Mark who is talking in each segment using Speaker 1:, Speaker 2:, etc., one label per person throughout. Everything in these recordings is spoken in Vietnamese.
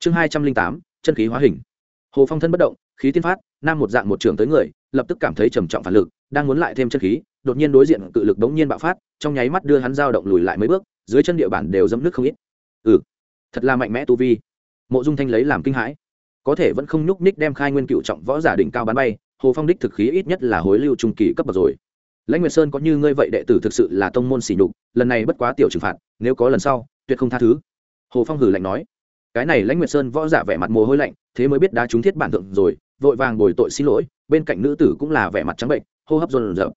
Speaker 1: chương hai trăm linh tám, chân khí hóa hình. Hồ phong thân bất động, khí tiên phát, nam một dạng một trường tới người, lập tức cảm thấy trầm trọng phản lực, đang muốn lại thêm chân khí, đột nhiên đối diện cự lực đống nhiên bạo phát, trong nháy mắt đưa hắn dao động lùi lại mấy bước, dưới chân địa bản đều dẫm nước không ít. Ừ thật là mạnh mẽ tu vi. Mộ dung thanh lấy làm kinh hãi. Có thể vẫn không nhúc ních đem khai nguyên cựu trọng võ giả đỉnh cao bắn bay, hồ phong đích thực khí ít nhất là hối lưu trung kỳ cấp bậc rồi. Lãnh nguyệt sơn có như ngươi vậy đệ tử thực sự là tông môn xỉ nhục, lần này bất quá tiểu trừng phạt, nếu có lần sau, tuyệt không tha thứ. Hồ phong hử lạnh nói cái này lãnh nguyệt sơn võ giả vẻ mặt mồ hôi lạnh, thế mới biết đá trúng thiết bản thượng rồi, vội vàng bồi tội xin lỗi, bên cạnh nữ tử cũng là vẻ mặt trắng bệnh, hô hấp dồn dập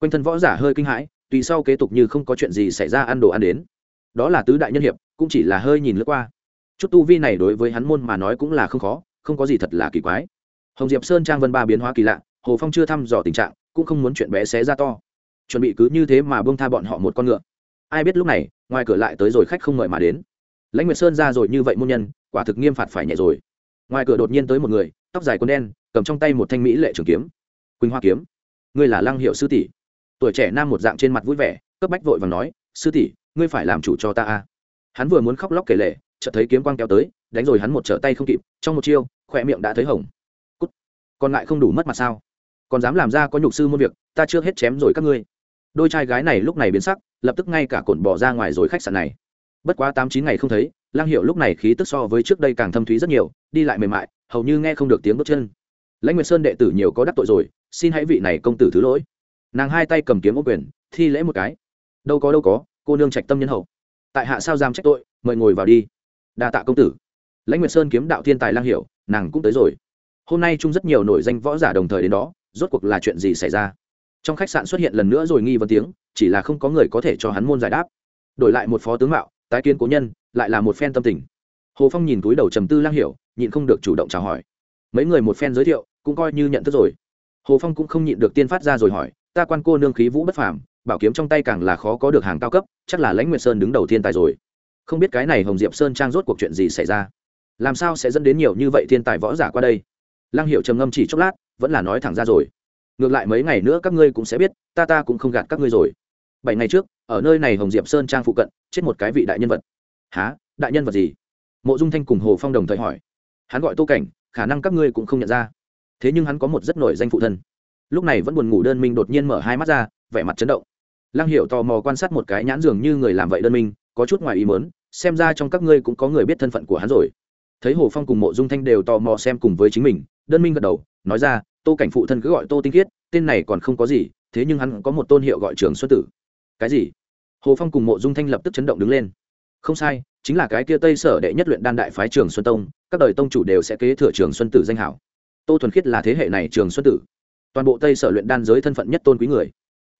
Speaker 1: quanh thân võ giả hơi kinh hãi, tùy sau kế tục như không có chuyện gì xảy ra ăn đồ ăn đến. Đó là tứ đại nhân hiệp, cũng chỉ là hơi nhìn lướt qua. Chút tu vi này đối với hắn môn mà nói cũng là không khó, không có gì thật là kỳ quái. Hồng diệp sơn trang vân ba biến hóa kỳ lạ, hồ phong chưa thăm dò tình trạng, cũng không muốn chuyện bé xé ra to. Chuẩn bị cứ như thế mà bông tha bọn họ một con ngựa. Ai biết lúc này, ngoài cửa lại tới rồi khách không mời mà đến lãnh nguyệt sơn ra rồi như vậy môn nhân, quả thực nghiêm phạt phải nhẹ rồi. Ngoài cửa đột nhiên tới một người, tóc dài quần đen, cầm trong tay một thanh mỹ lệ trường kiếm. Quỳnh hoa kiếm. Ngươi là lăng hiệu sư tỷ. Tuổi trẻ nam một dạng trên mặt vui vẻ, cấp bách vội và nói, sư tỷ, ngươi phải làm chủ cho ta a. Hắn vừa muốn khóc lóc kể lệ chợt thấy kiếm quang kéo tới, đánh rồi hắn một trở tay không kịp, trong một chiêu, khỏe miệng đã thấy hồng. Cút. còn lại không đủ mất mặt sao? Còn dám làm ra có nhục sư muôn việc, ta chưa hết chém rồi các ngươi. Đôi trai gái này lúc này biến sắc, lập tức ngay cả cổn bỏ ra ngoài rồi khách sạn này bất quá tám chín ngày không thấy lang hiệu lúc này khí tức so với trước đây càng thâm thúy rất nhiều đi lại mềm mại hầu như nghe không được tiếng bước chân. Lãnh nguyệt sơn đệ tử nhiều có đắc tội rồi xin hãy vị này công tử thứ lỗi. Nàng hai tay cầm kiếm ô quyền thi lễ một cái. Đâu có đâu có cô nương trạch tâm nhân hậu. Tại hạ sao giam trách tội mời ngồi vào đi. Đa tạ công tử. Lãnh nguyệt sơn kiếm đạo thiên tài lang Hiệu, nàng cũng tới rồi. Hôm nay chung rất nhiều nổi danh võ giả đồng thời đến đó rốt cuộc là chuyện gì xảy ra? Trong khách sạn xuất hiện lần nữa rồi nghi vấn tiếng chỉ là không có người có thể cho hắn môn giải đáp. Đổi lại một phó tướng mạo tái kiến cố nhân, lại là một phen tâm tình. Hồ phong nhìn túi đầu trầm tư lang hiểu, nhịn không được chủ động chào hỏi. Mấy người một phen giới thiệu, cũng coi như nhận thức rồi. Hồ phong cũng không nhịn được tiên phát ra rồi hỏi, ta quan cô nương khí vũ bất phàm, bảo kiếm trong tay càng là khó có được hàng cao cấp, chắc là lãnh nguyệt sơn đứng đầu thiên tài rồi. Không biết cái này hồng diệp sơn trang rốt cuộc chuyện gì xảy ra? Làm sao sẽ dẫn đến nhiều như vậy thiên tài võ giả qua đây? Lang hiệu trầm ngâm chỉ chốc lát, vẫn là nói thẳng ra rồi. Ngược lại mấy ngày nữa các ngươi cũng sẽ biết, ta ta cũng không gạt các ngươi rồi. Bảy ngày trước ở nơi này hồng diệp sơn trang phụ cận, chết một cái vị đại nhân vật. Há đại nhân vật gì? Mộ dung thanh cùng hồ phong đồng thời hỏi. Hắn gọi tô cảnh, khả năng các ngươi cũng không nhận ra. Thế nhưng hắn có một rất nổi danh phụ thân. Lúc này vẫn buồn ngủ đơn minh đột nhiên mở hai mắt ra, vẻ mặt chấn động. Lăng Hiểu tò mò quan sát một cái nhãn dường như người làm vậy đơn minh, có chút ngoài ý mớn xem ra trong các ngươi cũng có người biết thân phận của hắn rồi. Thấy hồ phong cùng mộ dung thanh đều tò mò xem cùng với chính mình, đơn minh gật đầu, nói ra, tô cảnh phụ thân cứ gọi tô tinh khiết, tên này còn không có gì, thế nhưng hắn có một tôn hiệu gọi trường xuân tử. Cái gì? Hồ phong cùng mộ dung thanh lập tức chấn động đứng lên. Không sai, chính là cái kia tây sở đệ nhất luyện đan đại phái trường xuân tông, các đời tông chủ đều sẽ kế thừa trường xuân tử danh hảo. Tô thuần khiết là thế hệ này trường xuân tử. Toàn bộ tây sở luyện đan giới thân phận nhất tôn quý người.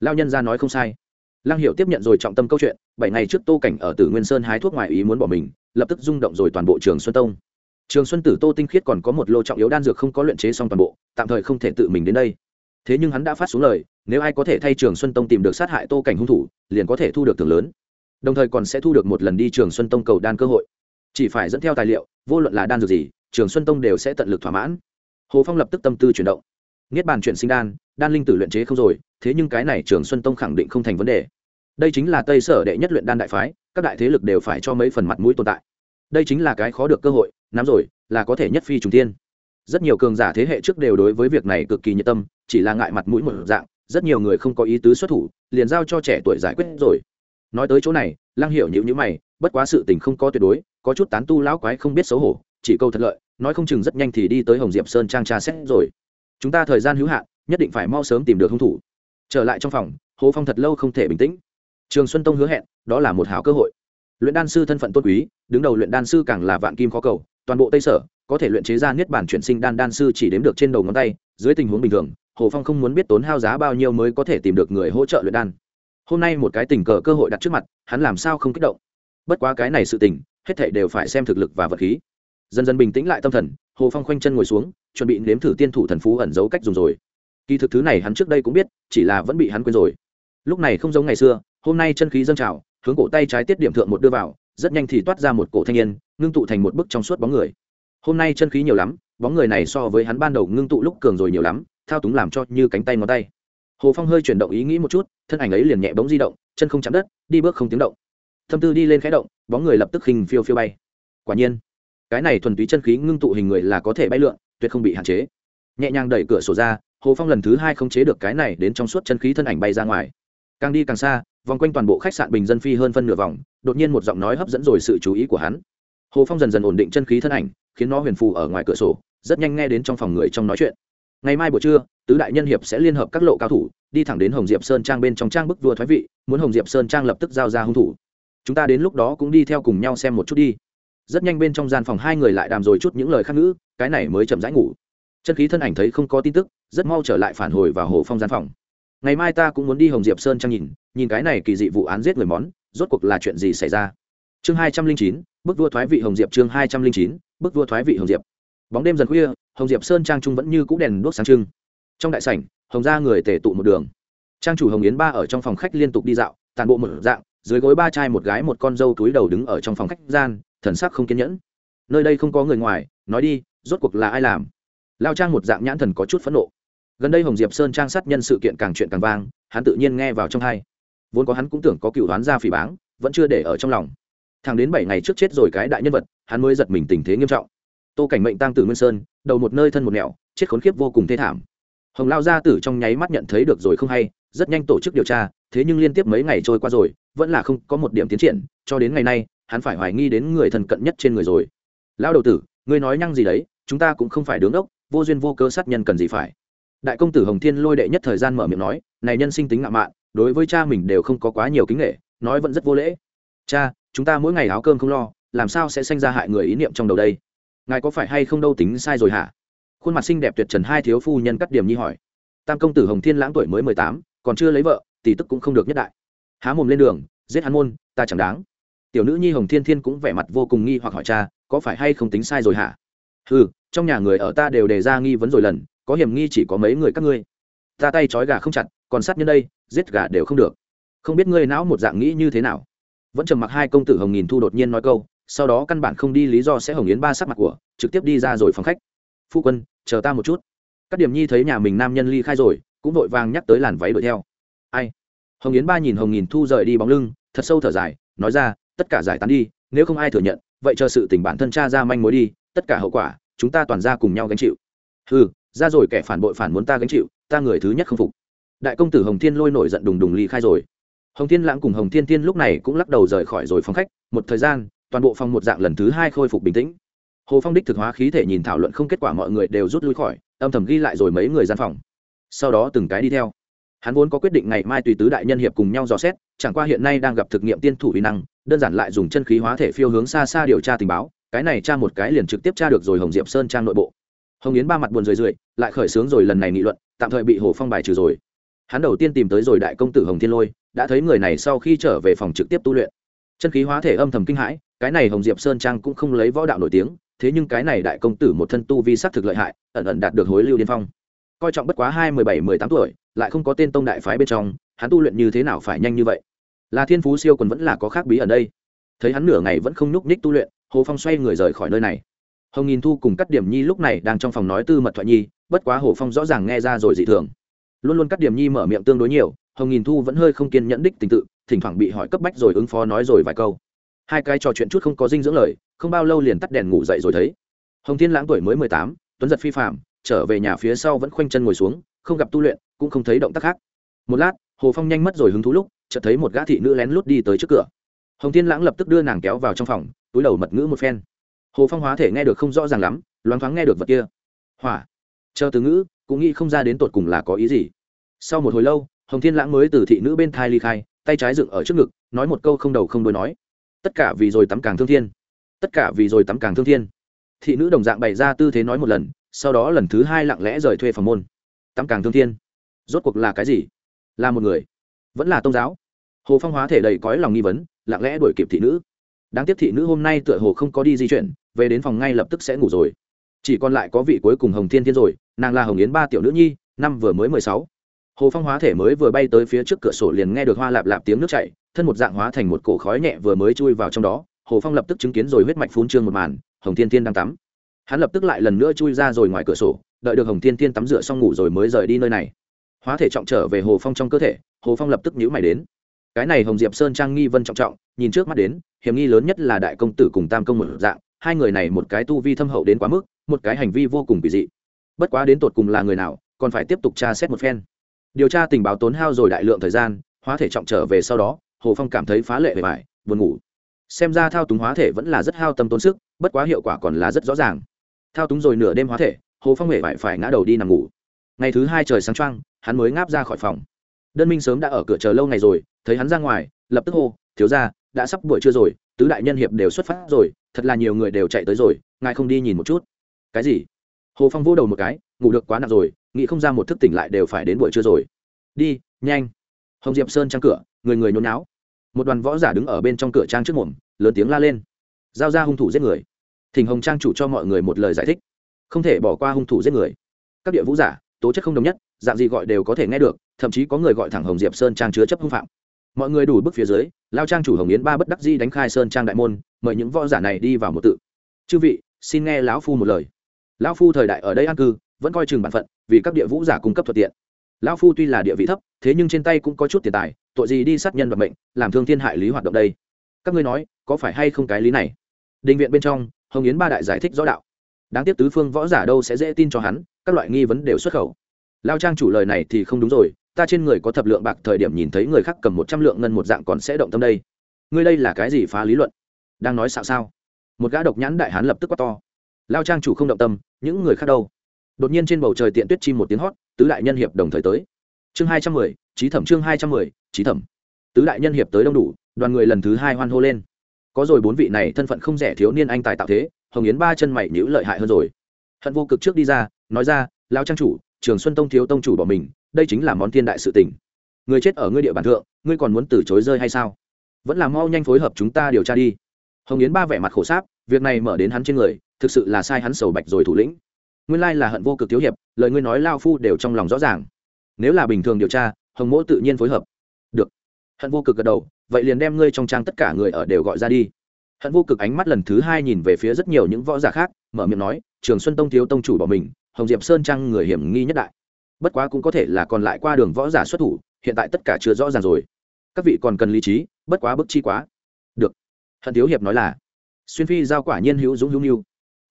Speaker 1: Lao nhân ra nói không sai. Lăng hiệu tiếp nhận rồi trọng tâm câu chuyện, bảy ngày trước tô cảnh ở tử nguyên sơn hái thuốc ngoài ý muốn bỏ mình, lập tức rung động rồi toàn bộ trường xuân tông. Trường xuân tử tô tinh khiết còn có một lô trọng yếu đan dược không có luyện chế xong toàn bộ, tạm thời không thể tự mình đến đây thế nhưng hắn đã phát xuống lời, nếu ai có thể thay trường xuân tông tìm được sát hại tô cảnh hung thủ, liền có thể thu được thưởng lớn. Đồng thời còn sẽ thu được một lần đi trường xuân tông cầu đan cơ hội. Chỉ phải dẫn theo tài liệu, vô luận là đan dược gì, trường xuân tông đều sẽ tận lực thỏa mãn. Hồ phong lập tức tâm tư chuyển động. Niết bàn chuyển sinh đan đan linh tử luyện chế không rồi, thế nhưng cái này trường xuân tông khẳng định không thành vấn đề. Đây chính là tây sở đệ nhất luyện đan đại phái, các đại thế lực đều phải cho mấy phần mặt mũi tồn tại. Đây chính là cái khó được cơ hội, nắm rồi, là có thể nhất phi trùng tiên rất nhiều cường giả thế hệ trước đều đối với việc này cực kỳ nhiệt tâm chỉ là ngại mặt mũi một dạng, rất nhiều người không có ý tứ xuất thủ, liền giao cho trẻ tuổi giải quyết rồi. Nói tới chỗ này, lăng hiểu nhữ nhữ mày, bất quá sự tình không có tuyệt đối, có chút tán tu lão quái không biết xấu hổ, chỉ câu thật lợi, nói không chừng rất nhanh thì đi tới hồng diệp sơn trang tra xét rồi. Chúng ta thời gian hữu hạn, nhất định phải mau sớm tìm được hung thủ. Trở lại trong phòng, hồ phong thật lâu không thể bình tĩnh. Trường xuân tông hứa hẹn, đó là một hảo cơ hội. Luyện đan sư thân phận tôn quý, đứng đầu luyện đan sư càng là vạn kim khó cầu, toàn bộ tây sở, có thể luyện chế ra niết bản chuyển sinh đan đan sư chỉ đếm được trên đầu ngón tay, dưới tình huống bình thường hồ phong không muốn biết tốn hao giá bao nhiêu mới có thể tìm được người hỗ trợ luyện đan. Hôm nay một cái tình cờ cơ hội đặt trước mặt, hắn làm sao không kích động? Bất quá cái này sự tình, hết thảy đều phải xem thực lực và vật khí. Dần dần bình tĩnh lại tâm thần, hồ phong khoanh chân ngồi xuống, chuẩn bị nếm thử tiên thủ thần phú ẩn giấu cách dùng rồi. Kỳ thực thứ này hắn trước đây cũng biết, chỉ là vẫn bị hắn quên rồi. Lúc này không giống ngày xưa, hôm nay chân khí dâng trào, hướng cổ tay trái tiết điểm thượng một đưa vào, rất nhanh thì toát ra một cổ thanh niên, ngưng tụ thành một bức trong suốt bóng người. Hôm nay chân khí nhiều lắm, bóng người này so với hắn ban đầu ngưng tụ lúc cường rồi nhiều lắm thao túng làm cho như cánh tay ngón tay. Hồ phong hơi chuyển động ý nghĩ một chút, thân ảnh ấy liền nhẹ bóng di động, chân không chạm đất, đi bước không tiếng động. Thâm tư đi lên khẽ động, bóng người lập tức khinh phiêu phiêu bay. Quả nhiên, cái này thuần túy chân khí ngưng tụ hình người là có thể bay lượn, tuyệt không bị hạn chế. Nhẹ nhàng đẩy cửa sổ ra, hồ phong lần thứ hai không chế được cái này đến trong suốt chân khí thân ảnh bay ra ngoài. Càng đi càng xa, vòng quanh toàn bộ khách sạn bình dân phi hơn phân nửa vòng, đột nhiên một giọng nói hấp dẫn rồi sự chú ý của hắn. Hồ phong dần dần ổn định chân khí thân ảnh, khiến nó huyền phù ở ngoài cửa sổ, rất nhanh nghe đến trong phòng người trong nói chuyện ngày mai buổi trưa, tứ đại nhân hiệp sẽ liên hợp các lộ cao thủ, đi thẳng đến hồng diệp sơn trang bên trong trang bức vua thoái vị, muốn hồng diệp sơn trang lập tức giao ra hung thủ. Chúng ta đến lúc đó cũng đi theo cùng nhau xem một chút đi. Rất nhanh bên trong gian phòng hai người lại đàm rồi chút những lời khác ngữ, cái này mới chậm rãi ngủ. Chân khí thân ảnh thấy không có tin tức, rất mau trở lại phản hồi vào hồ phong gian phòng. Ngày mai ta cũng muốn đi hồng diệp sơn trang nhìn nhìn cái này kỳ dị vụ án giết người món, rốt cuộc là chuyện gì xảy ra? Chương hai trăm linh chín, bức vua thoái vị hồng diệp chương hai trăm linh chín, bức vua thoái vị hồng diệp. Bóng đêm dần khuya hồng diệp sơn trang trung vẫn như c ũ đèn đuốc sáng trưng. Trong đại sảnh, hồng ra người tề tụ một đường. Trang chủ hồng yến ba ở trong phòng khách liên tục đi dạo tàn bộ một dạng, dưới gối ba trai một gái một con dâu túi đầu đứng ở trong phòng khách gian, thần sắc không kiên nhẫn. Nơi đây không có người ngoài, nói đi, rốt cuộc là ai làm? Lao trang một dạng nhãn thần có chút phẫn nộ. Gần đây hồng diệp sơn trang sát nhân sự kiện càng chuyện càng vang, hắn tự nhiên nghe vào trong hai. Vốn có hắn cũng tưởng có cựu đoán ra phỉ báng, vẫn chưa để ở trong lòng. Thằng đến bảy ngày trước chết rồi cái đại nhân vật, hắn mới giật mình tình thế nghiêm trọng tô cảnh mệnh tăng tử nguyên sơn, đầu một nơi thân một nẻo, chết khốn khiếp vô cùng thê thảm. Hồng lao gia tử trong nháy mắt nhận thấy được rồi không hay, rất nhanh tổ chức điều tra, thế nhưng liên tiếp mấy ngày trôi qua rồi, vẫn là không có một điểm tiến triển, cho đến ngày nay, hắn phải hoài nghi đến người thân cận nhất trên người rồi. Lao đầu tử, ngươi nói nhăng gì đấy, chúng ta cũng không phải đứng đốc, vô duyên vô cơ sát nhân cần gì phải. Đại công tử hồng thiên lôi đệ nhất thời gian mở miệng nói, này nhân sinh tính ngạo mạn, đối với cha mình đều không có quá nhiều kính nghệ nói vẫn rất vô lễ. Cha, chúng ta mỗi ngày áo cơm không lo, làm sao sẽ sanh ra hại người ý niệm trong đầu đây? Ngài có phải hay không đâu tính sai rồi hả? Khuôn mặt xinh đẹp tuyệt trần hai thiếu phu nhân cắt điểm nhi hỏi. Tam công tử hồng thiên lãng tuổi mới mười tám, còn chưa lấy vợ, tỷ tức cũng không được nhất đại. Há mồm lên đường, giết hắn môn, ta chẳng đáng. Tiểu nữ nhi hồng thiên thiên cũng vẻ mặt vô cùng nghi hoặc hỏi cha, có phải hay không tính sai rồi hả? Ừ trong nhà người ở ta đều đề ra nghi vấn rồi lần, có hiểm nghi chỉ có mấy người các ngươi. Ta tay trói gà không chặt, còn sát nhân đây, giết gà đều không được. Không biết ngươi não một dạng nghĩ như thế nào? Vẫn trầm mặc hai công tử hồng nghìn thu đột nhiên nói câu sau đó căn bản không đi lý do sẽ hồng yến ba sắc mặt của, trực tiếp đi ra rồi phòng khách. Phu quân, chờ ta một chút. Các điểm nhi thấy nhà mình nam nhân ly khai rồi, cũng vội vàng nhắc tới làn váy đuổi theo. Ai? Hồng yến ba nhìn hồng nghìn thu rời đi bóng lưng, thật sâu thở dài, nói ra, tất cả giải tán đi, nếu không ai thừa nhận, vậy chờ sự tình bản thân cha ra manh mối đi, tất cả hậu quả, chúng ta toàn ra cùng nhau gánh chịu. Ừ ra rồi kẻ phản bội phản muốn ta gánh chịu, ta người thứ nhất không phục. Đại công tử hồng thiên lôi nổi giận đùng đùng ly khai rồi. Hồng thiên lãng cùng hồng thiên thiên lúc này cũng lắc đầu rời khỏi rồi phòng khách, một thời gian toàn bộ phòng một dạng lần thứ hai khôi phục bình tĩnh. Hồ phong đích thực hóa khí thể nhìn thảo luận không kết quả mọi người đều rút lui khỏi, âm thầm ghi lại rồi mấy người gian phòng. Sau đó từng cái đi theo. Hắn vốn có quyết định ngày mai tùy tứ đại nhân hiệp cùng nhau dò xét, chẳng qua hiện nay đang gặp thực nghiệm tiên thủ vi năng, đơn giản lại dùng chân khí hóa thể phiêu hướng xa xa điều tra tình báo, cái này tra một cái liền trực tiếp tra được rồi hồng diệp sơn trang nội bộ. Hồng yến ba mặt buồn rười rượi, lại khởi xướng rồi lần này nghị luận, tạm thời bị hồ phong bài trừ rồi. Hắn đầu tiên tìm tới rồi đại công tử hồng thiên lôi, đã thấy người này sau khi trở về phòng trực tiếp tu luyện. Chân khí hóa thể âm thầm kinh hãi cái này hồng diệp sơn trang cũng không lấy võ đạo nổi tiếng, thế nhưng cái này đại công tử một thân tu vi sắc thực lợi hại, ẩn ẩn đạt được hối lưu điên phong. Coi trọng bất quá hai mười bảy, mười tám tuổi, lại không có tên tông đại phái bên trong, hắn tu luyện như thế nào phải nhanh như vậy? Là thiên phú siêu còn vẫn là có khác bí ở đây. Thấy hắn nửa ngày vẫn không nhúc nhích tu luyện, hồ phong xoay người rời khỏi nơi này. Hồng nghìn thu cùng cắt điểm nhi lúc này đang trong phòng nói tư mật thoại nhi, bất quá hồ phong rõ ràng nghe ra rồi dị thường. Luôn luôn cắt điểm nhi mở miệng tương đối nhiều, hồng nghìn thu vẫn hơi không kiên nhẫn đích tình tự, thỉnh thoảng bị hỏi cấp bách rồi ứng phó nói rồi vài câu hai cái trò chuyện chút không có dinh dưỡng lời, không bao lâu liền tắt đèn ngủ dậy rồi thấy. Hồng thiên lãng tuổi mới mười tám, tuấn giật phi phạm trở về nhà phía sau vẫn khoanh chân ngồi xuống, không gặp tu luyện, cũng không thấy động tác khác. Một lát, hồ phong nhanh mất rồi hứng thú lúc, chợt thấy một gã thị nữ lén lút đi tới trước cửa. Hồng thiên lãng lập tức đưa nàng kéo vào trong phòng, túi đầu mật ngữ một phen. Hồ phong hóa thể nghe được không rõ ràng lắm, loáng thoáng nghe được vật kia. Hỏa. Chờ từ ngữ, cũng nghĩ không ra đến tột cùng là có ý gì. Sau một hồi lâu, hồng thiên lãng mới từ thị nữ bên thai ly khai, tay trái dựng ở trước ngực, nói một câu không đầu không đôi nói tất cả vì rồi tắm càng thương thiên. Tất cả vì rồi tắm càng thương thiên. Thị nữ đồng dạng bày ra tư thế nói một lần, sau đó lần thứ hai lặng lẽ rời thuê phòng môn. Tắm càng thương thiên. Rốt cuộc là cái gì? Là một người. Vẫn là tôn giáo. Hồ phong hóa thể đầy cõi lòng nghi vấn, lặng lẽ đuổi kịp thị nữ. Đáng tiếc thị nữ hôm nay tựa hồ không có đi di chuyển, về đến phòng ngay lập tức sẽ ngủ rồi. Chỉ còn lại có vị cuối cùng hồng thiên thiên rồi, nàng là hồng yến ba tiểu nữ nhi, năm vừa mới mười sáu hồ phong hóa thể mới vừa bay tới phía trước cửa sổ liền nghe được hoa lạp lạp tiếng nước chảy, thân một dạng hóa thành một cổ khói nhẹ vừa mới chui vào trong đó, hồ phong lập tức chứng kiến rồi huyết mạch phun trương một màn, hồng thiên thiên đang tắm. Hắn lập tức lại lần nữa chui ra rồi ngoài cửa sổ, đợi được hồng thiên thiên tắm rửa xong ngủ rồi mới rời đi nơi này. Hóa thể trọng trở về hồ phong trong cơ thể, hồ phong lập tức nhữ mày đến. Cái này hồng diệp sơn trang nghi vân trọng trọng, nhìn trước mắt đến, hiểm nghi lớn nhất là đại công tử cùng tam công một dạng, hai người này một cái tu vi thâm hậu đến quá mức, một cái hành vi vô cùng kỳ dị. Bất quá đến tột cùng là người nào, còn phải tiếp tục tra xét một phen điều tra tình báo tốn hao rồi đại lượng thời gian, hóa thể trọng trở về sau đó, hồ phong cảm thấy phá lệ bề bài buồn ngủ. Xem ra thao túng hóa thể vẫn là rất hao tâm tốn sức, bất quá hiệu quả còn là rất rõ ràng. Thao túng rồi nửa đêm hóa thể, hồ phong hề vải phải ngã đầu đi nằm ngủ. Ngày thứ hai trời sáng trăng hắn mới ngáp ra khỏi phòng. Đơn minh sớm đã ở cửa chờ lâu ngày rồi, thấy hắn ra ngoài, lập tức hô, thiếu ra đã sắp buổi trưa rồi, tứ đại nhân hiệp đều xuất phát rồi, thật là nhiều người đều chạy tới rồi, ngài không đi nhìn một chút. Cái gì? Hồ phong vỗ đầu một cái, ngủ được quá nặng rồi nghĩ không ra một thức tỉnh lại đều phải đến buổi trưa rồi. Đi, nhanh. Hồng diệp sơn trang cửa, người người nhốn náo một đoàn võ giả đứng ở bên trong cửa trang trước mồm, lớn tiếng la lên. Giao ra hung thủ giết người. Thỉnh hồng trang chủ cho mọi người một lời giải thích. Không thể bỏ qua hung thủ giết người. Các địa vũ giả, tố chất không đồng nhất, dạng gì gọi đều có thể nghe được, thậm chí có người gọi thẳng hồng diệp sơn trang chứa chấp hung phạm. Mọi người đủ bước phía dưới, lao trang chủ hồng yến ba bất đắc di đánh khai sơn trang đại môn, mời những võ giả này đi vào một tự. Chư vị, xin nghe lão phu một lời. Lão phu thời đại ở đây an cư vẫn coi chừng bản phận, vì các địa vũ giả cung cấp thuận tiện. Lão phu tuy là địa vị thấp, thế nhưng trên tay cũng có chút tiền tài, tội gì đi sát nhân và mệnh, làm thương thiên hại lý hoạt động đây. Các ngươi nói, có phải hay không cái lý này? Định viện bên trong, hồng yến ba đại giải thích rõ đạo. Đáng tiếc tứ phương võ giả đâu sẽ dễ tin cho hắn, các loại nghi vấn đều xuất khẩu. Lao trang chủ lời này thì không đúng rồi, ta trên người có thập lượng bạc thời điểm nhìn thấy người khác cầm một trăm lượng ngân một dạng còn sẽ động tâm đây. Ngươi đây là cái gì phá lý luận? Đang nói xạo sao? Một gã độc nhãn đại hán lập tức quát to. Lao trang chủ không động tâm, những người khác đâu? Đột nhiên trên bầu trời tiện tuyết chim một tiếng hót, tứ đại nhân hiệp đồng thời tới. Chương hai trăm mười, trí thẩm chương hai trăm mười, trí thẩm. Tứ đại nhân hiệp tới đông đủ, đoàn người lần thứ hai hoan hô lên. Có rồi bốn vị này thân phận không rẻ thiếu niên anh tài tạo thế, hồng yến ba chân mày nhữ lợi hại hơn rồi. Hận vô cực trước đi ra, nói ra lao trang chủ, trường xuân tông thiếu tông chủ bỏ mình, đây chính là món thiên đại sự tình. Người chết ở ngươi địa bàn thượng, ngươi còn muốn từ chối rơi hay sao? Vẫn là mau nhanh phối hợp chúng ta điều tra đi. Hồng yến ba vẻ mặt khổ sáp, việc này mở đến hắn trên người, thực sự là sai hắn sầu bạch rồi thủ lĩnh nguyên lai là hận vô cực thiếu hiệp, lời ngươi nói lao phu đều trong lòng rõ ràng. Nếu là bình thường điều tra, hồng mỗ tự nhiên phối hợp. Được. Hận vô cực gật đầu, vậy liền đem ngươi trong trang tất cả người ở đều gọi ra đi. Hận vô cực ánh mắt lần thứ hai nhìn về phía rất nhiều những võ giả khác, mở miệng nói, trường xuân tông thiếu tông chủ bỏ mình, hồng diệp sơn trang người hiểm nghi nhất đại. Bất quá cũng có thể là còn lại qua đường võ giả xuất thủ, hiện tại tất cả chưa rõ ràng rồi. Các vị còn cần lý trí, bất quá bức chi quá. Được. Hận thiếu hiệp nói là, xuyên phi giao quả nhiên hữu dũng hữu mưu.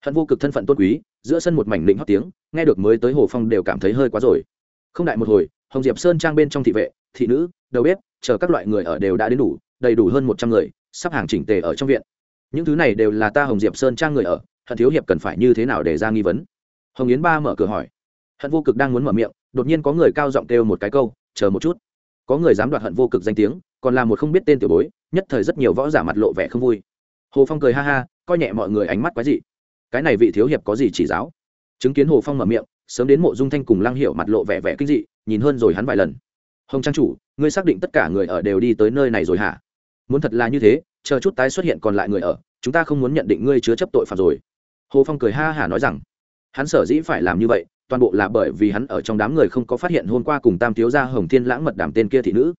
Speaker 1: Hận vô cực thân phận tôn quý giữa sân một mảnh lĩnh hót tiếng, nghe được mới tới hồ phong đều cảm thấy hơi quá rồi. Không đại một hồi, hồng diệp sơn trang bên trong thị vệ, thị nữ, đầu bếp, chờ các loại người ở đều đã đến đủ, đầy đủ hơn một trăm người, sắp hàng chỉnh tề ở trong viện. Những thứ này đều là ta hồng diệp sơn trang người ở, hận thiếu hiệp cần phải như thế nào để ra nghi vấn. Hồng yến ba mở cửa hỏi. Hận vô cực đang muốn mở miệng, đột nhiên có người cao giọng kêu một cái câu, chờ một chút. Có người dám đoạt hận vô cực danh tiếng, còn là một không biết tên tiểu bối, nhất thời rất nhiều võ giả mặt lộ vẻ không vui. Hồ phong cười ha ha, coi nhẹ mọi người ánh mắt quái dị cái này vị thiếu hiệp có gì chỉ giáo? Chứng kiến hồ phong mở miệng, sớm đến mộ dung thanh cùng lăng hiệu mặt lộ vẻ vẻ kinh dị, nhìn hơn rồi hắn vài lần. Hồng trang chủ, ngươi xác định tất cả người ở đều đi tới nơi này rồi hả? Muốn thật là như thế, chờ chút tái xuất hiện còn lại người ở, chúng ta không muốn nhận định ngươi chứa chấp tội phạm rồi. Hồ phong cười ha hả nói rằng, hắn sở dĩ phải làm như vậy, toàn bộ là bởi vì hắn ở trong đám người không có phát hiện hôm qua cùng tam thiếu gia hồng thiên lãng mật đảm tên kia thị nữ.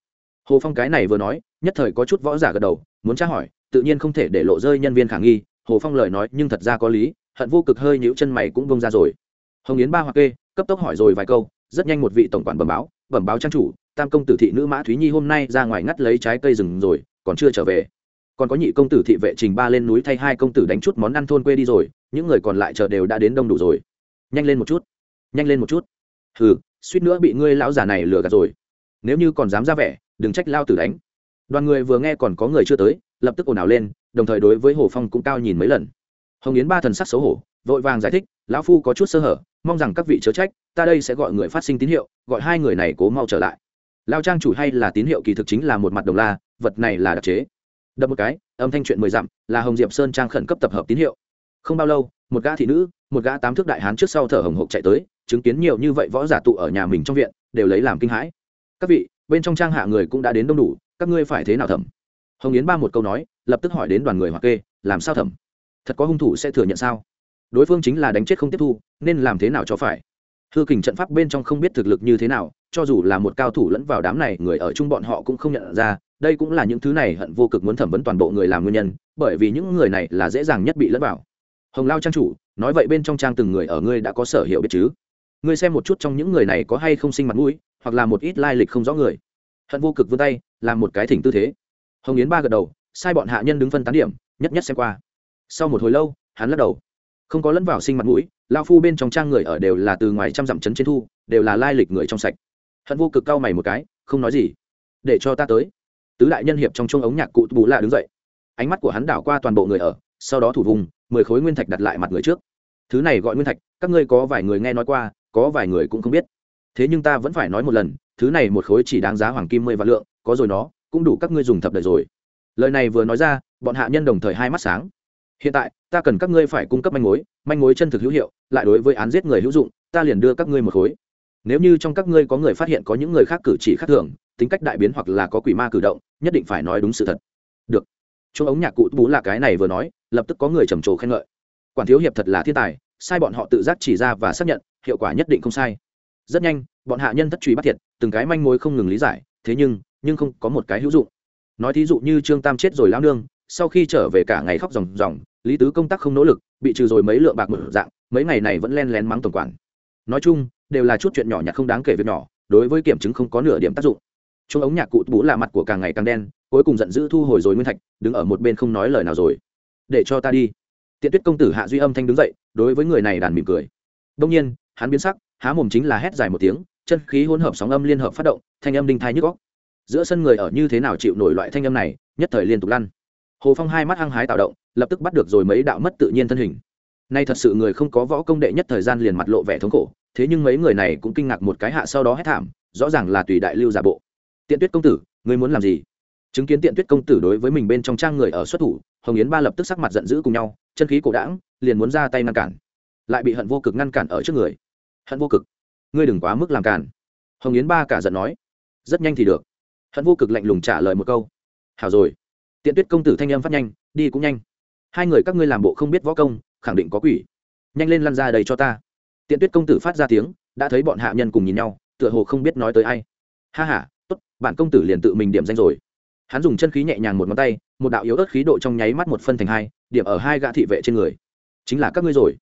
Speaker 1: Hồ phong cái này vừa nói, nhất thời có chút võ giả gật đầu, muốn tra hỏi, tự nhiên không thể để lộ rơi nhân viên khả nghi, hồ phong lời nói nhưng thật ra có lý hận vô cực hơi nhũ chân mày cũng bông ra rồi. Hồng yến ba hoặc kê, cấp tốc hỏi rồi vài câu, rất nhanh một vị tổng quản bẩm báo bẩm báo trang chủ, tam công tử thị nữ mã thúy nhi hôm nay ra ngoài ngắt lấy trái cây rừng rồi, còn chưa trở về. Còn có nhị công tử thị vệ trình ba lên núi thay hai công tử đánh chút món ăn thôn quê đi rồi, những người còn lại chờ đều đã đến đông đủ rồi. Nhanh lên một chút, nhanh lên một chút. Hừ, suýt nữa bị ngươi lão già này lừa gạt rồi. Nếu như còn dám ra vẻ, đừng trách lao tử đánh. Đoàn người vừa nghe còn có người chưa tới, lập tức ồn ào lên, đồng thời đối với hồ phong cũng cao nhìn mấy lần hồng yến ba thần sắc xấu hổ, vội vàng giải thích, lão phu có chút sơ hở, mong rằng các vị chớ trách, ta đây sẽ gọi người phát sinh tín hiệu, gọi hai người này cố mau trở lại. Lao trang chủ hay là tín hiệu kỳ thực chính là một mặt đồng la, vật này là đặc chế. Đập một cái, âm thanh chuyện mười dặm, là hồng diệp sơn trang khẩn cấp tập hợp tín hiệu. Không bao lâu, một gã thị nữ, một gã tám thước đại hán trước sau thở hồng hộc chạy tới, chứng kiến nhiều như vậy võ giả tụ ở nhà mình trong viện, đều lấy làm kinh hãi. Các vị, bên trong trang hạ người cũng đã đến đông đủ, các ngươi phải thế nào thẩm? Hồng yến ba một câu nói, lập tức hỏi đến đoàn người hoặc kê, làm sao thẩm? Thật có hung thủ sẽ thừa nhận sao? Đối phương chính là đánh chết không tiếp thu, nên làm thế nào cho phải? Hư kình trận pháp bên trong không biết thực lực như thế nào, cho dù là một cao thủ lẫn vào đám này, người ở chung bọn họ cũng không nhận ra, đây cũng là những thứ này hận vô cực muốn thẩm vấn toàn bộ người làm nguyên nhân, bởi vì những người này là dễ dàng nhất bị lẫn vào. Hồng lao trang chủ, nói vậy bên trong trang từng người ở ngươi đã có sở hiểu biết chứ? Ngươi xem một chút trong những người này có hay không sinh mặt mũi, hoặc là một ít lai lịch không rõ người. Hận vô cực vươn tay, làm một cái thỉnh tư thế. Hồng yến ba gật đầu, sai bọn hạ nhân đứng phân tán điểm, nhất nhất xem qua sau một hồi lâu, hắn lắc đầu. Không có lẫn vào sinh mặt mũi lao phu bên trong trang người ở đều là từ ngoài trăm dặm trấn trên thu, đều là lai lịch người trong sạch. Hận vô cực cao mày một cái, không nói gì. Để cho ta tới. Tứ đại nhân hiệp trong chuông ống nhạc cụ bù lạ đứng dậy. Ánh mắt của hắn đảo qua toàn bộ người ở, sau đó thủ vùng, mười khối nguyên thạch đặt lại mặt người trước. Thứ này gọi nguyên thạch, các ngươi có vài người nghe nói qua, có vài người cũng không biết. Thế nhưng ta vẫn phải nói một lần, thứ này một khối chỉ đáng giá hoàng kim mười vạn lượng, có rồi nó, cũng đủ các ngươi dùng thập đời rồi. Lời này vừa nói ra, bọn hạ nhân đồng thời hai mắt sáng hiện tại, ta cần các ngươi phải cung cấp manh mối manh mối chân thực hữu hiệu, lại đối với án giết người hữu dụng, ta liền đưa các ngươi một khối. Nếu như trong các ngươi có người phát hiện có những người khác cử chỉ khác thường, tính cách đại biến hoặc là có quỷ ma cử động, nhất định phải nói đúng sự thật. Được. Chuông ống nhạc cụ bú là cái này vừa nói, lập tức có người trầm trồ khen ngợi. Quản thiếu hiệp thật là thiên tài, sai bọn họ tự giác chỉ ra và xác nhận, hiệu quả nhất định không sai. Rất nhanh, bọn hạ nhân thất truy bắt thiệt, từng cái manh mối không ngừng lý giải, thế nhưng nhưng không có một cái hữu dụng. Nói thí dụ như trương tam chết rồi lao nương, sau khi trở về cả ngày khóc ròng ròng lý tứ công tác không nỗ lực, bị trừ rồi mấy lượng bạc một dạng, mấy ngày này vẫn len lén mắng tổng quản. Nói chung, đều là chút chuyện nhỏ nhặt không đáng kể việc nhỏ, đối với kiểm chứng không có nửa điểm tác dụng. Chung ống nhạc cụ bú là mặt của càng ngày càng đen, cuối cùng giận dữ thu hồi rồi nguyên thạch, đứng ở một bên không nói lời nào rồi. Để cho ta đi. Tiện tuyết công tử hạ duy âm thanh đứng dậy, đối với người này đàn mỉm cười. Đông nhiên, hắn biến sắc, há mồm chính là hét dài một tiếng, chân khí hỗn hợp sóng âm liên hợp phát động, thanh âm đinh thai nhức góc giữa sân người ở như thế nào chịu nổi loại thanh âm này, nhất thời liên tục lăn. Hồ phong hai mắt hăng hái tạo động lập tức bắt được rồi mấy đạo mất tự nhiên thân hình. Nay thật sự người không có võ công đệ nhất thời gian liền mặt lộ vẻ thống khổ, thế nhưng mấy người này cũng kinh ngạc một cái hạ sau đó hết thảm, rõ ràng là tùy đại lưu giả bộ. Tiện tuyết công tử, ngươi muốn làm gì? Chứng kiến tiện tuyết công tử đối với mình bên trong trang người ở xuất thủ, hồng yến ba lập tức sắc mặt giận dữ cùng nhau, chân khí cổ đảng liền muốn ra tay ngăn cản. Lại bị hận vô cực ngăn cản ở trước người. Hận vô cực, ngươi đừng quá mức làm cản hồng yến ba cả giận nói. Rất nhanh thì được. Hận vô cực lạnh lùng trả lời một câu. Hảo rồi. Tiện tuyết công tử thanh âm phát nhanh, đi cũng nhanh hai người các ngươi làm bộ không biết võ công, khẳng định có quỷ. Nhanh lên lăn ra đầy cho ta. Tiện tuyết công tử phát ra tiếng, đã thấy bọn hạ nhân cùng nhìn nhau, tựa hồ không biết nói tới ai. Ha h a tốt, bản công tử liền tự mình điểm danh rồi. Hắn dùng chân khí nhẹ nhàng một ngón tay, một đạo yếu ớt khí độ trong nháy mắt một phân thành hai, điểm ở hai gã thị vệ trên người. Chính là các ngươi rồi.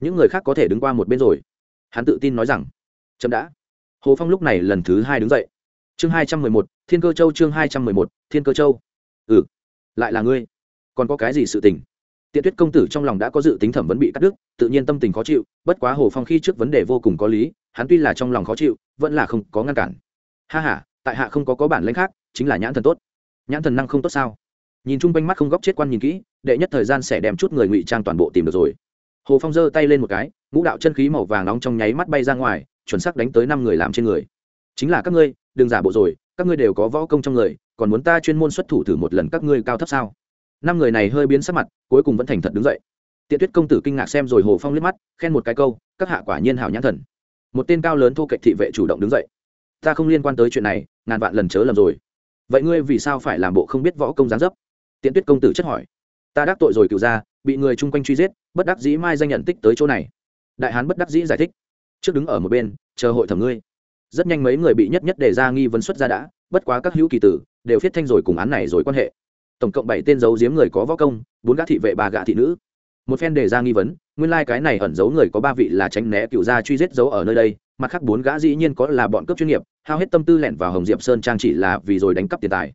Speaker 1: Những người khác có thể đứng qua một bên rồi. Hắn tự tin nói rằng, chậm đã. Hồ phong lúc này lần thứ hai đứng dậy. Chương hai trăm mười một, thiên cơ châu, chương hai trăm mười một, thiên cơ châu. Ừ lại là ngươi. Còn có cái gì sự tình? Tiện tuyết công tử trong lòng đã có dự tính thẩm vấn bị cắt đứt, tự nhiên tâm tình khó chịu, bất quá hồ phong khi trước vấn đề vô cùng có lý, hắn tuy là trong lòng khó chịu, vẫn là không có ngăn cản. Ha h a tại hạ không có có bản lãnh khác, chính là nhãn thần tốt. Nhãn thần năng không tốt sao? Nhìn chung quanh mắt không góc chết quan nhìn kỹ, đệ nhất thời gian sẽ đem chút người ngụy trang toàn bộ tìm được rồi. Hồ phong giơ tay lên một cái, ngũ đạo chân khí màu vàng nóng trong nháy mắt bay ra ngoài, chuẩn sắc đánh tới năm người làm trên người. Chính là các ngươi, đừng giả bộ rồi, các ngươi đều có võ công trong người, còn muốn ta chuyên môn xuất thủ thử một lần các ngươi cao thấp sao? Năm người này hơi biến sắc mặt, cuối cùng vẫn thành thật đứng dậy. Tiện tuyết công tử kinh ngạc xem rồi hồ phong liếc mắt, khen một cái câu, các hạ quả nhiên hảo nhãn thần. Một tên cao lớn thô kệch thị vệ chủ động đứng dậy. Ta không liên quan tới chuyện này, ngàn vạn lần chớ lầm rồi. Vậy ngươi vì sao phải làm bộ không biết võ công gián dấp? Tiện tuyết công tử chất hỏi. Ta đắc tội rồi cựu ra bị người chung quanh truy giết, bất đắc dĩ mai danh nhận tích tới chỗ này. Đại hán bất đắc dĩ giải thích. Trước đứng ở một bên, chờ hội thẩm ngươi. Rất nhanh mấy người bị nhất nhất đề ra nghi vấn xuất ra đã, bất quá các hữu kỳ tử, đều viết thanh rồi cùng án này rồi quan hệ tổng cộng bảy tên giấu giếm người có võ công, bốn gã thị vệ, ba gã thị nữ. Một phen đề ra nghi vấn, nguyên lai、like、cái này ẩn giấu người có ba vị là tránh né cựu gia truy giết giấu ở nơi đây, mặt khác bốn gã dĩ nhiên có là bọn cướp chuyên nghiệp, hao hết tâm tư lẻn vào hồng diệp sơn trang chỉ là vì rồi đánh cắp tiền tài.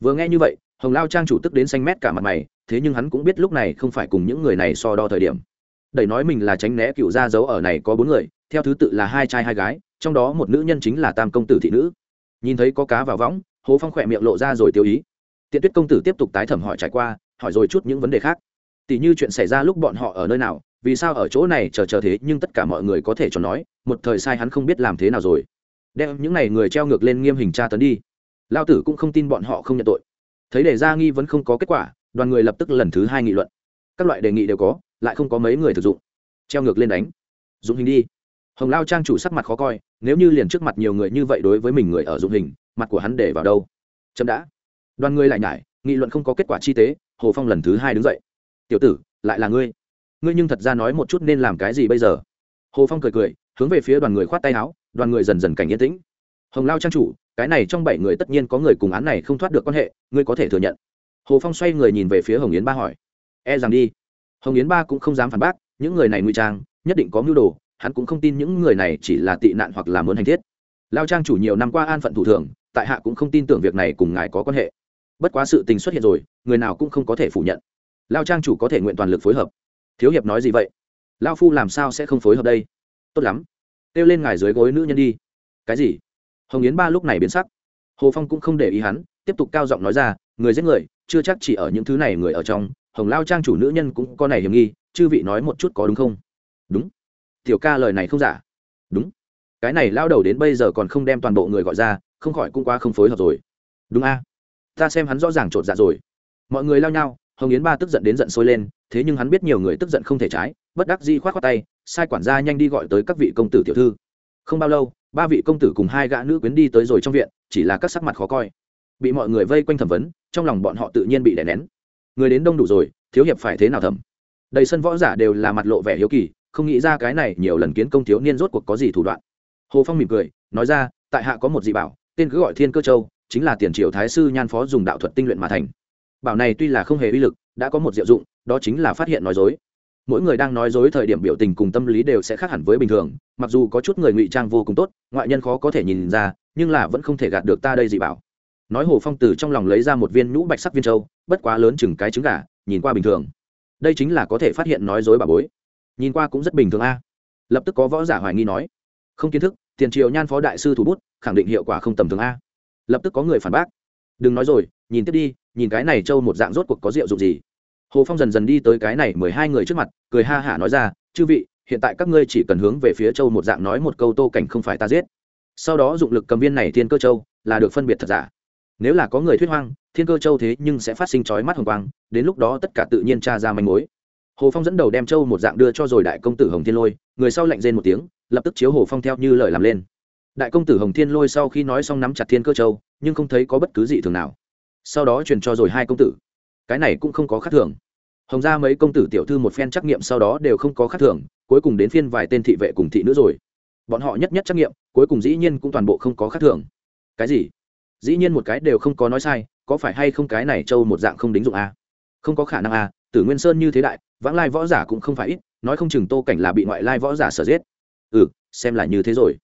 Speaker 1: Vừa nghe như vậy, hồng lao trang chủ tức đến xanh mét cả mặt mày, thế nhưng hắn cũng biết lúc này không phải cùng những người này so đo thời điểm. Đẩy nói mình là tránh né cựu gia giấu ở này có bốn người, theo thứ tự là hai trai hai gái, trong đó một nữ nhân chính là tam công tử thị nữ. Nhìn thấy có cá vào võng, hồ phong khỏe miệng lộ ra rồi tiêu ý tiện tuyết công tử tiếp tục tái thẩm hỏi trải qua, hỏi rồi chút những vấn đề khác. Tỷ như chuyện xảy ra lúc bọn họ ở nơi nào, vì sao ở chỗ này chờ chờ thế nhưng tất cả mọi người có thể cho nói, một thời sai hắn không biết làm thế nào rồi. Đem những n à y người treo ngược lên nghiêm hình tra tấn đi. Lao tử cũng không tin bọn họ không nhận tội. Thấy đề ra nghi vẫn không có kết quả, đoàn người lập tức lần thứ hai nghị luận. Các loại đề nghị đều có, lại không có mấy người thực dụng. Treo ngược lên đánh. Dụng hình đi. Hồng lao trang chủ sắc mặt khó coi, nếu như liền trước mặt nhiều người như vậy đối với mình người ở dụng hình, mặt của hắn để vào đâu? Chậm đã đoàn người lại nhải, nghị luận không có kết quả chi tế, hồ phong lần thứ hai đứng dậy. Tiểu tử, lại là ngươi. Ngươi nhưng thật ra nói một chút nên làm cái gì bây giờ? Hồ phong cười cười, hướng về phía đoàn người khoát tay áo, đoàn người dần dần cảnh yên tĩnh. Hồng lao trang chủ, cái này trong bảy người tất nhiên có người cùng án này không thoát được quan hệ, ngươi có thể thừa nhận. Hồ phong xoay người nhìn về phía hồng yến ba hỏi. E rằng đi. Hồng yến ba cũng không dám phản bác, những người này nguy trang, nhất định có mưu đồ, hắn cũng không tin những người này chỉ là tị nạn hoặc là muốn hành thiết. Lao trang chủ nhiều năm qua an phận thủ thường, tại hạ cũng không tin tưởng việc này cùng ngài có quan hệ bất quá sự tình xuất hiện rồi, người nào cũng không có thể phủ nhận. Lao trang chủ có thể nguyện toàn lực phối hợp. Thiếu hiệp nói gì vậy? Lao phu làm sao sẽ không phối hợp đây? Tốt lắm. Kêu lên ngài dưới gối nữ nhân đi. Cái gì? Hồng yến ba lúc này biến sắc. Hồ phong cũng không để ý hắn, tiếp tục cao giọng nói ra, người giết người, chưa chắc chỉ ở những thứ này người ở trong. Hồng lao trang chủ nữ nhân cũng có này hiểm nghi, chư vị nói một chút có đúng không? Đúng. Tiểu ca lời này không giả. Đúng. Cái này lao đầu đến bây giờ còn không đem toàn bộ người gọi ra, không khỏi cũng quá không phối hợp rồi. Đúng a ta xem hắn rõ ràng t dạ rồi. Mọi người lao nhau, hồng yến ba tức giận đến giận sôi lên, thế nhưng hắn biết nhiều người tức giận không thể trái, bất đắc di k h o á t khoác tay, sai quản gia nhanh đi gọi tới các vị công tử tiểu thư. Không bao lâu, ba vị công tử cùng hai gã nữ quyến đi tới rồi trong viện, chỉ là các sắc mặt khó coi. Bị mọi người vây quanh thẩm vấn, trong lòng bọn họ tự nhiên bị đè nén. Người đến đông đủ rồi, thiếu hiệp phải thế nào thẩm? Đầy sân võ giả đều là mặt lộ vẻ hiếu kỳ, không nghĩ ra cái này nhiều lần kiến công thiếu niên rốt cuộc có gì thủ đoạn. Hồ phong mỉm cười, nói ra, tại hạ có một dị bảo, tên cứ gọi thiên cơ châu chính là tiền triều thái sư nhan phó dùng đạo thuật tinh luyện mà thành. Bảo này tuy là không hề uy lực, đã có một diệu dụng, đó chính là phát hiện nói dối. Mỗi người đang nói dối thời điểm biểu tình cùng tâm lý đều sẽ khác hẳn với bình thường, mặc dù có chút người ngụy trang vô cùng tốt, ngoại nhân khó có thể nhìn ra, nhưng là vẫn không thể gạt được ta đây dị bảo. Nói hồ phong từ trong lòng lấy ra một viên nhũ bạch sắc viên châu, bất quá lớn chừng cái trứng gà, nhìn qua bình thường. Đây chính là có thể phát hiện nói dối bà bối. Nhìn qua cũng rất bình thường a. Lập tức có võ giả hoài nghi nói, không kiến thức, tiền triều nhan phó đại sư thủ bút, khẳng định hiệu quả không tầm thường a lập tức có người phản bác. Đừng nói rồi, nhìn tiếp đi, nhìn cái này trâu một dạng rốt cuộc có rượu dụng gì. Hồ phong dần dần đi tới cái này mười hai người trước mặt, cười ha hả nói ra, chư vị, hiện tại các ngươi chỉ cần hướng về phía châu một dạng nói một câu tô cảnh không phải ta giết. Sau đó dụng lực cầm viên này thiên cơ châu là được phân biệt thật giả. Nếu là có người thuyết hoang, thiên cơ châu thế nhưng sẽ phát sinh chói mắt hồng quang, đến lúc đó tất cả tự nhiên tra ra manh mối. Hồ phong dẫn đầu đem châu một dạng đưa cho rồi đại công tử hồng thiên lôi, người sau lạnh rên một tiếng, lập tức chiếu hồ phong theo như lời làm lên đại công tử hồng thiên lôi sau khi nói xong nắm chặt thiên cơ châu, nhưng không thấy có bất cứ gì thường nào. Sau đó truyền cho rồi hai công tử. Cái này cũng không có khác thường. Hồng ra mấy công tử tiểu thư một phen trắc nghiệm sau đó đều không có khác thường, cuối cùng đến phiên vài tên thị vệ cùng thị nữ rồi. Bọn họ nhất nhất trắc nghiệm, cuối cùng dĩ nhiên cũng toàn bộ không có khác thường. Cái gì? Dĩ nhiên một cái đều không có nói sai, có phải hay không cái này châu một dạng không đính dụng a không có khả năng a tử nguyên sơn như thế đại, vãng lai võ giả cũng không phải ít, nói không chừng tô cảnh là bị ngoại lai võ giả sở giết. Ừ xem là như thế rồi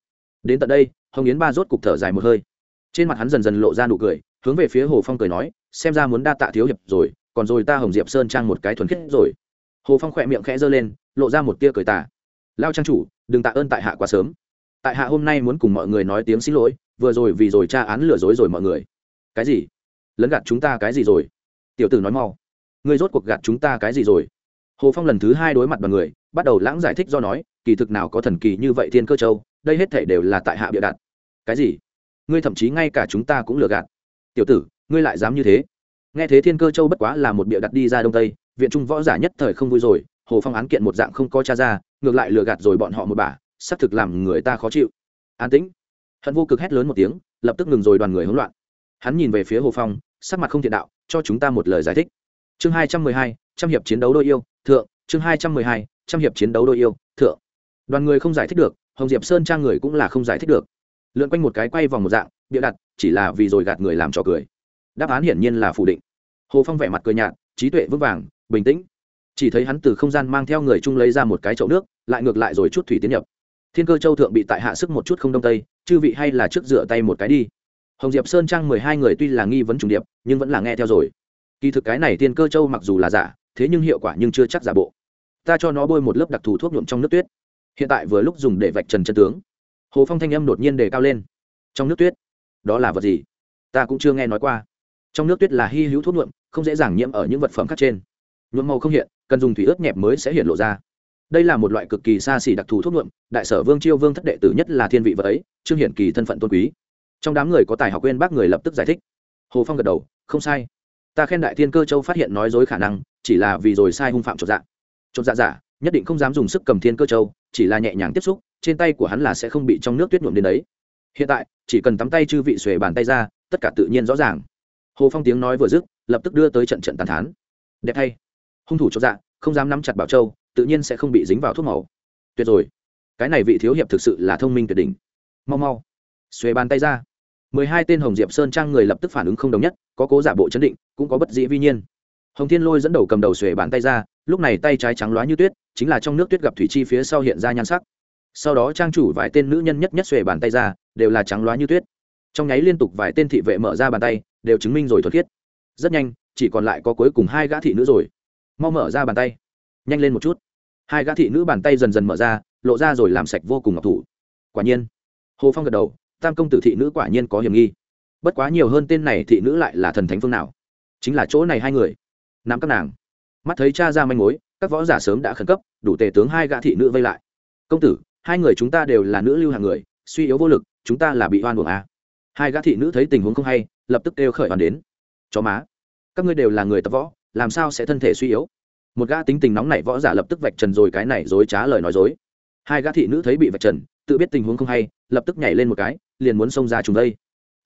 Speaker 1: đến tận đây, hồng yến ba rốt cục thở dài một hơi. Trên mặt hắn dần dần lộ ra nụ cười, hướng về phía hồ phong cười nói, xem ra muốn đa tạ thiếu hiệp rồi, còn rồi ta hồng diệp sơn trang một cái thuần khiết rồi. Hồ phong khỏe miệng khẽ giơ lên, lộ ra một tia cười tà. Lao trang chủ, đừng tạ ơn tại hạ quá sớm. Tại hạ hôm nay muốn cùng mọi người nói tiếng xin lỗi, vừa rồi vì rồi tra án lừa dối rồi mọi người. Cái gì? Lấn gạt chúng ta cái gì rồi? Tiểu tử nói mau. Ngươi rốt cuộc gạt chúng ta cái gì rồi? Hồ phong lần thứ hai đối mặt bằng người, bắt đầu lãng giải thích do nói, kỳ thực nào có thần kỳ như vậy thiên cơ châu đây hết thể đều là tại hạ bịa đặt. Cái gì? Ngươi thậm chí ngay cả chúng ta cũng lừa gạt. Tiểu tử, ngươi lại dám như thế. Nghe thế thiên cơ châu bất quá là một bịa đặt đi ra đông tây, viện trung võ giả nhất thời không vui rồi, hồ phong án kiện một dạng không có cha ra, ngược lại lừa gạt rồi bọn họ một bả xác thực làm người ta khó chịu. An tĩnh. Hận vô cực hét lớn một tiếng, lập tức ngừng rồi đoàn người hỗn loạn. Hắn nhìn về phía hồ phong, sắc mặt không thiện đạo, cho chúng ta một lời giải thích. Chương hai trăm mười hai, trăm hiệp chiến đấu đôi yêu, thượng. Chương hai trăm mười hai, trăm hiệp chiến đấu đôi yêu, thượng. Đoàn người không giải thích được hồng diệp sơn trang người cũng là không giải thích được. Lượn quanh một cái quay vòng một dạng, bịa đặt, chỉ là vì rồi gạt người làm trò cười. Đáp án hiển nhiên là phủ định. Hồ phong vẻ mặt cười nhạt, trí tuệ vững vàng, bình tĩnh. Chỉ thấy hắn từ không gian mang theo người chung lấy ra một cái chậu nước, lại ngược lại rồi chút thủy tiến nhập. Thiên cơ châu thượng bị tại hạ sức một chút không đông tây, chư vị hay là trước rửa tay một cái đi. Hồng diệp sơn trang mười hai người tuy là nghi vấn trùng điệp, nhưng vẫn là nghe theo rồi. Kỳ thực cái này thiên cơ châu mặc dù là giả, thế nhưng hiệu quả nhưng chưa chắc giả bộ. Ta cho nó bôi một lớp đặc thù thuốc nhuộm trong nước tuyết hiện tại vừa lúc dùng để vạch trần chân tướng. Hồ phong thanh âm đột nhiên đề cao lên. Trong nước tuyết, đó là vật gì? Ta cũng chưa nghe nói qua. Trong nước tuyết là hy hữu thuốc nhuộm, không dễ dàng nhiễm ở những vật phẩm khác trên. Nhuộm màu không hiện, cần dùng thủy ướt nhẹp mới sẽ hiện lộ ra. Đây là một loại cực kỳ xa xỉ đặc thù thuốc nhuộm, đại sở vương chiêu vương thất đệ tử nhất là thiên vị vật ấy, trương hiển kỳ thân phận tôn quý. Trong đám người có tài học quên bác người lập tức giải thích. Hồ phong gật đầu, không sai. Ta khen đại thiên cơ châu phát hiện nói dối khả năng, chỉ là vì rồi sai hung phạm chột dạ. Chột dạ giả nhất định không dám dùng sức cầm thiên cơ châu, chỉ là nhẹ nhàng tiếp xúc, trên tay của hắn là sẽ không bị trong nước tuyết nhuộm đến đấy. Hiện tại, chỉ cần tắm tay chư vị xuề bàn tay ra, tất cả tự nhiên rõ ràng. Hồ phong tiếng nói vừa dứt, lập tức đưa tới trận trận tàn thán. Đẹp thay hung thủ cho dạ không dám nắm chặt bảo châu, tự nhiên sẽ không bị dính vào thuốc màu. Tuyệt rồi. Cái này vị thiếu hiệp thực sự là thông minh tuyệt đỉnh. Mau mau. Xuề bàn tay ra. Mười hai tên hồng diệp sơn trang người lập tức phản ứng không đồng nhất, có cố giả bộ chấn định, cũng có bất dĩ vi nhiên. Hồng thiên lôi dẫn đầu cầm đầu xuề bàn tay ra lúc này tay trái trắng loá như tuyết, chính là trong nước tuyết gặp thủy chi phía sau hiện ra nhan sắc. Sau đó trang chủ vài tên nữ nhân nhất nhất xuề bàn tay ra, đều là trắng loá như tuyết. Trong nháy liên tục vài tên thị vệ mở ra bàn tay, đều chứng minh rồi thuật khiết. Rất nhanh, chỉ còn lại có cuối cùng hai gã thị nữ rồi. Mau mở ra bàn tay. Nhanh lên một chút. Hai gã thị nữ bàn tay dần dần mở ra, lộ ra rồi làm sạch vô cùng ngọc thủ. Quả nhiên, hồ phong gật đầu, tam công tử thị nữ quả nhiên có hiểm nghi. Bất quá nhiều hơn tên này thị nữ lại là thần thánh phương nào? Chính là chỗ này hai người. Nắm các nàng mắt thấy cha ra manh mối, các võ giả sớm đã khẩn cấp, đủ tề tướng hai gã thị nữ vây lại. Công tử, hai người chúng ta đều là nữ lưu hàng người, suy yếu vô lực, chúng ta là bị oan buộc à. hai gã thị nữ thấy tình huống không hay, lập tức kêu khởi hoàn đến. Chó má, các ngươi đều là người tập võ, làm sao sẽ thân thể suy yếu? Một gã tính tình nóng nảy võ giả lập tức vạch trần rồi cái này dối trá lời nói dối. Hai gã thị nữ thấy bị vạch trần, tự biết tình huống không hay, lập tức nhảy lên một cái, liền muốn xông ra trùng đây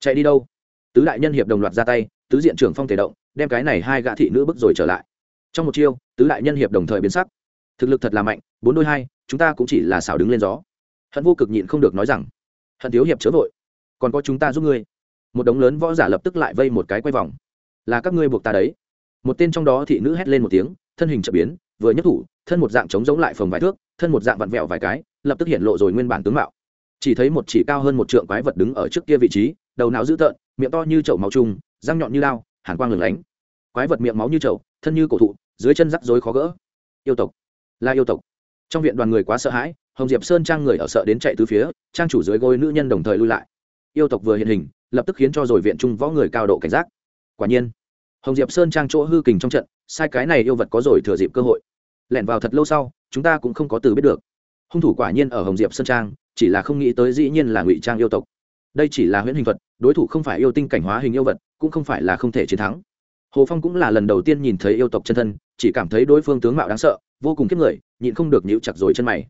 Speaker 1: chạy đi đâu? Tứ đại nhân hiệp đồng loạt ra tay, tứ diện trưởng phong thể động, đem cái này hai gã thị nữ bức rồi trở lại trong một chiêu, tứ đại nhân hiệp đồng thời biến sắc. Thực lực thật là mạnh, bốn đôi hai, chúng ta cũng chỉ là xảo đứng lên gió. Hận vô cực nhịn không được nói rằng, hận thiếu hiệp chớ vội, còn có chúng ta giúp ngươi. Một đống lớn võ giả lập tức lại vây một cái quay vòng. Là các ngươi buộc ta đấy. Một tên trong đó thị nữ hét lên một tiếng, thân hình chợt biến, vừa nhất thủ, thân một dạng trống giống lại phồng vài thước, thân một dạng vặn vẹo vài cái, lập tức hiện lộ rồi nguyên bản tướng mạo. Chỉ thấy một chỉ cao hơn một trượng quái vật đứng ở trước kia vị trí, đầu não dữ tợn, miệng to như chậu máu chung răng nhọn như lao hàn quang lửng lánh quái vật miệng máu như trậu thân như cổ thụ, dưới chân rắc rối khó gỡ. Yêu tộc, là yêu tộc. Trong viện đoàn người quá sợ hãi, hồng diệp sơn trang người ở sợ đến chạy từ phía, trang chủ dưới gối nữ nhân đồng thời lui lại. Yêu tộc vừa hiện hình, lập tức khiến cho rồi viện trung võ người cao độ cảnh giác. Quả nhiên, hồng diệp sơn trang chỗ hư kình trong trận, sai cái này yêu vật có rồi thừa dịp cơ hội. Lẻn vào thật lâu sau, chúng ta cũng không có từ biết được. Hung thủ quả nhiên ở hồng diệp sơn trang, chỉ là không nghĩ tới dĩ nhiên là ngụy trang yêu tộc. Đây chỉ là huyễn hình thuật, đối thủ không phải yêu tinh cảnh hóa hình yêu vật, cũng không phải là không thể chiến thắng hồ phong cũng là lần đầu tiên nhìn thấy yêu tộc chân thân, chỉ cảm thấy đối phương tướng mạo đáng sợ, vô cùng kiếp người, nhịn không được nhịu chặt rồi chân mày.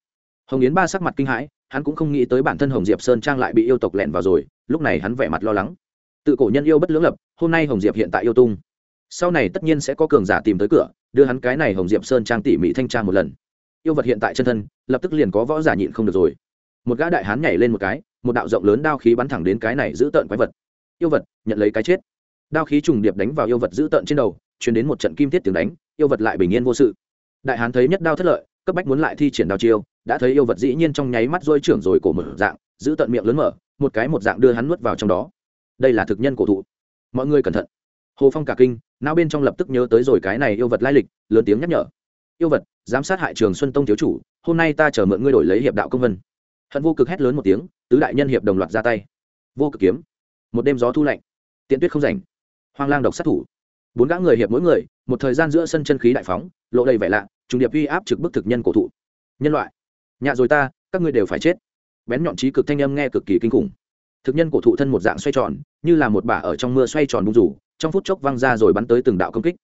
Speaker 1: Hồng yến ba sắc mặt kinh hãi, hắn cũng không nghĩ tới bản thân hồng diệp sơn trang lại bị yêu tộc lẹn vào rồi, lúc này hắn vẻ mặt lo lắng. Tự cổ nhân yêu bất lưỡng lập, hôm nay hồng diệp hiện tại yêu tung. Sau này tất nhiên sẽ có cường giả tìm tới cửa, đưa hắn cái này hồng diệp sơn trang tỉ mỉ thanh tra một lần. Yêu vật hiện tại chân thân, lập tức liền có võ giả nhịn không được rồi. Một gã đại hán nhảy lên một cái, một đạo rộng lớn đao khí bắn thẳng đến cái này giữ tợn quái vật. Yêu vật, nhận lấy cái chết đao khí trùng điệp đánh vào yêu vật giữ tợn trên đầu chuyển đến một trận kim thiết tiếng đánh, yêu vật lại bình yên vô sự. Đại hán thấy nhất đao thất lợi, cấp bách muốn lại thi triển đao chiêu, đã thấy yêu vật dĩ nhiên trong nháy mắt rôi trưởng rồi cổ mở dạng giữ tận miệng lớn mở, một cái một dạng đưa hắn nuốt vào trong đó. Đây là thực nhân cổ thụ. Mọi người cẩn thận. Hồ phong cả kinh, não bên trong lập tức nhớ tới rồi cái này yêu vật lai lịch, lớn tiếng nhắc nhở. Yêu vật, giám sát hại trường xuân tông thiếu chủ, hôm nay ta chờ mượn ngươi đổi lấy hiệp đạo công vân. Hận vô cực hét lớn một tiếng, tứ đại nhân hiệp đồng loạt ra tay. Vô cực kiếm. Một đêm gió thu lạnh. Tiện tuyết không rảnh hoang lang độc sát thủ. Bốn gã người hiệp mỗi người, một thời gian giữa sân chân khí đại phóng, lộ đầy vẻ lạ, trùng điệp uy áp trực bức thực nhân cổ thụ. Nhân loại. Nhạ rồi ta, các ngươi đều phải chết. Bén nhọn trí cực thanh âm nghe cực kỳ kinh khủng. Thực nhân cổ thụ thân một dạng xoay tròn, như là một bả ở trong mưa xoay tròn bung rủ, trong phút chốc văng ra rồi bắn tới từng đạo công kích.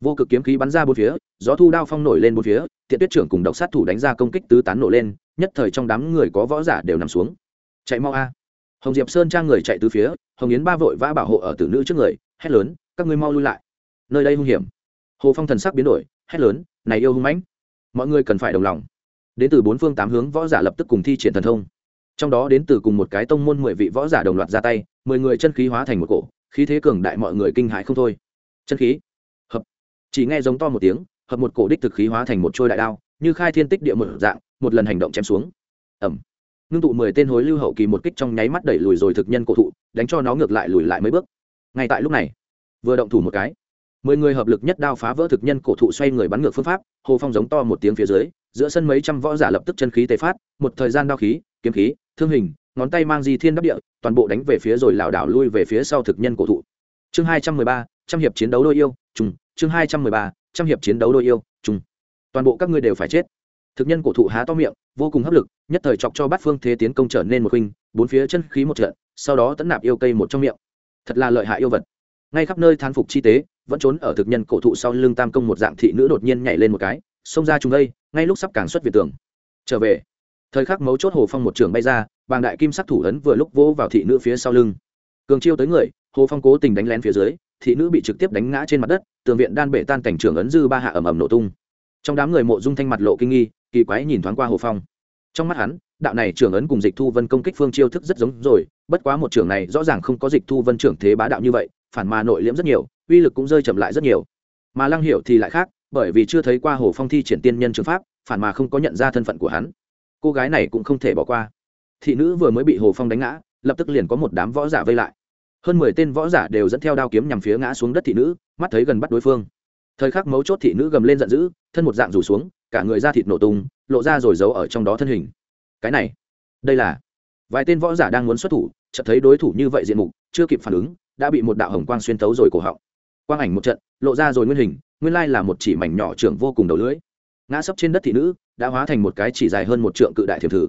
Speaker 1: Vô cực kiếm khí bắn ra bốn phía, gió thu đao phong nổi lên bốn phía, tiện tuyết trưởng cùng độc sát thủ đánh ra công kích tứ tán nổ lên, nhất thời trong đám người có võ giả đều nằm xuống. Chạy mau a. Hồng diệp sơn trang người chạy từ phía, hồng yến ba vội vã bảo hộ ở tử nữ trước người hét lớn, các ngươi mau lui lại. Nơi đây hung hiểm. Hồ phong thần sắc biến đổi, hét lớn, này yêu hung mãnh. Mọi người cần phải đồng lòng. Đến từ bốn phương tám hướng, võ giả lập tức cùng thi triển thần thông. Trong đó đến từ cùng một cái tông môn mười vị võ giả đồng loạt ra tay, mười người chân khí hóa thành một cổ, khí thế cường đại mọi người kinh hãi không thôi. Chân khí. Hợp. Chỉ nghe giống to một tiếng, hợp một cổ đích thực khí hóa thành một trôi đại đao, như khai thiên tích địa một dạng, một lần hành động chém xuống. Ẩm ngưng tụ mười tên hối lưu hậu kỳ một kích trong nháy mắt đẩy lùi rồi thực nhân cổ thụ, đánh cho nó ngược lại lùi lại mấy bước ngay tại lúc này, vừa động thủ một cái, mười người hợp lực nhất đao phá vỡ thực nhân cổ thụ xoay người bắn ngược phương pháp, hồ phong giống to một tiếng phía dưới, giữa sân mấy trăm võ giả lập tức chân khí tê phát, một thời gian đao khí, kiếm khí, thương hình, ngón tay mang di thiên đắp địa, toàn bộ đánh về phía rồi lảo đảo lui về phía sau thực nhân cổ thụ. Chương hai trăm mười ba, trăm hiệp chiến đấu đôi yêu, trùng, chương hai trăm mười ba, trăm hiệp chiến đấu đôi yêu, trùng. Toàn bộ các ngươi đều phải chết. Thực nhân cổ thụ há to miệng, vô cùng hấp lực, nhất thời chọc cho bát phương thế tiến công trở nên một khuynh bốn phía chân khí một trận, sau đó tấn nạp yêu cây một trong miệng thật là lợi hại yêu vật. Ngay khắp nơi thán phục chi tế, vẫn trốn ở thực nhân cổ thụ sau lưng tam công một dạng thị nữ đột nhiên nhảy lên một cái, xông ra chúng đây, ngay lúc sắp càng xuất việt tường. Trở về. Thời khắc mấu chốt hồ phong một trường bay ra, bàng đại kim sắc thủ ấn vừa lúc vỗ vào thị nữ phía sau lưng. Cường chiêu tới người, hồ phong cố tình đánh lén phía dưới, thị nữ bị trực tiếp đánh ngã trên mặt đất, tường viện đan bể tan cảnh trường ấn dư ba hạ ầm ầm nổ tung. Trong đám người mộ dung thanh mặt lộ kinh nghi, kỳ quái nhìn thoáng qua hồ phong trong mắt hắn, đạo này trưởng ấn cùng dịch thu vân công kích phương chiêu thức rất giống rồi, bất quá một trưởng này rõ ràng không có dịch thu vân trưởng thế bá đạo như vậy, phản mà nội liễm rất nhiều, uy lực cũng rơi chậm lại rất nhiều. Mà lăng hiểu thì lại khác, bởi vì chưa thấy qua hồ phong thi triển tiên nhân trường pháp, phản mà không có nhận ra thân phận của hắn. Cô gái này cũng không thể bỏ qua. Thị nữ vừa mới bị hồ phong đánh ngã, lập tức liền có một đám võ giả vây lại. Hơn mười tên võ giả đều dẫn theo đao kiếm nhằm phía ngã xuống đất thị nữ, mắt thấy gần bắt đối phương. Thời khắc mấu chốt thị nữ gầm lên giận dữ, thân một dạng rủ xuống, cả người da thịt nổ tung lộ ra rồi giấu ở trong đó thân hình. Cái này, đây là vài tên võ giả đang muốn xuất thủ, chợt thấy đối thủ như vậy diện mục, chưa kịp phản ứng, đã bị một đạo hồng quang xuyên tấu rồi cổ họng. Quang ảnh một trận, lộ ra rồi nguyên hình, nguyên lai là một chỉ mảnh nhỏ trưởng vô cùng đầu lưỡi. Ngã sấp trên đất thị nữ, đã hóa thành một cái chỉ dài hơn một trượng cự đại thiểm thử.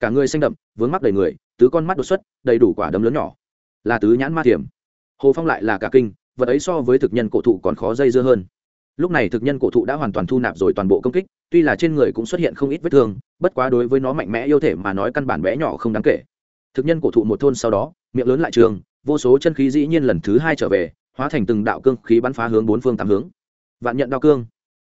Speaker 1: Cả người xanh đậm, vướng mắt đầy người, tứ con mắt đột xuất, đầy đủ quả đấm lớn nhỏ. Là tứ nhãn ma thiểm. Hồ phong lại là cả kinh, vật ấy so với thực nhân cổ thụ còn khó dây dưa hơn lúc này thực nhân cổ thụ đã hoàn toàn thu nạp rồi toàn bộ công kích, tuy là trên người cũng xuất hiện không ít vết thương, bất quá đối với nó mạnh mẽ yêu thể mà nói căn bản bé nhỏ không đáng kể. Thực nhân cổ thụ một thôn sau đó, miệng lớn lại trường, vô số chân khí dĩ nhiên lần thứ hai trở về, hóa thành từng đạo cương khí bắn phá hướng bốn phương tám hướng. Vạn nhận đao cương.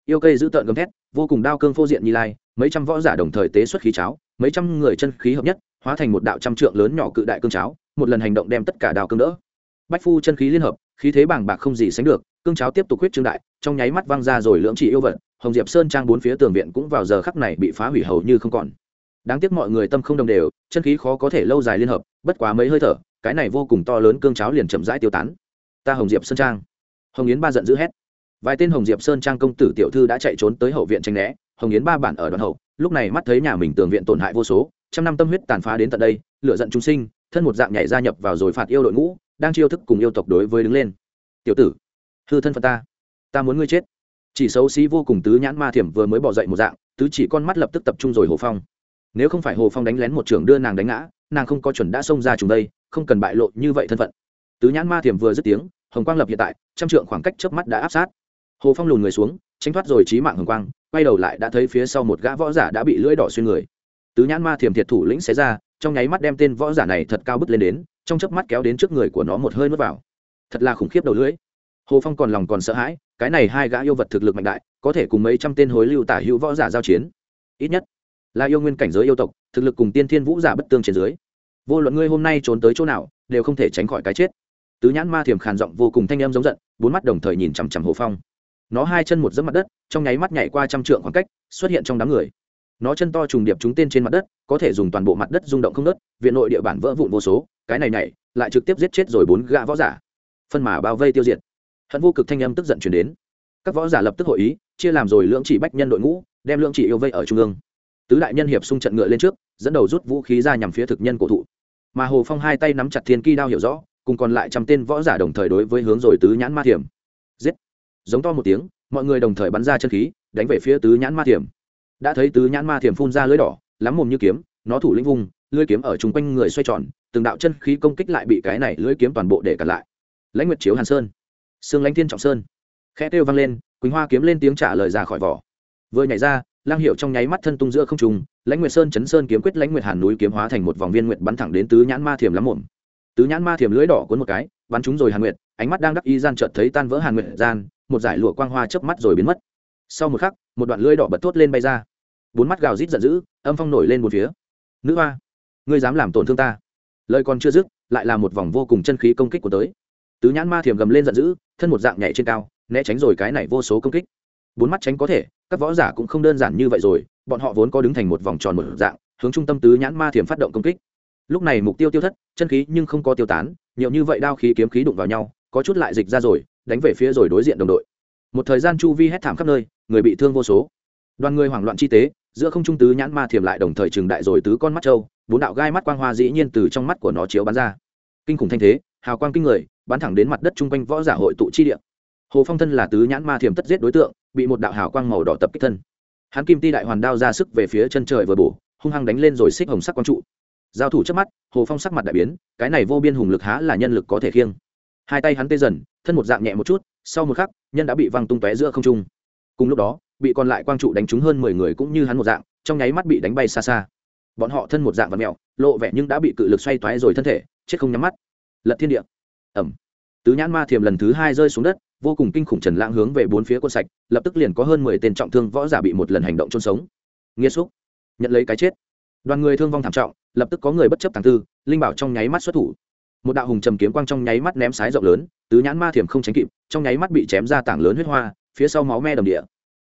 Speaker 1: Yêu cây giữ tợn gầm thét, vô cùng đao cương phô diện như lai, mấy trăm võ giả đồng thời tế xuất khí cháo, mấy trăm người chân khí hợp nhất, hóa thành một đạo trăm trượng lớn nhỏ cự đại cương cháo, một lần hành động đem tất cả đao cương đỡ. Bách phu chân khí liên hợp, khí thế bàng bạc không gì sánh được cương cháo tiếp tục huyết trương đại, trong nháy mắt văng ra rồi lưỡng chỉ yêu vật, hồng diệp sơn trang bốn phía tường viện cũng vào giờ khắc này bị phá hủy hầu như không còn. Đáng tiếc mọi người tâm không đồng đều, chân khí khó có thể lâu dài liên hợp, bất quá mấy hơi thở, cái này vô cùng to lớn cương cháo liền chậm rãi tiêu tán. Ta hồng diệp sơn trang. Hồng yến ba giận dữ hét. Vài tên hồng diệp sơn trang công tử tiểu thư đã chạy trốn tới hậu viện tranh né, hồng yến ba bản ở đoàn hậu, lúc này mắt thấy nhà mình tường viện tổn hại vô số, trăm năm tâm huyết tàn phá đến tận đây lựa giận chúng sinh, thân một dạng nhảy gia nhập vào rồi phạt yêu đội ngũ, đang chiêu thức cùng yêu tộc đối với đứng lên. Tiểu tử hư thân phận ta. Ta muốn ngươi chết. Chỉ xấu xí vô cùng tứ nhãn ma thiểm vừa mới bỏ dậy một dạng, tứ chỉ con mắt lập tức tập trung rồi hồ phong. Nếu không phải hồ phong đánh lén một trưởng đưa nàng đánh ngã, nàng không có chuẩn đã xông ra trùng đây, không cần bại lộ như vậy thân phận. Tứ nhãn ma thiểm vừa dứt tiếng, hồng quang lập hiện tại, trăm trượng khoảng cách trước mắt đã áp sát. Hồ phong lùn người xuống, tránh thoát rồi trí mạng hồng quang, quay đầu lại đã thấy phía sau một gã võ giả đã bị lưỡi đỏ xuyên người. Tứ nhãn ma thiểm thiệt thủ lĩnh xé ra, trong nháy mắt đem tên võ giả này thật cao bứt lên đến, trong chớp mắt kéo đến trước người của nó một hơi nuốt vào. Thật là khủng khiếp đầu lưỡi hồ phong còn lòng còn sợ hãi, cái này hai gã yêu vật thực lực mạnh đại, có thể cùng mấy trăm tên hối lưu tả hữu võ giả giao chiến. Ít nhất, là yêu nguyên cảnh giới yêu tộc, thực lực cùng tiên thiên vũ giả bất tương trên dưới. Vô luận ngươi hôm nay trốn tới chỗ nào, đều không thể tránh khỏi cái chết. Tứ nhãn ma thiềm khàn giọng vô cùng thanh em giống giận, bốn mắt đồng thời nhìn chằm chằm hồ phong. Nó hai chân một dẫm mặt đất, trong nháy mắt nhảy qua trăm trượng khoảng cách, xuất hiện trong đám người. Nó chân to trùng điệp chúng tên trên mặt đất, có thể dùng toàn bộ mặt đất rung động không đất viện nội địa bản vỡ vụn vô số, cái này nhảy, lại trực tiếp giết chết rồi bốn gã võ giả. Phân mà bao vây tiêu diệt hận vô cực thanh âm tức giận chuyển đến. Các võ giả lập tức hội ý, chia làm rồi lưỡng chỉ bách nhân đội ngũ, đem lưỡng chỉ yêu vây ở trung ương. Tứ đại nhân hiệp xung trận ngựa lên trước, dẫn đầu rút vũ khí ra nhằm phía thực nhân cổ thụ. Mà hồ phong hai tay nắm chặt thiên kỳ đao hiểu rõ, cùng còn lại trăm tên võ giả đồng thời đối với hướng rồi tứ nhãn ma thiểm. Giết! Giống to một tiếng, mọi người đồng thời bắn ra chân khí, đánh về phía tứ nhãn ma thiểm. Đã thấy tứ nhãn ma thiểm phun ra lưới đỏ, lắm mồm như kiếm, nó thủ lĩnh vùng, lưới kiếm ở chung quanh người xoay tròn, từng đạo chân khí công kích lại bị cái này lưới kiếm toàn bộ để cản lại. Lãnh nguyệt chiếu hàn sơn sương lãnh thiên trọng sơn. Khẽ kêu vang lên, quỳnh hoa kiếm lên tiếng trả lời ra khỏi vỏ. Vừa nhảy ra, lang hiệu trong nháy mắt thân tung giữa không trùng lãnh nguyệt sơn chấn sơn kiếm quyết lãnh nguyệt hàn núi kiếm hóa thành một vòng viên nguyệt bắn thẳng đến tứ nhãn ma thiểm lắm mồm tứ nhãn ma thiểm lưỡi đỏ cuốn một cái, bắn chúng rồi hàn nguyệt, ánh mắt đang đắc y gian chợt thấy tan vỡ hàn nguyệt gian, một giải lụa quang hoa chớp mắt rồi biến mất. Sau một khắc, một đoạn lưỡi đỏ bật thốt lên bay ra. Bốn mắt gào rít giận dữ, âm phong nổi lên một phía. Nữ hoa, ngươi dám làm tổn thương ta? Lời còn chưa dứt, lại là một vòng vô cùng chân khí công kích của tới tứ nhãn ma thiềm gầm lên giận dữ, thân một dạng nhảy trên cao, né tránh rồi cái này vô số công kích. Bốn mắt tránh có thể, các võ giả cũng không đơn giản như vậy rồi, bọn họ vốn có đứng thành một vòng tròn một dạng, hướng trung tâm tứ nhãn ma thiềm phát động công kích. Lúc này mục tiêu tiêu thất, chân khí nhưng không có tiêu tán, nhiều như vậy đao khí kiếm khí đụng vào nhau, có chút lại dịch ra rồi, đánh về phía rồi đối diện đồng đội. Một thời gian chu vi hét thảm khắp nơi, người bị thương vô số. Đoàn người hoảng loạn chi tế, giữa không trung tứ nhãn ma thiềm lại đồng thời trừng đại rồi tứ con mắt trâu, bốn đạo gai mắt quang hoa dĩ nhiên từ trong mắt của nó chiếu bắn ra. Kinh khủng thanh thế hào quang kinh người, bắn thẳng đến mặt đất chung quanh võ giả hội tụ chi địa. Hồ phong thân là tứ nhãn ma thiểm tất giết đối tượng, bị một đạo hào quang màu đỏ tập kích thân. Hắn kim ti đại hoàn đao ra sức về phía chân trời vừa bổ, hung hăng đánh lên rồi xích hồng sắc quang trụ. Giao thủ trước mắt, hồ phong sắc mặt đại biến, cái này vô biên hùng lực há là nhân lực có thể khiêng. Hai tay hắn tê dần, thân một dạng nhẹ một chút, sau một khắc, nhân đã bị văng tung tóe giữa không trung. Cùng lúc đó, bị còn lại quang trụ đánh trúng hơn mười người cũng như hắn một dạng, trong nháy mắt bị đánh bay xa xa. Bọn họ thân một dạng và mẹo, lộ vẻ nhưng đã bị cự lực xoay toái rồi thân thể, chết không nhắm mắt lật thiên địa. Ẩm. Tứ nhãn ma thiềm lần thứ hai rơi xuống đất, vô cùng kinh khủng trần lãng hướng về bốn phía quân sạch, lập tức liền có hơn mười tên trọng thương võ giả bị một lần hành động trôn sống. Nghĩa xúc. Nhận lấy cái chết. Đoàn người thương vong thảm trọng, lập tức có người bất chấp thằng tư, linh bảo trong nháy mắt xuất thủ. Một đạo hùng trầm kiếm quang trong nháy mắt ném sái rộng lớn, tứ nhãn ma thiểm không tránh kịp, trong nháy mắt bị chém ra tảng lớn huyết hoa, phía sau máu me đầm địa.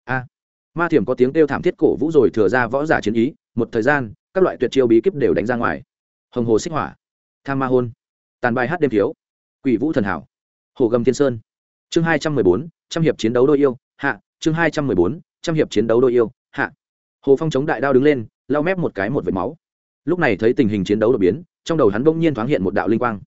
Speaker 1: A. Ma thiểm có tiếng kêu thảm thiết cổ vũ rồi thừa ra võ giả chiến ý, một thời gian, các loại tuyệt chiêu bí kíp đều đánh ra ngoài. Hồng hồ xích hỏa. Tham ma hôn tàn bài hát đêm thiếu. Quỷ vũ thần hảo. Hồ gầm thiên sơn. Chương hai trăm mười bốn, trăm hiệp chiến đấu đôi yêu, hạ, chương hai trăm mười bốn, trăm hiệp chiến đấu đôi yêu, hạ. Hồ phong chống đại đao đứng lên, lau mép một cái một vệt máu. Lúc này thấy tình hình chiến đấu đột biến, trong đầu hắn bỗng nhiên thoáng hiện một đạo linh quang.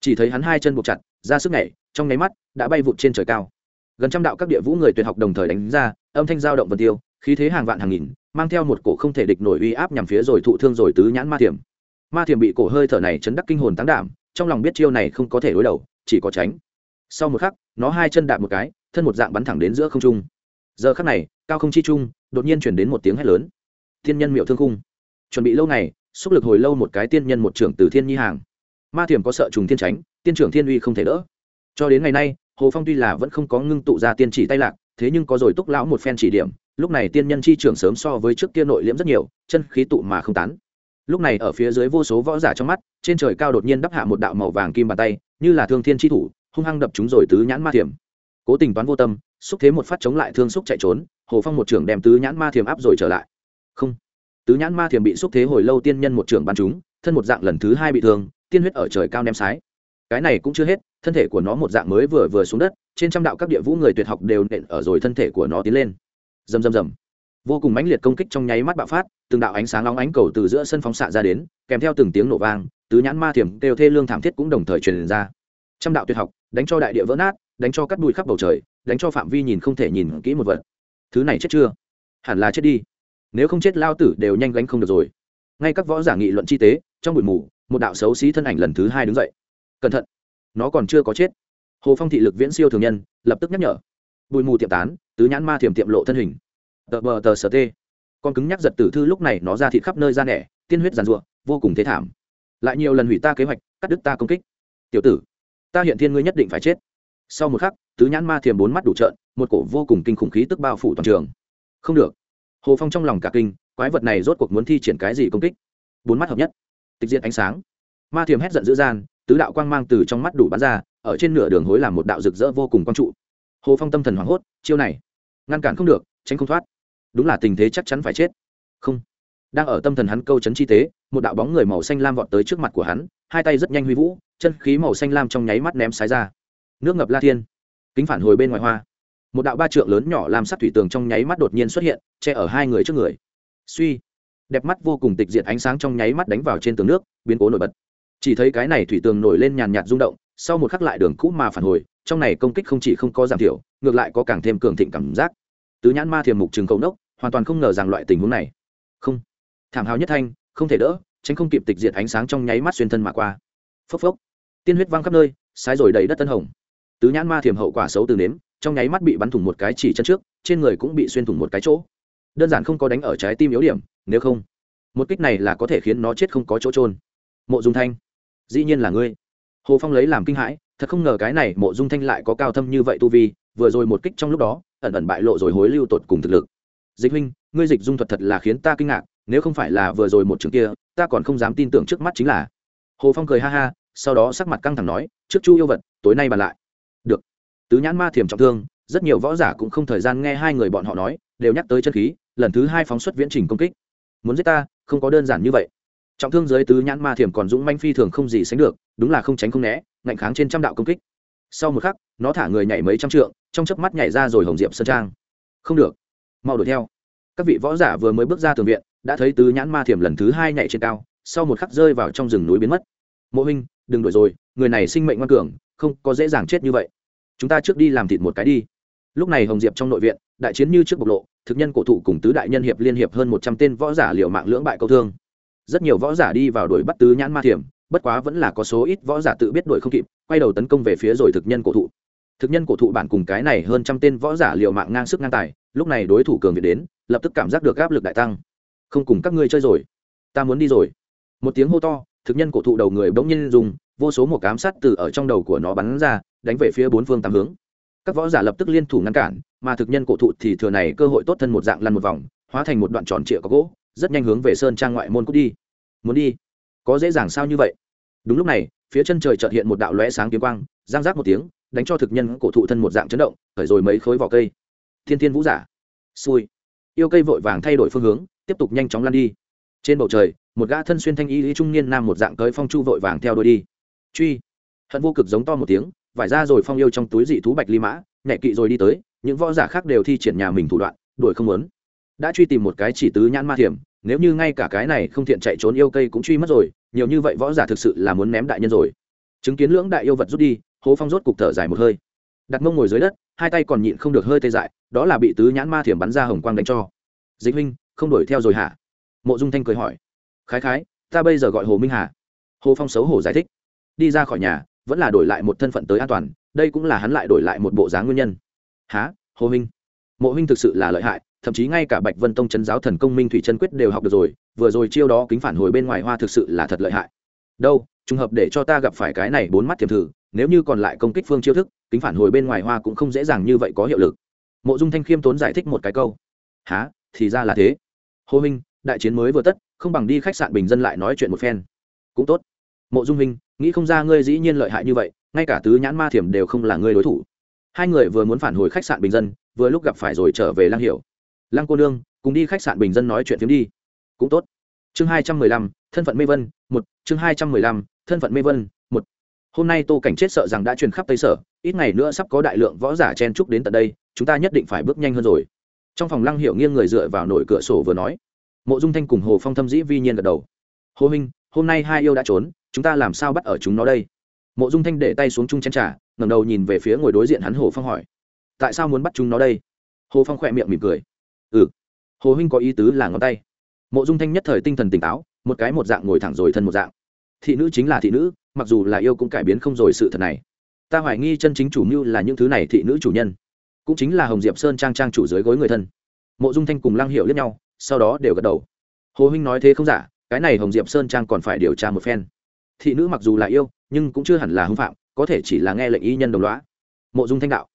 Speaker 1: Chỉ thấy hắn hai chân buộc chặt, ra sức nhảy, trong nháy mắt, đã bay vụt trên trời cao. Gần trăm đạo các địa vũ người tuyệt học đồng thời đánh ra, âm thanh giao động vân tiêu, khí thế hàng vạn hàng nghìn, mang theo một cổ không thể địch nổi uy áp nhằm phía rồi thụ thương rồi tứ nhãn ma thiểm. Ma thiểm bị cổ hơi thở này chấn đắc kinh hồn tán đảm trong lòng biết chiêu này không có thể đối đầu, chỉ có tránh. Sau một khắc, nó hai chân đạp một cái, thân một dạng bắn thẳng đến giữa không trung. Giờ khắc này, cao không chi trung, đột nhiên chuyển đến một tiếng hét lớn. Thiên nhân miệu thương khung. chuẩn bị lâu ngày, xúc lực hồi lâu một cái tiên nhân một trưởng từ thiên nhi hàng. Ma thiểm có sợ trùng thiên tránh, tiên trưởng thiên uy không thể đỡ. Cho đến ngày nay, hồ phong tuy là vẫn không có ngưng tụ ra tiên chỉ tay lạc, thế nhưng có rồi túc lão một phen chỉ điểm, lúc này tiên nhân chi trưởng sớm so với trước kia nội liễm rất nhiều, chân khí tụ mà không tán lúc này ở phía dưới vô số võ giả trong mắt, trên trời cao đột nhiên đắp hạ một đạo màu vàng kim bàn tay, như là thương thiên chi thủ, hung hăng đập chúng rồi tứ nhãn ma thiểm. Cố tình toán vô tâm, xúc thế một phát chống lại thương xúc chạy trốn, hồ phong một trưởng đem tứ nhãn ma thiểm áp rồi trở lại. Không, tứ nhãn ma thiểm bị xúc thế hồi lâu tiên nhân một trưởng bắn chúng thân một dạng lần thứ hai bị thương, tiên huyết ở trời cao ném sái. Cái này cũng chưa hết, thân thể của nó một dạng mới vừa vừa xuống đất, trên trăm đạo các địa vũ người tuyệt học đều nện ở rồi thân thể của nó tiến lên. Rầm rầm rầm vô cùng mãnh liệt công kích trong nháy mắt bạo phát, từng đạo ánh sáng long ánh cầu từ giữa sân phóng xạ ra đến, kèm theo từng tiếng nổ vang, tứ nhãn ma thiểm đều thê lương thảm thiết cũng đồng thời truyền ra. Trăm đạo tuyệt học, đánh cho đại địa vỡ nát, đánh cho cắt bụi khắp bầu trời, đánh cho phạm vi nhìn không thể nhìn kỹ một vật. Thứ này chết chưa? Hẳn là chết đi. Nếu không chết, lao tử đều nhanh gánh không được rồi. Ngay các võ giả nghị luận chi tế, trong bụi mù, một đạo xấu xí thân ảnh lần thứ hai đứng dậy. Cẩn thận, nó còn chưa có chết. Hồ phong thị lực viễn siêu thường nhân, lập tức nhắc nhở. Bụi mù tiệm tán, tứ nhãn ma thiểm tiệm lộ thân hình tờ bờ tờ sờ tê. Con cứng nhắc giật tử thư lúc này nó ra thịt khắp nơi ra nẻ, tiên huyết giàn ruộng vô cùng thế thảm. Lại nhiều lần hủy ta kế hoạch, cắt đứt ta công kích. Tiểu tử, ta hiện thiên ngươi nhất định phải chết. Sau một khắc, tứ nhãn ma thiềm bốn mắt đủ trợn, một cổ vô cùng kinh khủng khí tức bao phủ toàn trường. Không được. Hồ phong trong lòng cả kinh, quái vật này rốt cuộc muốn thi triển cái gì công kích? Bốn mắt hợp nhất. Tịch diện ánh sáng. Ma thiềm hét giận dữ gian, tứ đạo quang mang từ trong mắt đủ bắn ra, ở trên nửa đường hối làm một đạo rực rỡ vô cùng quang trụ. Hồ phong tâm thần hoảng hốt, chiêu này, ngăn cản không được, tránh không thoát đúng là tình thế chắc chắn phải chết. Không. Đang ở tâm thần hắn câu chấn chi tế, một đạo bóng người màu xanh lam vọt tới trước mặt của hắn, hai tay rất nhanh huy vũ, chân khí màu xanh lam trong nháy mắt ném sái ra. Nước ngập la thiên. Kính phản hồi bên ngoài hoa. Một đạo ba trượng lớn nhỏ làm sắt thủy tường trong nháy mắt đột nhiên xuất hiện, che ở hai người trước người. Suy. Đẹp mắt vô cùng tịch diệt ánh sáng trong nháy mắt đánh vào trên tường nước, biến cố nổi bật. Chỉ thấy cái này thủy tường nổi lên nhàn nhạt rung động, sau một khắc lại đường cũ mà phản hồi, trong này công kích không chỉ không có giảm thiểu, ngược lại có càng thêm cường thịnh cảm giác. Tứ nhãn ma thiềm mục trường cầu nốc hoàn toàn không ngờ rằng loại tình huống này. Không. Thảm hào nhất thanh, không thể đỡ, tránh không kịp tịch diệt ánh sáng trong nháy mắt xuyên thân mà qua. Phốc phốc. Tiên huyết văng khắp nơi, sai rồi đầy đất tân hồng. Tứ nhãn ma thiềm hậu quả xấu từ nếm, trong nháy mắt bị bắn thủng một cái chỉ chân trước, trên người cũng bị xuyên thủng một cái chỗ. Đơn giản không có đánh ở trái tim yếu điểm, nếu không, một kích này là có thể khiến nó chết không có chỗ trôn mộ dung thanh, dĩ nhiên là ngươi. Hồ phong lấy làm kinh hãi, thật không ngờ cái này mộ dung thanh lại có cao thâm như vậy tu vi, vừa rồi một kích trong lúc đó, ẩn ẩn bại lộ rồi hối lưu tột cùng thực lực dịch huynh, ngươi dịch dung thuật thật là khiến ta kinh ngạc, nếu không phải là vừa rồi một trường kia, ta còn không dám tin tưởng trước mắt chính là. Hồ phong cười ha ha, sau đó sắc mặt căng thẳng nói, trước chu yêu vật, tối nay bàn lại. Được. Tứ nhãn ma thiềm trọng thương, rất nhiều võ giả cũng không thời gian nghe hai người bọn họ nói, đều nhắc tới chân khí, lần thứ hai phóng xuất viễn trình công kích. Muốn giết ta, không có đơn giản như vậy. Trọng thương dưới tứ nhãn ma thiềm còn dũng manh phi thường không gì sánh được, đúng là không tránh không né, ngạnh kháng trên trăm đạo công kích. Sau một khắc, nó thả người nhảy mấy trăm trượng, trong chớp mắt nhảy ra rồi hồng diệp sơn trang. Không được mau đuổi theo. Các vị võ giả vừa mới bước ra tường viện, đã thấy tứ nhãn ma thiểm lần thứ hai nhảy trên cao, sau một khắc rơi vào trong rừng núi biến mất. Mộ huynh, đừng đuổi rồi, người này sinh mệnh ngoan cường, không có dễ dàng chết như vậy. Chúng ta trước đi làm thịt một cái đi. Lúc này hồng diệp trong nội viện, đại chiến như trước bộc lộ, thực nhân cổ thụ cùng tứ đại nhân hiệp liên hiệp hơn một trăm tên võ giả liệu mạng lưỡng bại câu thương. Rất nhiều võ giả đi vào đuổi bắt tứ nhãn ma thiểm, bất quá vẫn là có số ít võ giả tự biết đuổi không kịp, quay đầu tấn công về phía rồi thực nhân cổ thụ thực nhân cổ thụ bản cùng cái này hơn trăm tên võ giả liều mạng ngang sức ngang tài, lúc này đối thủ cường việt đến, lập tức cảm giác được áp lực đại tăng. Không cùng các ngươi chơi rồi. Ta muốn đi rồi. Một tiếng hô to, thực nhân cổ thụ đầu người bỗng nhiên dùng vô số một cám sắt từ ở trong đầu của nó bắn ra, đánh về phía bốn phương tám hướng. Các võ giả lập tức liên thủ ngăn cản, mà thực nhân cổ thụ thì thừa này cơ hội tốt thân một dạng lăn một vòng, hóa thành một đoạn tròn trịa có gỗ, rất nhanh hướng về sơn trang ngoại môn cút đi. Muốn đi? Có dễ dàng sao như vậy? Đúng lúc này, phía chân trời chợt hiện một đạo lóe sáng kiếm quang, giang giác một tiếng đánh cho thực nhân cổ thụ thân một dạng chấn động khởi rồi mấy khối vỏ cây. Thiên thiên vũ giả. Xui. Yêu cây vội vàng thay đổi phương hướng, tiếp tục nhanh chóng lăn đi. Trên bầu trời, một gã thân xuyên thanh y lý trung niên nam một dạng cưới phong chu vội vàng theo đuôi đi. Truy. Hận vô cực giống to một tiếng, vải ra rồi phong yêu trong túi dị thú bạch ly mã, nhẹ kỵ rồi đi tới, những võ giả khác đều thi triển nhà mình thủ đoạn, đuổi không muốn. Đã truy tìm một cái chỉ tứ nhãn ma thiểm, nếu như ngay cả cái này không thiện chạy trốn yêu cây cũng truy mất rồi, nhiều như vậy võ giả thực sự là muốn ném đại nhân rồi. Chứng kiến lưỡng đại yêu vật rút đi hồ phong rốt cục thở dài một hơi. Đặt mông ngồi dưới đất, hai tay còn nhịn không được hơi tê dại, đó là bị tứ nhãn ma thiểm bắn ra hồng quang đánh cho. Dịch huynh, không đuổi theo rồi hả? Mộ dung thanh cười hỏi. Khái khái, ta bây giờ gọi hồ minh hà. Hồ phong xấu hổ giải thích. Đi ra khỏi nhà, vẫn là đổi lại một thân phận tới an toàn, đây cũng là hắn lại đổi lại một bộ dáng nguyên nhân. Há hồ minh? Mộ huynh thực sự là lợi hại, thậm chí ngay cả bạch vân tông chấn giáo thần công minh thủy chân quyết đều học được rồi, vừa rồi chiêu đó kính phản hồi bên ngoài hoa thực sự là thật lợi hại. Đâu, trùng hợp để cho ta gặp phải cái này bốn mắt thiềm thử nếu như còn lại công kích phương chiêu thức, kính phản hồi bên ngoài hoa cũng không dễ dàng như vậy có hiệu lực. Mộ dung thanh khiêm tốn giải thích một cái câu. Há thì ra là thế. Hô minh đại chiến mới vừa tất, không bằng đi khách sạn bình dân lại nói chuyện một phen. Cũng tốt. Mộ dung minh nghĩ không ra ngươi dĩ nhiên lợi hại như vậy, ngay cả tứ nhãn ma thiểm đều không là ngươi đối thủ. Hai người vừa muốn phản hồi khách sạn bình dân, vừa lúc gặp phải rồi trở về lang hiểu. Lăng cô nương, cùng đi khách sạn bình dân nói chuyện phiếm đi. Cũng tốt. Chương hai trăm mười lăm, thân phận mê vân, một, chương hai trăm mười lăm, thân phận mê vân hôm nay tô cảnh chết sợ rằng đã truyền khắp tây sở, ít ngày nữa sắp có đại lượng võ giả chen trúc đến tận đây, chúng ta nhất định phải bước nhanh hơn rồi. Trong phòng lăng hiệu nghiêng người dựa vào nổi cửa sổ vừa nói. Mộ dung thanh cùng hồ phong thâm dĩ vi nhiên gật đầu. Hồ minh hôm nay hai yêu đã trốn, chúng ta làm sao bắt ở chúng nó đây? Mộ dung thanh để tay xuống chung chén trà, ngẩng đầu nhìn về phía ngồi đối diện hắn hồ phong hỏi. Tại sao muốn bắt chúng nó đây? Hồ phong khỏe miệng mỉm cười. Ừ hồ huynh có ý tứ là ngón tay. Mộ dung thanh nhất thời tinh thần tỉnh táo, một cái một dạng ngồi thẳng rồi thân một dạng. Thị nữ chính là thị nữ mặc dù là yêu cũng cải biến không rồi sự thật này. Ta hoài nghi chân chính chủ mưu là những thứ này thị nữ chủ nhân, cũng chính là hồng diệp sơn trang trang chủ dưới gối người thân. Mộ dung thanh cùng lang hiệu lẫn nhau, sau đó đều gật đầu. Hồ huynh nói thế không giả, cái này hồng diệp sơn trang còn phải điều tra một phen. Thị nữ mặc dù là yêu, nhưng cũng chưa hẳn là hưng phạm, có thể chỉ là nghe lệnh y nhân đồng loá mộ dung thanh đạo,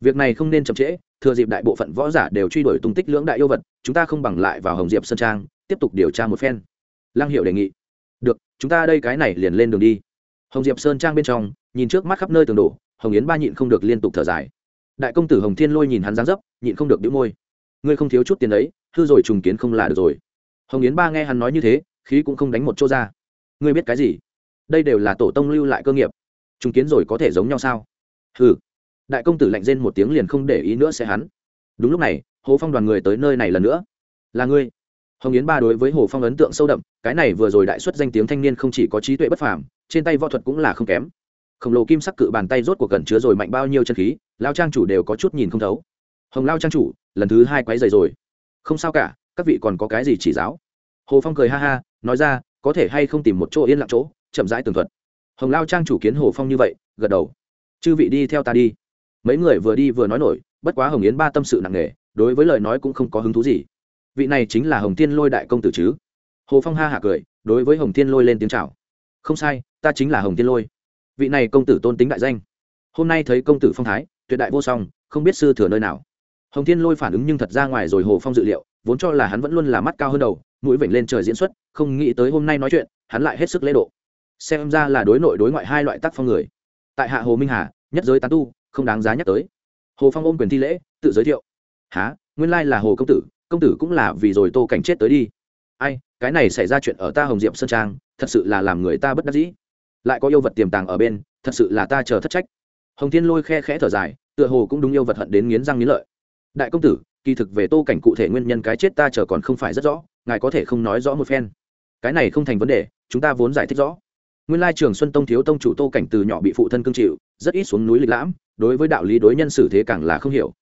Speaker 1: việc này không nên chậm trễ, thừa dịp đại bộ phận võ giả đều truy đuổi tung tích lưỡng đại yêu vật, chúng ta không bằng lại vào hồng diệp sơn trang, tiếp tục điều tra một phen. Lang hiệu đề nghị, được, chúng ta đây cái này liền lên đường đi hồng diệp sơn trang bên trong, nhìn trước mắt khắp nơi tường đổ, hồng yến ba nhịn không được liên tục thở dài. Đại công tử hồng thiên lôi nhìn hắn dáng dấp, nhịn không được đĩu môi. Ngươi không thiếu chút tiền đấy, hư rồi trùng kiến không là được rồi. Hồng yến ba nghe hắn nói như thế, khí cũng không đánh một chỗ ra. Ngươi biết cái gì? Đây đều là tổ tông lưu lại cơ nghiệp. Trùng kiến rồi có thể giống nhau sao? Hừ. Đại công tử lạnh rên một tiếng liền không để ý nữa sẽ hắn. Đúng lúc này, hồ phong đoàn người tới nơi này lần nữa. Là ngươi hồng yến ba đối với hồ phong ấn tượng sâu đậm, cái này vừa rồi đại xuất danh tiếng thanh niên không chỉ có trí tuệ bất phàm, trên tay võ thuật cũng là không kém. Khổng lồ kim sắc cự bàn tay rốt cuộc gần chứa rồi mạnh bao nhiêu chân khí, lao trang chủ đều có chút nhìn không thấu. Hồng lao trang chủ, lần thứ hai quấy dày rồi. Không sao cả, các vị còn có cái gì chỉ giáo? Hồ phong cười ha ha, nói ra, có thể hay không tìm một chỗ yên lặng chỗ, chậm rãi tường thuật. Hồng lao trang chủ kiến hồ phong như vậy, gật đầu. Chư vị đi theo ta đi. Mấy người vừa đi vừa nói nổi, bất quá hồng yến ba tâm sự nặng nề, đối với lời nói cũng không có hứng thú gì vị này chính là hồng thiên lôi đại công tử chứ? Hồ phong ha hạ cười, đối với hồng thiên lôi lên tiếng c h à o không sai, ta chính là hồng thiên lôi. Vị này công tử tôn tính đại danh. Hôm nay thấy công tử phong thái, tuyệt đại vô song, không biết sư thừa nơi nào. Hồng thiên lôi phản ứng nhưng thật ra ngoài rồi hồ phong dự liệu, vốn cho là hắn vẫn luôn là mắt cao hơn đầu, mũi vểnh lên trời diễn xuất, không nghĩ tới hôm nay nói chuyện, hắn lại hết sức lễ độ. Xem ra là đối nội đối ngoại hai loại tác phong người. Tại hạ hồ minh hà, nhất giới tán tu, không đáng giá nhắc tới. Hồ phong ôm quyền thi lễ, tự giới thiệu. Há nguyên lai là hồ công tử công tử cũng là vì rồi tô cảnh chết tới đi. Ai, cái này xảy ra chuyện ở ta hồng diệm sơn trang, thật sự là làm người ta bất đắc dĩ. Lại có yêu vật tiềm tàng ở bên, thật sự là ta chờ thất trách. Hồng thiên lôi khe khẽ thở dài, tựa hồ cũng đúng yêu vật hận đến nghiến răng nghiến lợi. Đại công tử, kỳ thực về tô cảnh cụ thể nguyên nhân cái chết ta chờ còn không phải rất rõ, ngài có thể không nói rõ một phen. Cái này không thành vấn đề, chúng ta vốn giải thích rõ. Nguyên lai trường xuân tông thiếu tông chủ tô cảnh từ nhỏ bị phụ thân cương chịu, rất ít xuống núi lịch lãm, đối với đạo lý đối nhân xử thế càng là không hiểu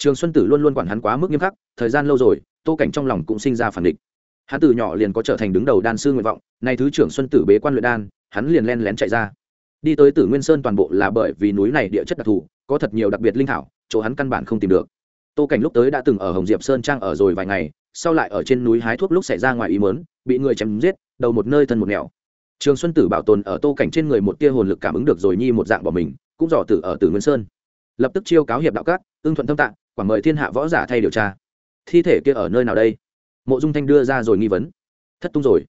Speaker 1: trường xuân tử luôn luôn quản hắn quá mức nghiêm khắc, thời gian lâu rồi, tô cảnh trong lòng cũng sinh ra phản địch. Hắn từ nhỏ liền có trở thành đứng đầu đan sư nguyện vọng, nay thứ trưởng xuân tử bế quan luyện đan, hắn liền len lén chạy ra. Đi tới tử nguyên sơn toàn bộ là bởi vì núi này địa chất đặc thù, có thật nhiều đặc biệt linh thảo, chỗ hắn căn bản không tìm được. Tô cảnh lúc tới đã từng ở hồng diệp sơn trang ở rồi vài ngày, sau lại ở trên núi hái thuốc lúc xảy ra ngoài ý mớn bị người chém giết, đầu một nơi thân một nẻo. Trường xuân tử bảo tồn ở tô cảnh trên người một tia hồn lực cảm ứng được rồi nhi một dạng bỏ mình, cũng dò tử ở tử nguyên sơn. Lập tức chiêu cáo hiệp đạo cát ưng thuận thông tạng quảng mời thiên hạ võ giả thay điều tra. Thi thể kia ở nơi nào đây? Mộ dung thanh đưa ra rồi nghi vấn. Thất tung rồi.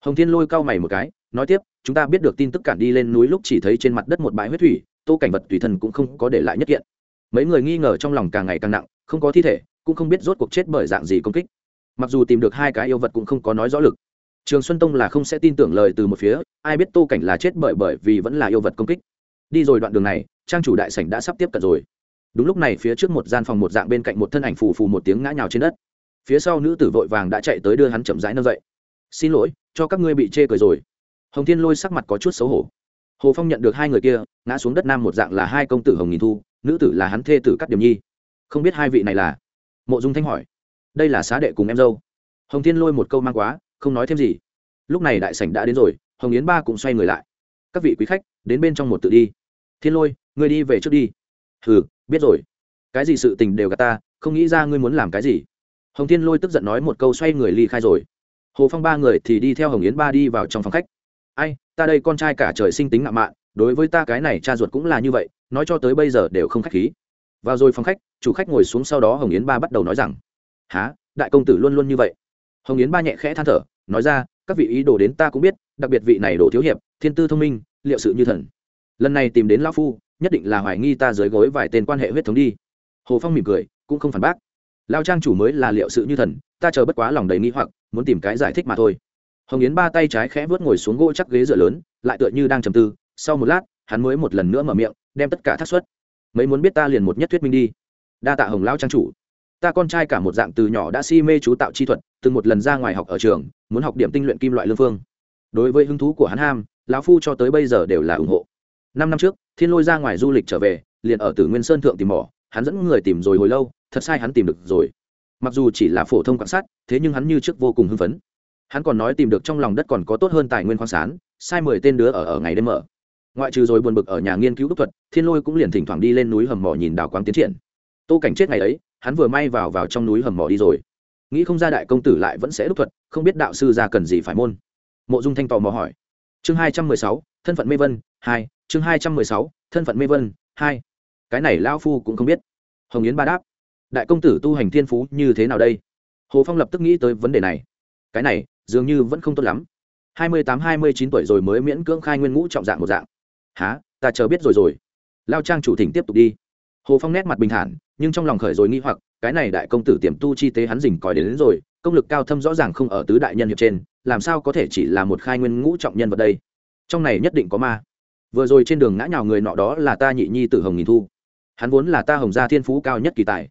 Speaker 1: Hồng thiên lôi cau mày một cái, nói tiếp, chúng ta biết được tin tức cản đi lên núi lúc chỉ thấy trên mặt đất một bãi huyết thủy, tô cảnh vật tùy thân cũng không có để lại nhất kiện. Mấy người nghi ngờ trong lòng càng ngày càng nặng, không có thi thể, cũng không biết rốt cuộc chết bởi dạng gì công kích. Mặc dù tìm được hai cái yêu vật cũng không có nói rõ lực. Trường xuân tông là không sẽ tin tưởng lời từ một phía, ai biết tô cảnh là chết bởi bởi vì vẫn là yêu vật công kích. Đi rồi đoạn đường này, trang chủ đại sảnh đã sắp tiếp cận rồi đúng lúc này phía trước một gian phòng một dạng bên cạnh một thân ảnh phù phù một tiếng ngã nhào trên đất. Phía sau nữ tử vội vàng đã chạy tới đưa hắn chậm rãi nâng dậy. Xin lỗi, cho các ngươi bị chê cười rồi. Hồng thiên lôi sắc mặt có chút xấu hổ. Hồ phong nhận được hai người kia, ngã xuống đất nam một dạng là hai công tử hồng nghìn thu, nữ tử là hắn thê tử cắt điểm nhi. Không biết hai vị này là? Mộ dung thanh hỏi. Đây là xá đệ cùng em dâu. Hồng thiên lôi một câu mang quá, không nói thêm gì. Lúc này đại sảnh đã đến rồi, hồng yến ba cũng xoay người lại. Các vị quý khách, đến bên trong một tự đi. Thiên lôi, ngươi đi về trước đi. Hừ biết rồi. Cái gì sự tình đều gạt ta, không nghĩ ra ngươi muốn làm cái gì. Hồng thiên lôi tức giận nói một câu xoay người ly khai rồi. Hồ phong ba người thì đi theo hồng yến ba đi vào trong phòng khách. Ai, ta đây con trai cả trời sinh tính ngạo mạn, đối với ta cái này cha ruột cũng là như vậy, nói cho tới bây giờ đều không khách khí. Vào rồi phòng khách, chủ khách ngồi xuống sau đó hồng yến ba bắt đầu nói rằng há đại công tử luôn luôn như vậy? Hồng yến ba nhẹ khẽ than thở, nói ra, các vị ý đồ đến ta cũng biết, đặc biệt vị này đồ thiếu hiệp, thiên tư thông minh, liệu sự như thần. Lần này tìm đến lão phu nhất định là hoài nghi ta dưới gối vài tên quan hệ huyết thống đi. Hồ phong mỉm cười, cũng không phản bác. Lao trang chủ mới là liệu sự như thần, ta chờ bất quá lòng đầy nghi hoặc, muốn tìm cái giải thích mà thôi. Hồng yến ba tay trái khẽ vớt ngồi xuống gỗ chắc ghế dựa lớn, lại tựa như đang trầm tư. Sau một lát, hắn mới một lần nữa mở miệng, đem tất cả thác suất. mấy muốn biết ta liền một nhất thuyết minh đi. Đa tạ hồng lao trang chủ. Ta con trai cả một dạng từ nhỏ đã si mê chú tạo chi thuật, từng một lần ra ngoài học ở trường, muốn học điểm tinh luyện kim loại lương phương. Đối với hứng thú của hắn ham, lão phu cho tới bây giờ đều là ủng hộ năm năm trước thiên lôi ra ngoài du lịch trở về liền ở tử nguyên sơn thượng tìm mỏ hắn dẫn người tìm rồi hồi lâu thật sai hắn tìm được rồi. Mặc dù chỉ là phổ thông quan sát thế nhưng hắn như trước vô cùng hưng phấn. Hắn còn nói tìm được trong lòng đất còn có tốt hơn tài nguyên khoáng sản, sai mười tên đứa ở ở ngày đêm mở. Ngoại trừ rồi buồn bực ở nhà nghiên cứu đúc thuật thiên lôi cũng liền thỉnh thoảng đi lên núi hầm mỏ nhìn đào quang tiến triển. Tô cảnh chết ngày ấy hắn vừa may vào vào trong núi hầm mỏ đi rồi. Nghĩ không ra đại công tử lại vẫn sẽ đúc thuật không biết đạo sư ra cần gì phải môn. Mộ dung thanh tò mò hỏi. Chương hai trăm mười sáu thân phận mê vân hai chương hai trăm mười sáu thân phận mê vân hai. Cái này lao phu cũng không biết. Hồng yến ba đáp đại công tử tu hành thiên phú như thế nào đây? Hồ phong lập tức nghĩ tới vấn đề này. Cái này dường như vẫn không tốt lắm. Hai mươi tám hai mươi chín tuổi rồi mới miễn cưỡng khai nguyên ngũ trọng dạng một dạng. Há ta chờ biết rồi rồi. Lao trang chủ thỉnh tiếp tục đi. Hồ phong nét mặt bình thản nhưng trong lòng khởi rồi nghi hoặc cái này đại công tử tiềm tu chi tế hắn dình còi đến, đến rồi công lực cao thâm rõ ràng không ở tứ đại nhân hiệp trên làm sao có thể chỉ là một khai nguyên ngũ trọng nhân vật đây? Trong này nhất định có ma vừa rồi trên đường ngã nhào người nọ đó là ta nhị nhi tử hồng nghìn thu. Hắn vốn là ta hồng gia thiên phú cao nhất kỳ tài.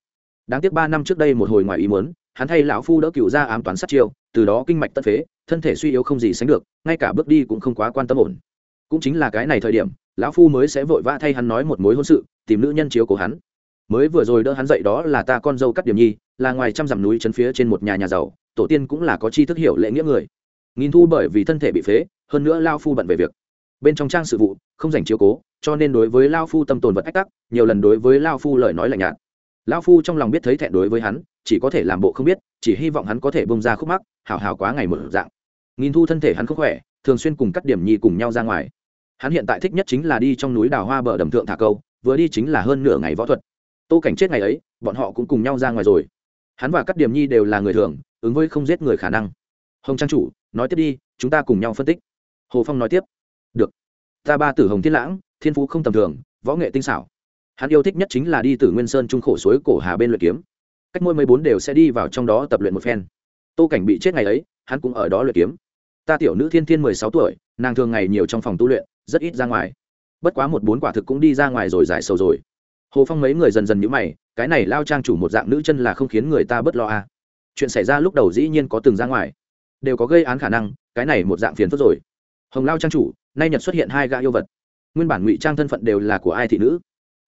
Speaker 1: Đáng tiếc ba năm trước đây một hồi ngoài ý muốn, hắn thay lão phu đỡ cựu ra ám toán sát chiêu, từ đó kinh mạch tất phế, thân thể suy yếu không gì sánh được, ngay cả bước đi cũng không quá quan tâm ổn. Cũng chính là cái này thời điểm, lão phu mới sẽ vội vã thay hắn nói một mối hôn sự, tìm nữ nhân chiếu của hắn. Mới vừa rồi đỡ hắn dậy đó là ta con dâu cắt điểm nhi, là ngoài trăm dặm núi chân phía trên một nhà nhà giàu, tổ tiên cũng là có chi thức hiểu lễ nghĩa người. Nghìn thu bởi vì thân thể bị phế, hơn nữa lao phu bận về việc bên trong trang sự vụ, không dành chiếu cố, cho nên đối với lao phu tâm tồn vật ách tắc, nhiều lần đối với lao phu lời nói lạnh nhạt. Lao phu trong lòng biết thấy thẹn đối với hắn, chỉ có thể làm bộ không biết, chỉ hy vọng hắn có thể bông ra khúc mắc, hào hào quá ngày một dạng. Nghìn thu thân thể hắn không khỏe, thường xuyên cùng cắt điểm nhi cùng nhau ra ngoài. Hắn hiện tại thích nhất chính là đi trong núi đào hoa bờ đầm thượng thả câu, vừa đi chính là hơn nửa ngày võ thuật. Tô cảnh chết ngày ấy, bọn họ cũng cùng nhau ra ngoài rồi. Hắn và cắt điểm nhi đều là người thường, ứng với không giết người khả năng. Hồng trang chủ, nói tiếp đi, chúng ta cùng nhau phân tích. Hồ phong nói tiếp được. Ta ba tử hồng thiên lãng, thiên phú không tầm thường, võ nghệ tinh xảo. Hắn yêu thích nhất chính là đi từ nguyên sơn trung khổ suối cổ hà bên luyện kiếm. Cách mỗi mười bốn đều sẽ đi vào trong đó tập luyện một phen. Tô cảnh bị chết ngày ấy, hắn cũng ở đó luyện kiếm. Ta tiểu nữ thiên thiên mười sáu tuổi, nàng thường ngày nhiều trong phòng tu luyện, rất ít ra ngoài. Bất quá một bốn quả thực cũng đi ra ngoài rồi giải sầu rồi. Hồ phong mấy người dần dần nhữ mày, cái này lao trang chủ một dạng nữ chân là không khiến người ta bớt lo à. chuyện xảy ra lúc đầu dĩ nhiên có từng ra ngoài. Đều có gây án khả năng, cái này một dạng phiền phức rồi. Hồng lao trang chủ nay nhật xuất hiện hai gã yêu vật. Nguyên bản ngụy trang thân phận đều là của ai thị nữ?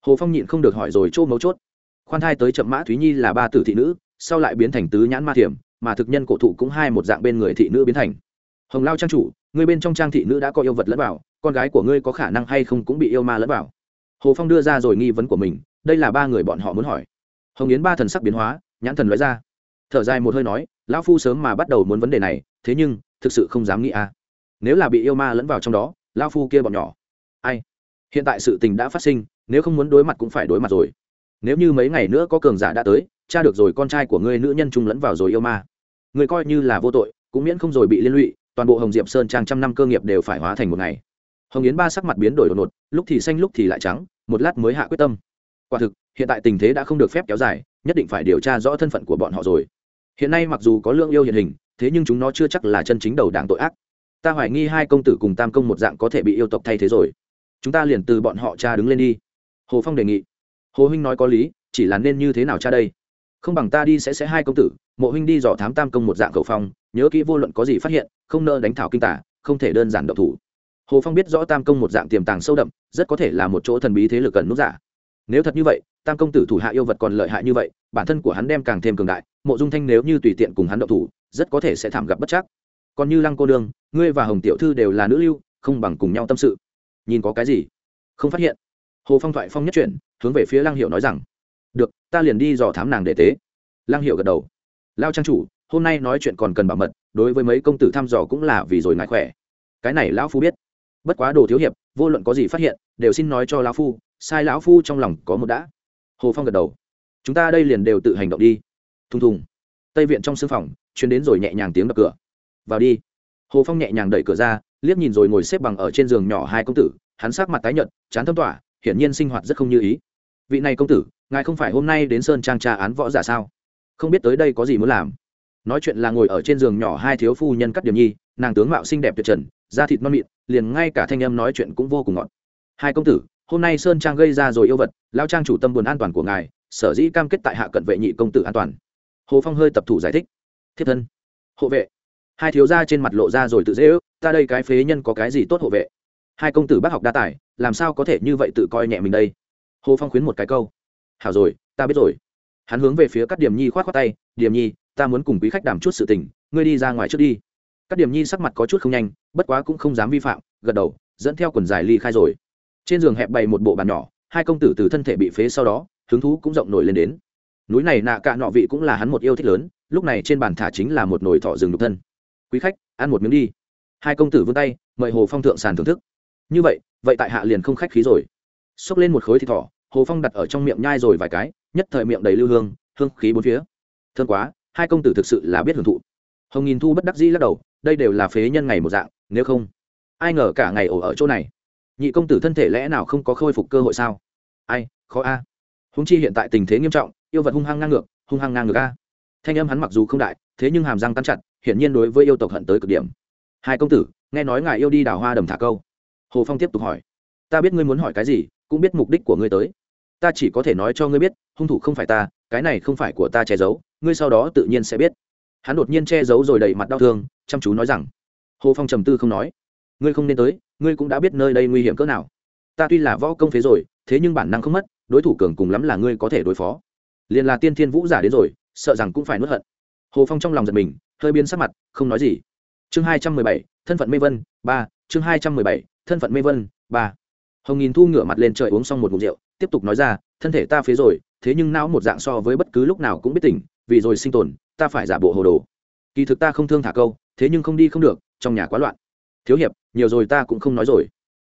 Speaker 1: Hồ phong nhịn không được hỏi rồi chỗ mấu chốt. Khoan thai tới chậm mã thúy nhi là ba tử thị nữ sau lại biến thành tứ nhãn ma thiểm mà thực nhân cổ thụ cũng hai một dạng bên người thị nữ biến thành. Hồng lao trang chủ người bên trong trang thị nữ đã có yêu vật lẫn vào con gái của ngươi có khả năng hay không cũng bị yêu ma lẫn vào? Hồ phong đưa ra rồi nghi vấn của mình đây là ba người bọn họ muốn hỏi. Hồng yến ba thần sắc biến hóa nhãn thần nói ra. Thở dài một hơi nói lão phu sớm mà bắt đầu muốn vấn đề này thế nhưng thực sự không dám nghĩ à, nếu là bị yêu ma lẫn vào trong đó lão phu kia bọn nhỏ. Ai? Hiện tại sự tình đã phát sinh, nếu không muốn đối mặt cũng phải đối mặt rồi. Nếu như mấy ngày nữa có cường giả đã tới, cha được rồi con trai của ngươi nữ nhân trung lẫn vào rồi yêu ma. Người coi như là vô tội, cũng miễn không rồi bị liên lụy, toàn bộ hồng diệp sơn trang trăm năm cơ nghiệp đều phải hóa thành một ngày. Hồng yến ba sắc mặt biến đổi đột ngột, lúc thì xanh lúc thì lại trắng, một lát mới hạ quyết tâm. Quả thực, hiện tại tình thế đã không được phép kéo dài, nhất định phải điều tra rõ thân phận của bọn họ rồi. Hiện nay mặc dù có lương yêu hiện hình, thế nhưng chúng nó chưa chắc là chân chính đầu đảng tội ác ta hoài nghi hai công tử cùng tam công một dạng có thể bị yêu tộc thay thế rồi. Chúng ta liền từ bọn họ cha đứng lên đi. Hồ phong đề nghị. Hồ huynh nói có lý, chỉ là nên như thế nào cha đây? Không bằng ta đi sẽ sẽ hai công tử, mộ huynh đi dò thám tam công một dạng khẩu phong, nhớ kỹ vô luận có gì phát hiện, không nỡ đánh thảo kinh tả không thể đơn giản độc thủ. Hồ phong biết rõ tam công một dạng tiềm tàng sâu đậm, rất có thể là một chỗ thần bí thế lực cần nút giả. Nếu thật như vậy, tam công tử thủ hạ yêu vật còn lợi hại như vậy, bản thân của hắn đem càng thêm cường đại, mộ dung thanh nếu như tùy tiện cùng hắn độc thủ, rất có thể sẽ thảm gặp bất chắc còn như lăng cô đương ngươi và hồng tiểu thư đều là nữ lưu, không bằng cùng nhau tâm sự. Nhìn có cái gì? Không phát hiện. Hồ phong thoại phong nhất chuyển, hướng về phía lăng hiệu nói rằng, được, ta liền đi dò thám nàng để tế. Lăng hiệu gật đầu. Lao trang chủ, hôm nay nói chuyện còn cần bảo mật, đối với mấy công tử thăm dò cũng là vì rồi ngại khỏe. Cái này lão phu biết. Bất quá đồ thiếu hiệp, vô luận có gì phát hiện, đều xin nói cho lão phu, sai lão phu trong lòng có một đã. Hồ phong gật đầu. Chúng ta đây liền đều tự hành động đi. Thùng thùng. Tây viện trong sưng phòng chuyến đến rồi nhẹ nhàng tiếng đập cửa vào đi. Hồ phong nhẹ nhàng đẩy cửa ra, liếc nhìn rồi ngồi xếp bằng ở trên giường nhỏ hai công tử, hắn sát mặt tái nhợt, chán thâm tỏa, hiển nhiên sinh hoạt rất không như ý. Vị này công tử, ngài không phải hôm nay đến sơn trang tra án võ giả sao? Không biết tới đây có gì muốn làm. Nói chuyện là ngồi ở trên giường nhỏ hai thiếu phu nhân cắt điểm nhi, nàng tướng mạo xinh đẹp tuyệt trần, da thịt non mịn, liền ngay cả thanh âm nói chuyện cũng vô cùng ngọt. Hai công tử, hôm nay sơn trang gây ra rồi yêu vật lao trang chủ tâm buồn an toàn của ngài, sở dĩ cam kết tại hạ cận vệ nhị công tử an toàn. Hồ phong hơi tập thủ giải thích. Thiết thân, hộ vệ hai thiếu gia trên mặt lộ ra rồi tự dễ ước, ta đây cái phế nhân có cái gì tốt hộ vệ? Hai công tử bác học đa tài, làm sao có thể như vậy tự coi nhẹ mình đây? Hồ phong khuyến một cái câu. Hảo rồi, ta biết rồi. Hắn hướng về phía các điểm nhi k h o á t khoác tay, điểm nhi, ta muốn cùng quý khách đảm chút sự tình, ngươi đi ra ngoài trước đi. Các điểm nhi sắc mặt có chút không nhanh, bất quá cũng không dám vi phạm, gật đầu, dẫn theo quần dài ly khai rồi. Trên giường hẹp bày một bộ bàn nhỏ, hai công tử từ thân thể bị phế sau đó, hứng thú cũng rộng nổi lên đến. Núi này nạ cạ nọ vị cũng là hắn một yêu thích lớn, lúc này trên bàn thả chính là một nồi thọ rừng đục thân quý khách, ăn một miếng đi. Hai công tử vươn tay, mời hồ phong thượng sàn thưởng thức. Như vậy vậy tại hạ liền không khách khí rồi. Xốc lên một khối thịt thỏ, hồ phong đặt ở trong miệng nhai rồi vài cái, nhất thời miệng đầy lưu hương hương khí bốn phía. Thương quá, hai công tử thực sự là biết hưởng thụ. Hồng nghìn thu bất đắc dĩ lắc đầu, đây đều là phế nhân ngày một dạng, nếu không, ai ngờ cả ngày ổ ở chỗ này. Nhị công tử thân thể lẽ nào không có khôi phục cơ hội sao? Ai, khó a. Húng chi hiện tại tình thế nghiêm trọng, yêu vật hung hăng ngang ngược, hung hăng ngang ngược a. Thanh âm hắn mặc dù không đại, thế nhưng hàm răng tan chặt hiển nhiên đối với yêu tộc hận tới cực điểm. Hai công tử, nghe nói ngài yêu đi đào hoa đầm thả câu. Hồ phong tiếp tục hỏi. Ta biết ngươi muốn hỏi cái gì, cũng biết mục đích của ngươi tới. Ta chỉ có thể nói cho ngươi biết, hung thủ không phải ta, cái này không phải của ta che giấu, ngươi sau đó tự nhiên sẽ biết. Hắn đột nhiên che giấu rồi đầy mặt đau thương, chăm chú nói rằng. Hồ phong trầm tư không nói. Ngươi không nên tới, ngươi cũng đã biết nơi đây nguy hiểm cỡ nào. Ta tuy là võ công phế rồi, thế nhưng bản năng không mất, đối thủ cường cùng lắm là ngươi có thể đối phó. Liền là tiên thiên vũ giả đến rồi, sợ rằng cũng phải nuốt hận hồ phong trong lòng giật mình, hơi biến sắc mặt, không nói gì. Chương hai trăm mười bảy, thân phận mê vân, ba, chương hai trăm mười bảy, thân phận mê vân, ba. Hồng nghìn thu ngửa mặt lên trời uống xong một mục rượu, tiếp tục nói ra, thân thể ta phế rồi, thế nhưng não một dạng so với bất cứ lúc nào cũng biết tỉnh, vì rồi sinh tồn, ta phải giả bộ hồ đồ. Kỳ thực ta không thương thả câu, thế nhưng không đi không được, trong nhà quá loạn. Thiếu hiệp, nhiều rồi ta cũng không nói rồi.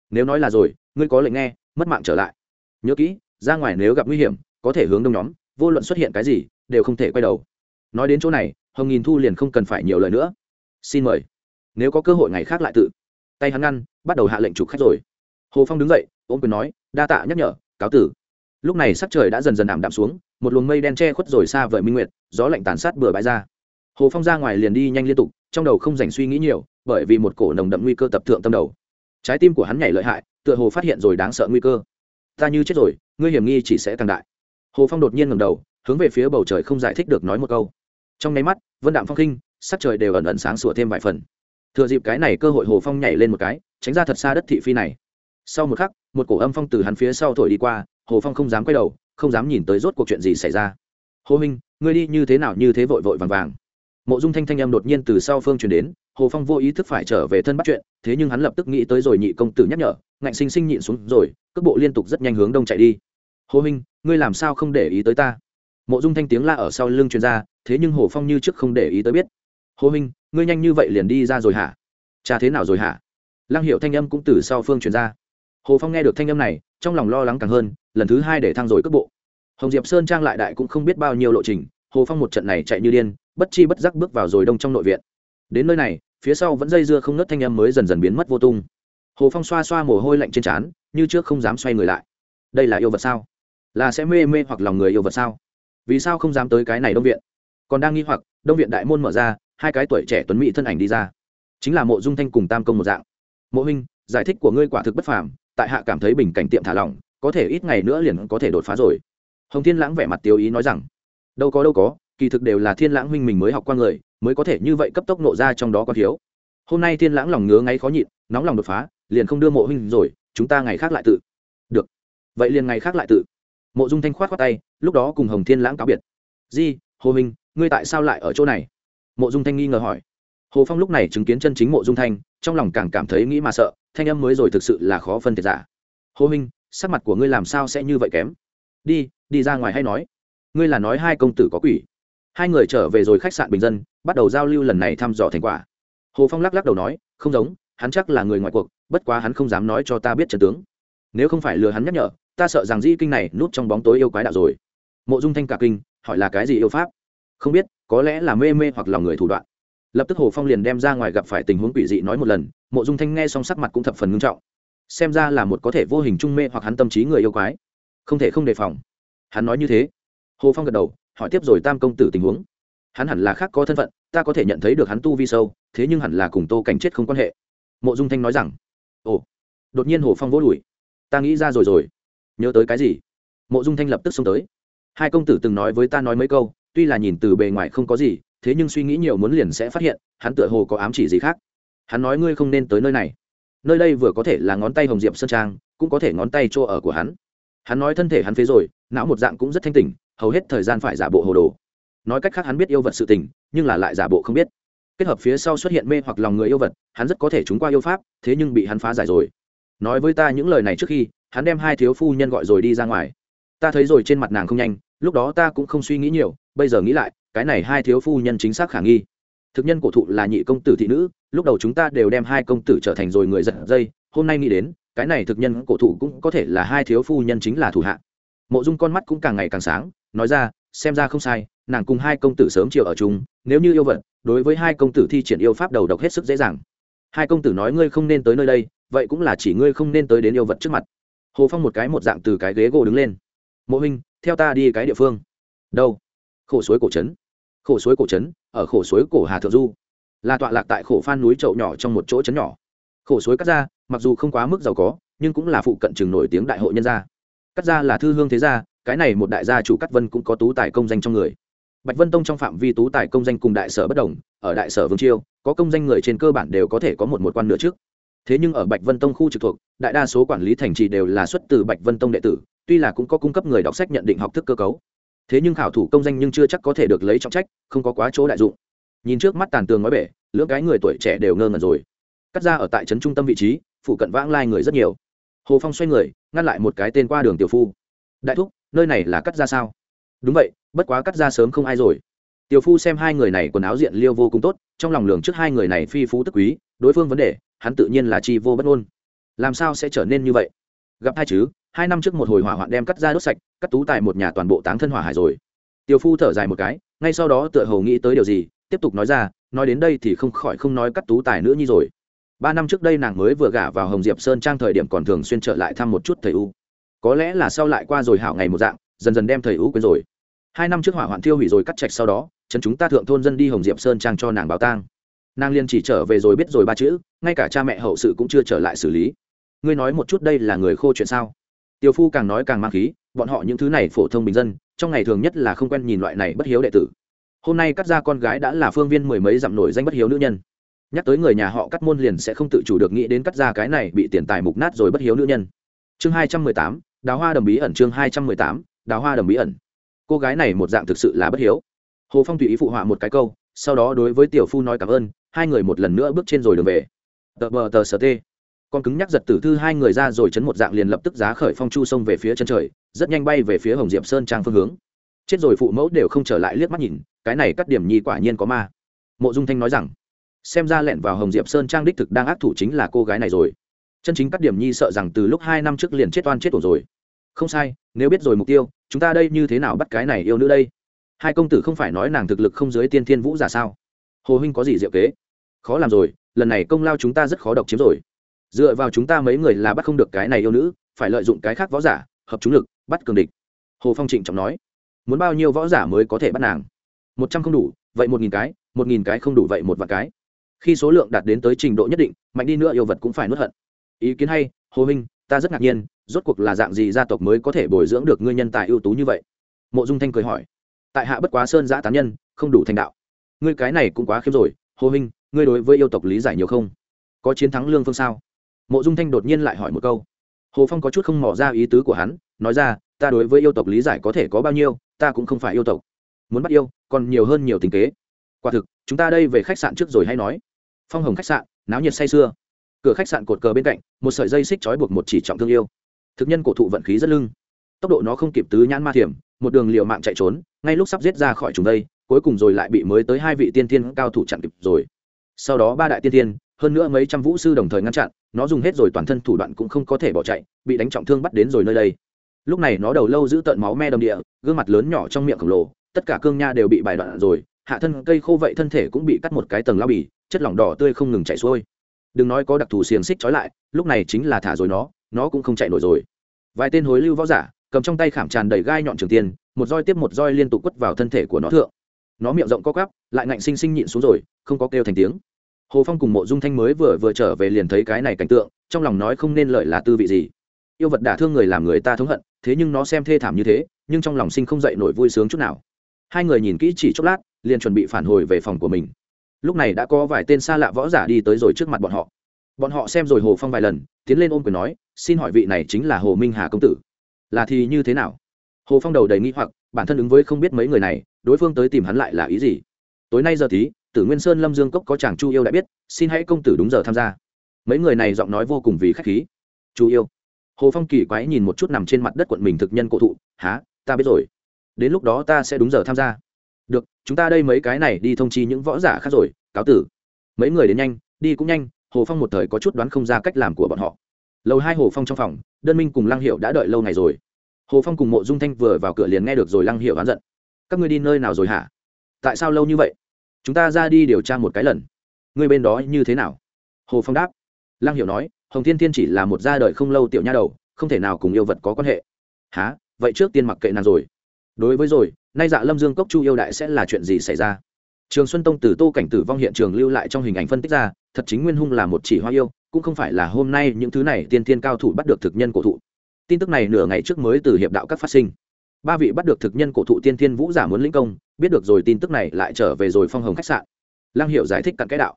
Speaker 1: Nếu nói là rồi, ngươi có lệnh nghe, mất mạng trở lại. Nhớ kỹ, ra ngoài nếu gặp nguy hiểm, có thể hướng đông nhóm, vô luận xuất hiện cái gì, đều không thể quay đầu nói đến chỗ này, hồng nghìn thu liền không cần phải nhiều lời nữa. Xin mời. Nếu có cơ hội ngày khác lại tự. Tay hắn ngăn, bắt đầu hạ lệnh chụp khách rồi. Hồ phong đứng dậy, ôm quyền nói, đa tạ nhắc nhở, cáo tử. Lúc này sắc trời đã dần dần ảm đạm xuống, một luồng mây đen che khuất rồi xa vời minh nguyệt, gió lạnh tàn sát bừa bãi ra. Hồ phong ra ngoài liền đi nhanh liên tục, trong đầu không dành suy nghĩ nhiều, bởi vì một cổ nồng đậm nguy cơ tập thượng tâm đầu. Trái tim của hắn nhảy lợi hại, tựa hồ phát hiện rồi đáng sợ nguy cơ. Ta như chết rồi, ngươi hiểm nghi chỉ sẽ càng đại. Hồ phong đột nhiên ngầm đầu, hướng về phía bầu trời không giải thích được nói một câu trong nháy mắt, vân đạm phong khinh sắc trời đều ẩn ẩn sáng sủa thêm vài phần. Thừa dịp cái này cơ hội hồ phong nhảy lên một cái, tránh ra thật xa đất thị phi này. Sau một khắc, một cổ âm phong từ hắn phía sau thổi đi qua, hồ phong không dám quay đầu, không dám nhìn tới rốt cuộc chuyện gì xảy ra. Hồ minh ngươi đi như thế nào như thế vội vội vàng vàng. Mộ dung thanh thanh âm đột nhiên từ sau phương truyền đến, hồ phong vô ý thức phải trở về thân bắt chuyện, thế nhưng hắn lập tức nghĩ tới rồi nhị công tử nhắc nhở, ngạnh sinh sinh nhịn xuống rồi, cước bộ liên tục rất nhanh hướng đông chạy đi. Hồ minh ngươi làm sao không để ý tới ta? Mộ dung thanh tiếng la ở sau lưng chuyên gia thế nhưng hồ phong như trước không để ý tới biết. Hồ minh ngươi nhanh như vậy liền đi ra rồi hả? Cha thế nào rồi hả? Lăng hiệu thanh âm cũng từ sau phương truyền ra. Hồ phong nghe được thanh âm này, trong lòng lo lắng càng hơn, lần thứ hai để thang rồi cước bộ. Hồng diệp sơn trang lại đại cũng không biết bao nhiêu lộ trình, hồ phong một trận này chạy như điên, bất chi bất giác bước vào rồi đông trong nội viện. Đến nơi này, phía sau vẫn dây dưa không nớt thanh âm mới dần dần biến mất vô tung. Hồ phong xoa xoa mồ hôi lạnh trên trán, như trước không dám xoay người lại. Đây là yêu vật sao? Là sẽ mê mê hoặc lòng người yêu vật sao? Vì sao không dám tới cái này đông viện? Còn đang nghi hoặc, đông viện đại môn mở ra, hai cái tuổi trẻ tuấn mỹ thân ảnh đi ra. Chính là mộ dung thanh cùng tam công một dạng. Mộ huynh, giải thích của ngươi quả thực bất phàm, tại hạ cảm thấy bình cảnh tiệm thả lỏng, có thể ít ngày nữa liền có thể đột phá rồi. Hồng thiên lãng vẻ mặt tiêu ý nói rằng, đâu có đâu có, kỳ thực đều là thiên lãng huynh mình mới học qua người, mới có thể như vậy cấp tốc nộ ra trong đó có thiếu. Hôm nay thiên lãng lòng ngứa ngáy khó nhịn, nóng lòng đột phá, liền không đưa mộ huynh rồi, chúng ta ngày khác lại tự. Được. Vậy liền ngày khác lại tự mộ dung thanh khoát khoát tay, lúc đó cùng hồng thiên lãng cáo biệt. Di, hồ minh, ngươi tại sao lại ở chỗ này? Mộ dung thanh nghi ngờ hỏi. Hồ phong lúc này chứng kiến chân chính mộ dung thanh, trong lòng càng cảm thấy nghĩ mà sợ, thanh âm mới rồi thực sự là khó phân thiệt giả. Hồ minh, sắc mặt của ngươi làm sao sẽ như vậy kém? Đi đi ra ngoài hay nói? Ngươi là nói hai công tử có quỷ. Hai người trở về rồi khách sạn bình dân, bắt đầu giao lưu lần này thăm dò thành quả. Hồ phong lắc lắc đầu nói, không giống, hắn chắc là người ngoài cuộc, bất quá hắn không dám nói cho ta biết trần tướng. Nếu không phải lừa hắn nhắc nhở ta sợ rằng di kinh này núp trong bóng tối yêu quái đạo rồi. Mộ dung thanh cả kinh, hỏi là cái gì yêu pháp? Không biết, có lẽ là mê mê hoặc lòng người thủ đoạn. Lập tức hồ phong liền đem ra ngoài gặp phải tình huống quỷ dị nói một lần, mộ dung thanh nghe xong sắc mặt cũng thập phần ngưng trọng. Xem ra là một có thể vô hình trung mê hoặc hắn tâm trí người yêu quái. Không thể không đề phòng. Hắn nói như thế. Hồ phong gật đầu, hỏi tiếp rồi tam công tử tình huống. Hắn hẳn là khác có thân phận, ta có thể nhận thấy được hắn tu vi sâu, thế nhưng hẳn là cùng tô cảnh chết không quan hệ. Mộ dung thanh nói rằng, ồ. Đột nhiên hồ phong vỗ đùi. Ta nghĩ ra rồi rồi nhớ tới cái gì? Mộ dung thanh lập tức xông tới. Hai công tử từng nói với ta nói mấy câu, tuy là nhìn từ bề ngoài không có gì, thế nhưng suy nghĩ nhiều muốn liền sẽ phát hiện, hắn tựa hồ có ám chỉ gì khác. Hắn nói ngươi không nên tới nơi này. Nơi đây vừa có thể là ngón tay hồng diệp sơn trang, cũng có thể ngón tay chỗ ở của hắn. Hắn nói thân thể hắn phế rồi, não một dạng cũng rất thanh tỉnh, hầu hết thời gian phải giả bộ hồ đồ. Nói cách khác hắn biết yêu vật sự tình, nhưng là lại giả bộ không biết. Kết hợp phía sau xuất hiện mê hoặc lòng người yêu vật, hắn rất có thể trúng qua yêu pháp, thế nhưng bị hắn phá giải rồi. Nói với ta những lời này trước khi hắn đem hai thiếu phu nhân gọi rồi đi ra ngoài. Ta thấy rồi trên mặt nàng không nhanh, lúc đó ta cũng không suy nghĩ nhiều, bây giờ nghĩ lại, cái này hai thiếu phu nhân chính xác khả nghi. Thực nhân cổ thụ là nhị công tử thị nữ, lúc đầu chúng ta đều đem hai công tử trở thành rồi người giật dây, hôm nay nghĩ đến, cái này thực nhân cổ thụ cũng có thể là hai thiếu phu nhân chính là thủ hạ. Mộ dung con mắt cũng càng ngày càng sáng, nói ra, xem ra không sai, nàng cùng hai công tử sớm chiều ở chung, nếu như yêu vật, đối với hai công tử thi triển yêu pháp đầu độc hết sức dễ dàng. Hai công tử nói ngươi không nên tới nơi đây, vậy cũng là chỉ ngươi không nên tới đến yêu vật trước mặt hồ phong một cái một dạng từ cái ghế gỗ đứng lên. Mộ huynh, theo ta đi cái địa phương. Đâu? Khổ suối cổ trấn. Khổ suối cổ trấn, ở khổ suối cổ hà thượng du. Là tọa lạc tại khổ phan núi trậu nhỏ trong một chỗ trấn nhỏ. Khổ suối cắt ra, mặc dù không quá mức giàu có, nhưng cũng là phụ cận trường nổi tiếng đại hội nhân gia. Cắt ra là thư hương thế gia, cái này một đại gia chủ cắt vân cũng có tú tài công danh trong người. Bạch vân tông trong phạm vi tú tài công danh cùng đại sở bất đồng, ở đại sở vương chiêu, có công danh người trên cơ bản đều có thể có một một quan nữa trước. Thế nhưng ở bạch vân tông khu trực thuộc đại đa số quản lý thành trì đều là xuất từ bạch vân tông đệ tử, tuy là cũng có cung cấp người đọc sách nhận định học thức cơ cấu. Thế nhưng khảo thủ công danh nhưng chưa chắc có thể được lấy trọng trách, không có quá chỗ đại dụng. Nhìn trước mắt tàn tường nói bể, lưỡng cái người tuổi trẻ đều ngơ ngẩn rồi. Cắt ra ở tại trấn trung tâm vị trí, phụ cận vãng lai người rất nhiều. Hồ phong xoay người, ngăn lại một cái tên qua đường tiểu phu. Đại thúc, nơi này là cắt ra sao? Đúng vậy, bất quá cắt ra sớm không ai rồi. Tiểu phu xem hai người này quần áo diện liêu vô cùng tốt, trong lòng lường trước hai người này phi phú tức quý, đối phương vấn đề, hắn tự nhiên là chi vô bất ngôn làm sao sẽ trở nên như vậy? Gặp hai chứ, hai năm trước một hồi hỏa hoạn đem cắt ra đốt sạch, cắt tú tại một nhà toàn bộ táng thân hỏa hải rồi. Tiểu phu thở dài một cái, ngay sau đó tựa hồ nghĩ tới điều gì, tiếp tục nói ra, nói đến đây thì không khỏi không nói cắt tú tài nữa như rồi. Ba năm trước đây nàng mới vừa gả vào hồng diệp sơn trang thời điểm còn thường xuyên trở lại thăm một chút thầy u. Có lẽ là sau lại qua rồi hảo ngày một dạng, dần dần đem thầy u quên rồi. Hai năm trước hỏa hoạn thiêu hủy rồi cắt trạch sau đó chân chúng ta thượng thôn dân đi hồng diệp sơn trang cho nàng báo tang. Nàng liên chỉ trở về rồi biết rồi ba chữ, ngay cả cha mẹ hậu sự cũng chưa trở lại xử lý ngươi nói một chút đây là người khô chuyện sao? Tiêu phu càng nói càng mang khí, bọn họ những thứ này phổ thông bình dân, trong ngày thường nhất là không quen nhìn loại này bất hiếu đệ tử. Hôm nay cắt ra con gái đã là phương viên mười mấy dặm nổi danh bất hiếu nữ nhân. Nhắc tới người nhà họ cắt môn liền sẽ không tự chủ được nghĩ đến cắt ra cái này bị tiền tài mục nát rồi bất hiếu nữ nhân. Chương hai trăm mười tám, đào hoa đầm bí ẩn chương hai trăm mười tám, đào hoa đầm bí ẩn. Cô gái này một dạng thực sự là bất hiếu. Hồ phong tùy ý phụ họa một cái câu, sau đó đối với tiểu phu nói cảm ơn, hai người một lần nữa bước trên rồi đường về. Tờ bờ tờ sờ tê con cứng nhắc giật tử thư hai người ra rồi chấn một dạng liền lập tức giá khởi phong chu sông về phía chân trời, rất nhanh bay về phía hồng diệp sơn trang phương hướng. Chết rồi phụ mẫu đều không trở lại liếc mắt nhìn, cái này cắt điểm nhi quả nhiên có ma. Mộ dung thanh nói rằng, xem ra lẹn vào hồng diệp sơn trang đích thực đang ác thủ chính là cô gái này rồi. Chân chính cắt điểm nhi sợ rằng từ lúc hai năm trước liền chết oan chết tổ rồi. Không sai, nếu biết rồi mục tiêu, chúng ta đây như thế nào bắt cái này yêu nữ đây? Hai công tử không phải nói nàng thực lực không dưới tiên thiên vũ giả sao? Hồ huynh có gì diệu kế? Khó làm rồi, lần này công lao chúng ta rất khó độc chiếm rồi dựa vào chúng ta mấy người là bắt không được cái này yêu nữ, phải lợi dụng cái khác võ giả, hợp chúng lực, bắt cường địch. Hồ phong trịnh trọng nói. Muốn bao nhiêu võ giả mới có thể bắt nàng? Một trăm không đủ, vậy một nghìn cái, một nghìn cái không đủ vậy một vạn cái. Khi số lượng đạt đến tới trình độ nhất định, mạnh đi nữa yêu vật cũng phải nuốt hận. Ý kiến hay, hồ minh, ta rất ngạc nhiên, rốt cuộc là dạng gì gia tộc mới có thể bồi dưỡng được ngươi nhân tài ưu tú như vậy? Mộ dung thanh cười hỏi. Tại hạ bất quá sơn giã tán nhân, không đủ thành đạo. Ngươi cái này cũng quá khiêm rồi, hồ minh, ngươi đối với yêu tộc lý giải nhiều không? Có chiến thắng lương phương sao? Mộ dung thanh đột nhiên lại hỏi một câu. Hồ phong có chút không mỏ ra ý tứ của hắn, nói ra, ta đối với yêu tộc lý giải có thể có bao nhiêu, ta cũng không phải yêu tộc. Muốn bắt yêu, còn nhiều hơn nhiều tình kế. Quả thực, chúng ta đây về khách sạn trước rồi hay nói. Phong hồng khách sạn, náo nhiệt say sưa. Cửa khách sạn cột cờ bên cạnh, một sợi dây xích trói buộc một chỉ trọng thương yêu. Thực nhân cổ thụ vận khí rất lưng. Tốc độ nó không kịp tứ nhãn ma thiểm, một đường liều mạng chạy trốn, ngay lúc sắp giết ra khỏi chúng đây, cuối cùng rồi lại bị mới tới hai vị tiên thiên cao thủ chặn kịp rồi. Sau đó ba đại tiên thiên hơn nữa mấy trăm vũ sư đồng thời ngăn chặn, nó dùng hết rồi toàn thân thủ đoạn cũng không có thể bỏ chạy, bị đánh trọng thương bắt đến rồi nơi đây. Lúc này nó đầu lâu giữ tợn máu me đầm địa, gương mặt lớn nhỏ trong miệng khổng lồ, tất cả cương nha đều bị bài đoạn rồi, hạ thân cây khô vậy thân thể cũng bị cắt một cái tầng lao bì, chất lỏng đỏ tươi không ngừng chảy xuôi. Đừng nói có đặc thù xiềng xích trói lại, lúc này chính là thả rồi nó nó cũng không chạy nổi rồi. Vài tên hối lưu võ giả, cầm trong tay khảm tràn đầy gai nhọn trường tiền, một roi tiếp một roi liên tục quất vào thân thể của nó thượng. Nó miệng rộng co cắp lại ngạnh sinh sinh nhịn xuống rồi, không có kêu thành tiếng hồ phong cùng mộ dung thanh mới vừa vừa trở về liền thấy cái này cảnh tượng, trong lòng nói không nên lợi là tư vị gì. Yêu vật đả thương người làm người ta thống hận, thế nhưng nó xem thê thảm như thế, nhưng trong lòng sinh không dậy nổi vui sướng chút nào. Hai người nhìn kỹ chỉ chốc lát, liền chuẩn bị phản hồi về phòng của mình. Lúc này đã có vài tên xa lạ võ giả đi tới rồi trước mặt bọn họ. Bọn họ xem rồi hồ phong vài lần, tiến lên ôm quyền nói, xin hỏi vị này chính là hồ minh hà công tử. Là thì như thế nào? Hồ phong đầu đầy nghĩ hoặc, bản thân ứng với không biết mấy người này, đối phương tới tìm hắn lại là ý gì? Tối nay giờ tí tử nguyên sơn lâm dương cốc có chàng chu yêu đã biết, xin hãy công tử đúng giờ tham gia. Mấy người này giọng nói vô cùng vì khách khí. Chu yêu. Hồ phong kỳ quái nhìn một chút nằm trên mặt đất quận mình thực nhân cổ thụ há ta biết rồi. Đến lúc đó ta sẽ đúng giờ tham gia. Được, chúng ta đây mấy cái này đi thông chi những võ giả khác rồi, cáo tử. Mấy người đến nhanh, đi cũng nhanh, hồ phong một thời có chút đoán không ra cách làm của bọn họ. Lầu hai hồ phong trong phòng, đơn minh cùng lăng hiệu đã đợi lâu ngày rồi. Hồ phong cùng mộ dung thanh vừa vào cửa liền nghe được rồi lăng hiệu oán giận. Các ngươi đi nơi nào rồi hả? Tại sao lâu như vậy? Chúng ta ra đi điều tra một cái lần. Người bên đó như thế nào? Hồ phong đáp. Lăng Hiểu nói, hồng thiên thiên chỉ là một gia đời không lâu tiểu nha đầu, không thể nào cùng yêu vật có quan hệ. Há vậy trước tiên mặc kệ nàng rồi. Đối với rồi, nay dạ lâm dương cốc chu yêu đại sẽ là chuyện gì xảy ra? Trường xuân tông từ tô cảnh tử vong hiện trường lưu lại trong hình ảnh phân tích ra, thật chính nguyên hung là một chỉ hoa yêu, cũng không phải là hôm nay những thứ này tiên tiên cao thủ bắt được thực nhân cổ thụ. Tin tức này nửa ngày trước mới từ hiệp đạo các phát sinh ba vị bắt được thực nhân cổ thụ tiên Thiên vũ giả muốn lĩnh công, biết được rồi tin tức này lại trở về rồi phong hồng khách sạn. Lang hiệu giải thích cặn cái đạo.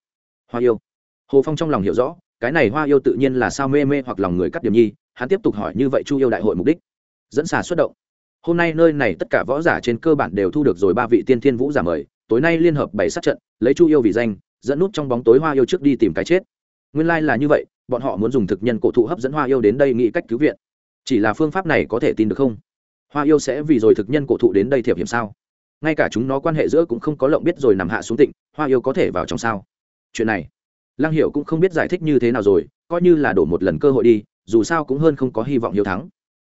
Speaker 1: Hoa yêu. Hồ phong trong lòng hiểu rõ, cái này hoa yêu tự nhiên là sao mê mê hoặc lòng người cắt điểm nhi, hắn tiếp tục hỏi như vậy chu yêu đại hội mục đích. Dẫn xà xuất động. Hôm nay nơi này tất cả võ giả trên cơ bản đều thu được rồi ba vị tiên thiên vũ giả mời, tối nay liên hợp bảy sát trận, lấy chu yêu vì danh, dẫn nút trong bóng tối hoa yêu trước đi tìm cái chết. Nguyên lai、like、là như vậy, bọn họ muốn dùng thực nhân cổ thụ hấp dẫn hoa yêu đến đây nghĩ cách cứu viện. Chỉ là phương pháp này có thể tin được không? Hoa yêu sẽ vì rồi thực nhân cổ thụ đến đây thiệp hiểm sao? Ngay cả chúng nó quan hệ giữa cũng không có lộng biết rồi nằm hạ xuống tịnh, hoa yêu có thể vào trong sao? Chuyện này, lăng hiệu cũng không biết giải thích như thế nào rồi, coi như là đổ một lần cơ hội đi, dù sao cũng hơn không có hy vọng hiếu thắng.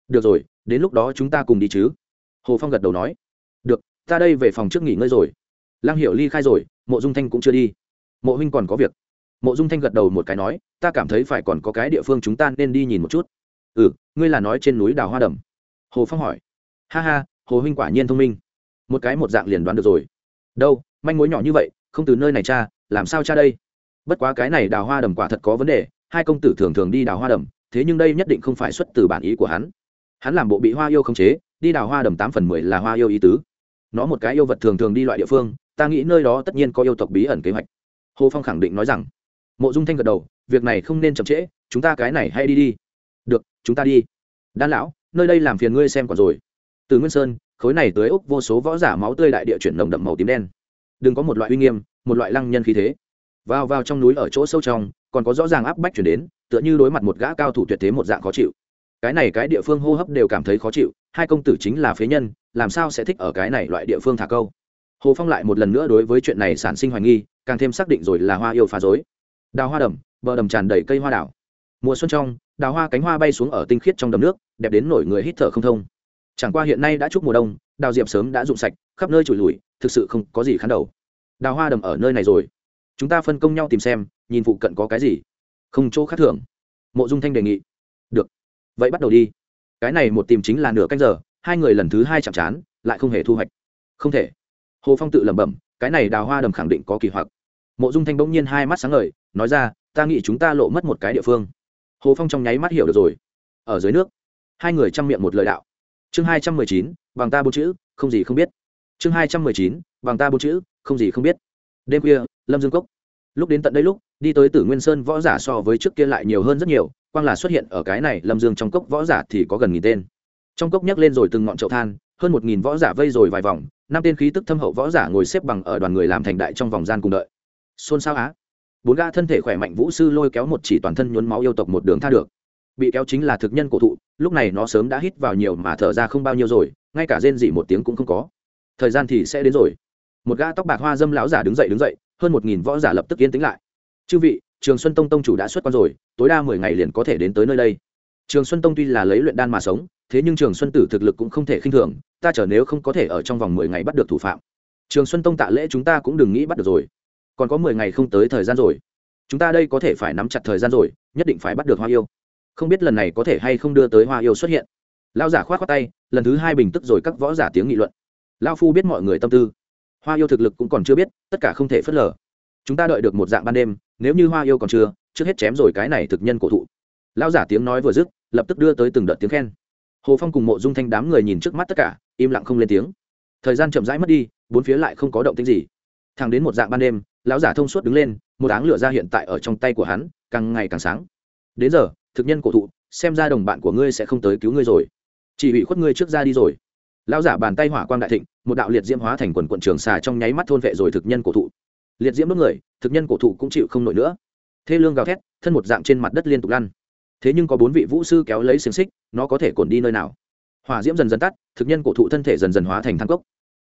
Speaker 1: Được rồi, đến lúc đó chúng ta cùng đi chứ. Hồ phong gật đầu nói. Được, ta đây về phòng trước nghỉ ngơi rồi. Lăng hiệu ly khai rồi, mộ dung thanh cũng chưa đi. Mộ huynh còn có việc. Mộ dung thanh gật đầu một cái nói, ta cảm thấy phải còn có cái địa phương chúng ta nên đi nhìn một chút. Ừ ngươi là nói trên núi đào hoa đầm. Hồ phong hỏi ha ha, hồ huynh quả nhiên thông minh. Một cái một dạng liền đoán được rồi. Đâu, manh mối nhỏ như vậy, không từ nơi này cha làm sao cha đây? Bất quá cái này đào hoa đầm quả thật có vấn đề, hai công tử thường thường đi đào hoa đầm, thế nhưng đây nhất định không phải xuất từ bản ý của hắn. Hắn làm bộ bị hoa yêu khống chế, đi đào hoa đầm tám phần mười là hoa yêu ý tứ. Nó một cái yêu vật thường thường đi loại địa phương, ta nghĩ nơi đó tất nhiên có yêu tộc bí ẩn kế hoạch. Hồ phong khẳng định nói rằng. Mộ dung thanh gật đầu, việc này không nên chậm trễ, chúng ta cái này hay đi đi. Được, chúng ta đi. Đan lão, nơi đây làm phiền ngươi xem còn rồi từ nguyên sơn, khối này tới úc vô số võ giả máu tươi đại địa chuyển nồng đậm màu tím đen. Đừng có một loại uy nghiêm, một loại lăng nhân khí thế. Vào vào trong núi ở chỗ sâu trong, còn có rõ ràng áp bách chuyển đến, tựa như đối mặt một gã cao thủ tuyệt thế một dạng khó chịu. Cái này cái địa phương hô hấp đều cảm thấy khó chịu, hai công tử chính là phế nhân, làm sao sẽ thích ở cái này loại địa phương thả câu? Hồ phong lại một lần nữa đối với chuyện này sản sinh hoài nghi, càng thêm xác định rồi là hoa yêu phá dối đào hoa đầm, bờ đầm tràn đầy cây hoa đảo. Mùa xuân trong, đào hoa cánh hoa bay xuống ở tinh khiết trong đầm nước, đẹp đến nổi người hít thở không thông chẳng qua hiện nay đã chúc mùa đông, đào diệp sớm đã rụng sạch, khắp nơi trụi lùi, thực sự không có gì khán đầu. Đào hoa đầm ở nơi này rồi. Chúng ta phân công nhau tìm xem, nhìn phụ cận có cái gì. Không chỗ khác thường. Mộ dung thanh đề nghị. Được. Vậy bắt đầu đi. Cái này một tìm chính là nửa canh giờ, hai người lần thứ hai chạm chán, lại không hề thu hoạch. Không thể. Hồ phong tự lẩm bẩm, cái này đào hoa đầm khẳng định có kỳ hoặc. Mộ dung thanh bỗng nhiên hai mắt sáng ngời, nói ra, ta nghĩ chúng ta lộ mất một cái địa phương. Hồ phong trong nháy mắt hiểu được rồi. Ở dưới nước, hai người chăm miệng một lời đạo chương hai trăm mười chín, bằng ta bốn chữ, không gì không biết. Chương hai trăm mười chín, bằng ta bốn chữ, không gì không biết. Đêm khuya, lâm dương cốc. Lúc đến tận đây lúc, đi tới tử nguyên sơn võ giả so với trước kia lại nhiều hơn rất nhiều, quang là xuất hiện ở cái này lâm dương trong cốc võ giả thì có gần nghìn tên. Trong cốc nhấc lên rồi từng ngọn chậu than, hơn một nghìn võ giả vây rồi vài vòng, năm tên khí tức thâm hậu võ giả ngồi xếp bằng ở đoàn người làm thành đại trong vòng gian cùng đợi. Xôn xao á. Bốn ga thân thể khỏe mạnh vũ sư lôi kéo một chỉ toàn thân nhuốm máu yêu tộc một đường tha được. Bị kéo chính là thực nhân cổ thụ lúc này nó sớm đã hít vào nhiều mà thở ra không bao nhiêu rồi, ngay cả rên dị một tiếng cũng không có. Thời gian thì sẽ đến rồi. Một gã tóc bạc hoa dâm lão giả đứng dậy đứng dậy, hơn một nghìn võ giả lập tức yên tĩnh lại. Chư vị, trường xuân tông tông chủ đã xuất quan rồi, tối đa mười ngày liền có thể đến tới nơi đây. Trường xuân tông tuy là lấy luyện đan mà sống, thế nhưng trường xuân tử thực lực cũng không thể khinh thường, ta chờ nếu không có thể ở trong vòng mười ngày bắt được thủ phạm. Trường xuân tông tạ lễ chúng ta cũng đừng nghĩ bắt được rồi. Còn có mười ngày không tới thời gian rồi. Chúng ta đây có thể phải nắm chặt thời gian rồi, nhất định phải bắt được hoa yêu không biết lần này có thể hay không đưa tới hoa yêu xuất hiện. Lao giả k h o á t khoác tay, lần thứ hai bình tức rồi các võ giả tiếng nghị luận. Lao phu biết mọi người tâm tư. Hoa yêu thực lực cũng còn chưa biết, tất cả không thể phớt lờ. Chúng ta đợi được một dạng ban đêm, nếu như hoa yêu còn chưa, trước hết chém rồi cái này thực nhân cổ thụ. Lao giả tiếng nói vừa dứt, lập tức đưa tới từng đợt tiếng khen. Hồ phong cùng mộ dung thanh đám người nhìn trước mắt tất cả, im lặng không lên tiếng. Thời gian chậm rãi mất đi, bốn phía lại không có động tính gì. Thẳng đến một dạng ban đêm, lão giả thông suốt đứng lên, một áng lửa ra hiện tại ở trong tay của hắn, càng ngày càng sáng. Đến giờ thực nhân cổ thụ, xem ra đồng bạn của ngươi sẽ không tới cứu ngươi rồi. Chỉ bị khuất ngươi trước ra đi rồi. Lão giả bàn tay hỏa quang đại thịnh, một đạo liệt diễm hóa thành quần quận trường xà trong nháy mắt thôn vệ rồi thực nhân cổ thụ. Liệt diễm đốt người, thực nhân cổ thụ cũng chịu không nổi nữa. Thê lương gào thét, thân một dạng trên mặt đất liên tục lăn. Thế nhưng có bốn vị vũ sư kéo lấy xiềng xích, nó có thể cồn đi nơi nào? Hỏa diễm dần dần tắt, thực nhân cổ thụ thân thể dần dần hóa thành thang cốc.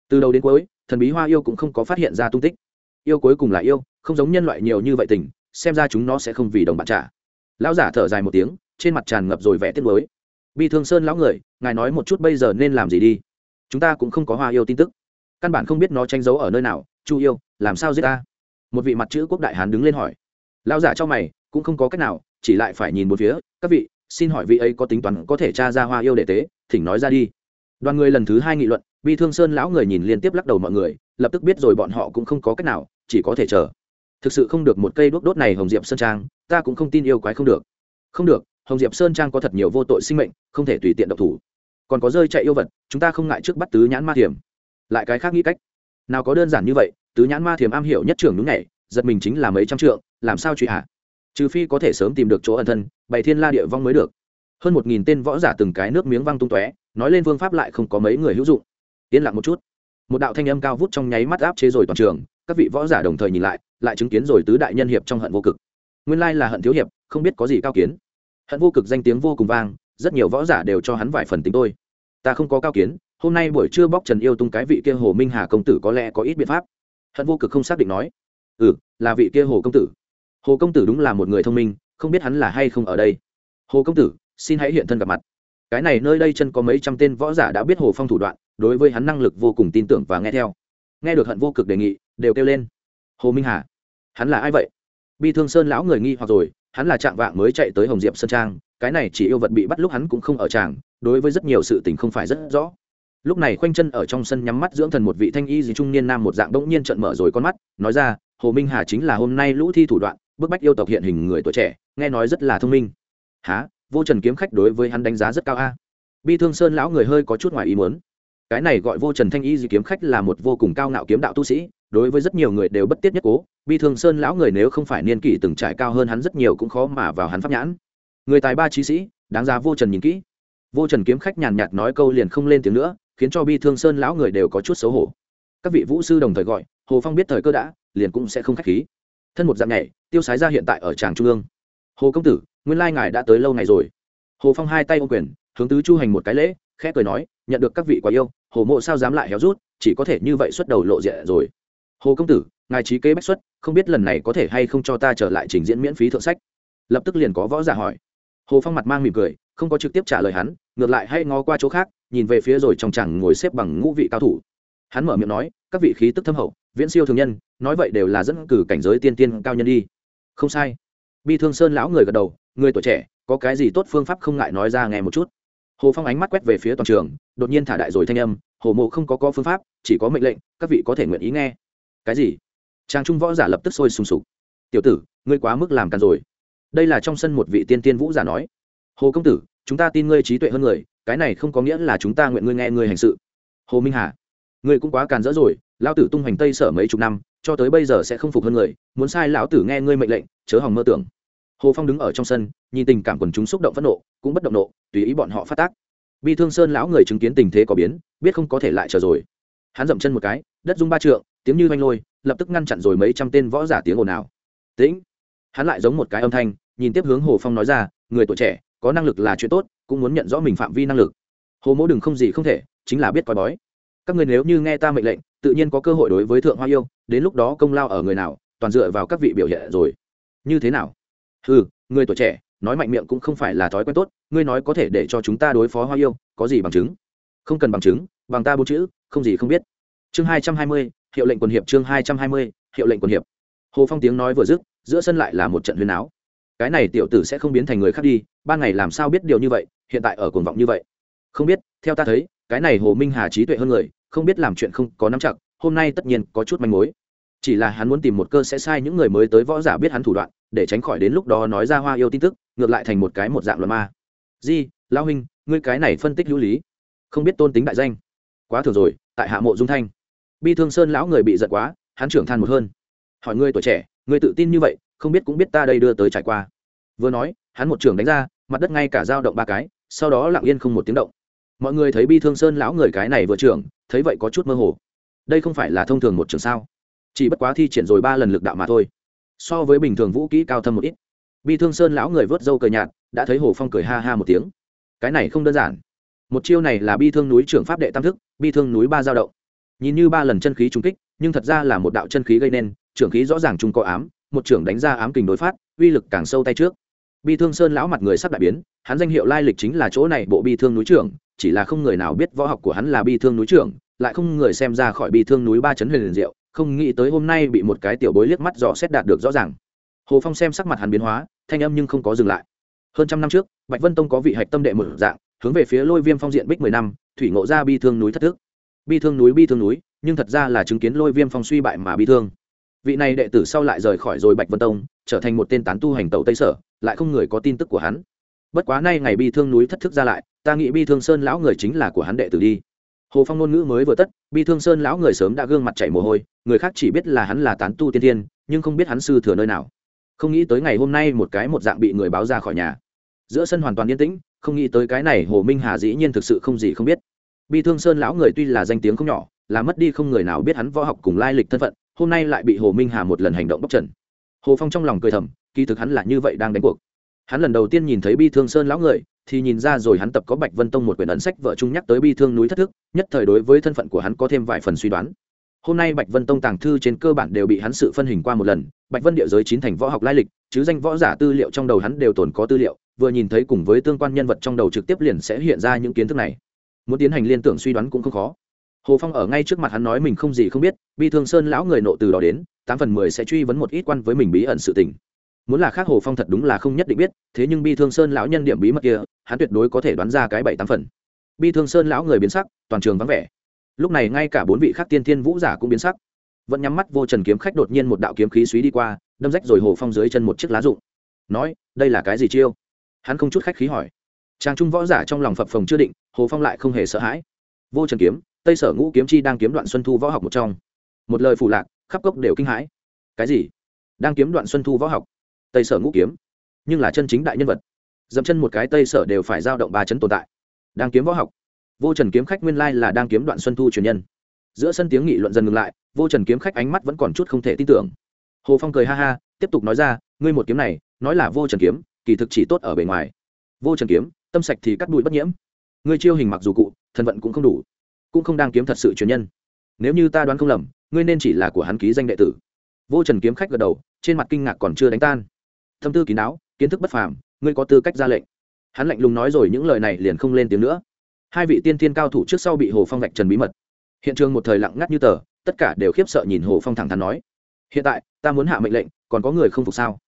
Speaker 1: Từ đầu đến cuối, thần bí hoa yêu cũng không có phát hiện ra tung tích. Yêu cuối cùng là yêu, không giống nhân loại nhiều như vậy tình, xem ra chúng nó sẽ không vì đồng bạn trả lão giả thở dài một tiếng, trên mặt tràn ngập rồi vẻ tiếc nuối. bi thương sơn lão người, ngài nói một chút bây giờ nên làm gì đi? Chúng ta cũng không có hoa yêu tin tức. Căn bản không biết nó tranh giấu ở nơi nào. Chu yêu, làm sao giết ta? Một vị mặt chữ quốc đại hán đứng lên hỏi. Lão giả cho mày, cũng không có cách nào, chỉ lại phải nhìn một phía. Các vị, xin hỏi vị ấy có tính toán có thể tra ra hoa yêu đệ tế? Thỉnh nói ra đi. Đoàn người lần thứ hai nghị luận, bi thương sơn lão người nhìn liên tiếp lắc đầu mọi người, lập tức biết rồi bọn họ cũng không có cách nào, chỉ có thể chờ thực sự không được một cây đốt đốt này, hồng diệp sơn trang, ta cũng không tin yêu quái không được. Không được, hồng diệp sơn trang có thật nhiều vô tội sinh mệnh, không thể tùy tiện độc thủ. Còn có rơi chạy yêu vật, chúng ta không ngại trước bắt tứ nhãn ma thiểm. Lại cái khác nghĩ cách. Nào có đơn giản như vậy, tứ nhãn ma thiểm am hiểu nhất trường đúng này giật mình chính là mấy trăm trượng, làm sao truy hạ? Trừ phi có thể sớm tìm được chỗ ẩn thân, bày thiên la địa vong mới được. Hơn một nghìn tên võ giả từng cái nước miếng văng tung tóe, nói lên phương pháp lại không có mấy người hữu dụng. Yên lặng một chút. Một đạo thanh âm cao vút trong nháy mắt áp chế rồi toàn trường, các vị võ giả đồng thời nhìn lại lại chứng kiến rồi tứ đại nhân hiệp trong hận vô cực. Nguyên lai là hận thiếu hiệp, không biết có gì cao kiến. Hận vô cực danh tiếng vô cùng vang, rất nhiều võ giả đều cho hắn vài phần tính tôi. Ta không có cao kiến, hôm nay buổi trưa bóc trần yêu tung cái vị kia hồ minh hà công tử có lẽ có ít biện pháp. Hận vô cực không xác định nói. Ừ là vị kia hồ công tử. Hồ công tử đúng là một người thông minh, không biết hắn là hay không ở đây. Hồ công tử, xin hãy hiện thân gặp mặt. Cái này nơi đây chân có mấy trăm tên võ giả đã biết hồ phong thủ đoạn, đối với hắn năng lực vô cùng tin tưởng và nghe theo. Nghe được hận vô cực đề nghị, đều kêu lên. Hồ minh hà hắn là ai vậy? Bi thương sơn lão người nghi hoặc rồi, hắn là trạng vạng mới chạy tới hồng diệp sơn trang, cái này chỉ yêu vật bị bắt lúc hắn cũng không ở tràng, đối với rất nhiều sự tình không phải rất rõ. Lúc này khoanh chân ở trong sân nhắm mắt dưỡng thần một vị thanh y gì trung niên nam một dạng bỗng nhiên trận mở rồi con mắt, nói ra, hồ minh hà chính là hôm nay lũ thi thủ đoạn, bức bách yêu tộc hiện hình người tuổi trẻ, nghe nói rất là thông minh. Há vô trần kiếm khách đối với hắn đánh giá rất cao a? Bi thương sơn lão người hơi có chút ngoài ý muốn. Cái này gọi vô trần thanh y gì kiếm khách là một vô cùng cao ngạo kiếm đạo tu sĩ đối với rất nhiều người đều bất tiết nhất cố. Bi thương sơn lão người nếu không phải niên kỷ từng trải cao hơn hắn rất nhiều cũng khó mà vào hắn pháp nhãn. Người tài ba trí sĩ, đáng giá vô trần nhìn kỹ. Vô trần kiếm khách nhàn nhạt nói câu liền không lên tiếng nữa, khiến cho bi thương sơn lão người đều có chút xấu hổ. Các vị vũ sư đồng thời gọi, hồ phong biết thời cơ đã, liền cũng sẽ không khách khí. Thân một dạng nhảy, tiêu sái ra hiện tại ở tràng trung ương. Hồ công tử, nguyên lai ngài đã tới lâu ngày rồi. Hồ phong hai tay ô quyền, hướng tứ chu hành một cái lễ, khẽ cười nói, nhận được các vị quá yêu, hồ mộ sao dám lại héo rút, chỉ có thể như vậy xuất đầu lộ diện rồi hồ công tử, ngài trí kế bách xuất, không biết lần này có thể hay không cho ta trở lại trình diễn miễn phí thượng sách? Lập tức liền có võ giả hỏi. Hồ phong mặt mang mỉm cười, không có trực tiếp trả lời hắn, ngược lại hay ngó qua chỗ khác, nhìn về phía rồi trong chẳng ngồi xếp bằng ngũ vị cao thủ. Hắn mở miệng nói, các vị khí tức thâm hậu, viễn siêu thường nhân, nói vậy đều là dẫn cử cảnh giới tiên tiên cao nhân đi. Không sai. Bi thương sơn lão người gật đầu, người tuổi trẻ, có cái gì tốt phương pháp không ngại nói ra nghe một chút. Hồ phong ánh mắt quét về phía toàn trường, đột nhiên thả đại rồi thanh âm, hồ mộ không có có phương pháp, chỉ có mệnh lệnh, các vị có thể nguyện ý nghe cái gì? Trang trung võ giả lập tức sôi sùng sục. Tiểu tử, ngươi quá mức làm càn rồi. Đây là trong sân một vị tiên tiên vũ giả nói. Hồ công tử, chúng ta tin ngươi trí tuệ hơn người, cái này không có nghĩa là chúng ta nguyện ngươi nghe ngươi hành sự. Hồ minh hà, ngươi cũng quá càn rỡ rồi, lão tử tung hoành tây sở mấy chục năm, cho tới bây giờ sẽ không phục hơn người, muốn sai lão tử nghe ngươi mệnh lệnh, chớ hòng mơ tưởng. Hồ phong đứng ở trong sân, nhìn tình cảm quần chúng xúc động phẫn nộ, cũng bất động nộ, tùy ý bọn họ phát tác. Bi thương sơn lão người chứng kiến tình thế có biến, biết không có thể lại chờ rồi. Hắn dậm chân một cái, đất rung ba trượng tiếng như oanh lôi, lập tức ngăn chặn rồi mấy trăm tên võ giả tiếng ồn ào. Tĩnh! Hắn lại giống một cái âm thanh, nhìn tiếp hướng hồ phong nói ra, người tuổi trẻ, có năng lực là chuyện tốt, cũng muốn nhận rõ mình phạm vi năng lực. Hồ mỗ đừng không gì không thể, chính là biết coi bói. Các người nếu như nghe ta mệnh lệnh, tự nhiên có cơ hội đối với thượng hoa yêu, đến lúc đó công lao ở người nào, toàn dựa vào các vị biểu hiện rồi. Như thế nào? Ừ người tuổi trẻ, nói mạnh miệng cũng không phải là thói quen tốt, ngươi nói có thể để cho chúng ta đối phó hoa yêu, có gì bằng chứng? Không cần bằng chứng, bằng ta bốn chữ, không gì không biết chương hai trăm hai mươi, hiệu lệnh quần hiệp chương hai trăm hai mươi, hiệu lệnh quần hiệp. Hồ phong tiếng nói vừa dứt, giữa sân lại là một trận huyền áo cái này tiểu tử sẽ không biến thành người khác đi, ban ngày làm sao biết điều như vậy, hiện tại ở cuồng vọng như vậy. Không biết, theo ta thấy, cái này hồ minh hà trí tuệ hơn người, không biết làm chuyện không có nắm chặt, hôm nay tất nhiên có chút manh mối. Chỉ là hắn muốn tìm một cơ sẽ sai những người mới tới võ giả biết hắn thủ đoạn, để tránh khỏi đến lúc đó nói ra hoa yêu tin tức, ngược lại thành một cái một dạng luận ma. Di, lao huynh, ngươi cái này phân tích hữu lý. Không biết tôn tính đại danh. Quá thường rồi, tại hạ mộ dung thanh bi thương sơn lão người bị giật quá, hắn trưởng than một hơn. Hỏi ngươi tuổi trẻ, ngươi tự tin như vậy, không biết cũng biết ta đây đưa tới trải qua. Vừa nói, hắn một trường đánh ra, mặt đất ngay cả dao động ba cái, sau đó lặng yên không một tiếng động. Mọi người thấy bi thương sơn lão người cái này vừa trưởng, thấy vậy có chút mơ hồ. Đây không phải là thông thường một trường sao? Chỉ bất quá thi triển rồi ba lần lực đạo mà thôi. So với bình thường vũ kỹ cao thâm một ít. Bi thương sơn lão người vớt râu cười nhạt, đã thấy hồ phong cười ha ha một tiếng. Cái này không đơn giản. Một chiêu này là bi thương núi trưởng pháp đệ tam thức, bi thương núi ba giao động nhìn như ba lần chân khí trung kích, nhưng thật ra là một đạo chân khí gây nên, trưởng khí rõ ràng trung có ám, một trưởng đánh ra ám kình đối phát, uy lực càng sâu tay trước. Bi thương sơn lão mặt người sắp đại biến, hắn danh hiệu lai lịch chính là chỗ này bộ bi thương núi trưởng, chỉ là không người nào biết võ học của hắn là bi thương núi trưởng, lại không người xem ra khỏi bi thương núi ba chấn huyền liền diệu, không nghĩ tới hôm nay bị một cái tiểu bối liếc mắt dò xét đạt được rõ ràng. Hồ phong xem sắc mặt hắn biến hóa, thanh âm nhưng không có dừng lại. Hơn trăm năm trước, bạch vân tông có vị hạch tâm đệ một dạng, hướng về phía lôi viêm phong diện bích mười năm, thủy ngộ ra bi thương núi thất thức bi thương núi bi thương núi, nhưng thật ra là chứng kiến lôi viêm phong suy bại mà bi thương. Vị này đệ tử sau lại rời khỏi rồi bạch vân tông, trở thành một tên tán tu hành tẩu tây sở, lại không người có tin tức của hắn. Bất quá nay ngày bi thương núi thất thức ra lại, ta nghĩ bi thương sơn lão người chính là của hắn đệ tử đi. Hồ phong ngôn ngữ mới vừa tất, bi thương sơn lão người sớm đã gương mặt chảy mồ hôi, người khác chỉ biết là hắn là tán tu tiên tiên nhưng không biết hắn sư thừa nơi nào. Không nghĩ tới ngày hôm nay một cái một dạng bị người báo ra khỏi nhà. Giữa sân hoàn toàn yên tĩnh, không nghĩ tới cái này hồ minh hà dĩ nhiên thực sự không gì không biết bi thương sơn lão người tuy là danh tiếng không nhỏ, là mất đi không người nào biết hắn võ học cùng lai lịch thân phận, hôm nay lại bị hồ minh hà một lần hành động bóc trần. Hồ phong trong lòng cười thầm, kỳ thực hắn là như vậy đang đánh cuộc. Hắn lần đầu tiên nhìn thấy bi thương sơn lão người, thì nhìn ra rồi hắn tập có bạch vân tông một quyển ấn sách vợ chung nhắc tới bi thương núi thất thức, nhất thời đối với thân phận của hắn có thêm vài phần suy đoán. Hôm nay bạch vân tông tàng thư trên cơ bản đều bị hắn sự phân hình qua một lần, bạch vân địa giới chín thành võ học lai lịch, chứ danh võ giả tư liệu trong đầu hắn đều tồn có tư liệu, vừa nhìn thấy cùng với tương quan nhân vật trong đầu trực tiếp liền sẽ hiện ra những kiến thức này muốn tiến hành liên tưởng suy đoán cũng không khó. Hồ phong ở ngay trước mặt hắn nói mình không gì không biết, bi thương sơn lão người nộ từ đó đến, tám phần mười sẽ truy vấn một ít quan với mình bí ẩn sự tình. Muốn là khác hồ phong thật đúng là không nhất định biết, thế nhưng bi thương sơn lão nhân điểm bí mật kia, hắn tuyệt đối có thể đoán ra cái bảy tám phần. Bi thương sơn lão người biến sắc, toàn trường vắng vẻ. Lúc này ngay cả bốn vị khác tiên thiên vũ giả cũng biến sắc. Vẫn nhắm mắt vô trần kiếm khách đột nhiên một đạo kiếm khí suý đi qua, đâm rách rồi hồ phong dưới chân một chiếc lá rụng. Nói, đây là cái gì chiêu? Hắn không chút khách khí hỏi. Trang trung võ giả trong lòng phập phồng chưa định hồ phong lại không hề sợ hãi. Vô trần kiếm, tây sở ngũ kiếm chi đang kiếm đoạn xuân thu võ học một trong. Một lời phủ lạc, khắp cốc đều kinh hãi. Cái gì? Đang kiếm đoạn xuân thu võ học? Tây sở ngũ kiếm? Nhưng là chân chính đại nhân vật. Dậm chân một cái tây sở đều phải giao động ba chấn tồn tại. Đang kiếm võ học? Vô trần kiếm khách nguyên lai là đang kiếm đoạn xuân thu truyền nhân. Giữa sân tiếng nghị luận dần ngừng lại, vô trần kiếm khách ánh mắt vẫn còn chút không thể tin tưởng. Hồ phong cười ha ha, tiếp tục nói ra, ngươi một kiếm này, nói là vô trần kiếm, kỳ thực chỉ tốt ở bề ngoài. Vô trần kiếm, tâm sạch thì cắt đùi bất nhiễm ngươi chiêu hình mặc dù cụ thần vận cũng không đủ, cũng không đang kiếm thật sự truyền nhân. Nếu như ta đoán không lầm, ngươi nên chỉ là của hắn ký danh đệ tử. Vô trần kiếm khách gật đầu, trên mặt kinh ngạc còn chưa đánh tan. Thâm tư kín đáo, kiến thức bất phàm, ngươi có tư cách ra lệnh. Hắn lạnh lùng nói rồi những lời này liền không lên tiếng nữa. Hai vị tiên thiên cao thủ trước sau bị hồ phong vạch trần bí mật. Hiện trường một thời lặng ngắt như tờ, tất cả đều khiếp sợ nhìn hồ phong thẳng thắn nói, hiện tại, ta muốn hạ mệnh lệnh, còn có người không phục sao?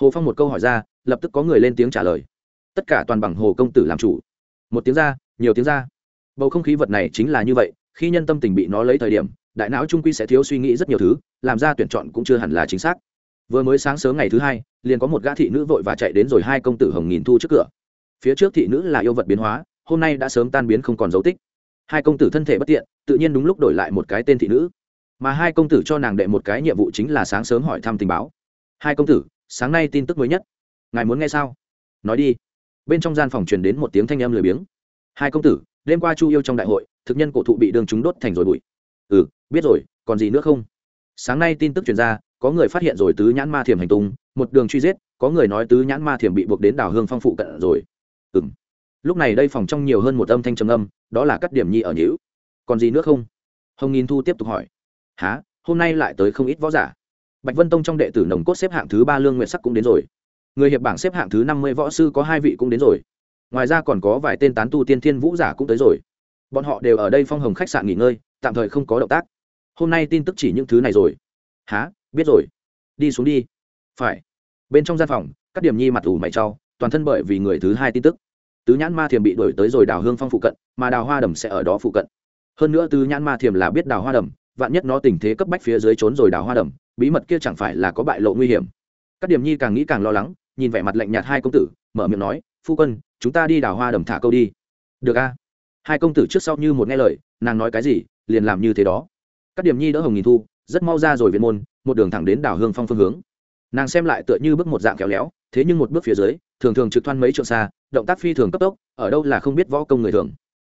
Speaker 1: Hồ phong một câu hỏi ra, lập tức có người lên tiếng trả lời. Tất cả toàn bằng hồ công tử làm chủ một tiếng ra, nhiều tiếng ra. Bầu không khí vật này chính là như vậy, khi nhân tâm tình bị nó lấy thời điểm, đại não trung quy sẽ thiếu suy nghĩ rất nhiều thứ, làm ra tuyển chọn cũng chưa hẳn là chính xác. Vừa mới sáng sớm ngày thứ hai, liền có một gã thị nữ vội và chạy đến rồi hai công tử hồng nghìn thu trước cửa. Phía trước thị nữ là yêu vật biến hóa, hôm nay đã sớm tan biến không còn dấu tích. Hai công tử thân thể bất tiện, tự nhiên đúng lúc đổi lại một cái tên thị nữ. Mà hai công tử cho nàng đệ một cái nhiệm vụ chính là sáng sớm hỏi thăm tình báo. Hai công tử, sáng nay tin tức mới nhất. Ngài muốn nghe sao? Nói đi bên trong gian phòng truyền đến một tiếng thanh âm lười biếng. Hai công tử, đêm qua chu yêu trong đại hội, thực nhân cổ thụ bị đường chúng đốt thành rồi bụi. Ừ biết rồi, còn gì nữa không? Sáng nay tin tức truyền ra, có người phát hiện rồi tứ nhãn ma thiểm hành tung, một đường truy giết, có người nói tứ nhãn ma thiểm bị buộc đến đảo hương phong phụ cận rồi. Ừ lúc này đây phòng trong nhiều hơn một âm thanh trầm âm đó là cắt điểm nhi ở nhữ còn gì nữa không? Hồng nghìn thu tiếp tục hỏi. Há hôm nay lại tới không ít võ giả. Bạch vân tông trong đệ tử nồng cốt xếp hạng thứ ba lương nguyện sắc cũng đến rồi người hiệp bảng xếp hạng thứ năm mươi võ sư có hai vị cũng đến rồi. Ngoài ra còn có vài tên tán tu tiên thiên vũ giả cũng tới rồi. Bọn họ đều ở đây phong hồng khách sạn nghỉ ngơi tạm thời không có động tác. Hôm nay tin tức chỉ những thứ này rồi. Há biết rồi. Đi xuống đi. Phải. Bên trong gian phòng các điểm nhi mặt ủ mày trao, toàn thân bởi vì người thứ hai tin tức. Tứ nhãn ma thiềm bị đuổi tới rồi đào hương phong phụ cận mà đào hoa đầm sẽ ở đó phụ cận. Hơn nữa tứ nhãn ma thiềm là biết đào hoa đầm vạn nhất nó tình thế cấp bách phía dưới trốn rồi đào hoa đầm bí mật kia chẳng phải là có bại lộ nguy hiểm. Các điểm nhi càng nghĩ càng lo lắng nhìn vẻ mặt lạnh nhạt hai công tử, mở miệng nói, phu quân, chúng ta đi đào hoa đầm thả câu đi. Được a. Hai công tử trước sau như một nghe lời, nàng nói cái gì, liền làm như thế đó. Các điểm nhi đỡ hồng nghìn thu, rất mau ra rồi viện môn, một đường thẳng đến đảo hương phong phương hướng. Nàng xem lại tựa như bước một dạng khéo léo, thế nhưng một bước phía dưới, thường thường trực thoăn mấy trượng xa, động tác phi thường cấp tốc, ở đâu là không biết võ công người thường.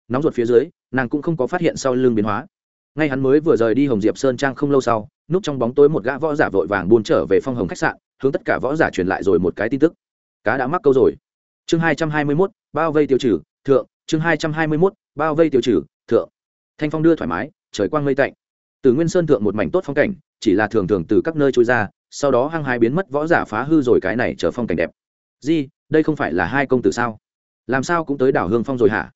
Speaker 1: Nóng ruột phía dưới, nàng cũng không có phát hiện sau lưng biến hóa. Ngay hắn mới vừa rời đi hồng diệp sơn trang không lâu sau, núp trong bóng tối một gã võ giả vội vàng buôn trở về phong hồng khách sạn hướng tất cả võ giả truyền lại rồi một cái tin tức. Cá đã mắc câu rồi. Chương hai trăm hai mươi mốt, bao vây tiêu trừ, thượng. Chương hai trăm hai mươi mốt, bao vây tiêu trừ, thượng. Thanh phong đưa thoải mái, trời quang mây tạnh. Từ nguyên sơn thượng một mảnh tốt phong cảnh, chỉ là thường thường từ các nơi trôi ra, sau đó hăng hai biến mất võ giả phá hư rồi cái này trở phong cảnh đẹp. Di, đây không phải là hai công tử sao? Làm sao cũng tới đảo hương phong rồi hả?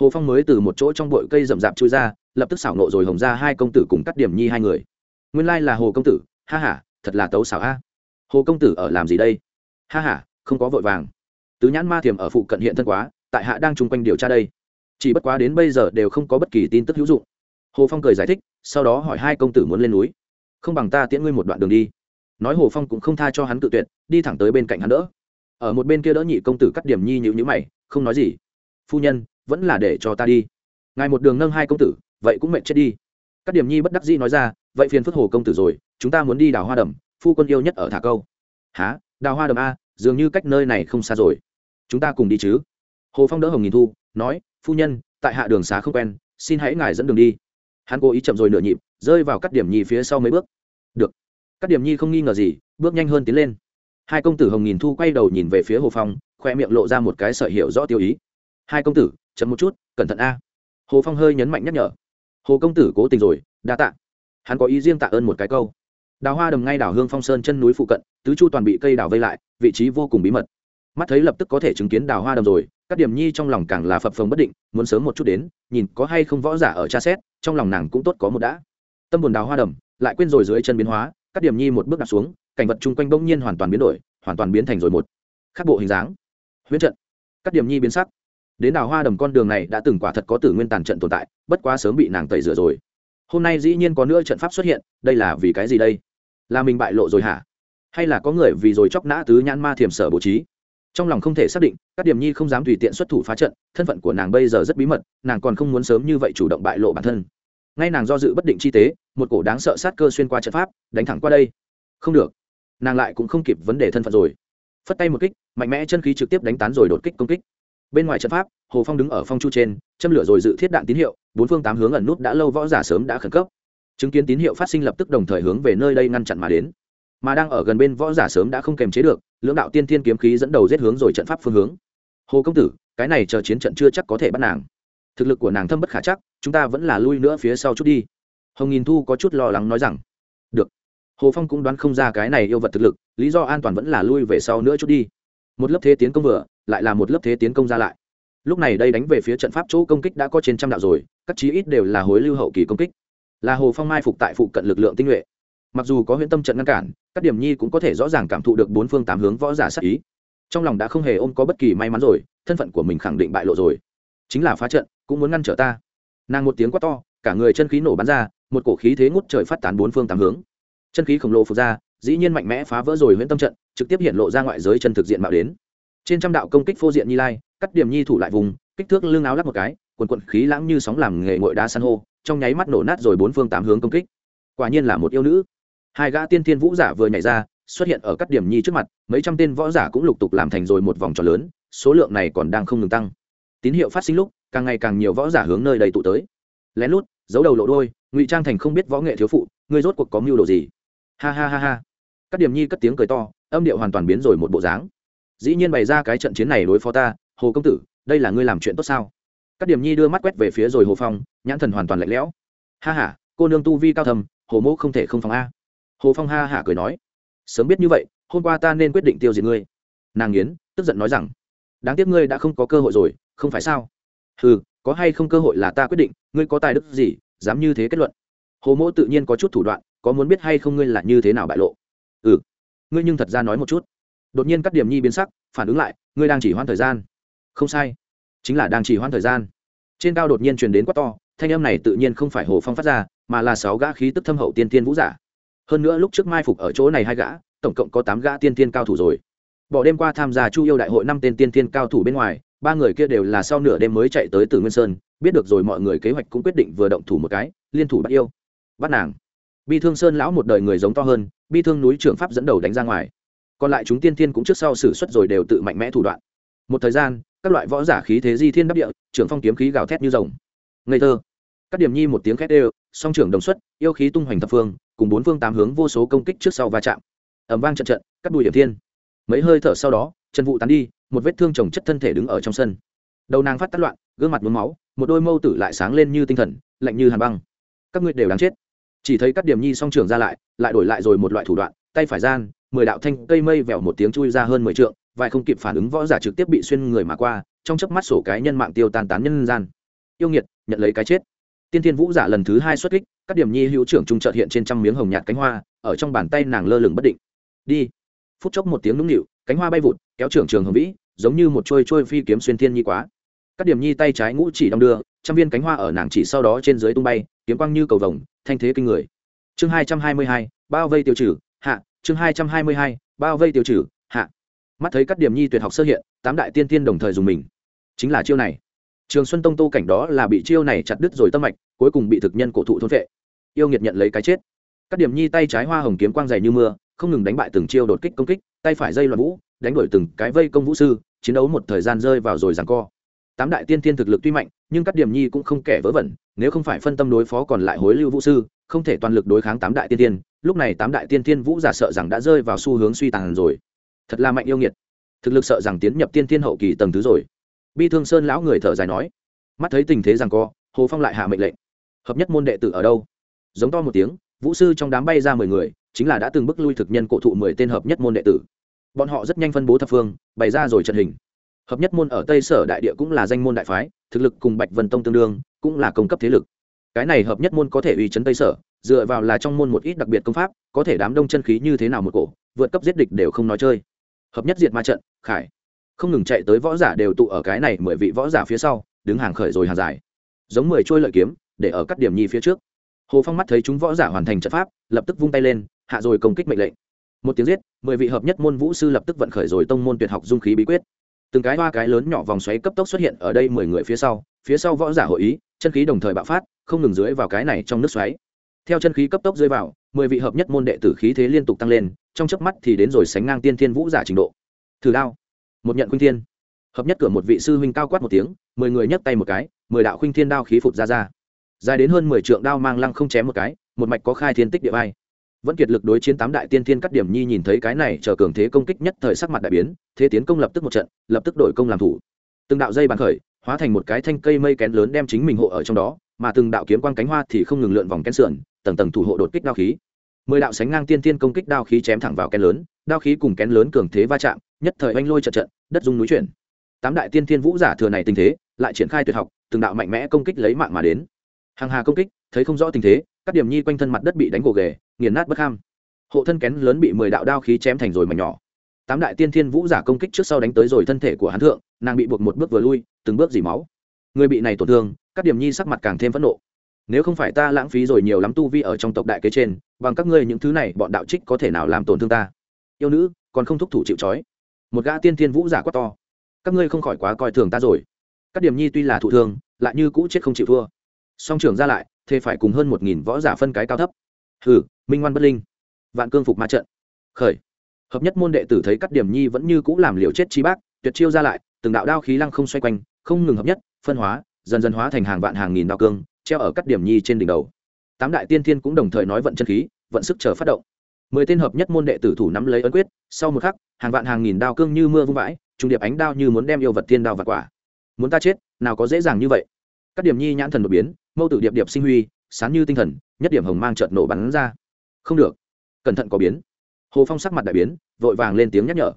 Speaker 1: Hồ phong mới từ một chỗ trong bụi cây rậm rạp trôi ra, lập tức xảo nộ rồi hồng ra hai công tử cùng cắt điểm nhi hai người. Nguyên lai là hồ công tử, ha h a thật là tấu xảo a hồ công tử ở làm gì đây? Ha h a không có vội vàng. Tứ nhãn ma thiềm ở phụ cận hiện thân quá, tại hạ đang chung quanh điều tra đây. Chỉ bất quá đến bây giờ đều không có bất kỳ tin tức hữu dụng. Hồ phong cười giải thích, sau đó hỏi hai công tử muốn lên núi. Không bằng ta tiễn ngươi một đoạn đường đi. Nói hồ phong cũng không tha cho hắn tự tuyệt, đi thẳng tới bên cạnh hắn đỡ. Ở một bên kia đỡ nhị công tử cắt điểm nhi nhịu nhữ mày, không nói gì. Phu nhân, vẫn là để cho ta đi. Ngài một đường nâng hai công tử, vậy cũng mệt chết đi. Các điểm nhi bất đắc dĩ nói ra, vậy phiền phức hồ công tử rồi, chúng ta muốn đi đào hoa đầm phu quân yêu nhất ở thả câu. Há đào hoa đầm a, dường như cách nơi này không xa rồi. Chúng ta cùng đi chứ? Hồ phong đỡ hồng nghìn thu, nói, phu nhân, tại hạ đường xá không quen, xin hãy ngài dẫn đường đi. Hắn cố ý chậm rồi nửa nhịp, rơi vào các điểm nhi phía sau mấy bước. Được. Các điểm nhi không nghi ngờ gì, bước nhanh hơn tiến lên. Hai công tử hồng nghìn thu quay đầu nhìn về phía hồ phong, khoe miệng lộ ra một cái sợi hiệu rõ tiêu ý. Hai công tử, chậm một chút, cẩn thận a. Hồ phong hơi nhấn mạnh nhắc nhở. Hồ công tử cố tình rồi, đa tạ. Hắn có ý riêng tạ ơn một cái câu đào hoa đầm ngay đảo hương phong sơn chân núi phụ cận, tứ chu toàn bị cây đào vây lại, vị trí vô cùng bí mật. Mắt thấy lập tức có thể chứng kiến đào hoa đầm rồi, các điểm nhi trong lòng càng là phập phồng bất định, muốn sớm một chút đến, nhìn có hay không võ giả ở tra xét, trong lòng nàng cũng tốt có một đã. Tâm buồn đào hoa đầm, lại quên rồi dưới chân biến hóa, các điểm nhi một bước đặt xuống, cảnh vật chung quanh bỗng nhiên hoàn toàn biến đổi, hoàn toàn biến thành rồi một khắc bộ hình dáng. Huyễn trận. Các điểm nhi biến sắc. Đến đào hoa đầm con đường này đã từng quả thật có tử nguyên tàn trận tồn tại, bất quá sớm bị nàng tẩy rửa rồi. Hôm nay dĩ nhiên có nữa trận pháp xuất hiện, đây là vì cái gì đây? Là mình bại lộ rồi hả? Hay là có người vì rồi chóc nã tứ nhãn ma Thiểm sở bố trí? Trong lòng không thể xác định, các điểm nhi không dám tùy tiện xuất thủ phá trận, thân phận của nàng bây giờ rất bí mật, nàng còn không muốn sớm như vậy chủ động bại lộ bản thân. Ngay nàng do dự bất định chi tế, một cổ đáng sợ sát cơ xuyên qua trận pháp, đánh thẳng qua đây. Không được. Nàng lại cũng không kịp vấn đề thân phận rồi. Phất tay một kích, mạnh mẽ chân khí trực tiếp đánh tán rồi đột kích công kích. Bên ngoài trận pháp, hồ phong đứng ở phong chu trên, châm lửa rồi dự thiết đạn tín hiệu, bốn phương tám hướng ẩn nút đã lâu võ giả sớm đã khẩn cấp chứng kiến tín hiệu phát sinh lập tức đồng thời hướng về nơi đây ngăn chặn mà đến. Mà đang ở gần bên võ giả sớm đã không kềm chế được, lưỡng đạo tiên thiên kiếm khí dẫn đầu giết hướng rồi trận pháp phương hướng. Hồ công tử, cái này chờ chiến trận chưa chắc có thể bắt nàng. Thực lực của nàng thâm bất khả chắc, chúng ta vẫn là lui nữa phía sau chút đi. Hồng nghìn thu có chút lo lắng nói rằng, được. Hồ phong cũng đoán không ra cái này yêu vật thực lực, lý do an toàn vẫn là lui về sau nữa chút đi. Một lớp thế tiến công vừa, lại là một lớp thế tiến công ra lại. Lúc này đây đánh về phía trận pháp chỗ công kích đã có trên trăm đạo rồi, các chí ít đều là hối lưu hậu kỳ công kích là hồ phong mai phục tại phụ cận lực lượng tinh nhuệ. Mặc dù có huyện tâm trận ngăn cản, các điểm nhi cũng có thể rõ ràng cảm thụ được bốn phương tám hướng võ giả sắc ý. Trong lòng đã không hề ôm có bất kỳ may mắn rồi, thân phận của mình khẳng định bại lộ rồi. Chính là phá trận, cũng muốn ngăn trở ta. Nàng một tiếng quát to, cả người chân khí nổ bắn ra, một cổ khí thế ngút trời phát tán bốn phương tám hướng. Chân khí khổng lồ phục ra, dĩ nhiên mạnh mẽ phá vỡ rồi huyện tâm trận, trực tiếp hiện lộ ra ngoại giới chân thực diện mạo đến. Trên trăm đạo công kích phô diện nhi lai cắt điểm nhi thủ lại vùng, kích thước lưng áo lắp một cái, quần quận khí lãng như sóng làm nghề ngội đá san hô trong nháy mắt nổ nát rồi bốn phương tám hướng công kích. Quả nhiên là một yêu nữ. Hai gã tiên thiên vũ giả vừa nhảy ra, xuất hiện ở các điểm nhi trước mặt, mấy trăm tên võ giả cũng lục tục làm thành rồi một vòng tròn lớn, số lượng này còn đang không ngừng tăng. Tín hiệu phát sinh lúc, càng ngày càng nhiều võ giả hướng nơi đây tụ tới. Lén lút, giấu đầu lộ đôi ngụy trang thành không biết võ nghệ thiếu phụ, ngươi rốt cuộc có mưu đồ gì? Ha ha ha ha. Các điểm nhi cất tiếng cười to, âm điệu hoàn toàn biến rồi một bộ dáng. Dĩ nhiên bày ra cái trận chiến này đối phó ta, hồ công tử, đây là ngươi làm chuyện tốt sao? Các điểm nhi đưa mắt quét về phía rồi hồ phong, nhãn thần hoàn toàn lạnh lẽo. Ha h a cô nương tu vi cao thầm hồ mẫu không thể không phòng a. Hồ phong ha hả cười nói, sớm biết như vậy, hôm qua ta nên quyết định tiêu diệt ngươi. Nàng nghiến, tức giận nói rằng, đáng tiếc ngươi đã không có cơ hội rồi, không phải sao? Ừ có hay không cơ hội là ta quyết định, ngươi có tài đức gì, dám như thế kết luận? Hồ mỗ tự nhiên có chút thủ đoạn, có muốn biết hay không ngươi là như thế nào bại lộ? Ừ ngươi nhưng thật ra nói một chút. Đột nhiên các điểm nhi biến sắc, phản ứng lại, ngươi đang chỉ hoãn thời gian. Không sai chính là đang chỉ hoãn thời gian. Trên cao đột nhiên truyền đến quát to, thanh âm này tự nhiên không phải hồ phong phát ra, mà là sáu gã khí tức thâm hậu tiên tiên vũ giả. Hơn nữa lúc trước mai phục ở chỗ này hai gã, tổng cộng có tám gã tiên tiên cao thủ rồi. Bỏ đêm qua tham gia chu yêu đại hội năm tên tiên tiên cao thủ bên ngoài, ba người kia đều là sau nửa đêm mới chạy tới từ nguyên sơn, biết được rồi mọi người kế hoạch cũng quyết định vừa động thủ một cái, liên thủ bắt yêu, bắt nàng. Bi thương sơn lão một đời người giống to hơn, bi thương núi trưởng pháp dẫn đầu đánh ra ngoài. Còn lại chúng tiên tiên cũng trước sau xử suất rồi đều tự mạnh mẽ thủ đoạn một thời gian, các loại võ giả khí thế di thiên đắp địa, trưởng phong kiếm khí gào thét như rồng. Ngây thơ. Các điểm nhi một tiếng khét đều, song trưởng đồng xuất, yêu khí tung hoành thập phương, cùng bốn phương tám hướng vô số công kích trước sau va chạm. Ẩm vang trận trận cắt đùi điểm thiên. Mấy hơi thở sau đó, chân vụ tán đi, một vết thương trồng chất thân thể đứng ở trong sân. Đầu nàng phát tắt loạn, gương mặt mướm máu, một đôi mâu tử lại sáng lên như tinh thần, lạnh như hàn băng. Các ngươi đều đáng chết. Chỉ thấy các điểm nhi song trường ra lại lại đổi lại rồi một loại thủ đoạn, tay phải gian, mười đạo thanh cây mây vèo một tiếng chui ra hơn mười trượng vài không kịp phản ứng võ giả trực tiếp bị xuyên người mà qua, trong chớp mắt sổ cái nhân mạng tiêu tan tán nhân gian. Yêu nghiệt, nhận lấy cái chết. Tiên thiên vũ giả lần thứ hai xuất kích, các điểm nhi hữu trưởng trung trợt hiện trên trăm miếng hồng nhạt cánh hoa, ở trong bàn tay nàng lơ lửng bất định. Đi. Phút chốc một tiếng nũng nịu, cánh hoa bay vụt, kéo trưởng trường hồng vĩ, giống như một trôi trôi phi kiếm xuyên thiên nhi quá. Các điểm nhi tay trái ngũ chỉ đong đưa, trăm viên cánh hoa ở nàng chỉ sau đó trên dưới tung bay, kiếm quang như cầu vồng, thanh thế kinh người. Chương hai trăm hai mươi hai, bao vây tiêu trừ, hạ, chương hai trăm hai mươi hai, bao vây tiêu trừ mắt thấy các điểm nhi tuyệt học sơ hiện, tám đại tiên tiên đồng thời dùng mình. Chính là chiêu này. Trường xuân tông tô cảnh đó là bị chiêu này chặt đứt rồi tâm mạch, cuối cùng bị thực nhân cổ thụ thôn vệ. Yêu nghiệt nhận lấy cái chết. Các điểm nhi tay trái hoa hồng kiếm quang dày như mưa, không ngừng đánh bại từng chiêu đột kích công kích, tay phải dây loạn vũ, đánh đổi từng cái vây công vũ sư, chiến đấu một thời gian rơi vào rồi giằng co. Tám đại tiên tiên thực lực tuy mạnh, nhưng các điểm nhi cũng không kẻ vớ vẩn, nếu không phải phân tâm đối phó còn lại hối lưu vũ sư, không thể toàn lực đối kháng tám đại tiên tiên. Lúc này tám đại tiên tiên vũ giả sợ rằng đã rơi vào xu hướng suy tàn rồi thật là mạnh yêu nghiệt. Thực lực sợ rằng tiến nhập tiên thiên hậu kỳ tầng thứ rồi. Bi thương sơn lão người thở dài nói, mắt thấy tình thế rằng co, hồ phong lại hạ mệnh lệnh. Hợp nhất môn đệ tử ở đâu? Giống to một tiếng, vũ sư trong đám bay ra mười người, chính là đã từng bức lui thực nhân cổ thụ mười tên hợp nhất môn đệ tử. Bọn họ rất nhanh phân bố thập phương, bày ra rồi trận hình. Hợp nhất môn ở tây sở đại địa cũng là danh môn đại phái, thực lực cùng bạch vân tông tương đương, cũng là công cấp thế lực. Cái này hợp nhất môn có thể uy chấn tây sở, dựa vào là trong môn một ít đặc biệt công pháp, có thể đám đông chân khí như thế nào một cổ, vượt cấp giết địch đều không nói chơi hợp nhất diệt ma trận, khải. Không ngừng chạy tới võ giả đều tụ ở cái này mười vị võ giả phía sau, đứng hàng khởi rồi hàng dài. Giống mười trôi lợi kiếm, để ở các điểm nhi phía trước. Hồ phong mắt thấy chúng võ giả hoàn thành trận pháp, lập tức vung tay lên, hạ rồi công kích mệnh lệnh. Một tiếng giết, mười vị hợp nhất môn vũ sư lập tức vận khởi rồi tông môn tuyệt học dung khí bí quyết. Từng cái hoa cái lớn nhỏ vòng xoáy cấp tốc xuất hiện ở đây mười người phía sau phía sau võ giả hội ý, chân khí đồng thời bạo phát, không ngừng dưới vào cái này trong nước xoáy. Theo chân khí cấp tốc rơi vào, mười vị hợp nhất môn đệ tử khí thế liên tục tăng lên trong chớp mắt thì đến rồi sánh ngang tiên thiên vũ giả trình độ. Thử đao, một nhận khuynh thiên. Hợp nhất cửa một vị sư huynh cao quát một tiếng, mười người nhấc tay một cái, mười đạo khuynh thiên đao khí phụt ra ra. Dài đến hơn mười trượng đao mang lăng không chém một cái, một mạch có khai thiên tích địa vai. Vẫn kiệt lực đối chiến tám đại tiên thiên cắt điểm nhi nhìn thấy cái này chờ cường thế công kích nhất thời sắc mặt đại biến, thế tiến công lập tức một trận, lập tức đổi công làm thủ. Từng đạo dây bàn khởi, hóa thành một cái thanh cây mây kén lớn đem chính mình hộ ở trong đó, mà từng đạo kiếm quang cánh hoa thì không ngừng lượn vòng kén sườn, tầng tầng thủ hộ đột kích đao khí mười đạo sánh ngang tiên tiên công kích đao khí chém thẳng vào kén lớn, đao khí cùng kén lớn cường thế va chạm, nhất thời oanh lôi trận trận, đất dung núi chuyển. Tám đại tiên thiên vũ giả thừa này tình thế, lại triển khai tuyệt học, từng đạo mạnh mẽ công kích lấy mạng mà đến. Hàng hà công kích, thấy không rõ tình thế, các điểm nhi quanh thân mặt đất bị đánh gồ ghề, nghiền nát bất ham. Hộ thân kén lớn bị mười đạo đao khí chém thành rồi mảnh nhỏ. Tám đại tiên thiên vũ giả công kích trước sau đánh tới rồi thân thể của hắn thượng, nàng bị buộc một bước vừa lui, từng bước dỉ máu. Người bị này tổn thương, các điểm nhi sắc mặt càng thêm phẫn nộ nếu không phải ta lãng phí rồi nhiều lắm tu vi ở trong tộc đại kế trên, bằng các ngươi những thứ này, bọn đạo trích có thể nào làm tổn thương ta? Yêu nữ, còn không thúc thủ chịu trói. Một gã tiên thiên vũ giả quá to. Các ngươi không khỏi quá coi thường ta rồi. Các điểm nhi tuy là thụ thương, lại như cũ chết không chịu thua. Song trưởng ra lại, thế phải cùng hơn một nghìn võ giả phân cái cao thấp. Hừ, minh ngoan bất linh. Vạn cương phục ma trận. Khởi. Hợp nhất môn đệ tử thấy các điểm nhi vẫn như cũ làm liều chết chi bác, tuyệt chiêu ra lại, từng đạo đao khí lăng không xoay quanh, không ngừng hợp nhất, phân hóa, dần dần hóa thành hàng vạn hàng nghìn đao cương treo ở các điểm nhi trên đỉnh đầu. Tám đại tiên thiên cũng đồng thời nói vận chân khí, vận sức chờ phát động. Mười tên hợp nhất môn đệ tử thủ nắm lấy ấn quyết, sau một khắc, hàng vạn hàng nghìn đao cương như mưa vung vãi trùng điệp ánh đao như muốn đem yêu vật thiên đao và quả. Muốn ta chết, nào có dễ dàng như vậy. Các điểm nhi nhãn thần đột biến, mâu tử điệp điệp sinh huy sán như tinh thần, nhất điểm hồng mang trợn nổ bắn ra. Không được. Cẩn thận có biến. Hồ phong sắc mặt đại biến, vội vàng lên tiếng nhắc nhở.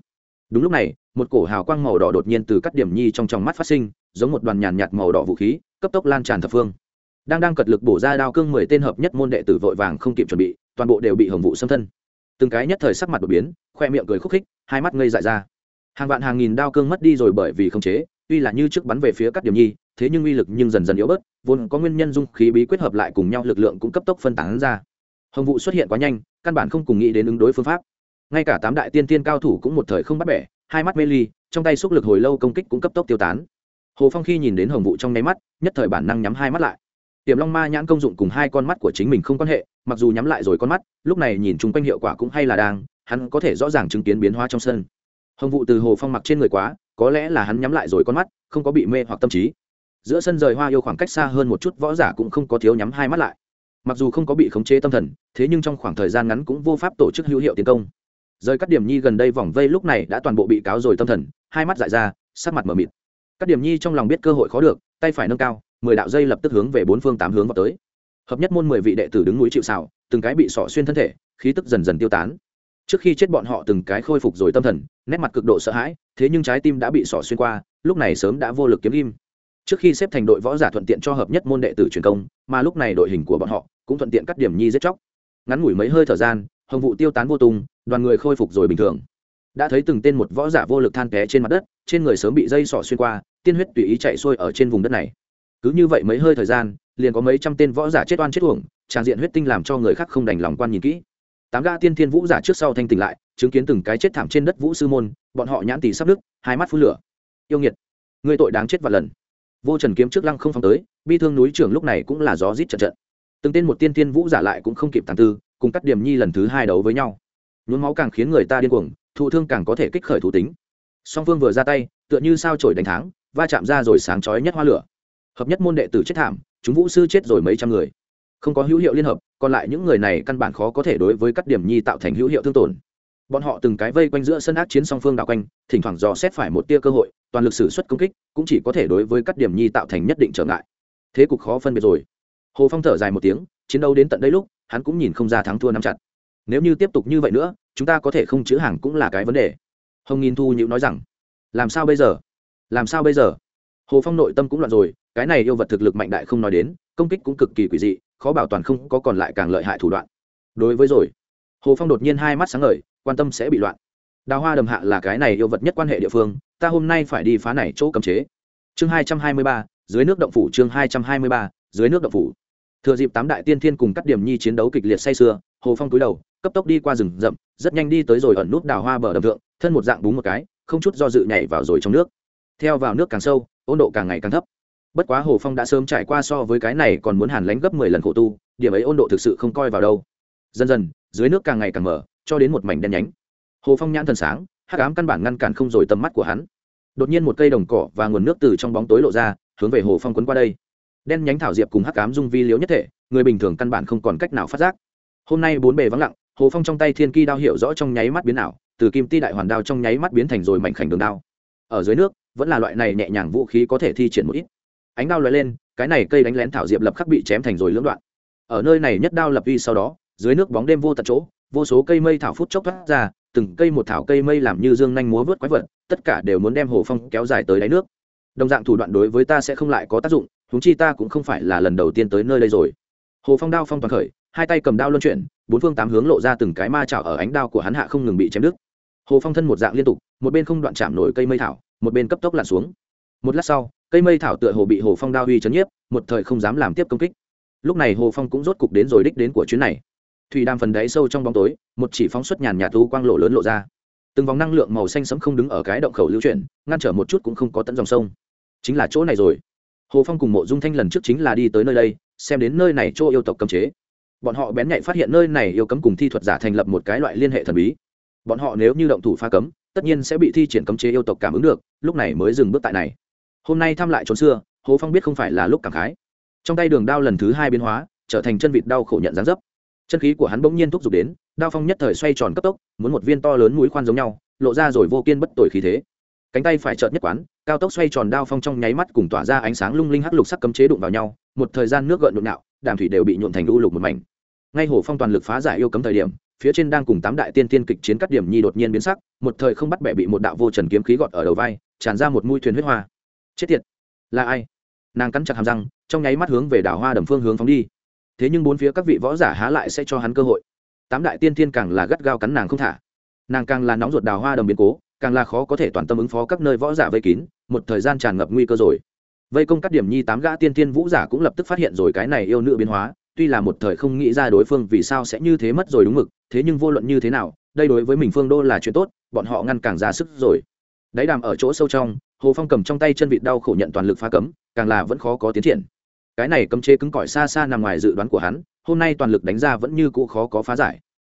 Speaker 1: Đúng lúc này, một cổ hào quang màu đỏ đột nhiên từ các điểm nhi trong trong mắt phát sinh, giống một đoàn nhàn nhạt màu đỏ vũ khí, cấp tốc lan tràn thập phương đang đang cật lực bổ ra đao cương mười tên hợp nhất môn đệ tử vội vàng không kịp chuẩn bị, toàn bộ đều bị hồng vụ xâm thân. Từng cái nhất thời sắc mặt đột biến, khoe miệng cười khúc khích, hai mắt ngây dại ra. Hàng vạn hàng nghìn đao cương mất đi rồi bởi vì không chế, tuy là như trước bắn về phía các điểm nhi, thế nhưng uy lực nhưng dần dần yếu bớt, vốn có nguyên nhân dung khí bí quyết hợp lại cùng nhau lực lượng cũng cấp tốc phân tán ra. Hồng vụ xuất hiện quá nhanh, căn bản không cùng nghĩ đến ứng đối phương pháp. Ngay cả tám đại tiên tiên cao thủ cũng một thời không bắt bẻ, hai mắt mê ly, trong tay xúc lực hồi lâu công kích cũng cấp tốc tiêu tán. Hồ phong khi nhìn đến hồng vụ trong nháy mắt, nhất thời bản năng nhắm hai mắt lại tiềm long ma nhãn công dụng cùng hai con mắt của chính mình không quan hệ, mặc dù nhắm lại rồi con mắt, lúc này nhìn chung quanh hiệu quả cũng hay là đang, hắn có thể rõ ràng chứng kiến biến hóa trong sân. Hồng vụ từ hồ phong mặc trên người quá, có lẽ là hắn nhắm lại rồi con mắt, không có bị mê hoặc tâm trí. Giữa sân rời hoa yêu khoảng cách xa hơn một chút, võ giả cũng không có thiếu nhắm hai mắt lại. Mặc dù không có bị khống chế tâm thần, thế nhưng trong khoảng thời gian ngắn cũng vô pháp tổ chức hữu hiệu tiến công. Rời các điểm nhi gần đây vòng vây lúc này đã toàn bộ bị cáo rồi tâm thần, hai mắt dại ra, sắc mặt m ở mịt. Các điểm nhi trong lòng biết cơ hội khó được, tay phải nâng cao mười đạo dây lập tức hướng về bốn phương tám hướng vào tới. Hợp nhất môn mười vị đệ tử đứng núi chịu xào từng cái bị sỏ xuyên thân thể, khí tức dần dần tiêu tán. Trước khi chết bọn họ từng cái khôi phục rồi tâm thần, nét mặt cực độ sợ hãi, thế nhưng trái tim đã bị sỏ xuyên qua, lúc này sớm đã vô lực kiếm im. Trước khi xếp thành đội võ giả thuận tiện cho hợp nhất môn đệ tử truyền công, mà lúc này đội hình của bọn họ cũng thuận tiện cắt điểm nhi giết chóc. Ngắn ngủi mấy hơi thời gian, hồng vụ tiêu tán vô tung, đoàn người khôi phục rồi bình thường. Đã thấy từng tên một võ giả vô lực than té trên mặt đất, trên người sớm bị dây sỏ xuyên qua, tiên huyết tùy ý chạy xuôi ở trên vùng đất này cứ như vậy mấy hơi thời gian liền có mấy trăm tên võ giả chết oan chết uổng tràng diện huyết tinh làm cho người khác không đành lòng quan nhìn kỹ. Tám ga tiên thiên vũ giả trước sau thanh tỉnh lại chứng kiến từng cái chết thảm trên đất vũ sư môn bọn họ nhãn tỉ sắp đức hai mắt phun lửa. Yêu nghiệt người tội đáng chết và lần. Vô trần kiếm trước lăng không phóng tới bi thương núi trưởng lúc này cũng là gió rít trận trận. Từng tên một tiên tiên vũ giả lại cũng không kịp tàn tư cùng cắt điểm nhi lần thứ hai đấu với nhau. Nhuốm máu càng khiến người ta điên cuồng thụ thương càng có thể kích khởi thủ tính. Song phương vừa ra tay tựa như sao trổi đánh thắng, va chạm ra rồi sáng chói nhất hoa lửa hợp nhất môn đệ tử chết thảm, chúng vũ sư chết rồi mấy trăm người. Không có hữu hiệu liên hợp, còn lại những người này căn bản khó có thể đối với các điểm nhi tạo thành hữu hiệu thương tổn. Bọn họ từng cái vây quanh giữa sân ác chiến song phương đạo quanh, thỉnh thoảng dò xét phải một tia cơ hội, toàn lực sử xuất công kích, cũng chỉ có thể đối với các điểm nhi tạo thành nhất định trở ngại. Thế cục khó phân biệt rồi. Hồ phong thở dài một tiếng, chiến đấu đến tận đây lúc, hắn cũng nhìn không ra thắng thua nắm chặt. Nếu như tiếp tục như vậy nữa, chúng ta có thể không chữ hàng cũng là cái vấn đề. Hồng nghìn thu nhữ nói rằng, làm sao bây giờ? Làm sao bây giờ? Hồ phong nội tâm cũng loạn rồi, cái này yêu vật thực lực mạnh đại không nói đến, công kích cũng cực kỳ quỷ dị, khó bảo toàn không có còn lại càng lợi hại thủ đoạn. Đối với rồi, hồ phong đột nhiên hai mắt sáng ngời, quan tâm sẽ bị loạn. Đào hoa đầm hạ là cái này yêu vật nhất quan hệ địa phương, ta hôm nay phải đi phá này chỗ cấm chế. Chương hai trăm hai mươi ba, dưới nước động phủ chương hai trăm hai mươi ba, dưới nước động phủ. Thừa dịp tám đại tiên thiên cùng các điểm nhi chiến đấu kịch liệt say sưa, hồ phong túi đầu, cấp tốc đi qua rừng rậm, rất nhanh đi tới rồi ẩn nút đào hoa bờ đầm thượng, thân một dạng búng một cái, không chút do dự nhảy vào rồi trong nước. Theo vào nước càng sâu ôn độ càng ngày càng thấp. Bất quá hồ phong đã sớm trải qua so với cái này còn muốn hàn lánh gấp mười lần khổ tu, điểm ấy ôn độ thực sự không coi vào đâu. Dần dần, dưới nước càng ngày càng mở cho đến một mảnh đen nhánh. Hồ phong nhãn thần sáng, hắc ám căn bản ngăn cản không rồi tầm mắt của hắn. Đột nhiên một cây đồng cỏ và nguồn nước từ trong bóng tối lộ ra, hướng về hồ phong quấn qua đây. Đen nhánh thảo diệp cùng hắc ám dung vi liếu nhất thể, người bình thường căn bản không còn cách nào phát giác. Hôm nay bốn bề vắng lặng, hồ phong trong tay thiên ki đao hiểu rõ trong nháy mắt biến ảo, từ kim ti đại hoàn đao trong nháy mắt biến thành rồi mảnh khảnh đường đao. Ở dưới nước vẫn là loại này nhẹ nhàng vũ khí có thể thi triển một ít. Ánh đao lóe lên, cái này cây đánh lén thảo diệp lập khắc bị chém thành rồi lưỡng đoạn. Ở nơi này nhất đao lập uy sau đó, dưới nước bóng đêm vô tận chỗ, vô số cây mây thảo phút chốc thoát ra, từng cây một thảo cây mây làm như dương nhanh múa vớt quái vật, tất cả đều muốn đem hồ phong kéo dài tới đáy nước. Đồng dạng thủ đoạn đối với ta sẽ không lại có tác dụng húng chi ta cũng không phải là lần đầu tiên tới nơi đây rồi. Hồ phong đao phong toàn khởi, hai tay cầm đao luân chuyển, bốn phương tám hướng lộ ra từng cái ma chảo ở ánh đao của hắn hạ không ngừng bị chém đứt. Hồ phong thân một dạng liên tục, một bên không đoạn chạm nổi cây mây thảo một bên cấp tốc lặn xuống. Một lát sau, cây mây thảo tựa hồ bị hồ phong đao uy chấn nhiếp, một thời không dám làm tiếp công kích. Lúc này hồ phong cũng rốt cục đến rồi đích đến của chuyến này. Thủy đàm phần đáy sâu trong bóng tối, một chỉ phóng xuất nhàn nhạt thu quang lộ lớn lộ ra. Từng vòng năng lượng màu xanh sẫm không đứng ở cái động khẩu lưu chuyển, ngăn trở một chút cũng không có tận dòng sông. Chính là chỗ này rồi. Hồ phong cùng mộ dung thanh lần trước chính là đi tới nơi đây, xem đến nơi này chỗ yêu tộc cấm chế. Bọn họ bén nhạy phát hiện nơi này yêu cấm cùng thi thuật giả thành lập một cái loại liên hệ thần bí. Bọn họ nếu như động thủ phá cấm tất nhiên sẽ bị thi triển cấm chế yêu tộc cảm ứng được, lúc này mới dừng bước tại này. Hôm nay thăm lại trốn xưa, hồ phong biết không phải là lúc cảm khái. Trong tay đường đao lần thứ hai biến hóa, trở thành chân vịt đau khổ nhận dáng dấp. Chân khí của hắn bỗng nhiên thúc giục đến, đao phong nhất thời xoay tròn cấp tốc, muốn một viên to lớn mũi khoan giống nhau, lộ ra rồi vô kiên bất tội khí thế. Cánh tay phải chợt nhất quán, cao tốc xoay tròn đao phong trong nháy mắt cùng tỏa ra ánh sáng lung linh hắc lục sắc cấm chế đụng vào nhau, một thời gian nước gợn nhộn nhạo đàm thủy đều bị nhuộn thành u lục một mảnh. Ngay hồ phong toàn lực phá giải yêu cấm thời điểm phía trên đang cùng tám đại tiên tiên kịch chiến cắt điểm nhi đột nhiên biến sắc, một thời không bắt bẻ bị một đạo vô trần kiếm khí gọt ở đầu vai, tràn ra một mũi thuyền huyết hoa. Chết tiệt! Là ai? Nàng cắn chặt hàm răng, trong nháy mắt hướng về đảo hoa đầm phương hướng phóng đi. Thế nhưng bốn phía các vị võ giả há lại sẽ cho hắn cơ hội. Tám đại tiên tiên càng là gắt gao cắn nàng không thả. Nàng càng là nóng ruột đào hoa đầm biến cố, càng là khó có thể toàn tâm ứng phó các nơi võ giả vây kín, một thời gian tràn ngập nguy cơ rồi. Vây công các điểm nhi tám gã tiên tiên vũ giả cũng lập tức phát hiện rồi cái này yêu nữ biến hóa tuy là một thời không nghĩ ra đối phương vì sao sẽ như thế mất rồi đúng mực, thế nhưng vô luận như thế nào, đây đối với mình phương đô là chuyện tốt, bọn họ ngăn càng ra sức rồi. Đáy đàm ở chỗ sâu trong, hồ phong cầm trong tay chân vịt đau khổ nhận toàn lực phá cấm, càng là vẫn khó có tiến triển. Cái này cấm chế cứng cỏi xa xa nằm ngoài dự đoán của hắn, hôm nay toàn lực đánh ra vẫn như cũ khó có phá giải.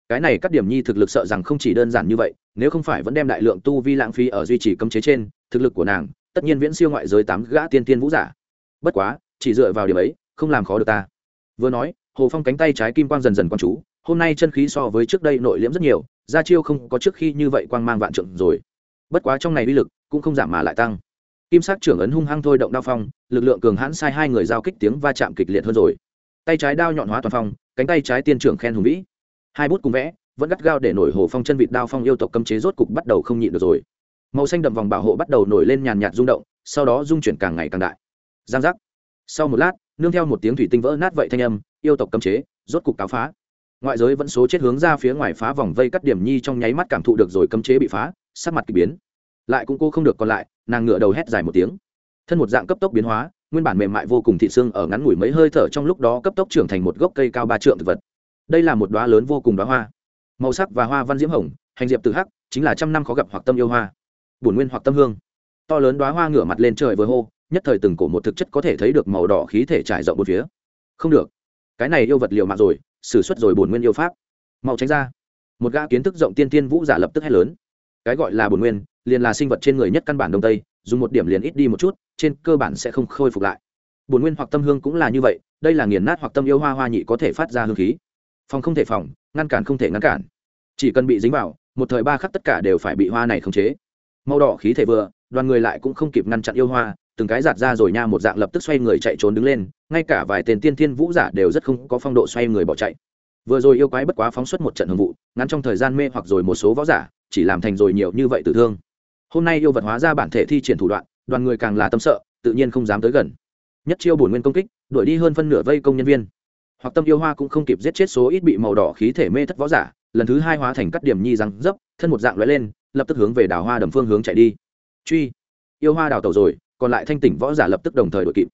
Speaker 1: Cái này các điểm nhi thực lực sợ rằng không chỉ đơn giản như vậy, nếu không phải vẫn đem đại lượng tu vi lãng phí ở duy trì cấm chế trên, thực lực của nàng, tất nhiên viễn siêu ngoại giới tám gã tiên tiên vũ giả. Bất quá, chỉ dựa vào điểm ấy, không làm khó được ta vừa nói, hồ phong cánh tay trái kim quang dần dần quang chú hôm nay chân khí so với trước đây nội liễm rất nhiều ra chiêu không có trước khi như vậy quang mang vạn trượng rồi. Bất quá trong này uy lực cũng không giảm mà lại tăng. Kim sắc trưởng ấn hung hăng thôi động đao phong, lực lượng cường hãn sai hai người giao kích tiếng va chạm kịch liệt hơn rồi. Tay trái đao nhọn hóa toàn phong, cánh tay trái tiên trưởng khen hùng vĩ. Hai bút cùng vẽ, vẫn gắt gao để nổi hồ phong chân vịt đao phong yêu tộc cấm chế rốt cục bắt đầu không nhịn được rồi. Màu xanh đậm vòng bảo hộ bắt đầu nổi lên nhàn nhạt rung động, sau đó dung chuyển càng ngày càng đại. Giang giác. Sau một lát nương theo một tiếng thủy tinh vỡ nát vậy thanh âm, yêu tộc cấm chế, rốt cục cáo phá. Ngoại giới vẫn số chết hướng ra phía ngoài phá vòng vây cắt điểm nhi trong nháy mắt cảm thụ được rồi cấm chế bị phá, sắc mặt k ỳ biến. Lại cũng cô không được còn lại, nàng ngựa đầu hét dài một tiếng. Thân một dạng cấp tốc biến hóa, nguyên bản mềm mại vô cùng thị xương ở ngắn ngủi mấy hơi thở trong lúc đó cấp tốc trưởng thành một gốc cây cao ba trượng thực vật. Đây là một đoá lớn vô cùng đoá hoa. Màu sắc và hoa văn diễm hồng, hành diệp từ hắc, chính là trăm năm khó gặp hoặc tâm yêu hoa. Bổn nguyên hoặc tâm hương. To lớn đoá hoa ngửa mặt lên trời với hô nhất thời từng cổ một thực chất có thể thấy được màu đỏ khí thể trải rộng một phía. Không được. Cái này yêu vật liệu mạng rồi xử suất rồi bổn nguyên yêu pháp. Mau tránh ra. Một gã kiến thức rộng tiên tiên vũ giả lập tức hét lớn. Cái gọi là bổn nguyên, liền là sinh vật trên người nhất căn bản đông tây, dùng một điểm liền ít đi một chút, trên cơ bản sẽ không khôi phục lại. Bổn nguyên hoặc tâm hương cũng là như vậy, đây là nghiền nát hoặc tâm yêu hoa hoa nhị có thể phát ra hương khí. Phòng không thể phòng, ngăn cản không thể ngăn cản. Chỉ cần bị dính vào, một thời ba khắc tất cả đều phải bị hoa này khống chế. Màu đỏ khí thể vừa, đoàn người lại cũng không kịp ngăn chặn yêu hoa từng cái giạt ra rồi nha, một dạng lập tức xoay người chạy trốn đứng lên, ngay cả vài tên tiên thiên vũ giả đều rất không có phong độ xoay người bỏ chạy. Vừa rồi yêu quái bất quá phóng xuất một trận hưởng vụ, ngắn trong thời gian mê hoặc rồi một số võ giả, chỉ làm thành rồi nhiều như vậy tử thương. Hôm nay yêu vật hóa ra bản thể thi triển thủ đoạn, đoàn người càng là tâm sợ, tự nhiên không dám tới gần. Nhất chiêu bổn nguyên công kích, đuổi đi hơn phân nửa vây công nhân viên. Hoặc tâm yêu hoa cũng không kịp giết chết số ít bị màu đỏ khí thể mê thất võ giả, lần thứ hai hóa thành cắt điểm nhi răng dấp, thân một dạng lóe lên, lập tức hướng về đào hoa đầm phương hướng chạy đi. Truy. Yêu hoa đào tẩu rồi còn lại thanh tỉnh võ giả lập tức đồng thời đội kịp.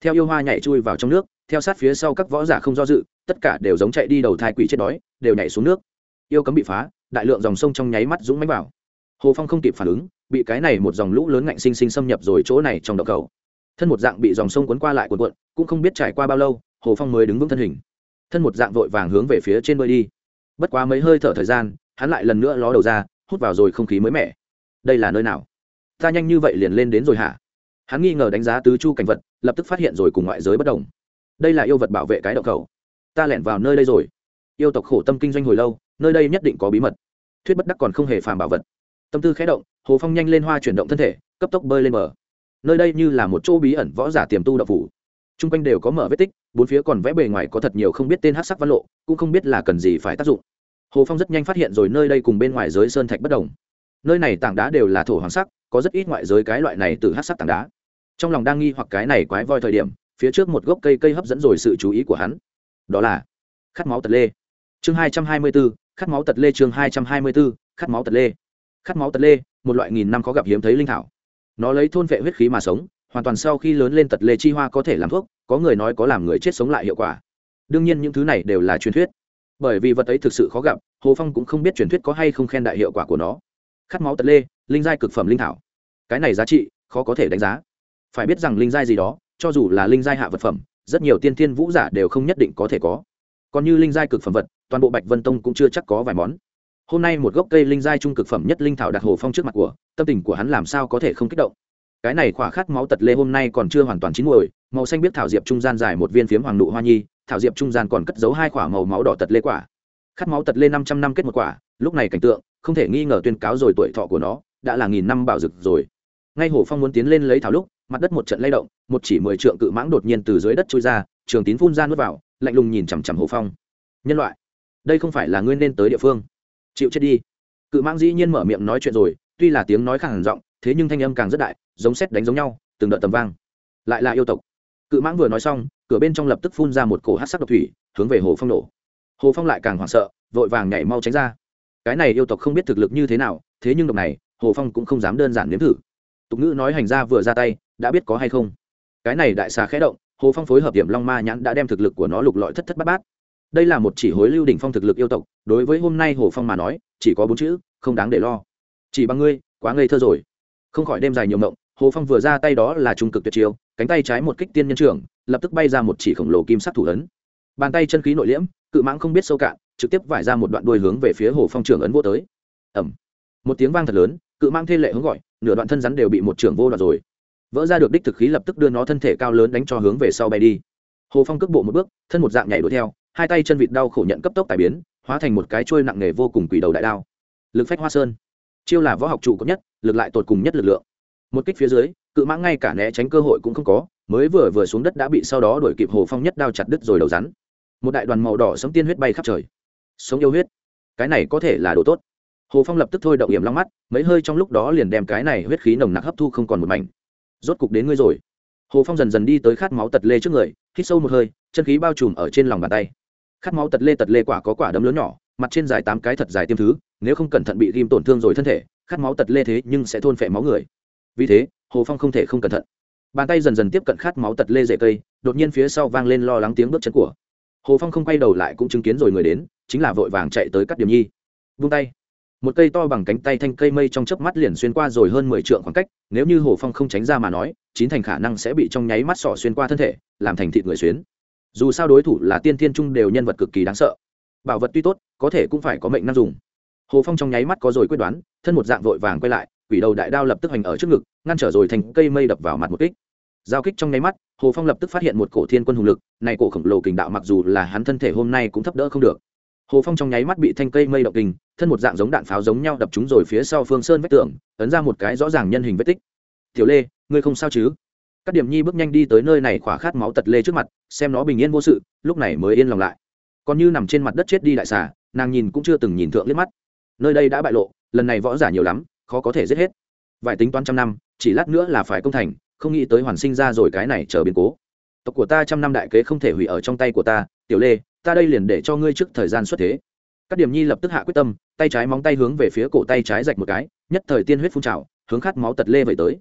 Speaker 1: Theo yêu hoa nhảy chui vào trong nước, theo sát phía sau các võ giả không do dự, tất cả đều giống chạy đi đầu thai quỷ chết đói, đều nhảy xuống nước. Yêu cấm bị phá, đại lượng dòng sông trong nháy mắt dũng mánh vào. Hồ phong không kịp phản ứng, bị cái này một dòng lũ lớn ngạnh sinh sinh xâm nhập rồi chỗ này trong động cầu. Thân một dạng bị dòng sông cuốn qua lại cuộn cuộn, cũng không biết trải qua bao lâu, hồ phong mới đứng vững thân hình. Thân một dạng vội vàng hướng về phía trên bơi đi. Bất quá mấy hơi thở thời gian, hắn lại lần nữa ló đầu ra, hút vào rồi không khí mới mẻ. Đây là nơi nào? Ta nhanh như vậy liền lên đến rồi hả? Hắn nghi ngờ đánh giá tứ chu cảnh vật, lập tức phát hiện rồi cùng ngoại giới bất đồng. Đây là yêu vật bảo vệ cái đậu khẩu. Ta lẻn vào nơi đây rồi. Yêu tộc khổ tâm kinh doanh hồi lâu, nơi đây nhất định có bí mật. Thuyết bất đắc còn không hề phàm bảo vật. Tâm tư khẽ động, hồ phong nhanh lên hoa chuyển động thân thể, cấp tốc bơi lên bờ. Nơi đây như là một chỗ bí ẩn võ giả tiềm tu đậu phủ. T r u n g quanh đều có mở vết tích, bốn phía còn vẽ bề ngoài có thật nhiều không biết tên hát sắc văn lộ, cũng không biết là cần gì phải tác dụng. Hồ phong rất nhanh phát hiện rồi nơi đây cùng bên ngoài giới sơn thạch bất đồng. Nơi này tảng đá đều là thổ hoàng sắc, có rất ít ngoại giới cái loại này từ hát sắc tảng đá trong lòng đang nghi hoặc cái này quái voi thời điểm, phía trước một gốc cây cây hấp dẫn rồi sự chú ý của hắn. Đó là khát máu tật lê. Chương hai trăm hai mươi b ố khát máu tật lê chương hai trăm hai mươi b ố khát máu tật lê. Khát máu tật lê, một loại nghìn năm có gặp hiếm thấy linh thảo. Nó lấy thôn vệ huyết khí mà sống, hoàn toàn sau khi lớn lên tật lê chi hoa có thể làm thuốc, có người nói có làm người chết sống lại hiệu quả. Đương nhiên những thứ này đều là truyền thuyết. Bởi vì vật ấy thực sự khó gặp, hồ phong cũng không biết truyền thuyết có hay không khen đại hiệu quả của nó. Khát máu tật lê, linh giai cực phẩm linh thảo. Cái này giá trị, khó có thể đánh giá phải biết rằng linh giai gì đó, cho dù là linh giai hạ vật phẩm, rất nhiều tiên thiên vũ giả đều không nhất định có thể có. Còn như linh giai cực phẩm vật, toàn bộ bạch vân tông cũng chưa chắc có vài món. Hôm nay một gốc cây linh giai trung cực phẩm nhất linh thảo đặt hồ phong trước mặt của, tâm tình của hắn làm sao có thể không kích động. Cái này khỏa khát máu tật lê hôm nay còn chưa hoàn toàn chín muồi, màu xanh biết thảo diệp trung gian dài một viên phiếm hoàng nụ hoa nhi, thảo diệp trung gian còn cất giấu hai quả màu máu đỏ tật lê quả. Khát máu tật lê năm trăm năm kết một quả, lúc này cảnh tượng, không thể nghi ngờ tuyên cáo rồi tuổi thọ của nó, đã là nghìn năm bảo dực rồi. Ngay hồ phong muốn tiến lên lấy thảo lúc mặt đất một trận lay động, một chỉ mười trượng cự mãng đột nhiên từ dưới đất trôi ra, trường tín phun ra nuốt vào, lạnh lùng nhìn chằm chằm hồ phong. Nhân loại, đây không phải là ngươi nên tới địa phương. Chịu chết đi. Cự mãng dĩ nhiên mở miệng nói chuyện rồi, tuy là tiếng nói khẳng giọng, thế nhưng thanh âm càng rất đại, giống xét đánh giống nhau, từng đợt tầm vang. Lại là yêu tộc. Cự mãng vừa nói xong, cửa bên trong lập tức phun ra một cổ hát sắc độc thủy, hướng về hồ phong nổ. Hồ phong lại càng hoảng sợ, vội vàng nhảy mau tránh ra. Cái này yêu tộc không biết thực lực như thế nào, thế nhưng độc này, hồ phong cũng không dám đơn giản nếm thử. Tục ngữ nói hành ra vừa ra tay đã biết có hay không. Cái này đại xà khẽ động, hồ phong phối hợp điểm long ma nhãn đã đem thực lực của nó lục lọi thất thất bát bát. Đây là một chỉ hối lưu đỉnh phong thực lực yêu tộc, đối với hôm nay hồ phong mà nói, chỉ có bốn chữ, không đáng để lo. Chỉ bằng ngươi, quá ngây thơ rồi. Không khỏi đêm dài nhiều mộng, hồ phong vừa ra tay đó là trung cực tuyệt chiêu, cánh tay trái một kích tiên nhân trưởng, lập tức bay ra một chỉ khổng lồ kim sắc thủ ấn. Bàn tay chân khí nội liễm, cự mãng không biết sâu cạn, trực tiếp vải ra một đoạn đuôi hướng về phía hồ phong trưởng ấn vô tới. Ẩm một tiếng vang thật lớn, cự mãng thê lệ hướng gọi, nửa đoạn thân rắn đều bị một trưởng vô đoạn rồi vỡ ra được đích thực khí lập tức đưa nó thân thể cao lớn đánh cho hướng về sau bay đi. Hồ phong cước bộ một bước, thân một dạng nhảy đuổi theo, hai tay chân vịt đau khổ nhận cấp tốc tài biến, hóa thành một cái trôi nặng nề vô cùng quỷ đầu đại đao. Lực phách hoa sơn. Chiêu là võ học trụ cấp nhất, lực lại tột cùng nhất lực lượng. Một kích phía dưới, cự mãng ngay cả né tránh cơ hội cũng không có, mới vừa vừa xuống đất đã bị sau đó đuổi kịp hồ phong nhất đao chặt đứt rồi đầu rắn. Một đại đoàn màu đỏ sống tiên huyết bay khắp trời. Sống yêu huyết. Cái này có thể là đồ tốt. Hồ phong lập tức thôi động hiểm long mắt, mấy hơi trong lúc đó liền đem cái này huyết khí nồng nặc hấp thu không còn một mảnh rốt cục đến ngươi rồi. Hồ phong dần dần đi tới khát máu tật lê trước người, hít sâu một hơi, chân khí bao trùm ở trên lòng bàn tay. Khát máu tật lê tật lê quả có quả đấm lớn nhỏ, mặt trên dài tám cái thật dài tiêm thứ, nếu không cẩn thận bị ghim tổn thương rồi thân thể, khát máu tật lê thế nhưng sẽ thôn phệ máu người. Vì thế, hồ phong không thể không cẩn thận. Bàn tay dần dần tiếp cận khát máu tật lê rễ cây, đột nhiên phía sau vang lên lo lắng tiếng bước chân của. Hồ phong không quay đầu lại cũng chứng kiến rồi người đến, chính là vội vàng chạy tới cắt điểm nhi. Vung tay một cây to bằng cánh tay thanh cây mây trong chớp mắt liền xuyên qua rồi hơn mười trượng khoảng cách, nếu như hồ phong không tránh ra mà nói, chín thành khả năng sẽ bị trong nháy mắt sỏ xuyên qua thân thể, làm thành thịt người xuyến. Dù sao đối thủ là tiên thiên trung đều nhân vật cực kỳ đáng sợ. Bảo vật tuy tốt, có thể cũng phải có mệnh năng dùng. Hồ phong trong nháy mắt có rồi quyết đoán, thân một dạng vội vàng quay lại, quỷ đầu đại đao lập tức hành ở trước ngực, ngăn trở rồi thành cây mây đập vào mặt một kích. Giao kích trong nháy mắt, hồ phong lập tức phát hiện một cổ thiên quân hùng lực, này cổ khổng lồ kình đạo mặc dù là hắn thân thể hôm nay cũng thấp đỡ không được hồ phong trong nháy mắt bị thanh cây mây động kinh, thân một dạng giống đạn pháo giống nhau đập chúng rồi phía sau phương sơn vách tường, ấn ra một cái rõ ràng nhân hình vết tích. Tiểu lê, ngươi không sao chứ? Các điểm nhi bước nhanh đi tới nơi này khỏa khát máu tật lê trước mặt, xem nó bình yên vô sự, lúc này mới yên lòng lại. Còn như nằm trên mặt đất chết đi đại xà, nàng nhìn cũng chưa từng nhìn thượng liếc mắt. Nơi đây đã bại lộ, lần này võ giả nhiều lắm, khó có thể giết hết. Vài tính toán trăm năm, chỉ lát nữa là phải công thành, không nghĩ tới hoàn sinh ra rồi cái này chờ biến cố. Tộc của ta trăm năm đại kế không thể hủy ở trong tay của ta, tiểu lê ta đây liền để cho ngươi trước thời gian xuất thế. Các điểm nhi lập tức hạ quyết tâm, tay trái móng tay hướng về phía cổ tay trái rạch một cái, nhất thời tiên huyết phun trào, hướng khát máu tật lê về tới.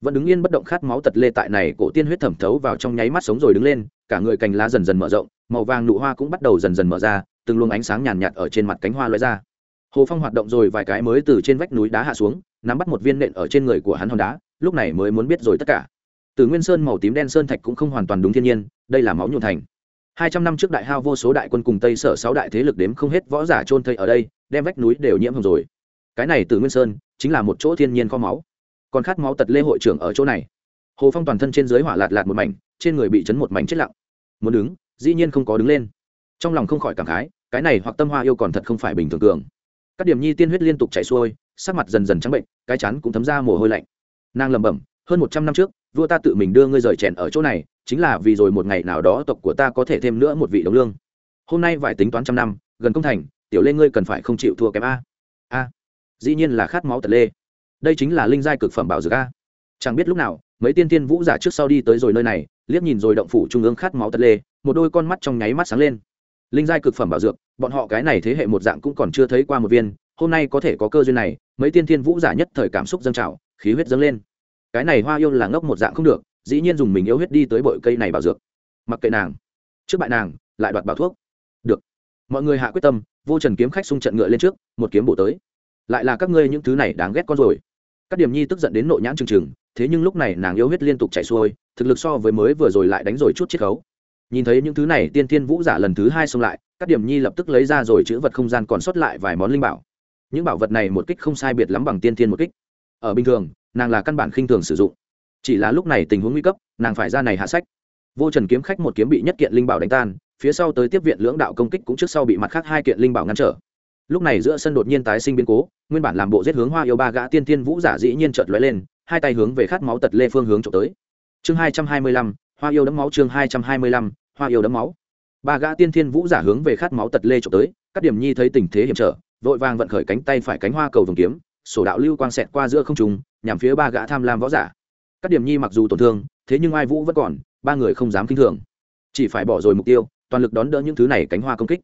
Speaker 1: Vẫn đứng yên bất động khát máu tật lê tại này cổ tiên huyết thẩm thấu vào trong nháy mắt sống rồi đứng lên, cả người cành lá dần dần mở rộng, màu vàng nụ hoa cũng bắt đầu dần dần mở ra, từng luồng ánh sáng nhàn nhạt ở trên mặt cánh hoa loại ra. Hồ phong hoạt động rồi vài cái mới từ trên vách núi đá hạ xuống, nắm bắt một viên nện ở trên người của hắn hòn đá, lúc này mới muốn biết rồi tất cả. Từ nguyên sơn màu tím đen sơn thạch cũng không hoàn toàn đúng thiên nhiên, đây là máu nhuộn thành hai trăm năm trước đại hao vô số đại quân cùng tây sở sáu đại thế lực đếm không hết võ giả trôn thây ở đây, đem vách núi đều nhiễm hồng rồi. Cái này từ nguyên sơn, chính là một chỗ thiên nhiên kho máu. Còn khát máu tật lê hội trưởng ở chỗ này. Hồ phong toàn thân trên dưới hỏa lạt lạt một mảnh, trên người bị chấn một mảnh chết lặng. Muốn đứng, dĩ nhiên không có đứng lên. Trong lòng không khỏi cảm khái, cái này hoặc tâm hoa yêu còn thật không phải bình thường cường. Các điểm nhi tiên huyết liên tục chảy xuôi, sắc mặt dần dần trắng bệnh, cái chắn cũng thấm ra mồ hôi lạnh. Nàng lẩm bẩm, hơn một trăm năm trước, vua ta tự mình đưa ngươi rời chèn ở chỗ này chính là vì rồi một ngày nào đó tộc của ta có thể thêm nữa một vị đồng lương. Hôm nay vài tính toán trăm năm, gần công thành, tiểu lê ngươi cần phải không chịu thua kém a. A. Dĩ nhiên là khát máu tật lê. Đây chính là linh giai cực phẩm bảo dược a. Chẳng biết lúc nào, mấy tiên tiên vũ giả trước sau đi tới rồi nơi này, liếc nhìn rồi động phủ trung ương khát máu tật lê, một đôi con mắt trong nháy mắt sáng lên. Linh giai cực phẩm bảo dược, bọn họ cái này thế hệ một dạng cũng còn chưa thấy qua một viên, hôm nay có thể có cơ duyên này, mấy tiên tiên vũ giả nhất thời cảm xúc dâng trào, khí huyết dâng lên. Cái này hoa yêu là ngốc một dạng không được dĩ nhiên dùng mình yêu huyết đi tới bội cây này bảo dược. Mặc kệ nàng. Trước bại nàng, lại đoạt bảo thuốc. Được. Mọi người hạ quyết tâm, vô trần kiếm khách xung trận ngựa lên trước, một kiếm bổ tới. Lại là các ngươi những thứ này đáng ghét con rồi. Các điểm nhi tức giận đến nội nhãn trừng trừng, thế nhưng lúc này nàng yêu huyết liên tục chạy xuôi, thực lực so với mới vừa rồi lại đánh rồi chút chiết khấu. Nhìn thấy những thứ này, tiên tiên vũ giả lần thứ hai xông lại, các điểm nhi lập tức lấy ra rồi chữ vật không gian còn sót lại vài món linh bảo. Những bảo vật này một kích không sai biệt lắm bằng tiên tiên một kích. Ở bình thường, nàng là căn bản khinh thường sử dụng chỉ là lúc này tình huống nguy cấp, nàng phải ra này hạ sách. Vô trần kiếm khách một kiếm bị nhất kiện linh bảo đánh tan, phía sau tới tiếp viện lưỡng đạo công kích cũng trước sau bị mặt khác hai kiện linh bảo ngăn trở. Lúc này giữa sân đột nhiên tái sinh biến cố, nguyên bản làm bộ giết hướng hoa yêu ba gã tiên tiên vũ giả dĩ nhiên chợt lóe lên, hai tay hướng về khát máu tật lê phương hướng trộm tới. Chương hai trăm hai mươi lăm, hoa yêu đấm máu chương hai trăm hai mươi lăm, hoa yêu đấm máu. Ba gã tiên thiên vũ giả hướng về khát máu tật lê trộm tới, các điểm nhi thấy tình thế hiểm trở, vội vàng vận khởi cánh tay phải cánh hoa cầu vồng kiếm, sổ đạo lưu quang xẹt qua giữa không trùng nhằm phía ba gã tham lam võ giả các điểm nhi mặc dù tổn thương, thế nhưng ai vũ vẫn còn, ba người không dám kinh thường. Chỉ phải bỏ rồi mục tiêu, toàn lực đón đỡ những thứ này cánh hoa công kích.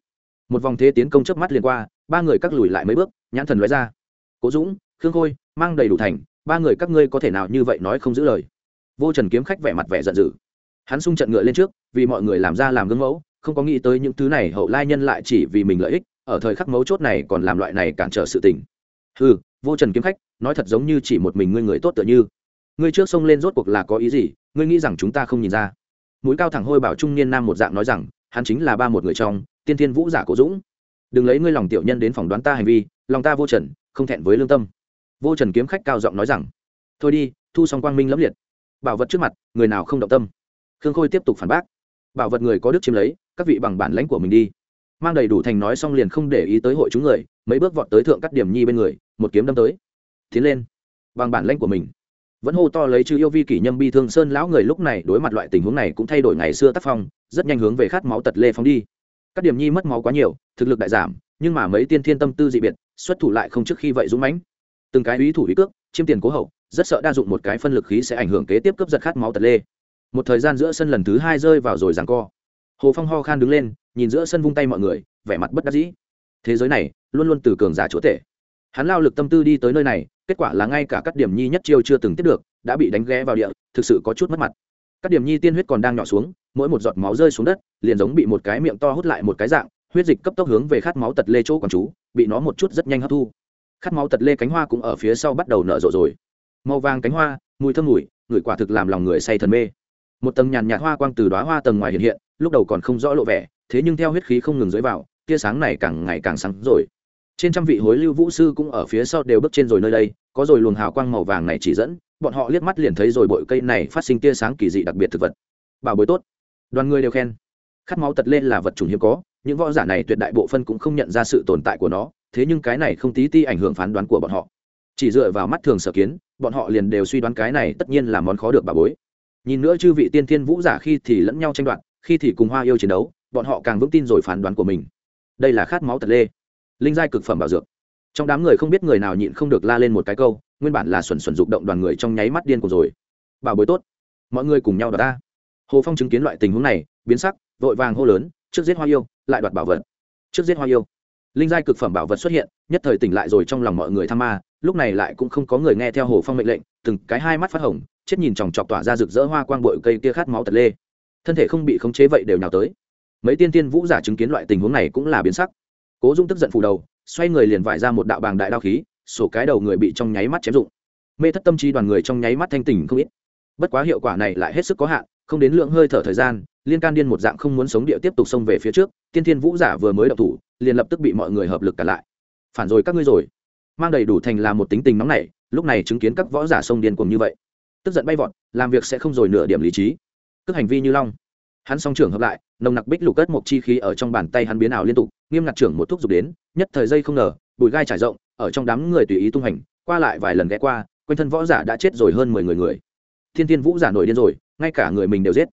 Speaker 1: Một vòng thế tiến công chớp mắt liền qua, ba người các lùi lại mấy bước, nhãn thần lóe ra. Cố dũng, khương khôi, mang đầy đủ thành, ba người các ngươi có thể nào như vậy nói không giữ lời? Vô trần kiếm khách vẻ mặt vẻ giận dữ. Hắn sung trận ngựa lên trước, vì mọi người làm ra làm gương mẫu, không có nghĩ tới những thứ này hậu lai nhân lại chỉ vì mình lợi ích, ở thời khắc mấu chốt này còn làm loại này cản trở sự tình. Ừ vô trần kiếm khách, nói thật giống như chỉ một mình ngươi người tốt tựa như ngươi trước sông lên rốt cuộc là có ý gì, ngươi nghĩ rằng chúng ta không nhìn ra. Mũi cao thẳng hôi bảo trung niên nam một dạng nói rằng, hắn chính là ba một người trong, tiên thiên vũ giả cổ dũng. Đừng lấy ngươi lòng tiểu nhân đến phỏng đoán ta hành vi, lòng ta vô trần, không thẹn với lương tâm. Vô trần kiếm khách cao giọng nói rằng, thôi đi, thu xong quang minh lẫm liệt. Bảo vật trước mặt, người nào không động tâm. Khương khôi tiếp tục phản bác. Bảo vật người có đức chiếm lấy, các vị bằng bản lãnh của mình đi. Mang đầy đủ thành nói xong liền không để ý tới hội chúng người, mấy bước vọt tới thượng cắt điểm nhi bên người, một kiếm đâm tới. Tiến lên. Bằng bản lãnh của mình vẫn hô to lấy chữ yêu vi kỷ nhâm bi thương sơn lão người lúc này đối mặt loại tình huống này cũng thay đổi ngày xưa tác phong, rất nhanh hướng về khát máu tật lê phóng đi. Các điểm nhi mất máu quá nhiều, thực lực đại giảm, nhưng mà mấy tiên thiên tâm tư dị biệt, xuất thủ lại không trước khi vậy dũng mãnh. Từng cái ý thủ ý cước, chiêm tiền cố hậu, rất sợ đa dụng một cái phân lực khí sẽ ảnh hưởng kế tiếp cướp giật khát máu tật lê. Một thời gian giữa sân lần thứ hai rơi vào rồi giằng co. Hồ phong ho khan đứng lên, nhìn giữa sân vung tay mọi người, vẻ mặt bất đắc dĩ. Thế giới này, luôn luôn từ cường giả chúa tể. Hắn lao lực tâm tư đi tới nơi này kết quả là ngay cả các điểm nhi nhất chiêu chưa từng tiếp được, đã bị đánh ghé vào địa, thực sự có chút mất mặt. Các điểm nhi tiên huyết còn đang nhỏ xuống, mỗi một giọt máu rơi xuống đất, liền giống bị một cái miệng to hút lại một cái dạng, huyết dịch cấp tốc hướng về khát máu tật lê chỗ còn chú, bị nó một chút rất nhanh hấp thu. Khát máu tật lê cánh hoa cũng ở phía sau bắt đầu nở rộ rồi. Màu vàng cánh hoa, mùi thơm mùi, người quả thực làm lòng người say thần mê. Một tầng nhàn nhạt hoa quang từ đóa hoa tầng ngoài hiện hiện, lúc đầu còn không rõ lộ vẻ, thế nhưng theo huyết khí không ngừng dưới vào, tia sáng này càng ngày càng sáng rồi trên trăm vị hối lưu vũ sư cũng ở phía sau đều bước trên rồi nơi đây, có rồi luồng hào quang màu vàng này chỉ dẫn, bọn họ liếc mắt liền thấy rồi bội cây này phát sinh tia sáng kỳ dị đặc biệt thực vật. Bảo bối tốt. Đoàn người đều khen. Khát máu tật lên là vật chủng hiếm có, những võ giả này tuyệt đại bộ phân cũng không nhận ra sự tồn tại của nó, thế nhưng cái này không tí ti ảnh hưởng phán đoán của bọn họ. Chỉ dựa vào mắt thường sở kiến, bọn họ liền đều suy đoán cái này tất nhiên là món khó được bà bối. Nhìn nữa chư vị tiên thiên vũ giả khi thì lẫn nhau tranh đoạt, khi thì cùng hoa yêu chiến đấu, bọn họ càng vững tin rồi phán đoán của mình. Đây là khát máu tật lê linh giai cực phẩm bảo dược. Trong đám người không biết người nào nhịn không được la lên một cái câu, nguyên bản là xuẩn xuẩn dục động đoàn người trong nháy mắt điên cuồng rồi. Bảo bối tốt. Mọi người cùng nhau đoạt ta. Hồ phong chứng kiến loại tình huống này, biến sắc, vội vàng hô lớn, trước giết hoa yêu, lại đoạt bảo vật. Trước giết hoa yêu. Linh giai cực phẩm bảo vật xuất hiện, nhất thời tỉnh lại rồi trong lòng mọi người tham ma, lúc này lại cũng không có người nghe theo hồ phong mệnh lệnh, từng cái hai mắt phát hồng, chết nhìn chòng chọc tỏa ra rực rỡ hoa quang bội cây kia khát máu tật lê. Thân thể không bị khống chế vậy đều nhào tới. Mấy tiên tiên vũ giả chứng kiến loại tình huống này cũng là biến sắc cố dung tức giận phủ đầu, xoay người liền vải ra một đạo bàng đại đao khí, sổ cái đầu người bị trong nháy mắt chém dụng mê thất tâm trí đoàn người trong nháy mắt thanh tỉnh không ít. Bất quá hiệu quả này lại hết sức có hạn, không đến lượng hơi thở thời gian, liên can điên một dạng không muốn sống địa tiếp tục xông về phía trước, tiên thiên vũ giả vừa mới đậu thủ, liền lập tức bị mọi người hợp lực cả lại. Phản rồi các ngươi rồi. Mang đầy đủ thành là một tính tình nóng nảy, lúc này chứng kiến các võ giả sông điên cùng như vậy. Tức giận bay vọt, làm việc sẽ không rồi nửa điểm lý trí. Tức hành vi như long hắn song trưởng hợp lại, nồng nặc bích lục cất một chi khí ở trong bàn tay hắn biến ảo liên tục, nghiêm ngặt trưởng một thuốc dục đến, nhất thời dây không ngờ, bụi gai trải rộng, ở trong đám người tùy ý tung hành, qua lại vài lần ghé qua, quanh thân võ giả đã chết rồi hơn mười người người. Thiên thiên vũ giả nổi điên rồi, ngay cả người mình đều giết.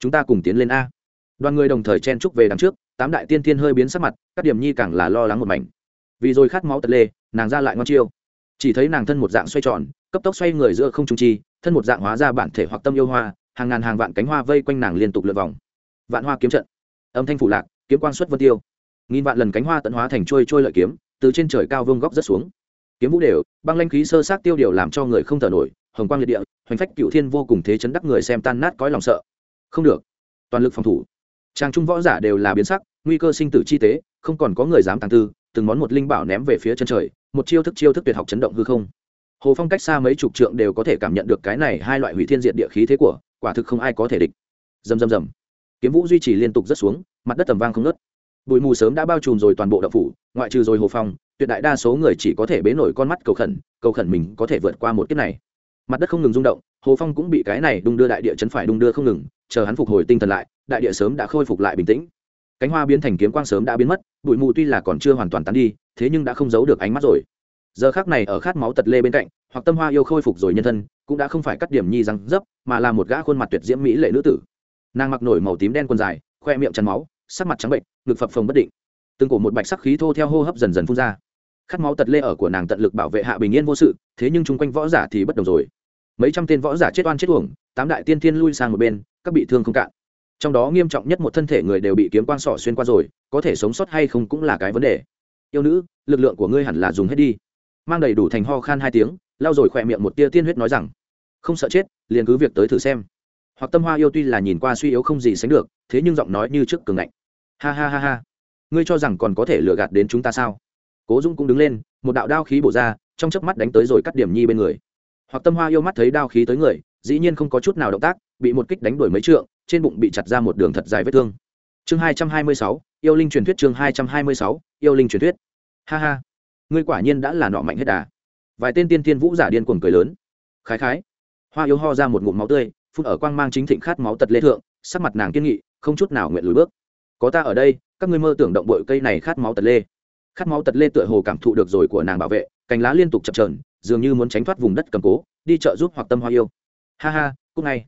Speaker 1: Chúng ta cùng tiến lên a. Đoàn người đồng thời chen trúc về đằng trước, tám đại tiên thiên hơi biến sắc mặt, các điểm nhi càng là lo lắng một mảnh. Vì rồi khát máu tật lê, nàng ra lại ngon chiêu. Chỉ thấy nàng thân một dạng xoay tròn, cấp tốc xoay người giữa không trung chi, thân một dạng hóa ra bản thể hoặc tâm yêu hoa hàng ngàn hàng vạn cánh hoa vây quanh nàng liên tục lượn vòng. Vạn hoa kiếm trận. Âm thanh phủ lạc, kiếm quang xuất vân tiêu. Nghìn vạn lần cánh hoa tận hóa thành trôi trôi lợi kiếm, từ trên trời cao vương góc rất xuống. Kiếm vũ đều, băng lanh khí sơ sát tiêu điều làm cho người không thở nổi, hồng quang liệt địa, hoành phách cựu thiên vô cùng thế chấn đắc người xem tan nát cõi lòng sợ. Không được. Toàn lực phòng thủ. Trang trung võ giả đều là biến sắc, nguy cơ sinh tử chi tế, không còn có người dám tàng tư, từng món một linh bảo ném về phía chân trời, một chiêu thức chiêu thức tuyệt học chấn động hư không. Hồ phong cách xa mấy chục trượng đều có thể cảm nhận được cái này hai loại hủy thiên diện địa khí thế của quả thực không ai có thể địch. Rầm rầm rầm. Kiếm vũ duy trì liên tục rất xuống, mặt đất tầm vang không nớt bụi mù sớm đã bao trùm rồi toàn bộ đậu phủ, ngoại trừ rồi hồ phong, tuyệt đại đa số người chỉ có thể bế nổi con mắt cầu khẩn cầu khẩn mình có thể vượt qua một kiếp này. Mặt đất không ngừng rung động, hồ phong cũng bị cái này đung đưa đại địa chấn phải đung đưa không ngừng, chờ hắn phục hồi tinh thần lại, đại địa sớm đã khôi phục lại bình tĩnh. Cánh hoa biến thành kiếm quang sớm đã biến mất, bụi mù tuy là còn chưa hoàn toàn tán đi, thế nhưng đã không giấu được ánh mắt rồi. Giờ khác này ở khát máu tật lê bên cạnh, hoặc tâm hoa yêu khôi phục rồi nhân thân cũng đã không phải cắt điểm nhi răng dấp, mà là một gã khuôn mặt tuyệt diễm mỹ lệ nữ tử. Nàng mặc nổi màu tím đen quần dài, khoe miệng chắn máu, sắc mặt trắng bệnh, ngực phập phồng bất định. Từng cổ một bạch sắc khí thô theo hô hấp dần dần phun ra. Khát máu tật lê ở của nàng tận lực bảo vệ hạ bình yên vô sự, thế nhưng chung quanh võ giả thì bất đồng rồi. Mấy trăm tên võ giả chết oan chết uổng, tám đại tiên thiên lui sang một bên, các bị thương không cạn. Trong đó nghiêm trọng nhất một thân thể người đều bị kiếm quang sỏ xuyên qua rồi, có thể sống sót hay không cũng là cái vấn đề. Yêu nữ, lực lượng của ngươi hẳn là dùng hết đi. Mang đầy đủ thành ho khan hai tiếng lao rồi khỏe miệng một tia tiên huyết nói rằng, không sợ chết, liền cứ việc tới thử xem. Hoặc tâm hoa yêu tuy là nhìn qua suy yếu không gì sánh được, thế nhưng giọng nói như trước cường ngạnh. Ha ha ha ha, ngươi cho rằng còn có thể lừa gạt đến chúng ta sao? Cố dũng cũng đứng lên, một đạo đao khí bổ ra, trong chớp mắt đánh tới rồi cắt điểm nhi bên người. Hoặc tâm hoa yêu mắt thấy đao khí tới người, dĩ nhiên không có chút nào động tác, bị một kích đánh đuổi mấy trượng, trên bụng bị chặt ra một đường thật dài vết thương. Chương hai trăm hai mươi sáu, yêu linh truyền thuyết chương hai trăm hai mươi sáu, yêu linh truyền thuyết. Ha ha, ngươi quả nhiên đã là nọ mạnh hết đà vài tên tiên tiên vũ giả điên cuồng cười lớn. Khái khái. Hoa yêu ho ra một ngụm máu tươi, phun ở quang mang chính thịnh khát máu tật lê thượng, sắc mặt nàng kiên nghị, không chút nào nguyện lùi bước. Có ta ở đây, các ngươi mơ tưởng động bội cây này khát máu tật lê. Khát máu tật lê tựa hồ cảm thụ được rồi của nàng bảo vệ, cành lá liên tục chập trờn dường như muốn tránh thoát vùng đất cầm cố, đi chợ giúp hoặc tâm hoa yêu. Ha ha cúc ngay.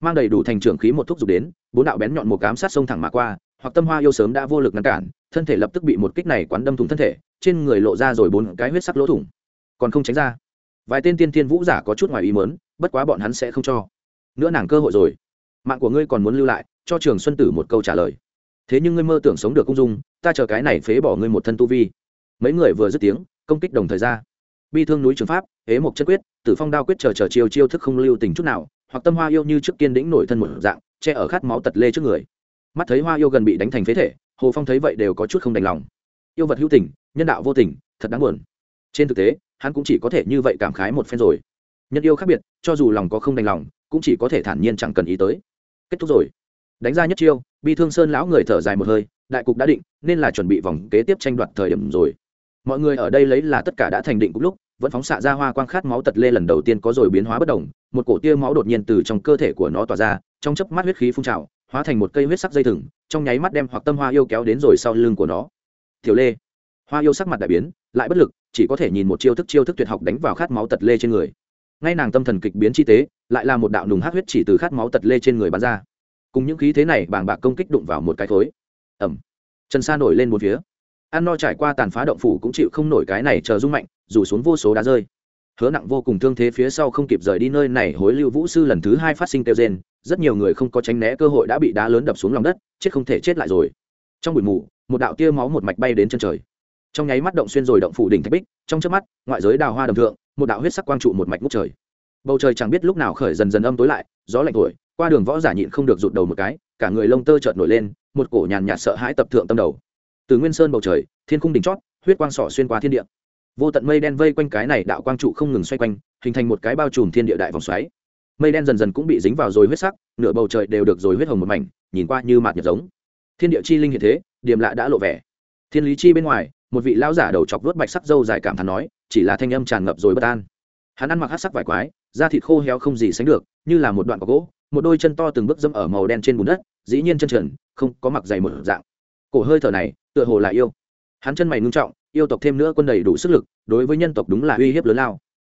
Speaker 1: Mang đầy đủ thành trưởng khí một thuốc dục đến, bốn đạo bén nhọn một cám sát sông thẳng mà qua, hoặc tâm hoa yêu sớm đã vô lực ngăn cản, thân thể lập tức bị một kích này quán đâm thủng thân thể, trên người lộ ra rồi bốn cái huyết sắc lỗ thủng còn không tránh ra. Vài tên tiên tiên vũ giả có chút ngoài ý mớn bất quá bọn hắn sẽ không cho. Nữa nàng cơ hội rồi. Mạng của ngươi còn muốn lưu lại, cho trường xuân tử một câu trả lời. Thế nhưng ngươi mơ tưởng sống được công dung, ta chờ cái này phế bỏ ngươi một thân tu vi. Mấy người vừa dứt tiếng, công kích đồng thời ra. Bi thương núi trường pháp hế mộc chất quyết, tử phong đao quyết chờ chờ chiêu chiêu thức không lưu tình chút nào, hoặc tâm hoa yêu như trước kiên đĩnh nổi thân một dạng, che ở khát máu tật lê trước người. Mắt thấy hoa yêu gần bị đánh thành phế thể, hồ phong thấy vậy đều có chút không đành lòng. Yêu vật hữu tình, nhân đạo vô tình, thật đáng buồn. Trên thực tế hắn cũng chỉ có thể như vậy cảm khái một phen rồi. Nhân yêu khác biệt, cho dù lòng có không đành lòng, cũng chỉ có thể thản nhiên chẳng cần ý tới. Kết thúc rồi. Đánh ra nhất chiêu, bi thương sơn lão người thở dài một hơi, đại cục đã định, nên là chuẩn bị vòng kế tiếp tranh đoạt thời điểm rồi. Mọi người ở đây lấy là tất cả đã thành định cũng lúc, vẫn phóng xạ ra hoa quang khát máu tật lê lần đầu tiên có rồi biến hóa bất đồng một cổ tia máu đột nhiên từ trong cơ thể của nó tỏa ra, trong chớp mắt huyết khí phun trào, hóa thành một cây huyết sắc dây thừng, trong nháy mắt đem hoặc tâm hoa yêu kéo đến rồi sau lưng của nó. Tiểu lê. Hoa yêu sắc mặt đại biến, lại bất lực chỉ có thể nhìn một chiêu thức chiêu thức tuyệt học đánh vào khát máu tật lê trên người. Ngay nàng tâm thần kịch biến chi tế, lại là một đạo nùng hát huyết chỉ từ khát máu tật lê trên người bắn ra. Cùng những khí thế này bàng bạc công kích đụng vào một cái thối ẩm chân xa nổi lên một phía. Ăn no trải qua tàn phá động phủ cũng chịu không nổi cái này chờ rung mạnh dù xuống vô số đá rơi. Hứa nặng vô cùng thương thế phía sau không kịp rời đi nơi này, hối lưu vũ sư lần thứ hai phát sinh kêu gen rất nhiều người không có tránh né cơ hội đã bị đá lớn đập xuống lòng đất, chết không thể chết lại rồi. Trong bụi mù, một đạo tia máu một mạch bay đến chân trời trong nháy mắt động xuyên rồi động phủ đỉnh thạch bích, trong trước mắt, ngoại giới đào hoa đầm thượng, một đạo huyết sắc quang trụ một mạch ngút trời. Bầu trời chẳng biết lúc nào khởi dần dần âm tối lại, gió lạnh thổi, qua đường võ giả nhịn không được rụt đầu một cái, cả người lông tơ chợt nổi lên, một cổ nhàn nhạt sợ hãi tập thượng tâm đầu. Từ nguyên sơn bầu trời, thiên khung đỉnh chót, huyết quang sỏ xuyên qua thiên địa. Vô tận mây đen vây quanh cái này đạo quang trụ không ngừng xoay quanh, hình thành một cái bao trùm thiên địa đại vòng xoáy. Mây đen dần dần cũng bị dính vào rồi huyết sắc, nửa bầu trời đều được rồi huyết hồng một mảnh, nhìn qua như mạt nhật giống. Thiên địa chi linh hiện thế, điểm lạ đã lộ vẻ. Thiên lý chi bên ngoài một vị lão giả đầu chọc vớt bạch sắc dâu dài cảm thán nói, chỉ là thanh âm tràn ngập rồi bất an. Hắn ăn mặc hát sắc vải quái, da thịt khô héo không gì sánh được, như là một đoạn gỗ, một đôi chân to từng bước dẫm ở màu đen trên bùn đất, dĩ nhiên chân trần, không có mặc dày một dạng. Cổ hơi thở này, tựa hồ là yêu. Hắn chân mày ngưng trọng, yêu tộc thêm nữa quân đầy đủ sức lực, đối với nhân tộc đúng là uy hiếp lớn lao.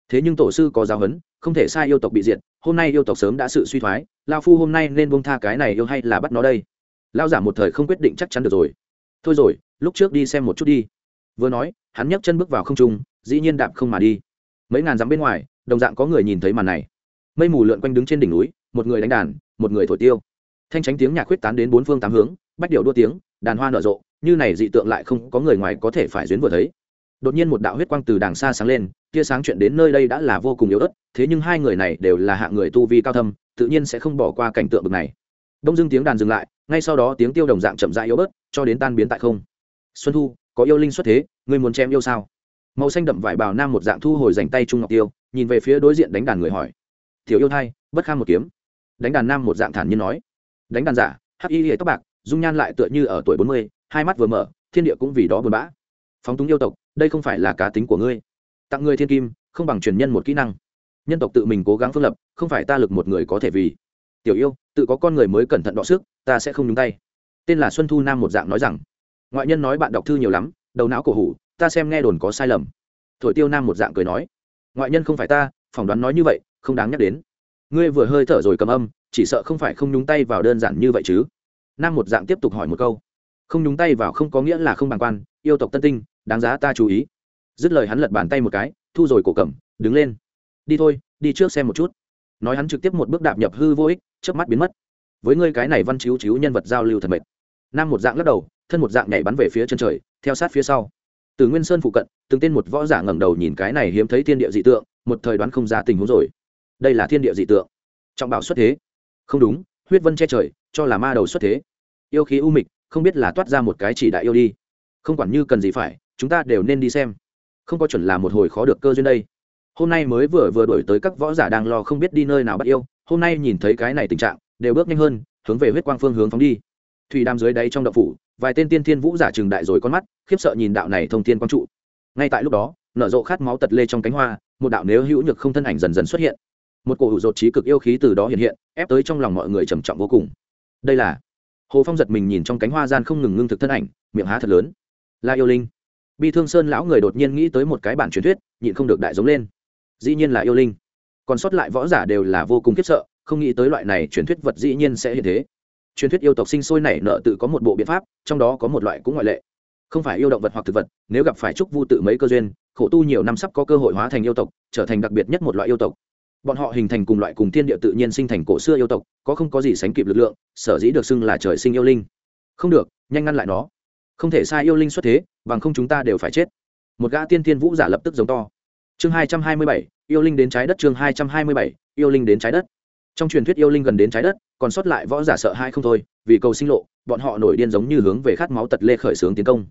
Speaker 1: Thế nhưng tổ sư có giáo huấn, không thể sai yêu tộc bị diệt, hôm nay yêu tộc sớm đã sự suy thoái, lao phu hôm nay nên buông tha cái này yêu hay là bắt nó đây? Lao giả một thời không quyết định chắc chắn được rồi. Thôi rồi, lúc trước đi xem một chút đi vừa nói, hắn nhấc chân bước vào không trung, dĩ nhiên đạp không mà đi. Mấy ngàn dặm bên ngoài, đồng dạng có người nhìn thấy màn này. Mây mù lượn quanh đứng trên đỉnh núi, một người đánh đàn, một người thổi tiêu. Thanh tránh tiếng nhạc khuyết tán đến bốn phương tám hướng, bách điệu đua tiếng, đàn hoa nở rộ, như này dị tượng lại không có người ngoài có thể phải duyến vừa thấy. Đột nhiên một đạo huyết quang từ đàng xa sáng lên, tia sáng chuyện đến nơi đây đã là vô cùng yếu ớt, thế nhưng hai người này đều là hạng người tu vi cao thâm, tự nhiên sẽ không bỏ qua cảnh tượng bực này. Đông dưng tiếng đàn dừng lại, ngay sau đó tiếng tiêu đồng dạng chậm rãi yếu bớt, cho đến tan biến tại không. Xuân thu có yêu linh xuất thế, ngươi muốn chém yêu sao? Màu xanh đậm vải bào nam một dạng thu hồi dành tay trung ngọc tiêu, nhìn về phía đối diện đánh đàn người hỏi. Thiếu yêu thai, bất kham một kiếm. Đánh đàn nam một dạng thản nhiên nói. Đánh đàn giả, hắc y hệ tóc bạc, dung nhan lại tựa như ở tuổi bốn mươi, hai mắt vừa mở, thiên địa cũng vì đó buồn bã. Phóng túng yêu tộc, đây không phải là cá tính của ngươi. Tặng ngươi thiên kim, không bằng truyền nhân một kỹ năng. Nhân tộc tự mình cố gắng phương lập, không phải ta lực một người có thể vì. Tiểu yêu, tự có con người mới cẩn thận đọ sức, ta sẽ không nhúng tay. Tên là xuân thu nam một dạng nói rằng ngoại nhân nói bạn đọc thư nhiều lắm, đầu não cổ hủ, ta xem nghe đồn có sai lầm. Thổi tiêu nam một dạng cười nói, ngoại nhân không phải ta, phỏng đoán nói như vậy, không đáng nhắc đến. Ngươi vừa hơi thở rồi cầm âm, chỉ sợ không phải không nhúng tay vào đơn giản như vậy chứ. Nam một dạng tiếp tục hỏi một câu, không nhúng tay vào không có nghĩa là không bàng quan, yêu tộc tân tinh, đáng giá ta chú ý. Dứt lời hắn lật bàn tay một cái, thu rồi cổ cầm, đứng lên. Đi thôi, đi trước xem một chút. Nói hắn trực tiếp một bước đạp nhập hư vô ích trước mắt biến mất. Với ngươi cái này văn chiếu chiếu nhân vật giao lưu thật mệt. Nam một dạng lắc đầu thân một dạng nhảy bắn về phía chân trời, theo sát phía sau. Từ nguyên sơn phụ cận, từng tên một võ giả ngẩng đầu nhìn cái này hiếm thấy thiên địa dị tượng, một thời đoán không ra tình huống rồi. Đây là thiên địa dị tượng. Trọng bảo xuất thế. Không đúng, huyết vân che trời, cho là ma đầu xuất thế. Yêu khí u mịch, không biết là toát ra một cái chỉ đại yêu đi. Không quản như cần gì phải, chúng ta đều nên đi xem. Không có chuẩn là một hồi khó được cơ duyên đây. Hôm nay mới vừa vừa đổi tới các võ giả đang lo không biết đi nơi nào bắt yêu, hôm nay nhìn thấy cái này tình trạng, đều bước nhanh hơn, hướng về huyết quang phương hướng phóng đi. Thủy đam dưới đáy trong đậu phủ vài tên tiên thiên vũ giả trừng đại rồi con mắt, khiếp sợ nhìn đạo này thông thiên quang trụ. Ngay tại lúc đó, nở rộ khát máu tật lê trong cánh hoa, một đạo nếu hữu nhược không thân ảnh dần dần xuất hiện. Một cổ hữu dột trí cực yêu khí từ đó hiện hiện, ép tới trong lòng mọi người trầm trọng vô cùng. Đây là hồ phong giật mình nhìn trong cánh hoa gian không ngừng ngưng thực thân ảnh, miệng há thật lớn. Là yêu linh. Bi thương sơn lão người đột nhiên nghĩ tới một cái bản truyền thuyết, nhịn không được đại giống lên. Dĩ nhiên là yêu linh. Còn sót lại võ giả đều là vô cùng khiếp sợ, không nghĩ tới loại này truyền thuyết vật dĩ nhiên sẽ hiện thế truyền thuyết yêu tộc sinh sôi nảy nợ tự có một bộ biện pháp, trong đó có một loại cũng ngoại lệ. Không phải yêu động vật hoặc thực vật, nếu gặp phải trúc vu tự mấy cơ duyên, khổ tu nhiều năm sắp có cơ hội hóa thành yêu tộc, trở thành đặc biệt nhất một loại yêu tộc. Bọn họ hình thành cùng loại cùng thiên địa tự nhiên sinh thành cổ xưa yêu tộc, có không có gì sánh kịp lực lượng, sở dĩ được xưng là trời sinh yêu linh. Không được, nhanh ngăn lại nó. Không thể sai yêu linh xuất thế, bằng không chúng ta đều phải chết. Một gã tiên tiên vũ giả lập tức giống to. Chương hai trăm hai mươi bảy, yêu linh đến trái đất chương hai trăm hai mươi bảy, yêu linh đến trái đất trong truyền thuyết yêu linh gần đến trái đất, còn sót lại võ giả sợ hai không thôi, vì cầu sinh lộ, bọn họ nổi điên giống như hướng về khát máu tật lê khởi xướng tiến công.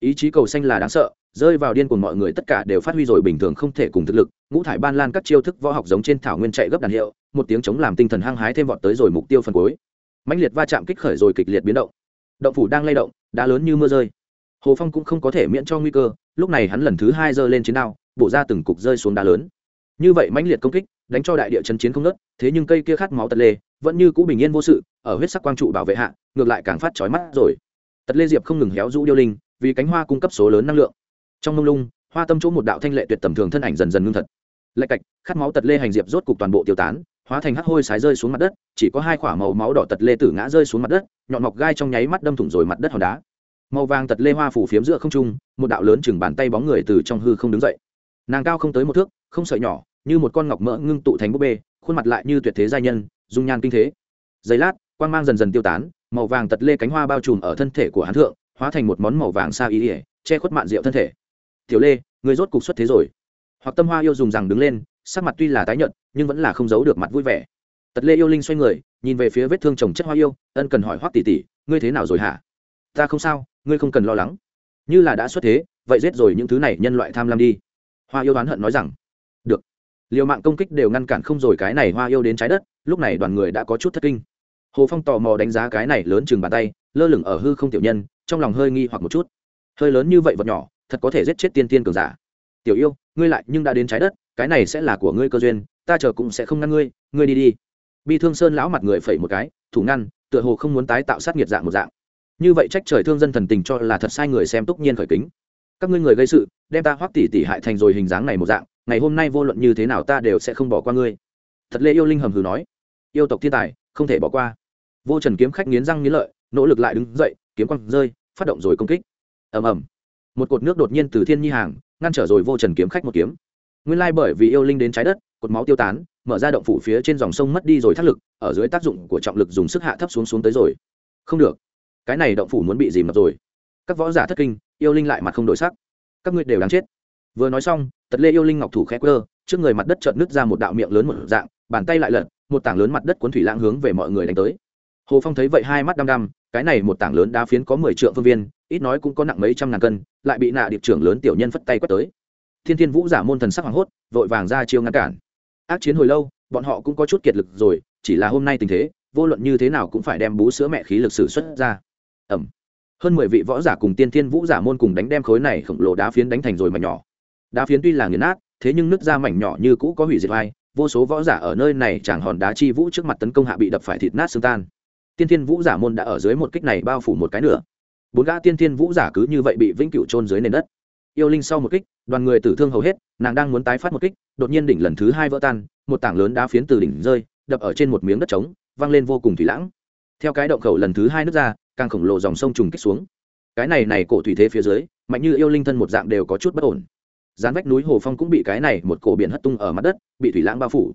Speaker 1: Ý chí cầu xanh là đáng sợ, rơi vào điên của mọi người tất cả đều phát huy rồi bình thường không thể cùng thực lực, ngũ thải ban lan các chiêu thức võ học giống trên thảo nguyên chạy gấp đàn hiệu, một tiếng chống làm tinh thần hăng hái thêm vọt tới rồi mục tiêu phần cuối. Mãnh liệt va chạm kích khởi rồi kịch liệt biến động. Động phủ đang lay động, đá lớn như mưa rơi. Hồ phong cũng không có thể miễn cho nguy cơ, lúc này hắn lần thứ hai giơ lên chiến đao, bổ ra từng cục rơi xuống đá lớn. Như vậy mãnh liệt công kích đánh cho đại địa chấn chiến không nớt thế nhưng cây kia khát máu tật lê vẫn như cũ bình yên vô sự, ở huyết sắc quang trụ bảo vệ hạ, ngược lại càng phát chói mắt rồi. Tật lê diệp không ngừng héo rũ điêu linh, vì cánh hoa cung cấp số lớn năng lượng. Trong mông lung, hoa tâm chỗ một đạo thanh lệ tuyệt tầm thường thân ảnh dần dần ngưng thật. Lạch cạch, khát máu tật lê hành diệp rốt cục toàn bộ tiêu tán, hóa thành hắc hôi sái rơi xuống mặt đất, chỉ có hai quả màu máu đỏ tật lê tử ngã rơi xuống mặt đất, nhọn mọc gai trong nháy mắt đâm thủng rồi mặt đất hòn đá. Màu vàng tật lê hoa phủ phiếm giữa không trung, một đạo lớn chừng bàn tay bóng người từ trong hư không đứng dậy. Nàng cao không tới một thước, không sợi nhỏ như một con ngọc mỡ ngưng tụ thành búp bê, khuôn mặt lại như tuyệt thế giai nhân, dung nhan kinh thế. Giây lát, quang mang dần dần tiêu tán, màu vàng tật lê cánh hoa bao trùm ở thân thể của hán thượng, hóa thành một món màu vàng xa ý ỉa che khuất mạn rượu thân thể. Tiểu lê, người rốt cục xuất thế rồi. Hoặc tâm hoa yêu dùng rằng đứng lên, sắc mặt tuy là tái nhợt, nhưng vẫn là không giấu được mặt vui vẻ. Tật lê yêu linh xoay người, nhìn về phía vết thương chồng chất hoa yêu, ân cần hỏi hoắc tỷ tỷ, ngươi thế nào rồi hả? Ta không sao, ngươi không cần lo lắng. Như là đã xuất thế, vậy giết rồi những thứ này nhân loại tham lam đi. Hoa yêu đoán hận nói rằng, được liều mạng công kích đều ngăn cản không rồi cái này hoa yêu đến trái đất, lúc này đoàn người đã có chút thất kinh. Hồ phong tò mò đánh giá cái này lớn chừng bàn tay, lơ lửng ở hư không tiểu nhân, trong lòng hơi nghi hoặc một chút. Hơi lớn như vậy vật nhỏ, thật có thể giết chết tiên tiên cường giả. Tiểu yêu, ngươi lại nhưng đã đến trái đất, cái này sẽ là của ngươi cơ duyên, ta chờ cũng sẽ không ngăn ngươi ngươi đi đi. Bi thương sơn lão mặt người phẩy một cái, thủ ngăn, tựa hồ không muốn tái tạo sát nghiệt dạng một dạng. Như vậy trách trời thương dân thần tình cho là thật sai người xem túc nhiên khởi kính. Các ngươi người gây sự, đem ta hoắc tỷ tỷ hại thành rồi hình dáng này một dạng ngày hôm nay vô luận như thế nào ta đều sẽ không bỏ qua ngươi. Thật lê yêu linh hầm hừ nói. Yêu tộc thiên tài, không thể bỏ qua. Vô trần kiếm khách nghiến răng nghiến lợi, nỗ lực lại đứng dậy, kiếm quăng rơi, phát động rồi công kích. Ầm ầm. Một cột nước đột nhiên từ thiên nhi hàng, ngăn trở rồi vô trần kiếm khách một kiếm. Nguyên lai bởi vì yêu linh đến trái đất, cột máu tiêu tán, mở ra động phủ phía trên dòng sông mất đi rồi thác lực, ở dưới tác dụng của trọng lực dùng sức hạ thấp xuống xuống tới rồi. Không được. Cái này động phủ muốn bị dìm ngập rồi. Các võ giả thất kinh, yêu linh lại mặt không đổi sắc. Các ngươi đều đáng chết vừa nói xong, tật lê yêu linh ngọc thủ khẽ quơ, trước người mặt đất trợn nứt ra một đạo miệng lớn một dạng, bàn tay lại lật, một tảng lớn mặt đất cuốn thủy lãng hướng về mọi người đánh tới. Hồ phong thấy vậy hai mắt đăm đăm, cái này một tảng lớn đá phiến có mười triệu phương viên, ít nói cũng có nặng mấy trăm ngàn cân, lại bị nạ điệp trưởng lớn tiểu nhân phất tay quất tới. Thiên thiên vũ giả môn thần sắc hoàng hốt, vội vàng ra chiêu ngăn cản. Ác chiến hồi lâu, bọn họ cũng có chút kiệt lực rồi, chỉ là hôm nay tình thế, vô luận như thế nào cũng phải đem bú sữa mẹ khí lực sử xuất ra. Ẩm. Hơn mười vị võ giả cùng tiên thiên vũ giả môn cùng đánh đem khối này khổng lồ đá phiến đánh thành rồi mà nhỏ đá phiến tuy là nghiền nát, thế nhưng nước da mảnh nhỏ như cũ có hủy diệt vai, vô số võ giả ở nơi này chẳng hòn đá chi vũ trước mặt tấn công hạ bị đập phải thịt nát xương tan. Tiên thiên vũ giả môn đã ở dưới một kích này bao phủ một cái nữa bốn gã tiên thiên vũ giả cứ như vậy bị vĩnh cửu trôn dưới nền đất. Yêu linh sau một kích, đoàn người tử thương hầu hết, nàng đang muốn tái phát một kích, đột nhiên đỉnh lần thứ hai vỡ tan, một tảng lớn đá phiến từ đỉnh rơi, đập ở trên một miếng đất trống văng lên vô cùng thủy lãng. Theo cái động khẩu lần thứ hai nước ra, càng khổng lồ dòng sông trùng kích xuống. Cái này này cổ thủy thế phía dưới, mạnh như yêu linh thân một dạng đều có chút bất ổn dán vách núi hồ phong cũng bị cái này một cổ biển hất tung ở mặt đất, bị thủy lãng bao phủ.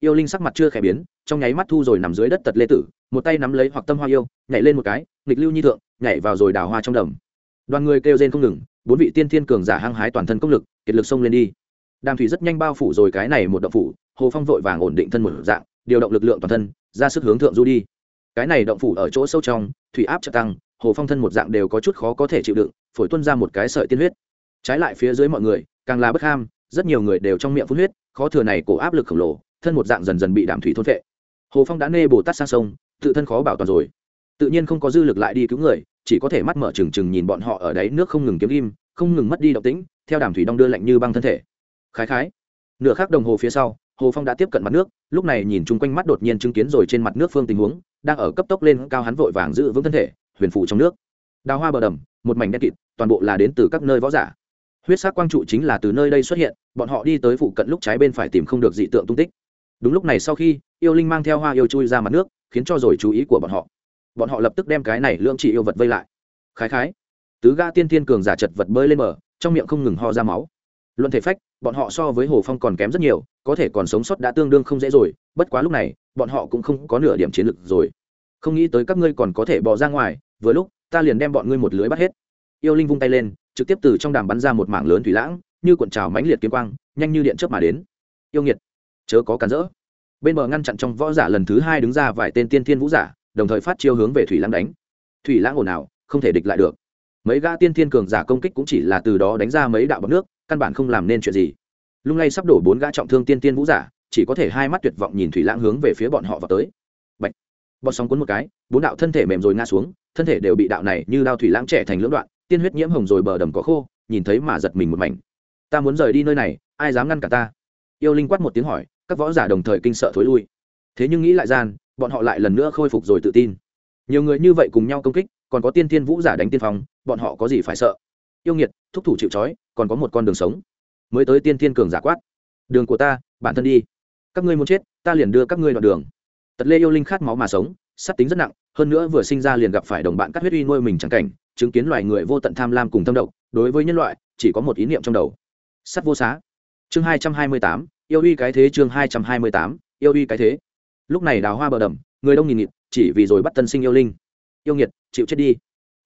Speaker 1: Yêu linh sắc mặt chưa khẽ biến, trong nháy mắt thu rồi nằm dưới đất tật lê tử, một tay nắm lấy hoặc tâm hoa yêu, nhảy lên một cái, nghịch lưu nhi thượng, nhảy vào rồi đào hoa trong đầm. Đoàn người kêu rên không ngừng, bốn vị tiên thiên cường giả hăng hái toàn thân công lực, kiệt lực xông lên đi. Đàm thủy rất nhanh bao phủ rồi cái này một động phủ, hồ phong vội vàng ổn định thân một dạng, điều động lực lượng toàn thân, ra sức hướng thượng du đi. Cái này động phủ ở chỗ sâu trong, thủy áp trợ tăng, hồ phong thân một dạng đều có chút khó có thể chịu đựng, phổi tuân ra một cái sợi tiên huyết trái lại phía dưới mọi người, càng là bất ham, rất nhiều người đều trong miệng phun huyết, khó thừa này cổ áp lực khổng lồ, thân một dạng dần dần bị đàm thủy thôn vệ hồ phong đã nê bồ tát sang sông, tự thân khó bảo toàn rồi. Tự nhiên không có dư lực lại đi cứu người, chỉ có thể mắt mở trừng trừng nhìn bọn họ ở đáy nước không ngừng kiếm im, không ngừng mất đi động tĩnh, theo đàm thủy đong đưa lạnh như băng thân thể. Khái khái. Nửa khắc đồng hồ phía sau, hồ phong đã tiếp cận mặt nước, lúc này nhìn chung quanh mắt đột nhiên chứng kiến rồi trên mặt nước phương tình huống, đang ở cấp tốc lên cao hắn vội vàng giữ vững thân thể, huyền phủ trong nước. Đào hoa bờ đầm, một mảnh đen kịt, toàn bộ là đến từ các nơi võ giả huyết sắc quang trụ chính là từ nơi đây xuất hiện, bọn họ đi tới phụ cận lúc trái bên phải tìm không được dị tượng tung tích. Đúng lúc này sau khi, yêu linh mang theo hoa yêu chui ra mặt nước, khiến cho rồi chú ý của bọn họ. Bọn họ lập tức đem cái này lưỡng chỉ yêu vật vây lại. Khái khái, tứ ga tiên thiên cường giả chật vật bơi lên mở trong miệng không ngừng ho ra máu. Luận thể phách, bọn họ so với hồ phong còn kém rất nhiều, có thể còn sống sót đã tương đương không dễ rồi, bất quá lúc này, bọn họ cũng không có nửa điểm chiến lược rồi. Không nghĩ tới các ngươi còn có thể bỏ ra ngoài, vừa lúc, ta liền đem bọn ngươi một lưới bắt hết. Yêu linh vung tay lên trực tiếp từ trong đàm bắn ra một mảng lớn thủy lãng, như cuộn trào mãnh liệt kiếm quang, nhanh như điện chớp mà đến. Yêu nghiệt, chớ có cản rỡ. Bên bờ ngăn chặn trong võ giả lần thứ hai đứng ra vài tên tiên thiên vũ giả, đồng thời phát chiêu hướng về thủy lãng đánh. Thủy lãng ồn ào, không thể địch lại được. Mấy gã tiên thiên cường giả công kích cũng chỉ là từ đó đánh ra mấy đạo bọc nước, căn bản không làm nên chuyện gì. Lung lay sắp đổ bốn gã trọng thương tiên tiên vũ giả, chỉ có thể hai mắt tuyệt vọng nhìn thủy lãng hướng về phía bọn họ vào tới. Bạch. bọn sóng cuốn một cái, bốn đạo thân thể mềm rồi ngã xuống, thân thể đều bị đạo này như đao thủy lãng trẻ thành lưỡng đoạn tiên huyết nhiễm hồng rồi bờ đầm có khô, nhìn thấy mà giật mình một mảnh. Ta muốn rời đi nơi này, ai dám ngăn cả ta? Yêu linh quát một tiếng hỏi, các võ giả đồng thời kinh sợ thối lui. Thế nhưng nghĩ lại gian, bọn họ lại lần nữa khôi phục rồi tự tin. Nhiều người như vậy cùng nhau công kích, còn có tiên Thiên vũ giả đánh tiên phong, bọn họ có gì phải sợ? Yêu nghiệt, thúc thủ chịu trói, còn có một con đường sống. Mới tới tiên Thiên cường giả quát. Đường của ta, bản thân đi. Các ngươi muốn chết, ta liền đưa các ngươi đoạn đường. Tật lê yêu linh khát máu mà sống, sát tính rất nặng, hơn nữa vừa sinh ra liền gặp phải đồng bạn cắt huyết uy nuôi mình chẳng cảnh chứng kiến loài người vô tận tham lam cùng tâm độc, đối với nhân loại, chỉ có một ý niệm trong đầu. Sắt vô xá. Chương hai trăm hai mươi tám, yêu uy cái thế chương hai trăm hai mươi tám, yêu uy cái thế. Lúc này đào hoa bờ đầm, người đông nghìn nghịt, chỉ vì rồi bắt tân sinh yêu linh. Yêu nghiệt, chịu chết đi.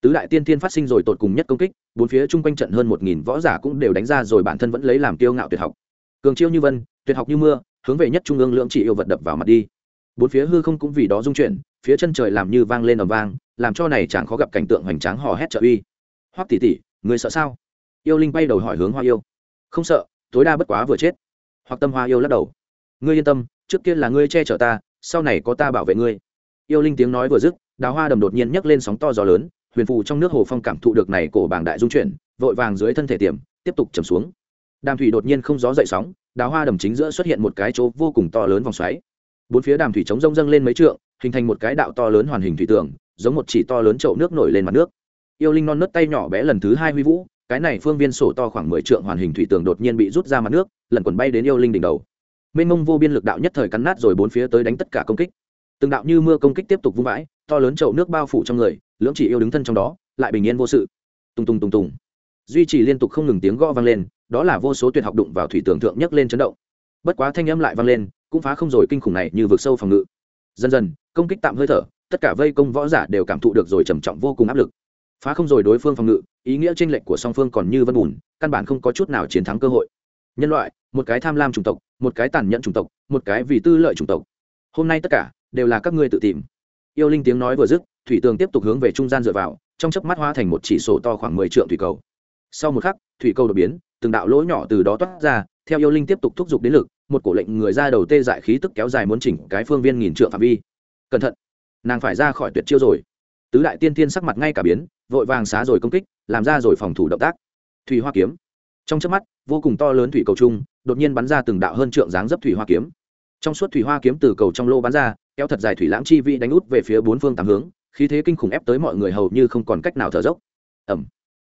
Speaker 1: Tứ đại tiên thiên phát sinh rồi tột cùng nhất công kích, bốn phía chung quanh trận hơn một nghìn võ giả cũng đều đánh ra rồi bản thân vẫn lấy làm kiêu ngạo tuyệt học. Cường chiêu như vân, tuyệt học như mưa, hướng về nhất trung ương lượng chỉ yêu vật đập vào mặt đi. Bốn phía hư không cũng vì đó dung chuyển, phía chân trời làm như vang lên ầm vang làm cho này chẳng khó gặp cảnh tượng hoành tráng hò hét trợ uy. Hoắc tỷ tỷ, người sợ sao? Yêu linh bay đầu hỏi hướng hoa yêu. Không sợ, tối đa bất quá vừa chết. Hoặc tâm hoa yêu lắc đầu. Ngươi yên tâm, trước kia là ngươi che chở ta, sau này có ta bảo vệ ngươi. Yêu linh tiếng nói vừa dứt, đào hoa đầm đột nhiên nhấc lên sóng to gió lớn, huyền phù trong nước hồ phong cảm thụ được này cổ bảng đại dung chuyển, vội vàng dưới thân thể tiềm tiếp tục chầm xuống. Đàm thủy đột nhiên không gió dậy sóng, đào hoa đầm chính giữa xuất hiện một cái chỗ vô cùng to lớn vòng xoáy. Bốn phía đàm thủy chống rông dâng lên mấy trượng, hình thành một cái đạo to lớn hoàn hình thủy tường giống một chỉ to lớn chậu nước nổi lên mặt nước. Yêu linh non nớt tay nhỏ bé lần thứ hai huy vũ, cái này phương viên sổ to khoảng mười trượng hoàn hình thủy tường đột nhiên bị rút ra mặt nước, lần quần bay đến yêu linh đỉnh đầu. Mênh mông vô biên lực đạo nhất thời cắn nát rồi bốn phía tới đánh tất cả công kích. Từng đạo như mưa công kích tiếp tục vung vãi, to lớn chậu nước bao phủ trong người, lưỡng chỉ yêu đứng thân trong đó, lại bình yên vô sự. Tùng tùng tùng tùng. Duy trì liên tục không ngừng tiếng gõ vang lên, đó là vô số tuyệt học đụng vào thủy tường thượng nhấc lên chấn động. Bất quá thanh âm lại vang lên, cũng phá không rồi kinh khủng này như vực sâu phòng ngự. Dần dần, công kích tạm hơi thở tất cả vây công võ giả đều cảm thụ được rồi trầm trọng vô cùng áp lực. Phá không rồi đối phương phòng ngự, ý nghĩa tranh lệch của song phương còn như vân bùn, căn bản không có chút nào chiến thắng cơ hội. Nhân loại, một cái tham lam chủng tộc, một cái tàn nhẫn chủng tộc, một cái vì tư lợi chủng tộc. Hôm nay tất cả đều là các ngươi tự tìm. Yêu linh tiếng nói vừa dứt, thủy tường tiếp tục hướng về trung gian dựa vào, trong chớp mắt hóa thành một chỉ sổ to khoảng mười trượng thủy cầu. Sau một khắc, thủy cầu đột biến, từng đạo lỗ nhỏ từ đó toát ra, theo yêu linh tiếp tục thúc giục đến lực, một cổ lệnh người ra đầu tê dại khí tức kéo dài muốn chỉnh cái phương viên nghìn trượng phạm vi. Cẩn thận! Nàng phải ra khỏi tuyệt chiêu rồi. Tứ đại tiên tiên sắc mặt ngay cả biến, vội vàng xá rồi công kích, làm ra rồi phòng thủ động tác. Thủy hoa kiếm. Trong chớp mắt, vô cùng to lớn thủy cầu trung, đột nhiên bắn ra từng đạo hơn trượng dáng dấp thủy hoa kiếm. Trong suốt thủy hoa kiếm từ cầu trong lô bắn ra, kéo thật dài thủy lãng chi vi đánh út về phía bốn phương tám hướng, khí thế kinh khủng ép tới mọi người hầu như không còn cách nào thở dốc. Ẩm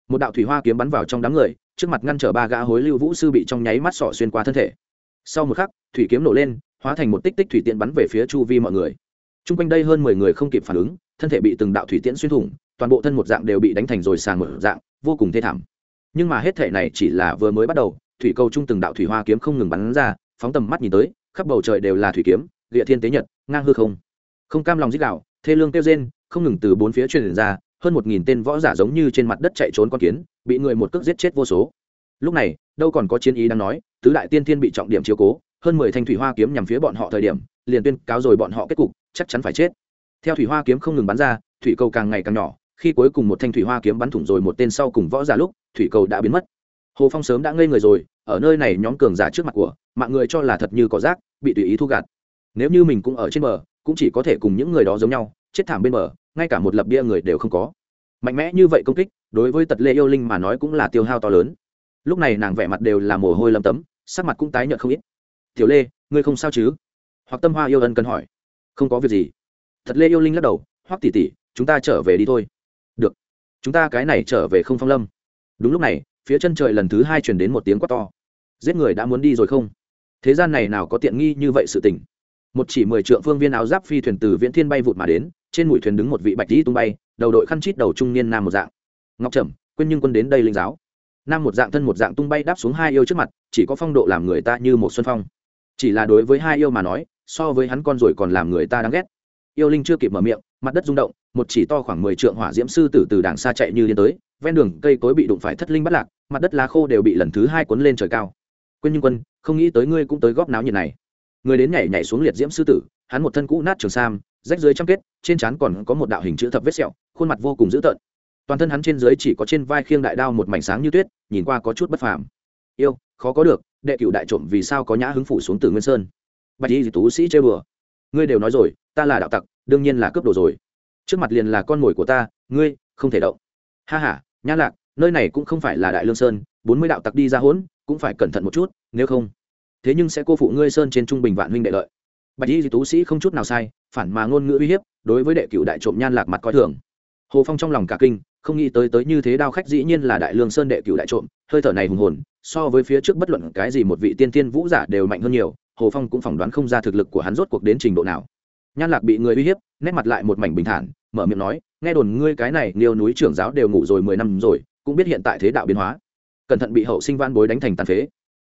Speaker 1: một đạo thủy hoa kiếm bắn vào trong đám người, trước mặt ngăn trở ba gã hối lưu vũ sư bị trong nháy mắt sọ xuyên qua thân thể. Sau một khắc, thủy kiếm nổ lên, hóa thành một tích tích thủy tiện bắn về phía chu vi mọi người t r u n g quanh đây hơn mười người không kịp phản ứng, thân thể bị từng đạo thủy tiễn xuyên thủng, toàn bộ thân một dạng đều bị đánh thành rồi sàng một dạng, vô cùng thê thảm. Nhưng mà hết thể này chỉ là vừa mới bắt đầu, thủy cầu trung từng đạo thủy hoa kiếm không ngừng bắn ra, phóng tầm mắt nhìn tới, khắp bầu trời đều là thủy kiếm, địa thiên tế nhật, ngang hư không. Không cam lòng dích đạo, thê lương kêu rên, không ngừng từ bốn phía truyền ra, hơn một nghìn tên võ giả giống như trên mặt đất chạy trốn con kiến, bị người một cước giết chết vô số. Lúc này, đâu còn có chiến ý đang nói, tứ đại tiên thiên bị trọng điểm chiếu cố, hơn mười thanh thủy hoa kiếm nhằm phía bọn họ thời điểm liền tuyên cáo rồi bọn họ kết cục, chắc chắn phải chết. Theo thủy hoa kiếm không ngừng bắn ra, thủy cầu càng ngày càng nhỏ, khi cuối cùng một thanh thủy hoa kiếm bắn thủng rồi một tên sau cùng võ giả lúc, thủy cầu đã biến mất. Hồ phong sớm đã ngây người rồi, ở nơi này nhóm cường giả trước mặt của, mạng người cho là thật như có rác, bị tùy ý thu gạt. Nếu như mình cũng ở trên bờ, cũng chỉ có thể cùng những người đó giống nhau, chết thảm bên bờ, ngay cả một lập bia người đều không có. Mạnh mẽ như vậy công kích, đối với tật lê yêu linh mà nói cũng là tiêu hao to lớn. Lúc này nàng vẻ mặt đều là mồ hôi lâm tấm, sắc mặt cũng tái nhợt không ít. Tiểu lê, ngươi không sao chứ? Hoặc tâm hoa yêu ân cần hỏi. Không có việc gì. Thật lê yêu linh lắc đầu, hoắc tỉ tỉ chúng ta trở về đi thôi. Được. Chúng ta cái này trở về không phong lâm. Đúng lúc này, phía chân trời lần thứ hai chuyển đến một tiếng quát to. Giết người đã muốn đi rồi không? Thế gian này nào có tiện nghi như vậy sự tình? Một chỉ mười trượng phương viên áo giáp phi thuyền từ viễn thiên bay vụt mà đến, trên mũi thuyền đứng một vị bạch dĩ tung bay, đầu đội khăn chít đầu trung niên nam một dạng. Ngọc trầm, quên nhưng quân đến đây linh giáo. Nam một dạng thân một dạng tung bay đáp xuống hai yêu trước mặt, chỉ có phong độ làm người ta như một xuân phong. Chỉ là đối với hai yêu mà nói so với hắn con rồi còn làm người ta đáng ghét. Yêu linh chưa kịp mở miệng, mặt đất rung động, một chỉ to khoảng mười trượng hỏa diễm sư tử từ đàng xa chạy như liên tới, ven đường cây cối bị đụng phải thất linh bắt lạc, mặt đất lá khô đều bị lần thứ hai cuốn lên trời cao. Quên nhưng quân, không nghĩ tới ngươi cũng tới góp náo nhiệt này. Người đến nhảy nhảy xuống liệt diễm sư tử, hắn một thân cũ nát trường sam, rách dưới trăm kết, trên trán còn có một đạo hình chữ thập vết sẹo, khuôn mặt vô cùng dữ tợn. Toàn thân hắn trên dưới chỉ có trên vai khiêng đại đao một mảnh sáng như tuyết, nhìn qua có chút bất phàm. Yêu, khó có được, đệ cựu đại trộm vì sao có nhã hứng phủ xuống từ nguyên sơn? Bạch y tú sĩ chơi bừa ngươi đều nói rồi, ta là đạo tặc, đương nhiên là cướp đồ rồi. Trước mặt liền là con mồi của ta, ngươi, không thể động. Ha h a nhã lạc, nơi này cũng không phải là đại lương sơn, bốn mươi đạo tặc đi ra hỗn, cũng phải cẩn thận một chút, nếu không, thế nhưng sẽ cô phụ ngươi sơn trên trung bình vạn huynh đệ lợi. Bạch y tú sĩ không chút nào sai, phản mà ngôn ngữ uy hiếp, đối với đệ cựu đại trộm nhan lạc mặt coi thường. Hồ phong trong lòng cả kinh, không nghĩ tới tới như thế đao khách dĩ nhiên là đại lương sơn đệ cựu đại trộm, hơi thở này hùng hồn so với phía trước bất luận cái gì một vị tiên tiên vũ giả đều mạnh hơn nhiều, hồ phong cũng phỏng đoán không ra thực lực của hắn rốt cuộc đến trình độ nào. Nhan lạc bị người uy hiếp, nét mặt lại một mảnh bình thản, mở miệng nói, nghe đồn ngươi cái này liêu núi trưởng giáo đều ngủ rồi mười năm rồi, cũng biết hiện tại thế đạo biến hóa. Cẩn thận bị hậu sinh van bối đánh thành tàn phế.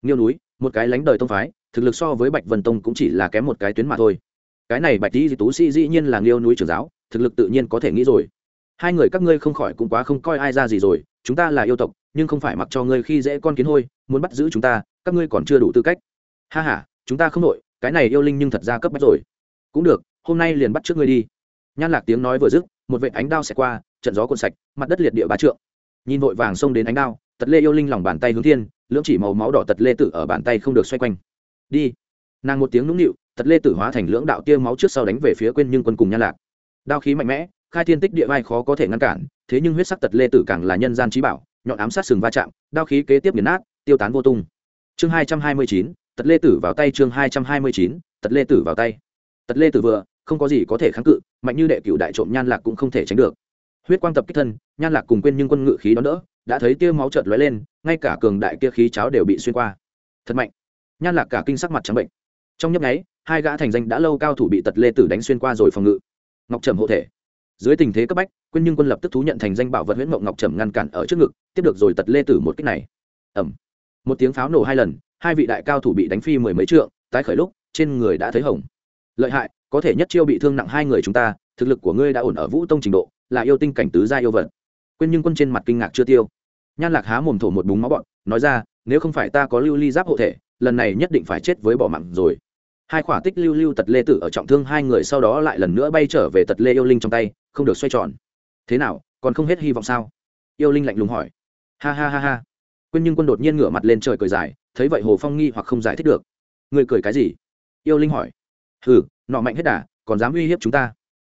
Speaker 1: Liêu núi, một cái lánh đời tông phái, thực lực so với bạch vân tông cũng chỉ là kém một cái tuyến mà thôi. Cái này bạch tý tú sĩ dĩ nhiên là liêu núi trưởng giáo, thực lực tự nhiên có thể nghĩ rồi. Hai người các ngươi không khỏi cũng quá không coi ai ra gì rồi, chúng ta là yêu tộc nhưng không phải mặc cho ngươi khi dễ con kiến hôi, muốn bắt giữ chúng ta, các ngươi còn chưa đủ tư cách. Ha h a chúng ta không đội cái này yêu linh nhưng thật ra cấp bách rồi. Cũng được, hôm nay liền bắt trước ngươi đi. Nhan lạc tiếng nói vừa dứt, một vệ ánh đao xẹt qua, trận gió cuộn sạch, mặt đất liệt địa bá trượng. Nhìn vội vàng xông đến ánh đao, tật lê yêu linh lòng bàn tay hướng thiên, lưỡng chỉ màu máu đỏ tật lê tử ở bàn tay không được xoay quanh. Đi. Nàng một tiếng nũng nịu, tật lê tử hóa thành lưỡng đạo tia máu trước sau đánh về phía quên nhưng quân cùng nhan lạc. Đao khí mạnh mẽ, khai thiên tích địa vai khó có thể ngăn cản, thế nhưng huyết sắc tật lê tử càng là nhân gian trí bảo nhọn ám sát sừng va chạm, đao khí kế tiếp nghiền nát, tiêu tán vô tung. Chương hai trăm hai mươi chín, tật lê tử vào tay chương hai trăm hai mươi chín, tật lê tử vào tay. Tật lê tử vừa, không có gì có thể kháng cự, mạnh như đệ cựu đại trộm nhan lạc cũng không thể tránh được. Huyết quang tập kích thân, nhan lạc cùng quên nhưng quân ngự khí đón đỡ, đã thấy tia máu trợt lóe lên, ngay cả cường đại kia khí cháo đều bị xuyên qua. Thật mạnh. Nhan lạc cả kinh sắc mặt trắng bệnh. Trong nhấp nháy, hai gã thành danh đã lâu cao thủ bị tật lê tử đánh xuyên qua rồi phòng ngự. Ngọc trầm hộ thể dưới tình thế cấp bách quên nhưng quân lập tức thú nhận thành danh bảo vật huyễn mộng ngọc trầm ngăn cản ở trước ngực, tiếp được rồi tật lê tử một cách này. Ẩm một tiếng pháo nổ hai lần, hai vị đại cao thủ bị đánh phi mười mấy trượng, tái khởi lúc, trên người đã thấy hỏng lợi hại, có thể nhất chiêu bị thương nặng hai người chúng ta, thực lực của ngươi đã ổn ở vũ tông trình độ, là yêu tinh cảnh tứ gia yêu vật. Quên nhưng quân trên mặt kinh ngạc chưa tiêu. Nhan lạc há mồm thổ một búng máu bọn, nói ra, nếu không phải ta có lưu ly giáp hộ thể, lần này nhất định phải chết với bỏ mặn rồi. Hai khỏa tích lưu lưu tật lê tử ở trọng thương hai người sau đó lại lần nữa bay trở về tật lê yêu linh trong tay không được xoay tròn. Thế nào, còn không hết hy vọng sao? Yêu linh lạnh lùng hỏi. Ha ha ha ha. Quên nhưng quân đột nhiên ngửa mặt lên trời cười dài, thấy vậy hồ phong nghi hoặc không giải thích được. Ngươi cười cái gì? Yêu linh hỏi. Hừ, nọ mạnh hết đà, còn dám uy hiếp chúng ta?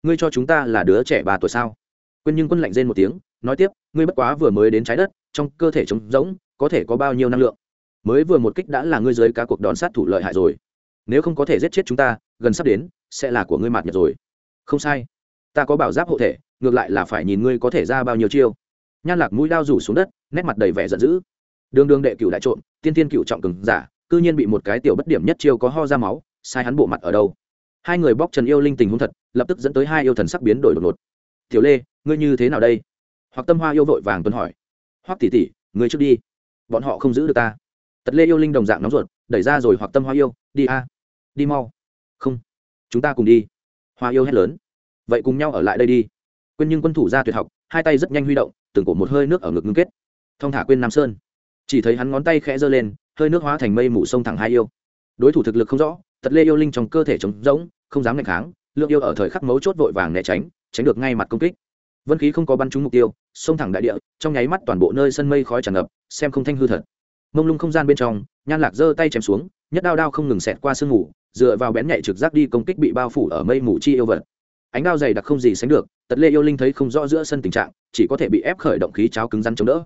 Speaker 1: Ngươi cho chúng ta là đứa trẻ ba tuổi sao? Quên nhưng quân lạnh rên một tiếng, nói tiếp, ngươi bất quá vừa mới đến trái đất, trong cơ thể trống rỗng, có thể có bao nhiêu năng lượng? Mới vừa một kích đã là ngươi dưới cá cuộc đón sát thủ lợi hại rồi. Nếu không có thể giết chết chúng ta, gần sắp đến, sẽ là của ngươi mạt nhật rồi. Không sai ta có bảo giáp hộ thể, ngược lại là phải nhìn ngươi có thể ra bao nhiêu chiêu. Nhan lạc mũi đao rủ xuống đất, nét mặt đầy vẻ giận dữ. Đường đường đệ cựu đại trộm, tiên tiên cựu trọng cường giả, cư nhiên bị một cái tiểu bất điểm nhất chiêu có ho ra máu, sai hắn bộ mặt ở đâu? Hai người bóc trần yêu linh tình huống thật, lập tức dẫn tới hai yêu thần sắc biến đổi đột ngột. Tiểu lê, ngươi như thế nào đây? Hoặc tâm hoa yêu vội vàng tuấn hỏi. Hoặc tỷ tỷ, ngươi trước đi. Bọn họ không giữ được ta. Tật lê yêu linh đồng dạng nóng ruột, đẩy ra rồi hoặc tâm hoa yêu, đi a. Đi mau. Không, chúng ta cùng đi. Hoa yêu hét lớn vậy cùng nhau ở lại đây đi. Quên nhưng quân thủ ra tuyệt học, hai tay rất nhanh huy động, từng cổ một hơi nước ở ngực ngưng kết. Thong thả quên nam sơn. Chỉ thấy hắn ngón tay khẽ giơ lên, hơi nước hóa thành mây mù sông thẳng hai yêu. Đối thủ thực lực không rõ tật lê yêu linh trong cơ thể trống rỗng, không dám ngày kháng, lượng yêu ở thời khắc mấu chốt vội vàng né tránh tránh được ngay mặt công kích. Vân khí không có bắn trúng mục tiêu xông thẳng đại địa, trong nháy mắt toàn bộ nơi sân mây khói tràn ngập, xem không thanh hư thật. Mông lung không gian bên trong, nhan lạc giơ tay chém xuống, nhất đao đao không ngừng xẹt qua sương mù, dựa vào bén nhạy trực giác đi công kích bị bao phủ ở mây mù chi yêu vật ánh đao dày đặc không gì sánh được, tật lê yêu linh thấy không rõ giữa sân tình trạng, chỉ có thể bị ép khởi động khí cháo cứng rắn chống đỡ.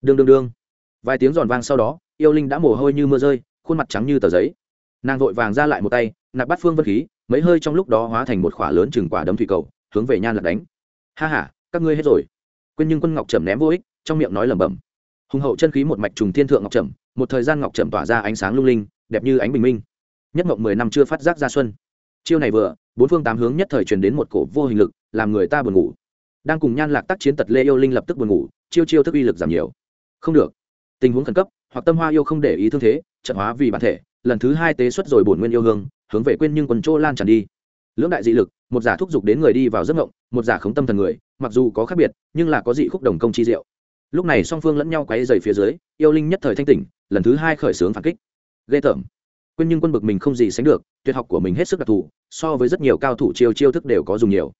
Speaker 1: Đương đương đương. Vài tiếng giòn vang sau đó, yêu linh đã mồ hôi như mưa rơi, khuôn mặt trắng như tờ giấy. Nàng vội vàng ra lại một tay, nạp bắt phương vân khí, mấy hơi trong lúc đó hóa thành một khỏa lớn chừng quả đấm thủy cầu, hướng về nhan lật đánh. Ha h a các ngươi hết rồi. Quên nhưng quân ngọc trầm ném vô ích, trong miệng nói lẩm bẩm. Hùng hậu chân khí một mạch trùng thiên thượng ngọc trầm, một thời gian ngọc trầm tỏa ra ánh sáng lung linh, đẹp như ánh bình minh. Nhất mộng mười năm chưa phát giác ra xuân. Chiêu này vừa bốn phương tám hướng nhất thời truyền đến một cổ vô hình lực, làm người ta buồn ngủ. Đang cùng nhan lạc tác chiến tật lê yêu linh lập tức buồn ngủ, chiêu chiêu thức uy lực giảm nhiều. Không được. Tình huống khẩn cấp, hoặc tâm hoa yêu không để ý thương thế, trận hóa vì bản thể, lần thứ hai tế xuất rồi bổn nguyên yêu hương, hướng về quên nhưng quần chỗ lan tràn đi. Lưỡng đại dị lực, một giả thúc giục đến người đi vào giấc ngộng một giả khống tâm thần người, mặc dù có khác biệt, nhưng là có dị khúc đồng công chi diệu. Lúc này song phương lẫn nhau quấy dày phía dưới, yêu linh nhất thời thanh tỉnh, lần thứ hai khởi xướng phản kích. Ghê tởm quên nhưng quân bực mình không gì sánh được, tuyệt học của mình hết sức đặc thù, so với rất nhiều cao thủ chiêu chiêu thức đều có dùng nhiều.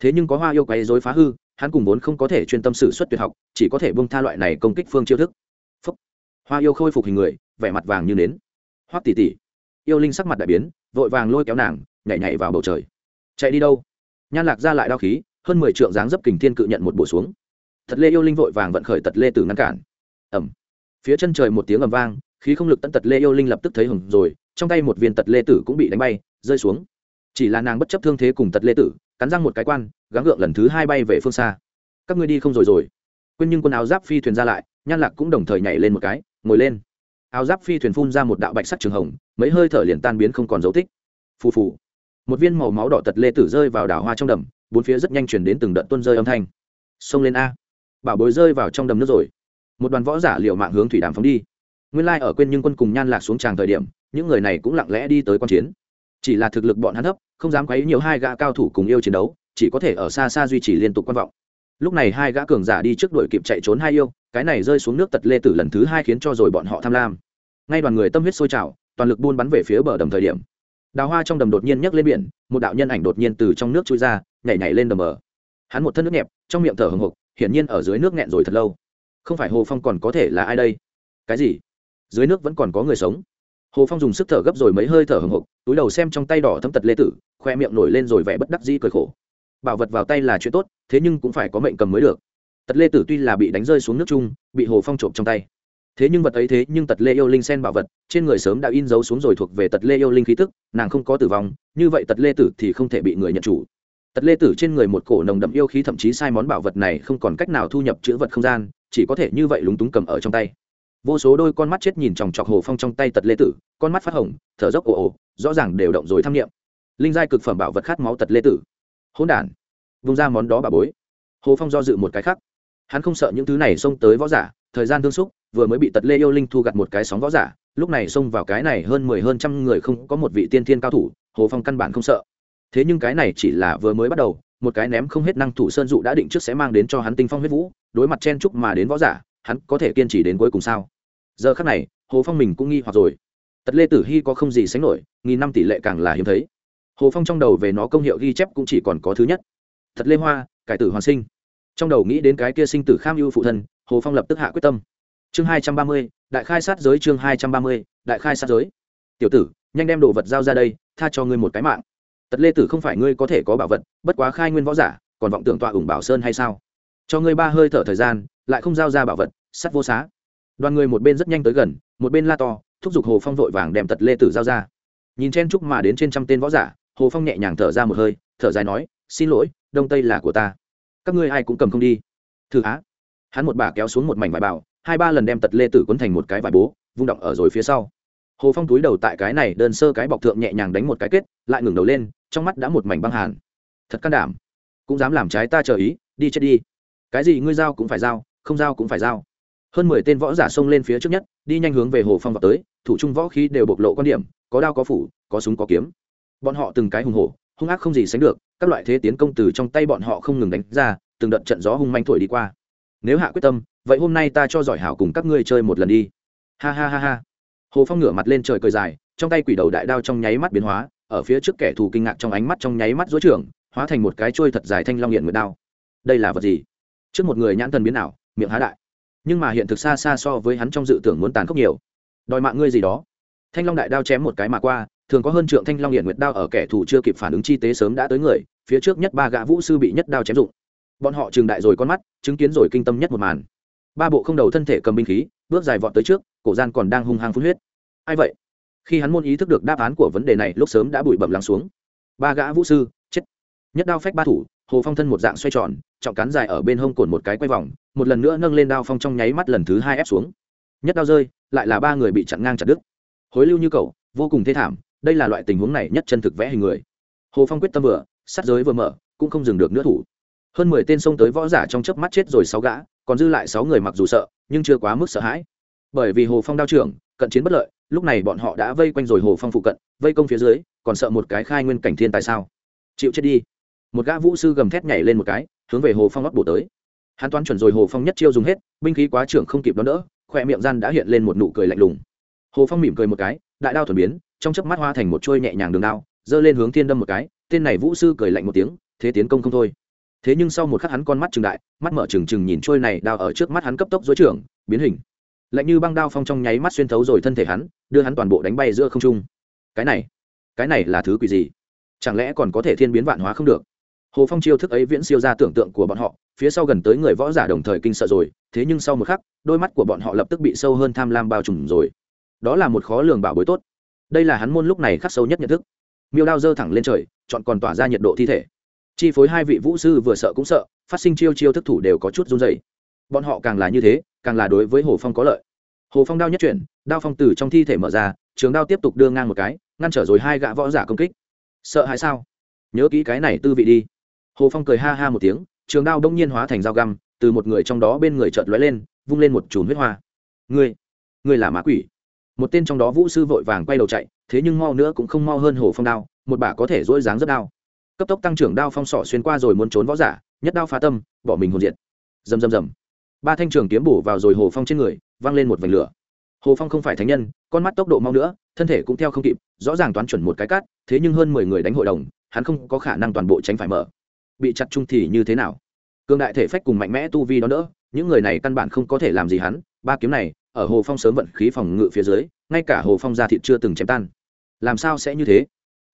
Speaker 1: Thế nhưng có hoa yêu quấy dối phá hư, hắn cùng vốn không có thể chuyên tâm sử xuất tuyệt học, chỉ có thể bông tha loại này công kích phương chiêu thức. Phúc. hoa yêu khôi phục hình người, vẻ mặt vàng như nến. Hoắc tỉ tỉ yêu linh sắc mặt đại biến, vội vàng lôi kéo nàng, nhảy nhảy vào bầu trời. Chạy đi đâu? Nhan lạc ra lại đao khí, hơn mười trượng dáng dấp kình thiên cự nhận một bổ xuống. Thật lê yêu linh vội vàng vận khởi tật lê tử ngăn cản. Ẩm phía chân trời một tiếng ầm vang khí không lực tận tật lê yêu linh lập tức thấy hừng rồi, trong tay một viên tật lê tử cũng bị đánh bay, rơi xuống. Chỉ là nàng bất chấp thương thế cùng tật lê tử, cắn răng một cái quan, gắng gượng lần thứ hai bay về phương xa. Các ngươi đi không rồi rồi. Quên nhưng quần áo giáp phi thuyền ra lại, nhan lạc cũng đồng thời nhảy lên một cái, ngồi lên. Áo giáp phi thuyền phun ra một đạo bạch sắc trường hồng, mấy hơi thở liền tan biến không còn dấu tích. Phù phù. Một viên màu máu đỏ tật lê tử rơi vào đảo hoa trong đầm, bốn phía rất nhanh chuyển đến từng đợt tuôn rơi âm thanh. Xông lên a. Bảo bối rơi vào trong đầm nước rồi. Một đoàn võ giả liệu mạng hướng thủy đàm phóng đi nguyên lai ở quên nhưng quân cùng nhan lạc xuống tràng thời điểm, những người này cũng lặng lẽ đi tới q chiến. Chỉ là thực lực bọn hắn thấp, không dám quấy nhiều hai gã cao thủ cùng yêu chiến đấu, chỉ có thể ở xa xa duy trì liên tục quan vọng. Lúc này hai gã cường giả đi trước đội kịp chạy trốn hai yêu, cái này rơi xuống nước tật lê tử lần thứ hai khiến cho rồi bọn họ tham lam. Ngay đoàn người tâm huyết sôi trào, toàn lực buôn bắn về phía bờ đầm thời điểm. Đào hoa trong đầm đột nhiên nhấc lên biển, một đạo nhân ảnh đột nhiên từ trong nước trôi ra, nhảy nhảy lên đầm bờ. Hắn một thân nước nhẹp, trong miệng thở hồng hộc hiển nhiên ở dưới nước nghẹn rồi thật lâu. Không phải hồ phong còn có thể là ai đây? Cái gì? Dưới nước vẫn còn có người sống. Hồ phong dùng sức thở gấp rồi mấy hơi thở hồng hộc túi đầu xem trong tay đỏ thấm tật lê tử, khoe miệng nổi lên rồi vẻ bất đắc dĩ cười khổ. Bảo vật vào tay là chuyện tốt, thế nhưng cũng phải có mệnh cầm mới được. Tật lê tử tuy là bị đánh rơi xuống nước chung, bị hồ phong trộm trong tay. Thế nhưng vật ấy thế nhưng tật lê yêu linh sen bảo vật, trên người sớm đã in dấu xuống rồi thuộc về tật lê yêu linh khí tức, nàng không có tử vong, như vậy tật lê tử thì không thể bị người nhận chủ. Tật lê tử trên người một cổ nồng đậm yêu khí thậm chí sai món bảo vật này không còn cách nào thu nhập chữ vật không gian, chỉ có thể như vậy lúng túng cầm ở trong tay vô số đôi con mắt chết nhìn chòng chọc hồ phong trong tay tật lê tử, con mắt phát hồng, thở dốc ồ ồ, rõ ràng đều động rồi tham nghiệm linh giai cực phẩm bảo vật khát máu tật lê tử. Hỗn đản, vung ra món đó bà bối. Hồ phong do dự một cái khác. Hắn không sợ những thứ này xông tới võ giả, thời gian thương xúc, vừa mới bị tật lê yêu linh thu gặt một cái sóng võ giả, lúc này xông vào cái này hơn mười hơn trăm người không có một vị tiên thiên cao thủ, hồ phong căn bản không sợ. Thế nhưng cái này chỉ là vừa mới bắt đầu, một cái ném không hết năng thủ sơn dụ đã định trước sẽ mang đến cho hắn tinh phong huyết vũ, đối mặt chen trúc mà đến võ giả, hắn có thể kiên trì đến cuối cùng sao? Giờ khắc này, hồ phong mình cũng nghi hoặc rồi. Tật lê tử hy có không gì sánh nổi, nghìn năm tỷ lệ càng là hiếm thấy. Hồ phong trong đầu về nó công hiệu ghi chép cũng chỉ còn có thứ nhất. Thật lê hoa, cải tử hoàn sinh. Trong đầu nghĩ đến cái kia sinh tử kham ưu phụ thân, hồ phong lập tức hạ quyết tâm. Chương hai trăm ba mươi, đại khai sát giới chương hai trăm ba mươi, đại khai sát giới. Tiểu tử, nhanh đem đồ vật giao ra đây, tha cho ngươi một cái mạng. Tật lê tử không phải ngươi có thể có bảo vật, bất quá khai nguyên võ giả, còn vọng tưởng tọa ủng bảo sơn hay sao? Cho ngươi ba hơi thở thời gian, lại không giao ra bảo vật, sắt vô xá đoàn người một bên rất nhanh tới gần, một bên la to, thúc giục hồ phong vội vàng đem tật lê tử giao ra. Nhìn chen chúc mà đến trên trăm tên võ giả, hồ phong nhẹ nhàng thở ra một hơi, thở dài nói, xin lỗi, đông tây là của ta. Các ngươi ai cũng cầm không đi. Thử á. Hắn một bà kéo xuống một mảnh vải bảo hai ba lần đem tật lê tử quấn thành một cái vải bố, vung động ở rồi phía sau. Hồ phong túi đầu tại cái này đơn sơ cái bọc thượng nhẹ nhàng đánh một cái kết, lại ngừng đầu lên, trong mắt đã một mảnh băng hàn. Thật can đảm. Cũng dám làm trái ta chờ ý, đi chết đi. Cái gì ngươi giao cũng phải giao, không giao cũng phải giao hơn mười tên võ giả xông lên phía trước nhất, đi nhanh hướng về hồ phong vào tới, thủ trung võ khí đều bộc lộ quan điểm, có đao có phủ, có súng có kiếm. Bọn họ từng cái hùng hổ, hung ác không gì sánh được, các loại thế tiến công từ trong tay bọn họ không ngừng đánh ra, từng đợt trận gió hung manh thổi đi qua. Nếu hạ quyết tâm, vậy hôm nay ta cho giỏi hảo cùng các ngươi chơi một lần đi. Ha ha ha ha. Hồ phong ngửa mặt lên trời cười dài, trong tay quỷ đầu đại đao trong nháy mắt biến hóa, ở phía trước kẻ thù kinh ngạc trong ánh mắt trong nháy mắt dối trưởng, hóa thành một cái trôi thật dài thanh long hiện nguyệt đao. Đây là vật gì? Trước một người nhãn thần biến ảo, miệng há đại nhưng mà hiện thực xa xa so với hắn trong dự tưởng muốn tàn khốc nhiều. Đòi mạng ngươi gì đó. Thanh long đại đao chém một cái mà qua, thường có hơn trượng thanh long hiện nguyệt đao ở kẻ thù chưa kịp phản ứng chi tế sớm đã tới người, phía trước nhất ba gã vũ sư bị nhất đao chém dụng. Bọn họ trường đại rồi con mắt, chứng kiến rồi kinh tâm nhất một màn. Ba bộ không đầu thân thể cầm binh khí, bước dài vọt tới trước, cổ gian còn đang hung hăng phun huyết. Ai vậy? Khi hắn môn ý thức được đáp án của vấn đề này, lúc sớm đã bụi bẩm lắng xuống. Ba gã vũ sư, chết. Nhất đao phách ba thủ, hồ phong thân một dạng xoay tròn, trọng cán dài ở bên hông cồn một cái quay vòng một lần nữa nâng lên đao phong trong nháy mắt lần thứ hai ép xuống. Nhất đao rơi, lại là ba người bị chặn ngang chặt đứt. Hối lưu như cầu vô cùng thê thảm, đây là loại tình huống này nhất chân thực vẽ hình người. Hồ phong quyết tâm vừa, sát giới vừa mở, cũng không dừng được nữa thủ. Hơn mười tên xông tới võ giả trong chớp mắt chết rồi sáu gã, còn dư lại sáu người mặc dù sợ, nhưng chưa quá mức sợ hãi. Bởi vì hồ phong đao trưởng, cận chiến bất lợi, lúc này bọn họ đã vây quanh rồi hồ phong phụ cận, vây công phía dưới, còn sợ một cái khai nguyên cảnh thiên tại sao? Chịu chết đi. Một gã vũ sư gầm thét nhảy lên một cái, hướng về hồ phong ngót bổ tới hắn toán chuẩn rồi hồ phong nhất chiêu dùng hết, binh khí quá trưởng không kịp đón đỡ khoe miệng gian đã hiện lên một nụ cười lạnh lùng. Hồ phong mỉm cười một cái, đại đao thuần biến, trong chớp mắt hoa thành một trôi nhẹ nhàng đường đao, giơ lên hướng thiên đâm một cái, tên này vũ sư cười lạnh một tiếng, thế tiến công không thôi. Thế nhưng sau một khắc hắn con mắt trừng đại, mắt mở trừng trừng nhìn trôi này đao ở trước mắt hắn cấp tốc dối trưởng, biến hình. Lạnh như băng đao phong trong nháy mắt xuyên thấu rồi thân thể hắn, đưa hắn toàn bộ đánh bay giữa không trung. Cái này cái này là thứ quỷ gì? Chẳng lẽ còn có thể thiên biến vạn hóa không được? Hồ phong chiêu thức ấy viễn siêu ra tưởng tượng của bọn họ, phía sau gần tới người võ giả đồng thời kinh sợ rồi, thế nhưng sau một khắc, đôi mắt của bọn họ lập tức bị sâu hơn tham lam bao trùm rồi. Đó là một khó lường bảo bối tốt. Đây là hắn môn lúc này khắc sâu nhất nhận thức. Miêu đao dơ thẳng lên trời, chọn còn tỏa ra nhiệt độ thi thể. Chi phối hai vị vũ sư vừa sợ cũng sợ, phát sinh chiêu chiêu thức thủ đều có chút run dày bọn họ càng là như thế, càng là đối với hồ phong có lợi. Hồ phong đao nhất chuyển, đao phong từ trong thi thể mở ra, trường đao tiếp tục đưa ngang một cái, ngăn trở rồi hai gã võ giả công kích. Sợ hãi sao? Nhớ kỹ cái này tư vị đi hồ phong cười ha ha một tiếng, trường đao đông nhiên hóa thành dao găm, từ một người trong đó bên người chợt lóe lên, vung lên một chùm huyết hoa. Ngươi ngươi là mã quỷ. Một tên trong đó vũ sư vội vàng quay đầu chạy, thế nhưng mau nữa cũng không mau hơn hồ phong đao, một bả có thể dỗi dáng rất đao cấp tốc tăng trưởng đao phong sọ xuyên qua rồi muốn trốn võ giả, nhất đao phá tâm, bỏ mình hồn diện rầm rầm rầm. Ba thanh trường kiếm bổ vào rồi hồ phong trên người, văng lên một vành lửa. Hồ phong không phải thánh nhân, con mắt tốc độ mau nữa, thân thể cũng theo không kịp, rõ ràng toán chuẩn một cái cát thế nhưng hơn mười người đánh hội đồng, hắn không có khả năng toàn bộ tránh phải mở bị chặt chung thì như thế nào? Cương đại thể phách cùng mạnh mẽ tu vi đó đỡ những người này căn bản không có thể làm gì hắn. Ba kiếm này, ở hồ phong sớm vận khí phòng ngự phía dưới, ngay cả hồ phong ra thịt chưa từng chém tan. Làm sao sẽ như thế?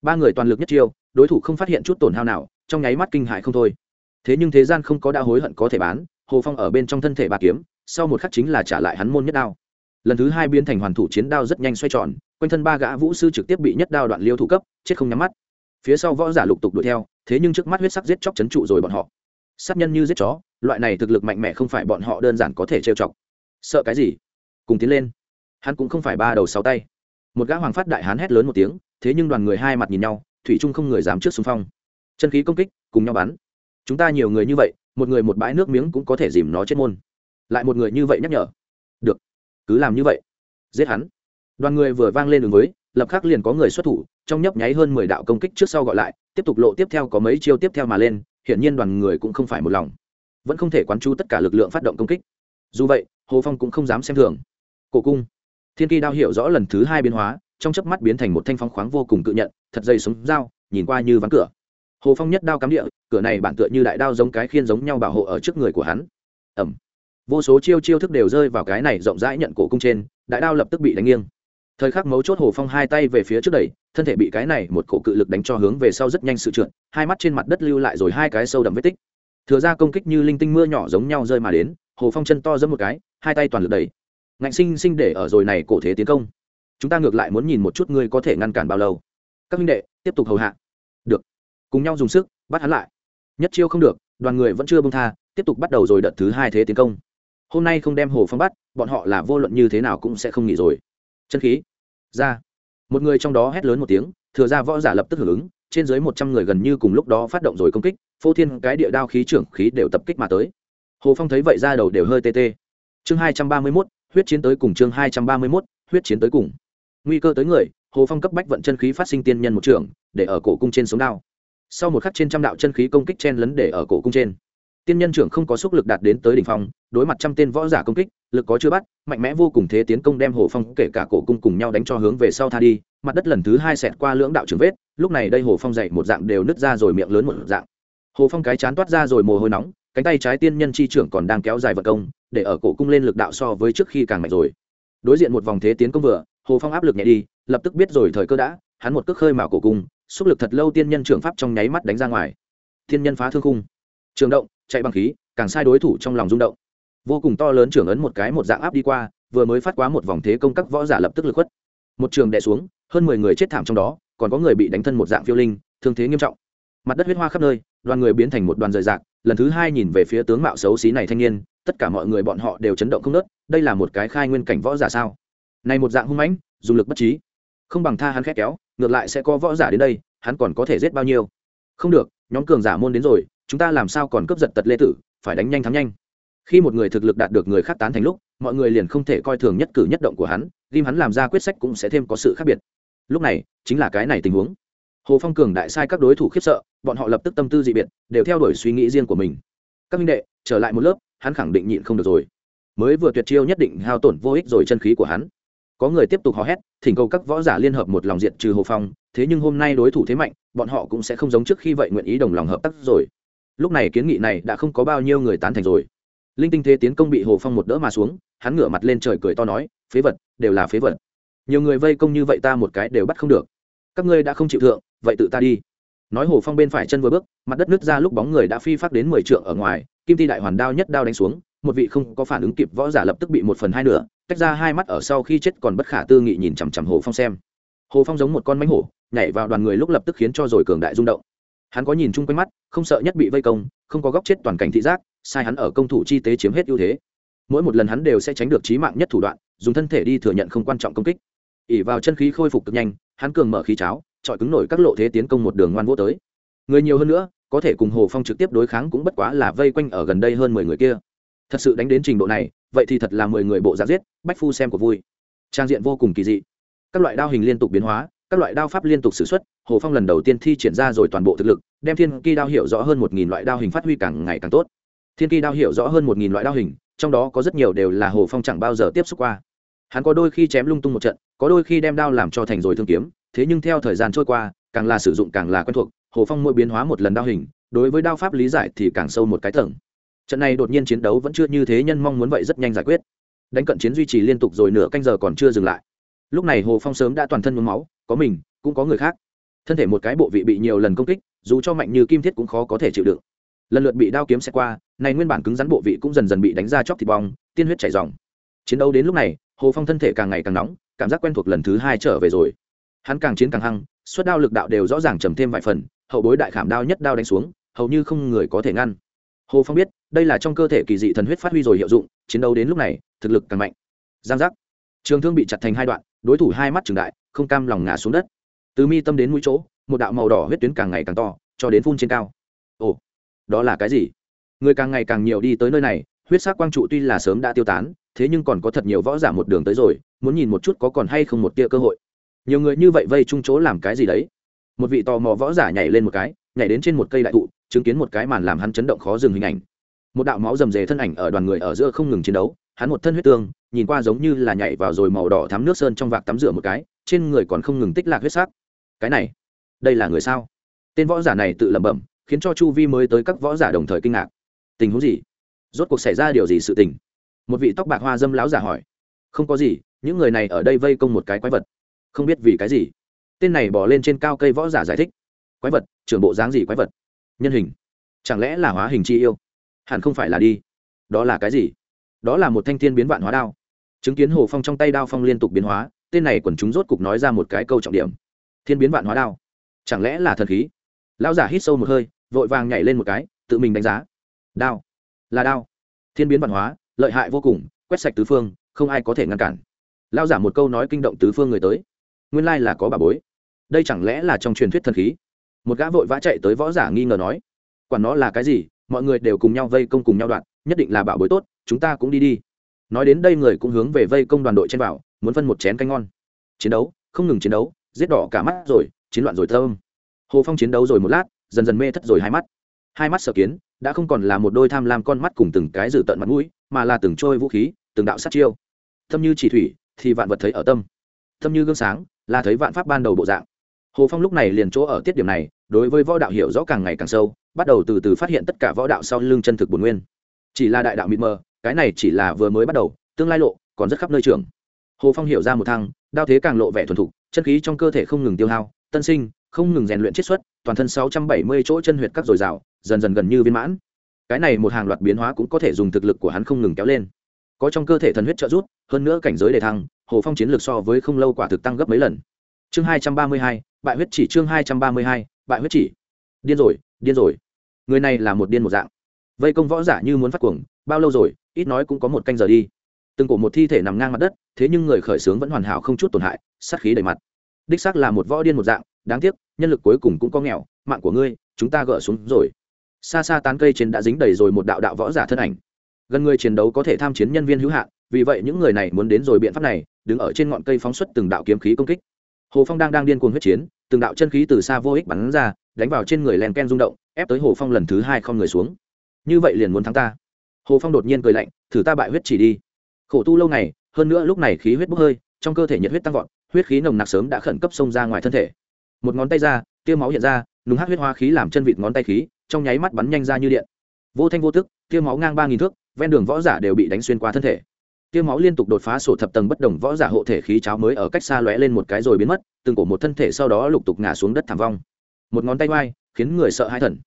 Speaker 1: Ba người toàn lực nhất chiêu, đối thủ không phát hiện chút tổn hao nào, trong nháy mắt kinh hại không thôi. Thế nhưng thế gian không có đa hối hận có thể bán, hồ phong ở bên trong thân thể ba kiếm, sau một khắc chính là trả lại hắn môn nhất đao. Lần thứ hai biến thành hoàn thủ chiến đao rất nhanh xoay tròn, quanh thân ba gã vũ sư trực tiếp bị nhất đao đoạn liêu thủ cấp, chết không nhắm mắt. Phía sau võ giả lục tục đuổi theo thế nhưng trước mắt huyết sắc giết chóc chấn trụ rồi bọn họ. Sát nhân như giết chó, loại này thực lực mạnh mẽ không phải bọn họ đơn giản có thể trêu chọc. Sợ cái gì? Cùng tiến lên. Hắn cũng không phải ba đầu sáu tay. Một gã hoàng phát đại hán hét lớn một tiếng, thế nhưng đoàn người hai mặt nhìn nhau, thủy trung không người dám trước xung phong. Chân khí công kích, cùng nhau bắn. Chúng ta nhiều người như vậy, một người một bãi nước miếng cũng có thể dìm nó chết môn. Lại một người như vậy nhắc nhở. Được. Cứ làm như vậy. Giết hắn. Đoàn người vừa vang lên đường với, lập khắc liền có người xuất thủ, trong nhấp nháy hơn mười đạo công kích trước sau gọi lại tiếp tục lộ tiếp theo có mấy chiêu tiếp theo mà lên, hiển nhiên đoàn người cũng không phải một lòng. Vẫn không thể quán chú tất cả lực lượng phát động công kích. Dù vậy, hồ phong cũng không dám xem thường. Cổ cung. Thiên kỳ đao hiểu rõ lần thứ hai biến hóa, trong chớp mắt biến thành một thanh phong khoáng vô cùng cự nhận, thật dây súng dao, nhìn qua như ván cửa. Hồ phong nhất đao cắm địa, cửa này bản tựa như đại đao giống cái khiên giống nhau bảo hộ ở trước người của hắn. Ẩm vô số chiêu chiêu thức đều rơi vào cái này rộng rãi nhận cổ cung trên, đại đao lập tức bị đánh nghiêng thời khắc mấu chốt hồ phong hai tay về phía trước đẩy, thân thể bị cái này một cổ cự lực đánh cho hướng về sau rất nhanh sự trượt, hai mắt trên mặt đất lưu lại rồi hai cái sâu đậm vết tích. Thừa ra công kích như linh tinh mưa nhỏ giống nhau rơi mà đến, hồ phong chân to giấm một cái, hai tay toàn lực đẩy. Ngạnh sinh sinh để ở rồi này cổ thế tiến công. Chúng ta ngược lại muốn nhìn một chút ngươi có thể ngăn cản bao lâu. Các minh đệ, tiếp tục hầu hạ. Được. Cùng nhau dùng sức, bắt hắn lại. Nhất chiêu không được, đoàn người vẫn chưa bông tha, tiếp tục bắt đầu rồi đợt thứ hai thế tiến công. Hôm nay không đem hồ phong bắt, bọn họ là vô luận như thế nào cũng sẽ không nghỉ rồi. Chân khí ra. Một người trong đó hét lớn một tiếng, thừa ra võ giả lập tức hưởng ứng, trên dưới một trăm người gần như cùng lúc đó phát động rồi công kích, phô thiên cái địa đao khí trưởng khí đều tập kích mà tới. Hồ phong thấy vậy ra đầu đều hơi tê tê. Chương hai trăm ba mươi mốt, huyết chiến tới cùng chương hai trăm ba mươi mốt, huyết chiến tới cùng. Nguy cơ tới người, hồ phong cấp bách vận chân khí phát sinh tiên nhân một trường, để ở cổ cung trên sống đao. Sau một khắc trên trăm đạo chân khí công kích chen lấn để ở cổ cung trên. Tiên nhân trưởng không có sức lực đạt đến tới đỉnh phong, đối mặt trăm tên võ giả công kích lực có chưa bắt, mạnh mẽ vô cùng thế tiến công đem hồ phong kể cả cổ cung cùng nhau đánh cho hướng về sau tha đi, mặt đất lần thứ hai xẹt qua lưỡng đạo trường vết, lúc này đây hồ phong dậy một dạng đều nứt ra rồi miệng lớn một dạng. Hồ phong cái chán toát ra rồi mồ hôi nóng, cánh tay trái tiên nhân chi trưởng còn đang kéo dài vật công, để ở cổ cung lên lực đạo so với trước khi càng mạnh rồi. Đối diện một vòng thế tiến công vừa, hồ phong áp lực nhẹ đi, lập tức biết rồi thời cơ đã, hắn một cước khơi mào cổ cung, xúc lực thật lâu tiên nhân trưởng pháp trong nháy mắt đánh ra ngoài. Tiên nhân phá thương khung. Trường động, chạy bằng khí, càng sai đối thủ trong lòng rung động vô cùng to lớn trưởng ấn một cái một dạng áp đi qua, vừa mới phát quá một vòng thế công các võ giả lập tức lực khuất. Một trường đè xuống, hơn mười người chết thảm trong đó, còn có người bị đánh thân một dạng phiêu linh, thương thế nghiêm trọng. Mặt đất huyết hoa khắp nơi, đoàn người biến thành một đoàn rời rạc, lần thứ hai nhìn về phía tướng mạo xấu xí này thanh niên, tất cả mọi người bọn họ đều chấn động không nớt, đây là một cái khai nguyên cảnh võ giả sao? Này một dạng hung mãnh, dùng lực bất trí. Không bằng tha hắn khét kéo, ngược lại sẽ có võ giả đến đây, hắn còn có thể giết bao nhiêu? Không được, nhóm cường giả môn đến rồi, chúng ta làm sao còn cướp giật tật lê tử, phải đánh nhanh thắng nhanh khi một người thực lực đạt được người khác tán thành lúc, mọi người liền không thể coi thường nhất cử nhất động của hắn, ghim hắn làm ra quyết sách cũng sẽ thêm có sự khác biệt. Lúc này, chính là cái này tình huống. Hồ phong cường đại sai các đối thủ khiếp sợ, bọn họ lập tức tâm tư dị biệt, đều theo đuổi suy nghĩ riêng của mình. Các minh đệ, trở lại một lớp, hắn khẳng định nhịn không được rồi. Mới vừa tuyệt chiêu nhất định hao tổn vô ích rồi chân khí của hắn. Có người tiếp tục hò hét, thỉnh cầu các võ giả liên hợp một lòng diện trừ hồ phong, thế nhưng hôm nay đối thủ thế mạnh, bọn họ cũng sẽ không giống trước khi vậy nguyện ý đồng lòng hợp tác rồi. Lúc này kiến nghị này đã không có bao nhiêu người tán thành rồi linh tinh thế tiến công bị hồ phong một đỡ mà xuống, hắn ngửa mặt lên trời cười to nói, phế vật, đều là phế vật. Nhiều người vây công như vậy ta một cái đều bắt không được. Các ngươi đã không chịu thượng, vậy tự ta đi. Nói hồ phong bên phải chân vừa bước, mặt đất nứt ra lúc bóng người đã phi phát đến mười trượng ở ngoài, kim ti đại hoàn đao nhất đao đánh xuống, một vị không có phản ứng kịp võ giả lập tức bị một phần hai nửa, tách ra hai mắt ở sau khi chết còn bất khả tư nghị nhìn chằm chằm hồ phong xem. Hồ phong giống một con mánh hổ, nhảy vào đoàn người lúc lập tức khiến cho rồi cường đại rung động. Hắn có nhìn chung quanh mắt, không sợ nhất bị vây công, không có góc chết toàn cảnh thị giác sai hắn ở công thủ chi tế chiếm hết ưu thế. Mỗi một lần hắn đều sẽ tránh được trí mạng nhất thủ đoạn, dùng thân thể đi thừa nhận không quan trọng công kích. Ỉ vào chân khí khôi phục cực nhanh, hắn cường mở khí cháo trọi cứng nổi các lộ thế tiến công một đường ngoan vô tới. Người nhiều hơn nữa, có thể cùng hồ phong trực tiếp đối kháng cũng bất quá là vây quanh ở gần đây hơn mười người kia. Thật sự đánh đến trình độ này, vậy thì thật là mười người bộ giả giết, bách phu xem của vui. Trang diện vô cùng kỳ dị. Các loại đao hình liên tục biến hóa, các loại đao pháp liên tục sử xuất, hồ phong lần đầu tiên thi triển ra rồi toàn bộ thực lực, đem thiên kỳ đao hiểu rõ hơn một nghìn loại đao hình phát huy càng ngày càng tốt thiên kỳ đao hiểu rõ hơn một nghìn loại đao hình, trong đó có rất nhiều đều là hồ phong chẳng bao giờ tiếp xúc qua. Hắn có đôi khi chém lung tung một trận, có đôi khi đem đao làm cho thành rồi thương kiếm, thế nhưng theo thời gian trôi qua, càng là sử dụng càng là quen thuộc, hồ phong mỗi biến hóa một lần đao hình, đối với đao pháp lý giải thì càng sâu một cái tầng. Trận này đột nhiên chiến đấu vẫn chưa như thế nhân mong muốn vậy rất nhanh giải quyết. Đánh cận chiến duy trì liên tục rồi nửa canh giờ còn chưa dừng lại. Lúc này hồ phong sớm đã toàn thân mướm máu, có mình, cũng có người khác. Thân thể một cái bộ vị bị nhiều lần công kích, dù cho mạnh như kim thiết cũng khó có thể chịu đựng lần lượt bị đao kiếm xe qua, này nguyên bản cứng rắn bộ vị cũng dần dần bị đánh ra chóc thịt bong, tiên huyết chảy dòng. Chiến đấu đến lúc này, hồ phong thân thể càng ngày càng nóng, cảm giác quen thuộc lần thứ hai trở về rồi. Hắn càng chiến càng hăng, suất đao lực đạo đều rõ ràng trầm thêm vài phần, hậu bối đại khảm đao nhất đao đánh xuống, hầu như không người có thể ngăn. Hồ phong biết, đây là trong cơ thể kỳ dị thần huyết phát huy rồi hiệu dụng, chiến đấu đến lúc này, thực lực càng mạnh. Giang giác. Trường thương bị chặt thành hai đoạn, đối thủ hai mắt trường đại, không cam lòng ngã xuống đất. Từ mi tâm đến mũi chỗ, một đạo màu đỏ huyết tuyến càng ngày càng to, cho đến phun trên cao. Ồ đó là cái gì? Người càng ngày càng nhiều đi tới nơi này, huyết sắc quang trụ tuy là sớm đã tiêu tán, thế nhưng còn có thật nhiều võ giả một đường tới rồi, muốn nhìn một chút có còn hay không một tia cơ hội. Nhiều người như vậy vây chung chỗ làm cái gì đấy? Một vị tò mò võ giả nhảy lên một cái, nhảy đến trên một cây đại thụ, chứng kiến một cái màn làm hắn chấn động khó dừng hình ảnh. Một đạo máu rầm rề thân ảnh ở đoàn người ở giữa không ngừng chiến đấu, hắn một thân huyết tương, nhìn qua giống như là nhảy vào rồi màu đỏ thắm nước sơn trong vạc tắm rửa một cái, trên người còn không ngừng tích lạc huyết sắc. Cái này, đây là người sao? Tên võ giả này tự lẩm bẩm khiến cho chu vi mới tới các võ giả đồng thời kinh ngạc. Tình huống gì? Rốt cuộc xảy ra điều gì sự tình? Một vị tóc bạc hoa dâm láo giả hỏi. Không có gì, những người này ở đây vây công một cái quái vật. Không biết vì cái gì. Tên này bỏ lên trên cao cây võ giả giải thích. Quái vật? Trưởng bộ dáng gì quái vật? Nhân hình. Chẳng lẽ là hóa hình chi yêu? Hẳn không phải là đi. Đó là cái gì? Đó là một thanh thiên biến vạn hóa đao. Chứng kiến hồ phong trong tay đao phong liên tục biến hóa, tên này quần chúng rốt cục nói ra một cái câu trọng điểm. Thiên biến vạn hóa đao. Chẳng lẽ là thần khí? Lão giả hít sâu một hơi vội vàng nhảy lên một cái, tự mình đánh giá. Đao. Là đao. Thiên biến văn hóa, lợi hại vô cùng, quét sạch tứ phương, không ai có thể ngăn cản. Lao giả một câu nói kinh động tứ phương người tới. Nguyên lai là có bà bối. Đây chẳng lẽ là trong truyền thuyết thần khí? Một gã vội vã chạy tới võ giả nghi ngờ nói. Quản nó là cái gì, mọi người đều cùng nhau vây công cùng nhau đoạn, nhất định là bảo bối tốt, chúng ta cũng đi đi. Nói đến đây người cũng hướng về vây công đoàn đội trên bảo muốn phân một chén canh ngon. Chiến đấu, không ngừng chiến đấu, giết đỏ cả mắt rồi, chiến loạn rồi thơm. Hồ phong chiến đấu rồi một lát dần dần mê thất rồi hai mắt. Hai mắt sở kiến, đã không còn là một đôi tham lam con mắt cùng từng cái dự tận mặt mũi, mà là từng trôi vũ khí, từng đạo sát chiêu. Tâm như chỉ thủy thì vạn vật thấy ở tâm. Tâm như gương sáng là thấy vạn pháp ban đầu bộ dạng. Hồ phong lúc này liền chỗ ở tiết điểm này, đối với võ đạo hiểu rõ càng ngày càng sâu, bắt đầu từ từ phát hiện tất cả võ đạo sau lưng chân thực bồn nguyên. Chỉ là đại đạo mịt mờ, cái này chỉ là vừa mới bắt đầu, tương lai lộ còn rất khắp nơi trường. Hồ phong hiểu ra một thăng đao thế càng lộ vẻ thuần thục, chân khí trong cơ thể không ngừng tiêu hao, tân sinh không ngừng rèn luyện chiết xuất, toàn thân sáu trăm bảy mươi chỗ chân huyệt các dồi dào, dần dần gần như viên mãn. Cái này một hàng loạt biến hóa cũng có thể dùng thực lực của hắn không ngừng kéo lên. Có trong cơ thể thần huyết trợ rút hơn nữa cảnh giới đề thăng, hồ phong chiến lược so với không lâu quả thực tăng gấp mấy lần. Chương hai trăm ba mươi hai, bại huyết chỉ chương hai trăm ba mươi hai, bại huyết chỉ. Điên rồi điên rồi. Người này là một điên một dạng. Vây công võ giả như muốn phát cuồng, bao lâu rồi, ít nói cũng có một canh giờ đi. Từng cổ một thi thể nằm ngang mặt đất, thế nhưng người khởi xướng vẫn hoàn hảo không chút tổn hại, sát khí đầy mặt. Đích xác là một võ điên một dạng đáng tiếc, nhân lực cuối cùng cũng có nghèo, mạng của ngươi, chúng ta gỡ xuống rồi. Xa xa tán cây trên đã dính đầy rồi một đạo đạo võ giả thân ảnh. Gần người chiến đấu có thể tham chiến nhân viên hữu hạn, vì vậy những người này muốn đến rồi biện pháp này, đứng ở trên ngọn cây phóng xuất từng đạo kiếm khí công kích. Hồ phong đang đang điên cuồng huyết chiến, từng đạo chân khí từ xa vô ích bắn ra, đánh vào trên người len ken rung động, ép tới hồ phong lần thứ hai không người xuống. Như vậy liền muốn thắng ta. Hồ phong đột nhiên cười lạnh, thử ta bại huyết chỉ đi. Khổ tu lâu ngày, hơn nữa lúc này khí huyết bốc hơi, trong cơ thể nhiệt huyết tăng vọt, huyết khí nồng nặc sớm đã khẩn cấp xông ra ngoài thân thể một ngón tay ra tiêu máu hiện ra núng hát huyết hoa khí làm chân vịt ngón tay khí, trong nháy mắt bắn nhanh ra như điện. Vô thanh vô tức tiêu máu ngang ba nghìn thước, ven đường võ giả đều bị đánh xuyên qua thân thể. Tiêu máu liên tục đột phá sổ thập tầng bất đồng võ giả hộ thể khí cháo mới ở cách xa lóe lên một cái rồi biến mất, từng cổ một thân thể sau đó lục tục ngã xuống đất thảm vong. Một ngón tay vai khiến người sợ hai thần.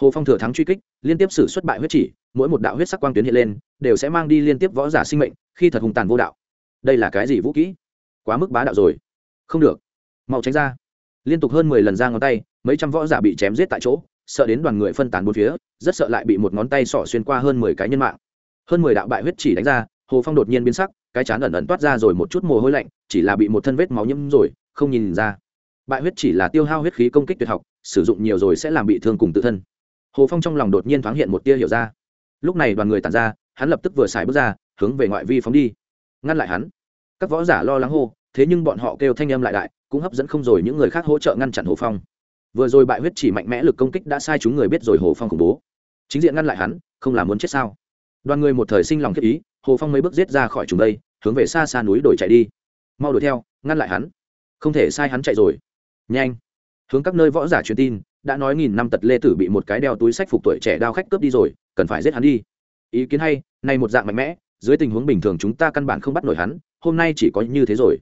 Speaker 1: Hồ phong thừa thắng truy kích, liên tiếp xử xuất bại huyết chỉ, mỗi một đạo huyết sắc quang tuyến hiện lên, đều sẽ mang đi liên tiếp võ giả sinh mệnh, khi thật hùng tàn vô đạo. Đây là cái gì vũ kỹ quá mức bá đạo rồi. Không được. Mau tránh ra liên tục hơn mười lần ra ngón tay, mấy trăm võ giả bị chém giết tại chỗ, sợ đến đoàn người phân tán bốn phía, rất sợ lại bị một ngón tay sỏ xuyên qua hơn mười cái nhân mạng. Hơn mười đạo bại huyết chỉ đánh ra, hồ phong đột nhiên biến sắc, cái chán ẩn ẩn toát ra rồi một chút mồ hôi lạnh, chỉ là bị một thân vết máu nhiễm rồi, không nhìn ra. Bại huyết chỉ là tiêu hao huyết khí công kích tuyệt học, sử dụng nhiều rồi sẽ làm bị thương cùng tự thân. Hồ phong trong lòng đột nhiên thoáng hiện một tia hiểu ra. Lúc này đoàn người tàn ra, hắn lập tức vừa xài bước ra, hướng về ngoại vi phóng đi. Ngăn lại hắn. Các võ giả lo lắng hô thế nhưng bọn họ kêu thanh âm lại đại, cũng hấp dẫn không rồi những người khác hỗ trợ ngăn chặn hồ phong. Vừa rồi bại huyết chỉ mạnh mẽ lực công kích đã sai chúng người biết rồi hồ phong khủng bố. Chính diện ngăn lại hắn, không là muốn chết sao? Đoàn người một thời sinh lòng thiết ý, hồ phong mấy bước giết ra khỏi chúng đây, hướng về xa xa núi đổi chạy đi. Mau đuổi theo, ngăn lại hắn. Không thể sai hắn chạy rồi. Nhanh. Hướng các nơi võ giả truyền tin, đã nói nghìn năm tật lê tử bị một cái đeo túi sách phục tuổi trẻ đao khách cướp đi rồi, cần phải giết hắn đi. Ý kiến hay này một dạng mạnh mẽ, dưới tình huống bình thường chúng ta căn bản không bắt nổi hắn, hôm nay chỉ có như thế rồi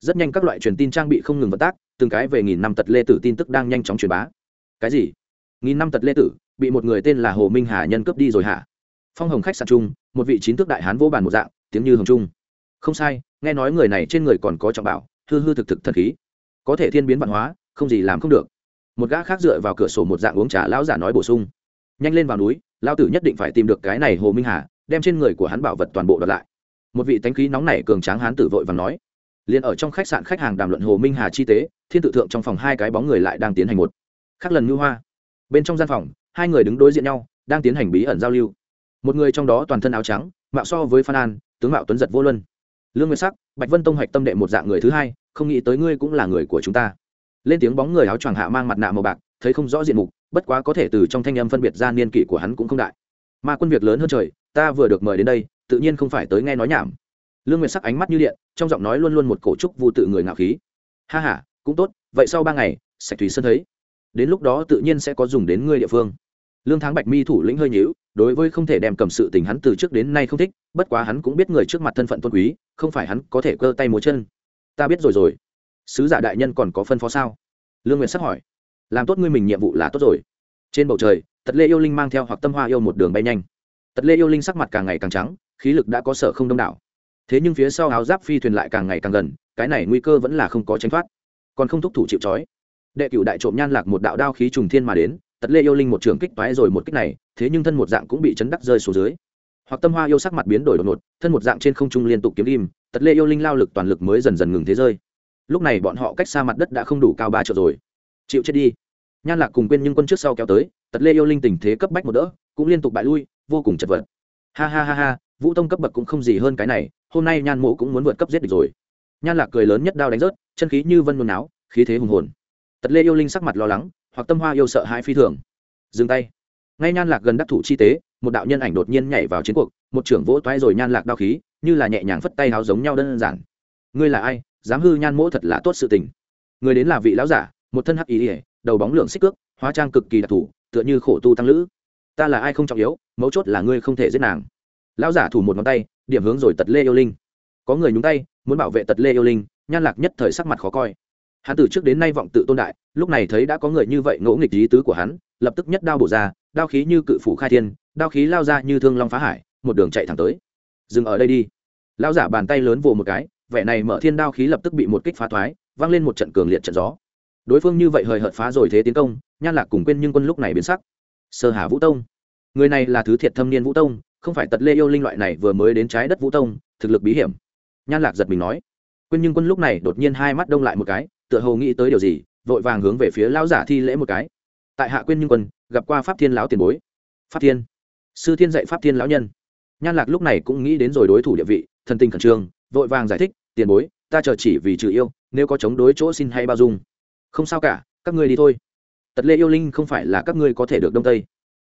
Speaker 1: rất nhanh các loại truyền tin trang bị không ngừng vận tác, từng cái về nghìn năm tật lê tử tin tức đang nhanh chóng truyền bá. Cái gì? Nghìn năm tật lê tử, bị một người tên là hồ minh hà nhân cướp đi rồi hả? Phong hồng khách sạn trung một vị chín tước đại hán vô bàn một dạng, tiếng như hồng trung không sai, nghe nói người này trên người còn có trọng bảo, hư hư thực thực thần khí. Có thể thiên biến văn hóa, không gì làm không được. Một gã khác dựa vào cửa sổ một dạng uống trà lão giả nói bổ sung. Nhanh lên vào núi lao tử nhất định phải tìm được cái này hồ minh hà, đem trên người của hắn bảo vật toàn bộ đoạt lại. Một vị tánh khí nóng này cường tráng hán tử vội và nói liền ở trong khách sạn khách hàng đàm luận hồ minh hà chi tế, thiên tự thượng trong phòng hai cái bóng người lại đang tiến hành một. Khác lần ngư hoa. Bên trong gian phòng, hai người đứng đối diện nhau, đang tiến hành bí ẩn giao lưu. Một người trong đó toàn thân áo trắng, mạo so với phan an, tướng mạo tuấn giật vô luân. Lương nguyên sắc, bạch vân tông hoạch tâm đệ một dạng người thứ hai, không nghĩ tới ngươi cũng là người của chúng ta. Lên tiếng bóng người áo choàng hạ mang mặt nạ màu bạc, thấy không rõ diện mục, bất quá có thể từ trong thanh âm phân biệt ra niên kỷ của hắn cũng không đại. Mà quân việc lớn hơn trời, ta vừa được mời đến đây, tự nhiên không phải tới nghe nói nhảm lương nguyệt sắc ánh mắt như điện, trong giọng nói luôn luôn một cổ trúc vô tự người ngạo khí. Ha ha, cũng tốt, vậy sau ba ngày, sạch thủy sơn thấy. Đến lúc đó tự nhiên sẽ có dùng đến ngươi địa phương. Lương thắng bạch mi thủ lĩnh hơi nhữu đối với không thể đem cầm sự tình hắn từ trước đến nay không thích, bất quá hắn cũng biết người trước mặt thân phận tôn quý, không phải hắn có thể cơ tay múa chân. Ta biết rồi rồi. Sứ giả đại nhân còn có phân phó sao? Lương nguyệt sắc hỏi. Làm tốt ngươi mình nhiệm vụ là tốt rồi. Trên bầu trời, tật lê yêu linh mang theo hoặc tâm hoa yêu một đường bay nhanh. Tật lê yêu linh sắc mặt càng ngày càng trắng, khí lực đã có sở không đông đảo thế nhưng phía sau áo giáp phi thuyền lại càng ngày càng gần, cái này nguy cơ vẫn là không có tránh thoát. Còn không thúc thủ chịu trói. Đệ cựu đại trộm nhan lạc một đạo đao khí trùng thiên mà đến, tật lê yêu linh một trường kích toái rồi một kích này, thế nhưng thân một dạng cũng bị chấn đắc rơi xuống dưới. Hoặc tâm hoa yêu sắc mặt biến đổi đột ngột, thân một dạng trên không trung liên tục kiếm im tật lê yêu linh lao lực toàn lực mới dần dần ngừng thế rơi. Lúc này bọn họ cách xa mặt đất đã không đủ cao ba triệu rồi. Chịu chết đi. Nhan lạc cùng quên nhưng quân trước sau kéo tới, tật lê yêu linh tình thế cấp bách một đỡ, cũng liên tục bại lui, vô cùng chật vật. Ha ha ha ha, vũ tông cấp bậc cũng không gì hơn cái này hôm nay nhan mộ cũng muốn vượt cấp giết địch rồi. Nhan lạc cười lớn nhất đao đánh rớt, chân khí như vân nôn áo, khí thế hùng hồn. Tật lê yêu linh sắc mặt lo lắng, hoặc tâm hoa yêu sợ hãi phi thường. Dừng tay. Ngay nhan lạc gần đắc thủ chi tế, một đạo nhân ảnh đột nhiên nhảy vào chiến cuộc, một trưởng vỗ toái rồi nhan lạc đao khí, như là nhẹ nhàng phất tay háo giống nhau đơn giản. Ngươi là ai? Dám hư nhan mỗ thật là tốt sự tình. Người đến là vị lão giả, một thân hắc ý ỉa đầu bóng lượng xích cước, hóa trang cực kỳ đặc thù tựa như khổ tu tăng lữ. Ta là ai không trọng yếu, mấu chốt là ngươi không thể giết nàng lão giả thủ một ngón tay, điểm hướng rồi tật lê yêu linh. Có người nhúng tay, muốn bảo vệ tật lê yêu linh, nhan lạc nhất thời sắc mặt khó coi. Hắn từ trước đến nay vọng tự tôn đại, lúc này thấy đã có người như vậy ngỗ nghịch lý tứ của hắn, lập tức nhất đao bổ ra, đao khí như cự phủ khai thiên, đao khí lao ra như thương long phá hải, một đường chạy thẳng tới. Dừng ở đây đi. Lão giả bàn tay lớn vồ một cái, vẻ này mở thiên đao khí lập tức bị một kích phá thoái, vang lên một trận cường liệt trận gió. Đối phương như vậy hời hợt phá rồi thế tiến công, nhan lạc cùng quên nhưng quân lúc này biến sắc. Sơ hà vũ tông. Người này là thứ thiệt thâm niên vũ tông không phải tật lê yêu linh loại này vừa mới đến trái đất vũ tông, thực lực bí hiểm. Nhan lạc giật mình nói. Quên nhưng quân lúc này đột nhiên hai mắt đông lại một cái, tựa hồ nghĩ tới điều gì, vội vàng hướng về phía lão giả thi lễ một cái. Tại hạ quên nhưng quân, gặp qua pháp thiên lão tiền bối. Pháp thiên. Sư thiên dạy pháp thiên lão nhân. Nhan lạc lúc này cũng nghĩ đến rồi đối thủ địa vị, thần tình khẩn trương, vội vàng giải thích, tiền bối, ta chờ chỉ vì trừ yêu, nếu có chống đối chỗ xin hay bao dung. Không sao cả, các ngươi đi thôi. Tật lê yêu linh không phải là các ngươi có thể được đông tây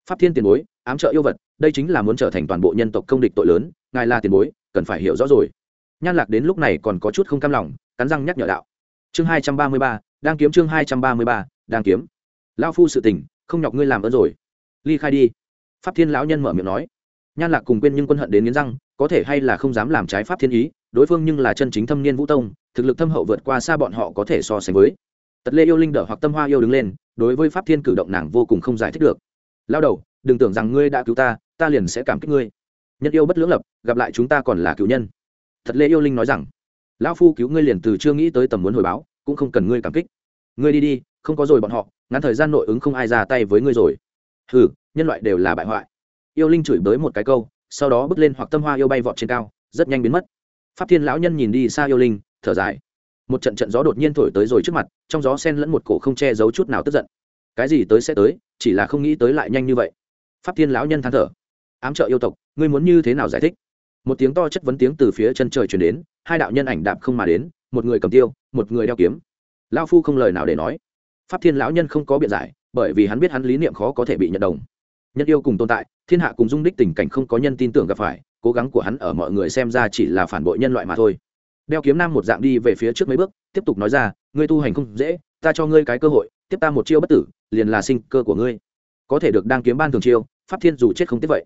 Speaker 1: pháp thiên tiền bối, ám trợ yêu vật, đây chính là muốn trở thành toàn bộ nhân tộc công địch tội lớn, ngài là tiền bối, cần phải hiểu rõ rồi. Nhan lạc đến lúc này còn có chút không cam lòng, cắn răng nhắc nhở đạo. Chương hai trăm ba mươi ba, đang kiếm chương hai trăm ba mươi ba, đang kiếm. Lao phu sự tình, không nhọc ngươi làm ơn rồi. Ly khai đi. Pháp thiên lão nhân mở miệng nói. Nhan lạc cùng quên nhưng quân hận đến nghiến răng, có thể hay là không dám làm trái pháp thiên ý, đối phương nhưng là chân chính thâm niên vũ tông, thực lực thâm hậu vượt qua xa bọn họ có thể so sánh với. Tật lê yêu linh đỡ hoặc tâm hoa yêu đứng lên, đối với pháp thiên cử động nàng vô cùng không giải thích được lao đầu, đừng tưởng rằng ngươi đã cứu ta ta liền sẽ cảm kích ngươi. Nhân yêu bất lưỡng lập, gặp lại chúng ta còn là cựu nhân. Thật lê yêu linh nói rằng, lão phu cứu ngươi liền từ chưa nghĩ tới tầm muốn hồi báo, cũng không cần ngươi cảm kích. Ngươi đi đi, không có rồi bọn họ, ngắn thời gian nội ứng không ai ra tay với ngươi rồi. Hừ, nhân loại đều là bại hoại. Yêu linh chửi bới một cái câu, sau đó bước lên hoặc tâm hoa yêu bay vọt trên cao, rất nhanh biến mất. Pháp thiên lão nhân nhìn đi xa yêu linh, thở dài. Một trận trận gió đột nhiên thổi tới rồi trước mặt, trong gió sen lẫn một cổ không che giấu chút nào tức giận cái gì tới sẽ tới, chỉ là không nghĩ tới lại nhanh như vậy. Pháp thiên lão nhân than thở. Ám trợ yêu tộc, ngươi muốn như thế nào giải thích? Một tiếng to chất vấn tiếng từ phía chân trời chuyển đến, hai đạo nhân ảnh đạp không mà đến, một người cầm tiêu, một người đeo kiếm. Lao phu không lời nào để nói. Pháp thiên lão nhân không có biện giải, bởi vì hắn biết hắn lý niệm khó có thể bị nhận đồng. Nhân yêu cùng tồn tại, thiên hạ cùng dung đích tình cảnh không có nhân tin tưởng gặp phải, cố gắng của hắn ở mọi người xem ra chỉ là phản bội nhân loại mà thôi. Đeo kiếm nam một dạng đi về phía trước mấy bước, tiếp tục nói ra, ngươi tu hành không dễ, ta cho ngươi cái cơ hội tiếp ta một chiêu bất tử, liền là sinh cơ của ngươi. Có thể được đang kiếm ban thường chiêu, pháp thiên dù chết không tiếp vậy.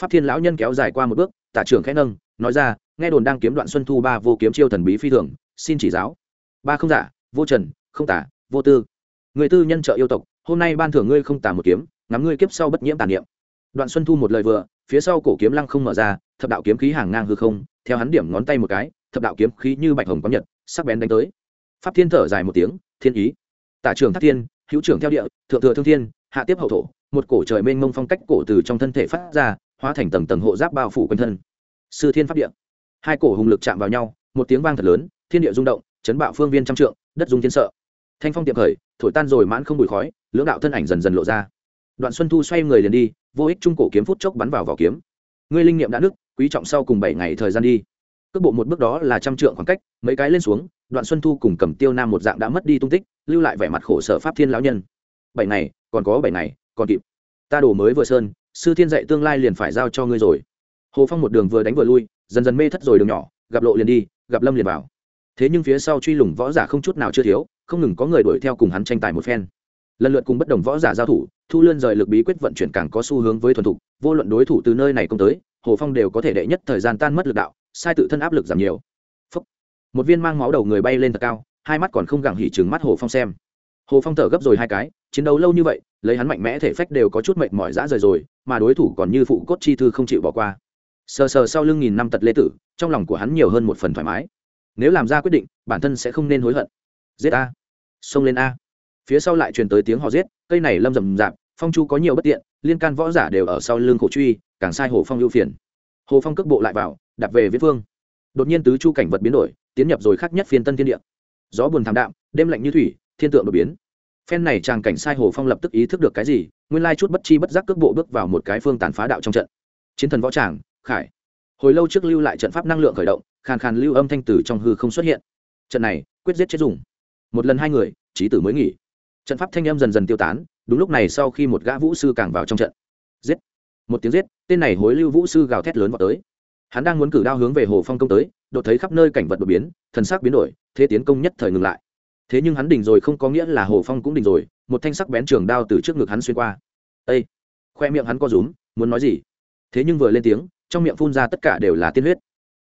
Speaker 1: Pháp thiên lão nhân kéo dài qua một bước, tả trưởng khẽ nâng, nói ra, nghe đồn đang kiếm đoạn xuân thu ba vô kiếm chiêu thần bí phi thường, xin chỉ giáo. Ba không giả, vô trần, không tả, vô tư. Người tư nhân trợ yêu tộc, hôm nay ban thưởng ngươi không tả một kiếm, ngắm ngươi kiếp sau bất nhiễm tàn niệm. Đoạn xuân thu một lời vừa, phía sau cổ kiếm lăng không mở ra, thập đạo kiếm khí hàng ngang hư không, theo hắn điểm ngón tay một cái, thập đạo kiếm khí như bạch hồng có nhật, sắc bén đánh tới. Pháp thiên thở dài một tiếng, thiên ý tả trường thác thiên, hữu trưởng theo địa, thượng thừa thương thiên, hạ tiếp hậu thổ, một cổ trời mênh mông phong cách cổ từ trong thân thể phát ra, hóa thành tầng tầng hộ giáp bao phủ quanh thân. Sư thiên pháp địa. Hai cổ hùng lực chạm vào nhau, một tiếng vang thật lớn, thiên địa rung động, chấn bạo phương viên trăm trượng, đất dung thiên sợ. Thanh phong tiệm khởi, thổi tan rồi mãn không bụi khói, lưỡng đạo thân ảnh dần dần lộ ra. Đoạn xuân thu xoay người liền đi, vô ích trung cổ kiếm phút chốc bắn vào vỏ kiếm. Ngươi linh nghiệm đã nứt, quý trọng sau cùng bảy ngày thời gian đi. Cước bộ một bước đó là trăm trượng khoảng cách, mấy cái lên xuống, đoạn xuân thu cùng cầm tiêu nam một dạng đã mất đi tung tích lưu lại vẻ mặt khổ sở pháp thiên lão nhân. Bảy ngày, còn có bảy ngày, còn kịp. Ta đổ mới vừa sơn, sư thiên dạy tương lai liền phải giao cho ngươi rồi. Hồ phong một đường vừa đánh vừa lui, dần dần mê thất rồi đường nhỏ, gặp lộ liền đi, gặp lâm liền vào. Thế nhưng phía sau truy lùng võ giả không chút nào chưa thiếu, không ngừng có người đuổi theo cùng hắn tranh tài một phen. Lần lượt cùng bất đồng võ giả giao thủ, thu lươn rời lực bí quyết vận chuyển càng có xu hướng với thuần thục, vô luận đối thủ từ nơi này công tới, hồ phong đều có thể đệ nhất thời gian tan mất lực đạo, sai tự thân áp lực giảm nhiều. Phúc. một viên mang máu đầu người bay lên thật cao hai mắt còn không gặng hỉ trừng mắt hồ phong xem. Hồ phong thở gấp rồi hai cái, chiến đấu lâu như vậy, lấy hắn mạnh mẽ thể phách đều có chút mệnh mỏi dã rời rồi, mà đối thủ còn như phụ cốt chi thư không chịu bỏ qua. Sờ sờ sau lưng nghìn năm tật lê tử, trong lòng của hắn nhiều hơn một phần thoải mái. Nếu làm ra quyết định, bản thân sẽ không nên hối hận. Giết a. Xông lên a. Phía sau lại truyền tới tiếng họ giết, cây này lâm rầm rạp, phong chu có nhiều bất tiện, liên can võ giả đều ở sau lưng khổ truy, càng sai hồ phong ưu phiền. Hồ phong cước bộ lại vào đặt về viết phương. Đột nhiên tứ chu cảnh vật biến đổi, tiến nhập rồi khác nhất phiên tân thiên địa gió buồn thảm đạm, đêm lạnh như thủy, thiên tượng đột biến. Phen này chàng cảnh sai hồ phong lập tức ý thức được cái gì, nguyên lai chút bất chi bất giác cước bộ bước vào một cái phương tàn phá đạo trong trận. Chiến thần võ tràng, khải. Hồi lâu trước lưu lại trận pháp năng lượng khởi động, khàn khàn lưu âm thanh tử trong hư không xuất hiện. Trận này, quyết giết chết dùng. Một lần hai người trí tử mới nghỉ. Trận pháp thanh âm dần dần tiêu tán, đúng lúc này sau khi một gã vũ sư càng vào trong trận. Giết. Một tiếng giết, tên này hối lưu vũ sư gào thét lớn vào tới. Hắn đang muốn cử đao hướng về hồ phong công tới, đột thấy khắp nơi cảnh vật đột biến, thần sắc biến đổi thế tiến công nhất thời ngừng lại. Thế nhưng hắn đình rồi không có nghĩa là hồ phong cũng đình rồi, một thanh sắc bén trường đao từ trước ngực hắn xuyên qua. Ây khoe miệng hắn co rúm, muốn nói gì? Thế nhưng vừa lên tiếng, trong miệng phun ra tất cả đều là tiên huyết.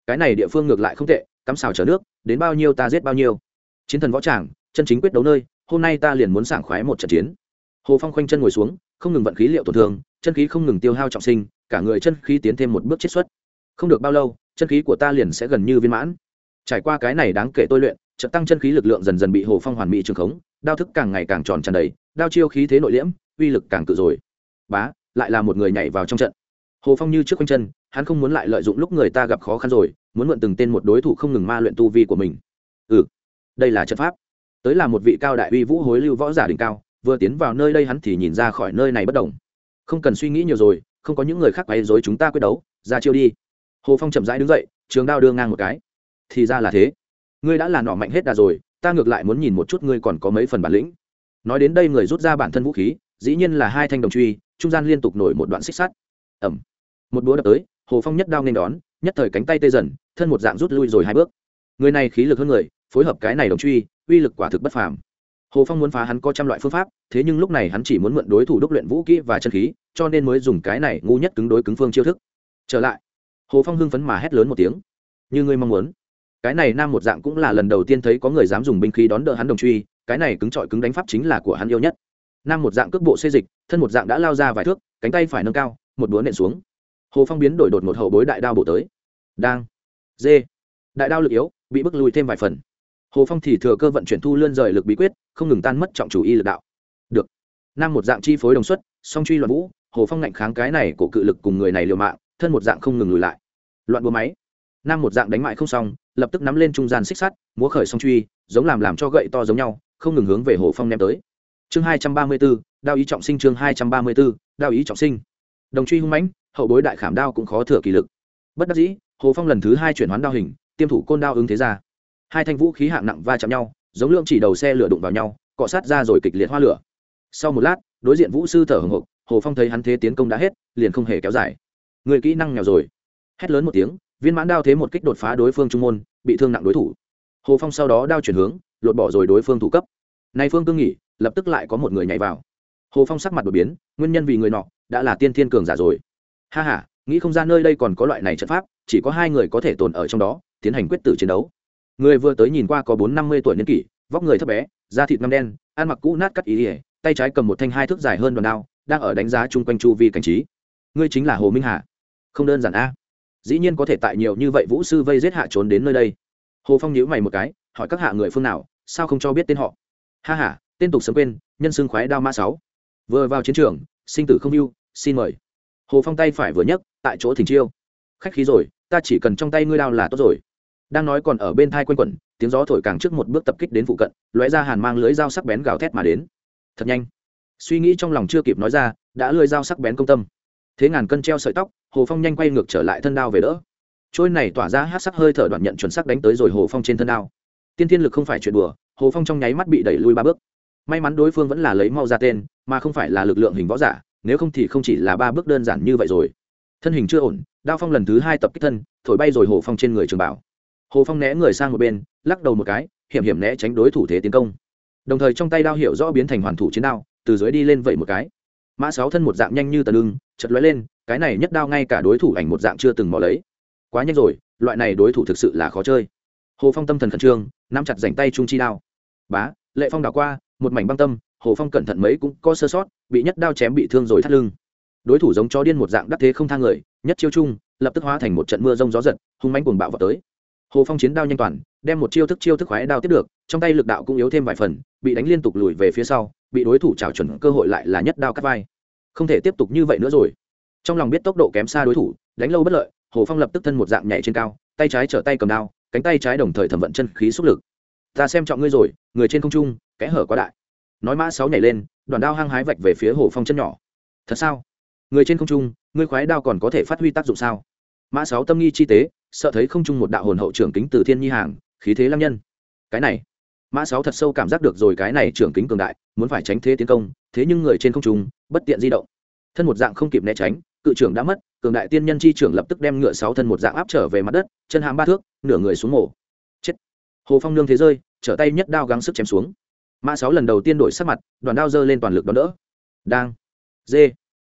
Speaker 1: Cái này địa phương ngược lại không tệ, cắm xào chở nước, đến bao nhiêu ta giết bao nhiêu. Chiến thần võ tràng, chân chính quyết đấu nơi, hôm nay ta liền muốn sảng khoái một trận chiến. Hồ phong khoanh chân ngồi xuống, không ngừng vận khí liệu tổn thương, chân khí không ngừng tiêu hao trọng sinh, cả người chân khí tiến thêm một bước chiết xuất. Không được bao lâu, chân khí của ta liền sẽ gần như viên mãn trải qua cái này đáng kể tôi luyện trận tăng chân khí lực lượng dần dần bị hồ phong hoàn mỹ trường khống, đao thức càng ngày càng tròn tràn đầy, đao chiêu khí thế nội liễm, uy lực càng cự rồi. Bá, lại là một người nhảy vào trong trận. Hồ phong như trước quanh chân, hắn không muốn lại lợi dụng lúc người ta gặp khó khăn rồi, muốn mượn từng tên một đối thủ không ngừng ma luyện tu vi của mình. Ừ đây là trận pháp. Tới là một vị cao đại uy vũ hối lưu võ giả đỉnh cao, vừa tiến vào nơi đây hắn thì nhìn ra khỏi nơi này bất đồng. Không cần suy nghĩ nhiều rồi, không có những người khác quấy dối chúng ta quyết đấu, ra chiêu đi. Hồ phong chậm rãi đứng dậy, trường đao đưa ngang một cái thì ra là thế. Ngươi đã là nọ mạnh hết đà rồi, ta ngược lại muốn nhìn một chút ngươi còn có mấy phần bản lĩnh. Nói đến đây người rút ra bản thân vũ khí, dĩ nhiên là hai thanh đồng truy, trung gian liên tục nổi một đoạn xích sắt. Ẩm một búa đập tới, hồ phong nhất đao nên đón, nhất thời cánh tay tê dần, thân một dạng rút lui rồi hai bước. Người này khí lực hơn người, phối hợp cái này đồng truy, uy lực quả thực bất phàm. Hồ phong muốn phá hắn có trăm loại phương pháp, thế nhưng lúc này hắn chỉ muốn mượn đối thủ đúc luyện vũ kỹ và chân khí, cho nên mới dùng cái này ngu nhất cứng đối cứng phương chiêu thức. Trở lại, hồ phong hưng phấn mà hét lớn một tiếng. Như ngươi mong muốn cái này nam một dạng cũng là lần đầu tiên thấy có người dám dùng binh khí đón đỡ hắn đồng truy, cái này cứng trọi cứng đánh pháp chính là của hắn yêu nhất. Nam một dạng cước bộ xê dịch, thân một dạng đã lao ra vài thước, cánh tay phải nâng cao, một búa nện xuống. Hồ phong biến đổi đột một hậu bối đại đao bổ tới. Đang. Dê đại đao lực yếu, bị bức lùi thêm vài phần. Hồ phong thì thừa cơ vận chuyển thu lươn rời lực bí quyết, không ngừng tan mất trọng chủ y lực đạo. Được. Nam một dạng chi phối đồng xuất, song truy loạn vũ, hồ phong ngạnh kháng cái này của cự lực cùng người này liều mạng, thân một dạng không ngừng lùi lại. Loạn búa máy nam một dạng đánh mại không xong, lập tức nắm lên trung gian xích sắt, múa khởi song truy, giống làm làm cho gậy to giống nhau, không ngừng hướng về hồ phong ném tới. Chương hai trăm ba mươi b ố đao ý trọng sinh chương hai trăm ba mươi b ố đao ý trọng sinh. Đồng truy hung mãnh, hậu bối đại khảm đao cũng khó thừa kỳ lực. Bất đắc dĩ, hồ phong lần thứ hai chuyển hoán đao hình, tiêm thủ côn đao ứng thế ra. Hai thanh vũ khí hạng nặng va chạm nhau, giống lượng chỉ đầu xe lửa đụng vào nhau, cọ sát ra rồi kịch liệt hoa lửa. Sau một lát, đối diện vũ sư thở hồng hộc, hồ phong thấy hắn thế tiến công đã hết, liền không hề kéo dài. Người kỹ năng nghèo rồi. Hét lớn một tiếng viên mãn đao thế một kích đột phá đối phương trung môn, bị thương nặng đối thủ. Hồ phong sau đó đao chuyển hướng, lột bỏ rồi đối phương thủ cấp. Nay phương cương nghỉ, lập tức lại có một người nhảy vào. Hồ phong sắc mặt đột biến, nguyên nhân vì người nọ, đã là tiên thiên cường giả rồi. Ha h a nghĩ không ra nơi đây còn có loại này trận pháp, chỉ có hai người có thể tồn ở trong đó, tiến hành quyết tử chiến đấu. Người vừa tới nhìn qua có bốn năm mươi tuổi niên kỷ, vóc người thấp bé, da thịt ngâm đen, ăn mặc cũ nát cắt ý ỉa tay trái cầm một thanh hai thước dài hơn đòn đao, đang ở đánh giá chung quanh chu vi cảnh trí. Ngươi chính là hồ minh hà. Không đơn giản a dĩ nhiên có thể tại nhiều như vậy vũ sư vây giết hạ trốn đến nơi đây. Hồ phong nhíu mày một cái, hỏi các hạ người phương nào, sao không cho biết tên họ? Ha h a tên tục sớm quên, nhân xưng khoái đao mã sáu. Vừa vào chiến trường, sinh tử không yêu, xin mời. Hồ phong tay phải vừa nhấc, tại chỗ thỉnh chiêu. Khách khí rồi, ta chỉ cần trong tay ngươi đao là tốt rồi. Đang nói còn ở bên thai quanh quẩn, tiếng gió thổi càng trước một bước tập kích đến phụ cận, lóe ra hàn mang lưới dao sắc bén gào thét mà đến. Thật nhanh. Suy nghĩ trong lòng chưa kịp nói ra, đã lưới dao sắc bén công tâm thế ngàn cân treo sợi tóc, hồ phong nhanh quay ngược trở lại thân đao về đỡ. Trôi này tỏa ra hát sắc hơi thở đoạn nhận chuẩn sắc đánh tới rồi hồ phong trên thân đao. Tiên thiên lực không phải chuyện đùa, hồ phong trong nháy mắt bị đẩy lui ba bước. May mắn đối phương vẫn là lấy mau ra tên, mà không phải là lực lượng hình võ giả, nếu không thì không chỉ là ba bước đơn giản như vậy rồi. Thân hình chưa ổn, đao phong lần thứ hai tập kích thân, thổi bay rồi hồ phong trên người trường bảo. Hồ phong né người sang một bên, lắc đầu một cái, hiểm hiểm né tránh đối thủ thế tiến công. Đồng thời trong tay đao hiểu rõ biến thành hoàn thủ chiến đao, từ dưới đi lên vậy một cái mã sáu thân một dạng nhanh như tờ lưng chật lóe lên, cái này nhất đao ngay cả đối thủ ảnh một dạng chưa từng mò lấy. Quá nhanh rồi, loại này đối thủ thực sự là khó chơi. Hồ phong tâm thần khẩn trương, nắm chặt dành tay trung chi đao. Bá, lệ phong đảo qua, một mảnh băng tâm, hồ phong cẩn thận mấy cũng có sơ sót, bị nhất đao chém bị thương rồi thắt lưng. Đối thủ giống chó điên một dạng đắc thế không thang người, nhất chiêu chung, lập tức hóa thành một trận mưa rông gió giật, hung manh cuồng bạo vào tới. Hồ phong chiến đao nhanh toàn, đem một chiêu thức chiêu thức khoái đao tiếp được, trong tay lực đạo cũng yếu thêm vài phần, bị đánh liên tục lùi về phía sau bị đối thủ trào chuẩn cơ hội lại là nhất đao cắt vai. Không thể tiếp tục như vậy nữa rồi. Trong lòng biết tốc độ kém xa đối thủ, đánh lâu bất lợi, hồ phong lập tức thân một dạng nhảy trên cao, tay trái trở tay cầm đao, cánh tay trái đồng thời thẩm vận chân khí xúc lực. Ta xem trọng ngươi rồi, người trên không trung, kẽ hở quá đại. Nói mã sáu nhảy lên, đoàn đao hăng hái vạch về phía hồ phong chân nhỏ. Thật sao? Người trên không trung, ngươi khoái đao còn có thể phát huy tác dụng sao? Mã sáu tâm nghi chi tế, sợ thấy không trung một đạo hồn hậu trưởng kính từ thiên nhi hàng, khí thế lâm nhân. Cái này mã sáu thật sâu cảm giác được rồi cái này trưởng kính cường đại, muốn phải tránh thế tiến công, thế nhưng người trên không trung, bất tiện di động. Thân một dạng không kịp né tránh, cự trưởng đã mất, cường đại tiên nhân chi trưởng lập tức đem ngựa sáu thân một dạng áp trở về mặt đất, chân hàm ba thước, nửa người xuống mổ. Chết. Hồ phong nương thế rơi, trở tay nhất đao gắng sức chém xuống. Mã sáu lần đầu tiên đổi sắc mặt, đoàn đao giơ lên toàn lực đón đỡ. Đang. Dê.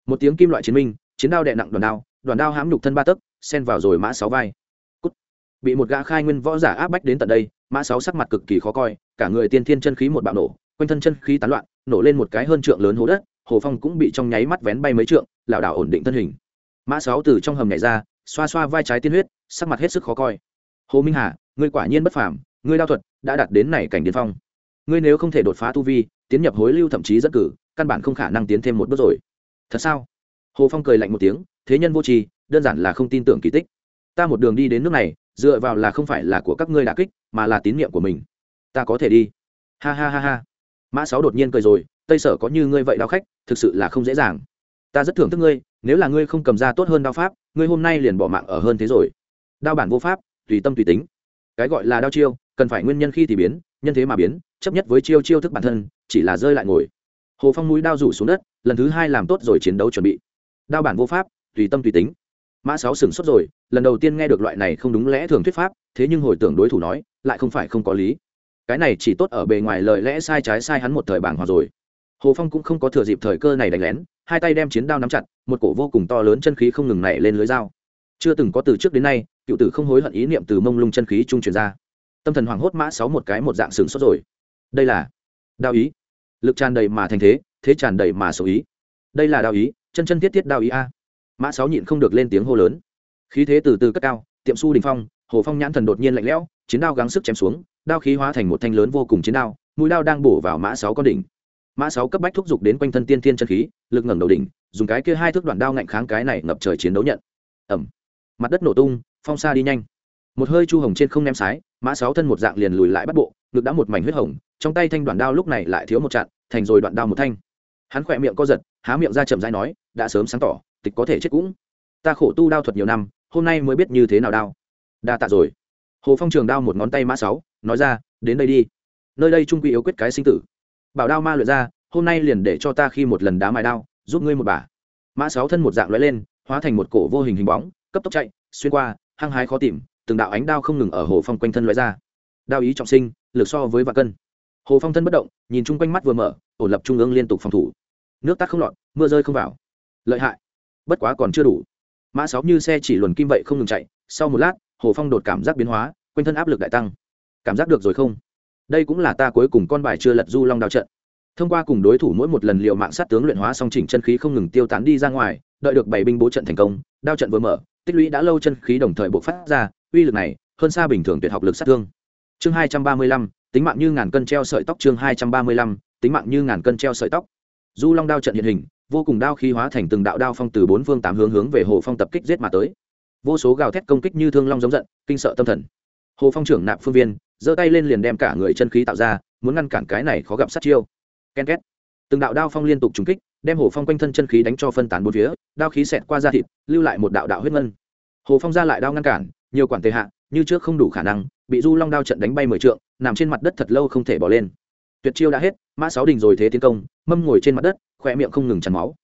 Speaker 1: Một tiếng kim loại chiến minh, chiến đao đè nặng đoàn đao đoàn đao hãm nhục thân ba tấc, xen vào rồi mã sáu vai. Cút. bị một gã khai nguyên võ giả áp bách đến tận đây mã sáu sắc mặt cực kỳ khó coi, cả người tiên thiên chân khí một bạo nổ, quanh thân chân khí tán loạn, nổ lên một cái hơn trượng lớn hố đất, hồ phong cũng bị trong nháy mắt vén bay mấy trượng, lảo đảo ổn định thân hình. Mã sáu từ trong hầm nhảy ra, xoa xoa vai trái tiên huyết, sắc mặt hết sức khó coi. Hồ minh hà, ngươi quả nhiên bất phàm, ngươi đao thuật đã đạt đến này cảnh điên phong. Ngươi nếu không thể đột phá tu vi, tiến nhập hối lưu thậm chí dẫn cử, căn bản không khả năng tiến thêm một bước rồi. Thật sao? Hồ phong cười lạnh một tiếng, thế nhân vô tri, đơn giản là không tin tưởng kỳ tích. Ta một đường đi đến nước này dựa vào là không phải là của các ngươi đả kích, mà là tín nhiệm của mình. Ta có thể đi. Ha ha ha ha. Mã sáu đột nhiên cười rồi, tây sở có như ngươi vậy đao khách, thực sự là không dễ dàng. Ta rất thưởng thức ngươi, nếu là ngươi không cầm ra tốt hơn đao pháp, ngươi hôm nay liền bỏ mạng ở hơn thế rồi. Đao bản vô pháp, tùy tâm tùy tính. Cái gọi là đao chiêu, cần phải nguyên nhân khi thì biến, nhân thế mà biến, chấp nhất với chiêu chiêu thức bản thân, chỉ là rơi lại ngồi. Hồ phong mũi đao rủ xuống đất, lần thứ hai làm tốt rồi chiến đấu chuẩn bị. Đao bản vô pháp, tùy tâm tùy tính mã sáu sửng sốt rồi, lần đầu tiên nghe được loại này không đúng lẽ thường thuyết pháp, thế nhưng hồi tưởng đối thủ nói, lại không phải không có lý. Cái này chỉ tốt ở bề ngoài lời lẽ sai trái sai hắn một thời bảng hòa rồi. Hồ phong cũng không có thừa dịp thời cơ này đánh lén, hai tay đem chiến đao nắm chặt, một cổ vô cùng to lớn chân khí không ngừng nảy lên lưới dao. Chưa từng có từ trước đến nay, cựu tử không hối hận ý niệm từ mông lung chân khí trung truyền ra. Tâm thần hoảng hốt mã sáu một cái một dạng sừng sốt rồi. Đây là đao ý. Lực tràn đầy mà thành thế thế tràn đầy mà số ý. Đây là đao ý, chân chân thiết thiết đao ý a mã sáu nhịn không được lên tiếng hô lớn. Khí thế từ từ cất cao, tiệm su đình phong, hồ phong nhãn thần đột nhiên lạnh lẽo, chiến đao gắng sức chém xuống, đao khí hóa thành một thanh lớn vô cùng chiến đao, mũi đao đang bổ vào mã sáu con đỉnh. Mã sáu cấp bách thúc giục đến quanh thân tiên thiên chân khí, lực ngẩng đầu đỉnh, dùng cái kia hai thước đoạn đao ngạnh kháng cái này ngập trời chiến đấu nhận. Ẩm mặt đất nổ tung, phong xa đi nhanh. Một hơi chu hồng trên không ném sái, mã sáu thân một dạng liền lùi lại bắt bộ, ngực đã một mảnh huyết hồng, trong tay thanh đoạn đao lúc này lại thiếu một chặn, thành rồi đoạn đao một thanh. Hắn khỏe miệng co giật, há miệng ra chậm rãi nói, đã sớm sáng tỏ tịch có thể chết cũng. Ta khổ tu đao thuật nhiều năm, hôm nay mới biết như thế nào đao. Đa tạ rồi. Hồ phong trường đao một ngón tay mã sáu, nói ra, đến đây đi. Nơi đây trung quy yếu quyết cái sinh tử. Bảo đao ma luyện ra, hôm nay liền để cho ta khi một lần đá mài đao, giúp ngươi một bà mã sáu thân một dạng lóe lên, hóa thành một cổ vô hình hình bóng, cấp tốc chạy, xuyên qua, hăng hái khó tìm, từng đạo ánh đao không ngừng ở hồ phong quanh thân lóe ra. Đao ý trọng sinh, lực so với vạn cân. Hồ phong thân bất động, nhìn chung quanh mắt vừa mở, ổn lập trung ương liên tục phòng thủ. Nước tắt không lọt, mưa rơi không vào. Lợi hại bất quá còn chưa đủ. Mã sáu như xe chỉ luồn kim vậy không ngừng chạy, sau một lát, hồ phong đột cảm giác biến hóa, quanh thân áp lực đại tăng. Cảm giác được rồi không? Đây cũng là ta cuối cùng con bài chưa lật du long đao trận. Thông qua cùng đối thủ mỗi một lần liệu mạng sát tướng luyện hóa song chỉnh chân khí không ngừng tiêu tán đi ra ngoài, đợi được bảy binh bố trận thành công, đao trận vừa mở, tích lũy đã lâu chân khí đồng thời bộc phát ra, uy lực này hơn xa bình thường tuyệt học lực sát thương. Chương hai trăm ba mươi lăm, tính mạng như ngàn cân treo sợi tóc chương hai trăm ba mươi lăm, tính mạng như ngàn cân treo sợi tóc. Du long đao trận hiện hình vô cùng đao khí hóa thành từng đạo đao phong từ bốn phương tám hướng hướng về hồ phong tập kích giết mà tới. Vô số gào thét công kích như thương long giống giận, kinh sợ tâm thần. Hồ phong trưởng nạp phương viên, giơ tay lên liền đem cả người chân khí tạo ra, muốn ngăn cản cái này khó gặp sát chiêu. Ken két. Từng đạo đao phong liên tục trúng kích, đem hồ phong quanh thân chân khí đánh cho phân tán bốn phía, đao khí xẹt qua da thịt, lưu lại một đạo đạo huyết ngân. Hồ phong ra lại đao ngăn cản, nhiều quản tệ hạ, như trước không đủ khả năng, bị du long đao trận đánh bay mười trượng, nằm trên mặt đất thật lâu không thể bỏ lên tuyệt chiêu đã hết, mã sáu đình rồi thế tiến công, mâm ngồi trên mặt đất khoe miệng không ngừng chắn máu.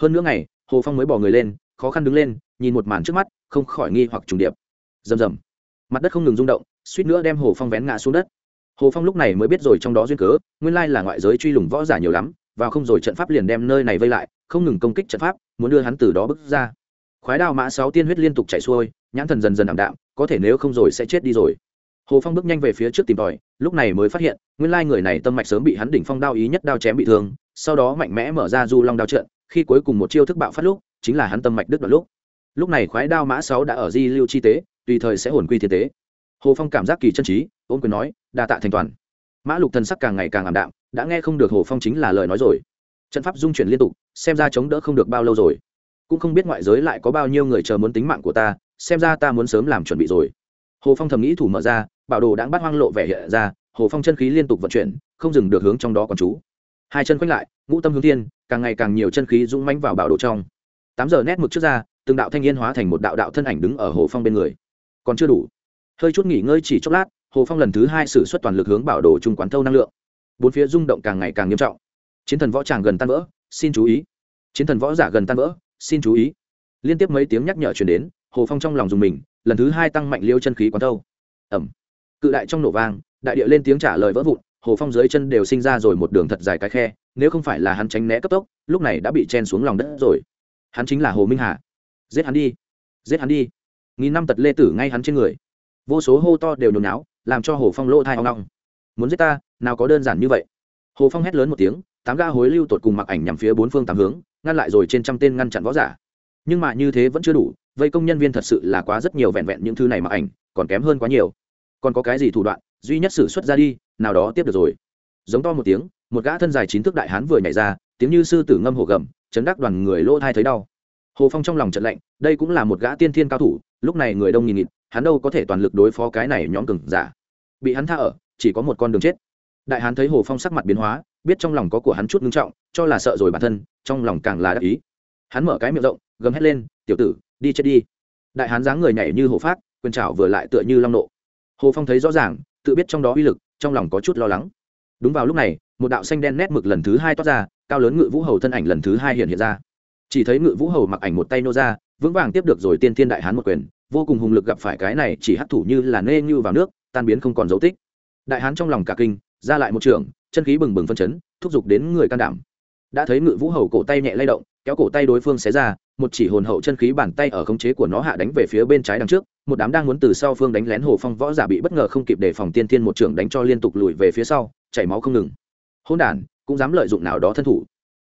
Speaker 1: Hơn nữa ngày, hồ phong mới bỏ người lên, khó khăn đứng lên, nhìn một màn trước mắt, không khỏi nghi hoặc trùng điệp. Rầm rầm. Mặt đất không ngừng rung động, suýt nữa đem hồ phong vén ngã xuống đất. Hồ phong lúc này mới biết rồi trong đó duyên cớ, nguyên lai là ngoại giới truy lùng võ giả nhiều lắm, vào không rồi trận pháp liền đem nơi này vây lại, không ngừng công kích trận pháp, muốn đưa hắn từ đó bước ra. Khoái đao mã sáu tiên huyết liên tục chảy xuôi, nhãn thần dần dần ảm đạm, có thể nếu không rồi sẽ chết đi rồi hồ phong bước nhanh về phía trước tìm tòi, lúc này mới phát hiện, nguyên lai người này tâm mạch sớm bị hắn đỉnh phong đao ý nhất đao chém bị thương, sau đó mạnh mẽ mở ra du long đao trận, khi cuối cùng một chiêu thức bạo phát lúc, chính là hắn tâm mạch đứt đoạn lúc. Lúc này khoái đao mã sáu đã ở di lưu chi tế, tùy thời sẽ hồn quy thiên tế. Hồ phong cảm giác kỳ chân trí ôm quyền nói, đa tạ thành toàn. Mã lục thần sắc càng ngày càng ảm đạm, đã nghe không được hồ phong chính là lời nói rồi. Trận pháp dung chuyển liên tục, xem ra chống đỡ không được bao lâu rồi. Cũng không biết ngoại giới lại có bao nhiêu người chờ muốn tính mạng của ta, xem ra ta muốn sớm làm chuẩn bị rồi. Hồ phong thầm nghĩ thủ mở ra bảo đồ đã bắt hoang lộ vẻ hiện ra, hồ phong chân khí liên tục vận chuyển, không dừng được hướng trong đó còn chú. Hai chân quanh lại, ngũ tâm hướng thiên, càng ngày càng nhiều chân khí rung manh vào bảo đồ trong. Tám giờ nét mực trước ra, từng đạo thanh niên hóa thành một đạo đạo thân ảnh đứng ở hồ phong bên người. Còn chưa đủ. Hơi chút nghỉ ngơi chỉ chốc lát, hồ phong lần thứ hai xử suất toàn lực hướng bảo đồ trung quán thâu năng lượng. Bốn phía rung động càng ngày càng nghiêm trọng. Chiến thần võ tràng gần tan vỡ, xin chú ý. Chiến thần võ giả gần tan vỡ, xin chú ý. Liên tiếp mấy tiếng nhắc nhở chuyển đến, hồ phong trong lòng dùng mình, lần thứ hai tăng mạnh liêu chân khí quán thâu. Ẩm cự đại trong nổ vang, đại địa lên tiếng trả lời vỡ vụn, hồ phong dưới chân đều sinh ra rồi một đường thật dài cái khe, nếu không phải là hắn tránh né cấp tốc, lúc này đã bị chen xuống lòng đất rồi. Hắn chính là hồ minh hà. Giết hắn đi. Giết hắn đi. Nghìn năm tật lê tử ngay hắn trên người. Vô số hô to đều nhồi náo làm cho hồ phong lỗ thai hoang long muốn giết ta, nào có đơn giản như vậy. Hồ phong hét lớn một tiếng, tám ga hối lưu tột cùng mặc ảnh nhằm phía bốn phương tám hướng, ngăn lại rồi trên trăm tên ngăn chặn võ giả. Nhưng mà như thế vẫn chưa đủ, vây công nhân viên thật sự là quá rất nhiều vẹn vẹn những thứ này mặc ảnh, còn kém hơn quá nhiều còn có cái gì thủ đoạn, duy nhất xử xuất ra đi, nào đó tiếp được rồi. Giống to một tiếng, một gã thân dài chín thước đại hán vừa nhảy ra, tiếng như sư tử ngâm hồ gầm, chấn đắc đoàn người lỗ thai thấy đau. Hồ phong trong lòng trận lạnh, đây cũng là một gã tiên thiên cao thủ, lúc này người đông nghìn nghịt, hắn đâu có thể toàn lực đối phó cái này nhóm cừng giả. Bị hắn tha ở, chỉ có một con đường chết. Đại hán thấy hồ phong sắc mặt biến hóa, biết trong lòng có của hắn chút ngưng trọng, cho là sợ rồi bản thân, trong lòng càng là đắc ý. Hắn mở cái miệng rộng, gầm hét lên, tiểu tử, đi chết đi. Đại hán dáng người nhảy như hồ phát quyền trảo vừa lại tựa như long nộ hồ phong thấy rõ ràng, tự biết trong đó uy lực, trong lòng có chút lo lắng. Đúng vào lúc này, một đạo xanh đen nét mực lần thứ hai toát ra, cao lớn ngự vũ hầu thân ảnh lần thứ hai hiện hiện ra. Chỉ thấy ngự vũ hầu mặc ảnh một tay nô ra, vững vàng tiếp được rồi tiên thiên đại hán một quyền, vô cùng hùng lực gặp phải cái này chỉ hấp thủ như là nê như vào nước, tan biến không còn dấu tích. Đại hán trong lòng cả kinh, ra lại một trường, chân khí bừng bừng phân chấn, thúc giục đến người can đảm. Đã thấy ngự vũ hầu cổ tay nhẹ lay động, kéo cổ tay đối phương xé ra, một chỉ hồn hậu chân khí bàn tay ở khống chế của nó hạ đánh về phía bên trái đằng trước một đám đang muốn từ sau phương đánh lén hồ phong võ giả bị bất ngờ không kịp đề phòng tiên thiên một trưởng đánh cho liên tục lùi về phía sau, chảy máu không ngừng. Hôn đản, cũng dám lợi dụng nào đó thân thủ.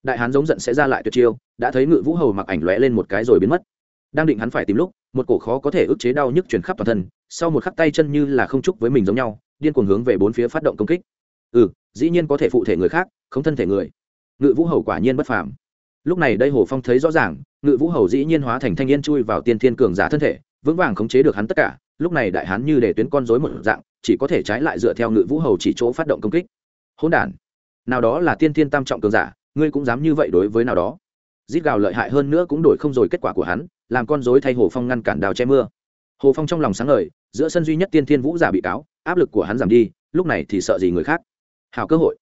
Speaker 1: Đại hán giống giận sẽ ra lại tuyệt chiêu, đã thấy ngự vũ hầu mặc ảnh lóe lên một cái rồi biến mất. Đang định hắn phải tìm lúc, một cổ khó có thể ức chế đau nhức chuyển khắp toàn thân, sau một khắc tay chân như là không chúc với mình giống nhau, điên cuồng hướng về bốn phía phát động công kích. Ừ dĩ nhiên có thể phụ thể người khác, không thân thể người. Ngự vũ hầu quả nhiên bất phàm. Lúc này đây hồ phong thấy rõ ràng, ngự vũ hầu dĩ nhiên hóa thành thanh niên chui vào tiên thiên cường giả thân thể vững vàng khống chế được hắn tất cả, lúc này đại hán như để tuyến con rối một dạng, chỉ có thể trái lại dựa theo ngự vũ hầu chỉ chỗ phát động công kích. Hỗn đản, nào đó là tiên thiên tam trọng cường giả, ngươi cũng dám như vậy đối với nào đó. Giết gào lợi hại hơn nữa cũng đổi không rồi kết quả của hắn, làm con rối thay hồ phong ngăn cản đào che mưa. Hồ phong trong lòng sáng ngời, giữa sân duy nhất tiên thiên vũ giả bị cáo, áp lực của hắn giảm đi, lúc này thì sợ gì người khác? Hào cơ hội.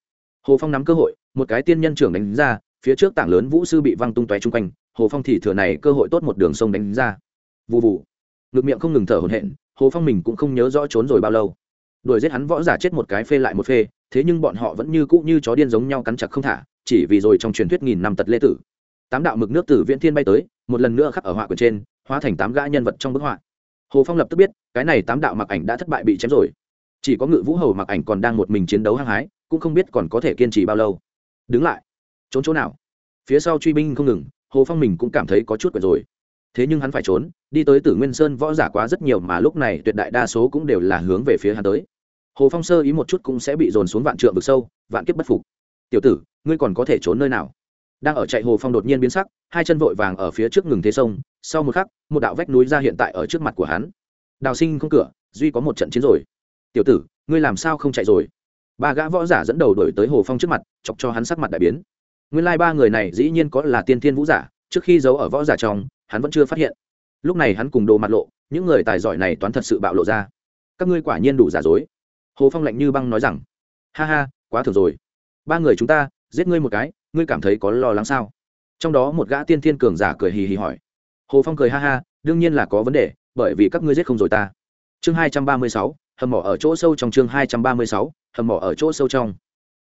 Speaker 1: Hồ phong nắm cơ hội, một cái tiên nhân trưởng đánh ra, phía trước tảng lớn vũ sư bị văng tung tóe chung quanh, hồ phong thì thừa này cơ hội tốt một đường sông đánh ra. Vụ vụ ngực miệng không ngừng thở hổn hển, hồ phong mình cũng không nhớ rõ trốn rồi bao lâu. Đuổi giết hắn võ giả chết một cái phê lại một phê, thế nhưng bọn họ vẫn như cũ như chó điên giống nhau cắn chặt không thả, chỉ vì rồi trong truyền thuyết nghìn năm tật lê tử. Tám đạo mực nước tử viễn thiên bay tới, một lần nữa khắc ở họa quyển trên, hóa thành tám gã nhân vật trong bức họa. Hồ phong lập tức biết, cái này tám đạo mặc ảnh đã thất bại bị chém rồi. Chỉ có ngự vũ hầu mặc ảnh còn đang một mình chiến đấu hăng hái, cũng không biết còn có thể kiên trì bao lâu. Đứng lại. Trốn chỗ nào? Phía sau truy binh không ngừng, hồ phong mình cũng cảm thấy có chút quyệt rồi thế nhưng hắn phải trốn, đi tới tử nguyên sơn võ giả quá rất nhiều mà lúc này tuyệt đại đa số cũng đều là hướng về phía hắn tới. Hồ phong sơ ý một chút cũng sẽ bị dồn xuống vạn trượng vực sâu, vạn kiếp bất phục. Tiểu tử, ngươi còn có thể trốn nơi nào? Đang ở chạy hồ phong đột nhiên biến sắc, hai chân vội vàng ở phía trước ngừng thế sông, sau một khắc, một đạo vách núi ra hiện tại ở trước mặt của hắn. Đào sinh không cửa, duy có một trận chiến rồi. Tiểu tử, ngươi làm sao không chạy rồi? Ba gã võ giả dẫn đầu đổi tới hồ phong trước mặt, chọc cho hắn sắc mặt đại biến. Nguyên lai ba người này dĩ nhiên có là tiên thiên vũ giả, trước khi giấu ở võ giả trong hắn vẫn chưa phát hiện. Lúc này hắn cùng đồ mặt lộ, những người tài giỏi này toán thật sự bạo lộ ra. Các ngươi quả nhiên đủ giả dối. Hồ phong lạnh như băng nói rằng, ha ha, quá thường rồi. Ba người chúng ta, giết ngươi một cái, ngươi cảm thấy có lo lắng sao? Trong đó một gã tiên thiên cường giả cười hì hì hỏi. Hồ phong cười ha ha, đương nhiên là có vấn đề, bởi vì các ngươi giết không rồi ta. Chương hai trăm ba mươi sáu, hầm mỏ ở chỗ sâu trong chương hai trăm ba mươi sáu, hầm mỏ ở chỗ sâu trong.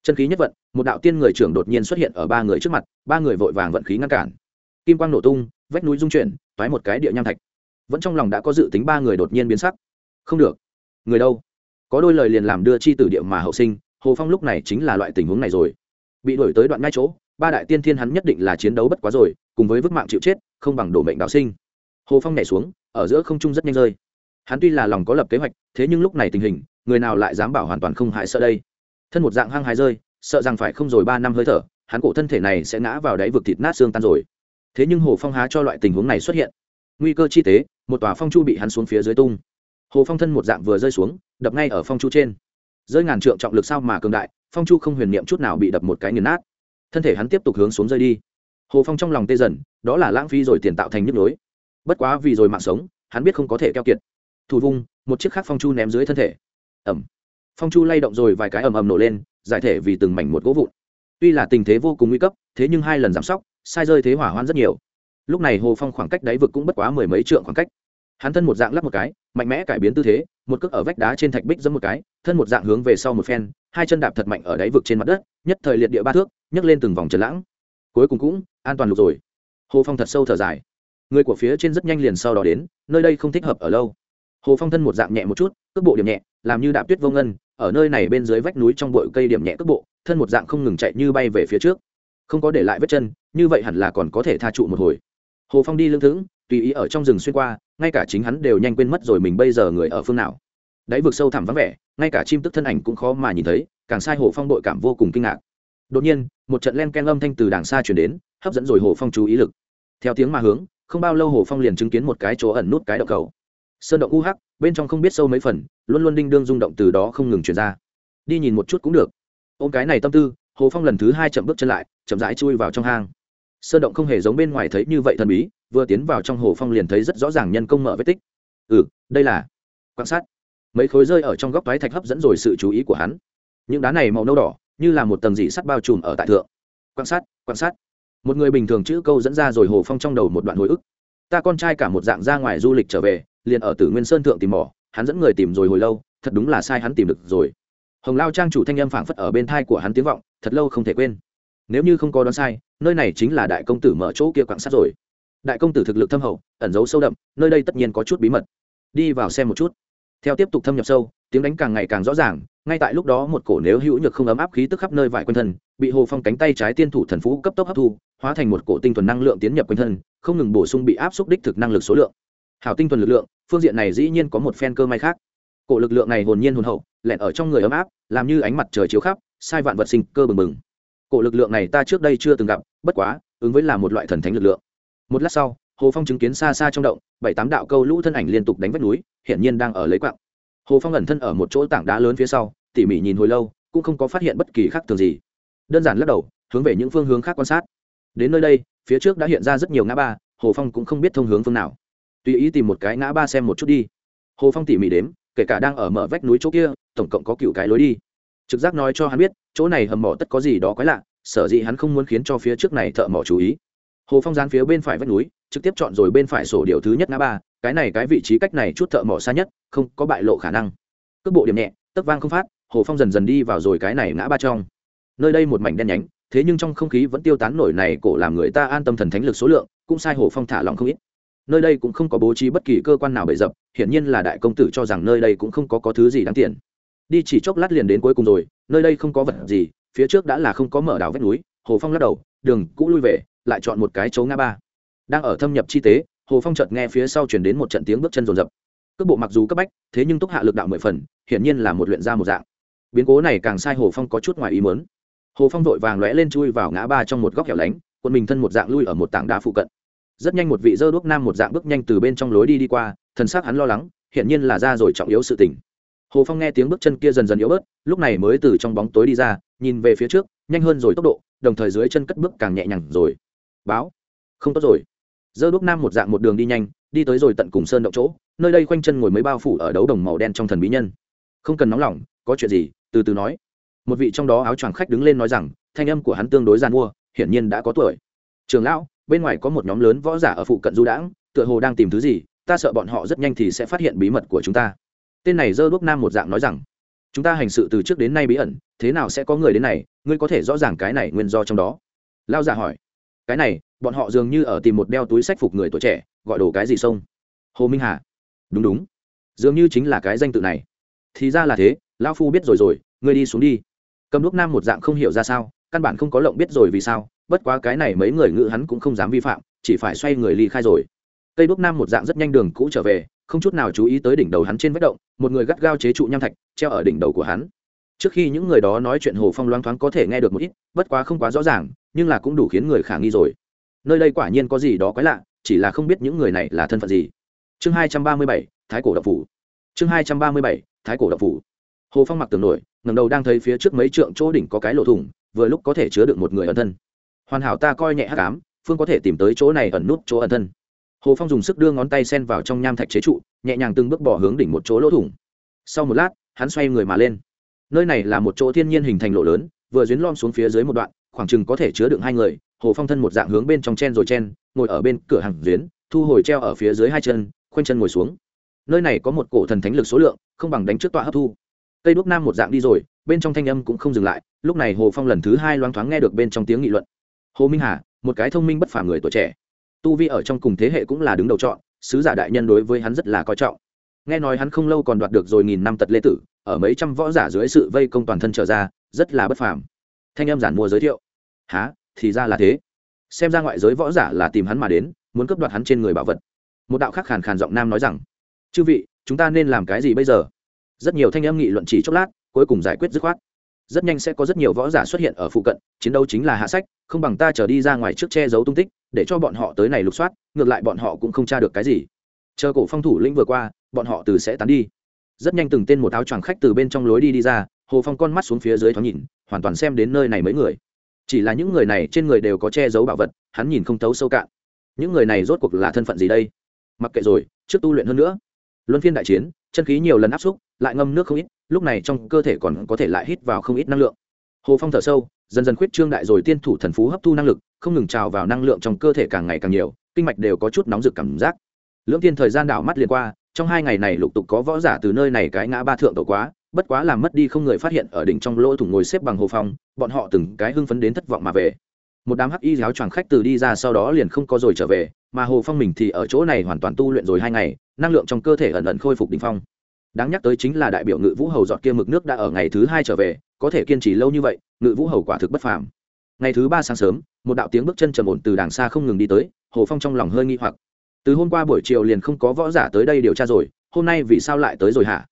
Speaker 1: Chân khí nhất vận, một đạo tiên người trưởng đột nhiên xuất hiện ở ba người trước mặt, ba người vội vàng vận khí ngăn cản. Kim quang nổ tung vách núi rung chuyển, toái một cái địa nham thạch. Vẫn trong lòng đã có dự tính ba người đột nhiên biến sắc. Không được. Người đâu? Có đôi lời liền làm đưa chi tử địa mà hậu sinh, hồ phong lúc này chính là loại tình huống này rồi. Bị đuổi tới đoạn ngay chỗ, ba đại tiên thiên hắn nhất định là chiến đấu bất quá rồi, cùng với vứt mạng chịu chết, không bằng đổ mệnh đạo sinh. Hồ phong nhảy xuống, ở giữa không trung rất nhanh rơi. Hắn tuy là lòng có lập kế hoạch, thế nhưng lúc này tình hình, người nào lại dám bảo hoàn toàn không hại sợ đây? Thân một dạng hăng hái rơi, sợ rằng phải không rồi ba năm hơi thở, hắn cổ thân thể này sẽ ngã vào đáy vực thịt nát xương tan rồi thế nhưng hồ phong há cho loại tình huống này xuất hiện nguy cơ chi tế một tòa phong chu bị hắn xuống phía dưới tung hồ phong thân một dạng vừa rơi xuống đập ngay ở phong chu trên rơi ngàn trượng trọng lực sao mà cường đại phong chu không huyền niệm chút nào bị đập một cái nghiền nát thân thể hắn tiếp tục hướng xuống rơi đi hồ phong trong lòng tê dần đó là lãng phí rồi tiền tạo thành nhức lối bất quá vì rồi mạng sống hắn biết không có thể keo kiệt thủ vung một chiếc khác phong chu ném dưới thân thể ẩm phong chu lay động rồi vài cái ầm ầm nổ lên giải thể vì từng mảnh một gỗ vụn tuy là tình thế vô cùng nguy cấp thế nhưng hai lần giảm sóc sai rơi thế hỏa hoạn rất nhiều. Lúc này hồ phong khoảng cách đáy vực cũng bất quá mười mấy trượng khoảng cách. Hắn thân một dạng lắp một cái, mạnh mẽ cải biến tư thế, một cước ở vách đá trên thạch bích giấm một cái, thân một dạng hướng về sau một phen, hai chân đạp thật mạnh ở đáy vực trên mặt đất, nhất thời liệt địa ba thước, nhấc lên từng vòng trần lãng. Cuối cùng cũng an toàn lục rồi. Hồ phong thật sâu thở dài. Người của phía trên rất nhanh liền sau đó đến, nơi đây không thích hợp ở lâu. Hồ phong thân một dạng nhẹ một chút, cước bộ điểm nhẹ, làm như đạp tuyết vô ngân, ở nơi này bên dưới vách núi trong bụi cây điểm nhẹ cước bộ, thân một dạng không ngừng chạy như bay về phía trước không có để lại vết chân, như vậy hẳn là còn có thể tha trụ một hồi. Hồ phong đi lưng thững, tùy ý ở trong rừng xuyên qua, ngay cả chính hắn đều nhanh quên mất rồi mình bây giờ người ở phương nào. Đáy vực sâu thẳm vắng vẻ, ngay cả chim tức thân ảnh cũng khó mà nhìn thấy, càng sai hồ phong đội cảm vô cùng kinh ngạc. Đột nhiên, một trận len ken âm thanh từ đàng xa chuyển đến, hấp dẫn rồi hồ phong chú ý lực. Theo tiếng mà hướng, không bao lâu hồ phong liền chứng kiến một cái chỗ ẩn nút cái động cầu. Sơn động u hắc, bên trong không biết sâu mấy phần, luôn luôn đinh đương rung động từ đó không ngừng chuyển ra. Đi nhìn một chút cũng được. Ôm cái này tâm tư hồ phong lần thứ hai chậm bước chân lại, chậm rãi chui vào trong hang. Sơn động không hề giống bên ngoài thấy như vậy thần bí, vừa tiến vào trong hồ phong liền thấy rất rõ ràng nhân công mở vết tích. Ừ đây là quan sát. Mấy khối rơi ở trong góc toái thạch hấp dẫn rồi sự chú ý của hắn. Những đá này màu nâu đỏ, như là một tầng dị sắt bao trùm ở tại thượng. Quan sát quan sát. Một người bình thường chữ câu dẫn ra rồi hồ phong trong đầu một đoạn hồi ức. Ta con trai cả một dạng ra ngoài du lịch trở về, liền ở tử nguyên sơn thượng tìm mỏ, hắn dẫn người tìm rồi hồi lâu, thật đúng là sai hắn tìm được rồi hồng lao trang chủ thanh âm phảng phất ở bên thai của hắn tiếng vọng, thật lâu không thể quên. Nếu như không có đoán sai, nơi này chính là đại công tử mở chỗ kia quạng sát rồi. Đại công tử thực lực thâm hậu, ẩn giấu sâu đậm, nơi đây tất nhiên có chút bí mật. Đi vào xem một chút. Theo tiếp tục thâm nhập sâu, tiếng đánh càng ngày càng rõ ràng, ngay tại lúc đó một cổ nếu hữu nhược không ấm áp khí tức khắp nơi vải quanh thân, bị hồ phong cánh tay trái tiên thủ thần phú cấp tốc hấp thu, hóa thành một cổ tinh thuần năng lượng tiến nhập quanh thân, không ngừng bổ sung bị áp xúc đích thực năng lực số lượng. Hảo tinh thuần lực lượng, phương diện này dĩ nhiên có một phen cơ may khác. Cổ lực lượng này hồn nhiên hồn hậu lẹn ở trong người ấm áp, làm như ánh mặt trời chiếu khắp, sai vạn vật sinh cơ bừng bừng. Cổ lực lượng này ta trước đây chưa từng gặp, bất quá, ứng với là một loại thần thánh lực lượng. Một lát sau, hồ phong chứng kiến xa xa trong động, bảy tám đạo câu lũ thân ảnh liên tục đánh vách núi, hiển nhiên đang ở lấy quạng. Hồ phong ẩn thân ở một chỗ tảng đá lớn phía sau, tỉ mỉ nhìn hồi lâu, cũng không có phát hiện bất kỳ khác thường gì. Đơn giản lắc đầu, hướng về những phương hướng khác quan sát. Đến nơi đây, phía trước đã hiện ra rất nhiều ngã ba, hồ phong cũng không biết thông hướng phương nào. Tùy ý tìm một cái ngã ba xem một chút đi. Hồ phong tỉ mỉ đếm kể cả đang ở mở vách núi chỗ kia, tổng cộng có cựu cái lối đi. Trực giác nói cho hắn biết, chỗ này hầm mỏ tất có gì đó quái lạ, sở dĩ hắn không muốn khiến cho phía trước này thợ mỏ chú ý. Hồ phong gián phía bên phải vách núi, trực tiếp chọn rồi bên phải sổ điều thứ nhất ngã ba, cái này cái vị trí cách này chút thợ mỏ xa nhất, không có bại lộ khả năng. Cước bộ điểm nhẹ, tấc vang không phát, hồ phong dần dần đi vào rồi cái này ngã ba trong. Nơi đây một mảnh đen nhánh, thế nhưng trong không khí vẫn tiêu tán nổi này cổ làm người ta an tâm thần thánh lực số lượng, cũng sai hồ phong thả lòng không ít nơi đây cũng không có bố trí bất kỳ cơ quan nào bậy dập, hiển nhiên là đại công tử cho rằng nơi đây cũng không có có thứ gì đáng tiền. Đi chỉ chốc lát liền đến cuối cùng rồi, nơi đây không có vật gì, phía trước đã là không có mở đảo vách núi, hồ phong lắc đầu, đường cũ lui về, lại chọn một cái chỗ ngã ba. Đang ở thâm nhập chi tế, hồ phong chợt nghe phía sau chuyển đến một trận tiếng bước chân rồn rập. Cước bộ mặc dù cấp bách, thế nhưng túc hạ lực đạo mười phần, hiển nhiên là một luyện ra một dạng. Biến cố này càng sai hồ phong có chút ngoài ý mớn hồ phong vội vàng lóe lên chui vào ngã ba trong một góc hẻo lánh quân mình thân một dạng lui ở một tảng đá phụ cận rất nhanh một vị dơ đuốc nam một dạng bước nhanh từ bên trong lối đi đi qua, thần sắc hắn lo lắng, hiển nhiên là ra rồi trọng yếu sự tình. Hồ phong nghe tiếng bước chân kia dần dần yếu bớt, lúc này mới từ trong bóng tối đi ra, nhìn về phía trước, nhanh hơn rồi tốc độ, đồng thời dưới chân cất bước càng nhẹ nhàng rồi. Báo, không tốt rồi. Dơ đuốc nam một dạng một đường đi nhanh, đi tới rồi tận cùng sơn động chỗ, nơi đây khoanh chân ngồi mấy bao phủ ở đấu đồng màu đen trong thần bí nhân. Không cần nóng lòng, có chuyện gì, từ từ nói. Một vị trong đó áo choàng khách đứng lên nói rằng, thanh âm của hắn tương đối gian mua, hiển nhiên đã có tuổi. Trường lão bên ngoài có một nhóm lớn võ giả ở phụ cận du đãng, tựa hồ đang tìm thứ gì, ta sợ bọn họ rất nhanh thì sẽ phát hiện bí mật của chúng ta. Tên này dơ đuốc nam một dạng nói rằng, chúng ta hành sự từ trước đến nay bí ẩn, thế nào sẽ có người đến này, ngươi có thể rõ ràng cái này nguyên do trong đó. Lao giả hỏi, cái này, bọn họ dường như ở tìm một đeo túi sách phục người tuổi trẻ, gọi đồ cái gì sông? Hồ minh hà. Đúng đúng, dường như chính là cái danh tự này. Thì ra là thế lao phu biết rồi rồi, ngươi đi xuống đi. Cầm đuốc nam một dạng không hiểu ra sao, căn bản không có lộng biết rồi vì sao bất quá cái này mấy người ngự hắn cũng không dám vi phạm, chỉ phải xoay người ly khai rồi. Cây đuốc nam một dạng rất nhanh đường cũ trở về, không chút nào chú ý tới đỉnh đầu hắn trên vết động, một người gắt gao chế trụ nham thạch, treo ở đỉnh đầu của hắn. Trước khi những người đó nói chuyện hồ phong loáng thoáng có thể nghe được một ít, bất quá không quá rõ ràng, nhưng là cũng đủ khiến người khả nghi rồi. Nơi đây quả nhiên có gì đó quái lạ, chỉ là không biết những người này là thân phận gì. Chương hai trăm ba mươi bảy, thái cổ đậu phủ. Chương hai trăm ba mươi bảy, thái cổ đậu phủ. Hồ phong mặc tường nổi ngầm đầu đang thấy phía trước mấy trượng chỗ đỉnh có cái lỗ thủng, vừa lúc có thể chứa được một người ẩn thân hoàn hảo ta coi nhẹ hắc ám, phương có thể tìm tới chỗ này ẩn nút chỗ ẩn thân. Hồ phong dùng sức đưa ngón tay sen vào trong nham thạch chế trụ nhẹ nhàng từng bước bỏ hướng đỉnh một chỗ lỗ thủng. Sau một lát hắn xoay người mà lên. Nơi này là một chỗ thiên nhiên hình thành lỗ lớn vừa duyến lom xuống phía dưới một đoạn khoảng chừng có thể chứa đựng hai người hồ phong thân một dạng hướng bên trong chen rồi chen ngồi ở bên cửa hàng duyến thu hồi treo ở phía dưới hai chân khoanh chân ngồi xuống. Nơi này có một cổ thần thánh lực số lượng không bằng đánh trước tọa hấp thu. Cây đuốc nam một dạng đi rồi bên trong thanh âm cũng không dừng lại lúc này hồ phong lần thứ hai loáng thoáng nghe được bên trong tiếng nghị luận hồ minh hà, một cái thông minh bất phàm người tuổi trẻ. Tu vi ở trong cùng thế hệ cũng là đứng đầu chọn, sứ giả đại nhân đối với hắn rất là coi trọng. Nghe nói hắn không lâu còn đoạt được rồi nghìn năm tật lê tử, ở mấy trăm võ giả dưới sự vây công toàn thân trở ra, rất là bất phàm. Thanh em giản mua giới thiệu. Há thì ra là thế. Xem ra ngoại giới võ giả là tìm hắn mà đến, muốn cướp đoạt hắn trên người bảo vật. Một đạo khác khàn khàn giọng nam nói rằng, chư vị, chúng ta nên làm cái gì bây giờ? Rất nhiều thanh em nghị luận chỉ chốc lát, cuối cùng giải quyết dứt khoát rất nhanh sẽ có rất nhiều võ giả xuất hiện ở phụ cận, chiến đấu chính là hạ sách, không bằng ta trở đi ra ngoài trước che giấu tung tích, để cho bọn họ tới này lục soát, ngược lại bọn họ cũng không tra được cái gì. Chờ cổ phong thủ lĩnh vừa qua, bọn họ từ sẽ tán đi. Rất nhanh từng tên một áo choàng khách từ bên trong lối đi đi ra, hồ phong con mắt xuống phía dưới thoáng nhìn, hoàn toàn xem đến nơi này mấy người. Chỉ là những người này trên người đều có che giấu bảo vật, hắn nhìn không thấu sâu cạn. Những người này rốt cuộc là thân phận gì đây? Mặc kệ rồi, trước tu luyện hơn nữa. Luân phiên đại chiến, chân khí nhiều lần áp xúc, lại ngâm nước không ít lúc này trong cơ thể còn có thể lại hít vào không ít năng lượng. Hồ phong thở sâu, dần dần khuyết trương đại rồi tiên thủ thần phú hấp thu năng lực, không ngừng trào vào năng lượng trong cơ thể càng ngày càng nhiều, kinh mạch đều có chút nóng rực cảm giác. Lưỡng tiên thời gian đảo mắt liền qua, trong hai ngày này lục tục có võ giả từ nơi này cái ngã ba thượng tổ quá, bất quá làm mất đi không người phát hiện ở đỉnh trong lỗ thủng ngồi xếp bằng hồ phong, bọn họ từng cái hưng phấn đến thất vọng mà về. Một đám hắc y giáo choàng khách từ đi ra sau đó liền không có rồi trở về, mà hồ phong mình thì ở chỗ này hoàn toàn tu luyện rồi hai ngày, năng lượng trong cơ thể ẩn ẩn khôi phục đ ỉ n h phong đáng nhắc tới chính là đại biểu ngự vũ hầu dọn kia mực nước đã ở ngày thứ hai trở về, có thể kiên trì lâu như vậy, ngự vũ hầu quả thực bất phàm. Ngày thứ ba sáng sớm, một đạo tiếng bước chân trầm ổn từ đàng xa không ngừng đi tới, hồ phong trong lòng hơi nghi hoặc. Từ hôm qua buổi chiều liền không có võ giả tới đây điều tra rồi, hôm nay vì sao lại tới rồi hả?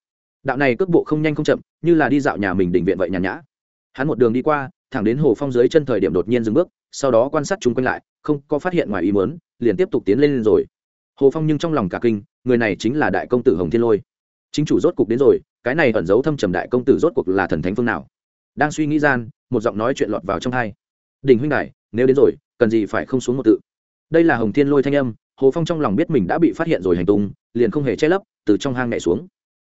Speaker 1: Đạo này cước bộ không nhanh không chậm, như là đi dạo nhà mình định viện vậy nhàn nhã. Hắn một đường đi qua, thẳng đến hồ phong dưới chân thời điểm đột nhiên dừng bước, sau đó quan sát chung quanh lại, không có phát hiện ngoài ý mớn liền tiếp tục tiến lên rồi. Hồ phong nhưng trong lòng cả kinh, người này chính là đại công tử hồng thiên lôi chính chủ rốt cục đến rồi, cái này ẩn giấu thâm trầm đại công tử rốt cuộc là thần thánh phương nào? Đang suy nghĩ gian, một giọng nói chuyện lọt vào trong hai. Đình huynh đại nếu đến rồi, cần gì phải không xuống một tự? Đây là hồng thiên lôi thanh âm, hồ phong trong lòng biết mình đã bị phát hiện rồi hành tung, liền không hề che lấp, từ trong hang nhảy xuống.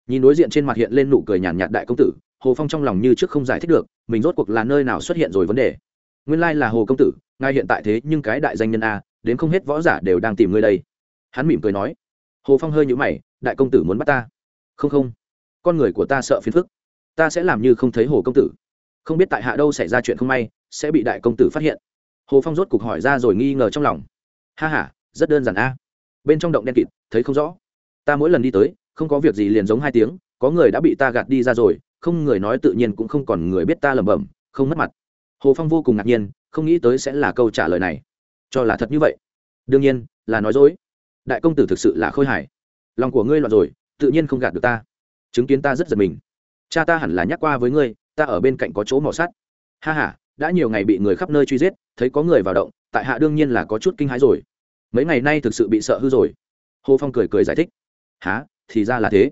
Speaker 1: Nhìn đối diện trên mặt hiện lên nụ cười nhàn nhạt đại công tử, hồ phong trong lòng như trước không giải thích được, mình rốt cuộc là nơi nào xuất hiện rồi vấn đề? Nguyên lai là hồ công tử, ngay hiện tại thế nhưng cái đại danh nhân a, đến không hết võ giả đều đang tìm ngươi đây. Hắn mỉm cười nói. Hồ phong hơi nhũ mày, đại công tử muốn bắt ta không không. Con người của ta sợ phiền phức. Ta sẽ làm như không thấy hồ công tử. Không biết tại hạ đâu xảy ra chuyện không may, sẽ bị đại công tử phát hiện. Hồ phong rốt cục hỏi ra rồi nghi ngờ trong lòng. Ha h a rất đơn giản a. Bên trong động đen kịt, thấy không rõ. Ta mỗi lần đi tới, không có việc gì liền giống hai tiếng, có người đã bị ta gạt đi ra rồi, không người nói tự nhiên cũng không còn người biết ta lẩm bẩm, không mất mặt. Hồ phong vô cùng ngạc nhiên, không nghĩ tới sẽ là câu trả lời này. Cho là thật như vậy. Đương nhiên, là nói dối. Đại công tử thực sự là khôi hài. Lòng của ngươi loạn rồi tự nhiên không gạt được ta. Chứng kiến ta rất giật mình. Cha ta hẳn là nhắc qua với ngươi, ta ở bên cạnh có chỗ mỏ sắt ha h a đã nhiều ngày bị người khắp nơi truy giết, thấy có người vào động, tại hạ đương nhiên là có chút kinh hãi rồi. Mấy ngày nay thực sự bị sợ hư rồi. Hồ phong cười cười giải thích. Há thì ra là thế.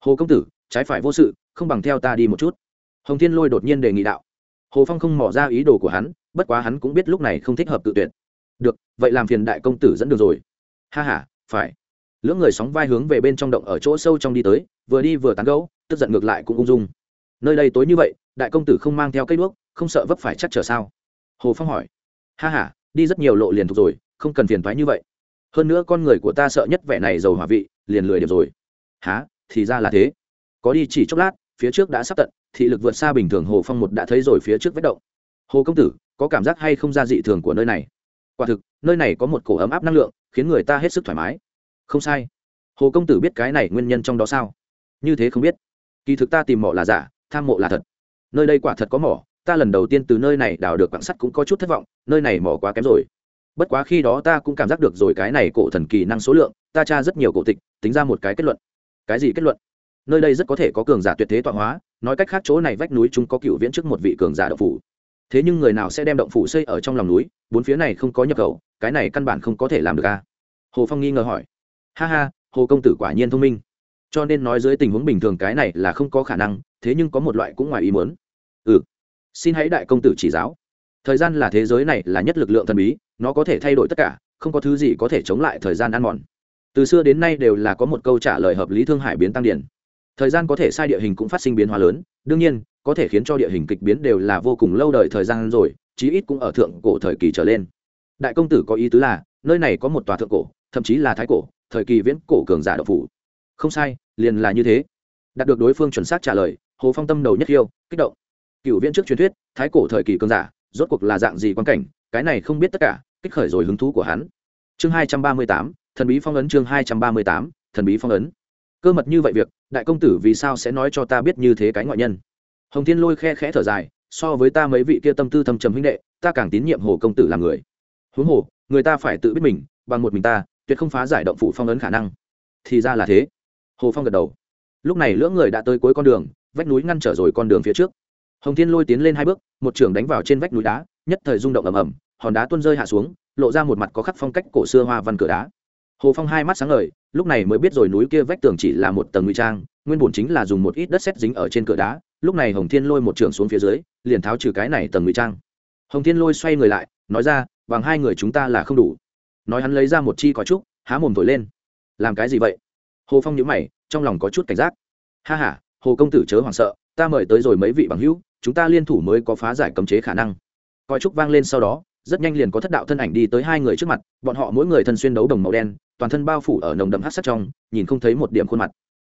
Speaker 1: Hồ công tử, trái phải vô sự, không bằng theo ta đi một chút. Hồng thiên lôi đột nhiên đề nghị đạo. Hồ phong không mỏ ra ý đồ của hắn, bất quá hắn cũng biết lúc này không thích hợp tự tuyệt. Được, vậy làm phiền đại công tử dẫn đường rồi. Ha h a phải lưỡng người sóng vai hướng về bên trong động ở chỗ sâu trong đi tới, vừa đi vừa tán gẫu, tức giận ngược lại cũng ung dung. Nơi đây tối như vậy, đại công tử không mang theo cây đuốc, không sợ vấp phải chắc trở sao? Hồ phong hỏi. Ha h a đi rất nhiều lộ liền thuộc rồi, không cần phiền thoái như vậy. Hơn nữa con người của ta sợ nhất vẻ này giàu hỏa vị, liền lười điểm rồi. Há thì ra là thế. Có đi chỉ chốc lát, phía trước đã sắp tận, thị lực vượt xa bình thường hồ phong một đã thấy rồi phía trước vết động. Hồ công tử, có cảm giác hay không ra dị thường của nơi này? Quả thực, nơi này có một cổ ấm áp năng lượng, khiến người ta hết sức thoải mái không sai. Hồ công tử biết cái này nguyên nhân trong đó sao? Như thế không biết. Kỳ thực ta tìm mỏ là giả, tham mộ là thật. Nơi đây quả thật có mỏ, ta lần đầu tiên từ nơi này đào được quảng sắt cũng có chút thất vọng, nơi này mỏ quá kém rồi. Bất quá khi đó ta cũng cảm giác được rồi cái này cổ thần kỳ năng số lượng, ta tra rất nhiều cổ tịch, tính ra một cái kết luận. Cái gì kết luận? Nơi đây rất có thể có cường giả tuyệt thế tọa hóa, nói cách khác chỗ này vách núi chúng có cựu viễn trước một vị cường giả động phủ. Thế nhưng người nào sẽ đem động phủ xây ở trong lòng núi? Bốn phía này không có nhập khẩu, cái này căn bản không có thể làm được a. Hồ phong nghi ngờ hỏi ha ha, hồ công tử quả nhiên thông minh. Cho nên nói dưới tình huống bình thường cái này là không có khả năng, thế nhưng có một loại cũng ngoài ý muốn. Ừ. Xin hãy đại công tử chỉ giáo. Thời gian là thế giới này là nhất lực lượng thần bí, nó có thể thay đổi tất cả, không có thứ gì có thể chống lại thời gian ăn mòn. Từ xưa đến nay đều là có một câu trả lời hợp lý thương hải biến tăng điển. Thời gian có thể sai địa hình cũng phát sinh biến hóa lớn, đương nhiên, có thể khiến cho địa hình kịch biến đều là vô cùng lâu đời thời gian rồi, chí ít cũng ở thượng cổ thời kỳ trở lên. Đại công tử có ý tứ là, nơi này có một tòa thượng cổ, thậm chí là thái cổ thời kỳ viễn cổ cường giả độc phủ. Không sai, liền là như thế. Đạt được đối phương chuẩn xác trả lời, hồ phong tâm đầu nhất yêu, kích động. Cựu viễn trước truyền thuyết, thái cổ thời kỳ cường giả, rốt cuộc là dạng gì quan cảnh, cái này không biết tất cả, kích khởi rồi hứng thú của hắn. Chương hai trăm ba mươi tám, thần bí phong ấn chương hai trăm ba mươi tám, thần bí phong ấn. Cơ mật như vậy việc, đại công tử vì sao sẽ nói cho ta biết như thế cái ngoại nhân? Hồng thiên lôi khe khẽ thở dài, so với ta mấy vị kia tâm tư thâm trầm huynh đệ, ta càng tín nhiệm hồ công tử làm người. Huống hồ, người ta phải tự biết mình, bằng một mình ta tuyệt không phá giải động phủ phong ấn khả năng. Thì ra là thế. Hồ phong gật đầu. Lúc này lưỡng người đã tới cuối con đường, vách núi ngăn trở rồi con đường phía trước. Hồng thiên lôi tiến lên hai bước, một trường đánh vào trên vách núi đá, nhất thời rung động ầm ầm, hòn đá tuôn rơi hạ xuống, lộ ra một mặt có khắc phong cách cổ xưa hoa văn cửa đá. Hồ phong hai mắt sáng ngời, lúc này mới biết rồi núi kia vách tường chỉ là một tầng ngụy trang, nguyên bổn chính là dùng một ít đất sét dính ở trên cửa đá, lúc này hồng thiên lôi một trường xuống phía dưới, liền tháo trừ cái này tầng ngụy trang. Hồng thiên lôi xoay người lại, nói ra, bằng hai người chúng ta là không đủ nói hắn lấy ra một chi có trúc, há mồm thổi lên. Làm cái gì vậy? Hồ phong nhíu mày, trong lòng có chút cảnh giác. Ha ha, hồ công tử chớ hoảng sợ, ta mời tới rồi mấy vị bằng hữu, chúng ta liên thủ mới có phá giải cấm chế khả năng. Coi trúc vang lên sau đó, rất nhanh liền có thất đạo thân ảnh đi tới hai người trước mặt, bọn họ mỗi người thân xuyên đấu đồng màu đen, toàn thân bao phủ ở nồng đậm hát sắt trong, nhìn không thấy một điểm khuôn mặt.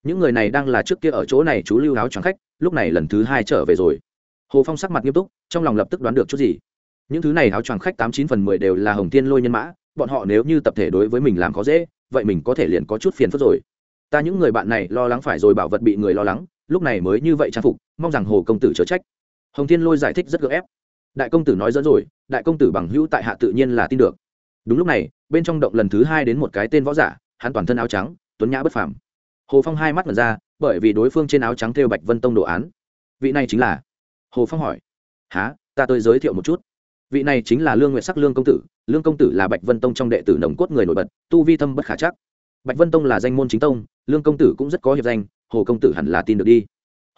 Speaker 1: Những người này đang là trước kia ở chỗ này chú lưu áo trắng khách, lúc này lần thứ hai trở về rồi. Hồ phong sắc mặt nghiêm túc, trong lòng lập tức đoán được chút gì những thứ này áo choàng khách tám chín phần mười đều là hồng tiên lôi nhân mã, bọn họ nếu như tập thể đối với mình làm khó dễ, vậy mình có thể liền có chút phiền phức rồi. Ta những người bạn này lo lắng phải rồi bảo vật bị người lo lắng, lúc này mới như vậy trang phục, mong rằng hồ công tử chớ trách. Hồng thiên lôi giải thích rất gợ ép. Đại công tử nói dẫn rồi, đại công tử bằng hữu tại hạ tự nhiên là tin được. Đúng lúc này, bên trong động lần thứ hai đến một cái tên võ giả, hắn toàn thân áo trắng, tuấn nhã bất phàm. Hồ phong hai mắt mật ra, bởi vì đối phương trên áo trắng thêu bạch vân tông đồ án. Vị này chính là? Hồ phong hỏi. Há ta tôi giới thiệu một chút vị này chính là lương nguyện sắc lương công tử, lương công tử là bạch vân tông trong đệ tử nồng cốt người nổi bật, tu vi thâm bất khả chắc. Bạch vân tông là danh môn chính tông, lương công tử cũng rất có hiệp danh, hồ công tử hẳn là tin được đi.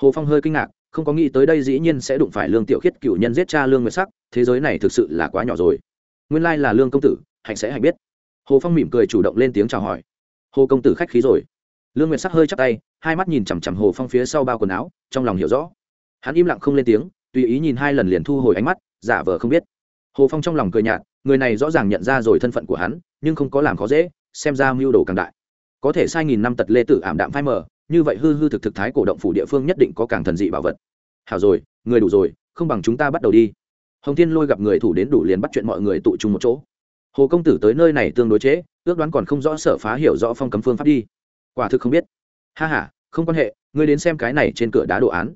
Speaker 1: Hồ phong hơi kinh ngạc, không có nghĩ tới đây dĩ nhiên sẽ đụng phải lương tiểu khiết cựu nhân giết cha lương nguyệt sắc, thế giới này thực sự là quá nhỏ rồi. Nguyên lai là lương công tử, hạnh sẽ hạnh biết. Hồ phong mỉm cười chủ động lên tiếng chào hỏi. Hồ công tử khách khí rồi. Lương nguyệt sắc hơi chắc tay, hai mắt nhìn chằm chằm hồ phong phía sau bao quần áo, trong lòng hiểu rõ. Hắn im lặng không lên tiếng, tùy ý nhìn hai lần liền thu hồi ánh mắt, giả vờ không biết hồ phong trong lòng cười nhạt người này rõ ràng nhận ra rồi thân phận của hắn nhưng không có làm khó dễ xem ra mưu đồ càng đại. Có thể sai nghìn năm tật lê tử ảm đạm phai mờ như vậy hư hư thực thực thái cổ động phủ địa phương nhất định có càng thần dị bảo vật. Hảo rồi người đủ rồi không bằng chúng ta bắt đầu đi. Hồng thiên lôi gặp người thủ đến đủ liền bắt chuyện mọi người tụ chung một chỗ. Hồ công tử tới nơi này tương đối chế, ước đoán còn không rõ sở phá hiểu rõ phong cấm phương pháp đi. Quả thực không biết. Ha ha, không quan hệ ngươi đến xem cái này trên cửa đá đồ án.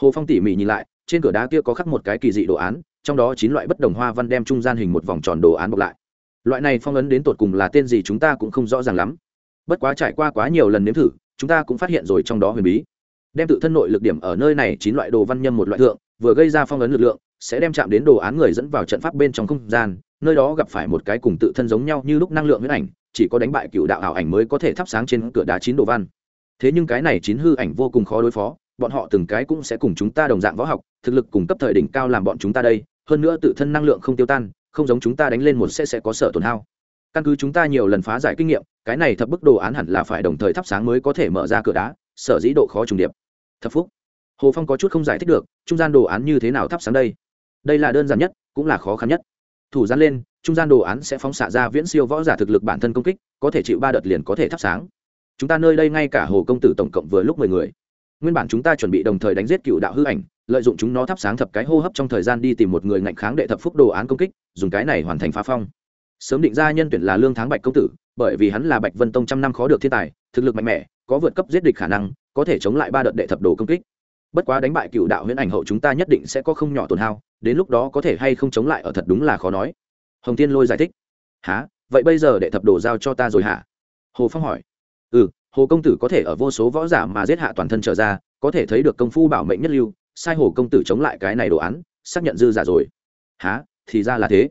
Speaker 1: Hồ phong tỉ mỉ nhìn lại trên cửa đá kia có khắc một cái kỳ dị đồ án trong đó chín loại bất đồng hoa văn đem trung gian hình một vòng tròn đồ án bọc lại. Loại này phong ấn đến tột cùng là tên gì chúng ta cũng không rõ ràng lắm. Bất quá trải qua quá nhiều lần nếm thử, chúng ta cũng phát hiện rồi trong đó huyền bí. Đem tự thân nội lực điểm ở nơi này chín loại đồ văn nhâm một loại thượng, vừa gây ra phong ấn lực lượng, sẽ đem chạm đến đồ án người dẫn vào trận pháp bên trong không gian, nơi đó gặp phải một cái cùng tự thân giống nhau như lúc năng lượng huyết ảnh, chỉ có đánh bại cựu đạo ảo ảnh mới có thể thắp sáng trên cửa đá chín đồ văn. Thế nhưng cái này chín hư ảnh vô cùng khó đối phó, bọn họ từng cái cũng sẽ cùng chúng ta đồng dạng võ học, thực lực cùng cấp thời đỉnh cao làm bọn chúng ta đây hơn nữa tự thân năng lượng không tiêu tan, không giống chúng ta đánh lên một sẽ sẽ có sợ tổn hao. Căn cứ chúng ta nhiều lần phá giải kinh nghiệm, cái này thập bức đồ án hẳn là phải đồng thời thắp sáng mới có thể mở ra cửa đá, sở dĩ độ khó trùng điệp. Thập phúc. Hồ phong có chút không giải thích được, trung gian đồ án như thế nào thắp sáng đây? Đây là đơn giản nhất, cũng là khó khăn nhất. Thủ gian lên, trung gian đồ án sẽ phóng xạ ra viễn siêu võ giả thực lực bản thân công kích, có thể chịu ba đợt liền có thể thắp sáng. Chúng ta nơi đây ngay cả hồ công tử tổng cộng vừa lúc mười người. Nguyên bản chúng ta chuẩn bị đồng thời đánh giết cựu đạo hư ảnh lợi dụng chúng nó thắp sáng thập cái hô hấp trong thời gian đi tìm một người ngạnh kháng đệ thập phúc đồ án công kích, dùng cái này hoàn thành phá phong. Sớm định ra nhân tuyển là lương tháng bạch công tử, bởi vì hắn là bạch vân tông trăm năm khó được thiên tài, thực lực mạnh mẽ, có vượt cấp giết địch khả năng, có thể chống lại ba đợt đệ thập đồ công kích. Bất quá đánh bại cựu đạo huyễn ảnh hậu chúng ta nhất định sẽ có không nhỏ tổn hao, đến lúc đó có thể hay không chống lại ở thật đúng là khó nói. Hồng tiên lôi giải thích. Há vậy bây giờ đệ thập đồ giao cho ta rồi hả? Hồ phong hỏi. Ừ hồ công tử có thể ở vô số võ giả mà giết hạ toàn thân trở ra, có thể thấy được công phu bảo mệnh nhất lưu sai hồ công tử chống lại cái này đồ án, xác nhận dư giả rồi. Há thì ra là thế.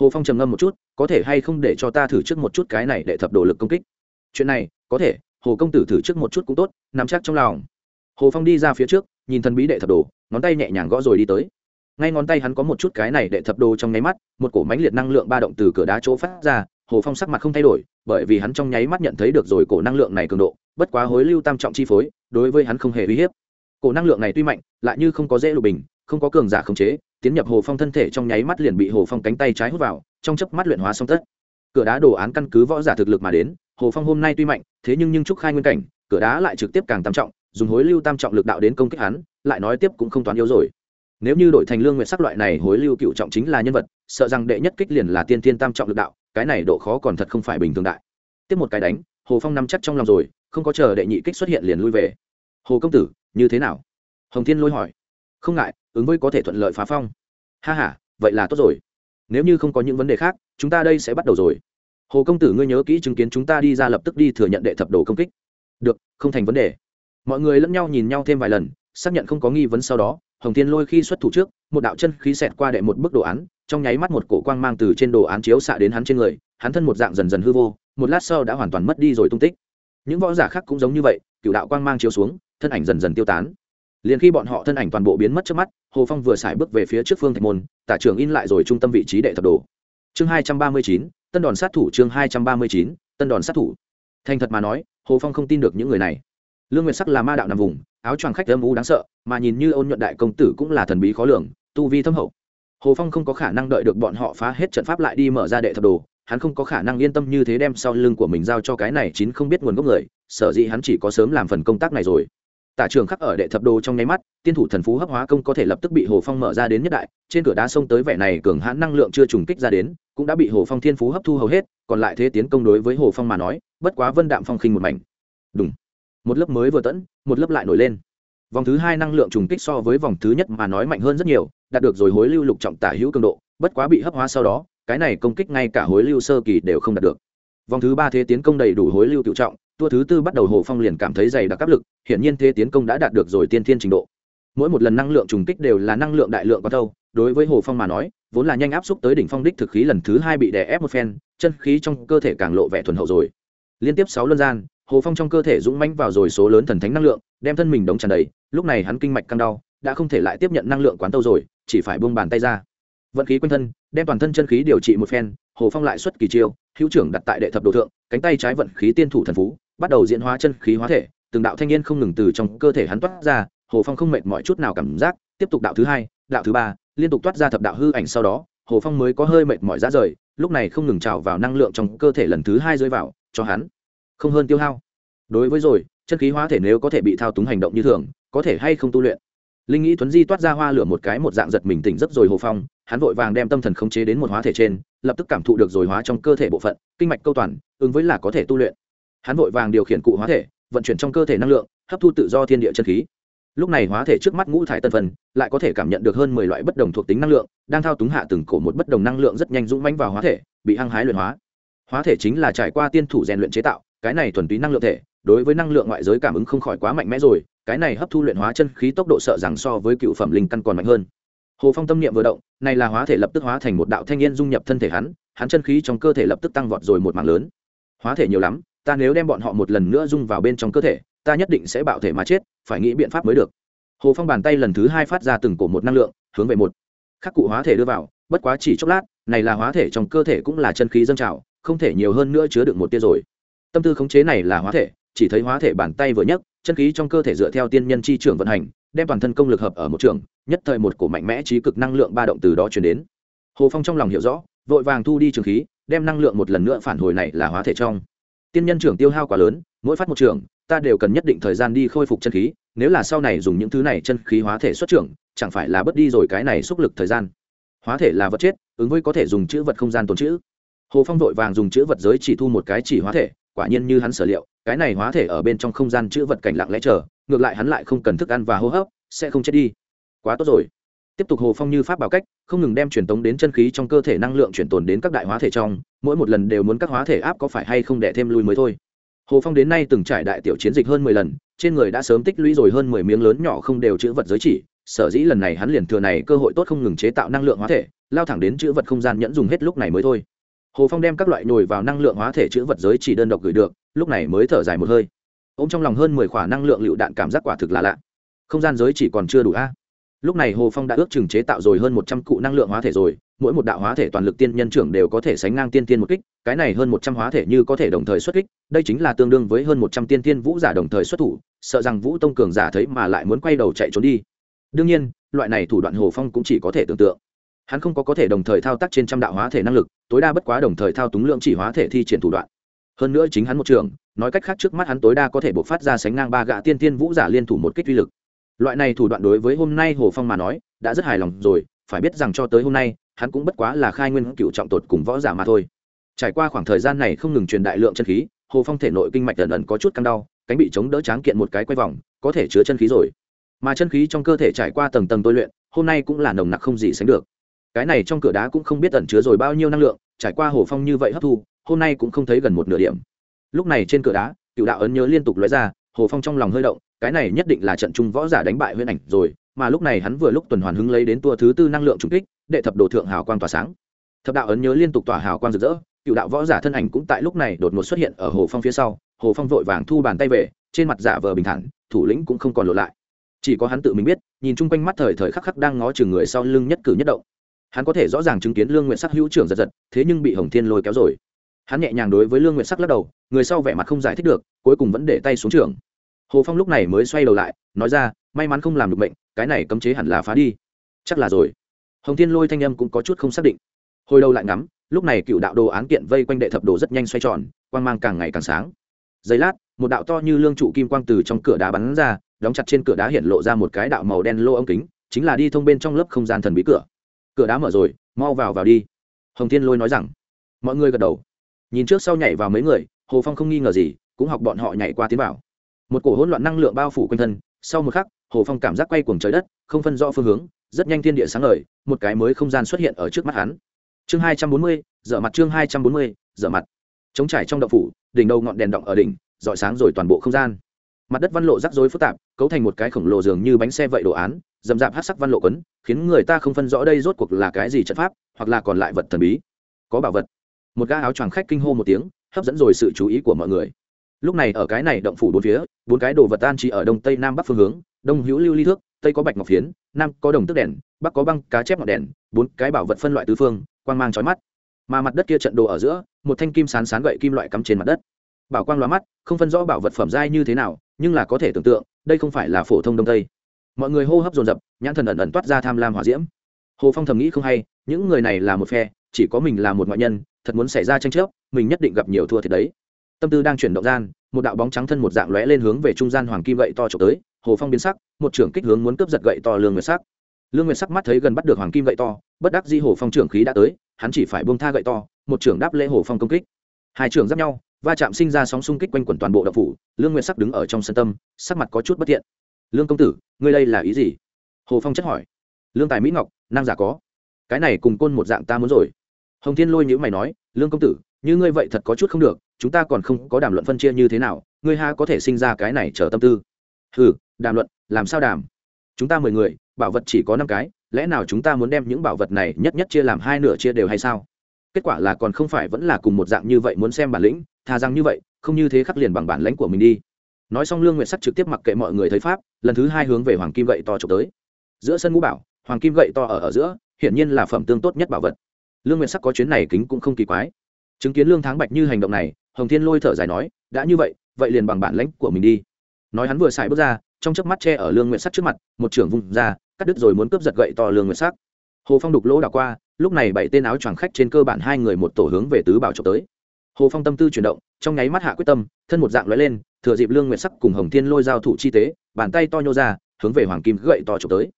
Speaker 1: Hồ phong trầm ngâm một chút, có thể hay không để cho ta thử trước một chút cái này để thập đồ lực công kích? Chuyện này, có thể, hồ công tử thử trước một chút cũng tốt, nắm chắc trong lòng. Hồ phong đi ra phía trước, nhìn thần bí đệ thập đồ, ngón tay nhẹ nhàng gõ rồi đi tới. Ngay ngón tay hắn có một chút cái này đệ thập đồ trong nháy mắt, một cổ mánh liệt năng lượng ba động từ cửa đá chỗ phát ra, hồ phong sắc mặt không thay đổi, bởi vì hắn trong nháy mắt nhận thấy được rồi cổ năng lượng này cường độ, bất quá hối lưu tam trọng chi phối, đối với hắn không hề uy hiếp cổ năng lượng này tuy mạnh, lại như không có dễ lục bình, không có cường giả khống chế, tiến nhập hồ phong thân thể trong nháy mắt liền bị hồ phong cánh tay trái hút vào, trong chớp mắt luyện hóa xong tất. Cửa đá đồ án căn cứ võ giả thực lực mà đến, hồ phong hôm nay tuy mạnh, thế nhưng nhưng trúc khai nguyên cảnh, cửa đá lại trực tiếp càng tam trọng, dùng hối lưu tam trọng lực đạo đến công kích hắn, lại nói tiếp cũng không toán yếu rồi. Nếu như đổi thành lương nguyện sắc loại này hối lưu cựu trọng chính là nhân vật, sợ rằng đệ nhất kích liền là tiên tiên tam trọng lực đạo, cái này độ khó còn thật không phải bình thường đại. Tiếp một cái đánh, hồ phong nắm chắc trong lòng rồi, không có chờ đệ nhị kích xuất hiện liền lui về. Hồ công tử như thế nào? Hồng thiên lôi hỏi. Không ngại, ứng với có thể thuận lợi phá phong. Ha h a vậy là tốt rồi. Nếu như không có những vấn đề khác, chúng ta đây sẽ bắt đầu rồi. Hồ công tử ngươi nhớ kỹ chứng kiến chúng ta đi ra lập tức đi thừa nhận đệ thập đồ công kích. Được, không thành vấn đề. Mọi người lẫn nhau nhìn nhau thêm vài lần, xác nhận không có nghi vấn sau đó, hồng thiên lôi khi xuất thủ trước, một đạo chân khí xẹt qua đệ một bức đồ án, trong nháy mắt một cổ quang mang từ trên đồ án chiếu xạ đến hắn trên người, hắn thân một dạng dần dần hư vô, một lát sau đã hoàn toàn mất đi rồi tung tích. Những võ giả khác cũng giống như vậy cựu đạo quang mang chiếu xuống, thân ảnh dần dần tiêu tán. Liền khi bọn họ thân ảnh toàn bộ biến mất trước mắt, hồ phong vừa xài bước về phía trước phương thạch môn, tả trường in lại rồi trung tâm vị trí đệ thập đồ. Chương hai trăm ba mươi chín, tân đòn sát thủ, chương hai trăm ba mươi chín, tân đòn sát thủ. Thành thật mà nói, hồ phong không tin được những người này. Lương nguyệt sắc là ma đạo nằm vùng, áo choàng khách âm u đáng sợ, mà nhìn như ôn nhuận đại công tử cũng là thần bí khó lường, tu vi thâm hậu. Hồ phong không có khả năng đợi được bọn họ phá hết trận pháp lại đi mở ra đệ thập đồ hắn không có khả năng yên tâm như thế đem sau lưng của mình giao cho cái này chín không biết nguồn gốc người, sở dĩ hắn chỉ có sớm làm phần công tác này rồi. Tả trường khắc ở đệ thập đồ trong nháy mắt, tiên thủ thần phú hấp hóa công có thể lập tức bị hồ phong mở ra đến nhất đại, trên cửa đá sông tới vẻ này cường hãn năng lượng chưa trùng kích ra đến, cũng đã bị hồ phong thiên phú hấp thu hầu hết, còn lại thế tiến công đối với hồ phong mà nói, bất quá vân đạm phong khinh một mảnh. Đúng một lớp mới vừa tẫn, một lớp lại nổi lên. Vòng thứ hai năng lượng trùng kích so với vòng thứ nhất mà nói mạnh hơn rất nhiều, đạt được rồi hối lưu lục trọng tả hữu cường độ, bất quá bị hấp hóa sau đó cái này công kích ngay cả hối lưu sơ kỳ đều không đạt được. Vòng thứ ba thế tiến công đầy đủ hối lưu cựu trọng, tua thứ tư bắt đầu hồ phong liền cảm thấy dày đặc áp lực hiện nhiên thế tiến công đã đạt được rồi tiên thiên trình độ. Mỗi một lần năng lượng trùng kích đều là năng lượng đại lượng có thâu, đối với hồ phong mà nói, vốn là nhanh áp xúc tới đỉnh phong đích thực khí lần thứ hai bị đè ép một phen, chân khí trong cơ thể càng lộ vẻ thuần hậu rồi. Liên tiếp sáu luân gian, hồ phong trong cơ thể dũng mãnh vào rồi số lớn thần thánh năng lượng, đem thân mình đóng tràn đầy, lúc này hắn kinh mạch căng đau, đã không thể lại tiếp nhận năng lượng quán tâu rồi, chỉ phải buông bàn tay ra vận khí quanh thân, đem toàn thân chân khí điều trị một phen, hồ phong lại xuất kỳ chiêu, hữu trưởng đặt tại đệ thập đồ thượng, cánh tay trái vận khí tiên thủ thần phú, bắt đầu diễn hóa chân khí hóa thể, từng đạo thanh niên không ngừng từ trong cơ thể hắn toát ra, hồ phong không mệt mọi chút nào cảm giác, tiếp tục đạo thứ hai, đạo thứ ba, liên tục toát ra thập đạo hư ảnh sau đó, hồ phong mới có hơi mệt mỏi ra rời, lúc này không ngừng trào vào năng lượng trong cơ thể lần thứ hai rơi vào, cho hắn không hơn tiêu hao. Đối với rồi, chân khí hóa thể nếu có thể bị thao túng hành động như thường, có thể hay không tu luyện. Linh nghĩ tuấn di toát ra hoa lửa một cái một dạng giật mình tỉnh giấc rồi, hồ phong hắn vội vàng đem tâm thần khống chế đến một hóa thể trên, lập tức cảm thụ được rồi hóa trong cơ thể bộ phận, kinh mạch câu toàn, ứng với là có thể tu luyện. Hắn vội vàng điều khiển cụ hóa thể, vận chuyển trong cơ thể năng lượng, hấp thu tự do thiên địa chân khí. Lúc này hóa thể trước mắt ngũ thải tân phần, lại có thể cảm nhận được hơn mười loại bất đồng thuộc tính năng lượng, đang thao túng hạ từng cổ một bất đồng năng lượng rất nhanh dũng mãnh vào hóa thể, bị hăng hái luyện hóa. Hóa thể chính là trải qua tiên thủ rèn luyện chế tạo, cái này thuần túy năng lượng thể, đối với năng lượng ngoại giới cảm ứng không khỏi quá mạnh mẽ rồi, cái này hấp thu luyện hóa chân khí tốc độ sợ rằng so với cựu phẩm linh căn còn mạnh hơn hồ phong tâm niệm vừa động, này là hóa thể lập tức hóa thành một đạo thanh niên dung nhập thân thể hắn hắn chân khí trong cơ thể lập tức tăng vọt rồi một mảng lớn. Hóa thể nhiều lắm, ta nếu đem bọn họ một lần nữa dung vào bên trong cơ thể, ta nhất định sẽ bạo thể mà chết, phải nghĩ biện pháp mới được. Hồ phong bàn tay lần thứ hai phát ra từng cổ một năng lượng, hướng về một khắc cụ hóa thể đưa vào, bất quá chỉ chốc lát, này là hóa thể trong cơ thể cũng là chân khí dâng trào, không thể nhiều hơn nữa chứa được một tia rồi. Tâm tư khống chế này là hóa thể, chỉ thấy hóa thể bàn tay vừa nhấc, chân khí trong cơ thể dựa theo tiên nhân chi trưởng vận hành đem toàn thân công lực hợp ở một trường, nhất thời một cổ mạnh mẽ trí cực năng lượng ba động từ đó chuyển đến. Hồ phong trong lòng hiểu rõ, vội vàng thu đi trường khí, đem năng lượng một lần nữa phản hồi này là hóa thể trong. Tiên nhân trưởng tiêu hao quá lớn, mỗi phát một trường, ta đều cần nhất định thời gian đi khôi phục chân khí, nếu là sau này dùng những thứ này chân khí hóa thể xuất trưởng, chẳng phải là bất đi rồi cái này xúc lực thời gian. Hóa thể là vật chết, ứng với có thể dùng chữ vật không gian tồn chữ hồ phong vội vàng dùng chữ vật giới chỉ thu một cái chỉ hóa thể, quả nhiên như hắn sở liệu, cái này hóa thể ở bên trong không gian chữ vật cảnh lặng lẽ chờ ngược lại hắn lại không cần thức ăn và hô hấp, sẽ không chết đi. Quá tốt rồi. Tiếp tục hồ phong như pháp bảo cách, không ngừng đem truyền tống đến chân khí trong cơ thể năng lượng chuyển tồn đến các đại hóa thể trong, mỗi một lần đều muốn các hóa thể áp có phải hay không để thêm lui mới thôi. Hồ phong đến nay từng trải đại tiểu chiến dịch hơn mười lần, trên người đã sớm tích lũy rồi hơn mười miếng lớn nhỏ không đều chữ vật giới chỉ, sở dĩ lần này hắn liền thừa này cơ hội tốt không ngừng chế tạo năng lượng hóa thể, lao thẳng đến chữ vật không gian nhẫn dùng hết lúc này mới thôi. Hồ phong đem các loại nhồi vào năng lượng hóa thể chữ vật giới chỉ đơn độc gửi được, lúc này mới thở dài một hơi ô m trong lòng hơn mười k h ỏ a năng lượng lựu đạn cảm giác quả thực là lạ. Không gian giới chỉ còn chưa đủ a. Lúc này hồ phong đã ước chừng chế tạo rồi hơn một trăm cụ năng lượng hóa thể rồi, mỗi một đạo hóa thể toàn lực tiên nhân trưởng đều có thể sánh ngang tiên tiên một kích, cái này hơn một trăm hóa thể như có thể đồng thời xuất kích, đây chính là tương đương với hơn một trăm tiên tiên vũ giả đồng thời xuất thủ, sợ rằng vũ tông cường giả thấy mà lại muốn quay đầu chạy trốn đi. Đương nhiên, loại này thủ đoạn hồ phong cũng chỉ có thể tưởng tượng. Hắn không có có thể đồng thời thao tác trên trăm đạo hóa thể năng lực, tối đa bất quá đồng thời thao túng lượng chỉ hóa thể thi triển thủ đoạn. Hơn nữa chính hắn một trường nói cách khác trước mắt hắn tối đa có thể buộc phát ra sánh ngang ba gã tiên tiên vũ giả liên thủ một kích uy lực. Loại này thủ đoạn đối với hôm nay hồ phong mà nói, đã rất hài lòng rồi, phải biết rằng cho tới hôm nay, hắn cũng bất quá là khai nguyên cựu trọng tột cùng võ giả mà thôi. Trải qua khoảng thời gian này không ngừng truyền đại lượng chân khí, hồ phong thể nội kinh mạch ẩn ẩn có chút căng đau, cánh bị chống đỡ tráng kiện một cái quay vòng, có thể chứa chân khí rồi. Mà chân khí trong cơ thể trải qua tầng tầng tôi luyện, hôm nay cũng là nồng nặc không gì sánh được. Cái này trong cửa đá cũng không biết ẩn chứa rồi bao nhiêu năng lượng, trải qua hồ phong như vậy hấp thu, hôm nay cũng không thấy gần một nửa điểm lúc này trên cửa đá, cựu đạo ấn nhớ liên tục lóe ra, hồ phong trong lòng hơi động, cái này nhất định là trận chung võ giả đánh bại huyễn ảnh rồi, mà lúc này hắn vừa lúc tuần hoàn hứng lấy đến tua thứ tư năng lượng trung kích, đệ thập đồ thượng hào quang tỏa sáng. Thập đạo ấn nhớ liên tục tỏa hào quang rực rỡ, cựu đạo võ giả thân ảnh cũng tại lúc này đột ngột xuất hiện ở hồ phong phía sau, hồ phong vội vàng thu bàn tay về, trên mặt giả vờ bình thản, thủ lĩnh cũng không còn lộ lại. Chỉ có hắn tự mình biết, nhìn chung quanh mắt thời thời khắc khắc đang ngó chừng người sau lưng nhất cử nhất động. Hắn có thể rõ ràng chứng kiến lương nguyện sắc hữu trưởng giật giật, thế nhưng bị hồng thiên lôi kéo rồi hắn nhẹ nhàng đối với lương nguyện sắc lắc đầu người sau vẻ mặt không giải thích được cuối cùng vẫn để tay xuống trường hồ phong lúc này mới xoay đầu lại nói ra may mắn không làm được bệnh cái này cấm chế hẳn là phá đi chắc là rồi hồng thiên lôi thanh âm cũng có chút không xác định hồi đầu lại ngắm lúc này cựu đạo đồ án kiện vây quanh đệ thập đồ rất nhanh xoay tròn quang mang càng ngày càng sáng giây lát một đạo to như lương trụ kim quang từ trong cửa đá bắn ra đóng chặt trên cửa đá hiện lộ ra một cái đạo màu đen lô ống kính chính là đi thông bên trong lớp không gian thần bí cửa cửa đá mở rồi mau vào vào đi hồng thiên lôi nói rằng mọi người gật đầu nhìn trước sau nhảy vào mấy người, hồ phong không nghi ngờ gì, cũng học bọn họ nhảy qua tiến vào. Một cổ hỗn loạn năng lượng bao phủ quanh thân, sau một khắc, hồ phong cảm giác quay cuồng trời đất, không phân rõ phương hướng, rất nhanh thiên địa sáng ngời, một cái mới không gian xuất hiện ở trước mắt hắn. Chương hai trăm bốn mươi, dở mặt chương hai trăm bốn mươi, dở mặt. Chống trải trong đậu phủ, đỉnh đầu ngọn đèn động ở đỉnh dọi sáng rồi toàn bộ không gian. Mặt đất văn lộ rắc rối phức tạp, cấu thành một cái khổng lồ dường như bánh xe vậy đồ án dầm dạp hát sắc văn lộ quấn, khiến người ta không phân rõ đây rốt cuộc là cái gì trận pháp, hoặc là còn lại vật thần bí. Có bảo vật một gã áo choàng khách kinh hô một tiếng, hấp dẫn rồi sự chú ý của mọi người. Lúc này ở cái này động phủ bốn phía, bốn cái đồ vật tan chỉ ở đông tây nam bắc phương hướng, đông hữu lưu ly thước, tây có bạch ngọc phiến, nam có đồng tức đèn, bắc có băng cá chép ngọn đèn, bốn cái bảo vật phân loại tứ phương, quang mang trói mắt. Mà mặt đất kia trận đồ ở giữa, một thanh kim sán sán gậy kim loại cắm trên mặt đất. Bảo quang lóa mắt, không phân rõ bảo vật phẩm giai như thế nào, nhưng là có thể tưởng tượng, đây không phải là phổ thông đông tây. Mọi người hô hấp dồn dập, nhãn thần ẩn ẩn toát ra tham lam hỏa diễm. Hồ phong thầm nghĩ không hay, những người này là một phe, chỉ có mình là một ngoại nhân thật muốn xảy ra tranh chấp, mình nhất định gặp nhiều thua thiệt đấy. Tâm tư đang chuyển động gian, một đạo bóng trắng thân một dạng lóe lên hướng về trung gian hoàng kim gậy to trộm tới, hồ phong biến sắc, một trưởng kích hướng muốn cướp giật gậy to lương nguyệt sắc. Lương nguyệt sắc mắt thấy gần bắt được hoàng kim gậy to, bất đắc di hồ phong trưởng khí đã tới, hắn chỉ phải buông tha gậy to, một trưởng đáp lễ hồ phong công kích. Hai trưởng giáp nhau, va chạm sinh ra sóng xung kích quanh quẩn toàn bộ đậu phủ, lương nguyệt sắc đứng ở trong sân tâm, sắc mặt có chút bất tiện lương công tử, ngươi đây là ý gì? Hồ phong chất hỏi. Lương tài mỹ ngọc nam giả có. Cái này cùng côn một dạng ta muốn rồi hồng thiên lôi nhữ mày nói, lương công tử, như ngươi vậy thật có chút không được, chúng ta còn không có đàm luận phân chia như thế nào, ngươi ha có thể sinh ra cái này trở tâm tư? Ừ đàm luận, làm sao đàm? Chúng ta mười người, bảo vật chỉ có năm cái, lẽ nào chúng ta muốn đem những bảo vật này nhất nhất chia làm hai nửa chia đều hay sao? Kết quả là còn không phải vẫn là cùng một dạng như vậy muốn xem bản lĩnh thà rằng như vậy, không như thế khắc liền bằng bản lãnh của mình đi. Nói xong lương nguyệt sắc trực tiếp mặc kệ mọi người thấy pháp, lần thứ hai hướng về hoàng kim gậy to trộm tới. Giữa sân ngũ bảo, hoàng kim gậy to ở ở giữa, hiển nhiên là phẩm tương tốt nhất bảo vật lương nguyệt sắc có chuyến này kính cũng không kỳ quái. Chứng kiến lương tháng bạch như hành động này, hồng thiên lôi thở dài nói, đã như vậy vậy liền bằng bản lãnh của mình đi. Nói hắn vừa xài bước ra, trong chớp mắt che ở lương nguyệt sắc trước mặt, một trưởng vùng ra, cắt đứt rồi muốn cướp giật gậy to lương nguyệt sắc. Hồ phong đục lỗ đảo qua, lúc này bảy tên áo choàng khách trên cơ bản hai người một tổ hướng về tứ bảo trộm tới. Hồ phong tâm tư chuyển động, trong nháy mắt hạ quyết tâm, thân một dạng lóe lên, thừa dịp lương nguyệt sắc cùng hồng thiên lôi giao thủ chi tế, bàn tay to nhô ra, hướng về hoàng kim gậy to trộm tới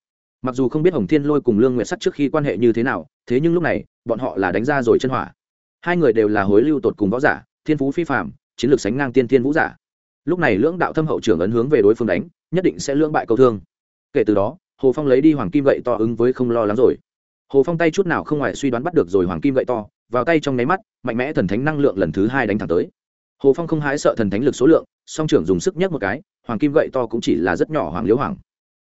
Speaker 1: mặc dù không biết hồng thiên lôi cùng lương nguyệt sắc trước khi quan hệ như thế nào, thế nhưng lúc này, bọn họ là đánh ra rồi chân hỏa. Hai người đều là hối lưu tột cùng võ giả, thiên phú phi phạm chiến lược sánh ngang tiên thiên vũ giả. Lúc này lưỡng đạo thâm hậu trưởng ấn hướng về đối phương đánh, nhất định sẽ lưỡng bại câu thương. Kể từ đó, hồ phong lấy đi hoàng kim gậy to ứng với không lo lắng rồi. Hồ phong tay chút nào không ngoài suy đoán bắt được rồi hoàng kim gậy to, vào tay trong nháy mắt, mạnh mẽ thần thánh năng lượng lần thứ hai đánh thẳng tới. Hồ phong không hái sợ thần thánh lực số lượng, song trưởng dùng sức nhất một cái, hoàng kim gậy to cũng chỉ là rất nhỏ hoàng liễu hoàng.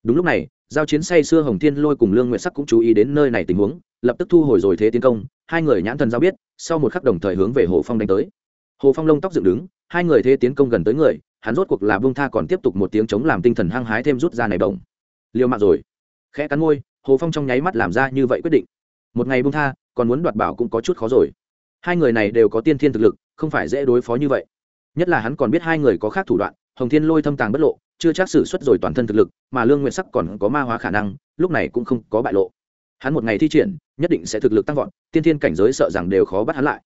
Speaker 1: Đúng lúc này giao chiến say xưa hồng thiên lôi cùng lương nguyện sắc cũng chú ý đến nơi này tình huống, lập tức thu hồi rồi thế tiến công, hai người nhãn thần giao biết, sau một khắc đồng thời hướng về hồ phong đánh tới. Hồ phong lông tóc dựng đứng, hai người thế tiến công gần tới người, hắn rốt cuộc là bông tha còn tiếp tục một tiếng chống làm tinh thần hăng hái thêm rút ra này bổng. Liều mạng rồi. Khẽ cắn môi, hồ phong trong nháy mắt làm ra như vậy quyết định. Một ngày bông tha, còn muốn đoạt bảo cũng có chút khó rồi. Hai người này đều có tiên thiên thực lực, không phải dễ đối phó như vậy. Nhất là hắn còn biết hai người có khác thủ đoạn hồng thiên lôi thâm tàng bất lộ, chưa chắc xử xuất rồi toàn thân thực lực, mà lương nguyện sắc còn có ma hóa khả năng, lúc này cũng không có bại lộ. Hắn một ngày thi triển, nhất định sẽ thực lực tăng vọt, tiên thiên cảnh giới sợ rằng đều khó bắt hắn lại.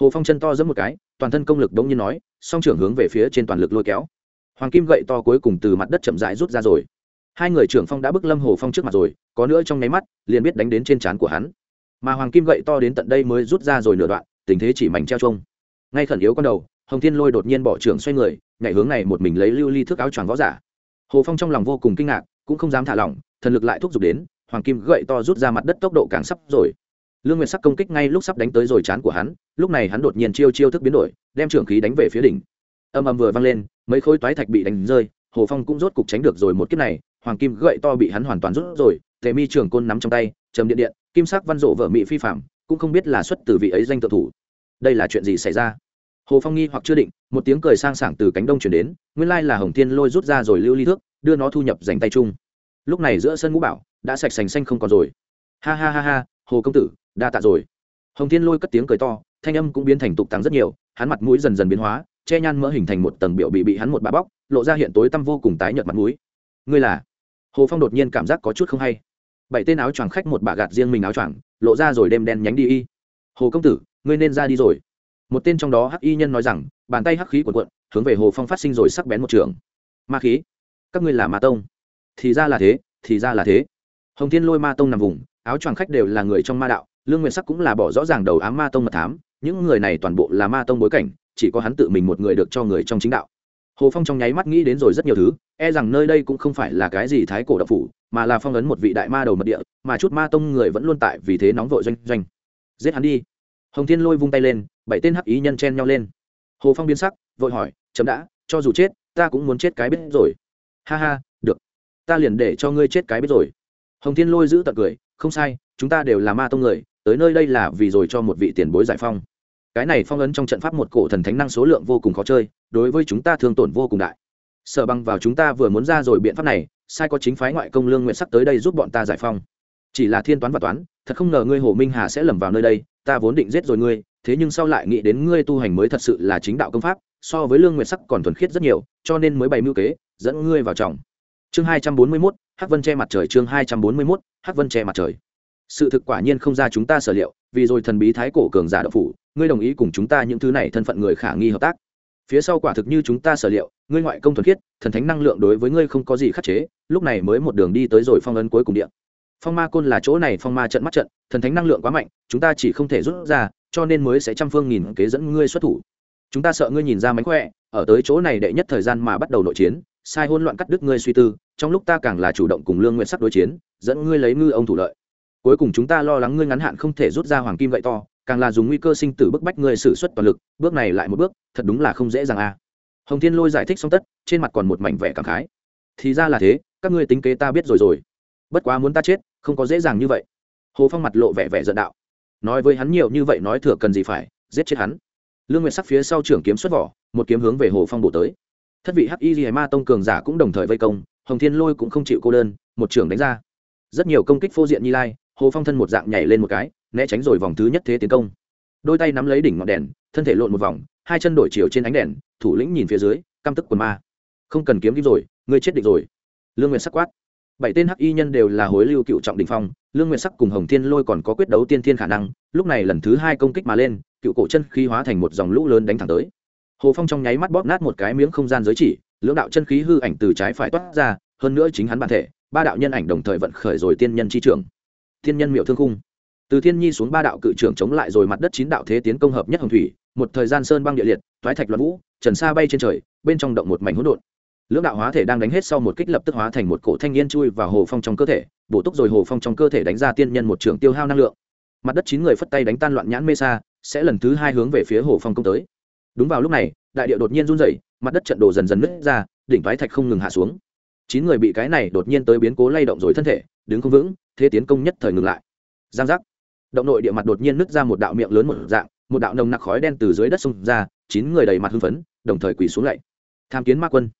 Speaker 1: Hồ phong chân to giấm một cái, toàn thân công lực đống như nói, song trưởng hướng về phía trên toàn lực lôi kéo. Hoàng kim gậy to cuối cùng từ mặt đất chậm rãi rút ra rồi. Hai người trưởng phong đã bức lâm hồ phong trước mặt rồi, có nữa trong nháy mắt, liền biết đánh đến trên trán của hắn. Mà hoàng kim gậy to đến tận đây mới rút ra rồi nửa đoạn, tình thế chỉ mảnh treo trông ngay khẩn yếu con đầu, hồng thiên lôi đột nhiên bỏ trưởng xoay người nhảy hướng này một mình lấy lưu ly thước áo choàng võ giả. Hồ phong trong lòng vô cùng kinh ngạc, cũng không dám thả lỏng, thần lực lại thúc giục đến, hoàng kim gậy to rút ra mặt đất tốc độ càng sắp rồi. Lương nguyệt sắc công kích ngay lúc sắp đánh tới rồi chán của hắn, lúc này hắn đột nhiên chiêu chiêu thức biến đổi, đem trưởng khí đánh về phía đỉnh. Âm âm vừa vang lên, mấy khối toái thạch bị đánh rơi, hồ phong cũng rốt cục tránh được rồi một kiếp này, hoàng kim gậy to bị hắn hoàn toàn rút rồi, tề mi trường côn nắm trong tay, trầm điện điện, kim sắc văn rộ vợ mỹ phi phạm cũng không biết là xuất từ vị ấy danh tự thủ. Đây là chuyện gì xảy ra? Hồ phong nghi hoặc chưa định, một tiếng cười sang sảng từ cánh đông chuyển đến, nguyên lai là hồng thiên lôi rút ra rồi lưu ly thước, đưa nó thu nhập dành tay chung. Lúc này giữa sân ngũ bảo, đã sạch sành xanh không còn rồi. Ha ha ha ha, hồ công tử, đa tạ rồi. Hồng thiên lôi cất tiếng cười to, thanh âm cũng biến thành tục tăng rất nhiều, hắn mặt mũi dần dần biến hóa, che nhan mỡ hình thành một tầng biểu bị bị hắn một bã bóc, lộ ra hiện tối tăm vô cùng tái nhợt mặt mũi. Ngươi là? Hồ phong đột nhiên cảm giác có chút không hay. Bảy tên áo choàng khách một bà gạt riêng mình áo choàng, lộ ra rồi đêm đen nhánh đi y. Hồ công tử, ngươi nên ra đi rồi một tên trong đó hắc y nhân nói rằng, bàn tay hắc khí của quận hướng về hồ phong phát sinh rồi sắc bén một trường. Ma khí? Các ngươi là ma tông. Thì ra là thế, thì ra là thế. Hồng thiên lôi ma tông nằm vùng, áo choàng khách đều là người trong ma đạo, lương nguyện sắc cũng là bỏ rõ ràng đầu ám ma tông mật thám, những người này toàn bộ là ma tông bối cảnh, chỉ có hắn tự mình một người được cho người trong chính đạo. Hồ phong trong nháy mắt nghĩ đến rồi rất nhiều thứ e rằng nơi đây cũng không phải là cái gì thái cổ độc phủ, mà là phong ấn một vị đại ma đầu mật địa, mà chút ma tông người vẫn luôn tại vì thế nóng vội doanh doanh. Giết hắn đi. Hồng thiên lôi vung tay lên bảy tên hắc ý nhân chen nhau lên. Hồ phong biến sắc, vội hỏi, chấm đã, cho dù chết, ta cũng muốn chết cái biết rồi. Ha ha, được. Ta liền để cho ngươi chết cái biết rồi. Hồng thiên lôi giữ tật cười, không sai, chúng ta đều là ma tông người, tới nơi đây là vì rồi cho một vị tiền bối giải phong. Cái này phong ấn trong trận pháp một cổ thần thánh năng số lượng vô cùng khó chơi, đối với chúng ta thương tổn vô cùng đại. Sợ băng vào chúng ta vừa muốn ra rồi biện pháp này, sai có chính phái ngoại công lương nguyện sắc tới đây giúp bọn ta giải phong. Chỉ là thiên toán và toán, thật không ngờ ngươi hồ minh hà sẽ lầm vào nơi đây, ta vốn định giết rồi ngươi thế nhưng sau lại nghĩ đến ngươi tu hành mới thật sự là chính đạo công pháp, so với lương nguyệt sắc còn thuần khiết rất nhiều, cho nên mới bày mưu kế, dẫn ngươi vào trọng. Chương hai trăm bốn mươi mốt, hắc vân che mặt trời chương hai trăm bốn mươi mốt, hắc vân che mặt trời. Sự thực quả nhiên không ra chúng ta sở liệu, vì rồi thần bí thái cổ cường giả đậu phủ, ngươi đồng ý cùng chúng ta những thứ này thân phận người khả nghi hợp tác. Phía sau quả thực như chúng ta sở liệu, ngươi ngoại công thuần khiết, thần thánh năng lượng đối với ngươi không có gì khắc chế, lúc này mới một đường đi tới rồi phong ấn cuối cùng điện phong ma côn là chỗ này phong ma trận mắt trận, thần thánh năng lượng quá mạnh, chúng ta chỉ không thể rút ra cho nên mới sẽ trăm phương nghìn kế dẫn ngươi xuất thủ. Chúng ta sợ ngươi nhìn ra mánh khỏe, ở tới chỗ này đệ nhất thời gian mà bắt đầu nội chiến, sai hôn loạn cắt đứt ngươi suy tư, trong lúc ta càng là chủ động cùng lương nguyện sắc đối chiến, dẫn ngươi lấy ngư ông thủ lợi. Cuối cùng chúng ta lo lắng ngươi ngắn hạn không thể rút ra hoàng kim gậy to, càng là dùng nguy cơ sinh tử bức bách ngươi xử suất toàn lực, bước này lại một bước, thật đúng là không dễ dàng a. Hồng thiên lôi giải thích xong tất, trên mặt còn một mảnh vẻ cảm khái. Thì ra là thế, các ngươi tính kế ta biết rồi rồi. Bất quá muốn ta chết, không có dễ dàng như vậy. Hồ phong mặt lộ vẻ vẻ giận đạo nói với hắn nhiều như vậy nói thừa cần gì phải, giết chết hắn. Lương nguyệt sắc phía sau trưởng kiếm xuất vỏ, một kiếm hướng về hồ phong bổ tới. Thất vị hắc y ghi ma tông cường giả cũng đồng thời vây công, hồng thiên lôi cũng không chịu cô đơn, một trưởng đánh ra. Rất nhiều công kích phô diện như lai, hồ phong thân một dạng nhảy lên một cái, né tránh rồi vòng thứ nhất thế tiến công. Đôi tay nắm lấy đỉnh ngọn đèn, thân thể lộn một vòng, hai chân đổi chiều trên ánh đèn, thủ lĩnh nhìn phía dưới, căm tức quần ma. Không cần kiếm kim rồi, ngươi chết địch rồi. Lương nguyệt sắc quát bảy tên hắc y nhân đều là hối lưu cựu trọng đình phong, lương nguyệt sắc cùng hồng thiên lôi còn có quyết đấu tiên thiên khả năng, lúc này lần thứ hai công kích mà lên, cựu cổ chân khí hóa thành một dòng lũ lớn đánh thẳng tới. Hồ phong trong nháy mắt bóp nát một cái miếng không gian giới chỉ, lưỡng đạo chân khí hư ảnh từ trái phải toát ra, hơn nữa chính hắn bản thể, ba đạo nhân ảnh đồng thời vận khởi rồi tiên nhân chi trưởng. Thiên nhân miệu thương khung. Từ thiên nhi xuống ba đạo cự trưởng chống lại rồi mặt đất chín đạo thế tiến công hợp nhất hồng thủy, một thời gian sơn băng địa liệt thoái thạch loạn vũ, trần sa bay trên trời, bên trong động một mảnh hỗn độn lưỡng đạo hóa thể đang đánh hết sau một kích lập tức hóa thành một cổ thanh niên chui vào hồ phong trong cơ thể, bổ túc rồi hồ phong trong cơ thể đánh ra tiên nhân một trường tiêu hao năng lượng. Mặt đất chín người phất tay đánh tan loạn nhãn mê xa sẽ lần thứ hai hướng về phía hồ phong công tới. Đúng vào lúc này, đại địa đột nhiên run rẩy, mặt đất trận đồ dần dần nứt ra, đỉnh thoái thạch không ngừng hạ xuống. Chín người bị cái này đột nhiên tới biến cố lay động rồi thân thể, đứng không vững, thế tiến công nhất thời ngừng lại. Giang giác. Động nội địa mặt đột nhiên nứt ra một đạo miệng lớn một dạng, một đạo nồng nặc khói đen từ dưới đất xông ra, chín người đầy mặt hưng phấn, đồng thời quỳ xuống lạy. Tham kiến ma quân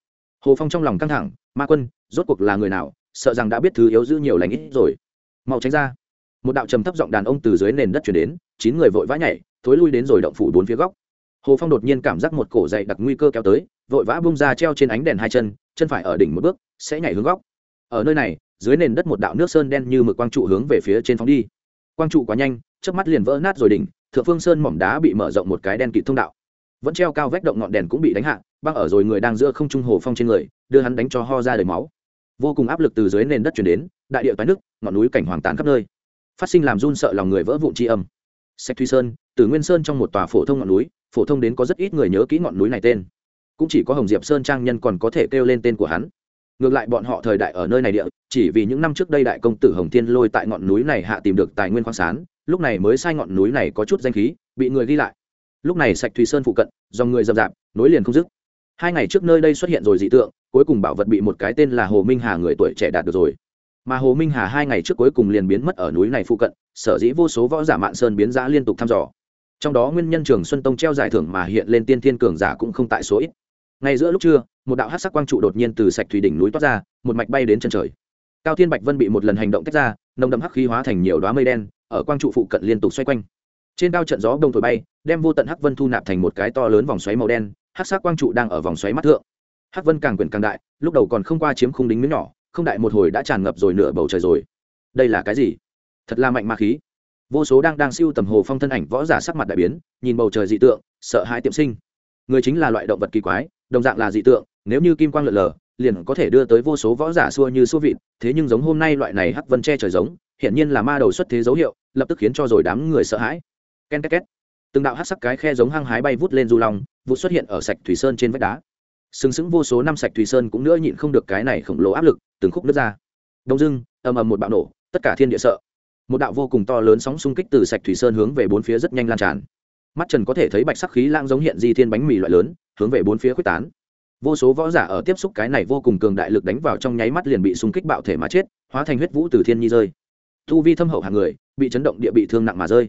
Speaker 1: hồ phong trong lòng căng thẳng, ma quân, rốt cuộc là người nào? Sợ rằng đã biết thứ yếu giữ nhiều lành ít rồi. Mau tránh ra. Một đạo trầm thấp giọng đàn ông từ dưới nền đất chuyển đến, chín người vội vã nhảy, thối lui đến rồi động phủ bốn phía góc. Hồ phong đột nhiên cảm giác một cổ dậy đặc nguy cơ kéo tới, vội vã bung ra treo trên ánh đèn hai chân chân phải ở đỉnh một bước, sẽ nhảy hướng góc. Ở nơi này, dưới nền đất một đạo nước sơn đen như mực quang trụ hướng về phía trên phóng đi. Quang trụ quá nhanh trước mắt liền vỡ nát rồi đỉnh, thượng phương sơn mỏm đá bị mở rộng một cái đen kịt thông đạo. Vẫn treo cao vách động ngọn đèn cũng bị đánh hạ băng ở rồi người đang giữa không trung hồ phong trên người, đưa hắn đánh cho ho ra đầy máu. Vô cùng áp lực từ dưới nền đất chuyển đến, đại địa toái nước ngọn núi cảnh hoàng tán khắp nơi. Phát sinh làm run sợ lòng người vỡ vụn tri âm. Sách thuy sơn, từ nguyên sơn trong một tòa phổ thông ngọn núi, phổ thông đến có rất ít người nhớ kỹ ngọn núi này tên. Cũng chỉ có hồng diệp sơn trang nhân còn có thể kêu lên tên của hắn. Ngược lại bọn họ thời đại ở nơi này địa, chỉ vì những năm trước đây đại công tử hồng thiên lôi tại ngọn núi này hạ tìm được tài nguyên khoáng sán lúc này mới sai ngọn núi này có chút danh khí, bị người ghi lại. Lúc này sạch thủy sơn phụ cận do người dập dạp nối liền không dứt hai ngày trước nơi đây xuất hiện rồi dị tượng, cuối cùng bảo vật bị một cái tên là hồ minh hà người tuổi trẻ đạt được rồi. Mà hồ minh hà hai ngày trước cuối cùng liền biến mất ở núi này phụ cận, sở dĩ vô số võ giả mạn sơn biến giã liên tục thăm dò. Trong đó nguyên nhân trường xuân tông treo giải thưởng mà hiện lên tiên thiên cường giả cũng không tại số ít. Ngay giữa lúc trưa, một đạo hát sắc quang trụ đột nhiên từ sạch thủy đỉnh núi toát ra, một mạch bay đến chân trời. Cao thiên bạch vân bị một lần hành động tách ra, nồng đậm hắc khí hóa thành nhiều đoá mây đen, ở quang trụ phụ cận liên tục xoay quanh. Trên cao trận gió đông thổi bay, đem vô tận hắc vân thu nạp thành một cái to lớn vòng xoáy màu đen hắc sắc quang trụ đang ở vòng xoáy mắt thượng. Hắc vân càng quyển càng đại, lúc đầu còn không qua chiếm khung đính miếng nhỏ, không đại một hồi đã tràn ngập rồi nửa bầu trời rồi. Đây là cái gì? Thật là mạnh ma khí. Vô số đang đang siêu tầm hồ phong thân ảnh võ giả sắc mặt đại biến, nhìn bầu trời dị tượng, sợ hãi tiệm sinh. Người chính là loại động vật kỳ quái, đồng dạng là dị tượng, nếu như kim quang lượn lờ, liền có thể đưa tới vô số võ giả xua như xua vịt, thế nhưng giống hôm nay loại này hắc vân che trời giống, hiển nhiên là ma đầu xuất thế dấu hiệu, lập tức khiến cho rồi đám người sợ hãi. Ken két két từng đạo hắc sắc cái khe giống hăng hái bay vút lên du long, vụ xuất hiện ở sạch thủy sơn trên vách đá. Sừng sững vô số năm sạch thủy sơn cũng nữa nhịn không được cái này khổng lồ áp lực, từng khúc nước ra. Đông dưng ầm ầm một bạo nổ, tất cả thiên địa sợ. Một đạo vô cùng to lớn sóng xung kích từ sạch thủy sơn hướng về bốn phía rất nhanh lan tràn. Mắt trần có thể thấy bạch sắc khí lãng giống hiện di thiên bánh mì loại lớn, hướng về bốn phía quyết tán. Vô số võ giả ở tiếp xúc cái này vô cùng cường đại lực đánh vào trong nháy mắt liền bị xung kích bạo thể mà chết, hóa thành huyết vũ từ thiên nhi rơi. Thu vi thâm hậu hàng người, bị chấn động địa bị thương nặng mà rơi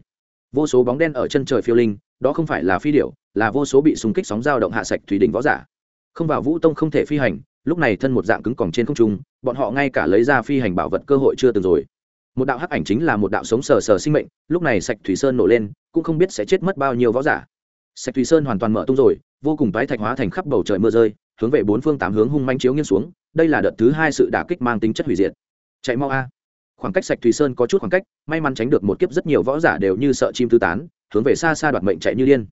Speaker 1: vô số bóng đen ở chân trời phiêu linh, đó không phải là phi điểu, là vô số bị súng kích sóng dao động hạ sạch thủy đỉnh võ giả. Không vào vũ tông không thể phi hành, lúc này thân một dạng cứng còng trên không trung, bọn họ ngay cả lấy ra phi hành bảo vật cơ hội chưa từng rồi. Một đạo hắc ảnh chính là một đạo sống sờ sờ sinh mệnh, lúc này sạch thủy sơn nổ lên, cũng không biết sẽ chết mất bao nhiêu võ giả. Sạch thủy sơn hoàn toàn mở tung rồi, vô cùng tái thạch hóa thành khắp bầu trời mưa rơi, hướng về bốn phương tám hướng hung manh chiếu nghiêng xuống, đây là đợt thứ hai sự đả kích mang tính chất hủy diệt. Chạy mau a khoảng cách sạch thủy sơn có chút khoảng cách, may mắn tránh được một kiếp rất nhiều võ giả đều như sợ chim tứ tán, hướng về xa xa đoạt mệnh chạy như điên.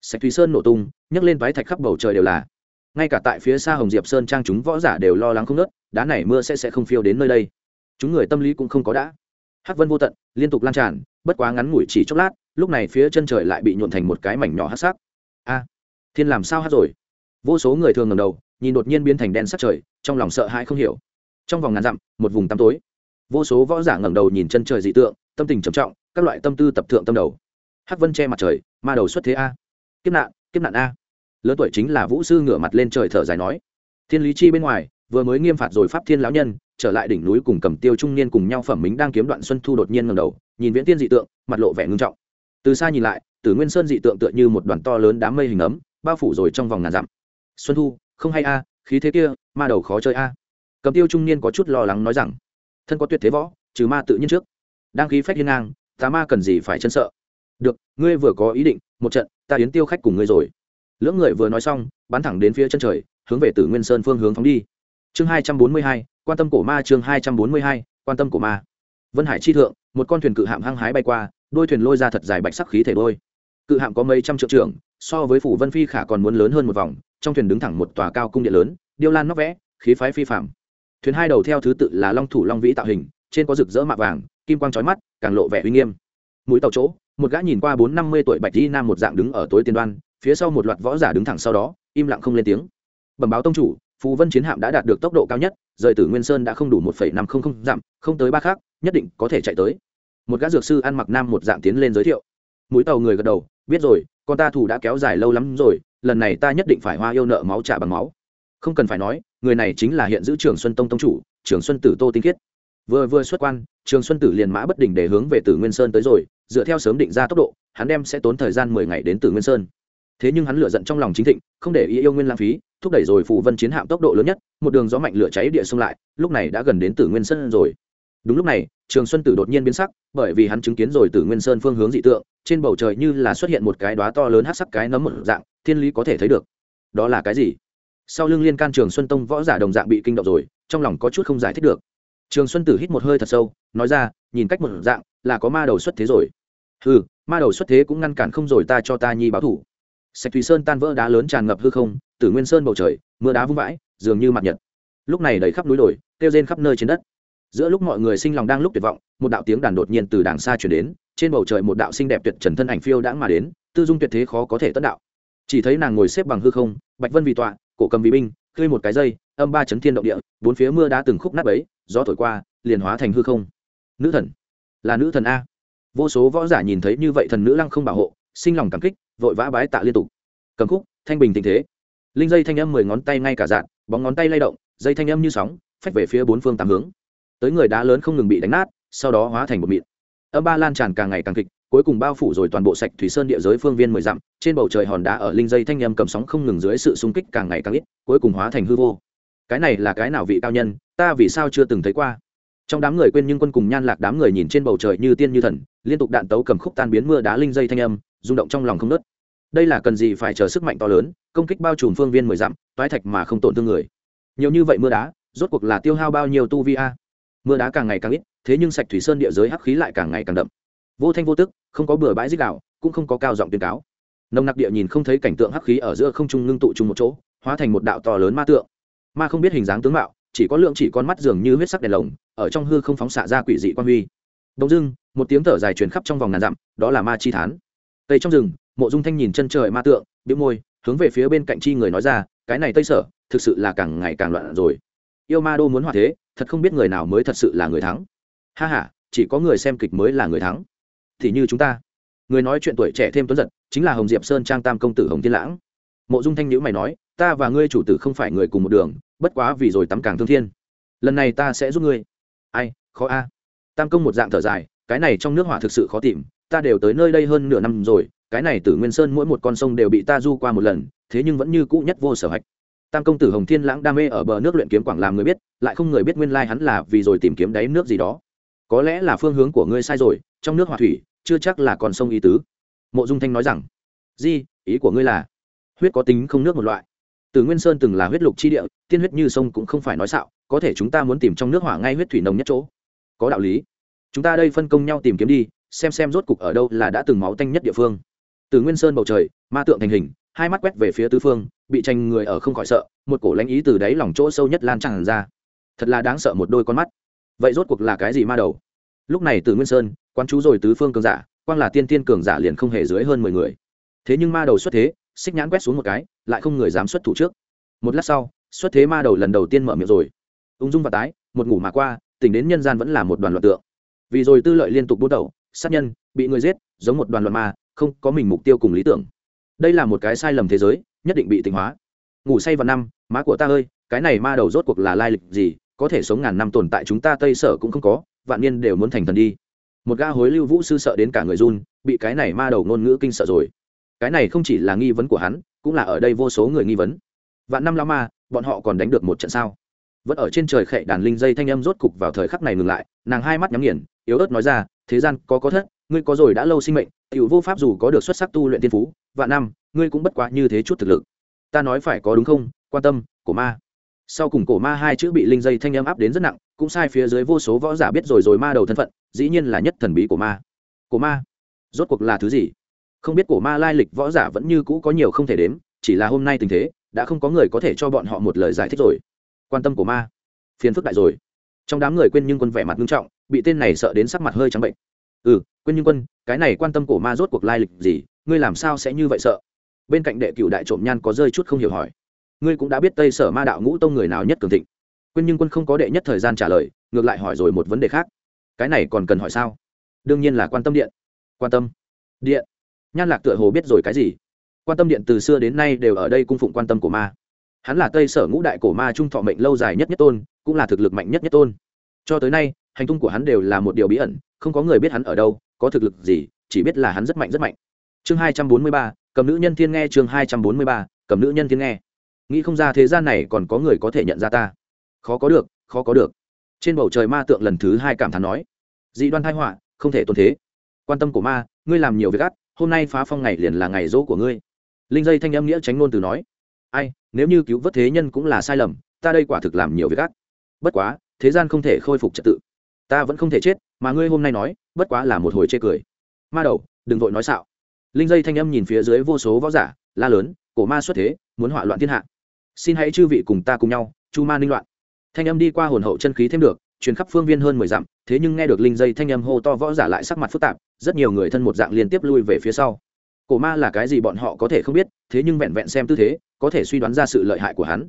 Speaker 1: Sạch thủy sơn nổ tung, nhấc lên vái thạch khắp bầu trời đều là. Ngay cả tại phía xa hồng diệp sơn trang chúng võ giả đều lo lắng không nớt, đá này mưa sẽ sẽ không phiêu đến nơi đây. Chúng người tâm lý cũng không có đã. Hắc vân vô tận, liên tục lan tràn, bất quá ngắn ngủi chỉ chốc lát, lúc này phía chân trời lại bị nhuộn thành một cái mảnh nhỏ hắc sắc. A, thiên làm sao hát rồi? Vô số người thường ngầm đầu, nhìn đột nhiên biến thành đen sắc trời, trong lòng sợ hãi không hiểu. Trong vòng ngàn dặm, một vùng tăm tối vô số võ giả ngẩng đầu nhìn chân trời dị tượng, tâm tình trầm trọng, các loại tâm tư tập thượng tâm đầu. Hắc vân che mặt trời, ma đầu xuất thế a. Kiếp nạn kiếp nạn a. Lớn tuổi chính là vũ sư ngửa mặt lên trời thở dài nói. Thiên lý chi bên ngoài, vừa mới nghiêm phạt rồi pháp thiên lão nhân, trở lại đỉnh núi cùng cầm tiêu trung niên cùng nhau phẩm mính đang kiếm đoạn xuân thu đột nhiên ngầm đầu, nhìn viễn tiên dị tượng, mặt lộ vẻ ngưng trọng. Từ xa nhìn lại, tử nguyên sơn dị tượng tựa như một đoàn to lớn đám mây hình ấm, bao phủ rồi trong vòng ngàn dặm. Xuân thu, không hay a, khí thế kia, ma đầu khó chơi a. Cầm tiêu trung niên có chút lo lắng nói rằng thân có tuyệt thế võ, trừ ma tự nhiên trước. Đang khí phách hiên ngang, tà ma cần gì phải chân sợ? Được, ngươi vừa có ý định, một trận, ta yến tiêu khách cùng ngươi rồi. Lưỡng người vừa nói xong, bắn thẳng đến phía chân trời, hướng về tử nguyên sơn phương hướng phóng đi. Chương hai trăm bốn mươi hai, quan tâm cổ ma chương hai trăm bốn mươi hai, quan tâm cổ ma. Vân hải chi thượng, một con thuyền cự hạm hăng hái bay qua, đôi thuyền lôi ra thật dài bạch sắc khí thể đôi. Cự hạm có mấy trăm triệu trưởng, so với phủ vân phi khả còn muốn lớn hơn một vòng, trong thuyền đứng thẳng một tòa cao cung điện lớn, điêu lan nóc vẽ, khí phái phi phạm thuyền hai đầu theo thứ tự là long thủ long vĩ tạo hình, trên có rực rỡ mạ vàng, kim quang trói mắt, càng lộ vẻ uy nghiêm. Mũi tàu chỗ, một gã nhìn qua bốn năm mươi tuổi bạch di nam một dạng đứng ở tối tiên đoan, phía sau một loạt võ giả đứng thẳng sau đó, im lặng không lên tiếng. Bẩm báo tông chủ, phù vân chiến hạm đã đạt được tốc độ cao nhất, rời từ nguyên sơn đã không đủ một năm trăm linh dặm, không tới ba khác nhất định có thể chạy tới. Một gã dược sư ăn mặc nam một dạng tiến lên giới thiệu. Mũi tàu người gật đầu, biết rồi, con ta thủ đã kéo dài lâu lắm rồi, lần này ta nhất định phải hoa yêu nợ máu trả bằng máu không cần phải nói, người này chính là hiện giữ trường xuân tông tông chủ, trường xuân tử tô tinh khiết. Vừa vừa xuất quan, trường xuân tử liền mã bất đình để hướng về tử nguyên sơn tới rồi, dựa theo sớm định ra tốc độ, hắn đem sẽ tốn thời gian mười ngày đến tử nguyên sơn. Thế nhưng hắn lựa giận trong lòng chính thịnh, không để ý yêu nguyên lãng phí, thúc đẩy rồi phụ vân chiến hạm tốc độ lớn nhất, một đường gió mạnh lửa cháy địa xông lại, lúc này đã gần đến tử nguyên sơn rồi. Đúng lúc này, trường xuân tử đột nhiên biến sắc, bởi vì hắn chứng kiến rồi tử nguyên sơn phương hướng dị tượng, trên bầu trời như là xuất hiện một cái đoá to lớn hát sắc cái nấm một dạng, thiên lý có thể thấy được. Đó là cái gì? Sau lưng liên can trường xuân tông võ giả đồng dạng bị kinh động rồi, trong lòng có chút không giải thích được. Trường xuân tử hít một hơi thật sâu, nói ra, nhìn cách một dạng, là có ma đầu xuất thế rồi. Ừ ma đầu xuất thế cũng ngăn cản không rồi ta cho ta nhi báo thủ. Sạch thủy sơn tan vỡ đá lớn tràn ngập hư không, tử nguyên sơn bầu trời, mưa đá vung vãi, dường như mặt nhật. Lúc này đầy khắp núi đồi, kêu rên khắp nơi trên đất. Giữa lúc mọi người sinh lòng đang lúc tuyệt vọng, một đạo tiếng đàn đột nhiên từ đàng xa chuyển đến, trên bầu trời một đạo xinh đẹp tuyệt trần thân ảnh phiêu đãng mà đến, tư dung tuyệt thế khó có thể tất đạo. Chỉ thấy nàng ngồi xếp bằng hư không, bạch vân vì tọa cổ cầm vị binh, khơi một cái dây, âm ba chấn thiên động địa, bốn phía mưa đá từng khúc nát ấy gió thổi qua, liền hóa thành hư không. Nữ thần, là nữ thần a. Vô số võ giả nhìn thấy như vậy thần nữ lăng không bảo hộ, sinh lòng cảm kích, vội vã bái tạ liên tục. Cầm khúc, thanh bình tình thế. Linh dây thanh âm mười ngón tay ngay cả dạn, bóng ngón tay lay động, dây thanh âm như sóng, phách về phía bốn phương tám hướng. Tới người đá lớn không ngừng bị đánh nát, sau đó hóa thành một mịn. Âm ba lan tràn càng ngày càng kịch cuối cùng bao phủ rồi toàn bộ sạch thủy sơn địa giới phương viên mười dặm, trên bầu trời hòn đá ở linh dây thanh âm cầm sóng không ngừng dưới sự xung kích càng ngày càng ít, cuối cùng hóa thành hư vô. Cái này là cái nào vị cao nhân, ta vì sao chưa từng thấy qua? Trong đám người quên nhưng quân cùng nhan lạc đám người nhìn trên bầu trời như tiên như thần, liên tục đạn tấu cầm khúc tan biến mưa đá linh dây thanh âm, rung động trong lòng không nớt đây là cần gì phải chờ sức mạnh to lớn, công kích bao trùm phương viên mười dặm, toái thạch mà không tổn thương người. Nhiều như vậy mưa đá, rốt cuộc là tiêu hao bao nhiêu tu vi a? Mưa đá càng ngày càng ít, thế nhưng sạch thủy sơn địa giới hắc khí lại càng ngày càng đậm vô thanh vô tức, không có bừa bãi dích đạo, cũng không có cao giọng tuyên cáo. Nồng nặc địa nhìn không thấy cảnh tượng hắc khí ở giữa không trung ngưng tụ chung một chỗ, hóa thành một đạo to lớn ma tượng. Ma không biết hình dáng tướng mạo, chỉ có lượng chỉ con mắt dường như huyết sắc đèn lồng, ở trong hư không phóng xạ ra quỷ dị quan huy. Đông dưng một tiếng thở dài truyền khắp trong vòng ngàn dặm, đó là ma chi thán. Tây trong rừng, mộ dung thanh nhìn chân trời ma tượng, bĩu môi, hướng về phía bên cạnh chi người nói ra, cái này tây sở, thực sự là càng ngày càng loạn rồi. Yêu ma đô muốn hòa thế, thật không biết người nào mới thật sự là người thắng. Ha h a chỉ có người xem kịch mới là người thắng thì như chúng ta. Người nói chuyện tuổi trẻ thêm tuấn giật, chính là hồng diệp sơn trang tam công tử hồng thiên lãng. Mộ dung thanh nhữ mày nói, ta và ngươi chủ tử không phải người cùng một đường, bất quá vì rồi tắm càng thương thiên. Lần này ta sẽ giúp ngươi. Ai, khó a. Tam công một dạng thở dài, cái này trong nước hỏa thực sự khó tìm, ta đều tới nơi đây hơn nửa năm rồi, cái này tử nguyên sơn mỗi một con sông đều bị ta du qua một lần, thế nhưng vẫn như cũ nhất vô sở hạch. Tam công tử hồng thiên lãng đam mê ở bờ nước luyện kiếm quảng làm người biết, lại không người biết nguyên lai hắn là vì rồi tìm kiếm đáy nước gì đó. Có lẽ là phương hướng của ngươi sai rồi, trong nước hỏa thủy chưa chắc là còn sông ý tứ. Mộ dung thanh nói rằng, di, ý của ngươi là, huyết có tính không nước một loại. Từ nguyên sơn từng là huyết lục chi địa, tiên huyết như sông cũng không phải nói xạo, có thể chúng ta muốn tìm trong nước hỏa ngay huyết thủy nồng nhất chỗ. Có đạo lý. Chúng ta đây phân công nhau tìm kiếm đi, xem xem rốt cục ở đâu là đã từng máu tanh nhất địa phương. Từ nguyên sơn bầu trời, ma tượng thành hình, hai mắt quét về phía tứ phương, bị tranh người ở không khỏi sợ, một cổ lãnh ý từ đáy lòng chỗ sâu nhất lan tràn ra. Thật là đáng sợ một đôi con mắt. Vậy rốt cuộc là cái gì ma đầu? Lúc này từ nguyên sơn quan chú rồi tứ phương cường giả, quang là tiên tiên cường giả liền không hề dưới hơn mười người. Thế nhưng ma đầu xuất thế, xích nhãn quét xuống một cái, lại không người dám xuất thủ trước. Một lát sau, xuất thế ma đầu lần đầu tiên mở miệng rồi. Ung dung và tái, một ngủ mà qua, tỉnh đến nhân gian vẫn là một đoàn loạn tượng. Vì rồi tư lợi liên tục bút đầu sát nhân, bị người giết, giống một đoàn loạn ma, không có mình mục tiêu cùng lý tưởng. Đây là một cái sai lầm thế giới, nhất định bị tỉnh hóa. Ngủ say vào năm, má của ta ơi, cái này ma đầu rốt cuộc là lai lịch gì, có thể sống ngàn năm tồn tại chúng ta tây sở cũng không có vạn niên đều muốn thành thần đi. Một ga hối lưu vũ sư sợ đến cả người run, bị cái này ma đầu ngôn ngữ kinh sợ rồi. Cái này không chỉ là nghi vấn của hắn, cũng là ở đây vô số người nghi vấn. Vạn năm lao ma, bọn họ còn đánh được một trận sao? Vẫn ở trên trời khệ đàn linh dây thanh âm rốt cục vào thời khắc này ngừng lại, nàng hai mắt nhắm nghiền, yếu ớt nói ra, thế gian có có thất, ngươi có rồi đã lâu sinh mệnh, tiểu vô pháp dù có được xuất sắc tu luyện tiên phú, vạn năm, ngươi cũng bất quá như thế chút thực lực. Ta nói phải có đúng không? Quan tâm của ma. Sau cùng cổ ma hai chữ bị linh dây thanh âm áp đến rất nặng cũng sai phía dưới vô số võ giả biết rồi rồi ma đầu thân phận, dĩ nhiên là nhất thần bí của ma. Của ma? Rốt cuộc là thứ gì? Không biết cổ ma lai lịch võ giả vẫn như cũ có nhiều không thể đếm, chỉ là hôm nay tình thế, đã không có người có thể cho bọn họ một lời giải thích rồi. Quan tâm của ma. Phiền phức đại rồi. Trong đám người quên nhưng quân vẻ mặt nghiêm trọng, bị tên này sợ đến sắc mặt hơi trắng bệnh. Ừ quên nhưng quân, cái này quan tâm cổ ma rốt cuộc lai lịch gì? Ngươi làm sao sẽ như vậy sợ? Bên cạnh đệ cựu đại trộm nhan có rơi chút không hiểu hỏi. Ngươi cũng đã biết tây sở ma đạo ngũ tông người nào nhất cường thịnh quên nhưng quân không có đệ nhất thời gian trả lời, ngược lại hỏi rồi một vấn đề khác. Cái này còn cần hỏi sao? Đương nhiên là quan tâm điện. Quan tâm. Điện. Nhan lạc tựa hồ biết rồi cái gì. Quan tâm điện từ xưa đến nay đều ở đây cung phụng quan tâm của ma. Hắn là tây sở ngũ đại cổ ma trung thọ mệnh lâu dài nhất nhất tôn, cũng là thực lực mạnh nhất nhất tôn. Cho tới nay, hành tung của hắn đều là một điều bí ẩn, không có người biết hắn ở đâu, có thực lực gì, chỉ biết là hắn rất mạnh rất mạnh. Chương hai trăm bốn mươi ba, cầm nữ nhân thiên nghe, chương hai trăm bốn mươi ba, cầm nữ nhân thiên nghe. Nghĩ không ra thế gian này còn có người có thể nhận ra ta khó có được, khó có được. Trên bầu trời ma tượng lần thứ hai cảm thán nói, dị đoan thai họa, không thể tồn thế. Quan tâm của ma, ngươi làm nhiều việc ác, hôm nay phá phong ngày liền là ngày dỗ của ngươi. Linh dây thanh âm nghĩa tránh ngôn từ nói, ai, nếu như cứu vớt thế nhân cũng là sai lầm, ta đây quả thực làm nhiều việc ác. Bất quá, thế gian không thể khôi phục trật tự. Ta vẫn không thể chết, mà ngươi hôm nay nói, bất quá là một hồi chê cười. Ma đầu, đừng vội nói xạo. Linh dây thanh âm nhìn phía dưới vô số võ giả, la lớn, cổ ma xuất thế, muốn hỏa loạn thiên hạ. Xin hãy chư vị cùng ta cùng nhau, chu ma ninh loạn thanh âm đi qua hồn hậu chân khí thêm được, truyền khắp phương viên hơn mười dặm, thế nhưng nghe được linh dây thanh âm hô to võ giả lại sắc mặt phức tạp, rất nhiều người thân một dạng liên tiếp lui về phía sau. Cổ ma là cái gì bọn họ có thể không biết, thế nhưng vẹn vẹn xem tư thế, có thể suy đoán ra sự lợi hại của hắn.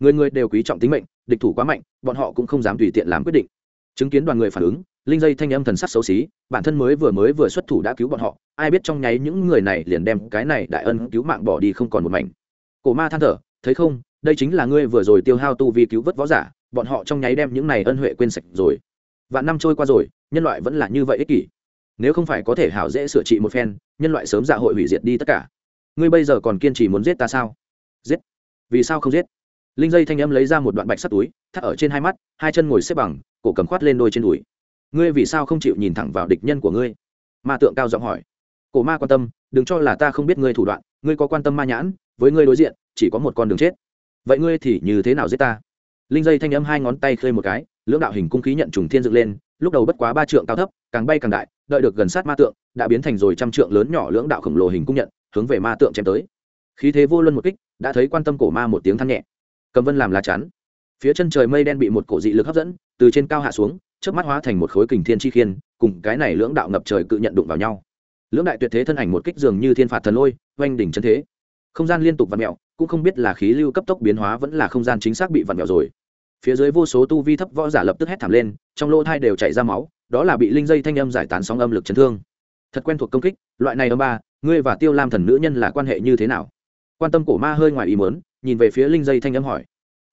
Speaker 1: Người người đều quý trọng tính mệnh, địch thủ quá mạnh, bọn họ cũng không dám tùy tiện làm quyết định. Chứng kiến đoàn người phản ứng, linh dây thanh âm thần sắc xấu xí, bản thân mới vừa mới vừa xuất thủ đã cứu bọn họ, ai biết trong nháy những người này liền đem cái này đại ân cứu mạng bỏ đi không còn một mảnh. Cổ ma than thở, thấy không, đây chính là ngươi vừa rồi tiêu hao tu vì cứu vớt võ giả bọn họ trong nháy đem những này ân huệ quên sạch rồi. Vạn năm trôi qua rồi, nhân loại vẫn là như vậy ích kỷ. Nếu không phải có thể hảo dễ sửa trị một phen, nhân loại sớm dạ hội hủy diệt đi tất cả. Ngươi bây giờ còn kiên trì muốn giết ta sao? Giết. Vì sao không giết? Linh dây thanh âm lấy ra một đoạn bạch sắt túi, thắt ở trên hai mắt, hai chân ngồi xếp bằng, cổ cầm khoát lên đôi trên đùi. Ngươi vì sao không chịu nhìn thẳng vào địch nhân của ngươi? Ma tượng cao giọng hỏi. Cổ ma quan tâm, đừng cho là ta không biết ngươi thủ đoạn, ngươi có quan tâm ma nhãn, với ngươi đối diện, chỉ có một con đường chết. Vậy ngươi thì như thế nào giết ta? Linh dây thanh âm hai ngón tay khơi một cái, lưỡng đạo hình cung khí nhận trùng thiên dựng lên, lúc đầu bất quá ba trượng cao thấp, càng bay càng đại, đợi được gần sát ma tượng, đã biến thành rồi trăm trượng lớn nhỏ lưỡng đạo khổng lồ hình cung nhận, hướng về ma tượng chém tới. Khí thế vô luân một kích, đã thấy quan tâm cổ ma một tiếng thăng nhẹ. Cầm vân làm lá chắn. Phía chân trời mây đen bị một cổ dị lực hấp dẫn, từ trên cao hạ xuống trước mắt hóa thành một khối kình thiên chi khiên, cùng cái này lưỡng đạo ngập trời cự nhận đụng vào nhau. Lưỡng đại tuyệt thế thân ảnh một kích dường như thiên phạt thần lôi oanh đỉnh chân thế không gian liên tục vặn mẹo, cũng không biết là khí lưu cấp tốc biến hóa vẫn là không gian chính xác bị vặn mẹo rồi. Phía dưới vô số tu vi thấp võ giả lập tức hét thảm lên, trong lỗ thai đều chảy ra máu, đó là bị linh dây thanh âm giải tán sóng âm lực chấn thương. Thật quen thuộc công kích, loại này âm ba, ngươi và tiêu lam thần nữ nhân là quan hệ như thế nào? Quan tâm cổ ma hơi ngoài ý mớn nhìn về phía linh dây thanh âm hỏi.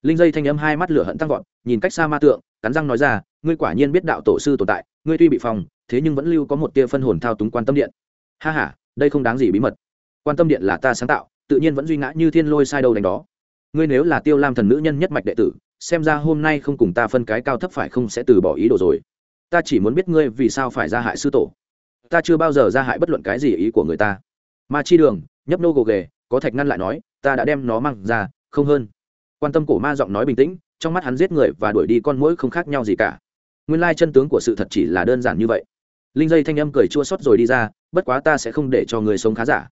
Speaker 1: Linh dây thanh âm hai mắt lửa hận tăng vọt, nhìn cách xa ma tượng, cắn răng nói ra, ngươi quả nhiên biết đạo tổ sư tồn tại, ngươi tuy bị phòng thế nhưng vẫn lưu có một tia phân hồn thao túng quan tâm điện. Ha h a đây không đáng gì bí mật. Quan tâm điện là ta sáng tạo tự nhiên vẫn duy ngã như thiên lôi sai đầu đánh đó. Ngươi nếu là tiêu lam thần nữ nhân nhất mạch đệ tử, xem ra hôm nay không cùng ta phân cái cao thấp phải không sẽ từ bỏ ý đồ rồi. Ta chỉ muốn biết ngươi vì sao phải ra hại sư tổ. Ta chưa bao giờ ra hại bất luận cái gì ý của người ta. Ma chi đường, nhấp nô gồ ghề, có thạch ngăn lại nói, ta đã đem nó mang ra, không hơn. Quan tâm cổ ma giọng nói bình tĩnh, trong mắt hắn giết người và đuổi đi con mũi không khác nhau gì cả. Nguyên lai chân tướng của sự thật chỉ là đơn giản như vậy. Linh dây thanh âm cười chua xót rồi đi ra, bất quá ta sẽ không để cho người sống khá giả.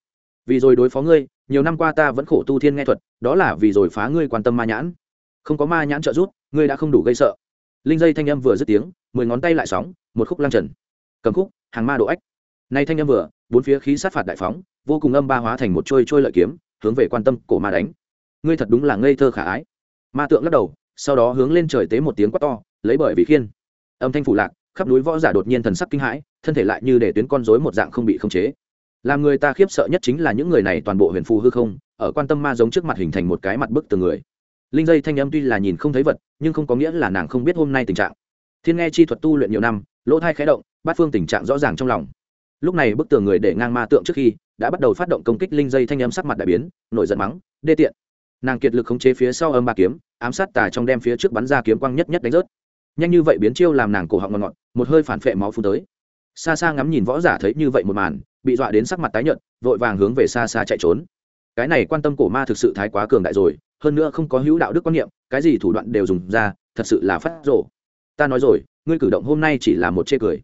Speaker 1: Vì rồi đối phó ngươi nhiều năm qua ta vẫn khổ tu thiên nghe thuật, đó là vì rồi phá ngươi quan tâm ma nhãn. Không có ma nhãn trợ giúp, ngươi đã không đủ gây sợ. Linh dây thanh âm vừa dứt tiếng, mười ngón tay lại sóng, một khúc lăng trần. Cầm khúc, hàng ma độ ếch nay thanh âm vừa, bốn phía khí sát phạt đại phóng, vô cùng âm ba hóa thành một trôi trôi lợi kiếm, hướng về quan tâm cổ ma đánh. Ngươi thật đúng là ngây thơ khả ái. Ma tượng lắc đầu, sau đó hướng lên trời tế một tiếng quát to, lấy bởi vì khiên. Âm thanh phủ lạc, khắp núi võ giả đột nhiên thần sắc kinh hãi, thân thể lại như để tuyến con rối một dạng không bị khống chế làm người ta khiếp sợ nhất chính là những người này toàn bộ huyền phù hư không, ở quan tâm ma giống trước mặt hình thành một cái mặt bức từ người. Linh dây thanh âm tuy là nhìn không thấy vật, nhưng không có nghĩa là nàng không biết hôm nay tình trạng. Thiên nghe chi thuật tu luyện nhiều năm, lỗ thai khé động, bát phương tình trạng rõ ràng trong lòng. Lúc này bức tường người để ngang ma tượng trước khi, đã bắt đầu phát động công kích linh dây thanh âm sắc mặt đại biến, nổi giận mắng, đê tiện. Nàng kiệt lực khống chế phía sau âm ba kiếm, ám sát tà trong đem phía trước bắn ra kiếm quang nhất nhất đánh rớt. Nhanh như vậy biến chiêu làm nàng cổ họng ngọt ngọt, một hơi phản phệ máu phun tới. Xa xa ngắm nhìn võ giả thấy như vậy một màn bị dọa đến sắc mặt tái nhợt, vội vàng hướng về xa xa chạy trốn. Cái này quan tâm cổ ma thực sự thái quá cường đại rồi, hơn nữa không có hữu đạo đức quan niệm, cái gì thủ đoạn đều dùng ra, thật sự là phát rổ ta nói rồi, ngươi cử động hôm nay chỉ là một chê cười.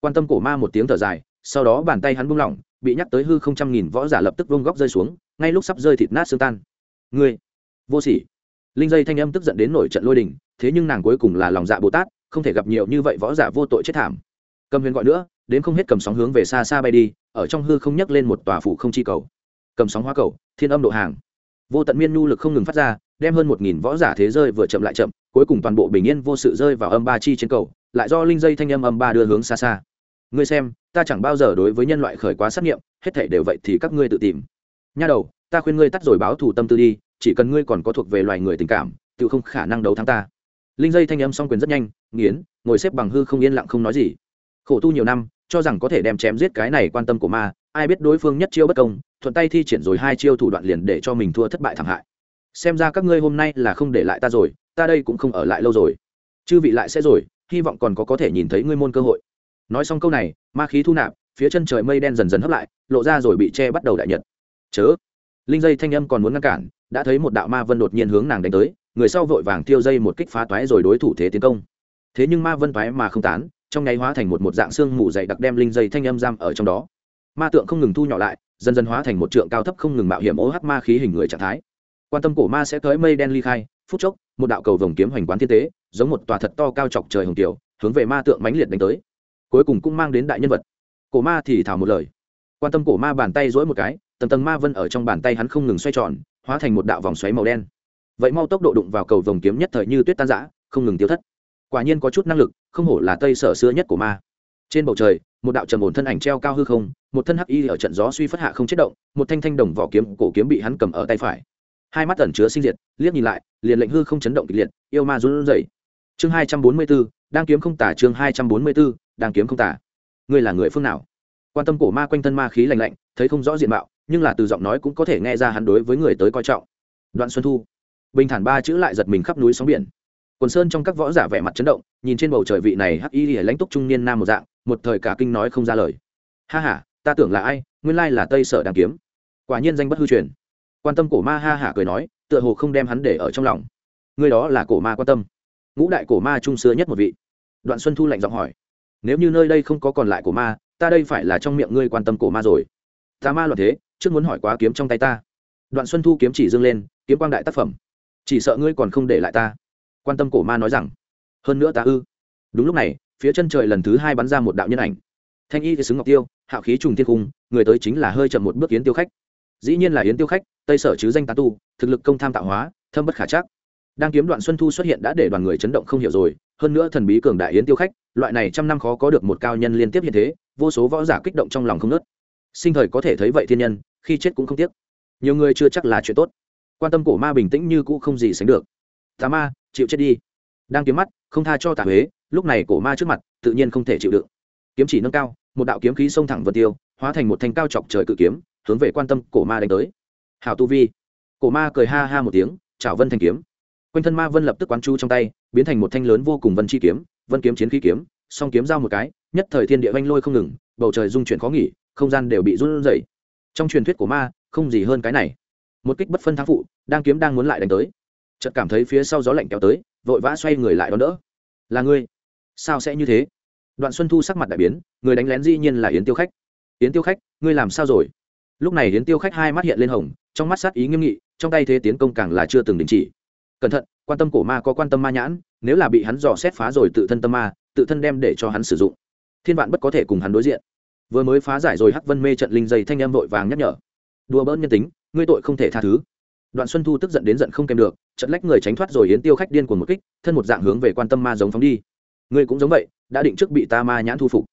Speaker 1: Quan tâm cổ ma một tiếng thở dài, sau đó bàn tay hắn buông lỏng, bị nhắc tới hư không trăm nghìn võ giả lập tức vông góc rơi xuống, ngay lúc sắp rơi thịt nát xương tan. Ngươi, vô sỉ. Linh dây thanh âm tức giận đến nổi trận lôi đình, thế nhưng nàng cuối cùng là lòng dạ bồ tát, không thể gặp nhiều như vậy võ giả vô tội chết thảm. Cầm huyền gọi nữa, đến không hết cầm sóng hướng về xa xa bay đi ở trong hư không nhấc lên một tòa phủ không chi cầu. Cầm sóng hoa cầu, thiên âm độ hàng. Vô tận miên nhu lực không ngừng phát ra, đem hơn một nghìn võ giả thế rơi vừa chậm lại chậm, cuối cùng toàn bộ bình yên vô sự rơi vào âm ba chi trên cầu, lại do linh dây thanh âm âm ba đưa hướng xa xa. Ngươi xem, ta chẳng bao giờ đối với nhân loại khởi quá xác nghiệm, hết thể đều vậy thì các ngươi tự tìm. Nha đầu, ta khuyên ngươi tắt rồi báo thù tâm tư đi, chỉ cần ngươi còn có thuộc về loài người tình cảm, tự không khả năng đấu thắng ta. Linh dây thanh âm song quyền rất nhanh, nghiến, ngồi xếp bằng hư không yên lặng không nói gì. Khổ tu nhiều năm cho rằng có thể đem chém giết cái này quan tâm của ma, ai biết đối phương nhất chiêu bất công, thuận tay thi triển rồi hai chiêu thủ đoạn liền để cho mình thua thất bại thảm hại. Xem ra các ngươi hôm nay là không để lại ta rồi, ta đây cũng không ở lại lâu rồi. Chư vị lại sẽ rồi, hy vọng còn có có thể nhìn thấy ngươi môn cơ hội. Nói xong câu này, ma khí thu nạp, phía chân trời mây đen dần dần hấp lại, lộ ra rồi bị che bắt đầu đại nhật. Chớ! Linh dây thanh âm còn muốn ngăn cản, đã thấy một đạo ma vân đột nhiên hướng nàng đánh tới, người sau vội vàng tiêu dây một kích phá toái rồi đối thủ thế tiến công. Thế nhưng ma vân toái mà không tán trong nháy hóa thành một một dạng xương mù dày đặc đem linh dây thanh âm giam ở trong đó. Ma tượng không ngừng thu nhỏ lại, dần dần hóa thành một trượng cao thấp không ngừng mạo hiểm ô OH ma khí hình người trạng thái. Quan tâm cổ ma sẽ tới mây đen ly khai, phút chốc, một đạo cầu vồng kiếm hoành quán thiên tế, giống một tòa thật to cao chọc trời hồng tiểu hướng về ma tượng mãnh liệt đánh tới. Cuối cùng cũng mang đến đại nhân vật. Cổ ma thì thảo một lời. Quan tâm cổ ma bàn tay dỗi một cái, tầng tầng ma vân ở trong bàn tay hắn không ngừng xoay tròn, hóa thành một đạo vòng xoáy màu đen. Vậy mau tốc độ đụng vào cầu vồng kiếm nhất thời như tuyết tan giã không ngừng tiêu thất quả nhiên có chút năng lực không hổ là tây sở xưa nhất của ma. Trên bầu trời một đạo trầm ổn thân ảnh treo cao hư không một thân hắc y ở trận gió suy phất hạ không chết động một thanh thanh đồng vỏ kiếm cổ kiếm bị hắn cầm ở tay phải. Hai mắt ẩn chứa sinh diệt liếc nhìn lại liền lệnh hư không chấn động kịch liệt yêu ma run rẩy. Chương hai trăm bốn mươi 244, đang kiếm không tả chương hai trăm bốn mươi 244, đang kiếm không tả ngươi là người phương nào? Quan tâm cổ ma quanh thân ma khí lạnh lạnh thấy không rõ diện mạo nhưng là từ giọng nói cũng có thể nghe ra hắn đối với người tới coi trọng. Đoạn xuân thu. Bình thản ba chữ lại giật mình khắp núi sóng biển quần sơn trong các võ giả vẻ mặt chấn động, nhìn trên bầu trời vị này hắc y lãnh túc trung niên nam một dạng, một thời cả kinh nói không ra lời. Ha ha, ta tưởng là ai, nguyên lai là tây sở đàng kiếm. Quả nhiên danh bất hư truyền. Quan tâm cổ ma ha hả cười nói, tựa hồ không đem hắn để ở trong lòng. Người đó là cổ ma quan tâm. Ngũ đại cổ ma trung xưa nhất một vị. Đoạn xuân thu lạnh giọng hỏi, nếu như nơi đây không có còn lại cổ ma, ta đây phải là trong miệng ngươi quan tâm cổ ma rồi. Ta ma loạn thế, trước muốn hỏi quá kiếm trong tay ta. Đoạn xuân thu kiếm chỉ dâng lên, kiếm quang đại tác phẩm. Chỉ sợ ngươi còn không để lại ta quan tâm cổ ma nói rằng, hơn nữa ta ư? Đúng lúc này, phía chân trời lần thứ hai bắn ra một đạo nhân ảnh. Thanh y thì xứng ngọc tiêu, hạo khí trùng thiên cung người tới chính là hơi chậm một bước yến tiêu khách. Dĩ nhiên là yến tiêu khách, tây sở chứ danh tán tu, thực lực công tham tạo hóa, thâm bất khả chắc. Đang kiếm đoạn xuân thu xuất hiện đã để đoàn người chấn động không hiểu rồi, hơn nữa thần bí cường đại yến tiêu khách, loại này trăm năm khó có được một cao nhân liên tiếp hiện thế, vô số võ giả kích động trong lòng không nớt sinh thời có thể thấy vậy thiên nhân, khi chết cũng không tiếc. Nhiều người chưa chắc là chuyện tốt. Quan tâm cổ ma bình tĩnh như cũ không gì sánh được tà ma, chịu chết đi. Đang kiếm mắt, không tha cho tà huế, lúc này cổ ma trước mặt, tự nhiên không thể chịu đựng. Kiếm chỉ nâng cao, một đạo kiếm khí xông thẳng vân tiêu, hóa thành một thanh cao chọc trời cự kiếm, hướng về quan tâm cổ ma đánh tới. Hào tu vi. Cổ ma cười ha ha một tiếng, chảo vân thành kiếm. Quanh thân ma vân lập tức quán chu trong tay, biến thành một thanh lớn vô cùng vân chi kiếm, vân kiếm chiến khí kiếm, song kiếm giao một cái, nhất thời thiên địa vanh lôi không ngừng, bầu trời dung chuyển khó nghỉ, không gian đều bị run rẩy. Trong truyền thuyết của ma, không gì hơn cái này. Một kích bất phân thắng phụ, đang kiếm đang muốn lại đánh tới chợt cảm thấy phía sau gió lạnh kéo tới, vội vã xoay người lại đón đỡ. Là ngươi? Sao sẽ như thế? Đoạn xuân thu sắc mặt đại biến, người đánh lén dĩ nhiên là yến tiêu khách. Yến tiêu khách, ngươi làm sao rồi? Lúc này yến tiêu khách hai mắt hiện lên hồng, trong mắt sát ý nghiêm nghị, trong tay thế tiến công càng là chưa từng đình chỉ. Cẩn thận, quan tâm cổ ma có quan tâm ma nhãn, nếu là bị hắn dò xét phá rồi tự thân tâm ma, tự thân đem để cho hắn sử dụng. Thiên vạn bất có thể cùng hắn đối diện. Vừa mới phá giải rồi hắc vân mê trận linh dây thanh em vội vàng nhắc nhở. Đùa bỡn nhân tính, ngươi tội không thể tha thứ đoạn xuân thu tức giận đến giận không kèm được trận lách người tránh thoát rồi yến tiêu khách điên cuồng một kích, thân một dạng hướng về quan tâm ma giống phóng đi. Ngươi cũng giống vậy, đã định trước bị ta ma nhãn thu phục.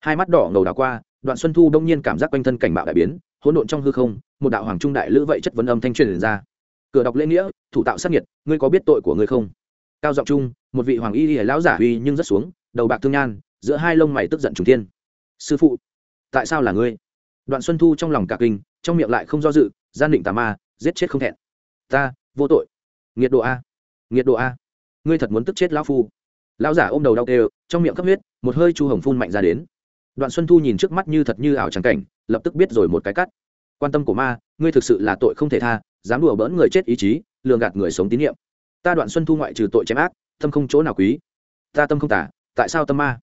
Speaker 1: Hai mắt đỏ ngầu đảo qua, đoạn xuân thu đông nhiên cảm giác quanh thân cảnh bạo đại biến, hỗn độn trong hư không, một đạo hoàng trung đại lữ vậy chất vấn âm thanh truyền ra. Cửa đọc lễ nghĩa, thủ tạo sát nhiệt, ngươi có biết tội của ngươi không? Cao giọng trung, một vị hoàng y hề lão giả uy nhưng rất xuống, đầu bạc thương nhan, giữa hai lông mày tức giận trùng thiên. Sư phụ, tại sao là ngươi? Đoạn xuân thu trong lòng cả kinh, trong miệng lại không do dự, gian định tà ma, giết chết không thẹn ta, vô tội. Nghiệt độ a. Nghiệt độ a. Ngươi thật muốn tức chết lão phu. Lão giả ôm đầu đau tê trong miệng cấp huyết, một hơi chu hồng phun mạnh ra đến. Đoạn xuân thu nhìn trước mắt như thật như ảo trắng cảnh, lập tức biết rồi một cái cắt. Quan tâm của ma, ngươi thực sự là tội không thể tha, dám đùa bỡn người chết ý chí, lường gạt người sống tín nhiệm. Ta đoạn xuân thu ngoại trừ tội chém ác, tâm không chỗ nào quý. Ta tâm không tả tại sao tâm ma?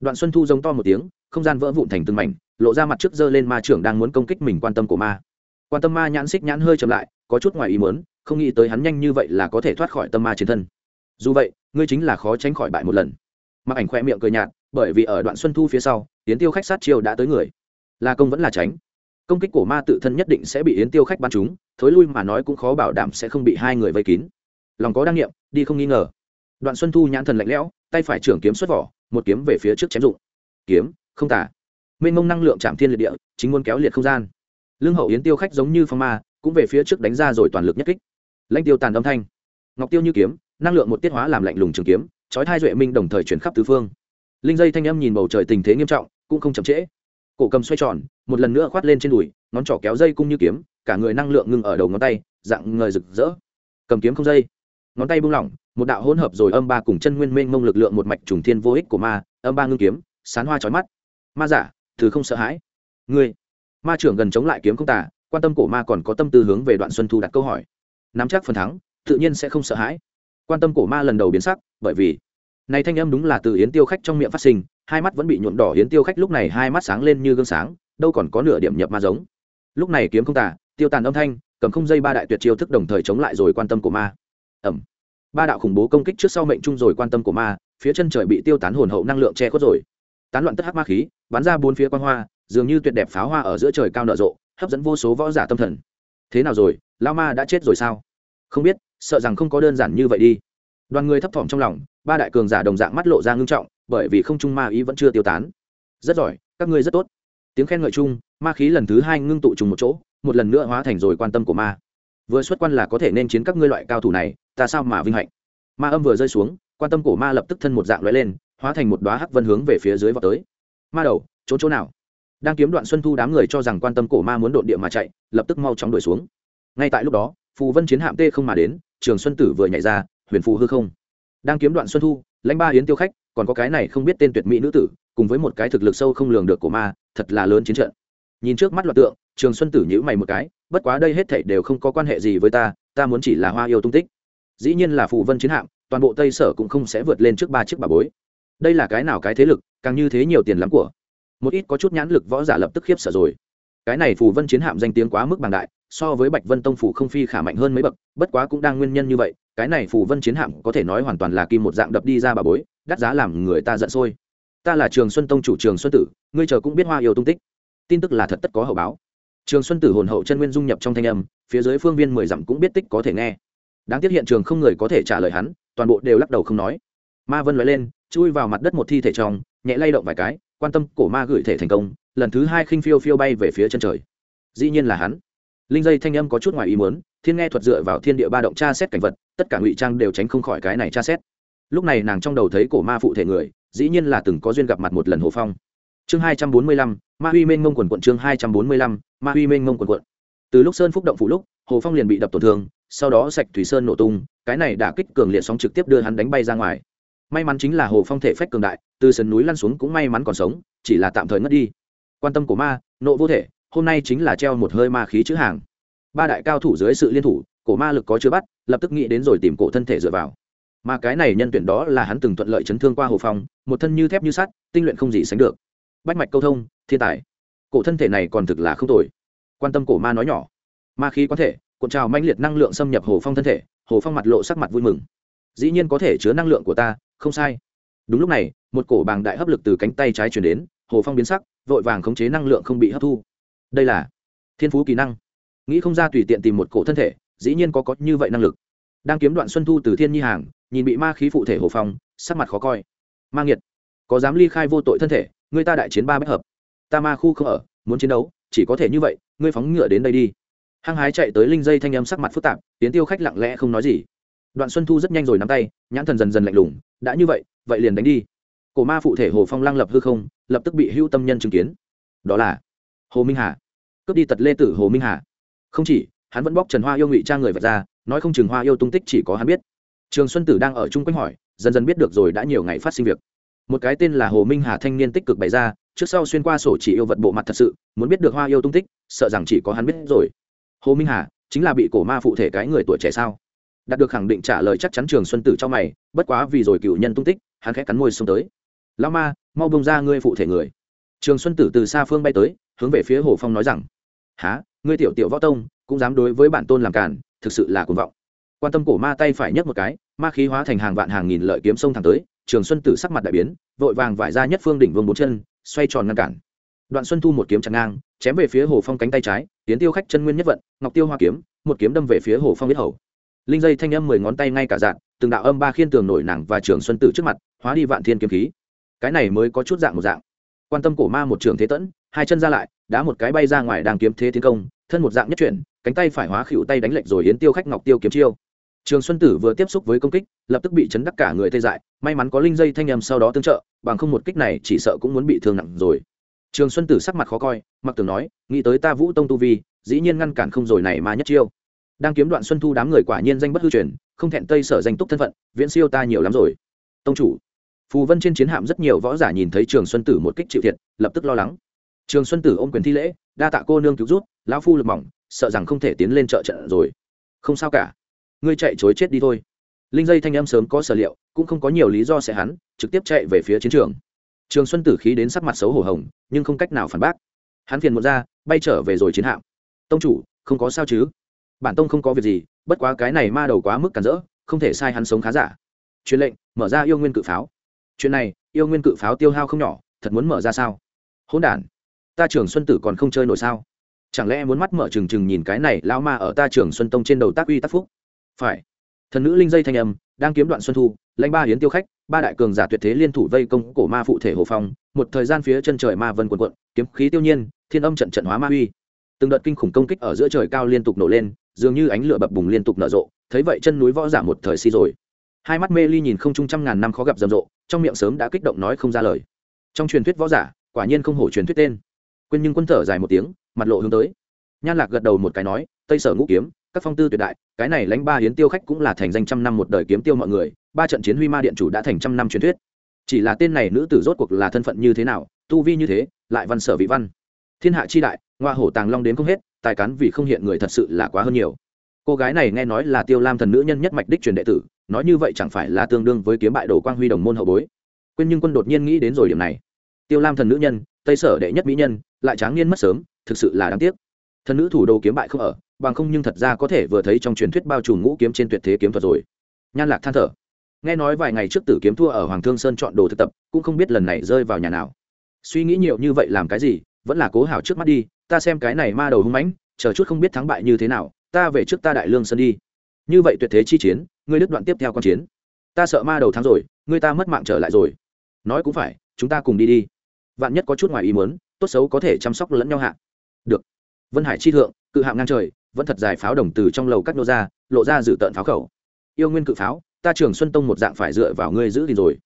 Speaker 1: Đoạn xuân thu giống to một tiếng, không gian vỡ vụn thành từng mảnh, lộ ra mặt trước giơ lên ma trưởng đang muốn công kích mình quan tâm của ma. Quan tâm ma nhãn xích nhãn hơi chậm lại có chút ngoài ý muốn, không nghĩ tới hắn nhanh như vậy là có thể thoát khỏi tâm ma chiến thân. Dù vậy, ngươi chính là khó tránh khỏi bại một lần. Mặc ảnh khoe miệng cười nhạt, bởi vì ở đoạn xuân thu phía sau, yến tiêu khách sát chiêu đã tới người. Là công vẫn là tránh. Công kích của ma tự thân nhất định sẽ bị yến tiêu khách bắn chúng thối lui mà nói cũng khó bảo đảm sẽ không bị hai người vây kín. Lòng có đăng nghiệm, đi không nghi ngờ. Đoạn xuân thu nhãn thần lạnh lẽo, tay phải trưởng kiếm xuất vỏ, một kiếm về phía trước chém dụng. Kiếm, không tả. Mênh mông năng lượng chạm thiên liệt địa, chính muốn kéo liệt không gian. Lương hậu yến tiêu khách giống như phong ma cũng về phía trước đánh ra rồi toàn lực nhất kích. Lãnh tiêu tàn âm thanh. Ngọc tiêu như kiếm, năng lượng một tiết hóa làm lạnh lùng trường kiếm, chói thai duệ minh đồng thời chuyển khắp tứ phương. Linh dây thanh âm nhìn bầu trời tình thế nghiêm trọng, cũng không chậm trễ. Cổ cầm xoay tròn, một lần nữa khoát lên trên đùi, ngón trỏ kéo dây cung như kiếm, cả người năng lượng ngưng ở đầu ngón tay, dạng người rực rỡ. Cầm kiếm không dây. Ngón tay buông lỏng, một đạo hỗn hợp rồi âm ba cùng chân nguyên mênh mông lực lượng một mạch trùng thiên vô ích của ma, âm ba ngưng kiếm, sán hoa trói mắt. Ma giả, thứ không sợ hãi. Ngươi, ma trưởng gần chống lại kiếm không tả quan tâm cổ ma còn có tâm tư hướng về đoạn xuân thu đặt câu hỏi. Nắm chắc phần thắng, tự nhiên sẽ không sợ hãi. Quan tâm cổ ma lần đầu biến sắc, bởi vì này thanh âm đúng là từ yến tiêu khách trong miệng phát sinh, hai mắt vẫn bị nhuộm đỏ. Yến tiêu khách lúc này hai mắt sáng lên như gương sáng, đâu còn có nửa điểm nhập ma giống. Lúc này kiếm không tả tiêu tàn âm thanh, cầm không dây ba đại tuyệt chiêu thức đồng thời chống lại rồi quan tâm của ma. Ẩm ba đạo khủng bố công kích trước sau mệnh trung rồi quan tâm của ma, phía chân trời bị tiêu tán hồn hậu năng lượng che khuất rồi. Tán loạn tất hắc ma khí, bắn ra bốn phía quan hoa, dường như tuyệt đẹp pháo hoa ở giữa trời cao nở rộ hấp dẫn vô số võ giả tâm thần. Thế nào rồi lao ma đã chết rồi sao? Không biết, sợ rằng không có đơn giản như vậy đi. Đoàn người thấp thỏm trong lòng, ba đại cường giả đồng dạng mắt lộ ra ngưng trọng, bởi vì không trung ma ý vẫn chưa tiêu tán. Rất giỏi, các ngươi rất tốt. Tiếng khen ngợi chung, ma khí lần thứ hai ngưng tụ trùng một chỗ, một lần nữa hóa thành rồi quan tâm của ma. Vừa xuất quan là có thể nên chiến các ngươi loại cao thủ này, ta sao mà vinh hạnh? Ma âm vừa rơi xuống, quan tâm của ma lập tức thân một dạng lóe lên, hóa thành một đoá hắc vân hướng về phía dưới vào tới. Ma đầu trốn chỗ nào? Đang kiếm đoạn xuân thu đám người cho rằng quan tâm cổ ma muốn đột địa mà chạy, lập tức mau chóng đuổi xuống. Ngay tại lúc đó, phù vân chiến hạm tê không mà đến, trường xuân tử vừa nhảy ra, huyền phù hư không. Đang kiếm đoạn xuân thu, lãnh ba hiến tiêu khách, còn có cái này không biết tên tuyệt mỹ nữ tử, cùng với một cái thực lực sâu không lường được của ma, thật là lớn chiến trận. Nhìn trước mắt loạt tượng, trường xuân tử nhữ mày một cái, bất quá đây hết thảy đều không có quan hệ gì với ta ta muốn chỉ là hoa yêu tung tích. Dĩ nhiên là phù vân chiến hạm, toàn bộ tây sở cũng không sẽ vượt lên trước ba chiếc bà bối. Đây là cái nào cái thế lực, càng như thế nhiều tiền lắm của một ít có chút nhãn lực võ giả lập tức khiếp sợ rồi. Cái này phù vân chiến hạm danh tiếng quá mức bằng đại, so với bạch vân tông phủ không phi khả mạnh hơn mấy bậc, bất quá cũng đang nguyên nhân như vậy, cái này phù vân chiến hạm có thể nói hoàn toàn là kim một dạng đập đi ra bà bối, đắt giá làm người ta giận sôi. Ta là trường xuân tông chủ trường xuân tử, ngươi chờ cũng biết hoa yêu tung tích. Tin tức là thật tất có hậu báo. Trường xuân tử hồn hậu chân nguyên dung nhập trong thanh âm, phía dưới phương viên mười dặm cũng biết tích có thể nghe. Đáng tiếc hiện trường không người có thể trả lời hắn, toàn bộ đều lắc đầu không nói. Ma vân nói lên, chui vào mặt đất một thi thể trong, nhẹ lay động vài cái quan tâm cổ ma gửi thể thành công, lần thứ hai khinh phiêu phiêu bay về phía chân trời. Dĩ nhiên là hắn. Linh dây thanh âm có chút ngoài ý muốn, thiên nghe thuật dựa vào thiên địa ba động tra xét cảnh vật, tất cả ngụy trang đều tránh không khỏi cái này tra xét. Lúc này nàng trong đầu thấy cổ ma phụ thể người, dĩ nhiên là từng có duyên gặp mặt một lần hồ phong. Chương hai trăm bốn mươi lăm, ma huy mênh mông quần quận chương hai trăm bốn mươi lăm, ma huy mênh mông quần quận. Từ lúc sơn phúc động phủ lúc, hồ phong liền bị đập tổn thương, sau đó sạch thủy sơn nổ tung, cái này đã kích cường liệt sóng trực tiếp đưa hắn đánh bay ra ngoài may mắn chính là hồ phong thể phách cường đại, từ sườn núi lăn xuống cũng may mắn còn sống, chỉ là tạm thời ngất đi. Quan tâm của ma, nộ vô thể, hôm nay chính là treo một hơi ma khí chữ hàng. Ba đại cao thủ dưới sự liên thủ, cổ ma lực có chưa bắt, lập tức nghĩ đến rồi tìm cổ thân thể dựa vào. Mà cái này nhân tuyển đó là hắn từng thuận lợi chấn thương qua hồ phong, một thân như thép như sắt, tinh luyện không gì sánh được. Bách mạch câu thông, thiên tài. Cổ thân thể này còn thực là không tồi. Quan tâm cổ ma nói nhỏ. Ma khí có thể, cuộn trào manh liệt năng lượng xâm nhập hồ phong thân thể, hồ phong mặt lộ sắc mặt vui mừng. Dĩ nhiên có thể chứa năng lượng của ta không sai. Đúng lúc này, một cổ bàng đại hấp lực từ cánh tay trái chuyển đến, hồ phong biến sắc, vội vàng khống chế năng lượng không bị hấp thu. Đây là thiên phú kỹ năng. Nghĩ không ra tùy tiện tìm một cổ thân thể, dĩ nhiên có có như vậy năng lực. Đang kiếm đoạn xuân thu từ thiên nhi hàng, nhìn bị ma khí phụ thể hồ phong, sắc mặt khó coi. Ma nghiệt, có dám ly khai vô tội thân thể, người ta đại chiến ba bách hợp. Ta ma khu không ở, muốn chiến đấu, chỉ có thể như vậy, ngươi phóng ngựa đến đây đi. Hăng hái chạy tới linh dây thanh âm sắc mặt phức tạp tiến tiêu khách lặng lẽ không nói gì. Đoạn xuân thu rất nhanh rồi nắm tay, nhãn thần dần dần lạnh lùng đã như vậy vậy liền đánh đi. Cổ ma phụ thể hồ phong lăng lập hư không, lập tức bị hữu tâm nhân chứng kiến. Đó là hồ minh hà. Cướp đi tật lê tử hồ minh hà. Không chỉ, hắn vẫn bóc trần hoa yêu ngụy trang người vật ra, nói không chừng hoa yêu tung tích chỉ có hắn biết. Trường xuân tử đang ở chung quanh hỏi, dần dần biết được rồi đã nhiều ngày phát sinh việc. Một cái tên là hồ minh hà thanh niên tích cực bày ra, trước sau xuyên qua sổ chỉ yêu vật bộ mặt thật sự, muốn biết được hoa yêu tung tích, sợ rằng chỉ có hắn biết rồi. Hồ minh hà, chính là bị cổ ma phụ thể cái người tuổi trẻ sao? Đạt được khẳng định trả lời chắc chắn trường xuân tử cho mày bất quá vì rồi cựu nhân tung tích hắn khẽ cắn môi xông tới. Lao ma mau bông ra ngươi phụ thể người. Trường xuân tử từ xa phương bay tới hướng về phía hồ phong nói rằng há ngươi tiểu tiểu võ tông cũng dám đối với bản tôn làm càn, thực sự là cuồng vọng. Quan tâm cổ ma tay phải nhấc một cái ma khí hóa thành hàng vạn hàng nghìn lợi kiếm sông thẳng tới trường xuân tử sắc mặt đại biến vội vàng vải ra nhất phương đỉnh vương bốn chân xoay tròn ngăn cản. Đoạn xuân thu một kiếm chặt ngang chém về phía hồ phong cánh tay trái tiến tiêu khách chân nguyên nhất vận ngọc tiêu hoa kiếm một kiếm đâm về phía hồ phong biết hầu linh dây thanh âm mười ngón tay ngay cả dạng, từng đạo âm ba khiên tường nổi nàng và trường xuân tử trước mặt, hóa đi vạn thiên kiếm khí. Cái này mới có chút dạng một dạng. Quan tâm cổ ma một trường thế tẫn, hai chân ra lại, đá một cái bay ra ngoài đang kiếm thế tiến công, thân một dạng nhất chuyển, cánh tay phải hóa khỉu tay đánh lệnh rồi yến tiêu khách ngọc tiêu kiếm chiêu. Trường xuân tử vừa tiếp xúc với công kích, lập tức bị chấn đắc cả người tê dại, may mắn có linh dây thanh âm sau đó tương trợ, bằng không một kích này chỉ sợ cũng muốn bị thương nặng rồi. Trường xuân tử sắc mặt khó coi, mặc tưởng nói, nghĩ tới ta vũ tông tu vi, dĩ nhiên ngăn cản không rồi này mà nhất chiêu đang kiếm đoạn xuân thu đám người quả nhiên danh bất hư truyền, không thẹn tây sở danh túc thân phận, viễn siêu ta nhiều lắm rồi. Tông chủ. Phù vân trên chiến hạm rất nhiều võ giả nhìn thấy trường xuân tử một kích chịu thiệt, lập tức lo lắng. Trường xuân tử ôm quyền thi lễ, đa tạ cô nương cứu rút lão phu lực mỏng, sợ rằng không thể tiến lên trợ trận rồi. Không sao cả. Ngươi chạy chối chết đi thôi. Linh dây thanh âm sớm có sở liệu, cũng không có nhiều lý do sẽ hắn, trực tiếp chạy về phía chiến trường. Trường xuân tử khí đến sắc mặt xấu hổ hồng, nhưng không cách nào phản bác. Hắn phiền một ra, bay trở về rồi chiến hạm. Tông chủ, không có sao chứ? Bản tông không có việc gì, bất quá cái này ma đầu quá mức cản rỡ, không thể sai hắn sống khá giả. Truyền lệnh, mở ra yêu nguyên cự pháo. Chuyện này, yêu nguyên cự pháo tiêu hao không nhỏ, thật muốn mở ra sao? Hỗn đản, ta trường xuân tử còn không chơi nổi sao? Chẳng lẽ muốn mắt mở trừng trừng nhìn cái này lao ma ở ta trường xuân tông trên đầu tác uy tác phúc? Phải. Thần nữ linh dây thanh âm, đang kiếm đoạn xuân thu, lãnh ba hiến tiêu khách, ba đại cường giả tuyệt thế liên thủ vây công cổ ma phụ thể hồ phong, một thời gian phía chân trời ma vân quần quận kiếm khí tiêu nhiên, thiên âm trận trận hóa ma uy. Từng đợt kinh khủng công kích ở giữa trời cao liên tục nổ lên dường như ánh lửa bập bùng liên tục nở rộ, thấy vậy chân núi võ giả một thời si rồi. Hai mắt mê ly nhìn không trung trăm ngàn năm khó gặp rầm rộ, trong miệng sớm đã kích động nói không ra lời. Trong truyền thuyết võ giả, quả nhiên không hổ truyền thuyết tên. Quên nhưng quân thở dài một tiếng, mặt lộ hướng tới. Nhan lạc gật đầu một cái nói, tây sở ngũ kiếm, các phong tư tuyệt đại, cái này lãnh ba hiến tiêu khách cũng là thành danh trăm năm một đời kiếm tiêu mọi người, ba trận chiến huy ma điện chủ đã thành trăm năm truyền thuyết. Chỉ là tên này nữ tử rốt cuộc là thân phận như thế nào, tu vi như thế, lại văn sở vị văn. Thiên hạ chi đại ngoa hổ tàng long đến không hết, tài cán vì không hiện người thật sự là quá hơn nhiều. Cô gái này nghe nói là tiêu lam thần nữ nhân nhất mạch đích truyền đệ tử, nói như vậy chẳng phải là tương đương với kiếm bại đồ quang huy đồng môn hậu bối. Quên nhưng quân đột nhiên nghĩ đến rồi điểm này. Tiêu lam thần nữ nhân, tây sở đệ nhất mỹ nhân, lại tráng niên mất sớm, thực sự là đáng tiếc. Thần nữ thủ đô kiếm bại không ở, bằng không nhưng thật ra có thể vừa thấy trong truyền thuyết bao trùm ngũ kiếm trên tuyệt thế kiếm thuật rồi. Nhan lạc than thở. Nghe nói vài ngày trước tử kiếm thua ở hoàng thương sơn chọn đồ thực tập, cũng không biết lần này rơi vào nhà nào. Suy nghĩ nhiều như vậy làm cái gì, vẫn là cố hảo trước mắt đi ta xem cái này ma đầu hung mãnh, chờ chút không biết thắng bại như thế nào, ta về trước ta đại lương sơn đi. Như vậy tuyệt thế chi chiến, ngươi đứt đoạn tiếp theo con chiến. Ta sợ ma đầu thắng rồi, ngươi ta mất mạng trở lại rồi. Nói cũng phải, chúng ta cùng đi đi. Vạn nhất có chút ngoài ý muốn, tốt xấu có thể chăm sóc lẫn nhau hạ. Được. Vân hải chi thượng, cự hạng ngang trời, vẫn thật dài pháo đồng từ trong lầu cắt nô ra, lộ ra dự tợn pháo khẩu. Yêu nguyên cự pháo, ta trường xuân tông một dạng phải dựa vào ngươi giữ thì rồi.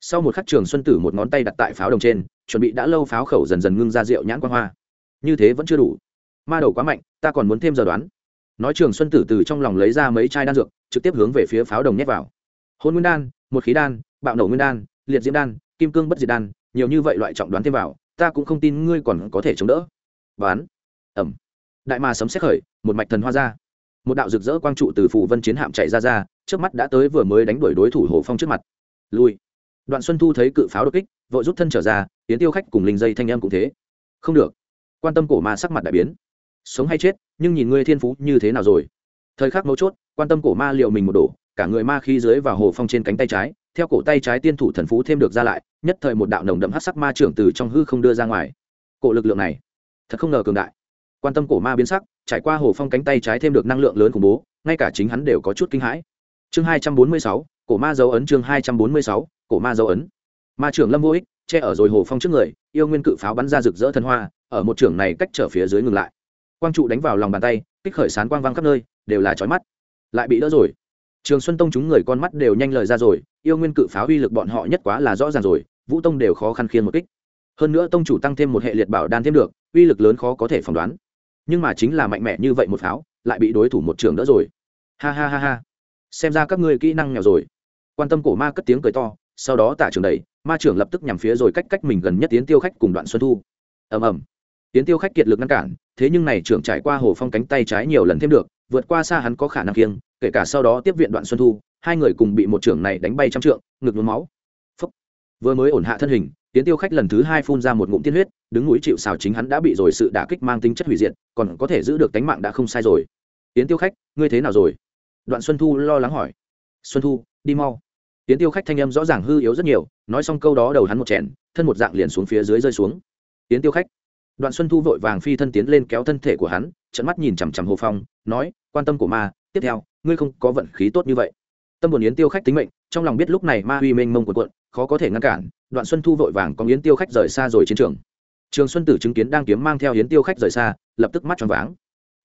Speaker 1: Sau một khắc trường xuân tử một ngón tay đặt tại pháo đồng trên, chuẩn bị đã lâu pháo khẩu dần dần ngưng ra rượu nhãn quan hoa như thế vẫn chưa đủ. Ma đầu quá mạnh, ta còn muốn thêm giờ đoán. Nói trường xuân tử từ trong lòng lấy ra mấy chai đan dược, trực tiếp hướng về phía pháo đồng nhét vào. Hôn nguyên đan, một khí đan, bạo nổ nguyên đan, liệt diễm đan, kim cương bất diệt đan, nhiều như vậy loại trọng đoán thêm vào, ta cũng không tin ngươi còn có thể chống đỡ. Bán ẩm đại ma sấm xét khởi, một mạch thần hoa ra. Một đạo rực rỡ quang trụ từ phủ vân chiến hạm chạy ra ra, trước mắt đã tới vừa mới đánh đuổi đối thủ hồ phong trước mặt. Lui. Đoạn xuân thu thấy cự pháo đột kích, vội rút thân trở ra, tiến tiêu khách cùng linh dây thanh em cũng thế. Không được quan tâm cổ ma sắc mặt đại biến. Sống hay chết, nhưng nhìn ngươi thiên phú như thế nào rồi? Thời khắc mấu chốt, quan tâm cổ ma liệu mình một đổ, cả người ma khi dưới vào hồ phong trên cánh tay trái, theo cổ tay trái tiên thủ thần phú thêm được ra lại, nhất thời một đạo nồng đậm hát sắc ma trưởng từ trong hư không đưa ra ngoài. Cổ lực lượng này, thật không ngờ cường đại. Quan tâm cổ ma biến sắc, trải qua hồ phong cánh tay trái thêm được năng lượng lớn khủng bố, ngay cả chính hắn đều có chút kinh hãi. Chương hai trăm bốn mươi sáu, cổ ma dấu ấn chương hai trăm bốn mươi sáu, cổ ma dấu ấn. Ma trưởng lâm vô ích, che ở rồi hồ phong trước người, yêu nguyên cự pháo bắn ra rực rỡ thần hoa ở một trường này cách trở phía dưới ngừng lại. Quang trụ đánh vào lòng bàn tay, kích khởi sán quang văng khắp nơi, đều là trói mắt. Lại bị đỡ rồi. Trường xuân tông chúng người con mắt đều nhanh lời ra rồi, yêu nguyên cự pháo uy lực bọn họ nhất quá là rõ ràng rồi, vũ tông đều khó khăn khiên một kích. Hơn nữa tông chủ tăng thêm một hệ liệt bảo đan thêm được, uy lực lớn khó có thể phỏng đoán. Nhưng mà chính là mạnh mẽ như vậy một pháo, lại bị đối thủ một trường đỡ rồi. Ha ha ha ha. Xem ra các ngươi kỹ năng nghèo rồi. Quan tâm cổ ma cất tiếng cười to, sau đó tả trường đầy ma trưởng lập tức nhằm phía rồi cách cách mình gần nhất tiến tiêu khách cùng đoạn xuân thu. Ầm ầm tiến tiêu khách kiệt lực ngăn cản, thế nhưng này trưởng trải qua hồ phong cánh tay trái nhiều lần thêm được, vượt qua xa hắn có khả năng kiêng, kể cả sau đó tiếp viện đoạn xuân thu, hai người cùng bị một trưởng này đánh bay trăm trượng, ngực nhuốm máu. Phúc. vừa mới ổn hạ thân hình, tiến tiêu khách lần thứ hai phun ra một ngụm tiên huyết, đứng núi chịu xào chính hắn đã bị rồi sự đả kích mang tính chất hủy diệt, còn có thể giữ được tánh mạng đã không sai rồi. Tiến tiêu khách, ngươi thế nào rồi? Đoạn xuân thu lo lắng hỏi. Xuân thu, đi mau. Tiến tiêu khách thanh âm rõ ràng hư yếu rất nhiều, nói xong câu đó đầu hắn một chèn, thân một dạng liền xuống phía dưới rơi xuống. Tiến tiêu khách đoạn xuân thu vội vàng phi thân tiến lên kéo thân thể của hắn trận mắt nhìn chằm chằm hồ phong nói quan tâm của ma tiếp theo ngươi không có vận khí tốt như vậy. Tâm buồn yến tiêu khách tính mệnh trong lòng biết lúc này ma uy mênh mông cuộn cuộn, khó có thể ngăn cản đoạn xuân thu vội vàng có yến tiêu khách rời xa rồi chiến trường. Trường xuân tử chứng kiến đang kiếm mang theo yến tiêu khách rời xa lập tức mắt tròn váng.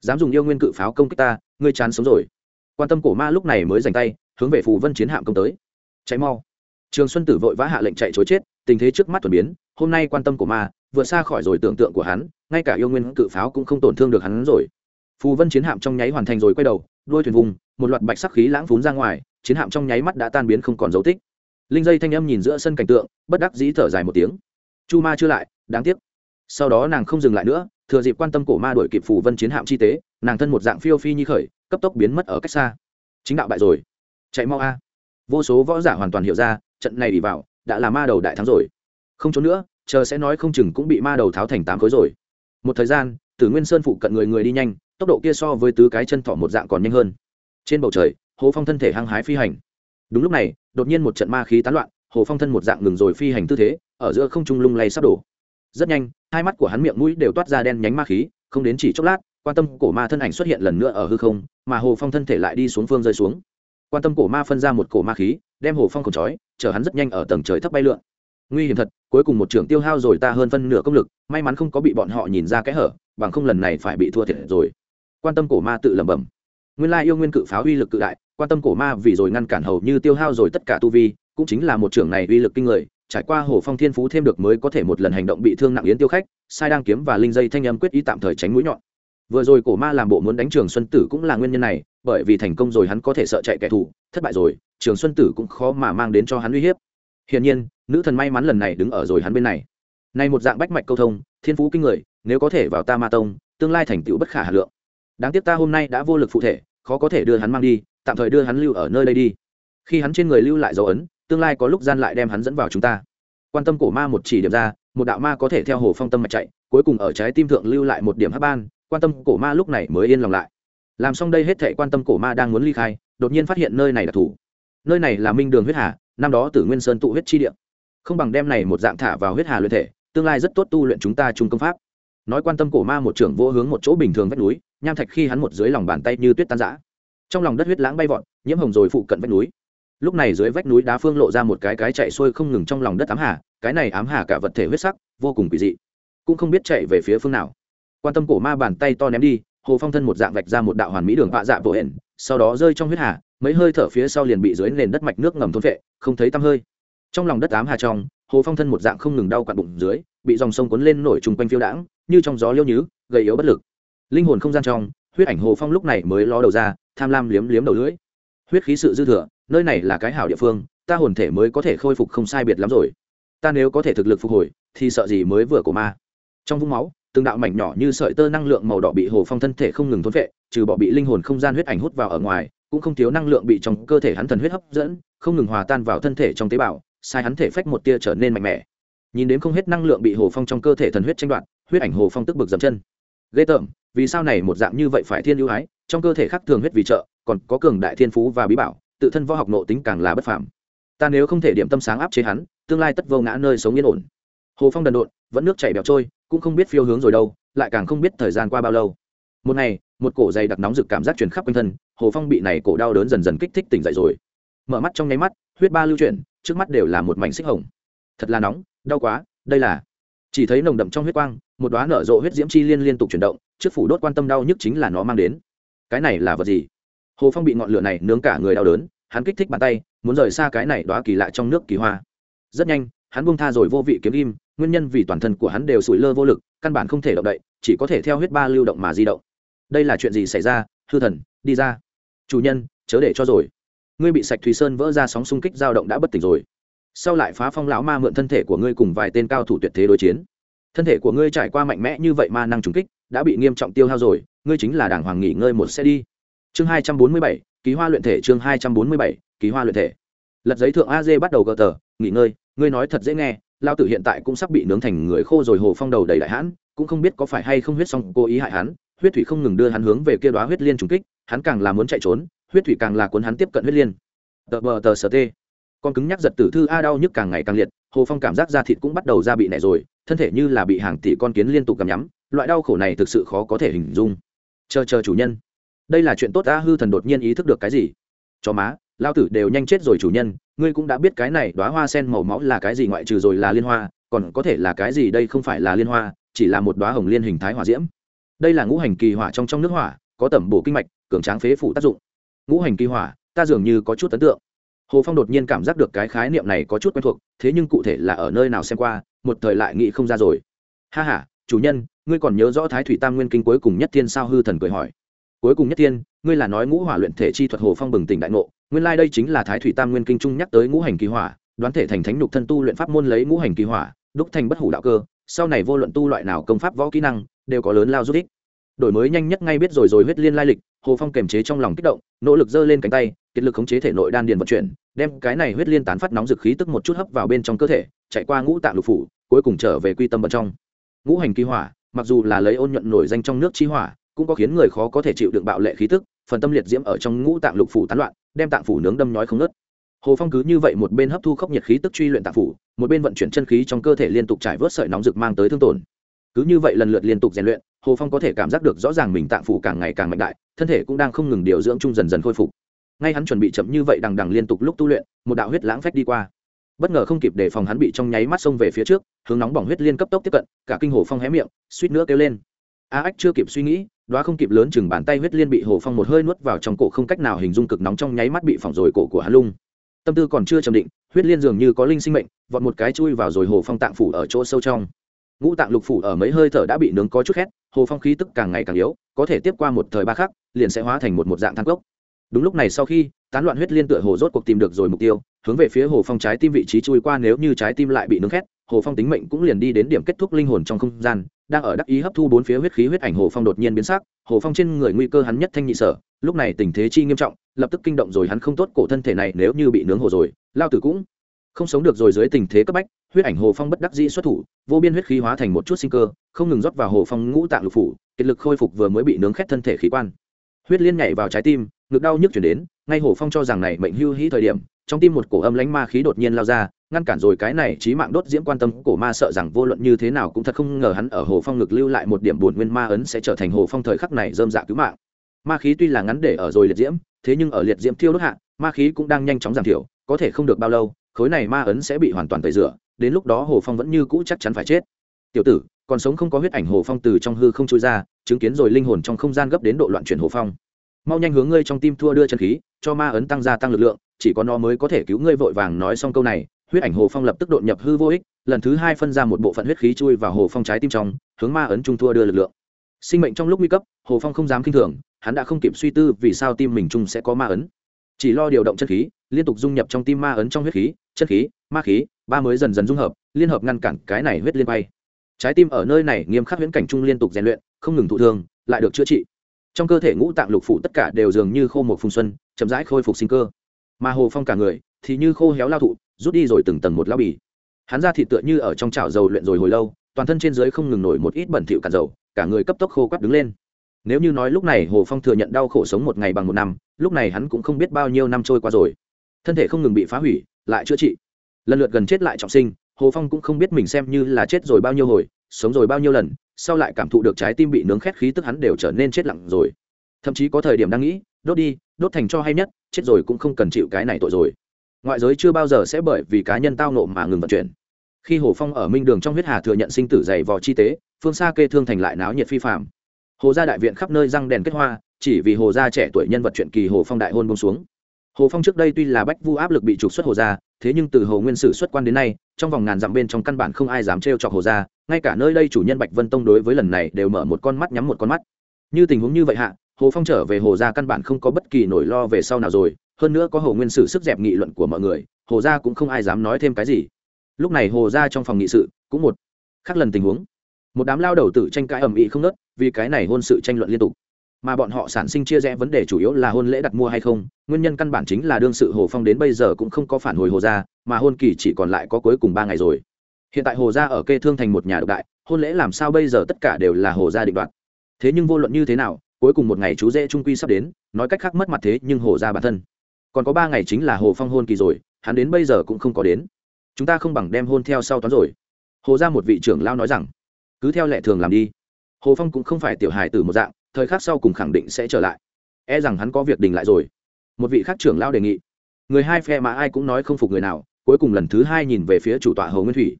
Speaker 1: Dám dùng yêu nguyên cự pháo công kích ta ngươi chán sống rồi. Quan tâm cổ ma lúc này mới dành tay hướng về phù vân chiến hạm công tới. Cháy mau. Trường xuân tử vội vã hạ lệnh chạy chối chết tình thế trước mắt thuần biến hôm nay quan tâm của ma vượt xa khỏi rồi tưởng tượng của hắn, ngay cả yêu nguyên cự pháo cũng không tổn thương được hắn rồi. Phù vân chiến hạm trong nháy hoàn thành rồi quay đầu, đuôi thuyền vùng, một loạt bạch sắc khí lãng phún ra ngoài, chiến hạm trong nháy mắt đã tan biến không còn dấu tích. Linh dây thanh âm nhìn giữa sân cảnh tượng, bất đắc dĩ thở dài một tiếng. Chu ma chưa lại, đáng tiếc. Sau đó nàng không dừng lại nữa, thừa dịp quan tâm cổ ma đuổi kịp phù vân chiến hạm chi tế, nàng thân một dạng phiêu phi như khởi, cấp tốc biến mất ở cách xa. Chính đạo bại rồi. Chạy mau a. Vô số võ giả hoàn toàn hiểu ra, trận này đi vào, đã là ma đầu đại thắng rồi. Không trốn nữa chờ sẽ nói không chừng cũng bị ma đầu tháo thành tám khối rồi. Một thời gian, tử nguyên sơn phụ cận người người đi nhanh, tốc độ kia so với tứ cái chân thỏ một dạng còn nhanh hơn. Trên bầu trời, hồ phong thân thể hăng hái phi hành. Đúng lúc này, đột nhiên một trận ma khí tán loạn, hồ phong thân một dạng ngừng rồi phi hành tư thế, ở giữa không trung lung lay sắp đổ. Rất nhanh, hai mắt của hắn miệng mũi đều toát ra đen nhánh ma khí, không đến chỉ chốc lát, quan tâm cổ ma thân ảnh xuất hiện lần nữa ở hư không, mà hồ phong thân thể lại đi xuống phương rơi xuống. Quan tâm cổ ma phân ra một cổ ma khí, đem hồ phong cổng trói chở hắn rất nhanh ở tầng trời thấp bay lượn nguy hiểm thật, cuối cùng một trưởng tiêu hao rồi ta hơn phân nửa công lực, may mắn không có bị bọn họ nhìn ra kẽ hở, bằng không lần này phải bị thua thiệt rồi. Quan tâm cổ ma tự lẩm bẩm. Nguyên lai yêu nguyên cự pháo uy lực cự đại, quan tâm cổ ma vì rồi ngăn cản hầu như tiêu hao rồi tất cả tu vi, cũng chính là một trưởng này uy lực kinh người, trải qua hồ phong thiên phú thêm được mới có thể một lần hành động bị thương nặng yến tiêu khách, sai đang kiếm và linh dây thanh âm quyết ý tạm thời tránh mũi nhọn. Vừa rồi cổ ma làm bộ muốn đánh trường xuân tử cũng là nguyên nhân này, bởi vì thành công rồi hắn có thể sợ chạy kẻ thù, thất bại rồi, trường xuân tử cũng khó mà mang đến cho hắn uy hiếp hiển nhiên, nữ thần may mắn lần này đứng ở rồi hắn bên này. Này một dạng bách mạch câu thông, thiên phú kinh người, nếu có thể vào ta ma tông, tương lai thành tựu bất khả hà lượng. Đáng tiếc ta hôm nay đã vô lực phụ thể, khó có thể đưa hắn mang đi, tạm thời đưa hắn lưu ở nơi đây đi. Khi hắn trên người lưu lại dấu ấn, tương lai có lúc gian lại đem hắn dẫn vào chúng ta. Quan tâm cổ ma một chỉ điểm ra, một đạo ma có thể theo hồ phong tâm mạch chạy, cuối cùng ở trái tim thượng lưu lại một điểm hấp ban, quan tâm cổ ma lúc này mới yên lòng lại. Làm xong đây hết thệ quan tâm cổ ma đang muốn ly khai, đột nhiên phát hiện nơi này là thủ. Nơi này là minh đường huyết hà năm đó tử nguyên sơn tụ huyết chi địa. Không bằng đem này một dạng thả vào huyết hà luyện thể, tương lai rất tốt tu luyện chúng ta chung công pháp. Nói quan tâm cổ ma một trưởng vô hướng một chỗ bình thường vách núi, nham thạch khi hắn một dưới lòng bàn tay như tuyết tan giã trong lòng đất huyết lãng bay vọt, nhiễm hồng rồi phụ cận vách núi. Lúc này dưới vách núi đá phương lộ ra một cái cái chạy xuôi không ngừng trong lòng đất ám hà, cái này ám hà cả vật thể huyết sắc, vô cùng kỳ dị. Cũng không biết chạy về phía phương nào. Quan tâm cổ ma bàn tay to ném đi hồ phong thân một dạng vạch ra một đạo hoàn mỹ đường vạ dạ vỗ hển, sau đó rơi trong huyết hà, mấy hơi thở phía sau liền bị dưới nền đất mạch nước ngầm thôn vệ không thấy tăm hơi. Trong lòng đất ám hà trong, hồ phong thân một dạng không ngừng đau quặn bụng dưới, bị dòng sông cuốn lên nổi trùng quanh phiêu đãng, như trong gió liêu nhứ, gây yếu bất lực. Linh hồn không gian trong, huyết ảnh hồ phong lúc này mới ló đầu ra, tham lam liếm liếm đầu lưỡi. Huyết khí sự dư thừa, nơi này là cái hảo địa phương, ta hồn thể mới có thể khôi phục không sai biệt lắm rồi. Ta nếu có thể thực lực phục hồi, thì sợ gì mới vừa của ma. Trong vũng máu từng đạo mảnh nhỏ như sợi tơ năng lượng màu đỏ bị hồ phong thân thể không ngừng thốn vệ trừ bỏ bị linh hồn không gian huyết ảnh hút vào ở ngoài, cũng không thiếu năng lượng bị trong cơ thể hắn thần huyết hấp dẫn, không ngừng hòa tan vào thân thể trong tế bào, sai hắn thể phách một tia trở nên mạnh mẽ. Nhìn đến không hết năng lượng bị hồ phong trong cơ thể thần huyết tranh đoạt, huyết ảnh hồ phong tức bực dầm chân. Ghê tởm, vì sao này một dạng như vậy phải thiên ưu ái, trong cơ thể khác thường huyết vì trợ, còn có cường đại thiên phú và bí bảo, tự thân võ học nộ tính càng là bất phàm. Ta nếu không thể điểm tâm sáng áp chế hắn, tương lai tất vô ngã nơi sống yên ổn. Hồ phong đần độn, vẫn nước chảy bẹo trôi cũng không biết phiêu hướng rồi đâu, lại càng không biết thời gian qua bao lâu. Một ngày, một cổ dày đặc nóng rực cảm giác truyền khắp quanh thân, hồ phong bị này cổ đau đớn dần dần kích thích tỉnh dậy rồi. Mở mắt trong nháy mắt, huyết ba lưu chuyển, trước mắt đều là một mảnh xích hồng. Thật là nóng, đau quá, đây là chỉ thấy nồng đậm trong huyết quang, một đoá nở rộ huyết diễm chi liên liên tục chuyển động, trước phủ đốt quan tâm đau nhức chính là nó mang đến. Cái này là vật gì? Hồ phong bị ngọn lửa này nướng cả người đau đớn, hắn kích thích bàn tay, muốn rời xa cái này đoá kỳ lạ trong nước kỳ hoa. Rất nhanh, hắn buông tha rồi vô vị kiếm im nguyên nhân vì toàn thân của hắn đều sủi lơ vô lực, căn bản không thể động đậy, chỉ có thể theo huyết ba lưu động mà di động. Đây là chuyện gì xảy ra? Hư thần, đi ra. Chủ nhân, chớ để cho rồi. Ngươi bị sạch thủy sơn vỡ ra sóng xung kích dao động đã bất tỉnh rồi. Sau lại phá phong lão ma mượn thân thể của ngươi cùng vài tên cao thủ tuyệt thế đối chiến. Thân thể của ngươi trải qua mạnh mẽ như vậy ma năng trùng kích, đã bị nghiêm trọng tiêu hao rồi, ngươi chính là đảng hoàng nghỉ ngơi một xe đi. Chương hai trăm bốn mươi bảy, ký hoa luyện thể, chương hai trăm bốn mươi bảy, ký hoa luyện thể. Lật giấy thượng a dê bắt đầu gờ tờ, nghỉ ngơi, ngươi nói thật dễ nghe lao tử hiện tại cũng sắp bị nướng thành người khô rồi, hồ phong đầu đầy đại hãn, cũng không biết có phải hay không huyết xong cố ý hại hắn. Huyết thủy không ngừng đưa hắn hướng về kia đoá huyết liên trùng kích, hắn càng là muốn chạy trốn, huyết thủy càng là cuốn hắn tiếp cận huyết liên. Tờ bờ tờ sờ tê. Con cứng nhắc giật tử thư a đau nhức càng ngày càng liệt, hồ phong cảm giác da thịt cũng bắt đầu ra bị nẻ rồi, thân thể như là bị hàng tỷ con kiến liên tục cầm nhắm, loại đau khổ này thực sự khó có thể hình dung. Chờ chờ chủ nhân. Đây là chuyện tốt a hư thần đột nhiên ý thức được cái gì? Cho má lao tử đều nhanh chết rồi chủ nhân, ngươi cũng đã biết cái này đoá hoa sen màu máu là cái gì ngoại trừ rồi là liên hoa, còn có thể là cái gì đây không phải là liên hoa, chỉ là một đoá hồng liên hình thái hỏa diễm. Đây là ngũ hành kỳ hỏa trong trong nước hỏa, có tẩm bổ kinh mạch, cường tráng phế phủ tác dụng. Ngũ hành kỳ hỏa, ta dường như có chút ấn tượng. Hồ phong đột nhiên cảm giác được cái khái niệm này có chút quen thuộc, thế nhưng cụ thể là ở nơi nào xem qua, một thời lại nghĩ không ra rồi. Ha h a chủ nhân, ngươi còn nhớ rõ thái thủy tam nguyên kinh cuối cùng nhất thiên sao hư thần cười hỏi. Cuối cùng nhất thiên, ngươi là nói ngũ hỏa luyện thể chi thuật hồ phong bừng tỉnh đại ngộ nguyên lai đây chính là thái thủy tam nguyên kinh trung nhắc tới ngũ hành kỳ hỏa, đoán thể thành thánh nhục thân tu luyện pháp môn lấy ngũ hành kỳ hỏa, đúc thành bất hủ đạo cơ, sau này vô luận tu loại nào công pháp võ kỹ năng, đều có lớn lao giúp ích. Đổi mới nhanh nhất ngay biết rồi rồi huyết liên lai lịch, hồ phong kềm chế trong lòng kích động, nỗ lực giơ lên cánh tay, kiệt lực khống chế thể nội đan điền vận chuyển, đem cái này huyết liên tán phát nóng dực khí tức một chút hấp vào bên trong cơ thể, chạy qua ngũ tạng lục phủ, cuối cùng trở về quy tâm bên trong. Ngũ hành kỳ hỏa, mặc dù là lấy ôn nhuận nổi danh trong nước chi hỏa cũng có khiến người khó có thể chịu đựng bạo lệ khí tức, phần tâm liệt diễm ở trong ngũ tạng lục phủ tán loạn, đem tạng phủ nướng đâm nhói không nớt hồ phong cứ như vậy một bên hấp thu khốc nhiệt khí tức truy luyện tạng phủ, một bên vận chuyển chân khí trong cơ thể liên tục trải vớt sợi nóng rực mang tới thương tổn. Cứ như vậy lần lượt liên tục rèn luyện, hồ phong có thể cảm giác được rõ ràng mình tạng phủ càng ngày càng mạnh đại, thân thể cũng đang không ngừng điều dưỡng chung dần dần khôi phục. Ngay hắn chuẩn bị chậm như vậy đằng đằng liên tục lúc tu luyện, một đạo huyết lãng phách đi qua. Bất ngờ không kịp để phòng hắn bị trong nháy mắt xông về phía trước, hướng nóng bỏng huyết liên cấp tốc tiếp cận, cả kinh hồ phong hé miệng, suýt nữa kêu lên a ách chưa kịp suy nghĩ đoá không kịp lớn chừng bàn tay huyết liên bị hồ phong một hơi nuốt vào trong cổ không cách nào hình dung cực nóng trong nháy mắt bị phỏng rồi cổ của hắn lung tâm tư còn chưa chầm định, huyết liên dường như có linh sinh mệnh, vọt một cái chui vào rồi hồ phong tạng phủ ở chỗ sâu trong ngũ tạng lục phủ ở mấy hơi thở đã bị nướng có chút khét, hồ phong khí tức càng ngày càng yếu, có thể tiếp qua một thời ba khắc, liền sẽ hóa thành một một dạng thang cốc. đúng lúc này sau khi, tán loạn huyết liên tựa hồ rốt cuộc tìm được rồi mục tiêu, hướng về phía hồ phong trái tim vị trí chui qua, nếu như trái tim lại bị nướng khét, hồ phong tính mệnh cũng liền đi đến điểm kết thúc linh hồn trong không gian đang ở đắc ý hấp thu bốn phía huyết khí huyết ảnh hồ phong đột nhiên biến sắc, hồ phong trên người nguy cơ hắn nhất thanh nhị sở, lúc này tình thế chi nghiêm trọng, lập tức kinh động rồi hắn không tốt cổ thân thể này nếu như bị nướng hồ rồi, lao tử cũng không sống được rồi dưới tình thế cấp bách, huyết ảnh hồ phong bất đắc dĩ xuất thủ, vô biên huyết khí hóa thành một chút sinh cơ, không ngừng rót vào hồ phong ngũ tạng lục phủ, kiệt lực khôi phục vừa mới bị nướng khét thân thể khí quan. Huyết liên nhảy vào trái tim, ngực đau nhức chuyển đến, ngay hồ phong cho rằng này mệnh hưu hí thời điểm trong tim một cổ âm lánh ma khí đột nhiên lao ra, ngăn cản rồi cái này trí mạng đốt diễm quan tâm cổ ma sợ rằng vô luận như thế nào cũng thật không ngờ hắn ở hồ phong ngực lưu lại một điểm buồn nguyên ma ấn sẽ trở thành hồ phong thời khắc này dơm dạ cứu mạng. Ma khí tuy là ngắn để ở rồi liệt diễm, thế nhưng ở liệt diễm thiêu đốt hạ, ma khí cũng đang nhanh chóng giảm thiểu, có thể không được bao lâu, khối này ma ấn sẽ bị hoàn toàn tẩy rửa, đến lúc đó hồ phong vẫn như cũ chắc chắn phải chết. Tiểu tử, còn sống không có huyết ảnh hồ phong từ trong hư không trôi ra, chứng kiến rồi linh hồn trong không gian gấp đến độ loạn chuyển hồ phong. Mau nhanh hướng ngươi trong tim thua đưa chân khí, cho ma ấn tăng gia tăng lực lượng chỉ có nó mới có thể cứu ngươi vội vàng nói xong câu này, huyết ảnh hồ phong lập tức đột nhập hư vô ích, lần thứ hai phân ra một bộ phận huyết khí chui vào hồ phong trái tim trong, hướng ma ấn trung thua đưa lực lượng. Sinh mệnh trong lúc nguy cấp, hồ phong không dám k i n h thường, hắn đã không kịp suy tư vì sao tim mình trung sẽ có ma ấn. Chỉ lo điều động chân khí, liên tục dung nhập trong tim ma ấn trong huyết khí, chân khí, ma khí, ba mới dần dần dung hợp, liên hợp ngăn cản cái này huyết liên bay. Trái tim ở nơi này nghiêm khắc huyễn cảnh trung liên tục rèn luyện, không ngừng thụ thương, lại được chữa trị. Trong cơ thể ngũ tạng lục phủ tất cả đều dường như khô một phùng xuân, chậm rãi khôi phục sinh cơ mà hồ phong cả người thì như khô héo lao thụ, rút đi rồi từng tầng một lao bì. Hắn ra thịt tựa như ở trong chảo dầu luyện rồi hồi lâu, toàn thân trên dưới không ngừng nổi một ít bẩn thỉu cạn dầu, cả người cấp tốc khô quắt đứng lên. Nếu như nói lúc này hồ phong thừa nhận đau khổ sống một ngày bằng một năm, lúc này hắn cũng không biết bao nhiêu năm trôi qua rồi. Thân thể không ngừng bị phá hủy, lại chữa trị. Lần lượt gần chết lại trọng sinh, hồ phong cũng không biết mình xem như là chết rồi bao nhiêu hồi, sống rồi bao nhiêu lần, sau lại cảm thụ được trái tim bị nướng khét khí tức hắn đều trở nên chết lặng rồi. Thậm chí có thời điểm đang nghĩ, đốt đi đốt thành cho hay nhất, chết rồi cũng không cần chịu cái này tội rồi. Ngoại giới chưa bao giờ sẽ bởi vì cá nhân tao nộ mà ngừng vận chuyển. Khi hồ phong ở minh đường trong huyết hà thừa nhận sinh tử dày vò chi tế, phương xa kê thương thành lại náo nhiệt phi phạm hồ gia đại viện khắp nơi răng đèn kết hoa, chỉ vì hồ gia trẻ tuổi nhân vật chuyện kỳ hồ phong đại hôn bông xuống. Hồ phong trước đây tuy là bách vu áp lực bị trục xuất hồ gia, thế nhưng từ hồ nguyên sử xuất quan đến nay, trong vòng ngàn dặm bên trong căn bản không ai dám trêu chọc hồ gia, ngay cả nơi đây chủ nhân bạch vân tông đối với lần này đều mở một con mắt nhắm một con mắt. Như tình huống như vậy hạ hồ phong trở về hồ gia căn bản không có bất kỳ nỗi lo về sau nào rồi, hơn nữa có hồ nguyên sử sức dẹp nghị luận của mọi người, hồ gia cũng không ai dám nói thêm cái gì. Lúc này hồ gia trong phòng nghị sự, cũng một khác lần tình huống. Một đám lao đầu tự tranh cãi ầm ĩ không nớt vì cái này hôn sự tranh luận liên tục. Mà bọn họ sản sinh chia rẽ vấn đề chủ yếu là hôn lễ đặt mua hay không, nguyên nhân căn bản chính là đương sự hồ phong đến bây giờ cũng không có phản hồi hồ gia, mà hôn kỳ chỉ còn lại có cuối cùng ba ngày rồi. Hiện tại hồ gia ở kê thương thành một nhà độc đại, hôn lễ làm sao bây giờ tất cả đều là hồ gia định đoạt. Thế nhưng vô luận như thế nào cuối cùng một ngày chú dễ trung quy sắp đến, nói cách khác mất mặt thế nhưng hồ ra bản thân. Còn có ba ngày chính là hồ phong hôn kỳ rồi, hắn đến bây giờ cũng không có đến. Chúng ta không bằng đem hôn theo sau toán rồi. Hồ ra một vị trưởng lao nói rằng, cứ theo lệ thường làm đi. Hồ phong cũng không phải tiểu hài từ một dạng, thời khắc sau cùng khẳng định sẽ trở lại. E rằng hắn có việc đình lại rồi. Một vị khác trưởng lao đề nghị, người hai phe mà ai cũng nói không phục người nào, cuối cùng lần thứ hai nhìn về phía chủ tọa hồ nguyên thủy.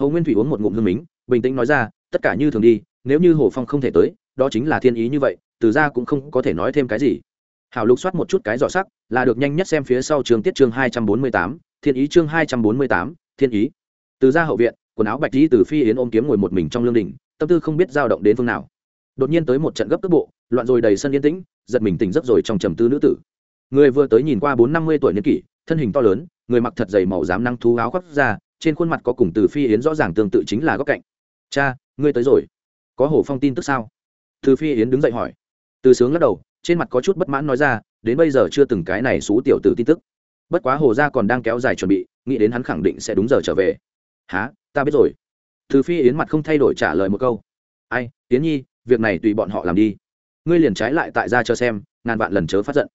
Speaker 1: Hồ nguyên thủy uống một ngụm hương mính, bình tĩnh nói ra, tất cả như thường đi, nếu như hồ phong không thể tới, đó chính là thiên ý như vậy từ ra cũng không có thể nói thêm cái gì. Hảo lục soát một chút cái giỏ sắc, là được nhanh nhất xem phía sau trường tiết chương hai trăm bốn mươi tám, thiên ý chương hai trăm bốn mươi tám, thiên ý. Từ ra hậu viện, quần áo bạch đi từ phi yến ôm kiếm ngồi một mình trong lương đình, tâm tư không biết dao động đến phương nào. Đột nhiên tới một trận gấp cước bộ, loạn rồi đầy sân yên tĩnh, giật mình tỉnh giấc rồi trong trầm tư nữ tử. Người vừa tới nhìn qua bốn năm mươi tuổi niên kỷ, thân hình to lớn, người mặc thật dày màu dám năng thú áo khoác ra, trên khuôn mặt có cùng từ phi yến rõ ràng tương tự chính là góc cạnh. Cha, ngươi tới rồi. Có hổ phong tin tức sao? Từ phi yến đứng dậy hỏi từ sướng lắc đầu, trên mặt có chút bất mãn nói ra, đến bây giờ chưa từng cái này xú tiểu tử tin tức. Bất quá hồ gia còn đang kéo dài chuẩn bị, nghĩ đến hắn khẳng định sẽ đúng giờ trở về. Há ta biết rồi. Từ phi yến mặt không thay đổi trả lời một câu. Ai? Yến nhi, việc này tùy bọn họ làm đi. Ngươi liền trái lại tại gia cho xem, ngàn vạn lần chớ phát giận.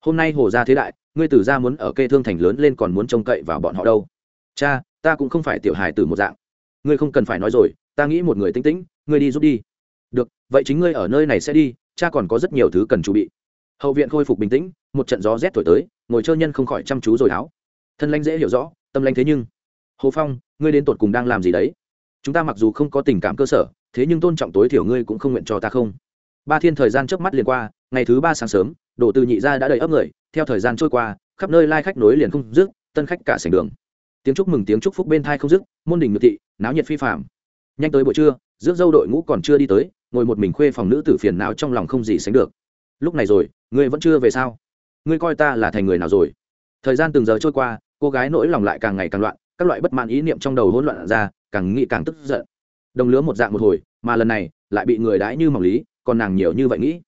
Speaker 1: Hôm nay hồ gia thế đại, ngươi từ gia muốn ở kê thương thành lớn lên còn muốn trông cậy vào bọn họ đâu. Cha, ta cũng không phải tiểu hài từ một dạng. Ngươi không cần phải nói rồi, ta nghĩ một người tinh tĩnh, ngươi đi giúp đi. Được, vậy chính ngươi ở nơi này sẽ đi cha còn có rất nhiều thứ cần chuẩn bị. Hậu viện khôi phục bình tĩnh, một trận gió rét thổi tới, ngồi chơi nhân không khỏi chăm chú rồi áo thân lanh dễ hiểu rõ, tâm lanh thế nhưng. Hồ phong, ngươi đến tột cùng đang làm gì đấy? Chúng ta mặc dù không có tình cảm cơ sở, thế nhưng tôn trọng tối thiểu ngươi cũng không nguyện cho ta không. Ba thiên thời gian trước mắt liền qua, ngày thứ ba sáng sớm đổ từ nhị ra đã đầy ấp người, theo thời gian trôi qua, khắp nơi lai khách nối liền không dứt, tân khách cả sảnh đường. Tiếng chúc mừng tiếng chúc phúc bên thai không dứt, môn đình ngự thị, náo nhiệt phi phạm nhanh tới buổi trưa, rước dâu đội ngũ còn chưa đi tới ngồi một mình khuê phòng nữ tử phiền não trong lòng không gì sánh được. Lúc này rồi, ngươi vẫn chưa về sao? Ngươi coi ta là thành người nào rồi? Thời gian từng giờ trôi qua, cô gái nỗi lòng lại càng ngày càng loạn, các loại bất mãn ý niệm trong đầu hỗn loạn ra, càng nghĩ càng tức giận. Đồng lứa một dạng một hồi, mà lần này lại bị người đãi như mỏng lý, còn nàng nhiều như vậy nghĩ.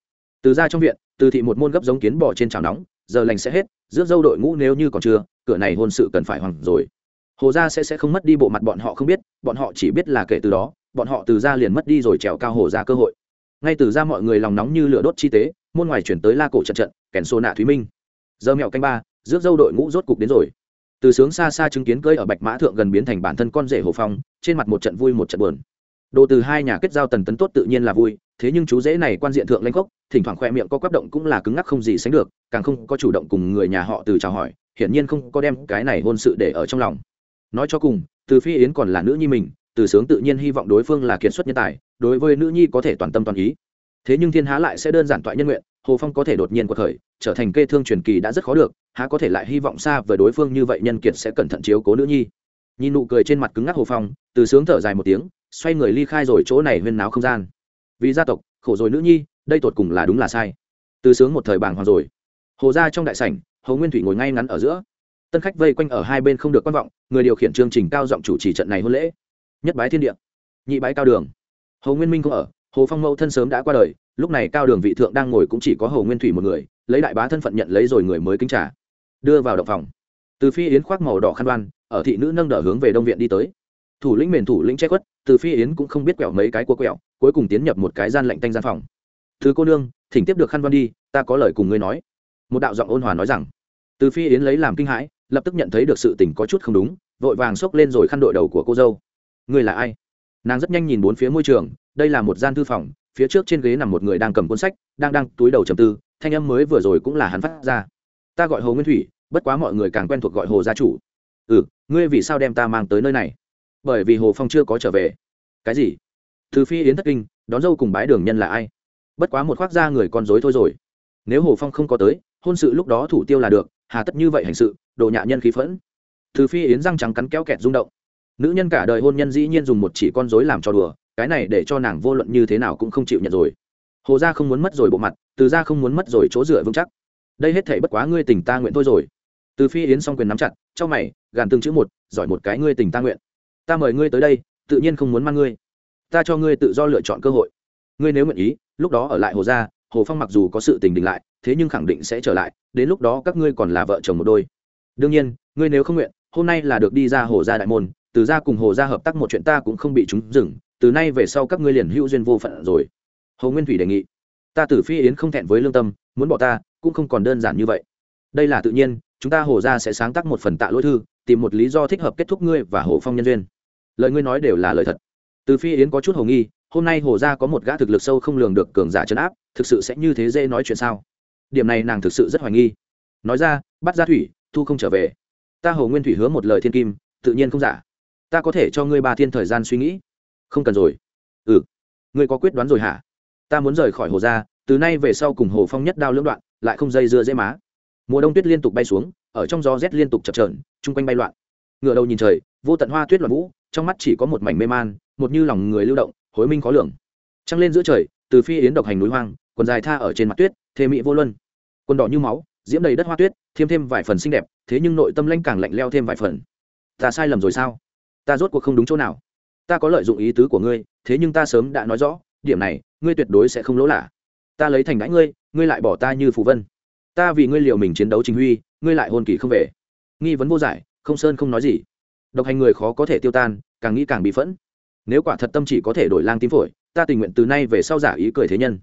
Speaker 1: Từ ra trong viện, từ thị một môn gấp giống kiến bò trên chảo nóng, giờ lành sẽ hết, rước dâu đội ngũ nếu như còn chưa, cửa này hôn sự cần phải hoàng rồi. Hồ gia sẽ sẽ không mất đi bộ mặt bọn họ không biết, bọn họ chỉ biết là kể từ đó bọn họ từ ra liền mất đi rồi trèo cao hồ ra cơ hội. Ngay từ ra mọi người lòng nóng như lửa đốt chi tế, môn ngoài chuyển tới la cổ trận trận, kèn xô nạ thúy minh. Giờ mẹo canh ba, rước dâu đội ngũ rốt cục đến rồi. Từ sướng xa xa chứng kiến cơi ở bạch mã thượng gần biến thành bản thân con rể hồ phong, trên mặt một trận vui một trận buồn. Đồ từ hai nhà kết giao tần tấn tốt tự nhiên là vui, thế nhưng chú rể này quan diện thượng lanh cốc thỉnh thoảng khoe miệng có quắp động cũng là cứng ngắc không gì sánh được, càng không có chủ động cùng người nhà họ từ chào hỏi, hiển nhiên không có đem cái này hôn sự để ở trong lòng. Nói cho cùng, từ phi yến còn là nữ nhi mình từ sướng tự nhiên hy vọng đối phương là kiệt xuất nhân tài, đối với nữ nhi có thể toàn tâm toàn ý. Thế nhưng thiên há lại sẽ đơn giản toại nhân nguyện, hồ phong có thể đột nhiên cuộc khởi, trở thành kê thương truyền kỳ đã rất khó được, há có thể lại hy vọng xa với đối phương như vậy nhân kiệt sẽ cẩn thận chiếu cố nữ nhi. Nhìn nụ cười trên mặt cứng ngắc hồ phong, từ sướng thở dài một tiếng, xoay người ly khai rồi chỗ này huyên náo không gian. Vì gia tộc, khổ rồi nữ nhi, đây tột cùng là đúng là sai. Từ sướng một thời bàng hoàng rồi. Hồ ra trong đại sảnh hầu nguyên thủy ngồi ngay ngắn ở giữa. Tân khách vây quanh ở hai bên không được quan vọng, người điều khiển chương trình cao giọng chủ trì trận này hôn lễ nhất bái thiên địa. Nhị bái cao đường. Hồ nguyên minh không ở, hồ phong mẫu thân sớm đã qua đời, lúc này cao đường vị thượng đang ngồi cũng chỉ có hồ nguyên thủy một người, lấy đại bá thân phận nhận lấy rồi người mới kính trả đưa vào động phòng. Từ phi yến khoác màu đỏ khăn đoan, ở thị nữ nâng đỡ hướng về đông viện đi tới. Thủ lĩnh mền thủ lĩnh che quất từ phi yến cũng không biết quẹo mấy cái cua quẹo, cuối cùng tiến nhập một cái gian lạnh tanh gian phòng. Thứ cô nương, thỉnh tiếp được khăn văn đi, ta có lời cùng ngươi nói. Một đạo giọng ôn hòa nói rằng. Từ phi yến lấy làm kinh hãi, lập tức nhận thấy được sự tình có chút không đúng, vội vàng xốc lên rồi khăn đội đầu của cô dâu ngươi là ai? Nàng rất nhanh nhìn bốn phía môi trường, đây là một gian thư phòng, phía trước trên ghế nằm một người đang cầm cuốn sách, đang đang túi đầu trầm tư, thanh âm mới vừa rồi cũng là hắn phát ra. Ta gọi hồ nguyên thủy, bất quá mọi người càng quen thuộc gọi hồ gia chủ. Ừ ngươi vì sao đem ta mang tới nơi này? Bởi vì hồ phong chưa có trở về. Cái gì? Từ phi yến thất kinh, đón dâu cùng bái đường nhân là ai? Bất quá một khoác ra người con dối thôi rồi. Nếu hồ phong không có tới, hôn sự lúc đó thủ tiêu là được, hà tất như vậy hành sự, đồ nhạ nhân khí phẫn. Từ phi yến răng trắng cắn kéo kẹt rung động nữ nhân cả đời hôn nhân dĩ nhiên dùng một chỉ con dối làm cho đùa, cái này để cho nàng vô luận như thế nào cũng không chịu nhận rồi. Hồ gia không muốn mất rồi bộ mặt, từ gia không muốn mất rồi chỗ dựa vững chắc. Đây hết thể bất quá ngươi tình ta nguyện thôi rồi. Từ phi yến song quyền nắm chặt cho mày, gàn tương chữ một, giỏi một cái ngươi tình ta nguyện. Ta mời ngươi tới đây, tự nhiên không muốn mang ngươi. Ta cho ngươi tự do lựa chọn cơ hội. Ngươi nếu nguyện ý, lúc đó ở lại hồ gia, hồ phong mặc dù có sự tình đình lại, thế nhưng khẳng định sẽ trở lại, đến lúc đó các ngươi còn là vợ chồng một đôi. Đương nhiên, ngươi nếu không nguyện, hôm nay là được đi ra hồ gia đại môn từ ra cùng hồ ra hợp tác một chuyện ta cũng không bị chúng dừng, từ nay về sau các ngươi liền hữu duyên vô phận rồi. Hồ nguyên thủy đề nghị. Ta tử phi yến không thẹn với lương tâm, muốn bỏ ta, cũng không còn đơn giản như vậy. Đây là tự nhiên, chúng ta hồ ra sẽ sáng tác một phần tạ lỗi thư, tìm một lý do thích hợp kết thúc ngươi và hồ phong nhân duyên. Lời ngươi nói đều là lời thật. Từ phi yến có chút hồ nghi, hôm nay hồ ra có một gã thực lực sâu không lường được cường giả chấn áp, thực sự sẽ như thế dễ nói chuyện sao? Điểm này nàng thực sự rất hoài nghi. Nói ra bắt ra thủy, thu không trở về. Ta hồ nguyên thủy hứa một lời thiên kim, tự nhiên không giả ta có thể cho ngươi ba thiên thời gian suy nghĩ. Không cần rồi. Ừ. Ngươi có quyết đoán rồi hả? Ta muốn rời khỏi hồ ra từ nay về sau cùng hồ phong nhất đao lưỡng đoạn, lại không dây dưa dễ má. Mùa đông tuyết liên tục bay xuống, ở trong gió rét liên tục chập trờn chung quanh bay loạn. Ngựa đầu nhìn trời, vô tận hoa tuyết loạn vũ, trong mắt chỉ có một mảnh mê man, một như lòng người lưu động, hối minh khó lường. Trăng lên giữa trời, từ phi yến độc hành núi hoang, quần dài tha ở trên mặt tuyết, thê mỹ vô luân. Quần đỏ như máu, diễm đầy đất hoa tuyết, thêm thêm vài phần xinh đẹp, thế nhưng nội tâm lanh càng lạnh leo thêm vài phần. Ta sai lầm rồi sao? Ta rốt cuộc không đúng chỗ nào. Ta có lợi dụng ý tứ của ngươi, thế nhưng ta sớm đã nói rõ, điểm này, ngươi tuyệt đối sẽ không lỗ lạ. Ta lấy thành đãi ngươi ngươi lại bỏ ta như phù vân. Ta vì ngươi liều mình chiến đấu chính huy, ngươi lại hôn kỳ không về. Nghi vấn vô giải, không sơn không nói gì. Độc hành người khó có thể tiêu tan, càng nghĩ càng bị phẫn. Nếu quả thật tâm chỉ có thể đổi lang tím phổi, ta tình nguyện từ nay về sau giả ý cười thế nhân.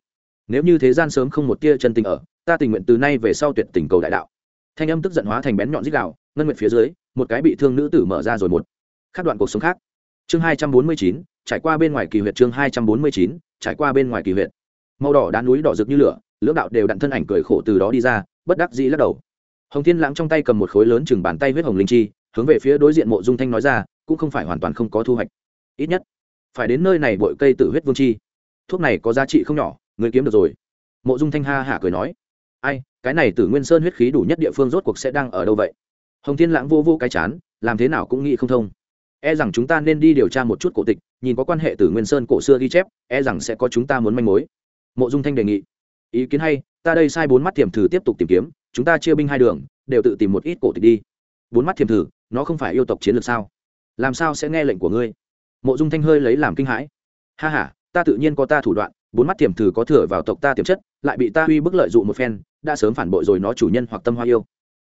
Speaker 1: Nếu như thế gian sớm không một tia chân tình ở, ta tình nguyện từ nay về sau tuyệt tình cầu đại đạo. Thanh âm tức giận hóa thành bén nhọn dích đạo ngân nguyện phía dưới, một cái bị thương nữ tử mở ra rồi một khát đoạn cuộc sống khác. Chương hai trăm bốn mươi chín, trải qua bên ngoài kỳ huyệt chương hai trăm bốn mươi chín, trải qua bên ngoài kỳ huyệt. Màu đỏ đá núi đỏ rực như lửa, lưỡng đạo đều đặn thân ảnh cười khổ từ đó đi ra, bất đắc dĩ lắc đầu. Hồng thiên lãng trong tay cầm một khối lớn chừng bàn tay huyết hồng linh chi, hướng về phía đối diện mộ dung thanh nói ra, cũng không phải hoàn toàn không có thu hoạch. Ít nhất, phải đến nơi này bội cây tử huyết vương chi. Thuốc này có giá trị không nhỏ, người kiếm được rồi. Mộ dung thanh ha hả cười nói. Ai, cái này tử nguyên sơn huyết khí đủ nhất địa phương rốt cuộc sẽ đang ở đâu vậy? Hồng thiên lãng vô vô cái chán, làm thế nào cũng nghĩ không thông e rằng chúng ta nên đi điều tra một chút cổ tịch, nhìn có quan hệ từ nguyên sơn cổ xưa ghi chép e rằng sẽ có chúng ta muốn manh mối. Mộ dung thanh đề nghị. Ý kiến hay, ta đây sai bốn mắt tiềm thử tiếp tục tìm kiếm, chúng ta chia binh hai đường, đều tự tìm một ít cổ tịch đi. Bốn mắt tiềm thử, nó không phải yêu tộc chiến lược sao? Làm sao sẽ nghe lệnh của ngươi? Mộ dung thanh hơi lấy làm kinh hãi. Ha h a ta tự nhiên có ta thủ đoạn, bốn mắt tiềm thử có thừa vào tộc ta tiềm chất, lại bị ta uy bức lợi dụng một phen, đã sớm phản bội rồi nó chủ nhân hoặc tâm hoa yêu.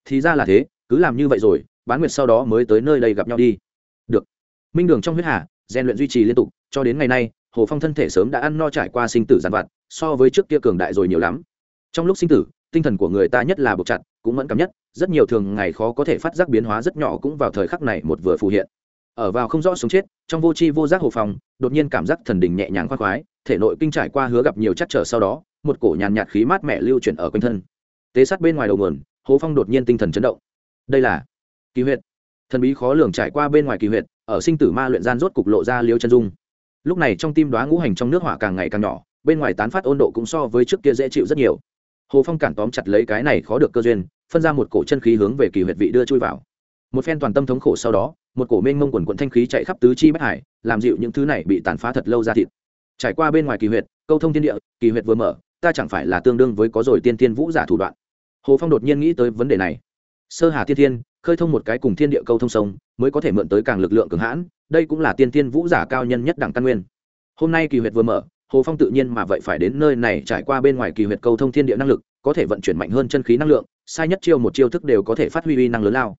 Speaker 1: Thì ra là thế, cứ làm như vậy rồi, bán nguyệt sau đó mới tới nơi đây gặp nhau đi được. Minh đường trong huyết hà, rèn luyện duy trì liên tục, cho đến ngày nay, hồ phong thân thể sớm đã ăn no trải qua sinh tử giàn vặt, so với trước kia cường đại rồi nhiều lắm. Trong lúc sinh tử, tinh thần của người ta nhất là buộc chặt, cũng mẫn cảm nhất, rất nhiều thường ngày khó có thể phát giác biến hóa rất nhỏ cũng vào thời khắc này một vừa phù hiện. Ở vào không rõ sống chết, trong vô tri vô giác hồ phong, đột nhiên cảm giác thần đình nhẹ nhàng khoác khoái, thể nội kinh trải qua hứa gặp nhiều chắc trở sau đó, một cổ nhàn nhạt khí mát mẻ lưu chuyển ở quanh thân. Tế sát bên ngoài đầu nguồn, hồ phong đột nhiên tinh thần chấn động. Đây là kỳ huyệt thần bí khó lường trải qua bên ngoài kỳ huyệt, ở sinh tử ma luyện gian rốt cục lộ ra liêu chân dung. Lúc này trong tim đoá ngũ hành trong nước hỏa càng ngày càng nhỏ, bên ngoài tán phát ôn độ cũng so với trước kia dễ chịu rất nhiều. Hồ phong cản tóm chặt lấy cái này khó được cơ duyên, phân ra một cổ chân khí hướng về kỳ huyệt vị đưa chui vào. Một phen toàn tâm thống khổ sau đó, một cổ mênh mông quần quận thanh khí chạy khắp tứ chi bất hải, làm dịu những thứ này bị tàn phá thật lâu ra thịt. Trải qua bên ngoài kỳ huyệt, câu thông thiên địa, kỳ huyệt vừa mở, ta chẳng phải là tương đương với có rồi tiên tiên vũ giả thủ đoạn. Hồ phong đột nhiên nghĩ tới vấn đề này. Sơ hà tiên thiên khơi thông một cái cùng thiên địa câu thông sông, mới có thể mượn tới càng lực lượng cường hãn, đây cũng là tiên tiên vũ giả cao nhân nhất đẳng căn nguyên. Hôm nay kỳ huyệt vừa mở, hồ phong tự nhiên mà vậy phải đến nơi này trải qua bên ngoài kỳ huyệt câu thông thiên địa năng lực, có thể vận chuyển mạnh hơn chân khí năng lượng, sai nhất chiêu một chiêu thức đều có thể phát huy uy năng lớn lao.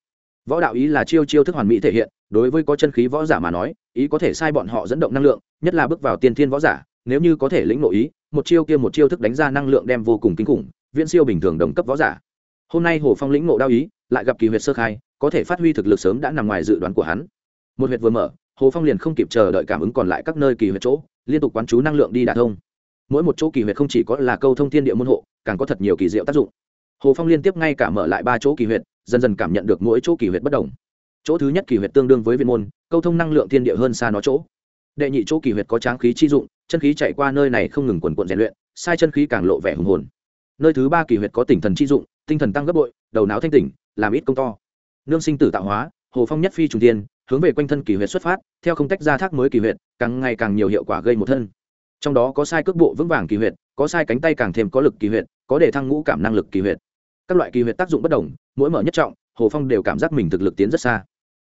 Speaker 1: Võ đạo ý là chiêu chiêu thức hoàn mỹ thể hiện, đối với có chân khí võ giả mà nói, ý có thể sai bọn họ dẫn động năng lượng, nhất là bước vào tiên thiên võ giả, nếu như có thể lĩnh nội ý, một chiêu kia một chiêu thức đánh ra năng lượng đem vô cùng kinh khủng, viễn siêu bình thường đồng cấp võ giả hôm nay hồ phong lĩnh ngộ đao ý, lại gặp kỳ huyệt sơ khai, có thể phát huy thực lực sớm đã nằm ngoài dự đoán của hắn. Một huyệt vừa mở, hồ phong liền không kịp chờ đợi cảm ứng còn lại các nơi kỳ huyệt chỗ, liên tục quán chú năng lượng đi đả thông. Mỗi một chỗ kỳ huyệt không chỉ có là câu thông thiên địa môn hộ, càng có thật nhiều kỳ diệu tác dụng. Hồ phong liên tiếp ngay cả mở lại ba chỗ kỳ huyệt, dần dần cảm nhận được mỗi chỗ kỳ huyệt bất đồng. Chỗ thứ nhất kỳ huyệt tương đương với viên môn, câu thông năng lượng thiên địa hơn xa nó chỗ. Đệ nhị chỗ kỳ huyệt có tráng khí chi dụng, chân khí chạy qua nơi này không ngừng quần quận rèn luyện, sai chân khí càng lộ vẻ hùng hồn. Nơi thứ ba kỳ huyệt có tỉnh thần chi dụng tinh thần tăng gấp bội, đầu não thanh tỉnh, làm ít công to. Nương sinh tử tạo hóa, hồ phong nhất phi trùng tiên hướng về quanh thân kỳ huyệt xuất phát, theo không tách ra thác mới kỳ huyệt, càng ngày càng nhiều hiệu quả gây một thân. Trong đó có sai cước bộ vững vàng kỳ huyệt, có sai cánh tay càng thêm có lực kỳ huyệt, có để thăng ngũ cảm năng lực kỳ huyệt. Các loại kỳ huyệt tác dụng bất đồng, mỗi mở nhất trọng, hồ phong đều cảm giác mình thực lực tiến rất xa.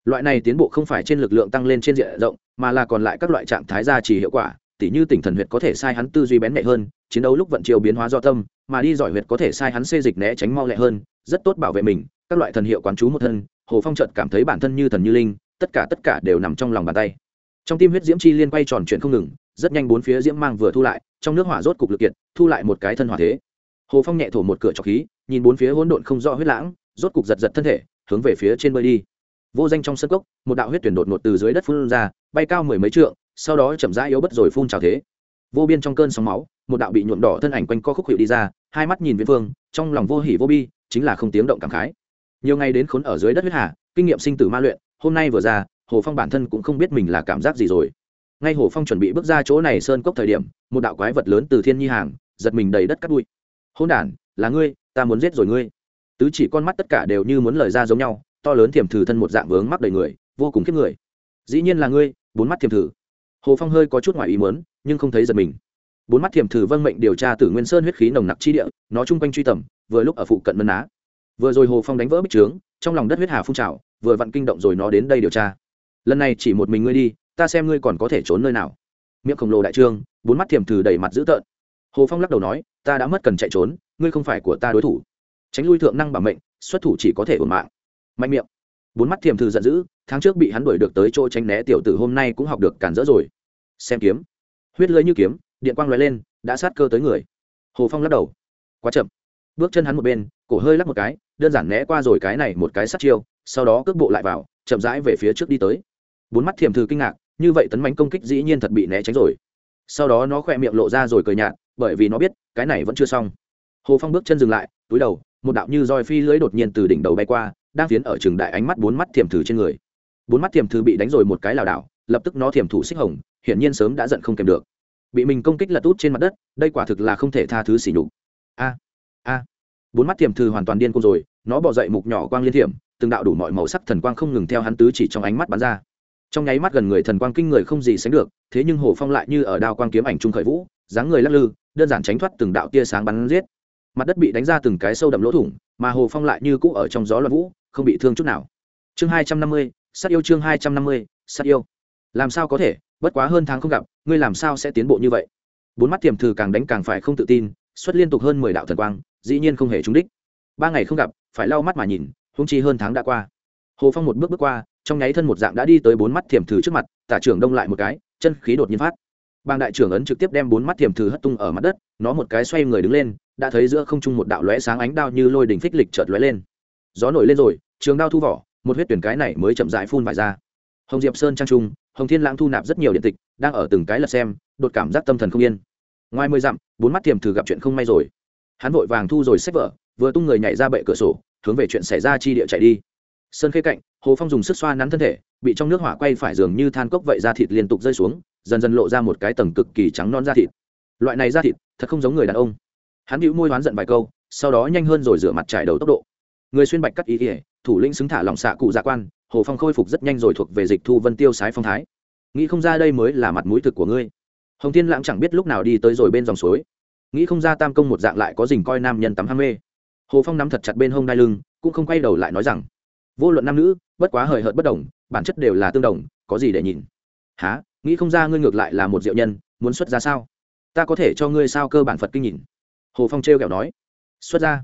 Speaker 1: Loại này tiến bộ không phải trên lực lượng tăng lên trên diện rộng, mà là còn lại các loại trạng thái gia trì hiệu quả tỉ như tỉnh thần huyệt có thể sai hắn tư duy bén nhạy hơn, chiến đấu lúc vận chiều biến hóa do tâm, mà đi giỏi huyệt có thể sai hắn xê dịch né tránh mau lẹ hơn, rất tốt bảo vệ mình, các loại thần hiệu quán chú một thân, hồ phong trợt cảm thấy bản thân như thần như linh, tất cả tất cả đều nằm trong lòng bàn tay. Trong tim huyết diễm chi liên quay tròn chuyện không ngừng, rất nhanh bốn phía diễm mang vừa thu lại, trong nước hỏa rốt cục lực kiệt, thu lại một cái thân hỏa thế. Hồ phong nhẹ thổ một cửa trọc khí, nhìn bốn phía hỗn độn không rõ huyết lãng, rốt cục giật giật thân thể, hướng về phía trên bơi đi. Vô danh trong sân cốc, một đạo huyết tuyển đột ngột từ dưới đất phun ra, bay cao mười mấy trượng sau đó chậm rãi yếu bất rồi phun trào thế. Vô biên trong cơn sóng máu, một đạo bị nhuộm đỏ thân ảnh quanh co khúc hiệu đi ra, hai mắt nhìn viễn phương trong lòng vô hỉ vô bi, chính là không tiếng động cảm khái. Nhiều ngày đến khốn ở dưới đất huyết hà, kinh nghiệm sinh tử ma luyện, hôm nay vừa ra, hồ phong bản thân cũng không biết mình là cảm giác gì rồi. Ngay hồ phong chuẩn bị bước ra chỗ này sơn cốc thời điểm, một đạo quái vật lớn từ thiên nhi hàng, giật mình đầy đất cắt bụi. Hôn đản, là ngươi, ta muốn giết rồi ngươi. Tứ chỉ con mắt tất cả đều như muốn lời ra giống nhau, to lớn thiềm thử thân một dạng vướng mắc đầy người, vô cùng khiếp người. Dĩ nhiên là ngươi, bốn mắt thiềm thử hồ phong hơi có chút ngoài ý mớn nhưng không thấy giật mình. Bốn mắt thiềm thử vâng mệnh điều tra tử nguyên sơn huyết khí nồng nặc chi địa, nó chung quanh truy tầm, vừa lúc ở phụ cận mân á. Vừa rồi hồ phong đánh vỡ bích trướng, trong lòng đất huyết hà phun trào, vừa vặn kinh động rồi nó đến đây điều tra. Lần này chỉ một mình ngươi đi, ta xem ngươi còn có thể trốn nơi nào. Miệng khổng lồ đại trương, bốn mắt thiềm thử đầy mặt dữ tợn. Hồ phong lắc đầu nói, ta đã mất cần chạy trốn, ngươi không phải của ta đối thủ. Tránh lui thượng năng bảo mệnh, xuất thủ chỉ có thể ổn mạng. Mạnh miệng. Bốn mắt thiềm thử giận dữ tháng trước bị hắn đuổi được tới chỗ tránh né tiểu tử hôm nay cũng học được cản rỡ rồi. Xem kiếm. Huyết lưới như kiếm, điện quang lóe lên, đã sát cơ tới người. Hồ phong lắc đầu. Quá chậm. Bước chân hắn một bên, cổ hơi lắc một cái, đơn giản né qua rồi cái này một cái sát chiêu, sau đó cước bộ lại vào, chậm rãi về phía trước đi tới. Bốn mắt thiềm thử kinh ngạc, như vậy tấn mánh công kích dĩ nhiên thật bị né tránh rồi. Sau đó nó khỏe miệng lộ ra rồi cười nhạt, bởi vì nó biết, cái này vẫn chưa xong. Hồ phong bước chân dừng lại, túi đầu, một đạo như roi phi lưỡi đột nhiên từ đỉnh đầu bay qua, đang phiến ở trường đại ánh mắt bốn mắt thiềm thử trên người bốn mắt thiềm thư bị đánh rồi một cái lảo đảo, lập tức nó thiềm thủ xích hồng, hiển nhiên sớm đã giận không kèm được. Bị mình công kích lật út trên mặt đất, đây quả thực là không thể tha thứ xỉ nhục. A a. Bốn mắt thiềm thư hoàn toàn điên cuồng rồi, nó bỏ dậy mục nhỏ quang liên thiểm, từng đạo đủ mọi màu sắc thần quang không ngừng theo hắn tứ chỉ trong ánh mắt bắn ra. Trong nháy mắt gần người thần quang kinh người không gì sánh được, thế nhưng hồ phong lại như ở đao quang kiếm ảnh trung khởi vũ, dáng người lắc lư, đơn giản tránh thoát từng đạo tia sáng bắn giết. Mặt đất bị đánh ra từng cái sâu đậm lỗ thủng, mà hồ phong lại như cũ ở trong gió loạn vũ, không bị thương chút nào. Chương hai trăm năm mươi sát yêu chương hai trăm năm mươi, sát yêu. Làm sao có thể? Bất quá hơn tháng không gặp, ngươi làm sao sẽ tiến bộ như vậy? Bốn mắt tiềm thử càng đánh càng phải không tự tin, xuất liên tục hơn mười đạo thần quang, dĩ nhiên không hề trúng đích. Ba ngày không gặp, phải lau mắt mà nhìn húng chi hơn tháng đã qua. Hồ phong một bước bước qua, trong nháy thân một dạng đã đi tới bốn mắt tiềm thử trước mặt, tả trưởng đông lại một cái, chân khí đột nhiên phát. Bang đại trưởng ấn trực tiếp đem bốn mắt tiềm thử hất tung ở mặt đất, nó một cái xoay người đứng lên, đã thấy giữa không trung một đạo lóe sáng ánh đao như lôi đỉnh phích lịch chợt lóe lên. Gió nổi lên rồi, trường đao thu vỏ một huyết tuyển cái này mới chậm rãi phun vải ra. Hồng diệp sơn trang trung, hồng thiên lãng thu nạp rất nhiều điện tịch, đang ở từng cái lật xem, đột cảm giác tâm thần không yên. Ngoài mười dặm, bốn mắt tiềm thử gặp chuyện không may rồi. Hắn vội vàng thu rồi sách vở, vừa tung người nhảy ra bệ cửa sổ, hướng về chuyện xảy ra chi địa chạy đi. Sơn khê cạnh, hồ phong dùng sức xoa nắn thân thể, bị trong nước hỏa quay phải dường như than cốc vậy da thịt liên tục rơi xuống, dần dần lộ ra một cái tầng cực kỳ trắng non da thịt. Loại này da thịt, thật không giống người đàn ông. Hắn bĩu môi đoán giận vài câu, sau đó nhanh hơn rồi rửa mặt trải đầu tốc độ. Người xuyên bạch cắt ý ỉa thủ lĩnh xứng thả lòng xạ cụ dạ quan, hồ phong khôi phục rất nhanh rồi thuộc về dịch thu vân tiêu sái phong thái. Nghĩ không ra đây mới là mặt mũi thực của ngươi. Hồng thiên lãng chẳng biết lúc nào đi tới rồi bên dòng suối. Nghĩ không ra tam công một dạng lại có dình coi nam nhân tắm ham mê. Hồ phong nắm thật chặt bên hông đai lưng, cũng không quay đầu lại nói rằng, vô luận nam nữ, bất quá hời hợt bất đồng, bản chất đều là tương đồng, có gì để nhìn há nghĩ không ra ngươi ngược lại là một diệu nhân, muốn xuất ra sao? Ta có thể cho ngươi sao cơ bản phật kinh nhìn. Hồ phong trêu kẹo nói. Xuất ra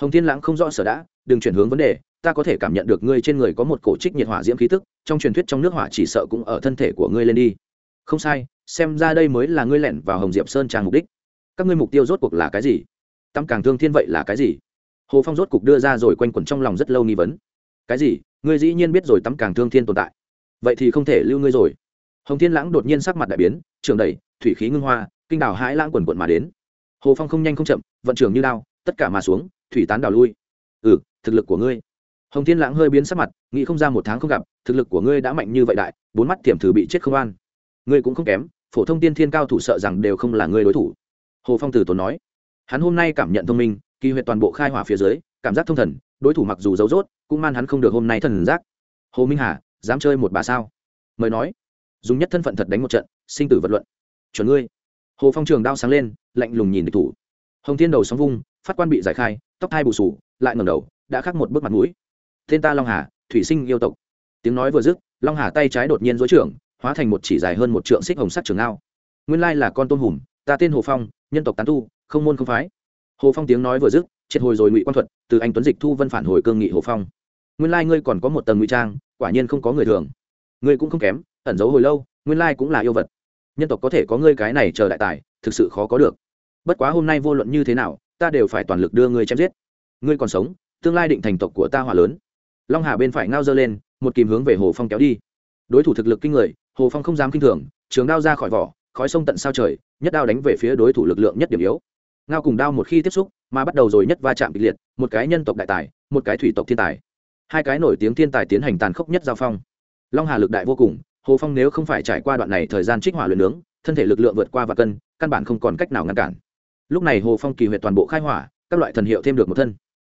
Speaker 1: hồng thiên lãng không rõ sở đã, đừng chuyển hướng vấn đề, ta có thể cảm nhận được ngươi trên người có một cổ trích nhiệt hỏa diễm khí tức, trong truyền thuyết trong nước hỏa chỉ sợ cũng ở thân thể của ngươi lên đi. Không sai, xem ra đây mới là ngươi lẻn vào hồng diệp sơn trang mục đích. Các ngươi mục tiêu rốt cuộc là cái gì? Tâm càng thương thiên vậy là cái gì? Hồ phong rốt cục đưa ra rồi quanh quẩn trong lòng rất lâu nghi vấn. Cái gì? Ngươi dĩ nhiên biết rồi tắm càng thương thiên tồn tại. Vậy thì không thể lưu ngươi rồi. Hồng thiên lãng đột nhiên sắc mặt đại biến, trường đẩy, thủy khí ngưng hoa, kinh đảo hãi lãng quần quận mà đến. Hồ phong không nhanh không chậm, vận trường như đao, tất cả mà xuống thủy tán đào lui. Ừ thực lực của ngươi. Hồng thiên lãng hơi biến sắc mặt, nghĩ không ra một tháng không gặp, thực lực của ngươi đã mạnh như vậy đại, bốn mắt tiềm thử bị chết không an. Ngươi cũng không kém, phổ thông tiên thiên cao thủ sợ rằng đều không là ngươi đối thủ. Hồ phong Tử tốn nói. Hắn hôm nay cảm nhận thông minh, kỳ huyệt toàn bộ khai hỏa phía dưới, cảm giác thông thần, đối thủ mặc dù giấu rốt, cũng man hắn không được hôm nay thần giác. Hồ minh hà, dám chơi một bà sao? Mời nói. Dùng nhất thân phận thật đánh một trận, sinh tử vật luận. Chuẩn ngươi. Hồ phong trường đao sáng lên, lạnh lùng nhìn địch thủ. Hồng thiên đầu sóng vung phát quan bị giải khai, tóc thai bù sù, lại ngầm đầu, đã khắc một bước mặt mũi. Tên ta long hà, thủy sinh yêu tộc. Tiếng nói vừa dứt, long hà tay trái đột nhiên dối trưởng, hóa thành một chỉ dài hơn một trượng xích hồng sắc trường ao nguyên lai là con tôm hùm, ta tên hồ phong, nhân tộc tán tu, không môn không phái. Hồ phong tiếng nói vừa dứt, triệt hồi rồi ngụy quan thuật, từ anh tuấn dịch thu vân phản hồi cương nghị hồ phong. Nguyên lai ngươi còn có một tầng ngụy trang, quả nhiên không có người thường. Ngươi cũng không kém, ẩn giấu hồi lâu, nguyên lai cũng là yêu vật. Nhân tộc có thể có ngươi cái này chờ đại tài, thực sự khó có được. Bất quá hôm nay vô luận như thế nào ta đều phải toàn lực đưa ngươi chém giết. Ngươi còn sống, tương lai định thành tộc của ta hỏa lớn. Long hà bên phải ngao dơ lên, một kìm hướng về hồ phong kéo đi. Đối thủ thực lực kinh người, hồ phong không dám kinh thường, trường đao ra khỏi vỏ, khói sông tận sao trời, nhất đao đánh về phía đối thủ lực lượng nhất điểm yếu. Ngao cùng đao một khi tiếp xúc, mà bắt đầu rồi nhất va chạm kịch liệt, một cái nhân tộc đại tài, một cái thủy tộc thiên tài. Hai cái nổi tiếng thiên tài tiến hành tàn khốc nhất giao phong. Long hà lực đại vô cùng, hồ phong nếu không phải trải qua đoạn này thời gian trích hỏa luyện nướng, thân thể lực lượng vượt qua và cân, căn bản không còn cách nào ngăn cản lúc này hồ phong kỳ huyệt toàn bộ khai hỏa, các loại thần hiệu thêm được một thân.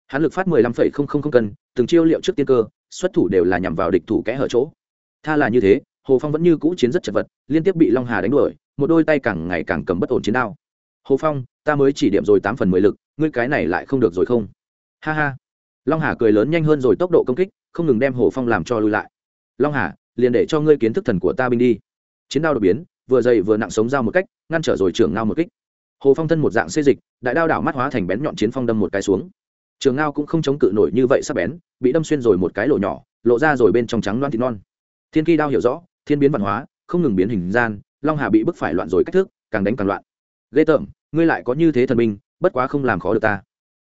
Speaker 1: Hắn lực phát mười lăm phẩy không không không cân, từng chiêu liệu trước tiên cơ, xuất thủ đều là nhằm vào địch thủ kẽ hở chỗ. Tha là như thế, hồ phong vẫn như cũ chiến rất chật vật, liên tiếp bị long hà đánh đuổi, một đôi tay càng ngày càng cầm bất ổn chiến đao. Hồ phong, ta mới chỉ điểm rồi tám phần mười lực, ngươi cái này lại không được rồi không? Ha ha. Long hà cười lớn nhanh hơn rồi tốc độ công kích, không ngừng đem hồ phong làm cho lui lại. Long hà, liền để cho ngươi kiến thức thần của ta binh đi. Chiến đao đột biến, vừa dày vừa nặng sống dao một cách, ngăn trở rồi trưởng ngao một kích hồ phong thân một dạng xê dịch, đại đao đảo mắt hóa thành bén nhọn chiến phong đâm một cái xuống. Trường ngao cũng không chống cự nổi như vậy sắp bén, bị đâm xuyên rồi một cái lỗ nhỏ, lộ ra rồi bên trong trắng loan thịt non. Thiên kỳ đao hiểu rõ, thiên biến văn hóa, không ngừng biến hình gian, long hà bị bức phải loạn rồi cách thức, càng đánh càng loạn. Ghê tởm, ngươi lại có như thế thần minh, bất quá không làm khó được ta.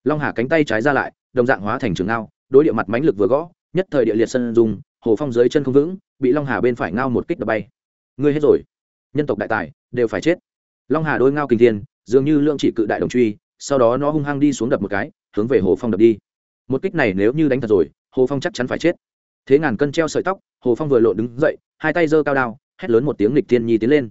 Speaker 1: Long hà cánh tay trái ra lại, đồng dạng hóa thành trường ngao, đối địa mặt mãnh lực vừa gõ, nhất thời địa liệt sân dùng hồ phong dưới chân không vững, bị long hà bên phải ngao một kích đập bay. Ngươi hết rồi. Nhân tộc đại tài, đều phải chết. Long hà đôi ngao kinh thiên dường như lượng chỉ cự đại đồng truy, sau đó nó hung hăng đi xuống đập một cái, hướng về hồ phong đập đi. Một kích này nếu như đánh thật rồi, hồ phong chắc chắn phải chết. Thế ngàn cân treo sợi tóc, hồ phong vừa lộn đứng dậy, hai tay giơ cao đao, hét lớn một tiếng lịch tiên nhi tiến lên.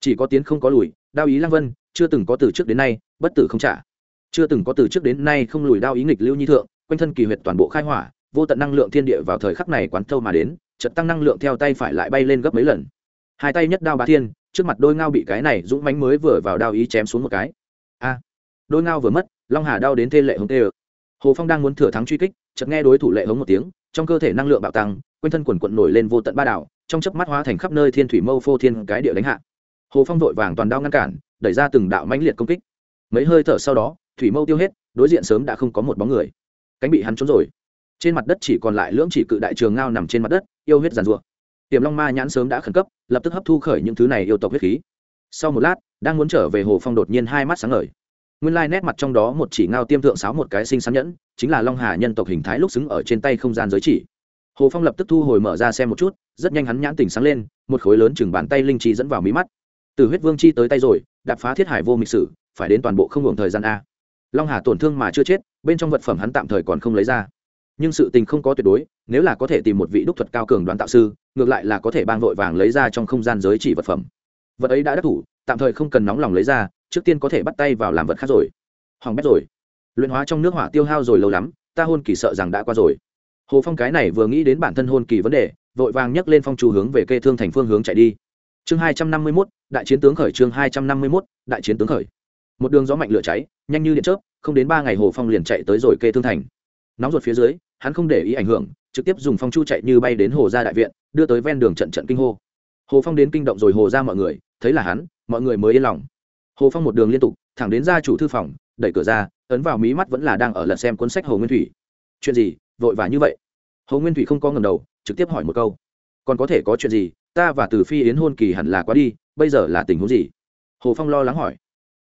Speaker 1: Chỉ có tiến không có lùi, đao ý lang vân, chưa từng có từ trước đến nay, bất tử không trả. Chưa từng có từ trước đến nay không lùi đao ý nghịch lưu nhi thượng, quanh thân kỳ huyệt toàn bộ khai hỏa, vô tận năng lượng thiên địa vào thời khắc này quán thâu mà đến chật tăng năng lượng theo tay phải lại bay lên gấp mấy lần hai tay nhất đao bá thiên, trước mặt đôi ngao bị cái này dũng mánh mới vừa vào đao ý chém xuống một cái. A, đôi ngao vừa mất, long hà đao đến thê lệ hống tê ơ. Hồ phong đang muốn thừa thắng truy kích, chợt nghe đối thủ lệ hống một tiếng, trong cơ thể năng lượng bạo tăng, quanh thân quần quận nổi lên vô tận ba đảo, trong chớp mắt hóa thành khắp nơi thiên thủy mâu phô thiên cái địa đánh hạ. Hồ phong vội vàng toàn đao ngăn cản, đẩy ra từng đạo mãnh liệt công kích. Mấy hơi thở sau đó, thủy mâu tiêu hết, đối diện sớm đã không có một bóng người. Cánh bị hắn trốn rồi. Trên mặt đất chỉ còn lại lưỡng chỉ cự đại trường ngao nằm trên mặt đất, yêu huyết giàn ruộng tiềm long ma nhãn sớm đã khẩn cấp, lập tức hấp thu khởi những thứ này yêu tộc huyết khí. Sau một lát, đang muốn trở về hồ phong đột nhiên hai mắt sáng ngời. Nguyên lai nét mặt trong đó một chỉ ngao tiêm thượng sáo một cái sinh sắn nhẫn, chính là long hà nhân tộc hình thái lúc xứng ở trên tay không gian giới chỉ. Hồ phong lập tức thu hồi mở ra xem một chút, rất nhanh hắn nhãn tỉnh sáng lên, một khối lớn chừng bàn tay linh chi dẫn vào mí mắt. Từ huyết vương chi tới tay rồi, đạp phá thiết hải vô mịch sử, phải đến toàn bộ không hưởng thời gian a. Long hà tổn thương mà chưa chết, bên trong vật phẩm hắn tạm thời còn không lấy ra nhưng sự tình không có tuyệt đối, nếu là có thể tìm một vị đúc thuật cao cường đoán tạo sư, ngược lại là có thể bang vội vàng lấy ra trong không gian giới chỉ vật phẩm. Vật ấy đã đắc thủ, tạm thời không cần nóng lòng lấy ra, trước tiên có thể bắt tay vào làm vật khác rồi. Hoàng bét rồi. Luyện hóa trong nước hỏa tiêu hao rồi lâu lắm, ta hôn kỳ sợ rằng đã qua rồi. Hồ phong cái này vừa nghĩ đến bản thân hôn kỳ vấn đề, vội vàng nhấc lên phong trù hướng về kê thương thành phương hướng chạy đi. Chương hai trăm năm mươi mốt, đại chiến tướng khởi chương hai trăm năm mươi mốt, đại chiến tướng khởi. Một đường gió mạnh lửa cháy, nhanh như điện chớp, không đến ba ngày hồ phong liền chạy tới rồi kê thương thành. Nóng ruột phía dưới hắn không để ý ảnh hưởng, trực tiếp dùng phong chu chạy như bay đến hồ gia đại viện, đưa tới ven đường trận trận kinh hô. Hồ phong đến kinh động rồi hồ ra mọi người, thấy là hắn, mọi người mới yên lòng. Hồ phong một đường liên tục, thẳng đến gia chủ thư phòng, đẩy cửa ra, ấn vào mí mắt vẫn là đang ở lần xem cuốn sách hồ nguyên thủy. Chuyện gì? Vội vã như vậy? Hồ nguyên thủy không có ngầm đầu, trực tiếp hỏi một câu. Còn có thể có chuyện gì? Ta và từ phi yến hôn kỳ hẳn là quá đi, bây giờ là tình huống gì? Hồ phong lo lắng hỏi.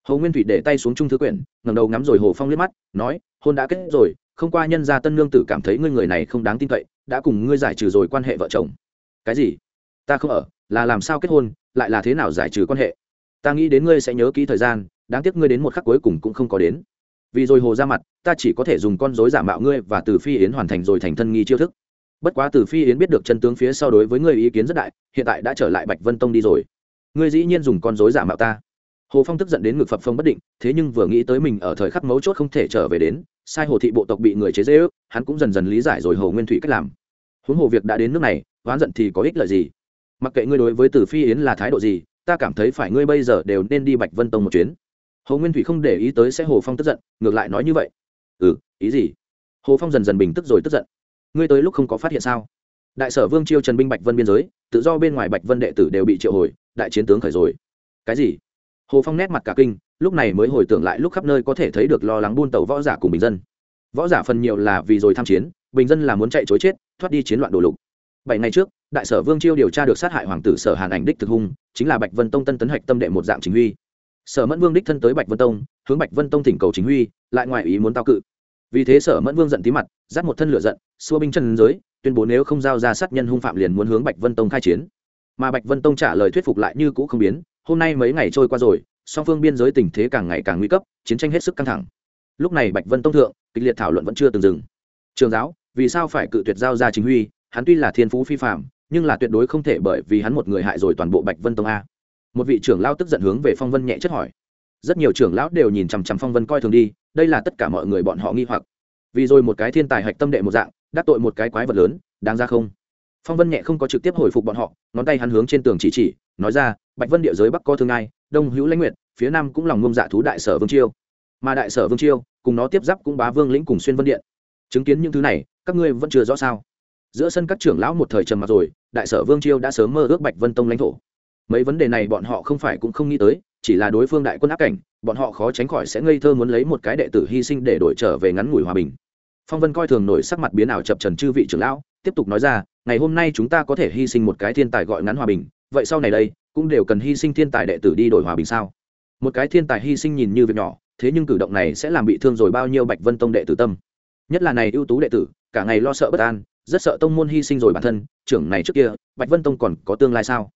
Speaker 1: Hồ nguyên thủy để tay xuống trung thư quyển ngầm đầu ngắm rồi hồ phong liếc mắt, nói, hôn đã kết rồi không qua nhân gia tân nương tử cảm thấy ngươi người này không đáng tin cậy, đã cùng ngươi giải trừ rồi quan hệ vợ chồng. Cái gì? Ta không ở, là làm sao kết hôn, lại là thế nào giải trừ quan hệ? Ta nghĩ đến ngươi sẽ nhớ kỹ thời gian, đáng tiếc ngươi đến một khắc cuối cùng cũng không có đến. Vì rồi hồ ra mặt, ta chỉ có thể dùng con dối giả mạo ngươi và từ phi yến hoàn thành rồi thành thân nghi chiêu thức. Bất quá từ phi yến biết được chân tướng phía sau đối với ngươi ý kiến rất đại, hiện tại đã trở lại bạch vân tông đi rồi. Ngươi dĩ nhiên dùng con dối giả mạo ta. Hồ phong tức giận đến ngực phập phong bất định, thế nhưng vừa nghĩ tới mình ở thời khắc mấu chốt không thể trở về đến sai hồ thị bộ tộc bị người chế dễ ước hắn cũng dần dần lý giải rồi hồ nguyên thủy cách làm. Huống hồ việc đã đến nước này, oán giận thì có ích lợi gì? Mặc kệ ngươi đối với từ phi yến là thái độ gì, ta cảm thấy phải ngươi bây giờ đều nên đi bạch vân tông một chuyến. Hồ nguyên thủy không để ý tới sẽ hồ phong tức giận, ngược lại nói như vậy. Ừ ý gì? Hồ phong dần dần bình tức rồi tức giận. Ngươi tới lúc không có phát hiện sao? Đại sở vương chiêu trần binh bạch vân biên giới, tự do bên ngoài bạch vân đệ tử đều bị triệu hồi, đại chiến tướng khởi rồi. Cái gì? Hồ phong nét mặt cả kinh lúc này mới hồi tưởng lại lúc khắp nơi có thể thấy được lo lắng buôn tàu võ giả cùng bình dân. Võ giả phần nhiều là vì rồi tham chiến, bình dân là muốn chạy chối chết, thoát đi chiến loạn đồ lục. Bảy ngày trước, đại sở vương chiêu điều tra được sát hại hoàng tử sở hàn ảnh đích thực hung, chính là bạch vân tông tân tấn hạch tâm đệ một dạng chính huy. Sở mẫn vương đích thân tới bạch vân tông, hướng bạch vân tông thỉnh cầu chính huy, lại ngoài ý muốn tao cự. Vì thế sở mẫn vương giận tí mặt, dắt một thân lửa giận, xua binh chân giới, tuyên bố nếu không giao ra sát nhân hung phạm liền muốn hướng bạch vân tông khai chiến. Mà bạch vân tông trả lời thuyết phục lại như cũ không biến, hôm nay mấy ngày trôi qua rồi song phương biên giới tình thế càng ngày càng nguy cấp, chiến tranh hết sức căng thẳng. Lúc này bạch vân tông thượng, kịch liệt thảo luận vẫn chưa từng dừng. Trường giáo, vì sao phải cự tuyệt giao ra chính huy? Hắn tuy là thiên phú phi phạm nhưng là tuyệt đối không thể bởi vì hắn một người hại rồi toàn bộ bạch vân tông a. Một vị trưởng lao tức giận hướng về phong vân nhẹ chất hỏi. Rất nhiều trưởng lão đều nhìn chằm chằm phong vân coi thường đi, đây là tất cả mọi người bọn họ nghi hoặc. Vì rồi một cái thiên tài hạch tâm đệ một dạng, đắc tội một cái quái vật lớn, đáng ra không? Phong vân nhẹ không có trực tiếp hồi phục bọn họ, ngón tay hắn hướng trên tường chỉ chỉ, nói ra, bạch vân địa giới bắc có thương ai? Đông hữu lãnh Nguyệt, phía nam cũng lòng ngông dạ thú đại sở vương chiêu. Mà đại sở vương chiêu cùng nó tiếp giáp cũng bá vương lĩnh cùng xuyên vân điện. Chứng kiến những thứ này các ngươi vẫn chưa rõ sao? Giữa sân các trưởng lão một thời trầm mặc rồi đại sở vương chiêu đã sớm mơ ước bạch vân tông lãnh thổ. Mấy vấn đề này bọn họ không phải cũng không nghĩ tới chỉ là đối phương đại quân áp cảnh bọn họ khó tránh khỏi sẽ ngây thơ muốn lấy một cái đệ tử hy sinh để đổi trở về ngắn ngủi hòa bình. Phong vân coi thường nổi sắc mặt biến ảo chập trần chư vị trưởng lão tiếp tục nói ra ngày hôm nay chúng ta có thể hy sinh một cái thiên tài gọi ngắn hòa bình vậy sau này đây cũng đều cần hy sinh thiên tài đệ tử đi đổi hòa bình sao? Một cái thiên tài hy sinh nhìn như việc nhỏ, thế nhưng cử động này sẽ làm bị thương rồi bao nhiêu bạch vân tông đệ tử tâm. Nhất là này ưu tú đệ tử, cả ngày lo sợ bất an, rất sợ tông môn hy sinh rồi bản thân, trưởng này trước kia, bạch vân tông còn có tương lai sao?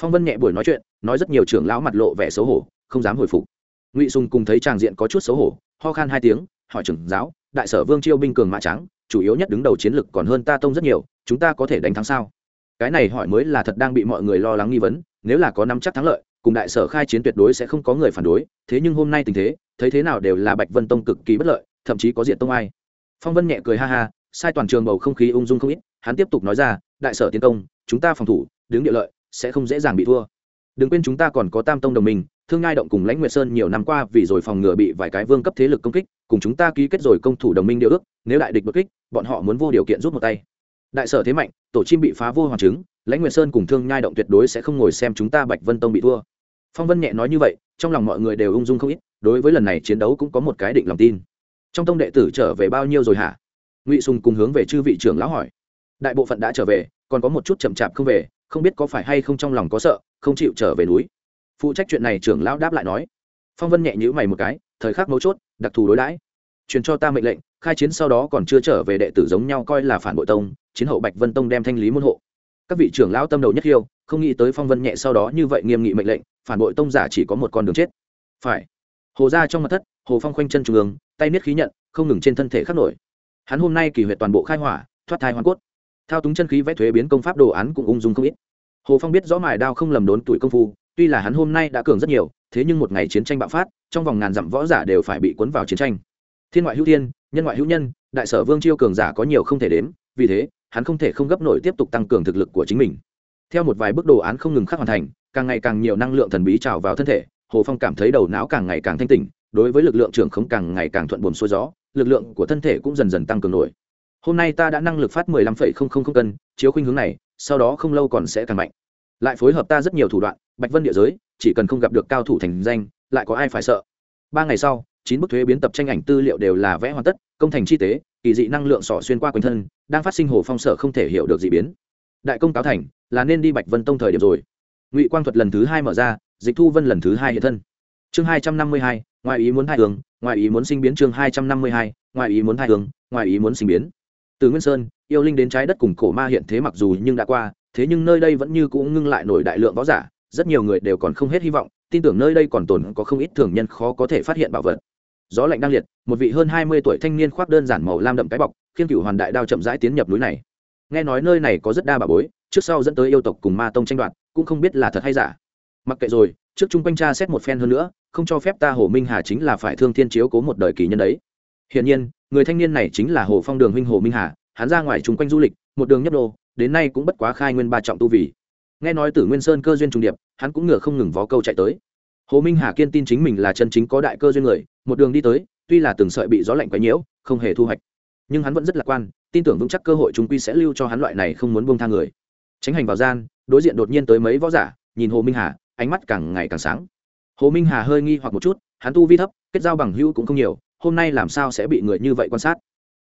Speaker 1: Phong vân nhẹ buổi nói chuyện, nói rất nhiều trưởng lão mặt lộ vẻ xấu hổ, không dám hồi phục. Ngụy sùng cùng thấy tràng diện có chút xấu hổ, ho khan hai tiếng, hỏi trưởng giáo, đại sở vương chiêu binh cường mã trắng, chủ yếu nhất đứng đầu chiến lực còn hơn ta tông rất nhiều, chúng ta có thể đánh thắng sao? Cái này hỏi mới là thật đang bị mọi người lo lắng nghi vấn nếu là có năm chắc thắng lợi, cùng đại sở khai chiến tuyệt đối sẽ không có người phản đối, thế nhưng hôm nay tình thế, thấy thế nào đều là bạch vân tông cực kỳ bất lợi, thậm chí có diện tông ai. Phong vân nhẹ cười ha ha, sai toàn trường bầu không khí ung dung không ít, hắn tiếp tục nói ra, đại sở tiến công, chúng ta phòng thủ, đứng địa lợi, sẽ không dễ dàng bị thua. Đừng quên chúng ta còn có tam tông đồng minh, thương ngai động cùng lãnh nguyệt sơn nhiều năm qua vì rồi phòng ngừa bị vài cái vương cấp thế lực công kích, cùng chúng ta ký kết rồi công thủ đồng minh điều ước, nếu đại địch bất kích, bọn họ muốn vô điều kiện rút một tay đại sở thế mạnh, tổ chim bị phá vô hoàng chứng, lãnh nguyệt sơn cùng thương nhai động tuyệt đối sẽ không ngồi xem chúng ta bạch vân tông bị thua. Phong vân nhẹ nói như vậy, trong lòng mọi người đều ung dung không ít, đối với lần này chiến đấu cũng có một cái định lòng tin. Trong tông đệ tử trở về bao nhiêu rồi hả? Ngụy sùng cùng hướng về chư vị trưởng lão hỏi. Đại bộ phận đã trở về, còn có một chút chậm chạp không về, không biết có phải hay không trong lòng có sợ, không chịu trở về núi. Phụ trách chuyện này trưởng lão đáp lại nói. Phong vân nhẹ nhữ mày một cái, thời khắc mấu chốt, đặc thù đối đãi. Truyền cho ta mệnh lệnh khai chiến sau đó còn chưa trở về đệ tử giống nhau coi là phản bội tông, chiến hậu bạch vân tông đem thanh lý môn hộ. Các vị trưởng lão tâm đầu nhất hiêu không nghĩ tới phong vân nhẹ sau đó như vậy nghiêm nghị mệnh lệnh, phản bội tông giả chỉ có một con đường chết. Phải. Hồ ra trong mặt thất, hồ phong khoanh chân trung ương, tay niết khí nhận, không ngừng trên thân thể khắc nổi. Hắn hôm nay kỳ huyệt toàn bộ khai hỏa, thoát thai hoàn cốt. Thao túng chân khí vẽ thuế biến công pháp đồ án cũng ung dung không ít. Hồ phong biết rõ mài đao không lầm đốn tuổi công phu, tuy là hắn hôm nay đã cường rất nhiều, thế nhưng một ngày chiến tranh bạo phát, trong vòng ngàn dặm võ giả đều phải bị cuốn vào chiến tranh thiên ngoại hữu thiên, nhân ngoại hữu nhân, đại sở vương chiêu cường giả có nhiều không thể đếm, vì thế, hắn không thể không gấp nổi tiếp tục tăng cường thực lực của chính mình. Theo một vài bước đồ án không ngừng khắc hoàn thành, càng ngày càng nhiều năng lượng thần bí trào vào thân thể, hồ phong cảm thấy đầu não càng ngày càng thanh tỉnh, đối với lực lượng trưởng không càng ngày càng thuận buồm xuôi gió, lực lượng của thân thể cũng dần dần tăng cường nổi. Hôm nay ta đã năng lực phát mười lăm phẩy không không không cân, chiếu khuynh hướng này, sau đó không lâu còn sẽ càng mạnh. Lại phối hợp ta rất nhiều thủ đoạn, bạch vân địa giới, chỉ cần không gặp được cao thủ thành danh, lại có ai phải sợ? Ba ngày sau chín bức thuế biến tập tranh ảnh tư liệu đều là vẽ hoàn tất, công thành chi tế, kỳ dị năng lượng sỏ xuyên qua quanh thân, đang phát sinh hồ phong sở không thể hiểu được d ị biến. Đại công cáo thành, là nên đi bạch vân tông thời điểm rồi. Ngụy quang thuật lần thứ hai mở ra, dịch thu vân lần thứ hai hiện thân. Chương hai trăm năm mươi hai ngoài ý muốn hai hướng ngoài ý muốn sinh biến chương hai trăm năm mươi hai ngoài ý muốn hai hướng ngoài ý muốn sinh biến. Từ nguyên sơn, yêu linh đến trái đất cùng cổ ma hiện thế mặc dù nhưng đã qua, thế nhưng nơi đây vẫn như cũng ngưng lại nổi đại lượng võ giả, rất nhiều người đều còn không hết hy vọng, tin tưởng nơi đây còn tồn có không ít thường nhân khó có thể phát hiện bảo vật gió lạnh đang liệt, một vị hơn hai mươi tuổi thanh niên khoác đơn giản màu lam đậm cái bọc khiên cựu hoàn đại đao chậm rãi tiến nhập núi này. Nghe nói nơi này có rất đa bà bối, trước sau dẫn tới yêu tộc cùng ma tông tranh đoạt, cũng không biết là thật hay giả. Mặc kệ rồi, trước chung quanh cha xét một phen hơn nữa, không cho phép ta hồ minh hà chính là phải thương thiên chiếu cố một đời kỳ nhân đấy. Hiển nhiên, người thanh niên này chính là hồ phong đường huynh hồ minh hà, hắn ra ngoài chung quanh du lịch, một đường nhấp đô, đến nay cũng bất quá khai nguyên ba trọng tu vì nghe nói tử nguyên sơn cơ duyên trùng điệp, hắn cũng ngựa không ngừng vó câu chạy tới. Hồ minh hà kiên tin chính mình là chân chính có đại cơ duyên người một đường đi tới, tuy là từng sợi bị gió lạnh quấy nhiễu, không hề thu hoạch. Nhưng hắn vẫn rất lạc quan, tin tưởng vững chắc cơ hội chúng quy sẽ lưu cho hắn loại này không muốn buông tha người. Tránh hành vào gian, đối diện đột nhiên tới mấy võ giả, nhìn hồ minh hà, ánh mắt càng ngày càng sáng. Hồ minh hà hơi nghi hoặc một chút, hắn tu vi thấp, kết giao bằng hữu cũng không nhiều, hôm nay làm sao sẽ bị người như vậy quan sát?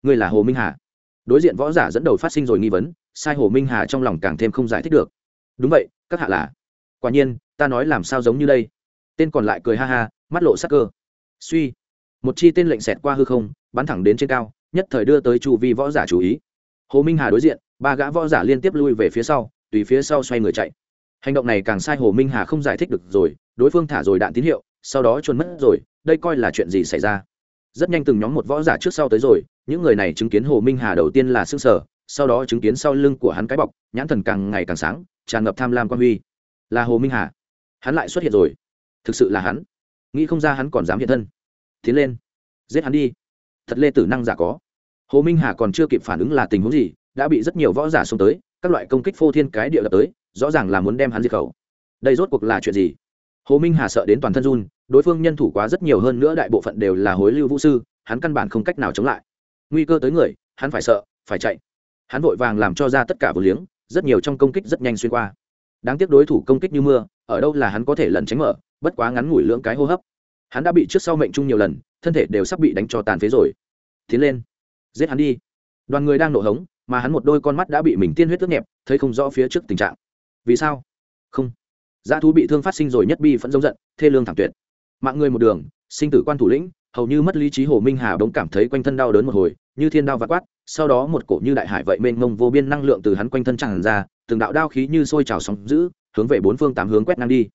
Speaker 1: Người là hồ minh hà. Đối diện võ giả dẫn đầu phát sinh rồi nghi vấn, sai hồ minh hà trong lòng càng thêm không giải thích được. Đúng vậy, các hạ là. Quả nhiên, ta nói làm sao giống như đây. Tên còn lại cười ha ha, mắt lộ sắc cơ suy. Một chi tên lệnh xẹt qua hư không, bắn thẳng đến trên cao, nhất thời đưa tới chu vi võ giả chú ý. Hồ minh hà đối diện, ba gã võ giả liên tiếp lui về phía sau, tùy phía sau xoay người chạy. Hành động này càng sai hồ minh hà không giải thích được rồi, đối phương thả rồi đạn tín hiệu, sau đó trôn mất rồi, đây coi là chuyện gì xảy ra? Rất nhanh từng nhóm một võ giả trước sau tới rồi, những người này chứng kiến hồ minh hà đầu tiên là s ư ơ n g sở sau đó chứng kiến sau lưng của hắn cái bọc, nhãn thần càng ngày càng sáng, tràn ngập tham lam quan huy. Là hồ minh hà. Hắn lại xuất hiện rồi. Thực sự là hắn nghĩ không ra hắn còn dám hiện thân. Tiến lên, giết hắn đi. Thật lê tử năng giả có. Hồ minh hà còn chưa kịp phản ứng là tình huống gì, đã bị rất nhiều võ giả xông tới, các loại công kích phô thiên cái địa lập tới, rõ ràng là muốn đem hắn diệt khẩu. Đây rốt cuộc là chuyện gì? Hồ minh hà sợ đến toàn thân run, đối phương nhân thủ quá rất nhiều hơn nữa đại bộ phận đều là hối lưu vũ sư, hắn căn bản không cách nào chống lại. Nguy cơ tới người, hắn phải sợ, phải chạy. Hắn vội vàng làm cho ra tất cả vừa liếng, rất nhiều trong công kích rất nhanh xuyên qua. Đáng tiếc đối thủ công kích như mưa ở đâu là hắn có thể lần tránh mở, bất quá ngắn ngủi lưỡng cái hô hấp. Hắn đã bị trước sau mệnh chung nhiều lần, thân thể đều sắp bị đánh cho tàn phế rồi. Tiến lên, giết hắn đi. Đoàn người đang nổ hống, mà hắn một đôi con mắt đã bị mình tiên huyết tước nhẹp, thấy không rõ phía trước tình trạng. Vì sao? Không. Dã thú bị thương phát sinh rồi nhất bi vẫn giống giận, thê lương thảm tuyệt. Mạng người một đường, sinh tử quan thủ lĩnh, hầu như mất lý trí hồ minh hà bỗng cảm thấy quanh thân đau đớn một hồi, như thiên đao vắt quát, sau đó một cổ như đại hải vậy mênh mông vô biên năng lượng từ hắn quanh thân tràn ra, từng đạo đao khí như sôi trào sóng giữ hướng về bốn phương tám hướng quét ngang đi.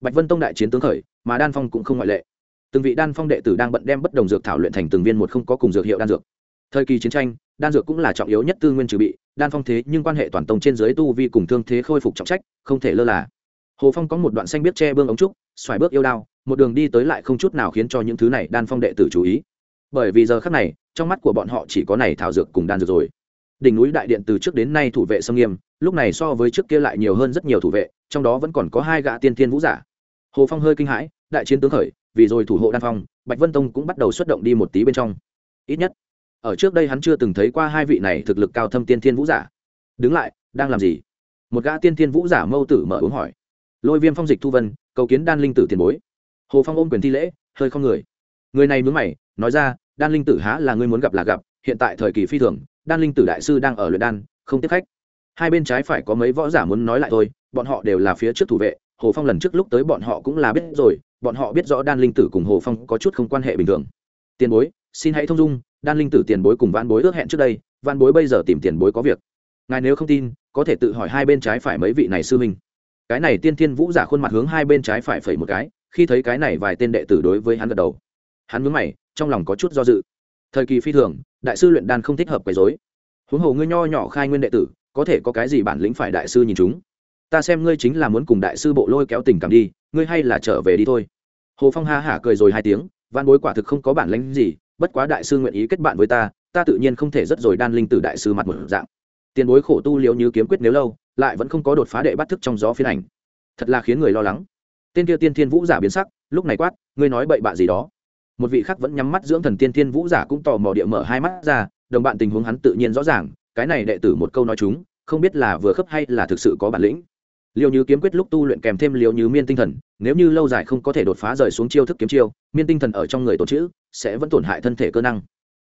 Speaker 1: Bạch vân tông đại chiến tướng khởi, mà đan phong cũng không ngoại lệ. Từng vị đan phong đệ tử đang bận đem bất đồng dược thảo luyện thành từng viên một không có cùng dược hiệu đan dược. Thời kỳ chiến tranh, đan dược cũng là trọng yếu nhất tư nguyên trừ bị, đan phong thế nhưng quan hệ toàn tông trên dưới tu vi cùng thương thế khôi phục trọng trách, không thể lơ là. Hồ phong có một đoạn xanh biết che bương ống trúc, xoài bước yêu đao, một đường đi tới lại không chút nào khiến cho những thứ này đan phong đệ tử chú ý. Bởi vì giờ khắc này, trong mắt của bọn họ chỉ có này thảo dược cùng đan dược rồi đỉnh núi đại điện từ trước đến nay thủ vệ sông nghiêm, lúc này so với trước kia lại nhiều hơn rất nhiều thủ vệ, trong đó vẫn còn có hai gã tiên thiên vũ giả. Hồ phong hơi kinh hãi, đại chiến tướng khởi, vì rồi thủ hộ đan phong, bạch vân tông cũng bắt đầu xuất động đi một tí bên trong. Ít nhất, ở trước đây hắn chưa từng thấy qua hai vị này thực lực cao thâm tiên thiên vũ giả. Đứng lại, đang làm gì? Một gã tiên thiên vũ giả mâu tử mở uống hỏi. Lôi viêm phong dịch thu vân, cầu kiến đan linh tử tiền bối. Hồ phong ôm quyền thi lễ, hơi không người. Người này mướn mày, nói ra, đan linh tử há là ngươi muốn gặp là gặp, hiện tại thời kỳ phi thường đan linh tử đại sư đang ở luyện đan, không tiếp khách. Hai bên trái phải có mấy võ giả muốn nói lại thôi, bọn họ đều là phía trước thủ vệ, hồ phong lần trước lúc tới bọn họ cũng là biết rồi, bọn họ biết rõ đan linh tử cùng hồ phong có chút không quan hệ bình thường. Tiền bối, xin hãy thông dung, đan linh tử tiền bối cùng văn bối ước hẹn trước đây văn bối bây giờ tìm tiền bối có việc. Ngài nếu không tin, có thể tự hỏi hai bên trái phải mấy vị này sư minh cái này tiên thiên vũ giả khuôn mặt hướng hai bên trái phải phẩy một cái, khi thấy cái này vài tên đệ tử đối với hắn gật đầu. Hắn mướn mày, trong lòng có chút do dự thời kỳ phi thường, đại sư luyện đan không thích hợp quấy dối huống hồ ngươi nho nhỏ khai nguyên đệ tử, có thể có cái gì bản lĩnh phải đại sư nhìn chúng? Ta xem ngươi chính là muốn cùng đại sư bộ lôi kéo tình cảm đi, ngươi hay là trở về đi thôi. Hồ phong ha hả cười rồi hai tiếng văn bối quả thực không có bản lĩnh gì, bất quá đại sư nguyện ý kết bạn với ta ta tự nhiên không thể rất rồi đan linh từ đại sư mặt một dạng. Tiền bối khổ tu liệu như kiếm quyết nếu lâu, lại vẫn không có đột phá đệ bắt thức trong gió phiên ảnh. Thật là khiến người lo lắng. Tên kia tiên thiên vũ giả biến sắc, lúc này quát, ngươi nói bậy bạ gì đó? Một vị khác vẫn nhắm mắt dưỡng thần tiên thiên vũ giả cũng tò mò địa mở hai mắt ra, đồng bạn tình huống hắn tự nhiên rõ ràng, cái này đệ tử một câu nói chúng, không biết là vừa khớp hay là thực sự có bản lĩnh. Liêu như kiếm quyết lúc tu luyện kèm thêm liêu như miên tinh thần, nếu như lâu dài không có thể đột phá rời xuống chiêu thức kiếm chiêu, miên tinh thần ở trong người tổ chữ sẽ vẫn tổn hại thân thể cơ năng.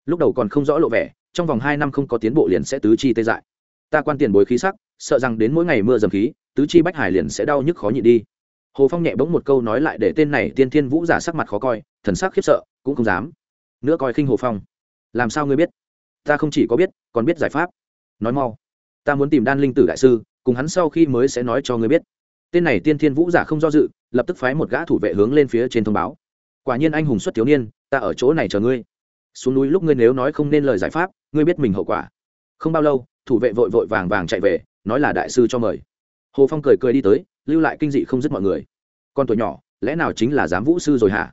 Speaker 1: Lúc đầu còn không rõ lộ vẻ, trong vòng hai năm không có tiến bộ liền sẽ tứ chi tê dại. Ta quan tiền bối khí sắc, sợ rằng đến mỗi ngày mưa dầm khí, tứ chi bách hải liền sẽ đau nhức khó nhịn đi. Hồ phong nhẹ bỗng một câu nói lại để tên này tiên thiên vũ giả sắc mặt khó coi thần sắc khiếp sợ, cũng không dám. Nữa coi khinh hồ phong. Làm sao ngươi biết? Ta không chỉ có biết, còn biết giải pháp. Nói mau. Ta muốn tìm đan linh tử đại sư, cùng hắn sau khi mới sẽ nói cho ngươi biết. Tên này tiên thiên vũ giả không do dự, lập tức phái một gã thủ vệ hướng lên phía trên thông báo. Quả nhiên anh hùng xuất thiếu niên, ta ở chỗ này chờ ngươi. Xuống núi lúc ngươi nếu nói không nên lời giải pháp, ngươi biết mình hậu quả. Không bao lâu, thủ vệ vội vội vàng vàng chạy về, nói là đại sư cho mời. Hồ phong cười cười đi tới, lưu lại kinh dị không dứt mọi người. Con tuổi nhỏ, lẽ nào chính là giám vũ sư rồi hả?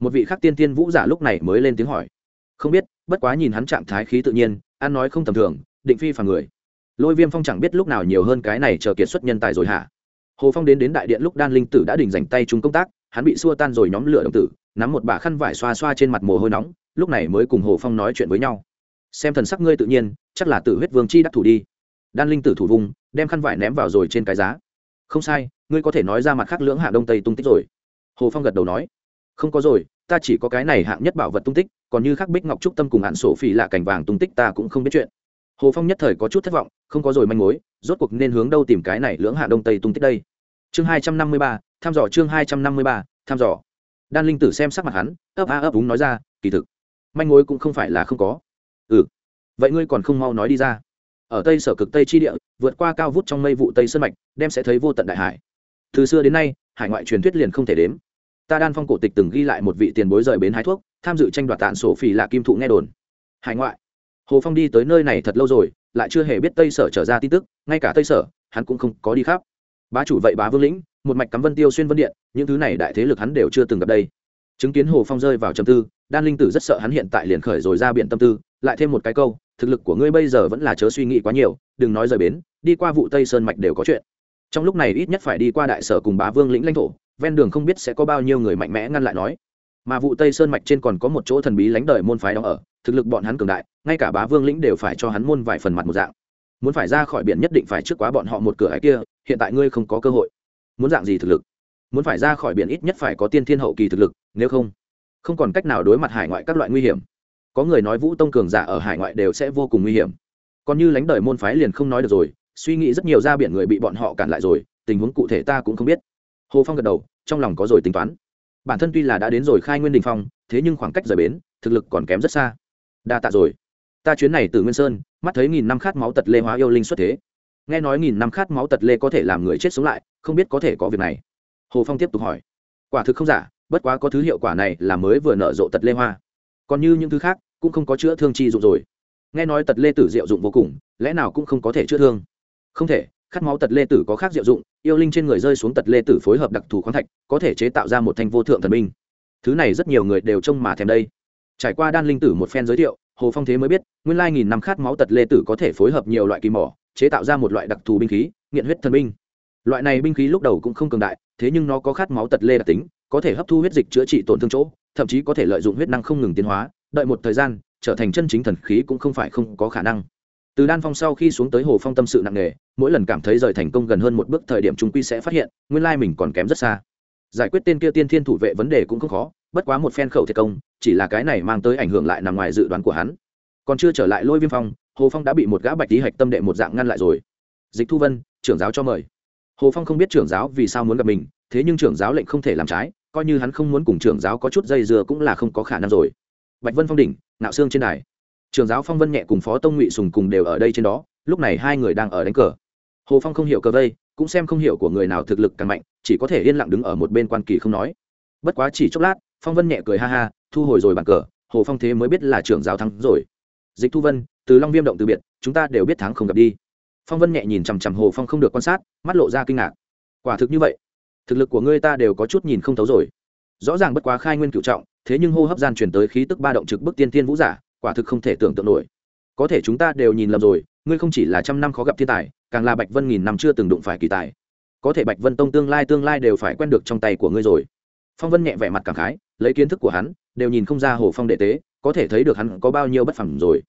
Speaker 1: Một vị khắc tiên tiên vũ giả lúc này mới lên tiếng hỏi. Không biết, bất quá nhìn hắn trạng thái khí tự nhiên, ăn nói không tầm thường, định phi phàm người. Lôi viêm phong chẳng biết lúc nào nhiều hơn cái này chờ kiệt xuất nhân tài rồi hả? Hồ phong đến đến đại điện lúc đan linh tử đã đình dành tay chúng công tác, hắn bị xua tan rồi nhóm lửa đồng tử, nắm một bả khăn vải xoa xoa trên mặt mồ hôi nóng, lúc này mới cùng hồ phong nói chuyện với nhau. Xem thần sắc ngươi tự nhiên, chắc là tử huyết vương chi đắc thủ đi. Đan linh tử thủ vùng, đem khăn vải ném vào rồi trên cái giá. Không sai, ngươi có thể nói ra mặt khác lưỡng hạ đông tây tung tích rồi. Hồ phong gật đầu nói không có rồi, ta chỉ có cái này hạng nhất bảo vật tung tích, còn như khắc bích ngọc trúc tâm cùng hạn sổ phỉ lạ cảnh vàng tung tích ta cũng không biết chuyện. Hồ phong nhất thời có chút thất vọng, không có rồi manh mối, rốt cuộc nên hướng đâu tìm cái này lưỡng hạ đông tây tung tích đây. Chương hai trăm năm mươi ba thăm dò chương hai trăm năm mươi ba thăm dò. Đan linh tử xem sắc mặt hắn, ấp a ấp úng nói ra, kỳ thực, manh mối cũng không phải là không có. Ừ vậy ngươi còn không mau nói đi ra. Ở tây sở cực tây chi địa, vượt qua cao vút trong mây vụ tây sơn mạch, đem sẽ thấy vô tận đại hải. Từ xưa đến nay, hải ngoại truyền thuyết liền không thể đếm ta đan phong cổ tịch từng ghi lại một vị tiền bối rời bến hái thuốc, tham dự tranh đoạt tạn sổ phỉ là kim thụ nghe đồn. Hải ngoại. Hồ phong đi tới nơi này thật lâu rồi, lại chưa hề biết tây sở trở ra tin tức, ngay cả tây sở, hắn cũng không có đi khắp. Bá chủ vậy bá vương lĩnh, một mạch cắm vân tiêu xuyên vân điện, những thứ này đại thế lực hắn đều chưa từng gặp đây. Chứng kiến hồ phong rơi vào trầm tư, đan linh tử rất sợ hắn hiện tại liền khởi rồi ra biển tâm tư, lại thêm một cái câu, thực lực của ngươi bây giờ vẫn là chớ suy nghĩ quá nhiều, đừng nói rời bến, đi qua vụ tây sơn mạch đều có chuyện. Trong lúc này ít nhất phải đi qua đại sở cùng bá vương lĩnh lãnh thổ ven đường không biết sẽ có bao nhiêu người mạnh mẽ ngăn lại nói. Mà vụ tây sơn mạch trên còn có một chỗ thần bí lánh đời môn phái đó ở, thực lực bọn hắn cường đại, ngay cả bá vương lĩnh đều phải cho hắn môn vài phần mặt một dạng. Muốn phải ra khỏi biển nhất định phải trước quá bọn họ một cửa ấy kia, hiện tại ngươi không có cơ hội. Muốn dạng gì thực lực? Muốn phải ra khỏi biển ít nhất phải có tiên thiên hậu kỳ thực lực, nếu không không còn cách nào đối mặt hải ngoại các loại nguy hiểm. Có người nói vũ tông cường giả ở hải ngoại đều sẽ vô cùng nguy hiểm. Còn như lánh đời môn phái liền không nói được rồi, suy nghĩ rất nhiều ra biển người bị bọn họ cản lại rồi, tình huống cụ thể ta cũng không biết hồ phong gật đầu, trong lòng có rồi tính toán. Bản thân tuy là đã đến rồi khai nguyên đình phong, thế nhưng khoảng cách rời bến, thực lực còn kém rất xa. Đa tạ rồi. Ta chuyến này từ nguyên sơn, mắt thấy nghìn năm khát máu tật lê hóa yêu linh xuất thế. Nghe nói nghìn năm khát máu tật lê có thể làm người chết sống lại, không biết có thể có việc này. Hồ phong tiếp tục hỏi. Quả thực không giả, bất quá có thứ hiệu quả này là mới vừa nở rộ tật lê hoa. Còn như những thứ khác, cũng không có chữa thương chi dụng rồi. Nghe nói tật lê tử diệu dụng vô cùng, lẽ nào cũng không có thể chữa thương? Không thể khát máu tật lê tử có khác diệu dụng, yêu linh trên người rơi xuống tật lê tử phối hợp đặc thù khoáng thạch, có thể chế tạo ra một thanh vô thượng thần binh. Thứ này rất nhiều người đều trông mà thèm đây. Trải qua đan linh tử một phen giới thiệu, hồ phong thế mới biết, nguyên lai nghìn năm khát máu tật lê tử có thể phối hợp nhiều loại kỳ mỏ, chế tạo ra một loại đặc thù binh khí, nghiện huyết thần binh. Loại này binh khí lúc đầu cũng không cường đại, thế nhưng nó có khát máu tật lê đặc tính, có thể hấp thu huyết dịch chữa trị tổn thương chỗ, thậm chí có thể lợi dụng huyết năng không ngừng tiến hóa, đợi một thời gian, trở thành chân chính thần khí cũng không phải không có khả năng từ đan phong sau khi xuống tới hồ phong tâm sự nặng nề, mỗi lần cảm thấy rời thành công gần hơn một bước thời điểm chúng quy sẽ phát hiện, nguyên lai mình còn kém rất xa. Giải quyết tên kia tiên thiên thủ vệ vấn đề cũng không khó, bất quá một phen khẩu thiệt công, chỉ là cái này mang tới ảnh hưởng lại nằm ngoài dự đoán của hắn. Còn chưa trở lại lôi viêm phong, hồ phong đã bị một gã bạch tý hạch tâm đệ một dạng ngăn lại rồi. Dịch thu vân, trưởng giáo cho mời. Hồ phong không biết trưởng giáo vì sao muốn gặp mình, thế nhưng trưởng giáo lệnh không thể làm trái, coi như hắn không muốn cùng trưởng giáo có chút dây dưa cũng là không có khả năng rồi. Bạch vân phong đỉnh, nạo xương trên đài. Trường giáo phong vân nhẹ cùng phó tông ngụy sùng cùng đều ở đây trên đó, lúc này hai người đang ở đánh cờ. Hồ phong không hiểu cờ vây, cũng xem không hiểu của người nào thực lực càng mạnh, chỉ có thể yên lặng đứng ở một bên quan kỳ không nói. Bất quá chỉ chốc lát, phong vân nhẹ cười ha ha, thu hồi rồi bàn cờ, hồ phong thế mới biết là trưởng giáo thắng rồi. Dịch thu vân, từ long viêm động từ biệt, chúng ta đều biết thắng không gặp đi. Phong vân nhẹ nhìn chằm chằm hồ phong không được quan sát, mắt lộ ra kinh ngạc. Quả thực như vậy. Thực lực của ngươi ta đều có chút nhìn không thấu rồi. Rõ ràng bất quá khai nguyên cựu trọng, thế nhưng hô hấp gian chuyển tới khí tức ba động trực bức tiên tiên vũ giả quả thực không thể tưởng tượng nổi. Có thể chúng ta đều nhìn lầm rồi, ngươi không chỉ là trăm năm khó gặp thiên tài, càng là bạch vân nghìn năm chưa từng đụng phải kỳ tài. Có thể bạch vân tông tương lai tương lai đều phải quen được trong tay của ngươi rồi. Phong vân nhẹ vẻ mặt cảm khái, lấy kiến thức của hắn, đều nhìn không ra hồ phong đệ tế, có thể thấy được hắn có bao nhiêu bất phẩm rồi.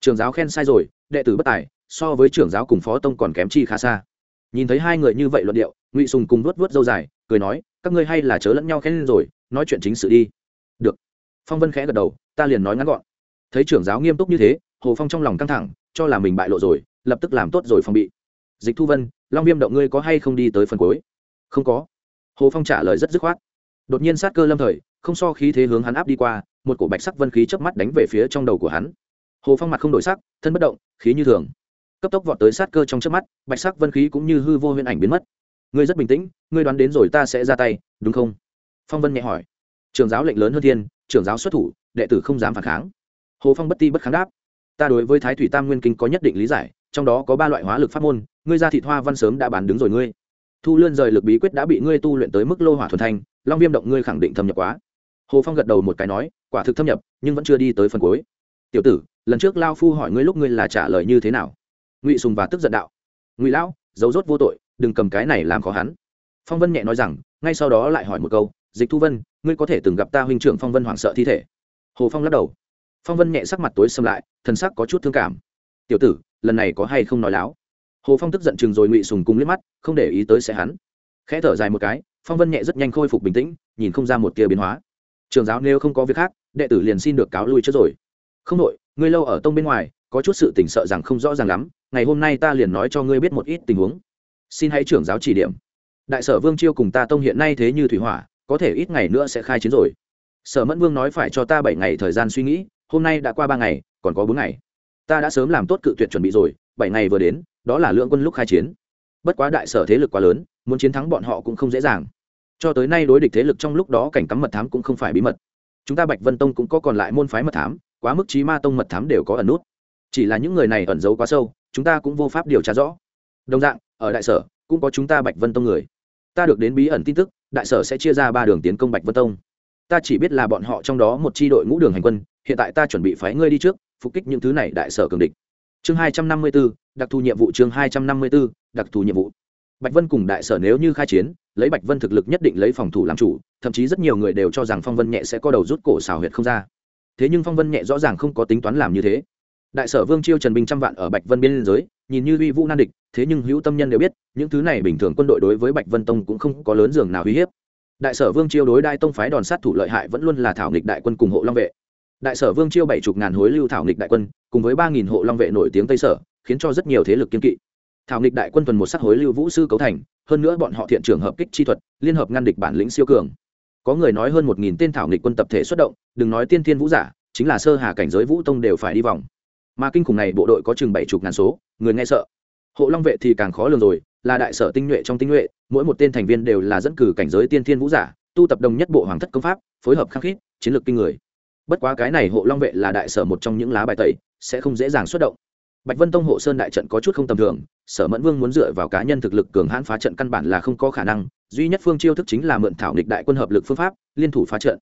Speaker 1: Trường giáo khen sai rồi, đệ tử bất tài, so với trưởng giáo cùng phó tông còn kém chi khá xa. Nhìn thấy hai người như vậy luận điệu, ngụy sùng cùng vuốt vuốt dâu dài, cười nói, các ngươi hay là chớ lẫn nhau khen lên rồi, nói chuyện chính sự đi. Được. Phong vân khẽ gật đầu, ta liền nói ngắn gọn thấy trưởng giáo nghiêm túc như thế, hồ phong trong lòng căng thẳng, cho là mình bại lộ rồi, lập tức làm tốt rồi phòng bị. Dịch thu vân, long viêm động ngươi có hay không đi tới phần cuối? Không có. Hồ phong trả lời rất dứt khoát. Đột nhiên sát cơ lâm thời, không so khí thế hướng hắn áp đi qua, một cổ bạch sắc vân khí chớp mắt đánh về phía trong đầu của hắn. Hồ phong mặt không đổi sắc, thân bất động, khí như thường. Cấp tốc vọt tới sát cơ trong chớp mắt, bạch sắc vân khí cũng như hư vô huyễn ảnh biến mất. Ngươi rất bình tĩnh, ngươi đoán đến rồi ta sẽ ra tay, đúng không? Phong vân nhẹ hỏi. Trường giáo lệnh lớn hơn thiên, trưởng giáo xuất thủ, đệ tử không dám phản kháng hồ phong bất ti bất kháng đáp, ta đối với thái thủy tam nguyên kinh có nhất định lý giải, trong đó có ba loại hóa lực pháp môn, ngươi ra thị hoa văn sớm đã bán đứng rồi ngươi. Thu lươn rời lực bí quyết đã bị ngươi tu luyện tới mức lô hỏa thuần thanh, long viêm động ngươi khẳng định thâm nhập quá. Hồ phong gật đầu một cái nói, quả thực thâm nhập, nhưng vẫn chưa đi tới phần cuối. Tiểu tử, lần trước lao phu hỏi ngươi lúc ngươi là trả lời như thế nào? Ngụy sùng và tức giận đạo, ngụy lão dấu rốt vô tội, đừng cầm cái này làm khó hắn. Phong vân nhẹ nói rằng, ngay sau đó lại hỏi một câu, dịch thu vân, ngươi có thể từng gặp ta huynh trưởng phong vân hoảng sợ thi thể? Hồ phong lắc đầu phong vân nhẹ sắc mặt tối xâm lại, thần sắc có chút thương cảm. Tiểu tử, lần này có hay không nói láo? Hồ phong tức giận chừng rồi ngụy sùng cung liếc mắt, không để ý tới sẽ hắn. Khẽ thở dài một cái, phong vân nhẹ rất nhanh khôi phục bình tĩnh, nhìn không ra một tia biến hóa. Trường giáo nếu không có việc khác, đệ tử liền xin được cáo lui trước rồi. Không đội ngươi lâu ở tông bên ngoài, có chút sự tỉnh sợ rằng không rõ ràng lắm, ngày hôm nay ta liền nói cho ngươi biết một ít tình huống. Xin hãy trưởng giáo chỉ điểm. Đại sở vương chiêu cùng ta tông hiện nay thế như thủy hỏa, có thể ít ngày nữa sẽ khai chiến rồi. Sở mẫn vương nói phải cho ta bảy ngày thời gian suy nghĩ hôm nay đã qua ba ngày, còn có bốn ngày. Ta đã sớm làm tốt cự tuyệt chuẩn bị rồi, bảy ngày vừa đến, đó là lượng quân lúc khai chiến. Bất quá đại sở thế lực quá lớn, muốn chiến thắng bọn họ cũng không dễ dàng. Cho tới nay đối địch thế lực trong lúc đó cảnh cắm mật thám cũng không phải bí mật. Chúng ta bạch vân tông cũng có còn lại môn phái mật thám, quá mức trí ma tông mật thám đều có ẩn nút. Chỉ là những người này ẩn giấu quá sâu, chúng ta cũng vô pháp điều tra rõ. Đồng dạng, ở đại sở, cũng có chúng ta bạch vân tông người. Ta được đến bí ẩn tin tức, đại sở sẽ chia ra ba đường tiến công bạch vân tông. Ta chỉ biết là bọn họ trong đó một c h i đội ngũ đường hành quân hiện tại ta chuẩn bị phái ngươi đi trước, phục kích những thứ này đại sở cường địch. Chương hai trăm năm mươi b ố đặc thù nhiệm vụ chương hai trăm năm mươi b ố đặc thù nhiệm vụ. Bạch vân cùng đại sở nếu như khai chiến, lấy bạch vân thực lực nhất định lấy phòng thủ làm chủ, thậm chí rất nhiều người đều cho rằng phong vân nhẹ sẽ có đầu rút cổ xào huyệt không ra. Thế nhưng phong vân nhẹ rõ ràng không có tính toán làm như thế. Đại sở vương chiêu trần binh trăm vạn ở bạch vân biên giới, nhìn như uy vũ nan địch, thế nhưng hữu tâm nhân đều biết, những thứ này bình thường quân đội đối với bạch vân tông cũng không có lớn giường nào uy hiếp. Đại sở vương chiêu đối đai tông phái đòn sát thủ lợi hại vẫn luôn là thảo nghịch đại quân cùng hộ long vệ đại sở vương chiêu bảy chục ngàn hối lưu thảo nghịch đại quân, cùng với ba nghìn hộ long vệ nổi tiếng tây sở, khiến cho rất nhiều thế lực kiên kỵ. Thảo nghịch đại quân tuần một sắc hối lưu vũ sư cấu thành, hơn nữa bọn họ thiện trưởng hợp kích chi thuật, liên hợp ngăn địch bản lĩnh siêu cường. Có người nói hơn một nghìn tên thảo nghịch quân tập thể xuất động, đừng nói tiên thiên vũ giả, chính là sơ hà cảnh giới vũ tông đều phải đi vòng. Mà kinh khủng này bộ đội có chừng bảy chục ngàn số, người nghe sợ. Hộ long vệ thì càng khó lường rồi, là đại sở tinh nhuệ trong tinh nhuệ, mỗi một tên thành viên đều là dẫn cử cảnh giới tiên thiên vũ giả, tu tập đồng nhất bộ hoàng thất công pháp, phối hợp khắc khít, chiến lược kinh người bất quá cái này hộ long vệ là đại sở một trong những lá bài tẩy, sẽ không dễ dàng xuất động. Bạch vân tông hộ sơn đại trận có chút không tầm thường, sở mẫn vương muốn dựa vào cá nhân thực lực cường hãn phá trận căn bản là không có khả năng, duy nhất phương chiêu thức chính là mượn thảo địch đại quân hợp lực phương pháp, liên thủ phá trận.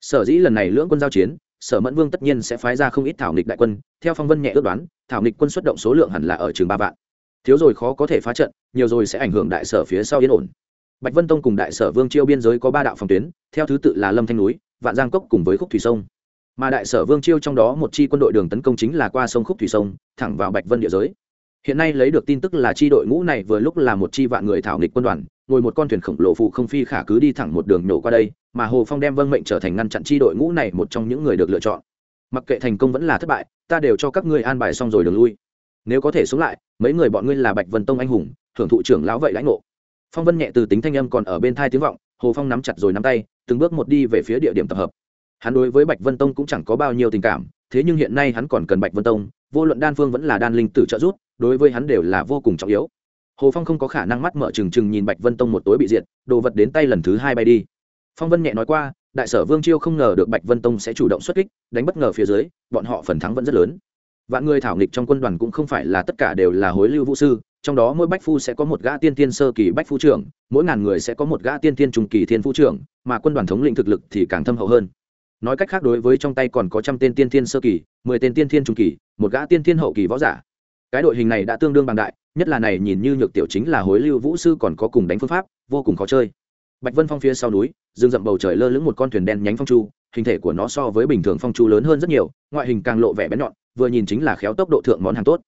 Speaker 1: Sở dĩ lần này lưỡng quân giao chiến, sở mẫn vương tất nhiên sẽ phái ra không ít thảo nghịch đại quân, theo phong vân nhẹ ước đoán, thảo nghịch quân xuất động số lượng hẳn là ở trường ba vạn. Thiếu rồi khó có thể phá trận, nhiều rồi sẽ ảnh hưởng đại sở phía sau yên ổn. Bạch vân tông cùng đại sở vương chiêu biên giới có ba đạo phòng tuyến, theo thứ tự là lâm thanh núi, vạn giang cốc cùng với khúc thủy sông mà đại sở vương chiêu trong đó một chi quân đội đường tấn công chính là qua sông khúc thủy sông, thẳng vào bạch vân địa giới. Hiện nay lấy được tin tức là chi đội ngũ này vừa lúc là một chi vạn người thảo nghịch quân đoàn, ngồi một con thuyền khổng lồ phụ không phi khả cứ đi thẳng một đường nổ qua đây, mà hồ phong đem vâng mệnh trở thành ngăn chặn chi đội ngũ này một trong những người được lựa chọn. Mặc kệ thành công vẫn là thất bại, ta đều cho các ngươi an bài xong rồi đường lui. Nếu có thể sống lại, mấy người bọn ngươi là bạch vân tông anh hùng, thưởng thụ trưởng lão vậy lãnh ngộ. Phong vân nhẹ từ tính thanh âm còn ở bên thai tiếng vọng, hồ phong nắm chặt rồi nắm tay, từng bước một đi về phía địa điểm tập hợp hắn đối với bạch vân tông cũng chẳng có bao nhiêu tình cảm, thế nhưng hiện nay hắn còn cần bạch vân tông, vô luận đan phương vẫn là đan linh tử trợ giúp, đối với hắn đều là vô cùng trọng yếu. Hồ phong không có khả năng mắt mở trừng trừng nhìn bạch vân tông một tối bị diệt, đồ vật đến tay lần thứ hai bay đi. Phong vân nhẹ nói qua, đại sở vương chiêu không ngờ được bạch vân tông sẽ chủ động xuất kích, đánh bất ngờ phía dưới, bọn họ phần thắng vẫn rất lớn. Vạn người thảo nghịch trong quân đoàn cũng không phải là tất cả đều là hối lưu vũ sư, trong đó mỗi bách phu sẽ có một gã tiên tiên sơ kỳ bách phu trưởng, mỗi ngàn người sẽ có một gã tiên tiên trung kỳ thiên phu trưởng, mà quân đoàn thống lĩnh thực lực thì càng thâm hậu hơn nói cách khác đối với trong tay còn có trăm tên tiên thiên sơ kỳ, mười tên tiên thiên trung kỳ, một gã tiên thiên hậu kỳ võ giả. Cái đội hình này đã tương đương bằng đại, nhất là này nhìn như nhược tiểu chính là hối lưu vũ sư còn có cùng đánh phương pháp, vô cùng khó chơi. Bạch vân phong phía sau núi dương rậm bầu trời lơ lửng một con thuyền đen nhánh phong chu, hình thể của nó so với bình thường phong chu lớn hơn rất nhiều, ngoại hình càng lộ vẻ bén nhọn, vừa nhìn chính là khéo tốc độ thượng món hàng tốt.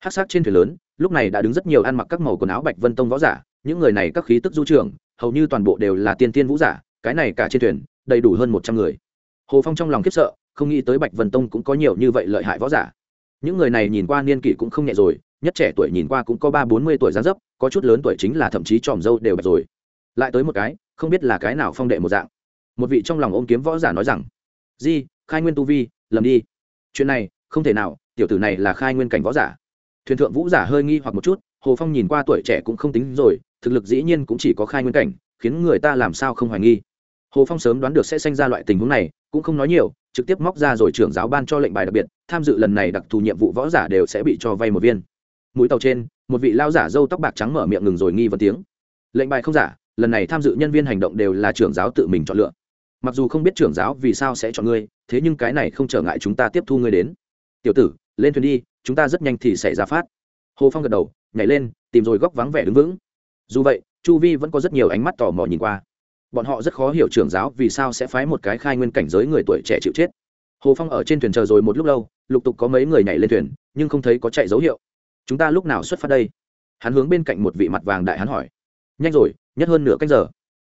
Speaker 1: Hát sắc trên thuyền lớn, lúc này đã đứng rất nhiều ăn mặc các màu quần áo bạch vân tông võ giả, những người này các khí tức du trường, hầu như toàn bộ đều là tiên tiên vũ giả, cái này cả trên thuyền, đầy đủ hơn một trăm người hồ phong trong lòng khiếp sợ, không nghĩ tới bạch vân tông cũng có nhiều như vậy lợi hại võ giả. Những người này nhìn qua niên kỷ cũng không nhẹ rồi, nhất trẻ tuổi nhìn qua cũng có ba bốn mươi tuổi gián dấp, có chút lớn tuổi chính là thậm chí tròm dâu đều bạch rồi. Lại tới một cái, không biết là cái nào phong đệ một dạng. Một vị trong lòng ôm kiếm võ giả nói rằng, di, khai nguyên tu vi, lầm đi. Chuyện này, không thể nào, tiểu tử này là khai nguyên cảnh võ giả. Thuyền thượng vũ giả hơi nghi hoặc một chút, hồ phong nhìn qua tuổi trẻ cũng không tính rồi, thực lực dĩ nhiên cũng chỉ có khai nguyên cảnh, khiến người ta làm sao không hoài nghi. Hồ phong sớm đoán được sẽ sinh ra loại tình huống này cũng không nói nhiều, trực tiếp móc ra rồi trưởng giáo ban cho lệnh bài đặc biệt, tham dự lần này đặc thù nhiệm vụ võ giả đều sẽ bị cho vay một viên. Mũi tàu trên, một vị lao giả dâu tóc bạc trắng mở miệng ngừng rồi nghi vấn tiếng. Lệnh bài không giả, lần này tham dự nhân viên hành động đều là trưởng giáo tự mình chọn lựa. Mặc dù không biết trưởng giáo vì sao sẽ chọn ngươi, thế nhưng cái này không trở ngại chúng ta tiếp thu ngươi đến. Tiểu tử, lên thuyền đi, chúng ta rất nhanh thì sẽ ra phát. Hồ phong gật đầu, nhảy lên, tìm rồi góc vắng vẻ đứng vững. Dù vậy, chu vi vẫn có rất nhiều ánh mắt tò mò nhìn qua bọn họ rất khó hiểu trưởng giáo vì sao sẽ phái một cái khai nguyên cảnh giới người tuổi trẻ chịu chết. Hồ phong ở trên thuyền chờ rồi một lúc lâu, lục tục có mấy người nhảy lên thuyền, nhưng không thấy có chạy dấu hiệu. Chúng ta lúc nào xuất phát đây? Hắn hướng bên cạnh một vị mặt vàng đại hắn hỏi. Nhanh rồi, nhất hơn nửa cách giờ.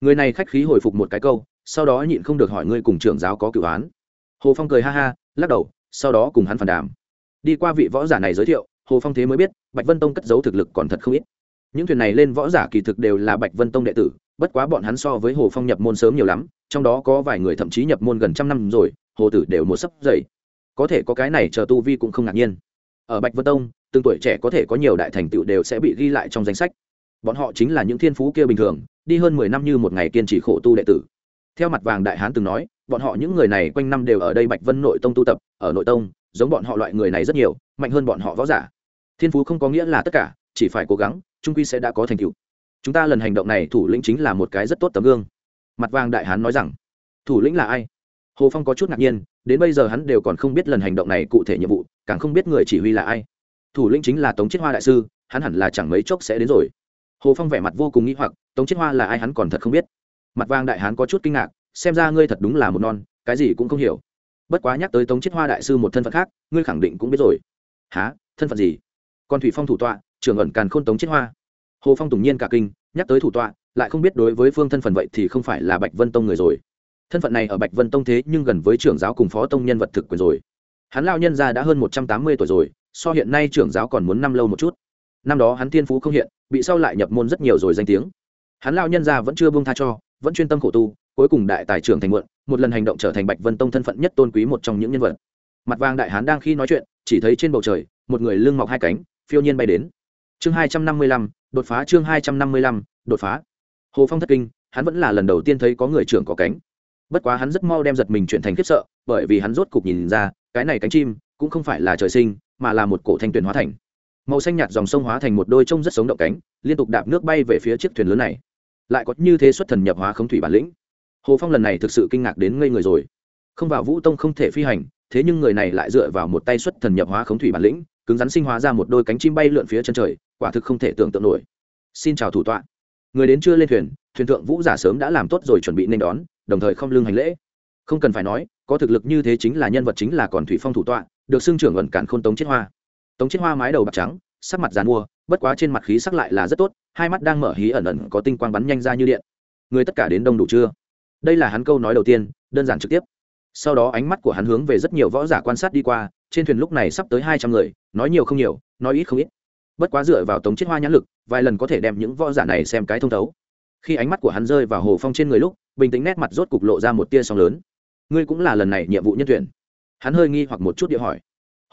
Speaker 1: Người này khách khí hồi phục một cái câu, sau đó nhịn không được hỏi ngươi cùng trưởng giáo có cửu án. Hồ phong cười ha ha, lắc đầu, sau đó cùng hắn phản đàm. Đi qua vị võ giả này giới thiệu, hồ phong thế mới biết, bạch vân tông cất giấu thực lực còn thật không ít. Những thuyền này lên võ giả kỳ thực đều là bạch vân tông đệ tử bất quá bọn hắn so với hồ phong nhập môn sớm nhiều lắm, trong đó có vài người thậm chí nhập môn gần trăm năm rồi, hồ tử đều một sấp dày có thể có cái này chờ tu vi cũng không ngạc nhiên. Ở bạch vân tông, từng tuổi trẻ có thể có nhiều đại thành tựu đều sẽ bị ghi lại trong danh sách. Bọn họ chính là những thiên phú kia bình thường, đi hơn mười năm như một ngày kiên trì khổ tu đệ tử. Theo mặt vàng đại hán từng nói, bọn họ những người này quanh năm đều ở đây bạch vân nội tông tu tập, ở nội tông, giống bọn họ loại người này rất nhiều, mạnh hơn bọn họ võ giả. Thiên phú không có nghĩa là tất cả, chỉ phải cố gắng, trung quy sẽ đã có thành tựu chúng ta lần hành động này thủ lĩnh chính là một cái rất tốt tấm gương. Mặt vàng đại hán nói rằng, thủ lĩnh là ai? Hồ phong có chút ngạc nhiên, đến bây giờ hắn đều còn không biết lần hành động này cụ thể nhiệm vụ, càng không biết người chỉ huy là ai. Thủ lĩnh chính là tống chiết hoa đại sư, hắn hẳn là chẳng mấy chốc sẽ đến rồi. Hồ phong vẻ mặt vô cùng nghĩ hoặc, tống chiết hoa là ai hắn còn thật không biết. Mặt vàng đại hán có chút kinh ngạc, xem ra ngươi thật đúng là một non, cái gì cũng không hiểu. Bất quá nhắc tới tống chiết hoa đại sư một thân phận khác, ngươi khẳng định cũng biết rồi. Há thân phận gì? Còn thủy phong thủ tọa, trưởng ẩn càn khôn tống chiết hoa hồ phong tùng nhiên cả kinh, nhắc tới thủ tọa, lại không biết đối với phương thân phận vậy thì không phải là bạch vân tông người rồi. Thân phận này ở bạch vân tông thế nhưng gần với trưởng giáo cùng phó tông nhân vật thực quyền rồi. Hắn lao nhân ra đã hơn một trăm tám mươi tuổi rồi, so hiện nay trưởng giáo còn muốn năm lâu một chút. Năm đó hắn thiên phú không hiện, bị sau lại nhập môn rất nhiều rồi danh tiếng. Hắn lao nhân ra vẫn chưa buông tha cho, vẫn chuyên tâm khổ tu, cuối cùng đại tài trưởng thành mượn một lần hành động trở thành bạch vân tông thân phận nhất tôn quý một trong những nhân vật. Mặt vàng đại hán đang khi nói chuyện, chỉ thấy trên bầu trời, một người lưng mọc hai cánh, phiêu nhiên bay đến. Chương hai trăm năm mươi lăm đột phá chương hai trăm năm mươi lăm, đột phá. Hồ phong thất kinh, hắn vẫn là lần đầu tiên thấy có người trưởng có cánh. Bất quá hắn rất mau đem giật mình chuyển thành khiếp sợ, bởi vì hắn rốt cục nhìn ra, cái này cánh chim cũng không phải là trời sinh, mà là một cổ thanh tuyển hóa thành. Màu xanh nhạt dòng sông hóa thành một đôi trông rất sống động cánh, liên tục đạp nước bay về phía chiếc thuyền lớn này. Lại có như thế xuất thần nhập hóa không thủy bản lĩnh. Hồ phong lần này thực sự kinh ngạc đến ngây người rồi. Không vào vũ tông không thể phi hành, thế nhưng người này lại dựa vào một tay xuất thần nhập hóa khống thủy bản lĩnh, cứng rắn sinh hóa ra một đôi cánh chim bay lượn phía chân trời quả thực không thể tưởng tượng nổi. Xin chào thủ tọa. Người đến chưa lên thuyền thuyền thượng vũ giả sớm đã làm tốt rồi chuẩn bị nên đón, đồng thời không lương hành lễ. Không cần phải nói, có thực lực như thế chính là nhân vật chính là còn thủy phong thủ tọa, được xưng trưởng ẩn cản khôn tống chiết hoa. Tống chiết hoa mái đầu bạc trắng, sắc mặt dàn mua bất quá trên mặt khí sắc lại là rất tốt, hai mắt đang mở hí ẩn ẩn có tinh quang bắn nhanh ra như điện. Người tất cả đến đông đủ chưa? Đây là hắn câu nói đầu tiên, đơn giản trực tiếp. Sau đó ánh mắt của hắn hướng về rất nhiều võ giả quan sát đi qua, trên thuyền lúc này sắp tới hai trăm người, nói nhiều không nhiều, nói ít không ít bất quá dựa vào tống chiết hoa nhãn lực, vài lần có thể đem những võ giả này xem cái thông thấu. Khi ánh mắt của hắn rơi vào hồ phong trên người lúc, bình tĩnh nét mặt rốt cục lộ ra một tia sóng lớn. Ngươi cũng là lần này nhiệm vụ nhân tuyển. Hắn hơi nghi hoặc một chút địa hỏi.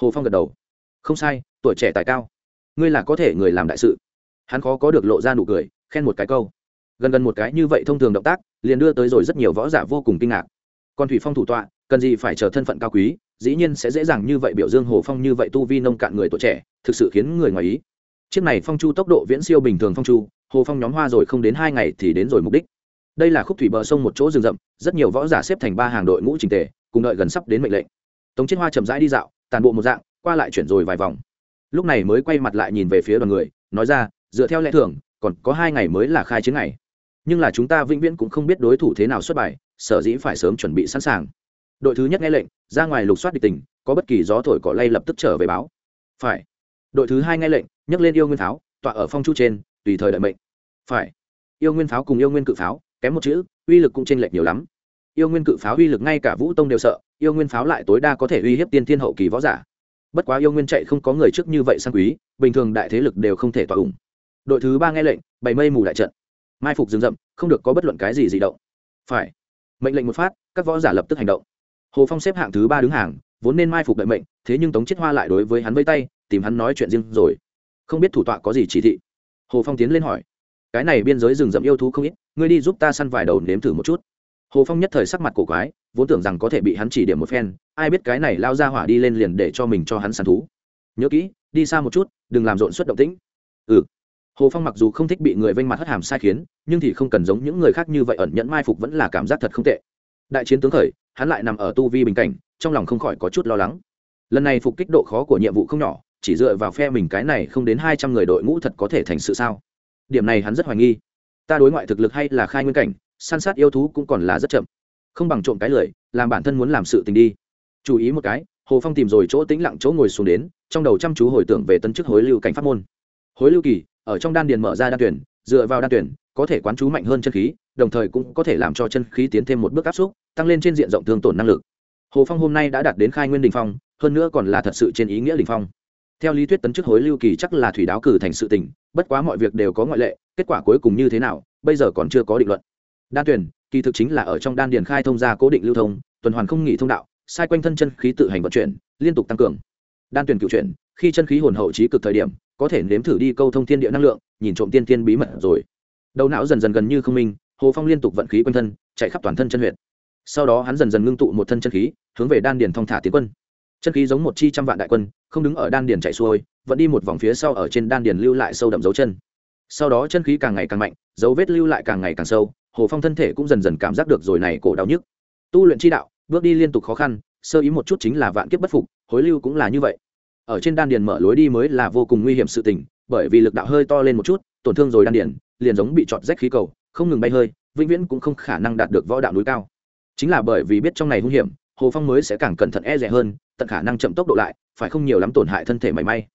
Speaker 1: Hồ phong gật đầu. Không sai, tuổi trẻ tài cao. Ngươi là có thể người làm đại sự. Hắn khó có được lộ ra nụ cười, khen một cái câu. Gần gần một cái như vậy thông thường động tác, liền đưa tới rồi rất nhiều võ giả vô cùng kinh ngạc. Còn thủy phong thủ tọa, cần gì phải chờ thân phận cao quý, dĩ nhiên sẽ dễ dàng như vậy biểu dương hồ phong như vậy tu vi nông cạn người tuổi trẻ, thực sự khiến người ngoài ý chiếc này phong chu tốc độ viễn siêu bình thường phong chu, hồ phong nhóm hoa rồi không đến hai ngày thì đến rồi mục đích. Đây là khúc thủy bờ sông một chỗ rừng rậm, rất nhiều võ giả xếp thành ba hàng đội ngũ trình tề, cùng đợi gần sắp đến mệnh lệnh. Tống chiết hoa chậm rãi đi dạo tàn bộ một dạng, qua lại chuyển rồi vài vòng. Lúc này mới quay mặt lại nhìn về phía đoàn người, nói ra, dựa theo lẽ thường, còn có hai ngày mới là khai chiến ngày. Nhưng là chúng ta vĩnh viễn cũng không biết đối thủ thế nào xuất bài, sở dĩ phải sớm chuẩn bị sẵn sàng. Đội thứ nhất nghe lệnh, ra ngoài lục soát địch tình, có bất kỳ gió thổi cỏ lay lập tức trở về báo. Phải đội thứ hai nghe lệnh, nhấc lên yêu nguyên pháo, tọa ở phong chu trên, tùy thời đợi mệnh. Phải. Yêu nguyên pháo cùng yêu nguyên cự pháo, kém một chữ, uy lực cũng chênh lệch nhiều lắm. Yêu nguyên cự pháo uy lực ngay cả vũ tông đều sợ, yêu nguyên pháo lại tối đa có thể uy hiếp tiên thiên hậu kỳ võ giả. Bất quá yêu nguyên chạy không có người trước như vậy sang quý, bình thường đại thế lực đều không thể tỏa ủng. Đội thứ ba nghe lệnh bày mây mù đại trận. Mai phục rừng rậm, không được có bất luận cái gì di động. Phải. Mệnh lệnh một phát, các võ giả lập tức hành động. Hồ phong xếp hạng thứ ba đứng hàng, vốn nên mai phục đợi mệnh, thế nhưng tống chiết hoa lại đối với hắn vây tay tìm hắn nói chuyện riêng rồi. Không biết thủ tọa có gì chỉ thị? Hồ phong tiến lên hỏi. Cái này biên giới rừng rậm yêu thú không ít, ngươi đi giúp ta săn vài đầu nếm thử một chút. Hồ phong nhất thời sắc mặt cổ quái, vốn tưởng rằng có thể bị hắn chỉ điểm một phen, ai biết cái này lao ra hỏa đi lên liền để cho mình cho hắn săn thú. Nhớ kỹ, đi xa một chút, đừng làm rộn suất động tĩnh. Ừ. Hồ phong mặc dù không thích bị người vênh mặt hất hàm sai khiến, nhưng thì không cần giống những người khác như vậy ẩn nhẫn mai phục vẫn là cảm giác thật không tệ. Đại chiến tướng khởi, hắn lại nằm ở tu vi bình cảnh, trong lòng không khỏi có chút lo lắng. Lần này phục kích độ khó của nhiệm vụ không nhỏ chỉ dựa vào phe mình cái này không đến hai trăm người đội ngũ thật có thể thành sự sao? Điểm này hắn rất hoài nghi. Ta đối ngoại thực lực hay là khai nguyên cảnh, săn sát yêu thú cũng còn là rất chậm. Không bằng trộm cái lười, làm bản thân muốn làm sự tình đi. Chú ý một cái, hồ phong tìm rồi chỗ tĩnh lặng chỗ ngồi xuống đến, trong đầu chăm chú hồi tưởng về tân chức hối lưu cảnh pháp môn. Hối lưu kỳ, ở trong đan điền mở ra đan tuyển, dựa vào đan tuyển, có thể quán chú mạnh hơn chân khí, đồng thời cũng có thể làm cho chân khí tiến thêm một bước áp xúc tăng lên trên diện rộng thương tổn năng lực. Hồ phong hôm nay đã đạt đến khai nguyên đình phong, hơn nữa còn là thật sự trên ý nghĩa đỉnh phong theo lý thuyết tấn chức hối lưu kỳ chắc là thủy đáo cử thành sự tình, bất quá mọi việc đều có ngoại lệ, kết quả cuối cùng như thế nào, bây giờ còn chưa có định luận. Đan tuyển, kỳ thực chính là ở trong đan điền khai thông ra cố định lưu thông, tuần hoàn không nghỉ thông đạo, sai quanh thân chân khí tự hành vận chuyển, liên tục tăng cường. Đan tuyển cựu chuyển, khi chân khí hồn hậu trí cực thời điểm, có thể nếm thử đi câu thông thiên địa năng lượng, nhìn trộm tiên tiên bí mật rồi. Đầu não dần dần gần như không minh, hồ phong liên tục vận khí quanh thân, chạy khắp toàn thân chân huyệt. Sau đó hắn dần dần ngưng tụ một thân chân khí, hướng về đan điền thong thả tiến quân chân khí giống một chi trăm vạn đại quân, không đứng ở đan điền chạy xuôi, vẫn đi một vòng phía sau ở trên đan điền lưu lại sâu đậm dấu chân. Sau đó chân khí càng ngày càng mạnh, dấu vết lưu lại càng ngày càng sâu, hồ phong thân thể cũng dần dần cảm giác được rồi này cổ đau nhức. Tu luyện chi đạo, bước đi liên tục khó khăn, sơ ý một chút chính là vạn kiếp bất phục, hối lưu cũng là như vậy. Ở trên đan điền mở lối đi mới là vô cùng nguy hiểm sự tình, bởi vì lực đạo hơi to lên một chút, tổn thương rồi đan điền, liền giống bị chọt rách khí cầu, không ngừng bay hơi, vĩnh viễn cũng không khả năng đạt được võ đạo núi cao. Chính là bởi vì biết trong này hung hiểm hồ phong mới sẽ càng cẩn thận e rẻ hơn, tận khả năng chậm tốc độ lại, phải không nhiều lắm tổn hại thân thể mảy may.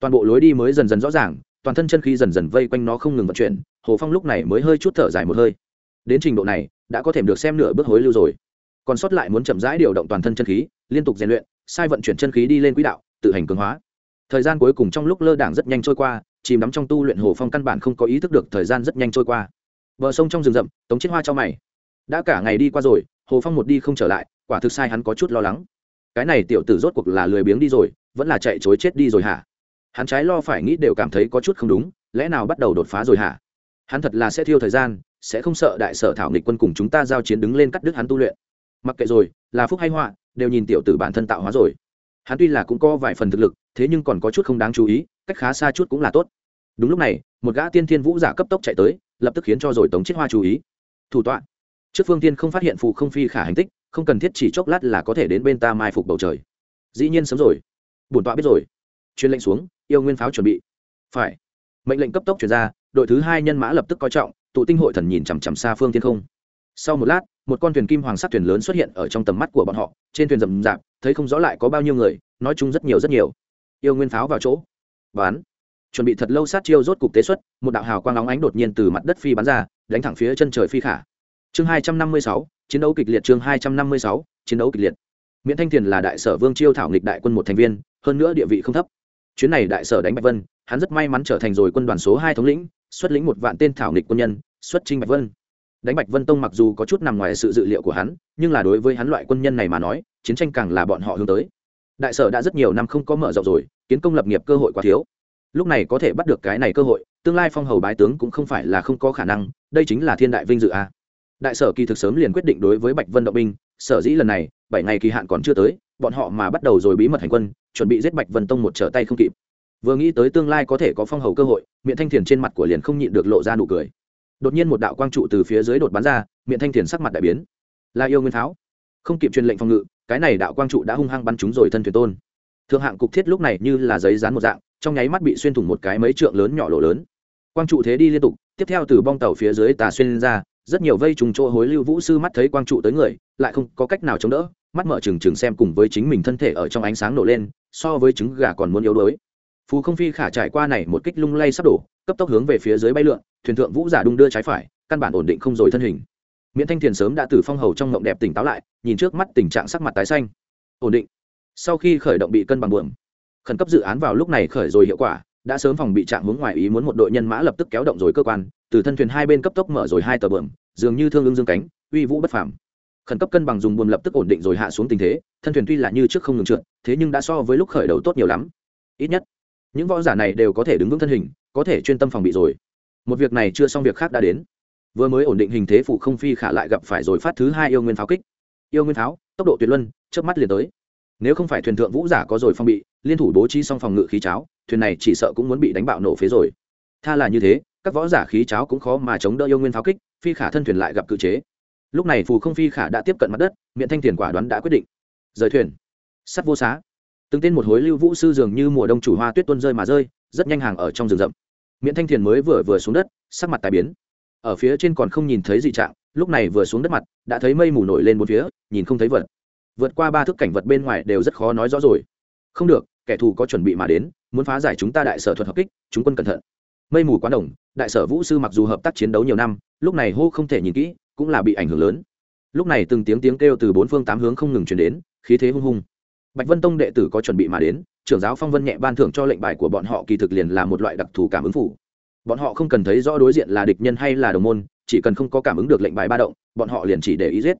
Speaker 1: Toàn bộ lối đi mới dần dần rõ ràng, toàn thân chân khí dần dần vây quanh nó không ngừng vận chuyển, hồ phong lúc này mới hơi chút thở dài một hơi. Đến trình độ này, đã có thể được xem nửa bước hối lưu rồi. Còn sót lại muốn chậm rãi điều động toàn thân chân khí, liên tục rèn luyện, sai vận chuyển chân khí đi lên quỹ đạo, tự hành cường hóa. Thời gian cuối cùng trong lúc lơ đảng rất nhanh trôi qua, chìm đắm trong tu luyện hồ phong căn bản không có ý thức được thời gian rất nhanh trôi qua. Bờ sông trong rừng rậm, tống chiết hoa cho mày. Đã cả ngày đi qua rồi, hồ phong một đi không trở lại quả thực sai hắn có chút lo lắng. Cái này tiểu tử rốt cuộc là lười biếng đi rồi, vẫn là chạy chối chết đi rồi hả? Hắn trái lo phải nghĩ đều cảm thấy có chút không đúng, lẽ nào bắt đầu đột phá rồi hả? Hắn thật là sẽ thiêu thời gian, sẽ không sợ đại sở thảo nghịch quân cùng chúng ta giao chiến đứng lên cắt đứt hắn tu luyện. Mặc kệ rồi, là phúc hay họa, đều nhìn tiểu tử bản thân tạo hóa rồi. Hắn tuy là cũng có vài phần thực lực, thế nhưng còn có chút không đáng chú ý, cách khá xa chút cũng là tốt. Đúng lúc này, một gã tiên thiên vũ giả cấp tốc chạy tới, lập tức khiến cho rồi tống chiết hoa chú ý. Thủ tọa. Trước phương tiên không phát hiện phù không phi khả hành tích không cần thiết chỉ chốc lát là có thể đến bên ta mai phục bầu trời. Dĩ nhiên sớm rồi. Bổn tọa biết rồi. Chuyên lệnh xuống, yêu nguyên pháo chuẩn bị. Phải. Mệnh lệnh cấp tốc chuyển ra, đội thứ hai nhân mã lập tức coi trọng, tụ tinh hội thần nhìn chằm chằm xa phương thiên không. Sau một lát, một con thuyền kim hoàng sắc thuyền lớn xuất hiện ở trong tầm mắt của bọn họ, trên thuyền rầm rạp, thấy không rõ lại có bao nhiêu người, nói chung rất nhiều rất nhiều. Yêu nguyên pháo vào chỗ. Bán chuẩn bị thật lâu sát chiêu rốt cục tế xuất, một đạo hào quang óng ánh đột nhiên từ mặt đất phi bắn ra, đánh thẳng phía chân trời phi khả. Chương hai trăm năm mươi sáu chiến đấu kịch liệt chương hai trăm năm mươi sáu, chiến đấu kịch liệt. Miễn thanh thiền là đại sở vương chiêu thảo nghịch đại quân một thành viên, hơn nữa địa vị không thấp. Chuyến này đại sở đánh bạch vân, hắn rất may mắn trở thành rồi quân đoàn số hai thống lĩnh, xuất lĩnh một vạn tên thảo nghịch quân nhân, xuất trinh bạch vân. Đánh bạch vân tông mặc dù có chút nằm ngoài sự dự liệu của hắn, nhưng là đối với hắn loại quân nhân này mà nói, chiến tranh càng là bọn họ hướng tới. Đại sở đã rất nhiều năm không có mở rộng rồi, kiến công lập nghiệp cơ hội quá thiếu. Lúc này có thể bắt được cái này cơ hội, tương lai phong hầu bái tướng cũng không phải là không có khả năng, đây chính là thiên đại vinh dự a đại sở kỳ thực sớm liền quyết định đối với bạch vân động binh, sở dĩ lần này, bảy ngày kỳ hạn còn chưa tới, bọn họ mà bắt đầu rồi bí mật hành quân, chuẩn bị giết bạch vân tông một trở tay không kịp. Vừa nghĩ tới tương lai có thể có phong hầu cơ hội miệng thanh thiền trên mặt của liền không nhịn được lộ ra nụ cười. Đột nhiên một đạo quang trụ từ phía dưới đột bắn ra miệng thanh thiền sắc mặt đại biến. Là yêu nguyên tháo không kịp truyền lệnh phòng ngự, cái này đạo quang trụ đã hung hăng bắn chúng rồi thân thuyền tôn. Thượng hạng cục thiết lúc này như là giấy dán một dạng, trong nháy mắt bị xuyên thủng một cái mấy trượng lớn nhỏ lỗ lớn. Quang trụ thế đi liên tục, tiếp theo từ bong tàu phía dưới tà xuyên ra rất nhiều vây trùng chỗ hối lưu vũ sư mắt thấy quang trụ tới người, lại không có cách nào chống đỡ, mắt mở trừng trừng xem cùng với chính mình thân thể ở trong ánh sáng nổ lên, so với trứng gà còn muốn yếu đuối. Phú không phi khả trải qua này một kích lung lay sắp đổ, cấp tốc hướng về phía dưới bay lượn, thuyền thượng vũ giả đung đưa trái phải, căn bản ổn định không rồi thân hình. Miễn thanh thiền sớm đã từ phong hầu trong ngộng đẹp tỉnh táo lại, nhìn trước mắt tình trạng sắc mặt tái xanh. Ổn định. Sau khi khởi động bị cân bằng buồm, khẩn cấp dự án vào lúc này khởi rồi hiệu quả, đã sớm phòng bị trạng hướng ngoài ý muốn một đội nhân mã lập tức kéo động rồi cơ quan từ thân thuyền hai bên cấp tốc mở rồi hai tờ bờm, dường như thương ưng dương cánh, uy vũ bất phàm. Khẩn cấp cân bằng dùng buồm lập tức ổn định rồi hạ xuống tình thế, thân thuyền tuy là như trước không ngừng trượt, thế nhưng đã so với lúc khởi đầu tốt nhiều lắm. Ít nhất, những võ giả này đều có thể đứng vững thân hình, có thể chuyên tâm phòng bị rồi. Một việc này chưa xong việc khác đã đến. Vừa mới ổn định hình thế phụ không phi khả lại gặp phải rồi phát thứ hai yêu nguyên pháo kích. Yêu nguyên pháo, tốc độ tuyệt luân trước mắt liền tới. Nếu không phải thuyền thượng vũ giả có rồi phong bị, liên thủ bố trí xong phòng ngự khí cháo, thuyền này chỉ sợ cũng muốn bị đánh bạo nổ phế rồi. Tha là như thế các võ giả khí cháo cũng khó mà chống đỡ yêu nguyên pháo kích, phi khả thân thuyền lại gặp cự chế. Lúc này phù không phi khả đã tiếp cận mặt đất, miệng thanh thiền quả đoán đã quyết định. Rời thuyền. Sắt vô xá. Từng tên một hối lưu vũ sư dường như mùa đông chủ hoa tuyết tuân rơi mà rơi, rất nhanh hàng ở trong rừng rậm. Miệng thanh thiền mới vừa vừa xuống đất, sắc mặt tài biến. Ở phía trên còn không nhìn thấy gì trạng, lúc này vừa xuống đất mặt, đã thấy mây mù nổi lên một phía, nhìn không thấy vật. Vượt qua ba thước cảnh vật bên ngoài đều rất khó nói rõ rồi. Không được, kẻ thù có chuẩn bị mà đến, muốn phá giải chúng ta đại sở thuật hợp kích, chúng quân cẩn thận mây mù quá đồng, đại sở vũ sư mặc dù hợp tác chiến đấu nhiều năm, lúc này hô không thể nhìn kỹ, cũng là bị ảnh hưởng lớn. Lúc này từng tiếng tiếng kêu từ bốn phương tám hướng không ngừng chuyển đến, khí thế hung hung. Bạch vân tông đệ tử có chuẩn bị mà đến, trưởng giáo phong vân nhẹ ban thưởng cho lệnh bài của bọn họ kỳ thực liền là một loại đặc thù cảm ứng phủ. Bọn họ không cần thấy rõ đối diện là địch nhân hay là đồng môn, chỉ cần không có cảm ứng được lệnh bài ba động, bọn họ liền chỉ để ý giết.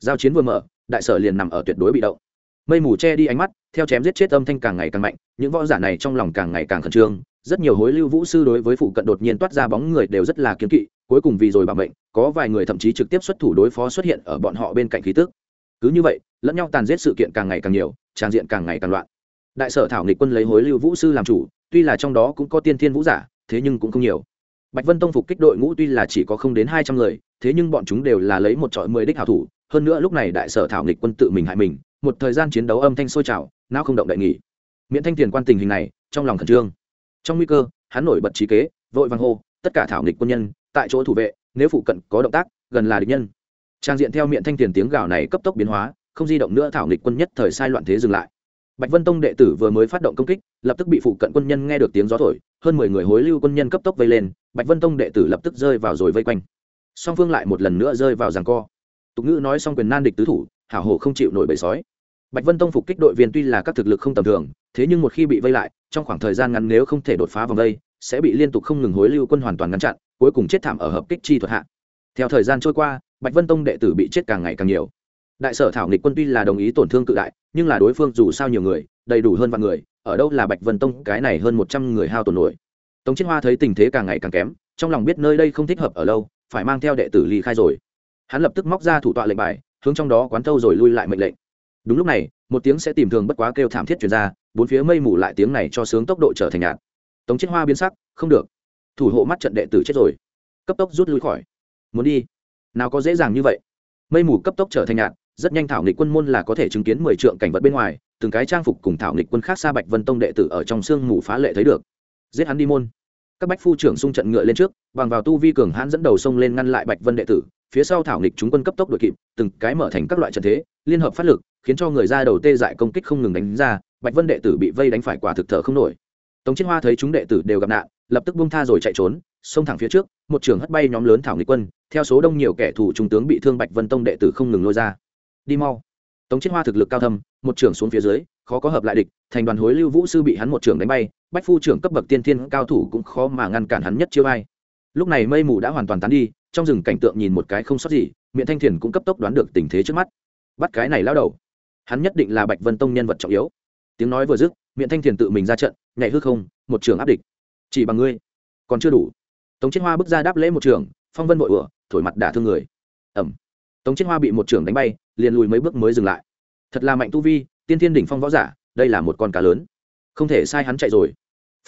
Speaker 1: Giao chiến vừa mở, đại sở liền nằm ở tuyệt đối bị động. Mây mù che đi ánh mắt, theo chém giết chết âm thanh càng ngày càng mạnh, những võ giả này trong lòng càng ngày càng khẩn trương rất nhiều hối lưu vũ sư đối với phụ cận đột nhiên toát ra bóng người đều rất là kiếm kỵ, cuối cùng vì rồi bảo mệnh, có vài người thậm chí trực tiếp xuất thủ đối phó xuất hiện ở bọn họ bên cạnh khí tức. Cứ như vậy, lẫn nhau tàn giết sự kiện càng ngày càng nhiều, trang diện càng ngày càng loạn. Đại sở thảo nghịch quân lấy hối lưu vũ sư làm chủ, tuy là trong đó cũng có tiên thiên vũ giả, thế nhưng cũng không nhiều. Bạch vân tông phục kích đội ngũ tuy là chỉ có không đến hai trăm người, thế nhưng bọn chúng đều là lấy một trọi mười đích hảo thủ, hơn nữa lúc này đại sở thảo nghịch quân tự mình hại mình, một thời gian chiến đấu âm thanh sôi trào, não không động đại nghỉ. Miễn thanh tiền quan tình hình này, trong lòng khẩn trương trong nguy cơ, hắn nổi bật trí kế, vội vàng hô, tất cả thảo nghịch quân nhân, tại chỗ thủ vệ, nếu phụ cận có động tác, gần là địch nhân. Trang diện theo miệng thanh tiền tiếng gào này cấp tốc biến hóa, không di động nữa thảo nghịch quân nhất thời sai loạn thế dừng lại. Bạch vân tông đệ tử vừa mới phát động công kích, lập tức bị phụ cận quân nhân nghe được tiếng gió thổi, hơn mười người hối lưu quân nhân cấp tốc vây lên, bạch vân tông đệ tử lập tức rơi vào rồi vây quanh. Song phương lại một lần nữa rơi vào giằng co. Tục ngữ nói xong quyền nan địch tứ thủ, hảo hổ không chịu nổi bầy sói bạch vân tông phục kích đội viên tuy là các thực lực không tầm thường, thế nhưng một khi bị vây lại, trong khoảng thời gian ngắn nếu không thể đột phá vòng vây sẽ bị liên tục không ngừng hối lưu quân hoàn toàn ngăn chặn, cuối cùng chết thảm ở hợp kích chi thuật hạ. Theo thời gian trôi qua, bạch vân tông đệ tử bị chết càng ngày càng nhiều. Đại sở thảo nghịch quân tuy là đồng ý tổn thương cự đại, nhưng là đối phương dù sao nhiều người, đầy đủ hơn vạn người, ở đâu là bạch vân tông, cái này hơn một trăm người hao tổn nổi. Tống chiết hoa thấy tình thế càng ngày càng kém, trong lòng biết nơi đây không thích hợp ở lâu, phải mang theo đệ tử ly khai rồi. Hắn lập tức móc ra thủ tọa lệnh bài, hướng trong đó quán thâu rồi lui lại mệnh lệnh đúng lúc này, một tiếng sẽ tìm thường bất quá kêu thảm thiết chuyển ra, bốn phía mây mù lại tiếng này cho sướng tốc độ trở thành nhạt. Tống chết hoa biến sắc, không được. Thủ hộ mắt trận đệ tử chết rồi. Cấp tốc rút lui khỏi. Muốn đi. Nào có dễ dàng như vậy. Mây mù cấp tốc trở thành nhạt, rất nhanh thảo nghịch quân môn là có thể chứng kiến mười trượng cảnh vật bên ngoài, từng cái trang phục cùng thảo nghịch quân khác xa bạch vân tông đệ tử ở trong sương mù phá lệ thấy được. Giết hắn đi môn. Các bách phu trưởng xung trận ngựa lên trước, bằng vào tu vi cường hãn dẫn đầu sông lên ngăn lại bạch vân đệ tử phía sau thảo nghịch chúng quân cấp tốc đội kịp, từng cái mở thành các loại trận thế, liên hợp phát lực, khiến cho người ra đầu tê dại công kích không ngừng đánh ra, bạch vân đệ tử bị vây đánh phải quả thực thở không nổi. Tống chiết hoa thấy chúng đệ tử đều gặp nạn, lập tức bung tha rồi chạy trốn, xông thẳng phía trước, một trường hất bay nhóm lớn thảo nghịch quân, theo số đông nhiều kẻ thù trung tướng bị thương bạch vân tông đệ tử không ngừng lôi ra. Đi mau. Tống chiết hoa thực lực cao thâm, một trưởng xuống phía dưới, khó có hợp lại địch, thành đoàn hối lưu vũ sư bị hắn một trưởng đánh bay, bách phu trưởng cấp bậc tiên thiên cao thủ cũng khó mà ngăn cản hắn nhất chiêu ai lúc này mây mù đã hoàn toàn tán đi, trong rừng cảnh tượng nhìn một cái không sót gì, miệng thanh thiền cũng cấp tốc đoán được tình thế trước mắt. Bắt cái này lao đầu. Hắn nhất định là bạch vân tông nhân vật trọng yếu. Tiếng nói vừa dứt, miệng thanh thiền tự mình ra trận, nhảy hư không, một trường áp địch. Chỉ bằng ngươi, còn chưa đủ. Tống chiết hoa bước ra đáp lễ một trường, phong vân vội ửa thổi mặt đả thương người. Ẩm tống chiết hoa bị một trường đánh bay, liền lùi mấy bước mới dừng lại. Thật là mạnh tu vi, tiên thiên đỉnh phong võ giả, đây là một con cá lớn. Không thể sai hắn chạy rồi.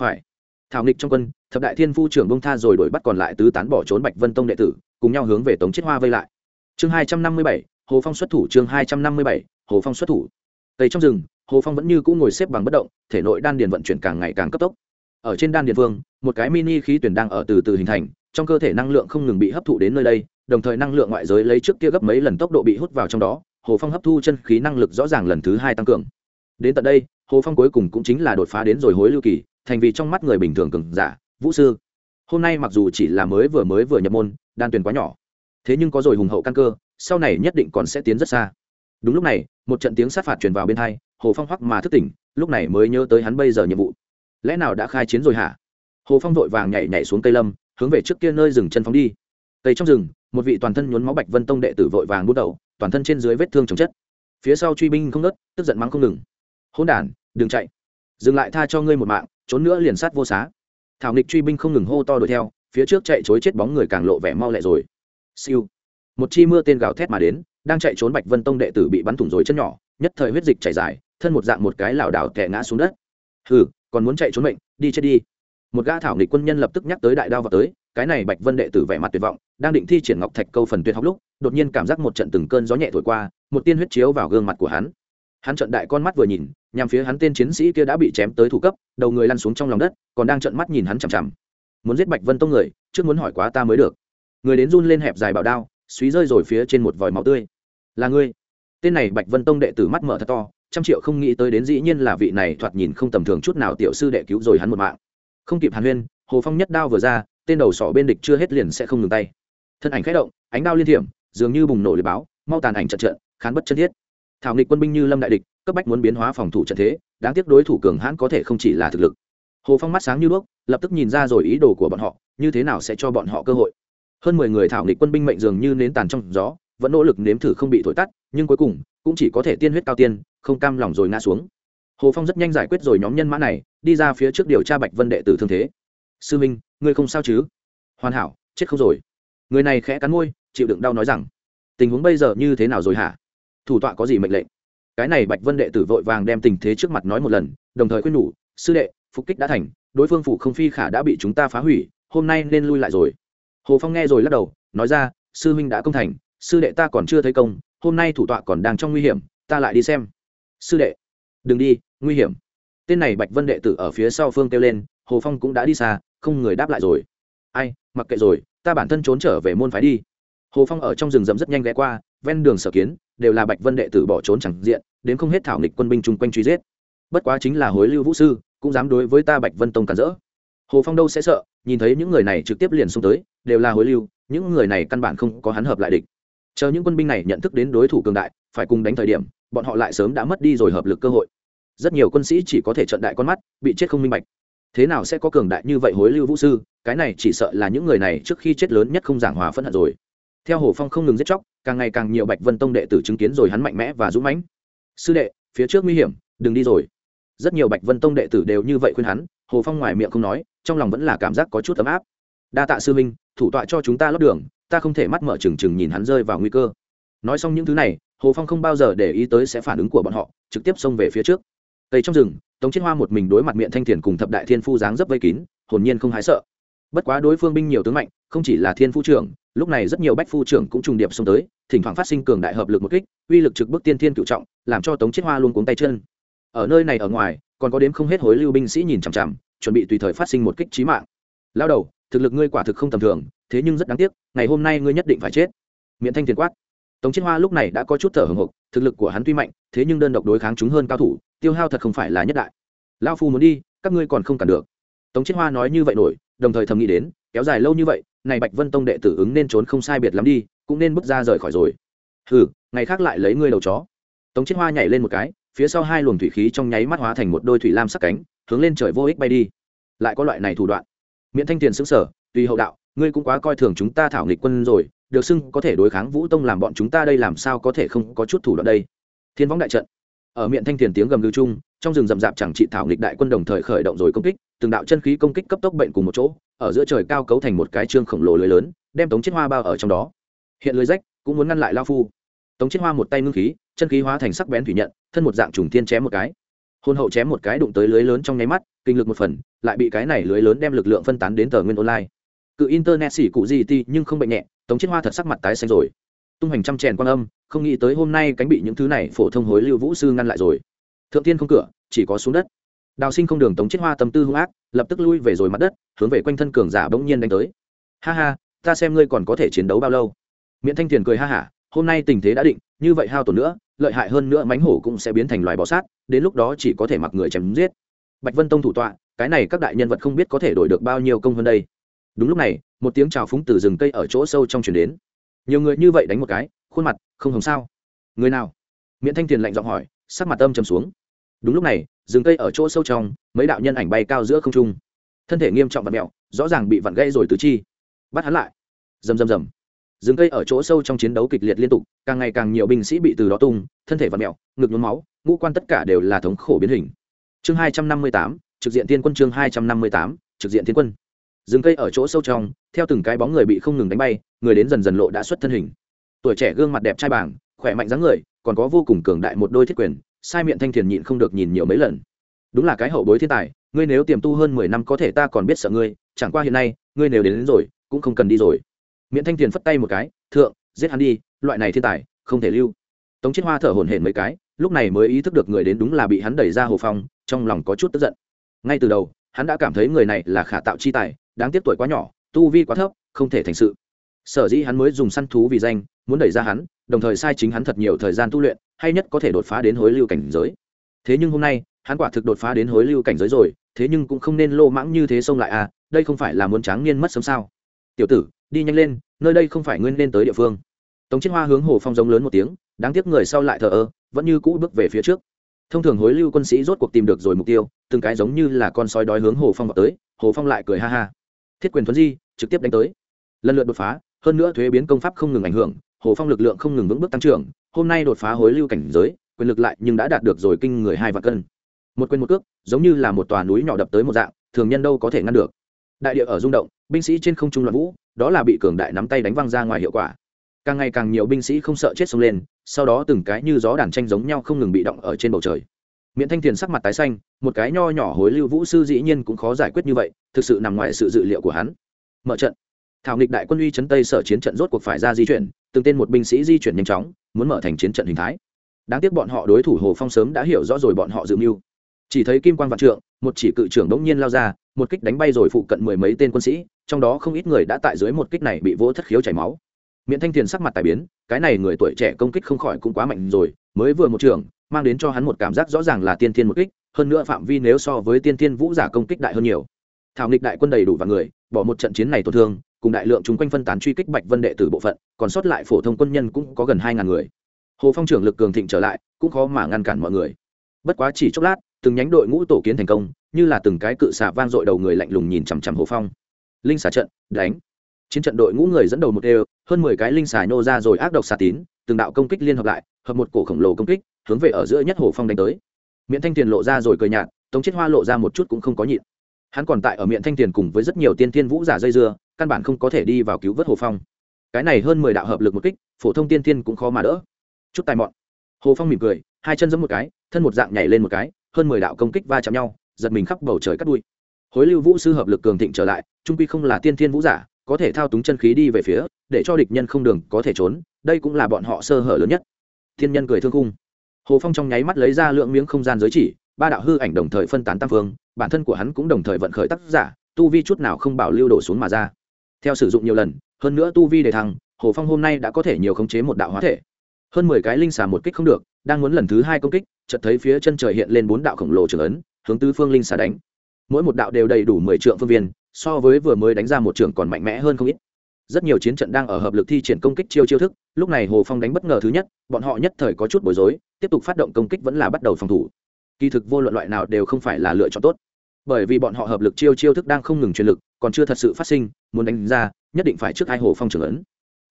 Speaker 1: Phải. Thảo nghịch trong quân thập đại thiên phu trưởng bông tha rồi đuổi bắt còn lại tứ tán bỏ trốn bạch vân tông đệ tử, cùng nhau hướng về tống chiết hoa vây lại. Chương hai trăm năm mươi bảy, hồ phong xuất thủ, chương hai trăm năm mươi bảy, hồ phong xuất thủ. Tây trong rừng, hồ phong vẫn như cũ ngồi xếp bằng bất động, thể nội đan điền vận chuyển càng ngày càng cấp tốc. Ở trên đan điền vương, một cái mini khí tuyển đang ở từ từ hình thành, trong cơ thể năng lượng không ngừng bị hấp thụ đến nơi đây, đồng thời năng lượng ngoại giới lấy trước kia gấp mấy lần tốc độ bị hút vào trong đó, hồ phong hấp thu chân khí năng lực rõ ràng lần thứ hai tăng cường. Đến tận đây, hồ phong cuối cùng cũng chính là đột phá đến rồi hối lưu kỳ, thành vì trong mắt người bình thường cường giả vũ sư, hôm nay mặc dù chỉ là mới vừa mới vừa nhập môn, đan tuyển quá nhỏ, thế nhưng có rồi hùng hậu căn cơ, sau này nhất định còn sẽ tiến rất xa. Đúng lúc này, một trận tiếng sát phạt truyền vào bên hai, hồ phong hoắc mà thức tỉnh, lúc này mới nhớ tới hắn bây giờ nhiệm vụ. Lẽ nào đã khai chiến rồi hả? Hồ phong vội vàng nhảy nhảy xuống cây lâm, hướng về trước kia nơi rừng chân phóng đi. Cây trong rừng, một vị toàn thân nhuốm máu bạch vân tông đệ tử vội vàng bút đầu, toàn thân trên dưới vết thương chồng chất. Phía sau truy binh không nớt tức giận mắng không ngừng. Hôn đản, đừng chạy. Dừng lại tha cho ngươi một mạng, trốn nữa liền sát vô xá thảo Nịch truy binh không ngừng hô to đuổi theo, phía trước chạy chối chết bóng người càng lộ vẻ mau lẹ rồi. Siêu. Một chi mưa tên gào thét mà đến, đang chạy trốn bạch vân tông đệ tử bị bắn thủng rồi chân nhỏ, nhất thời huyết dịch chảy dài, thân một dạng một cái lảo đảo tè ngã xuống đất. Hừ, còn muốn chạy trốn mệnh, đi chết đi. Một gã thảo nghịch quân nhân lập tức nhắc tới đại đao vào tới, cái này bạch vân đệ tử vẻ mặt tuyệt vọng, đang định thi triển ngọc thạch câu phần tuyệt học lúc, đột nhiên cảm giác một trận từng cơn gió nhẹ thổi qua, một tiên huyết chiếu vào gương mặt của hắn. Hắn trận đại con mắt vừa nhìn nhằm phía hắn tên chiến sĩ kia đã bị chém tới thủ cấp, đầu người lăn xuống trong lòng đất, còn đang trợn mắt nhìn hắn chằm chằm. Muốn giết bạch vân tông người, trước muốn hỏi quá ta mới được. Người đến run lên hẹp dài bảo đao, suý rơi rồi phía trên một vòi máu tươi. Là ngươi. Tên này bạch vân tông đệ tử mắt mở thật to, trăm triệu không nghĩ tới đến dĩ nhiên là vị này, thoạt nhìn không tầm thường chút nào tiểu sư đệ cứu rồi hắn một mạng. Không kịp hàn huyên, hồ phong nhất đao vừa ra, tên đầu sỏ bên địch chưa hết liền sẽ không ngừng tay. Thân ảnh khẽ động, ánh đao liên thiểm, dường như bùng nổ liệt báo, mau tàn ảnh trận trận, khán bất chân thiết. Thảo nghịch quân binh như lâm đại địch cấp bách muốn biến hóa phòng thủ trận thế, đáng tiếc đối thủ cường hãn có thể không chỉ là thực lực. Hồ phong mắt sáng như đuốc, lập tức nhìn ra rồi ý đồ của bọn họ, như thế nào sẽ cho bọn họ cơ hội. Hơn mười người thảo nghịch quân binh mệnh dường như nến tàn trong gió, vẫn nỗ lực nếm thử không bị thổi tắt, nhưng cuối cùng, cũng chỉ có thể tiên huyết cao tiên, không cam lòng rồi ngã xuống. Hồ phong rất nhanh giải quyết rồi nhóm nhân mã này, đi ra phía trước điều tra bạch vân đệ tử thương thế. Sư minh, ngươi không sao chứ? Hoàn hảo, chết không rồi. Người này khẽ cắn môi, chịu đựng đau nói rằng, tình huống bây giờ như thế nào rồi hả? Thủ tọa có gì mệnh lệnh? Cái này bạch vân đệ tử vội vàng đem tình thế trước mặt nói một lần, đồng thời khuyên nhủ, sư đệ, phục kích đã thành, đối phương phủ không phi khả đã bị chúng ta phá hủy, hôm nay nên lui lại rồi. Hồ phong nghe rồi lắc đầu, nói ra, sư huynh đã công thành, sư đệ ta còn chưa thấy công, hôm nay thủ tọa còn đang trong nguy hiểm, ta lại đi xem. Sư đệ, đừng đi, nguy hiểm. Tên này bạch vân đệ tử ở phía sau phương kêu lên, hồ phong cũng đã đi xa, không người đáp lại rồi. Ai, mặc kệ rồi, ta bản thân trốn trở về môn phái đi. Hồ phong ở trong rừng rậm rất nhanh ghé qua ven đường sở kiến, đều là bạch vân đệ tử bỏ trốn chẳng diện, đến không hết thảo nghịch quân binh chung quanh truy giết. Bất quá chính là hối lưu vũ sư, cũng dám đối với ta bạch vân tông cản rỡ. Hồ phong đâu sẽ sợ, nhìn thấy những người này trực tiếp liền xông tới, đều là hối lưu, những người này căn bản không có hắn hợp lại địch. Chờ những quân binh này nhận thức đến đối thủ cường đại, phải cùng đánh thời điểm, bọn họ lại sớm đã mất đi rồi hợp lực cơ hội. Rất nhiều quân sĩ chỉ có thể trận đại con mắt, bị chết không minh bạch. Thế nào sẽ có cường đại như vậy hối lưu vũ sư? Cái này chỉ sợ là những người này trước khi chết lớn nhất không giảng hòa phân hận rồi theo hồ phong không ngừng giết chóc, càng ngày càng nhiều bạch vân tông đệ tử chứng kiến rồi hắn mạnh mẽ và dũng mãnh. Sư đệ, phía trước nguy hiểm, đừng đi rồi. Rất nhiều bạch vân tông đệ tử đều như vậy khuyên hắn, hồ phong ngoài miệng không nói, trong lòng vẫn là cảm giác có chút ấm áp. Đa tạ sư minh thủ tọa cho chúng ta lót đường, ta không thể mắt mở trừng trừng nhìn hắn rơi vào nguy cơ. Nói xong những thứ này, hồ phong không bao giờ để ý tới sẽ phản ứng của bọn họ, trực tiếp xông về phía trước. Tây trong rừng, tống chiết hoa một mình đối mặt miệng thanh thiền cùng thập đại thiên phu dáng dấp vây kín, hồn nhiên không hái sợ. Bất quá đối phương binh nhiều tướng mạnh, không chỉ là thiên phu trưởng lúc này rất nhiều bách phu trưởng cũng trùng điệp xông tới, thỉnh thoảng phát sinh cường đại hợp lực một kích, uy lực trực bức tiên thiên cựu trọng, làm cho tống chiết hoa luôn cuống tay chân. Ở nơi này ở ngoài, còn có đếm không hết hối lưu binh sĩ nhìn chằm chằm, chuẩn bị tùy thời phát sinh một kích trí mạng. Lao đầu, thực lực ngươi quả thực không tầm thường, thế nhưng rất đáng tiếc, ngày hôm nay ngươi nhất định phải chết. Miễn thanh tiền quát. Tống chiết hoa lúc này đã có chút thở hồng hộc, thực lực của hắn tuy mạnh, thế nhưng đơn độc đối kháng chúng hơn cao thủ, tiêu hao thật không phải là nhất đại. Lao phu muốn đi, các ngươi còn không cản được. Tống chiết hoa nói như vậy nổi, đồng thời thầm nghĩ đến, kéo dài lâu như vậy này bạch vân tông đệ tử ứng nên trốn không sai biệt lắm đi, cũng nên bước ra rời khỏi rồi. Hừ, ngày khác lại lấy ngươi đầu chó. Tống chiết hoa nhảy lên một cái, phía sau hai luồng thủy khí trong nháy mắt hóa thành một đôi thủy lam sắc cánh, hướng lên trời vô ích bay đi. Lại có loại này thủ đoạn. Miễn thanh tiền xứng sở tùy hậu đạo, ngươi cũng quá coi thường chúng ta thảo nghịch quân rồi, được xưng có thể đối kháng vũ tông làm bọn chúng ta đây làm sao có thể không có chút thủ đoạn đây? Thiên võng đại trận ở miệng thanh tiền tiếng gầm lưu chung trong rừng rậm rạp chẳng trị thảo nghịch đại quân đồng thời khởi động rồi công kích, từng đạo chân khí công kích cấp tốc bệnh cùng một chỗ, ở giữa trời cao cấu thành một cái trương khổng lồ lưới lớn, đem tống chiết hoa bao ở trong đó. Hiện lưới rách, cũng muốn ngăn lại lao phu. Tống chiết hoa một tay ngưng khí, chân khí hóa thành sắc bén thủy nhận, thân một dạng trùng thiên chém một cái. Hôn hậu chém một cái đụng tới lưới lớn trong nháy mắt, kinh lực một phần, lại bị cái này lưới lớn đem lực lượng phân tán đến tờ nguyên online. Cự internet xỉ cụ gì ti nhưng không bệnh nhẹ, tống chiết hoa thật sắc mặt tái xanh rồi tung hành trăm chèn quan âm, không nghĩ tới hôm nay cánh bị những thứ này phổ thông hối lưu vũ sư ngăn lại rồi. Thượng tiên không cửa, chỉ có xuống đất. Đào sinh không đường tống chiết hoa tâm tư hung ác, lập tức lui về rồi mặt đất, hướng về quanh thân cường giả bỗng nhiên đánh tới. Ha ha, ta xem ngươi còn có thể chiến đấu bao lâu. Miễn thanh thiền cười ha hả, hôm nay tình thế đã định, như vậy hao tổn nữa, lợi hại hơn nữa mánh hổ cũng sẽ biến thành loài bò sát, đến lúc đó chỉ có thể mặc người chém giết. Bạch vân tông thủ tọa, cái này các đại nhân vật không biết có thể đổi được bao nhiêu công hơn đây. Đúng lúc này, một tiếng trào phúng từ rừng cây ở chỗ sâu trong chuyển đến nhiều người như vậy đánh một cái, khuôn mặt không hồng sao? Người nào? Miễn thanh tiền lạnh giọng hỏi, sắc mặt âm trầm xuống. Đúng lúc này, rừng cây ở chỗ sâu trong, mấy đạo nhân ảnh bay cao giữa không trung. Thân thể nghiêm trọng và mẹo, rõ ràng bị vặn gãy rồi tứ chi. Bắt hắn lại. Rầm rầm rầm. Rừng cây ở chỗ sâu trong chiến đấu kịch liệt liên tục, càng ngày càng nhiều binh sĩ bị từ đó tung, thân thể vặn mẹo, ngực nhuốm máu, ngũ quan tất cả đều là thống khổ biến hình. Chương hai trăm năm mươi tám, trực diện tiên quân chương hai trăm năm mươi tám, trực diện tiên quân. Rừng cây ở chỗ sâu trong theo từng cái bóng người bị không ngừng đánh bay người đến dần dần lộ đã xuất thân hình. Tuổi trẻ gương mặt đẹp trai bảng khỏe mạnh dáng người còn có vô cùng cường đại một đôi thiết quyền sai miệng thanh thiền nhịn không được nhìn nhiều mấy lần. Đúng là cái hậu bối thiên tài ngươi nếu tiềm tu hơn mười năm có thể ta còn biết sợ ngươi chẳng qua hiện nay ngươi nếu đến, đến rồi cũng không cần đi rồi. Miễn thanh thiền phất tay một cái thượng giết hắn đi loại này thiên tài không thể lưu. Tống chiết hoa thở hổn hển mấy cái lúc này mới ý thức được người đến đúng là bị hắn đẩy ra hồ phong trong lòng có chút tức giận. Ngay từ đầu hắn đã cảm thấy người này là khả tạo chi tài đáng tiếc tuổi quá nhỏ tu vi quá thấp, không thể thành sự. Sở dĩ hắn mới dùng săn thú vì danh, muốn đẩy ra hắn, đồng thời sai chính hắn thật nhiều thời gian tu luyện, hay nhất có thể đột phá đến hối lưu cảnh giới. Thế nhưng hôm nay, hắn quả thực đột phá đến hối lưu cảnh giới rồi, thế nhưng cũng không nên lô mãng như thế xông lại à đây không phải là muốn tráng niên mất sớm sao. Tiểu tử, đi nhanh lên, nơi đây không phải nguyên nên tới địa phương. Tống chiết hoa hướng hồ phong giống lớn một tiếng, đáng tiếc người sau lại thờ ơ, vẫn như cũ bước về phía trước. Thông thường hối lưu quân sĩ rốt cuộc tìm được rồi mục tiêu, từng cái giống như là con sói đói hướng hồ phong vào tới, hồ phong lại cười ha ha. Thiết quyền thuấn di trực tiếp đánh tới. Lần lượt đột phá, hơn nữa thuế biến công pháp không ngừng ảnh hưởng, hồ phong lực lượng không ngừng vững bước tăng trưởng, hôm nay đột phá hối lưu cảnh giới, quyền lực lại nhưng đã đạt được rồi kinh người hai vạn cân. Một quyền một cước, giống như là một tòa núi nhỏ đập tới một dạng, thường nhân đâu có thể ngăn được. Đại địa ở rung động, binh sĩ trên không trung loạn vũ, đó là bị cường đại nắm tay đánh văng ra ngoài hiệu quả. Càng ngày càng nhiều binh sĩ không sợ chết xông lên, sau đó từng cái như gió đàn tranh giống nhau không ngừng bị động ở trên bầu trời. Miễn thanh tiền sắc mặt tái xanh, một cái nho nhỏ hối lưu vũ sư dĩ nhiên cũng khó giải quyết như vậy, thực sự nằm ngoài sự dự liệu của hắn mở trận. Thảo nghịch đại quân uy chấn tây sở chiến trận rốt cuộc phải ra di chuyển, từng tên một binh sĩ di chuyển nhanh chóng, muốn mở thành chiến trận hình thái. Đáng tiếc bọn họ đối thủ hồ phong sớm đã hiểu rõ rồi bọn họ dự mưu. Chỉ thấy kim quan vạn trượng, một chỉ cự trưởng đống nhiên lao ra, một kích đánh bay rồi phụ cận mười mấy tên quân sĩ, trong đó không ít người đã tại dưới một kích này bị vỗ thất khiếu chảy máu. Miễn thanh tiền sắc mặt tài biến, cái này người tuổi trẻ công kích không khỏi cũng quá mạnh rồi, mới vừa một trường mang đến cho hắn một cảm giác rõ ràng là tiên thiên một kích, hơn nữa phạm vi nếu so với tiên thiên vũ giả công kích đại hơn nhiều thảo nghịch đại quân đầy đủ và người, bỏ một trận chiến này tổn thương, cùng đại lượng chúng quanh phân tán truy kích bạch vân đệ tử bộ phận, còn sót lại phổ thông quân nhân cũng có gần hai ngàn người. Hồ phong trưởng lực cường thịnh trở lại, cũng khó mà ngăn cản mọi người. Bất quá chỉ chốc lát, từng nhánh đội ngũ tổ kiến thành công, như là từng cái cự xạ vang dội đầu người lạnh lùng nhìn chằm chằm hồ phong. Linh xả trận, đánh. Chiến trận đội ngũ người dẫn đầu một đều, hơn mười cái linh xà nhô ra rồi ác độc xà tín, từng đạo công kích liên hợp lại, hợp một cổ khổng lồ công kích, hướng về ở giữa nhất hồ phong đánh tới. Miễn thanh tiền lộ ra rồi cười nhạt, tống chết hoa lộ ra một chút cũng không có nhịn hắn còn tại ở miệng thanh tiền cùng với rất nhiều tiên thiên vũ giả dây dưa, căn bản không có thể đi vào cứu vớt hồ phong. Cái này hơn mười đạo hợp lực một kích, phổ thông tiên thiên cũng khó mà đỡ. Chút tài mọn. Hồ phong mỉm cười, hai chân giẫm một cái, thân một dạng nhảy lên một cái, hơn mười đạo công kích va chạm nhau, giật mình khắp bầu trời cắt đuôi hối lưu vũ sư hợp lực cường thịnh trở lại, trung quy không là tiên thiên vũ giả, có thể thao túng chân khí đi về phía, để cho địch nhân không đường có thể trốn, đây cũng là bọn họ sơ hở lớn nhất. Thiên nhân cười thương cung hồ phong trong nháy mắt lấy ra lượng miếng không gian giới chỉ ba đạo hư ảnh đồng thời phân tán tam phương, bản thân của hắn cũng đồng thời vận khởi tác giả, tu vi chút nào không bảo lưu đổ xuống mà ra. Theo sử dụng nhiều lần, hơn nữa tu vi đề thăng, hồ phong hôm nay đã có thể nhiều khống chế một đạo hóa thể. Hơn mười cái linh xà một kích không được, đang muốn lần thứ hai công kích, chợt thấy phía chân trời hiện lên bốn đạo khổng lồ trưởng ấn, hướng tứ phương linh xà đánh. Mỗi một đạo đều đầy đủ mười trượng phương viên, so với vừa mới đánh ra một trường còn mạnh mẽ hơn không ít. Rất nhiều chiến trận đang ở hợp lực thi triển công kích chiêu chiêu thức, lúc này hồ phong đánh bất ngờ thứ nhất, bọn họ nhất thời có chút bối rối, tiếp tục phát động công kích vẫn là bắt đầu phòng thủ kỳ thực vô luận loại nào đều không phải là lựa chọn tốt. Bởi vì bọn họ hợp lực chiêu chiêu thức đang không ngừng truyền lực, còn chưa thật sự phát sinh, muốn đánh ra, nhất định phải trước hai hồ phong trưởng ấn.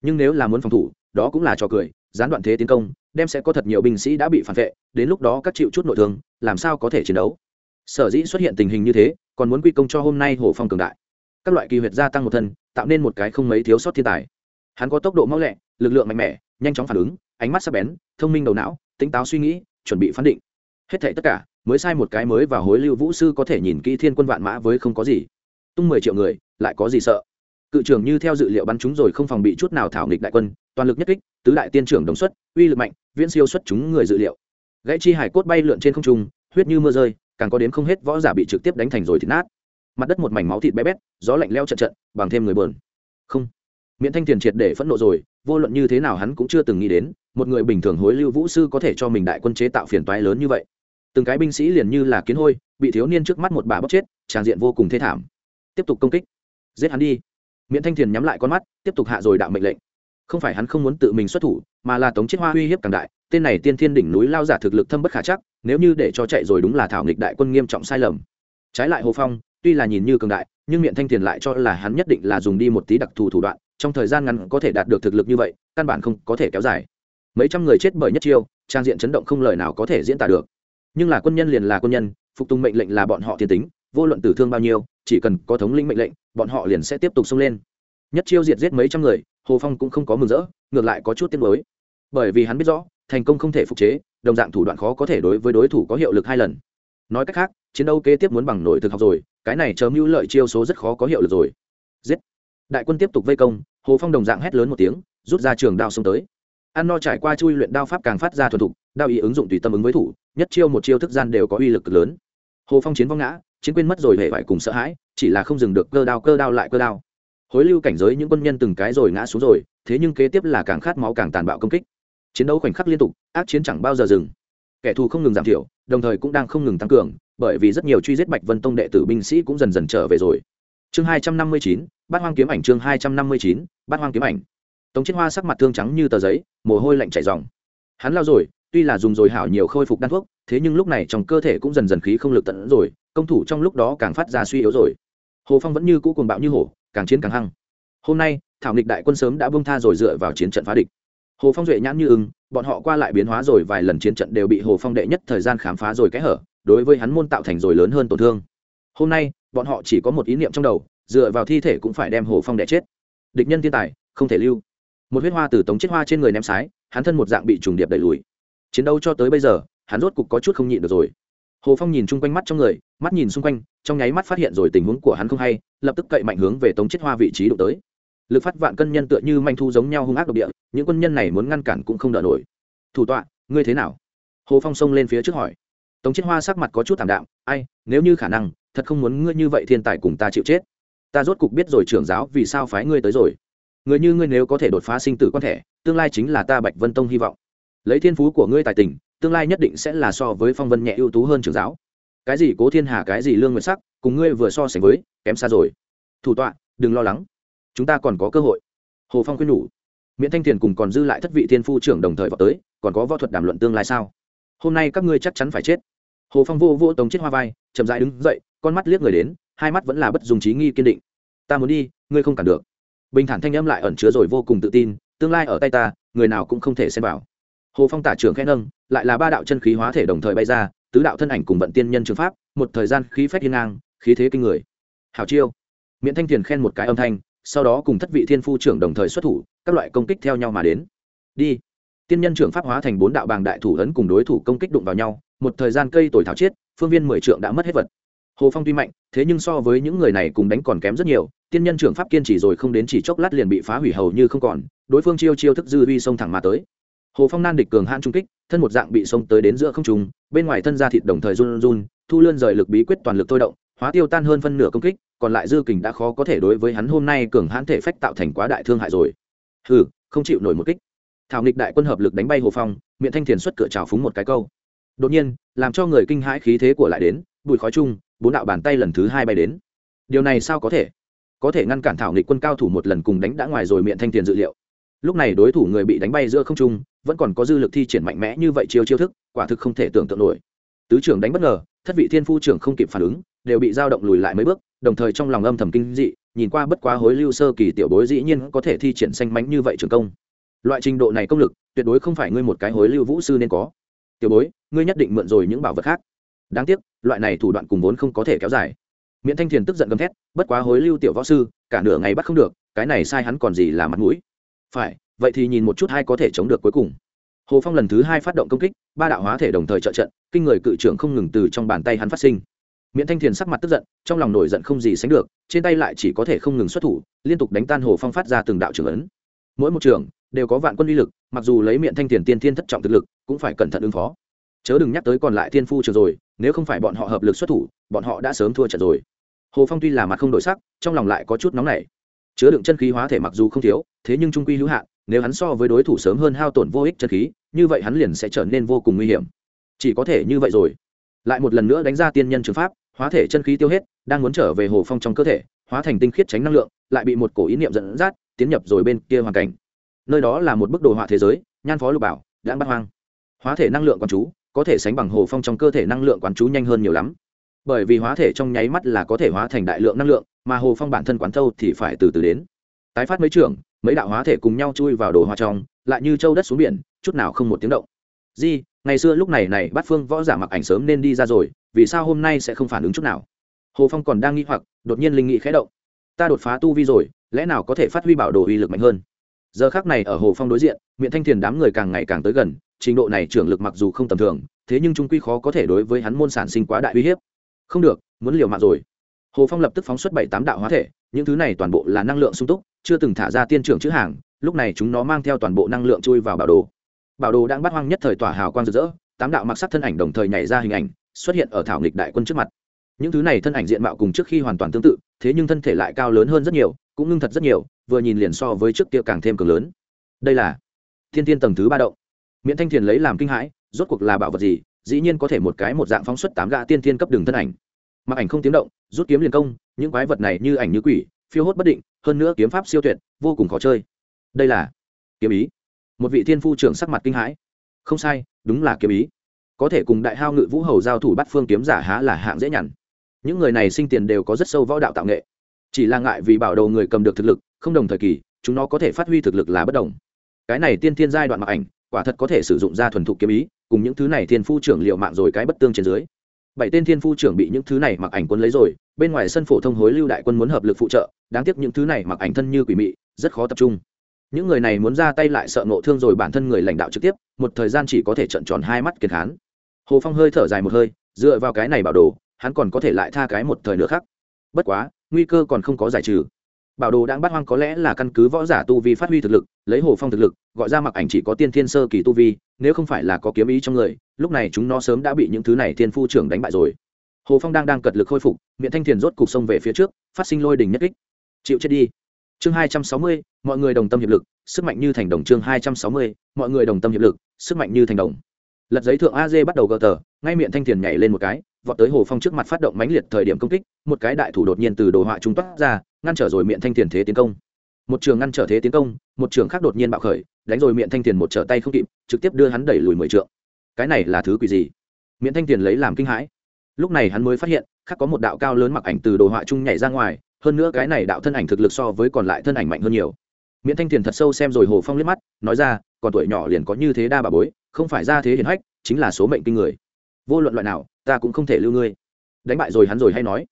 Speaker 1: Nhưng nếu là muốn phòng thủ, đó cũng là trò cười, gián đoạn thế tiến công, đem sẽ có thật nhiều binh sĩ đã bị phản vệ, đến lúc đó các chịu chút nội thương, làm sao có thể chiến đấu? Sở dĩ xuất hiện tình hình như thế, còn muốn quy công cho hôm nay hồ phong cường đại. Các loại kỳ huyệt gia tăng một thân, tạo nên một cái không mấy thiếu sót thiên tài. Hắn có tốc độ mau lẹ, lực lượng mạnh mẽ, nhanh chóng phản ứng, ánh mắt sắc bén, thông minh đầu não, tỉnh táo suy nghĩ, chuẩn bị phán định hết thảy tất cả, mới sai một cái mới và hối lưu vũ sư có thể nhìn kỹ thiên quân vạn mã với không có gì. Tung mười triệu người, lại có gì sợ? Cự trưởng như theo dự liệu bắn chúng rồi không phòng bị chút nào thảo nghịch đại quân, toàn lực nhất kích, tứ đại tiên trưởng đồng xuất, uy lực mạnh, viễn siêu xuất chúng người dự liệu. Gãy chi hải cốt bay lượn trên không trung, huyết như mưa rơi, càng có đến không hết võ giả bị trực tiếp đánh thành rồi thịt nát. Mặt đất một mảnh máu thịt bé bét, gió lạnh leo trận trận, bằng thêm người bờn không. Miễn thanh tiền triệt để phẫn nộ rồi, vô luận như thế nào hắn cũng chưa từng nghĩ đến, một người bình thường hối lưu vũ sư có thể cho mình đại quân chế tạo phiền toái lớn như vậy từng cái binh sĩ liền như là kiến hôi, bị thiếu niên trước mắt một bà bóc chết tràng diện vô cùng thê thảm. Tiếp tục công kích. Giết hắn đi. Miễn thanh thiền nhắm lại con mắt, tiếp tục hạ rồi đạo mệnh lệnh. Không phải hắn không muốn tự mình xuất thủ, mà là tống chiết hoa uy hiếp càng đại, tên này tiên thiên đỉnh núi lao giả thực lực thâm bất khả chắc, nếu như để cho chạy rồi đúng là thảo nghịch đại quân nghiêm trọng sai lầm. Trái lại hồ phong, tuy là nhìn như cường đại, nhưng miệng thanh tiền lại cho là hắn nhất định là dùng đi một tí đặc thù thủ đoạn, trong thời gian ngắn có thể đạt được thực lực như vậy, căn bản không có thể kéo dài. Mấy trăm người chết bởi nhất chiêu, trang diện chấn động không lời nào có thể diễn tả được nhưng là quân nhân liền là quân nhân, phục tùng mệnh lệnh là bọn họ thiên tính, vô luận tử thương bao nhiêu, chỉ cần có thống lĩnh mệnh lệnh, bọn họ liền sẽ tiếp tục xông lên. Nhất chiêu diệt giết mấy trăm người, hồ phong cũng không có mừng rỡ, ngược lại có chút tiếc mới bởi vì hắn biết rõ, thành công không thể phục chế, đồng dạng thủ đoạn khó có thể đối với đối thủ có hiệu lực hai lần. Nói cách khác, chiến đấu kế tiếp muốn bằng nội thực học rồi, cái này chờ mưu lợi chiêu số rất khó có hiệu lực rồi. Giết! Đại quân tiếp tục vây công, hồ phong đồng dạng hét lớn một tiếng, rút ra trường đao xông tới ăn no trải qua chui luyện đao pháp càng phát ra thuần thục, đao ý ứng dụng tùy tâm ứng với thủ, nhất chiêu một chiêu thức gian đều có uy lực lớn. Hồ phong chiến vong ngã, chiến quên mất rồi hệ vải cùng sợ hãi, chỉ là không dừng được cơ đao cơ đao lại cơ đao. Hối lưu cảnh giới những quân nhân từng cái rồi ngã xuống rồi, thế nhưng kế tiếp là càng khát máu càng tàn bạo công kích. Chiến đấu khoảnh khắc liên tục, ác chiến chẳng bao giờ dừng. Kẻ thù không ngừng giảm thiểu, đồng thời cũng đang không ngừng tăng cường, bởi vì rất nhiều truy giết bạch vân tông đệ tử binh sĩ cũng dần dần trở về rồi. Chương hai trăm năm mươi chín, bát hoang kiếm ảnh chương hai trăm năm mươi chín, bát hoang kiếm ảnh tống chiết hoa sắc mặt thương trắng như tờ giấy, mồ hôi lạnh chảy dòng hắn lao rồi, tuy là dùng rồi hảo nhiều khôi phục đan thuốc, thế nhưng lúc này trong cơ thể cũng dần dần khí không lực tận rồi, công thủ trong lúc đó càng phát ra suy yếu rồi. Hồ phong vẫn như cũ cuồng bạo như hổ, càng chiến càng hăng. Hôm nay, thảo nghịch đại quân sớm đã bông tha rồi dựa vào chiến trận phá địch. Hồ phong duệ nhãn như ưng, bọn họ qua lại biến hóa rồi vài lần chiến trận đều bị hồ phong đệ nhất thời gian khám phá rồi kẽ hở, đối với hắn môn tạo thành rồi lớn hơn tổn thương. Hôm nay, bọn họ chỉ có một ý niệm trong đầu, dựa vào thi thể cũng phải đem hồ phong đệ chết. Địch nhân thiên tài, không thể lưu một huyết hoa từ tống chết hoa trên người ném sái, hắn thân một dạng bị trùng điệp đẩy lùi. Chiến đấu cho tới bây giờ, hắn rốt cục có chút không nhịn được rồi. Hồ phong nhìn chung quanh mắt trong người, mắt nhìn xung quanh, trong nháy mắt phát hiện rồi tình huống của hắn không hay, lập tức cậy mạnh hướng về tống chết hoa vị trí đụng tới. Lực phát vạn cân nhân tựa như manh thu giống nhau hung ác độc địa, những quân nhân này muốn ngăn cản cũng không đỡ nổi. Thủ tọa, ngươi thế nào? Hồ phong xông lên phía trước hỏi. Tống chết hoa sắc mặt có chút thảm đạm, ai, nếu như khả năng, thật không muốn ngươi như vậy thiên tài cùng ta chịu chết. Ta rốt cục biết rồi trưởng giáo vì sao phái ngươi tới rồi người như ngươi nếu có thể đột phá sinh tử quan thể, tương lai chính là ta bạch vân tông hy vọng. Lấy thiên phú của ngươi tài tình, tương lai nhất định sẽ là so với phong vân nhẹ ưu tú hơn trưởng giáo. Cái gì cố thiên hà, cái gì lương Nguyệt sắc, cùng ngươi vừa so sánh với, kém xa rồi. Thủ tọa, đừng lo lắng. Chúng ta còn có cơ hội. Hồ phong khuyên nhủ. Miễn thanh thiền cùng còn dư lại thất vị thiên phu trưởng đồng thời vào tới, còn có võ thuật đàm luận tương lai sao? Hôm nay các ngươi chắc chắn phải chết. Hồ phong vô vô tống chết hoa vai, chậm dãi đứng dậy, con mắt liếc người đến, hai mắt vẫn là bất dùng trí nghi kiên định. Ta muốn đi, ngươi không cản được bình thản thanh âm lại ẩn chứa rồi vô cùng tự tin, tương lai ở tay ta, người nào cũng không thể xem vào. Hồ phong tả trưởng khen nâng, lại là ba đạo chân khí hóa thể đồng thời bay ra, tứ đạo thân ảnh cùng vận tiên nhân trường pháp, một thời gian khí phép hiên ngang, khí thế kinh người. Hảo chiêu. Miễn thanh tiền khen một cái âm thanh, sau đó cùng thất vị thiên phu trưởng đồng thời xuất thủ, các loại công kích theo nhau mà đến. Đi. Tiên nhân trưởng pháp hóa thành bốn đạo bàng đại thủ ấn cùng đối thủ công kích đụng vào nhau, một thời gian cây tồi tháo chiết, phương viên mười trượng đã mất hết vật. Hồ phong tuy mạnh, thế nhưng so với những người này cùng đánh còn kém rất nhiều tiên nhân trưởng pháp kiên trì rồi không đến chỉ chốc lát liền bị phá hủy hầu như không còn, đối phương chiêu chiêu thức dư uy xông thẳng mà tới. Hồ phong nan địch cường hãn trung kích, thân một dạng bị xông tới đến giữa không trùng bên ngoài thân ra thịt đồng thời run run, thu lươn rời lực bí quyết toàn lực thôi động, hóa tiêu tan hơn phân nửa công kích, còn lại dư kình đã khó có thể đối với hắn hôm nay cường hãn thể phách tạo thành quá đại thương hại rồi. Hừ, không chịu nổi một kích. Thảo nghịch đại quân hợp lực đánh bay hồ phong, miệng thanh thiền xuất cửa trào phúng một cái câu. Đột nhiên, làm cho người kinh hãi khí thế của lại đến, bụi khói chung, bốn đạo bàn tay lần thứ hai bay đến. Điều này sao có thể? Có thể ngăn cản thảo nghịch quân cao thủ một lần cùng đánh đã ngoài rồi miệng thanh tiền dự liệu. Lúc này đối thủ người bị đánh bay giữa không trung, vẫn còn có dư lực thi triển mạnh mẽ như vậy chiêu chiêu thức, quả thực không thể tưởng tượng nổi. Tứ trưởng đánh bất ngờ, thất vị thiên phu trưởng không kịp phản ứng, đều bị dao động lùi lại mấy bước, đồng thời trong lòng âm thầm kinh dị, nhìn qua bất quá hối lưu sơ kỳ tiểu bối dĩ nhiên có thể thi triển xanh mánh như vậy trường công. Loại trình độ này công lực, tuyệt đối không phải ngươi một cái hối lưu vũ sư nên có. Tiểu bối, ngươi nhất định mượn rồi những bảo vật khác. Đáng tiếc, loại này thủ đoạn cùng vốn không có thể kéo dài miễn thanh thiền tức giận gầm thét, bất quá hối lưu tiểu võ sư, cả nửa ngày bắt không được, cái này sai hắn còn gì là mặt mũi. Phải, vậy thì nhìn một chút hai có thể chống được cuối cùng. Hồ phong lần thứ hai phát động công kích, ba đạo hóa thể đồng thời trợ trận, kinh người cự trưởng không ngừng từ trong bàn tay hắn phát sinh. Miễn thanh thiền sắc mặt tức giận, trong lòng nổi giận không gì sánh được, trên tay lại chỉ có thể không ngừng xuất thủ, liên tục đánh tan hồ phong phát ra từng đạo trưởng ấn. Mỗi một trường đều có vạn quân uy lực, mặc dù lấy miệng thanh thiền tiên thiên thất trọng thực lực, cũng phải cẩn thận ứng phó. Chớ đừng nhắc tới còn lại thiên phu trường rồi, nếu không phải bọn họ hợp lực xuất thủ, bọn họ đã sớm thua trận rồi hồ phong tuy là mặt không đổi sắc, trong lòng lại có chút nóng nảy. Chứa đựng chân khí hóa thể mặc dù không thiếu, thế nhưng trung quy hữu hạn, nếu hắn so với đối thủ sớm hơn hao tổn vô ích chân khí, như vậy hắn liền sẽ trở nên vô cùng nguy hiểm. Chỉ có thể như vậy rồi. Lại một lần nữa đánh ra tiên nhân trường pháp, hóa thể chân khí tiêu hết, đang muốn trở về hồ phong trong cơ thể, hóa thành tinh khiết tránh năng lượng, lại bị một cổ ý niệm dẫn dắt, tiến nhập rồi bên kia hoàn cảnh. Nơi đó là một bức đồ họa thế giới, nhan phó lục bảo, đã bắt hoang. Hóa thể năng lượng quán chú, có thể sánh bằng hồ phong trong cơ thể năng lượng quán chú nhanh hơn nhiều lắm bởi vì hóa thể trong nháy mắt là có thể hóa thành đại lượng năng lượng, mà hồ phong bản thân quán thâu thì phải từ từ đến. Tái phát mấy trường mấy đạo hóa thể cùng nhau chui vào đồ hoa trong, lại như châu đất xuống biển, chút nào không một tiếng động. Di, ngày xưa lúc này này, bát phương võ giả mặc ảnh sớm nên đi ra rồi, vì sao hôm nay sẽ không phản ứng chút nào? Hồ phong còn đang nghĩ hoặc, đột nhiên linh nghị khẽ động. Ta đột phá tu vi rồi, lẽ nào có thể phát huy bảo đồ uy lực mạnh hơn? Giờ khác này ở hồ phong đối diện, miệng thanh thiền đám người càng ngày càng tới gần, trình độ này trưởng lực mặc dù không tầm thường, thế nhưng trung quy khó có thể đối với hắn môn sản sinh quá đại uy hiếp không được, muốn liều mạng rồi. Hồ phong lập tức phóng xuất bảy tám đạo hóa thể, những thứ này toàn bộ là năng lượng sung túc, chưa từng thả ra tiên trưởng chữ hàng, lúc này chúng nó mang theo toàn bộ năng lượng chui vào bảo đồ. Bảo đồ đang bắt hoang nhất thời tỏa hào quang rực rỡ, tám đạo mặc sắc thân ảnh đồng thời nhảy ra hình ảnh, xuất hiện ở thảo nghịch đại quân trước mặt. Những thứ này thân ảnh diện mạo cùng trước khi hoàn toàn tương tự, thế nhưng thân thể lại cao lớn hơn rất nhiều, cũng ngưng thật rất nhiều, vừa nhìn liền so với trước kia càng thêm cường lớn. Đây là thiên tiên tầng thứ ba động. Miễn thanh thiền lấy làm kinh hãi, rốt cuộc là bảo vật gì dĩ nhiên có thể một cái một dạng phóng xuất tám gã tiên thiên cấp đường thân ảnh. Mặc ảnh không tiếng động, rút kiếm liền công, những quái vật này như ảnh như quỷ, phiêu hốt bất định, hơn nữa kiếm pháp siêu tuyệt, vô cùng khó chơi. Đây là kiếm ý. Một vị thiên phu trưởng sắc mặt kinh hãi. Không sai, đúng là kiếm ý. Có thể cùng đại hao ngự vũ hầu giao thủ bắt phương kiếm giả há là hạng dễ nhằn. Những người này sinh tiền đều có rất sâu võ đạo tạo nghệ. Chỉ là ngại vì bảo đầu người cầm được thực lực, không đồng thời kỳ, chúng nó có thể phát huy thực lực là bất đồng. Cái này tiên thiên giai đoạn mặc ảnh, quả thật có thể sử dụng ra thuần thục kiếm ý cùng những thứ này thiên phu trưởng liệu mạng rồi cái bất tương trên dưới. Bảy tên thiên phu trưởng bị những thứ này mặc ảnh quân lấy rồi, bên ngoài sân phổ thông hối lưu đại quân muốn hợp lực phụ trợ, đáng tiếc những thứ này mặc ảnh thân như quỷ mị, rất khó tập trung. Những người này muốn ra tay lại sợ ngộ thương rồi bản thân người lãnh đạo trực tiếp, một thời gian chỉ có thể trận tròn hai mắt kiệt hán. Hồ phong hơi thở dài một hơi, dựa vào cái này bảo đồ, hắn còn có thể lại tha cái một thời nữa khác. Bất quá, nguy cơ còn không có giải trừ bảo đồ đang bắt hoang có lẽ là căn cứ võ giả tu vi phát huy thực lực, lấy hồ phong thực lực, gọi ra mặc ảnh chỉ có tiên thiên sơ kỳ tu vi, nếu không phải là có kiếm ý trong người, lúc này chúng nó sớm đã bị những thứ này thiên phu trưởng đánh bại rồi. Hồ phong đang đang cật lực khôi phục, miệng thanh thiền rốt cục sông về phía trước, phát sinh lôi đình nhất kích. Chịu chết đi. Chương hai trăm sáu mươi, mọi người đồng tâm hiệp lực, sức mạnh như thành đồng. Chương hai trăm sáu mươi, mọi người đồng tâm hiệp lực, sức mạnh như thành đồng. Lật giấy thượng a dê bắt đầu gờ tờ, ngay miệng thanh thiền nhảy lên một cái vọt tới hồ phong trước mặt phát động mãnh liệt thời điểm công kích, một cái đại thủ đột nhiên từ đồ họa trung toát ra, ngăn trở rồi miệng thanh thiền thế tiến công. Một trường ngăn trở thế tiến công, một trường khác đột nhiên bạo khởi, đánh rồi miệng thanh thiền một trở tay không kịp, trực tiếp đưa hắn đẩy lùi mười trượng. Cái này là thứ quỷ gì? Miệng thanh thiền lấy làm kinh hãi. Lúc này hắn mới phát hiện, khác có một đạo cao lớn mặc ảnh từ đồ họa trung nhảy ra ngoài, hơn nữa cái này đạo thân ảnh thực lực so với còn lại thân ảnh mạnh hơn nhiều. Miễn thanh thiền thật sâu xem rồi hồ phong liếc mắt, nói ra, còn tuổi nhỏ liền có như thế đa bà bối, không phải ra thế hiển hách, chính là số mệnh kinh người vô luận loại nào, ta cũng không thể lưu ngươi. Đánh bại rồi hắn rồi hay nói.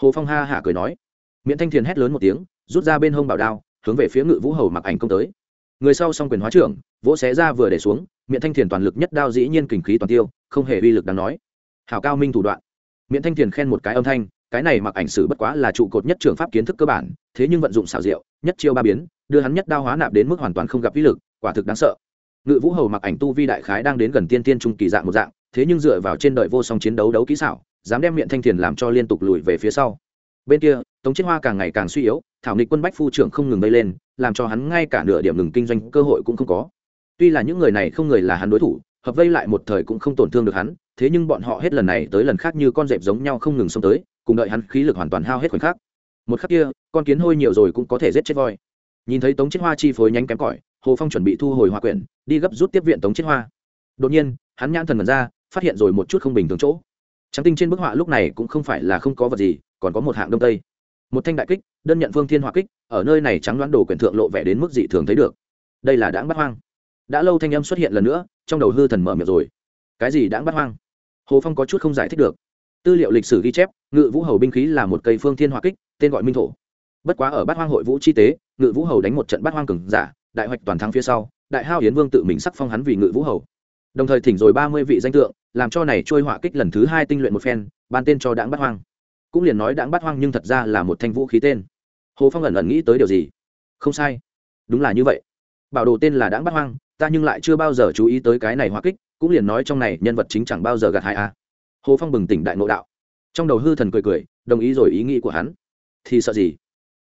Speaker 1: Hồ phong ha hả cười nói. Miễn thanh thiền hét lớn một tiếng, rút ra bên hông bảo đao, hướng về phía ngự vũ hầu mặc ảnh công tới. Người sau s o n g quyền hóa trưởng, vỗ xé ra vừa để xuống, miễn thanh thiền toàn lực nhất đao dĩ nhiên kình khí toàn tiêu, không hề uy lực đáng nói. Hảo cao minh thủ đoạn. Miễn thanh thiền khen một cái âm thanh, cái này mặc ảnh sử bất quá là trụ cột nhất trường pháp kiến thức cơ bản, thế nhưng vận dụng xảo diệu, nhất chiêu ba biến, đưa hắn nhất đao hóa nạp đến mức hoàn toàn không gặp uy lực, quả thực đáng sợ. Ngự vũ hầu mặc ảnh tu vi đại khái đang đến gần tiên tiên trung kỳ dạng một dạng thế nhưng dựa vào trên đời vô song chiến đấu đấu kỹ xảo, dám đem miệng thanh thiền làm cho liên tục lùi về phía sau. Bên kia, tống chiết hoa càng ngày càng suy yếu, thảo nghịch quân bách phu trưởng không ngừng bay lên, làm cho hắn ngay cả nửa điểm ngừng kinh doanh cơ hội cũng không có. Tuy là những người này không người là hắn đối thủ, hợp vây lại một thời cũng không tổn thương được hắn, thế nhưng bọn họ hết lần này tới lần khác như con dẹp giống nhau không ngừng xông tới, cùng đợi hắn khí lực hoàn toàn hao hết khoảnh khắc. Một khắc kia, con kiến hôi nhiều rồi cũng có thể giết chết voi. Nhìn thấy tống chiết hoa chi phối nhánh kém cỏi, hồ phong chuẩn bị thu hồi hoa quyển, đi gấp rút tiếp viện tống chiết hoa. Đột nhiên, hắn nhãn thần mật ra phát hiện rồi một chút không bình thường chỗ. Trắng tinh trên bức họa lúc này cũng không phải là không có vật gì, còn có một hạng đông tây. Một thanh đại kích, đơn nhận phương thiên hỏa kích, ở nơi này trắng đoán đồ quyển thượng lộ vẻ đến mức dị thường thấy được. Đây là đãng bắt hoang. Đã lâu thanh âm xuất hiện lần nữa, trong đầu hư thần mở miệng rồi. Cái gì đãng bắt hoang? Hồ phong có chút không giải thích được. Tư liệu lịch sử ghi chép, ngự vũ hầu binh khí là một cây phương thiên hỏa kích, tên gọi minh thổ. Bất quá ở bát hoang hội vũ chi tế, ngự vũ hầu đánh một trận bát hoang cường giả, đại hoạch toàn thắng phía sau, đại hao hiến vương tự mình sắc phong hắn vì ngự vũ hầu đồng thời thỉnh rồi ba mươi vị danh tượng, làm cho này trôi hỏa kích lần thứ hai tinh luyện một phen, ban tên cho đãng bắt hoang. Cũng liền nói đãng bắt hoang nhưng thật ra là một thanh vũ khí tên. Hồ phong ẩn ẩn nghĩ tới điều gì? Không sai. Đúng là như vậy. Bảo đồ tên là đãng bắt hoang, ta nhưng lại chưa bao giờ chú ý tới cái này hỏa kích, cũng liền nói trong này nhân vật chính chẳng bao giờ gạt hai a à. hồ phong bừng tỉnh đại ngộ đạo. Trong đầu hư thần cười cười, đồng ý rồi ý nghĩ của hắn. Thì sợ gì?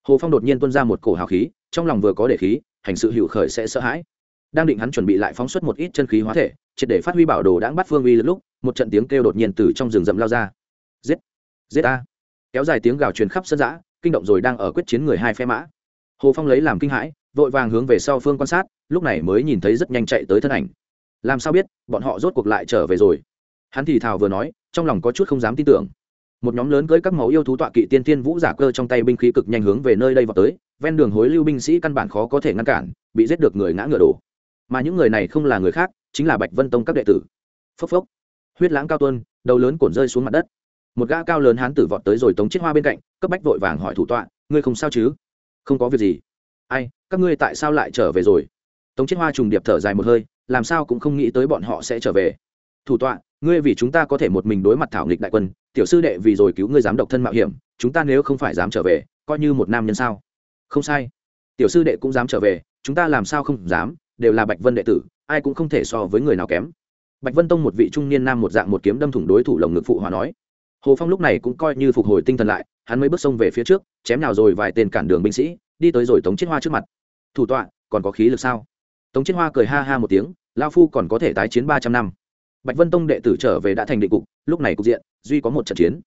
Speaker 1: Hồ phong đột nhiên tuân ra một cổ hào khí, trong lòng vừa có để khí, hành sự hữu khởi sẽ sợ hãi đang định hắn chuẩn bị lại phóng xuất một ít chân khí hóa thể, triệt để phát huy bảo đồ đãng bắt phương uy lúc, một trận tiếng kêu đột nhiên từ trong rừng rậm lao ra. Giết! Giết a kéo dài tiếng gào truyền khắp sân giã kinh động rồi đang ở quyết chiến người hai phe mã. Hồ phong lấy làm kinh hãi, vội vàng hướng về sau phương quan sát, lúc này mới nhìn thấy rất nhanh chạy tới thân ảnh. Làm sao biết, bọn họ rốt cuộc lại trở về rồi? Hắn thì thào vừa nói, trong lòng có chút không dám tin tưởng. Một nhóm lớn cưỡi các mẫu yêu thú tọa kỵ tiên tiên vũ giả cơ trong tay binh khí cực nhanh hướng về nơi đây vào tới, ven đường hối lưu binh sĩ căn bản khó có thể ngăn cản, bị giết được người ngã ngựa đổ mà những người này không là người khác, chính là bạch vân tông các đệ tử. Phốc phốc. Huyết lãng cao tuân đầu lớn cổn rơi xuống mặt đất. Một gã cao lớn hán tử vọt tới rồi tống chiết hoa bên cạnh, cấp bách vội vàng hỏi thủ tọa, ngươi không sao chứ? Không có việc gì. Ai, các ngươi tại sao lại trở về rồi? Tống chiết hoa trùng điệp thở dài một hơi, làm sao cũng không nghĩ tới bọn họ sẽ trở về. Thủ tọa, ngươi vì chúng ta có thể một mình đối mặt thảo nghịch đại quân, tiểu sư đệ vì rồi cứu ngươi dám độc thân mạo hiểm, chúng ta nếu không phải dám trở về, coi như một nam nhân sao? Không sai. Tiểu sư đệ cũng dám trở về, chúng ta làm sao không dám? Đều là bạch vân đệ tử, ai cũng không thể so với người nào kém. Bạch vân tông một vị trung niên nam một dạng một kiếm đâm thủng đối thủ lồng ngực phụ hòa nói. Hồ phong lúc này cũng coi như phục hồi tinh thần lại, hắn mới bước sông về phía trước, chém nào rồi vài tên cản đường binh sĩ, đi tới rồi tống chiết hoa trước mặt. Thủ tọa, còn có khí lực sao? Tống chiết hoa cười ha ha một tiếng lao phu còn có thể tái chiến ba trăm năm. Bạch vân tông đệ tử trở về đã thành định cục, lúc này cục diện, duy có một trận chiến.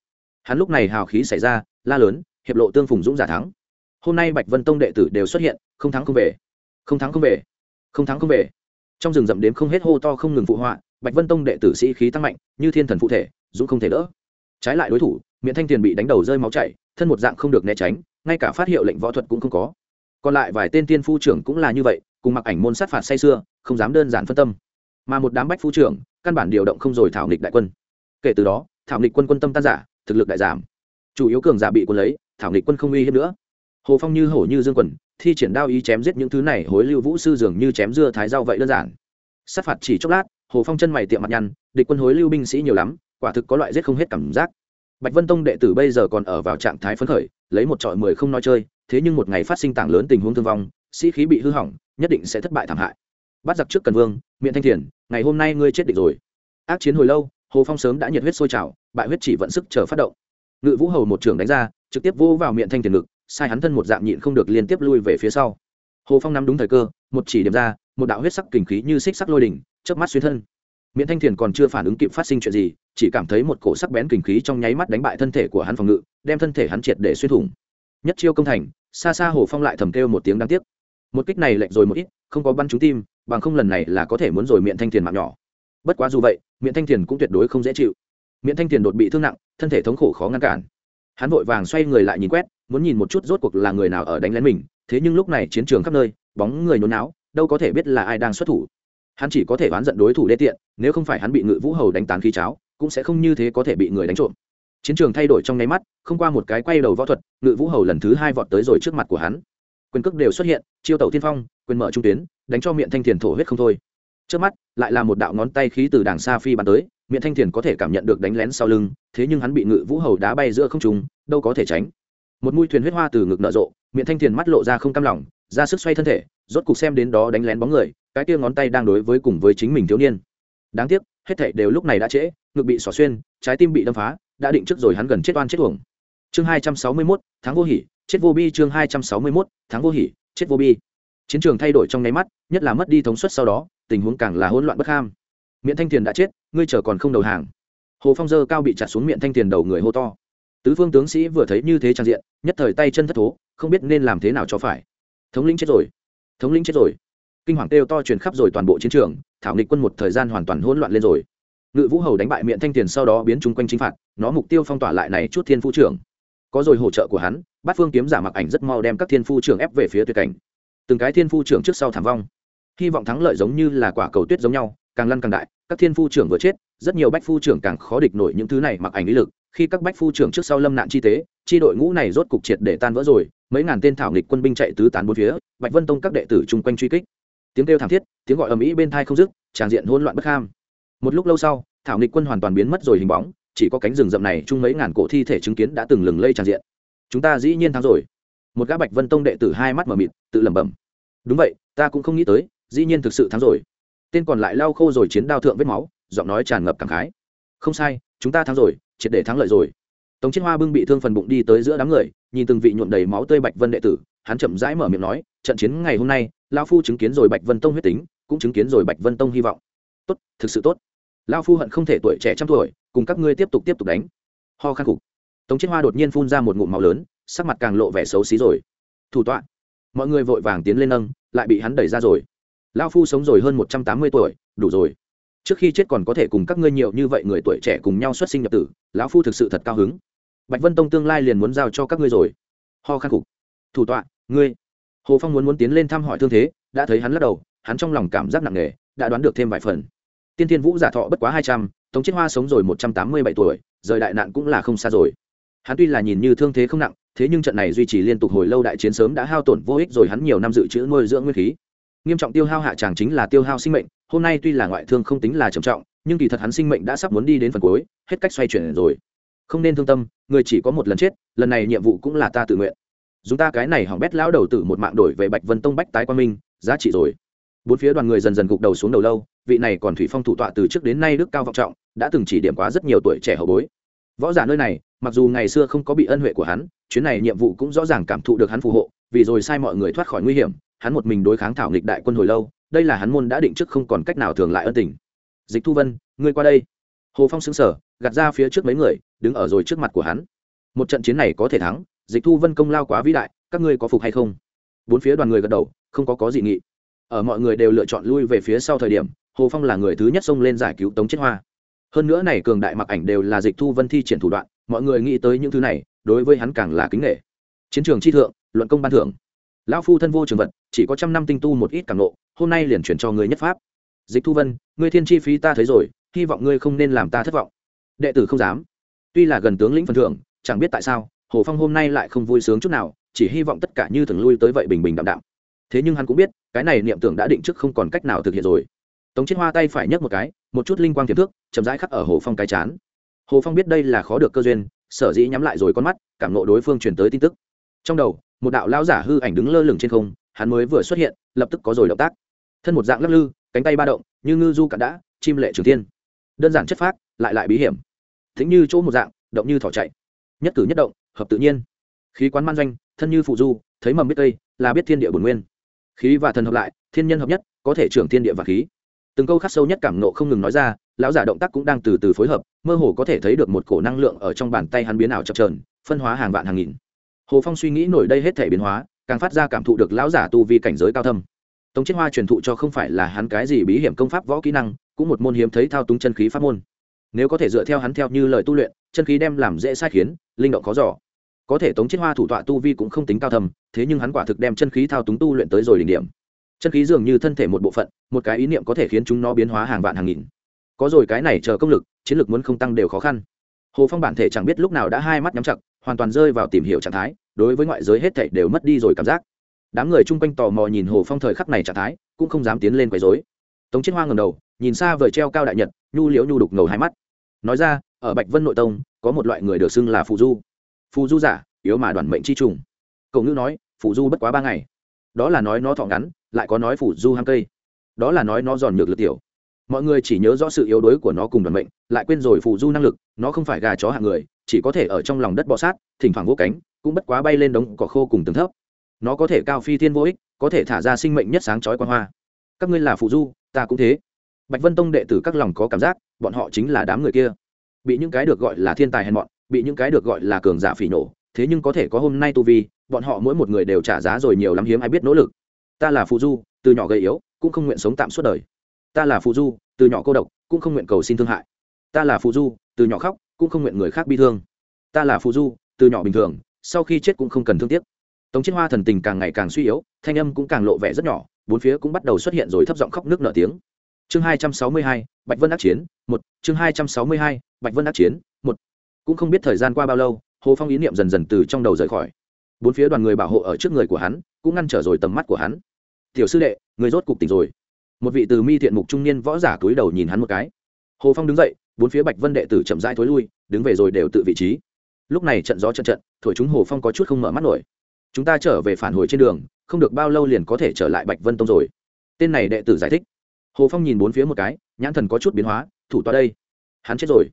Speaker 1: Hắn lúc này hào khí xảy ra, la lớn, hiệp lộ tương phùng dũng giả thắng. Hôm nay bạch vân tông đệ tử đều xuất hiện, không thắng không về. Không thắng không về không thắng không về. Trong rừng rậm đếm không hết hô to không ngừng phụ họa, bạch vân tông đệ tử sĩ khí tăng mạnh, như thiên thần phụ thể, dũng không thể đỡ. Trái lại đối thủ miễn thanh tiền bị đánh đầu rơi máu chảy, thân một dạng không được né tránh, ngay cả phát hiệu lệnh võ thuật cũng không có. Còn lại vài tên tiên phu trưởng cũng là như vậy, cùng mặc ảnh môn sát phạt say xưa không dám đơn giản phân tâm. Mà một đám bách phu trưởng, căn bản điều động không rồi thảo nghịch đại quân. Kể từ đó, thảo nghịch quân quân tâm tan giả thực lực đại giảm. Chủ yếu cường giả bị quân lấy, thảo nghịch quân không uy hiếp nữa. Hồ phong như hổ như dương quần thi triển đao ý chém giết những thứ này, hối lưu vũ sư dường như chém dưa thái rau vậy đơn giản. Sát phạt chỉ chốc lát, hồ phong chân mày tiệm mặt nhăn, địch quân hối lưu binh sĩ nhiều lắm, quả thực có loại giết không hết cảm giác. Bạch vân tông đệ tử bây giờ còn ở vào trạng thái phấn khởi, lấy một trọi mười không nói chơi, thế nhưng một ngày phát sinh tảng lớn tình huống thương vong, sĩ khí bị hư hỏng, nhất định sẽ thất bại thảm hại. Bắt giặc trước cần vương, miệng thanh thiền, ngày hôm nay ngươi chết địch rồi. Ác chiến hồi lâu, hồ phong sớm đã nhiệt huyết sôi trào, bại huyết chỉ vận sức chờ phát động. Ngự vũ hầu một trưởng đánh ra, trực tiếp vô vào miệng thanh thiền ngực sai hắn thân một dạng nhịn không được liên tiếp lui về phía sau. Hồ phong nắm đúng thời cơ, một chỉ điểm ra, một đạo huyết sắc kình khí như xích sắc lôi đỉnh, chớp mắt xuyên thân. Miễn thanh thiền còn chưa phản ứng kịp phát sinh chuyện gì, chỉ cảm thấy một cổ sắc bén kình khí trong nháy mắt đánh bại thân thể của hắn phòng ngự, đem thân thể hắn triệt để xuyên thủng. Nhất chiêu công thành, xa xa hồ phong lại thầm kêu một tiếng đáng tiếc. Một kích này lệch rồi một ít, không có bắn trúng tim, bằng không lần này là có thể muốn rồi miệng thanh thiền mạng nhỏ. Bất quá dù vậy miệng thanh thiền cũng tuyệt đối không dễ chịu. Miệng thanh thiền đột bị thương nặng, thân thể thống khổ khó ngăn cản. Hắn vội vàng xoay người lại nhìn quét muốn nhìn một chút rốt cuộc là người nào ở đánh lén mình, thế nhưng lúc này chiến trường khắp nơi, bóng người nhốn náo đâu có thể biết là ai đang xuất thủ. Hắn chỉ có thể oán giận đối thủ đê tiện, nếu không phải hắn bị ngự vũ hầu đánh tán khí cháo, cũng sẽ không như thế có thể bị người đánh trộm. Chiến trường thay đổi trong nháy mắt, không qua một cái quay đầu võ thuật, ngự vũ hầu lần thứ hai vọt tới rồi trước mặt của hắn. Quyền cước đều xuất hiện, chiêu tẩu tiên phong, quyền mở trung tuyến, đánh cho miệng thanh thiền thổ huyết không thôi. Trước mắt, lại là một đạo ngón tay khí từ đàng xa phi bắn tới miệng thanh thiền có thể cảm nhận được đánh lén sau lưng, thế nhưng hắn bị ngự vũ hầu đá bay giữa không trùng đâu có thể tránh một mũi thuyền huyết hoa từ ngực nở rộ miệng thanh thiền mắt lộ ra không cam lòng ra sức xoay thân thể rốt cục xem đến đó đánh lén bóng người cái kia ngón tay đang đối với cùng với chính mình thiếu niên. Đáng tiếc hết thảy đều lúc này đã trễ ngực bị xỏ xuyên trái tim bị đâm phá đã định trước rồi hắn gần chết oan chết uổng. Chương hai trăm sáu mươi 261, tháng vô hỉ chết vô bi chương hai trăm sáu mươi 261, tháng vô hỉ chết vô bi. Chiến trường thay đổi trong nháy mắt nhất là mất đi thống suất sau đó tình huống càng là hỗn loạn bất ham. Miệng thanh thiền đã chết ngươi chờ còn không đầu hàng. Hồ phong dơ cao bị chặt xuống miệng thanh thiền đầu người hô to tứ phương tướng sĩ vừa thấy như thế trang diện, nhất thời tay chân thất thố, không biết nên làm thế nào cho phải. Thống lĩnh chết rồi. Thống lĩnh chết rồi. Kinh hoàng kêu to truyền khắp rồi toàn bộ chiến trường, thảo nghịch quân một thời gian hoàn toàn hỗn loạn lên rồi. Ngự vũ hầu đánh bại miệng thanh tiền sau đó biến chung quanh chính phạt, nó mục tiêu phong tỏa lại này chút thiên phu trưởng. Có rồi hỗ trợ của hắn, bát phương kiếm giả mặc ảnh rất mau đem các thiên phu trưởng ép về phía tuyệt cảnh. Từng cái thiên phu trưởng trước sau thảm vong. Hy vọng thắng lợi giống như là quả cầu tuyết giống nhau, càng lăn càng đại, các thiên phu trưởng vừa chết, rất nhiều bách phu trưởng càng khó địch nổi những thứ này mặc ảnh lý lực khi các bách phu trưởng trước sau lâm nạn chi tế, chi đội ngũ này rốt cục triệt để tan vỡ rồi, mấy ngàn tên thảo nghịch quân binh chạy tứ tán bốn phía, bạch vân tông các đệ tử chung quanh truy kích. Tiếng kêu thảm thiết, tiếng gọi ầm ĩ bên thai không dứt, tràn diện hỗn loạn bất ham một lúc lâu sau, thảo nghịch quân hoàn toàn biến mất rồi hình bóng, chỉ có cánh rừng rậm này chung mấy ngàn cổ thi thể chứng kiến đã từng lừng lây tràn diện. Chúng ta dĩ nhiên thắng rồi. Một gã bạch vân tông đệ tử hai mắt mở mịt, tự lẩm bẩm. Đúng vậy, ta cũng không nghĩ tới, dĩ nhiên thực sự thắng rồi. Tên còn lại lau khô rồi chiến đao thượng vết máu, giọng nói tràn ngập cảm khái. Không sai, chúng ta thắng rồi triệt để thắng lợi rồi. Tống chiết hoa bưng bị thương phần bụng đi tới giữa đám người, nhìn từng vị nhuộm đầy máu tươi bạch vân đệ tử, hắn chậm rãi mở miệng nói, trận chiến ngày hôm nay lao phu chứng kiến rồi bạch vân tông huyết tính, cũng chứng kiến rồi bạch vân tông hy vọng. Tốt, thực sự tốt. Lao phu hận không thể tuổi trẻ trăm tuổi, cùng các ngươi tiếp tục tiếp tục đánh. Ho khăn cục. Tống chiết hoa đột nhiên phun ra một ngụm máu lớn, sắc mặt càng lộ vẻ xấu xí rồi. Thủ tọa. Mọi người vội vàng tiến lên nâng, lại bị hắn đẩy ra rồi. Lao phu sống rồi hơn một trăm tám mươi tuổi, đủ rồi trước khi chết còn có thể cùng các ngươi nhiều như vậy người tuổi trẻ cùng nhau xuất sinh nhập tử, lão phu thực sự thật cao hứng. Bạch vân tông tương lai liền muốn giao cho các ngươi rồi. Ho khắc cục. Thủ tọa, ngươi. Hồ phong muốn muốn tiến lên thăm hỏi thương thế, đã thấy hắn lắc đầu, hắn trong lòng cảm giác nặng nề, đã đoán được thêm vài phần. Tiên thiên vũ giả thọ bất quá hai trăm, tống chiết hoa sống rồi một trăm tám mươi bảy tuổi, rời đại nạn cũng là không xa rồi. Hắn tuy là nhìn như thương thế không nặng, thế nhưng trận này duy trì liên tục hồi lâu đại chiến sớm đã hao tổn vô ích rồi, hắn nhiều năm dự trữ nuôi dưỡng nguyên khí. Nghiêm trọng tiêu hao hạ tràng chính là tiêu hao sinh mệnh hôm nay tuy là ngoại thương không tính là trầm trọng, nhưng kỳ thật hắn sinh mệnh đã sắp muốn đi đến phần cuối, hết cách xoay chuyển rồi. Không nên thương tâm, người chỉ có một lần chết, lần này nhiệm vụ cũng là ta tự nguyện. Dùng ta cái này hỏng bét lão đầu tử một mạng đổi về bạch vân tông bách tái quan minh, giá trị rồi. Bốn phía đoàn người dần dần gục đầu xuống đầu lâu, vị này còn thủy phong thủ tọa từ trước đến nay đức cao vọng trọng, đã từng chỉ điểm quá rất nhiều tuổi trẻ hậu bối. Võ giả nơi này, mặc dù ngày xưa không có bị ân huệ của hắn, chuyến này nhiệm vụ cũng rõ ràng cảm thụ được hắn phù hộ, vì rồi sai mọi người thoát khỏi nguy hiểm, hắn một mình đối kháng thảo nghịch đại quân hồi lâu đây là hắn môn đã định trước không còn cách nào thường lại ân tình. Dịch thu vân, ngươi qua đây. Hồ phong xứng sở gạt ra phía trước mấy người, đứng ở rồi trước mặt của hắn. Một trận chiến này có thể thắng, dịch thu vân công lao quá vĩ đại, các ngươi có phục hay không? Bốn phía đoàn người gật đầu, không có có gì nghị. Ở mọi người đều lựa chọn lui về phía sau thời điểm, hồ phong là người thứ nhất xông lên giải cứu tống chết hoa. Hơn nữa này cường đại mặc ảnh đều là dịch thu vân thi triển thủ đoạn, mọi người nghĩ tới những thứ này, đối với hắn càng là kính nghệ chiến trường chi thượng, luận công ban thưởng lão phu thân vô trường vật, chỉ có trăm năm tinh tu một ít cảm nộ, hôm nay liền chuyển cho người nhất pháp. Dịch thu vân, ngươi thiên chi phí ta thấy rồi, hy vọng ngươi không nên làm ta thất vọng. Đệ tử không dám. Tuy là gần tướng lĩnh phần thưởng, chẳng biết tại sao, hồ phong hôm nay lại không vui sướng chút nào, chỉ hy vọng tất cả như thường lui tới vậy bình bình đạm đạm. Thế nhưng hắn cũng biết, cái này niệm tưởng đã định trước không còn cách nào thực hiện rồi. Tống chiết hoa tay phải nhấc một cái, một chút linh quang tiềm thước, chậm rãi khắc ở hồ phong cái chán. Hồ phong biết đây là khó được cơ duyên, sở dĩ nhắm lại rồi con mắt, cảm nộ đối phương truyền tới tin tức. Trong đầu một đạo lão giả hư ảnh đứng lơ lửng trên không, hắn mới vừa xuất hiện, lập tức có rồi động tác. Thân một dạng lắc lư, cánh tay ba động, như ngư du cạn đã, chim lệ trường thiên. Đơn giản chất phác, lại lại bí hiểm. Thính như chỗ một dạng, động như thỏ chạy. Nhất cử nhất động, hợp tự nhiên. Khí quán man doanh, thân như phụ du, thấy mầm biết tây, là biết thiên địa bổn nguyên. Khí và thần hợp lại, thiên nhân hợp nhất, có thể trưởng thiên địa và khí. Từng câu khắc sâu nhất cảm nộ không ngừng nói ra, lão giả động tác cũng đang từ từ phối hợp, mơ hồ có thể thấy được một cổ năng lượng ở trong bàn tay hắn biến ảo chập trờn phân hóa hàng vạn hàng nghìn hồ phong suy nghĩ nổi đây hết thể biến hóa, càng phát ra cảm thụ được lão giả tu vi cảnh giới cao thâm. Tống chiết hoa truyền thụ cho không phải là hắn cái gì bí hiểm công pháp võ kỹ năng, cũng một môn hiếm thấy thao túng chân khí pháp môn. Nếu có thể dựa theo hắn theo như lời tu luyện, chân khí đem làm dễ sai khiến, linh động khó giỏ có thể tống chiết hoa thủ tọa tu vi cũng không tính cao thầm thế nhưng hắn quả thực đem chân khí thao túng tu luyện tới rồi đỉnh điểm. Chân khí dường như thân thể một bộ phận, một cái ý niệm có thể khiến chúng nó biến hóa hàng vạn hàng nghìn. Có rồi cái này chờ công lực, chiến lực muốn không tăng đều khó khăn. Hồ phong bản thể chẳng biết lúc nào đã hai mắt nhắm chặt hoàn toàn rơi vào tìm hiểu trạng thái, đối với ngoại giới hết thảy đều mất đi rồi cảm giác. Đám người chung quanh tò mò nhìn hồ phong thời khắc này trạng thái, cũng không dám tiến lên quấy rối. Tống chiết hoa ngầm đầu, nhìn xa vời treo cao đại nhật, nhu liễu nhu đục ngầu hai mắt. Nói ra, ở bạch vân nội tông, có một loại người được xưng là phù du. Phù du giả, yếu mà đoàn mệnh chi trùng. Cậu ngữ nói, phù du bất quá ba ngày. Đó là nói nó thọ ngắn, lại có nói phù du hang cây. Đó là nói nó giòn nhược lực tiểu. Mọi người chỉ nhớ rõ sự yếu đuối của nó cùng đoàn mệnh, lại quên rồi phù du năng lực, nó không phải gà chó hạng người chỉ có thể ở trong lòng đất bọ sát, thỉnh thoảng vỗ cánh, cũng bất quá bay lên đống cỏ khô cùng tường thấp. Nó có thể cao phi thiên vô ích, có thể thả ra sinh mệnh nhất sáng chói quan hoa. Các ngươi là phù du, ta cũng thế. Bạch vân tông đệ tử các lòng có cảm giác, bọn họ chính là đám người kia. Bị những cái được gọi là thiên tài hèn mọn, bị những cái được gọi là cường giả phỉ nổ, thế nhưng có thể có hôm nay tu vi, bọn họ mỗi một người đều trả giá rồi nhiều lắm hiếm ai biết nỗ lực. Ta là phù du, từ nhỏ gầy yếu, cũng không nguyện sống tạm suốt đời. Ta là phù du, từ nhỏ cô độc, cũng không nguyện cầu xin thương hại. Ta là phù du, từ nhỏ khóc cũng không nguyện người khác bi thương. Ta là phù du, từ nhỏ bình thường, sau khi chết cũng không cần thương tiếc. Tống chiết hoa thần tình càng ngày càng suy yếu, thanh âm cũng càng lộ vẻ rất nhỏ, bốn phía cũng bắt đầu xuất hiện rồi thấp giọng khóc nước nở tiếng. Chương hai trăm sáu mươi hai, bạch vân ác chiến, một. Chương hai trăm sáu mươi hai, bạch vân ác chiến, một. Cũng không biết thời gian qua bao lâu, hồ phong ý niệm dần dần từ trong đầu rời khỏi. Bốn phía đoàn người bảo hộ ở trước người của hắn, cũng ngăn trở rồi tầm mắt của hắn. Tiểu sư đệ, người rốt cục tỉnh rồi. Một vị từ mi thiện mục trung niên võ giả túi đầu nhìn hắn một cái. Hồ phong đứng dậy bốn phía bạch vân đệ tử chậm rãi thối lui, đứng về rồi đều tự vị trí. Lúc này trận gió trận trận, thổi chúng hồ phong có chút không mở mắt nổi. Chúng ta trở về phản hồi trên đường, không được bao lâu liền có thể trở lại bạch vân tông rồi. Tên này đệ tử giải thích. Hồ phong nhìn bốn phía một cái, nhãn thần có chút biến hóa, thủ toa đây, hắn chết rồi.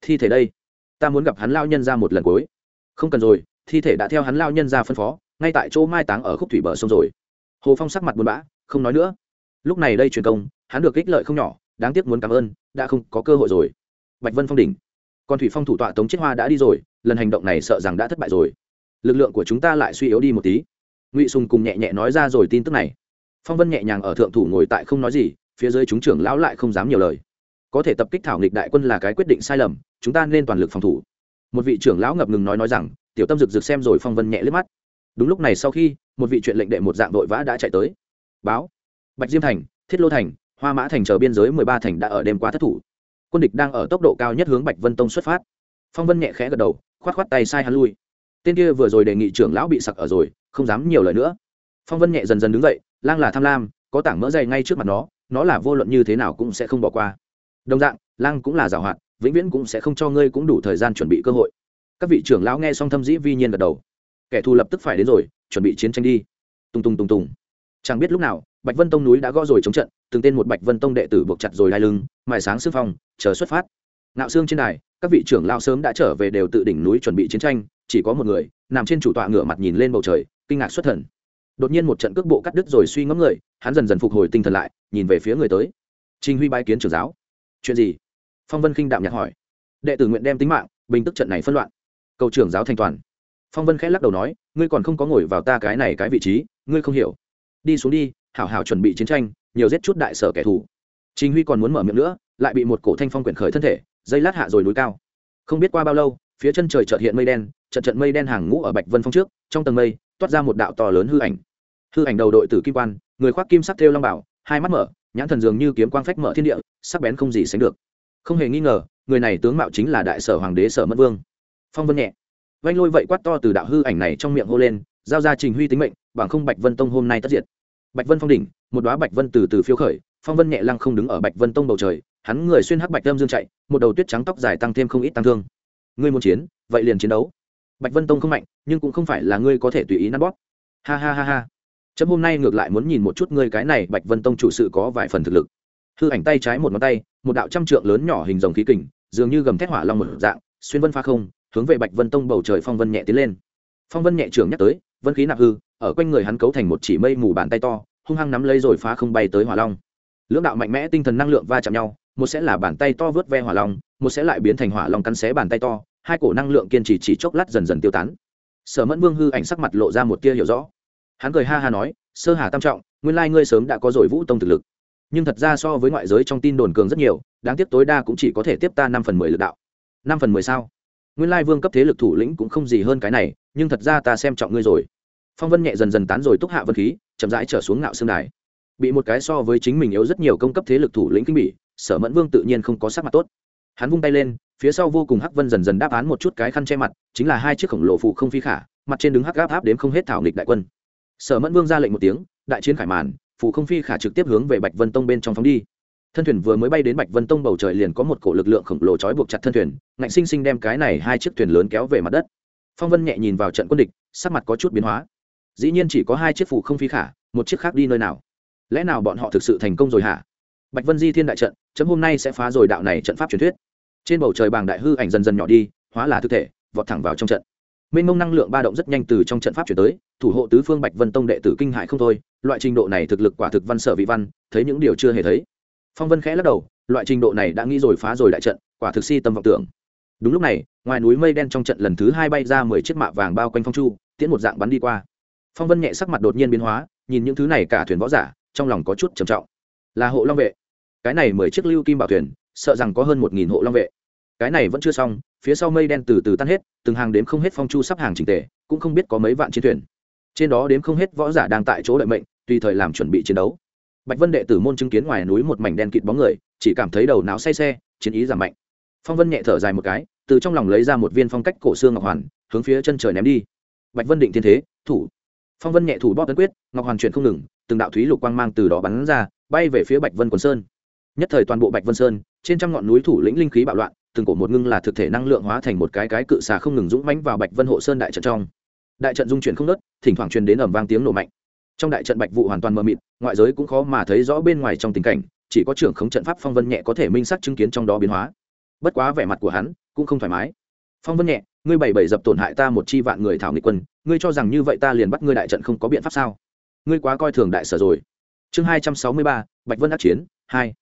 Speaker 1: Thi thể đây, ta muốn gặp hắn lao nhân ra một lần cuối. Không cần rồi, thi thể đã theo hắn lao nhân ra phân phó, ngay tại chỗ mai táng ở khúc thủy bờ sông rồi. Hồ phong sắc mặt buồn bã, không nói nữa. Lúc này đây truyền công, hắn được ích lợi không nhỏ, đáng tiếc muốn cảm ơn, đã không có cơ hội rồi bạch vân phong đỉnh. Còn thủy phong thủ tọa tống chiết hoa đã đi rồi, lần hành động này sợ rằng đã thất bại rồi. Lực lượng của chúng ta lại suy yếu đi một tí. Ngụy sùng cùng nhẹ nhẹ nói ra rồi tin tức này. Phong vân nhẹ nhàng ở thượng thủ ngồi tại không nói gì, phía dưới chúng trưởng lão lại không dám nhiều lời. Có thể tập kích thảo nghịch đại quân là cái quyết định sai lầm, chúng ta nên toàn lực phòng thủ. Một vị trưởng lão ngập ngừng nói nói rằng, tiểu tâm rực rực xem rồi. Phong vân nhẹ lướt mắt. Đúng lúc này sau khi, một vị chuyện lệnh đệ một dạng vội vã đã chạy tới. Báo. Bạch diêm thành, thiết lô thành, hoa mã thành chờ biên giới mười ba thành đã ở đêm qua thất thủ quân địch đang ở tốc độ cao nhất hướng bạch vân tông xuất phát. Phong vân nhẹ khẽ gật đầu, khoát khoát tay sai hắn lui. Tên kia vừa rồi đề nghị trưởng lão bị sặc ở rồi, không dám nhiều lời nữa. Phong vân nhẹ dần dần đứng dậy, lang là tham lam, có tảng mỡ dày ngay trước mặt nó nó là vô luận như thế nào cũng sẽ không bỏ qua. Đồng dạng, lang cũng là giảo hoạt, vĩnh viễn cũng sẽ không cho ngươi cũng đủ thời gian chuẩn bị cơ hội. Các vị trưởng lão nghe xong thâm dĩ vi nhiên gật đầu. Kẻ thù lập tức phải đến rồi, chuẩn bị chiến tranh đi. Tung tung tung tung chẳng biết lúc nào, bạch vân tông núi đã gõ rồi chống trận từng tên một bạch vân tông đệ tử buộc chặt rồi hai lưng, mài sáng sư phong, chờ xuất phát. Nạo xương trên đài, các vị trưởng lao sớm đã trở về đều tự đỉnh núi chuẩn bị chiến tranh, chỉ có một người, nằm trên chủ tọa ngửa mặt nhìn lên bầu trời, kinh ngạc xuất thần. Đột nhiên một trận cước bộ cắt đứt rồi suy ngẫm người, hắn dần dần phục hồi tinh thần lại, nhìn về phía người tới. Trinh huy bái kiến trưởng giáo. Chuyện gì? Phong vân khinh đạm nhạt hỏi. Đệ tử nguyện đem tính mạng, bình tức trận này phân loạn. Cầu trưởng giáo thanh toàn. Phong vân khẽ lắc đầu nói, ngươi còn không có ngồi vào ta cái này cái vị trí, ngươi không hiểu. Đi xuống đi, hảo hảo chuẩn bị chiến tranh nhiều giết chút đại sở kẻ thù. Trình huy còn muốn mở miệng nữa, lại bị một cổ thanh phong quyển khởi thân thể, dây lát hạ rồi núi cao. Không biết qua bao lâu, phía chân trời chợt hiện mây đen, trận trận mây đen hàng ngũ ở bạch vân phong trước, trong tầng mây, toát ra một đạo to lớn hư ảnh. Hư ảnh đầu đội tử kim quan, người khoác kim sắc thêu long bảo, hai mắt mở, nhãn thần dường như kiếm quang phách mở thiên địa, sắc bén không gì sánh được. Không hề nghi ngờ, người này tướng mạo chính là đại sở hoàng đế sở mất vương. Phong vân nhẹ. Vanh lôi vậy quát to từ đạo hư ảnh này trong miệng hô lên, giao ra trình huy tính mệnh, bằng không bạch vân tông hôm nay tất diệt bạch vân phong đỉnh, một đoá bạch vân từ từ phiêu khởi, phong vân nhẹ lăng không đứng ở bạch vân tông bầu trời, hắn người xuyên hắc bạch lâm dương chạy, một đầu tuyết trắng tóc dài tăng thêm không ít tăng thương. Ngươi muốn chiến, vậy liền chiến đấu. Bạch vân tông không mạnh, nhưng cũng không phải là ngươi có thể tùy ý nắn bóp. Ha ha ha ha. Chấm hôm nay ngược lại muốn nhìn một chút ngươi cái này bạch vân tông chủ sự có vài phần thực lực. Hư ảnh tay trái một ngón tay, một đạo trăm trượng lớn nhỏ hình rồng khí kình, dường như gầm thét hỏa long một dạng, xuyên vân pha không, hướng về bạch vân tông bầu trời phong vân nhẹ tiến lên. Phong vân nhẹ trưởng nhắc tới, vân khí nạp hư ở quanh người hắn cấu thành một chỉ mây mù bàn tay to, hung hăng nắm lấy rồi phá không bay tới hỏa long. Lưỡng đạo mạnh mẽ tinh thần năng lượng va chạm nhau, một sẽ là bàn tay to vớt ve hỏa long, một sẽ lại biến thành hỏa long cắn xé bàn tay to, hai cổ năng lượng kiên trì chỉ chốc lát dần dần tiêu tán. Sở mẫn vương hư ảnh sắc mặt lộ ra một tia hiểu rõ. Hắn cười ha ha nói, sơ hà tam trọng, nguyên lai ngươi sớm đã có rồi vũ tông thực lực. Nhưng thật ra so với ngoại giới trong tin đồn cường rất nhiều, đáng tiếc tối đa cũng chỉ có thể tiếp ta năm phần mười lực đạo. Năm phần mười sao? Nguyên lai vương cấp thế lực thủ lĩnh cũng không gì hơn cái này, nhưng thật ra ta xem trọng ngươi rồi phong vân nhẹ dần dần tán rồi túc hạ vân khí, chậm rãi trở xuống ngạo xương đài. Bị một cái so với chính mình yếu rất nhiều công cấp thế lực thủ lĩnh kinh bỉ, sở mẫn vương tự nhiên không có sắc mặt tốt. Hắn vung tay lên, phía sau vô cùng hắc vân dần dần đáp án một chút cái khăn che mặt, chính là hai chiếc khổng lồ phụ không phi khả, mặt trên đứng hắc gáp áp đến không hết thảo nghịch đại quân. Sở mẫn vương ra lệnh một tiếng, đại chiến khải màn, phụ không phi khả trực tiếp hướng về bạch vân tông bên trong phóng đi. Thân thuyền vừa mới bay đến bạch vân tông bầu trời liền có một cổ lực lượng khổng lồ trói buộc chặt thân thuyền, ngạnh sinh sinh đem cái này hai chiếc thuyền lớn kéo về mặt đất. Phong vân nhẹ nhìn vào trận quân địch, sắc mặt có chút biến hóa dĩ nhiên chỉ có hai chiếc phụ không phi khả, một chiếc khác đi nơi nào? Lẽ nào bọn họ thực sự thành công rồi hả? Bạch vân di thiên đại trận, chấm hôm nay sẽ phá rồi đạo này trận pháp truyền thuyết. Trên bầu trời bàng đại hư ảnh dần dần nhỏ đi, hóa là thực thể, vọt thẳng vào trong trận. Mênh mông năng lượng ba động rất nhanh từ trong trận pháp chuyển tới, thủ hộ tứ phương bạch vân tông đệ tử kinh hại không thôi, loại trình độ này thực lực quả thực văn sở vị văn, thấy những điều chưa hề thấy. Phong vân khẽ lắc đầu, loại trình độ này đã nghĩ rồi phá rồi đại trận, quả thực si tâm vọng tưởng. Đúng lúc này, ngoài núi mây đen trong trận lần thứ hai bay ra mười chiếc mạ vàng bao quanh phong chu, tiễn một dạng bắn đi qua phong vân nhẹ sắc mặt đột nhiên biến hóa, nhìn những thứ này cả thuyền võ giả, trong lòng có chút trầm trọng. Là hộ long vệ. Cái này mười chiếc lưu kim bảo thuyền, sợ rằng có hơn một nghìn hộ long vệ. Cái này vẫn chưa xong, phía sau mây đen từ từ tan hết, từng hàng đếm không hết phong chu sắp hàng trình tề, cũng không biết có mấy vạn chiến thuyền. Trên đó đếm không hết võ giả đang tại chỗ đợi mệnh, tùy thời làm chuẩn bị chiến đấu. Bạch vân đệ tử môn chứng kiến ngoài núi một mảnh đen kịt bóng người, chỉ cảm thấy đầu não say xe, chiến ý giảm mạnh. Phong vân nhẹ thở dài một cái, từ trong lòng lấy ra một viên phong cách cổ xương ngọc hoàn, hướng phía chân trời ném đi. Bạch vân định thiên thế, thủ phong vân nhẹ thủ bóp tấn quyết, ngọc hoàn chuyển không ngừng, từng đạo thúy lục quang mang từ đó bắn ra, bay về phía bạch vân quần sơn. Nhất thời toàn bộ bạch vân sơn, trên trăm ngọn núi thủ lĩnh linh khí bạo loạn, từng cổ một ngưng là thực thể năng lượng hóa thành một cái cái cự xà không ngừng dũng mãnh vào bạch vân hộ sơn đại trận trong. Đại trận dung chuyển không nớt thỉnh thoảng truyền đến ầm vang tiếng nổ mạnh. Trong đại trận bạch vụ hoàn toàn mờ mịt, ngoại giới cũng khó mà thấy rõ bên ngoài trong tình cảnh, chỉ có trưởng khống trận pháp phong vân nhẹ có thể minh sắc chứng kiến trong đó biến hóa. Bất quá vẻ mặt của hắn cũng không thoải mái. Phong vân nhẹ, ngươi bảy bảy dập tổn hại ta một chi vạn người thảo nghị quân ngươi cho rằng như vậy ta liền bắt ngươi đại trận không có biện pháp sao? Ngươi quá coi thường đại sở rồi. Chương hai trăm sáu mươi ba, bạch vân Đắc chiến, hai.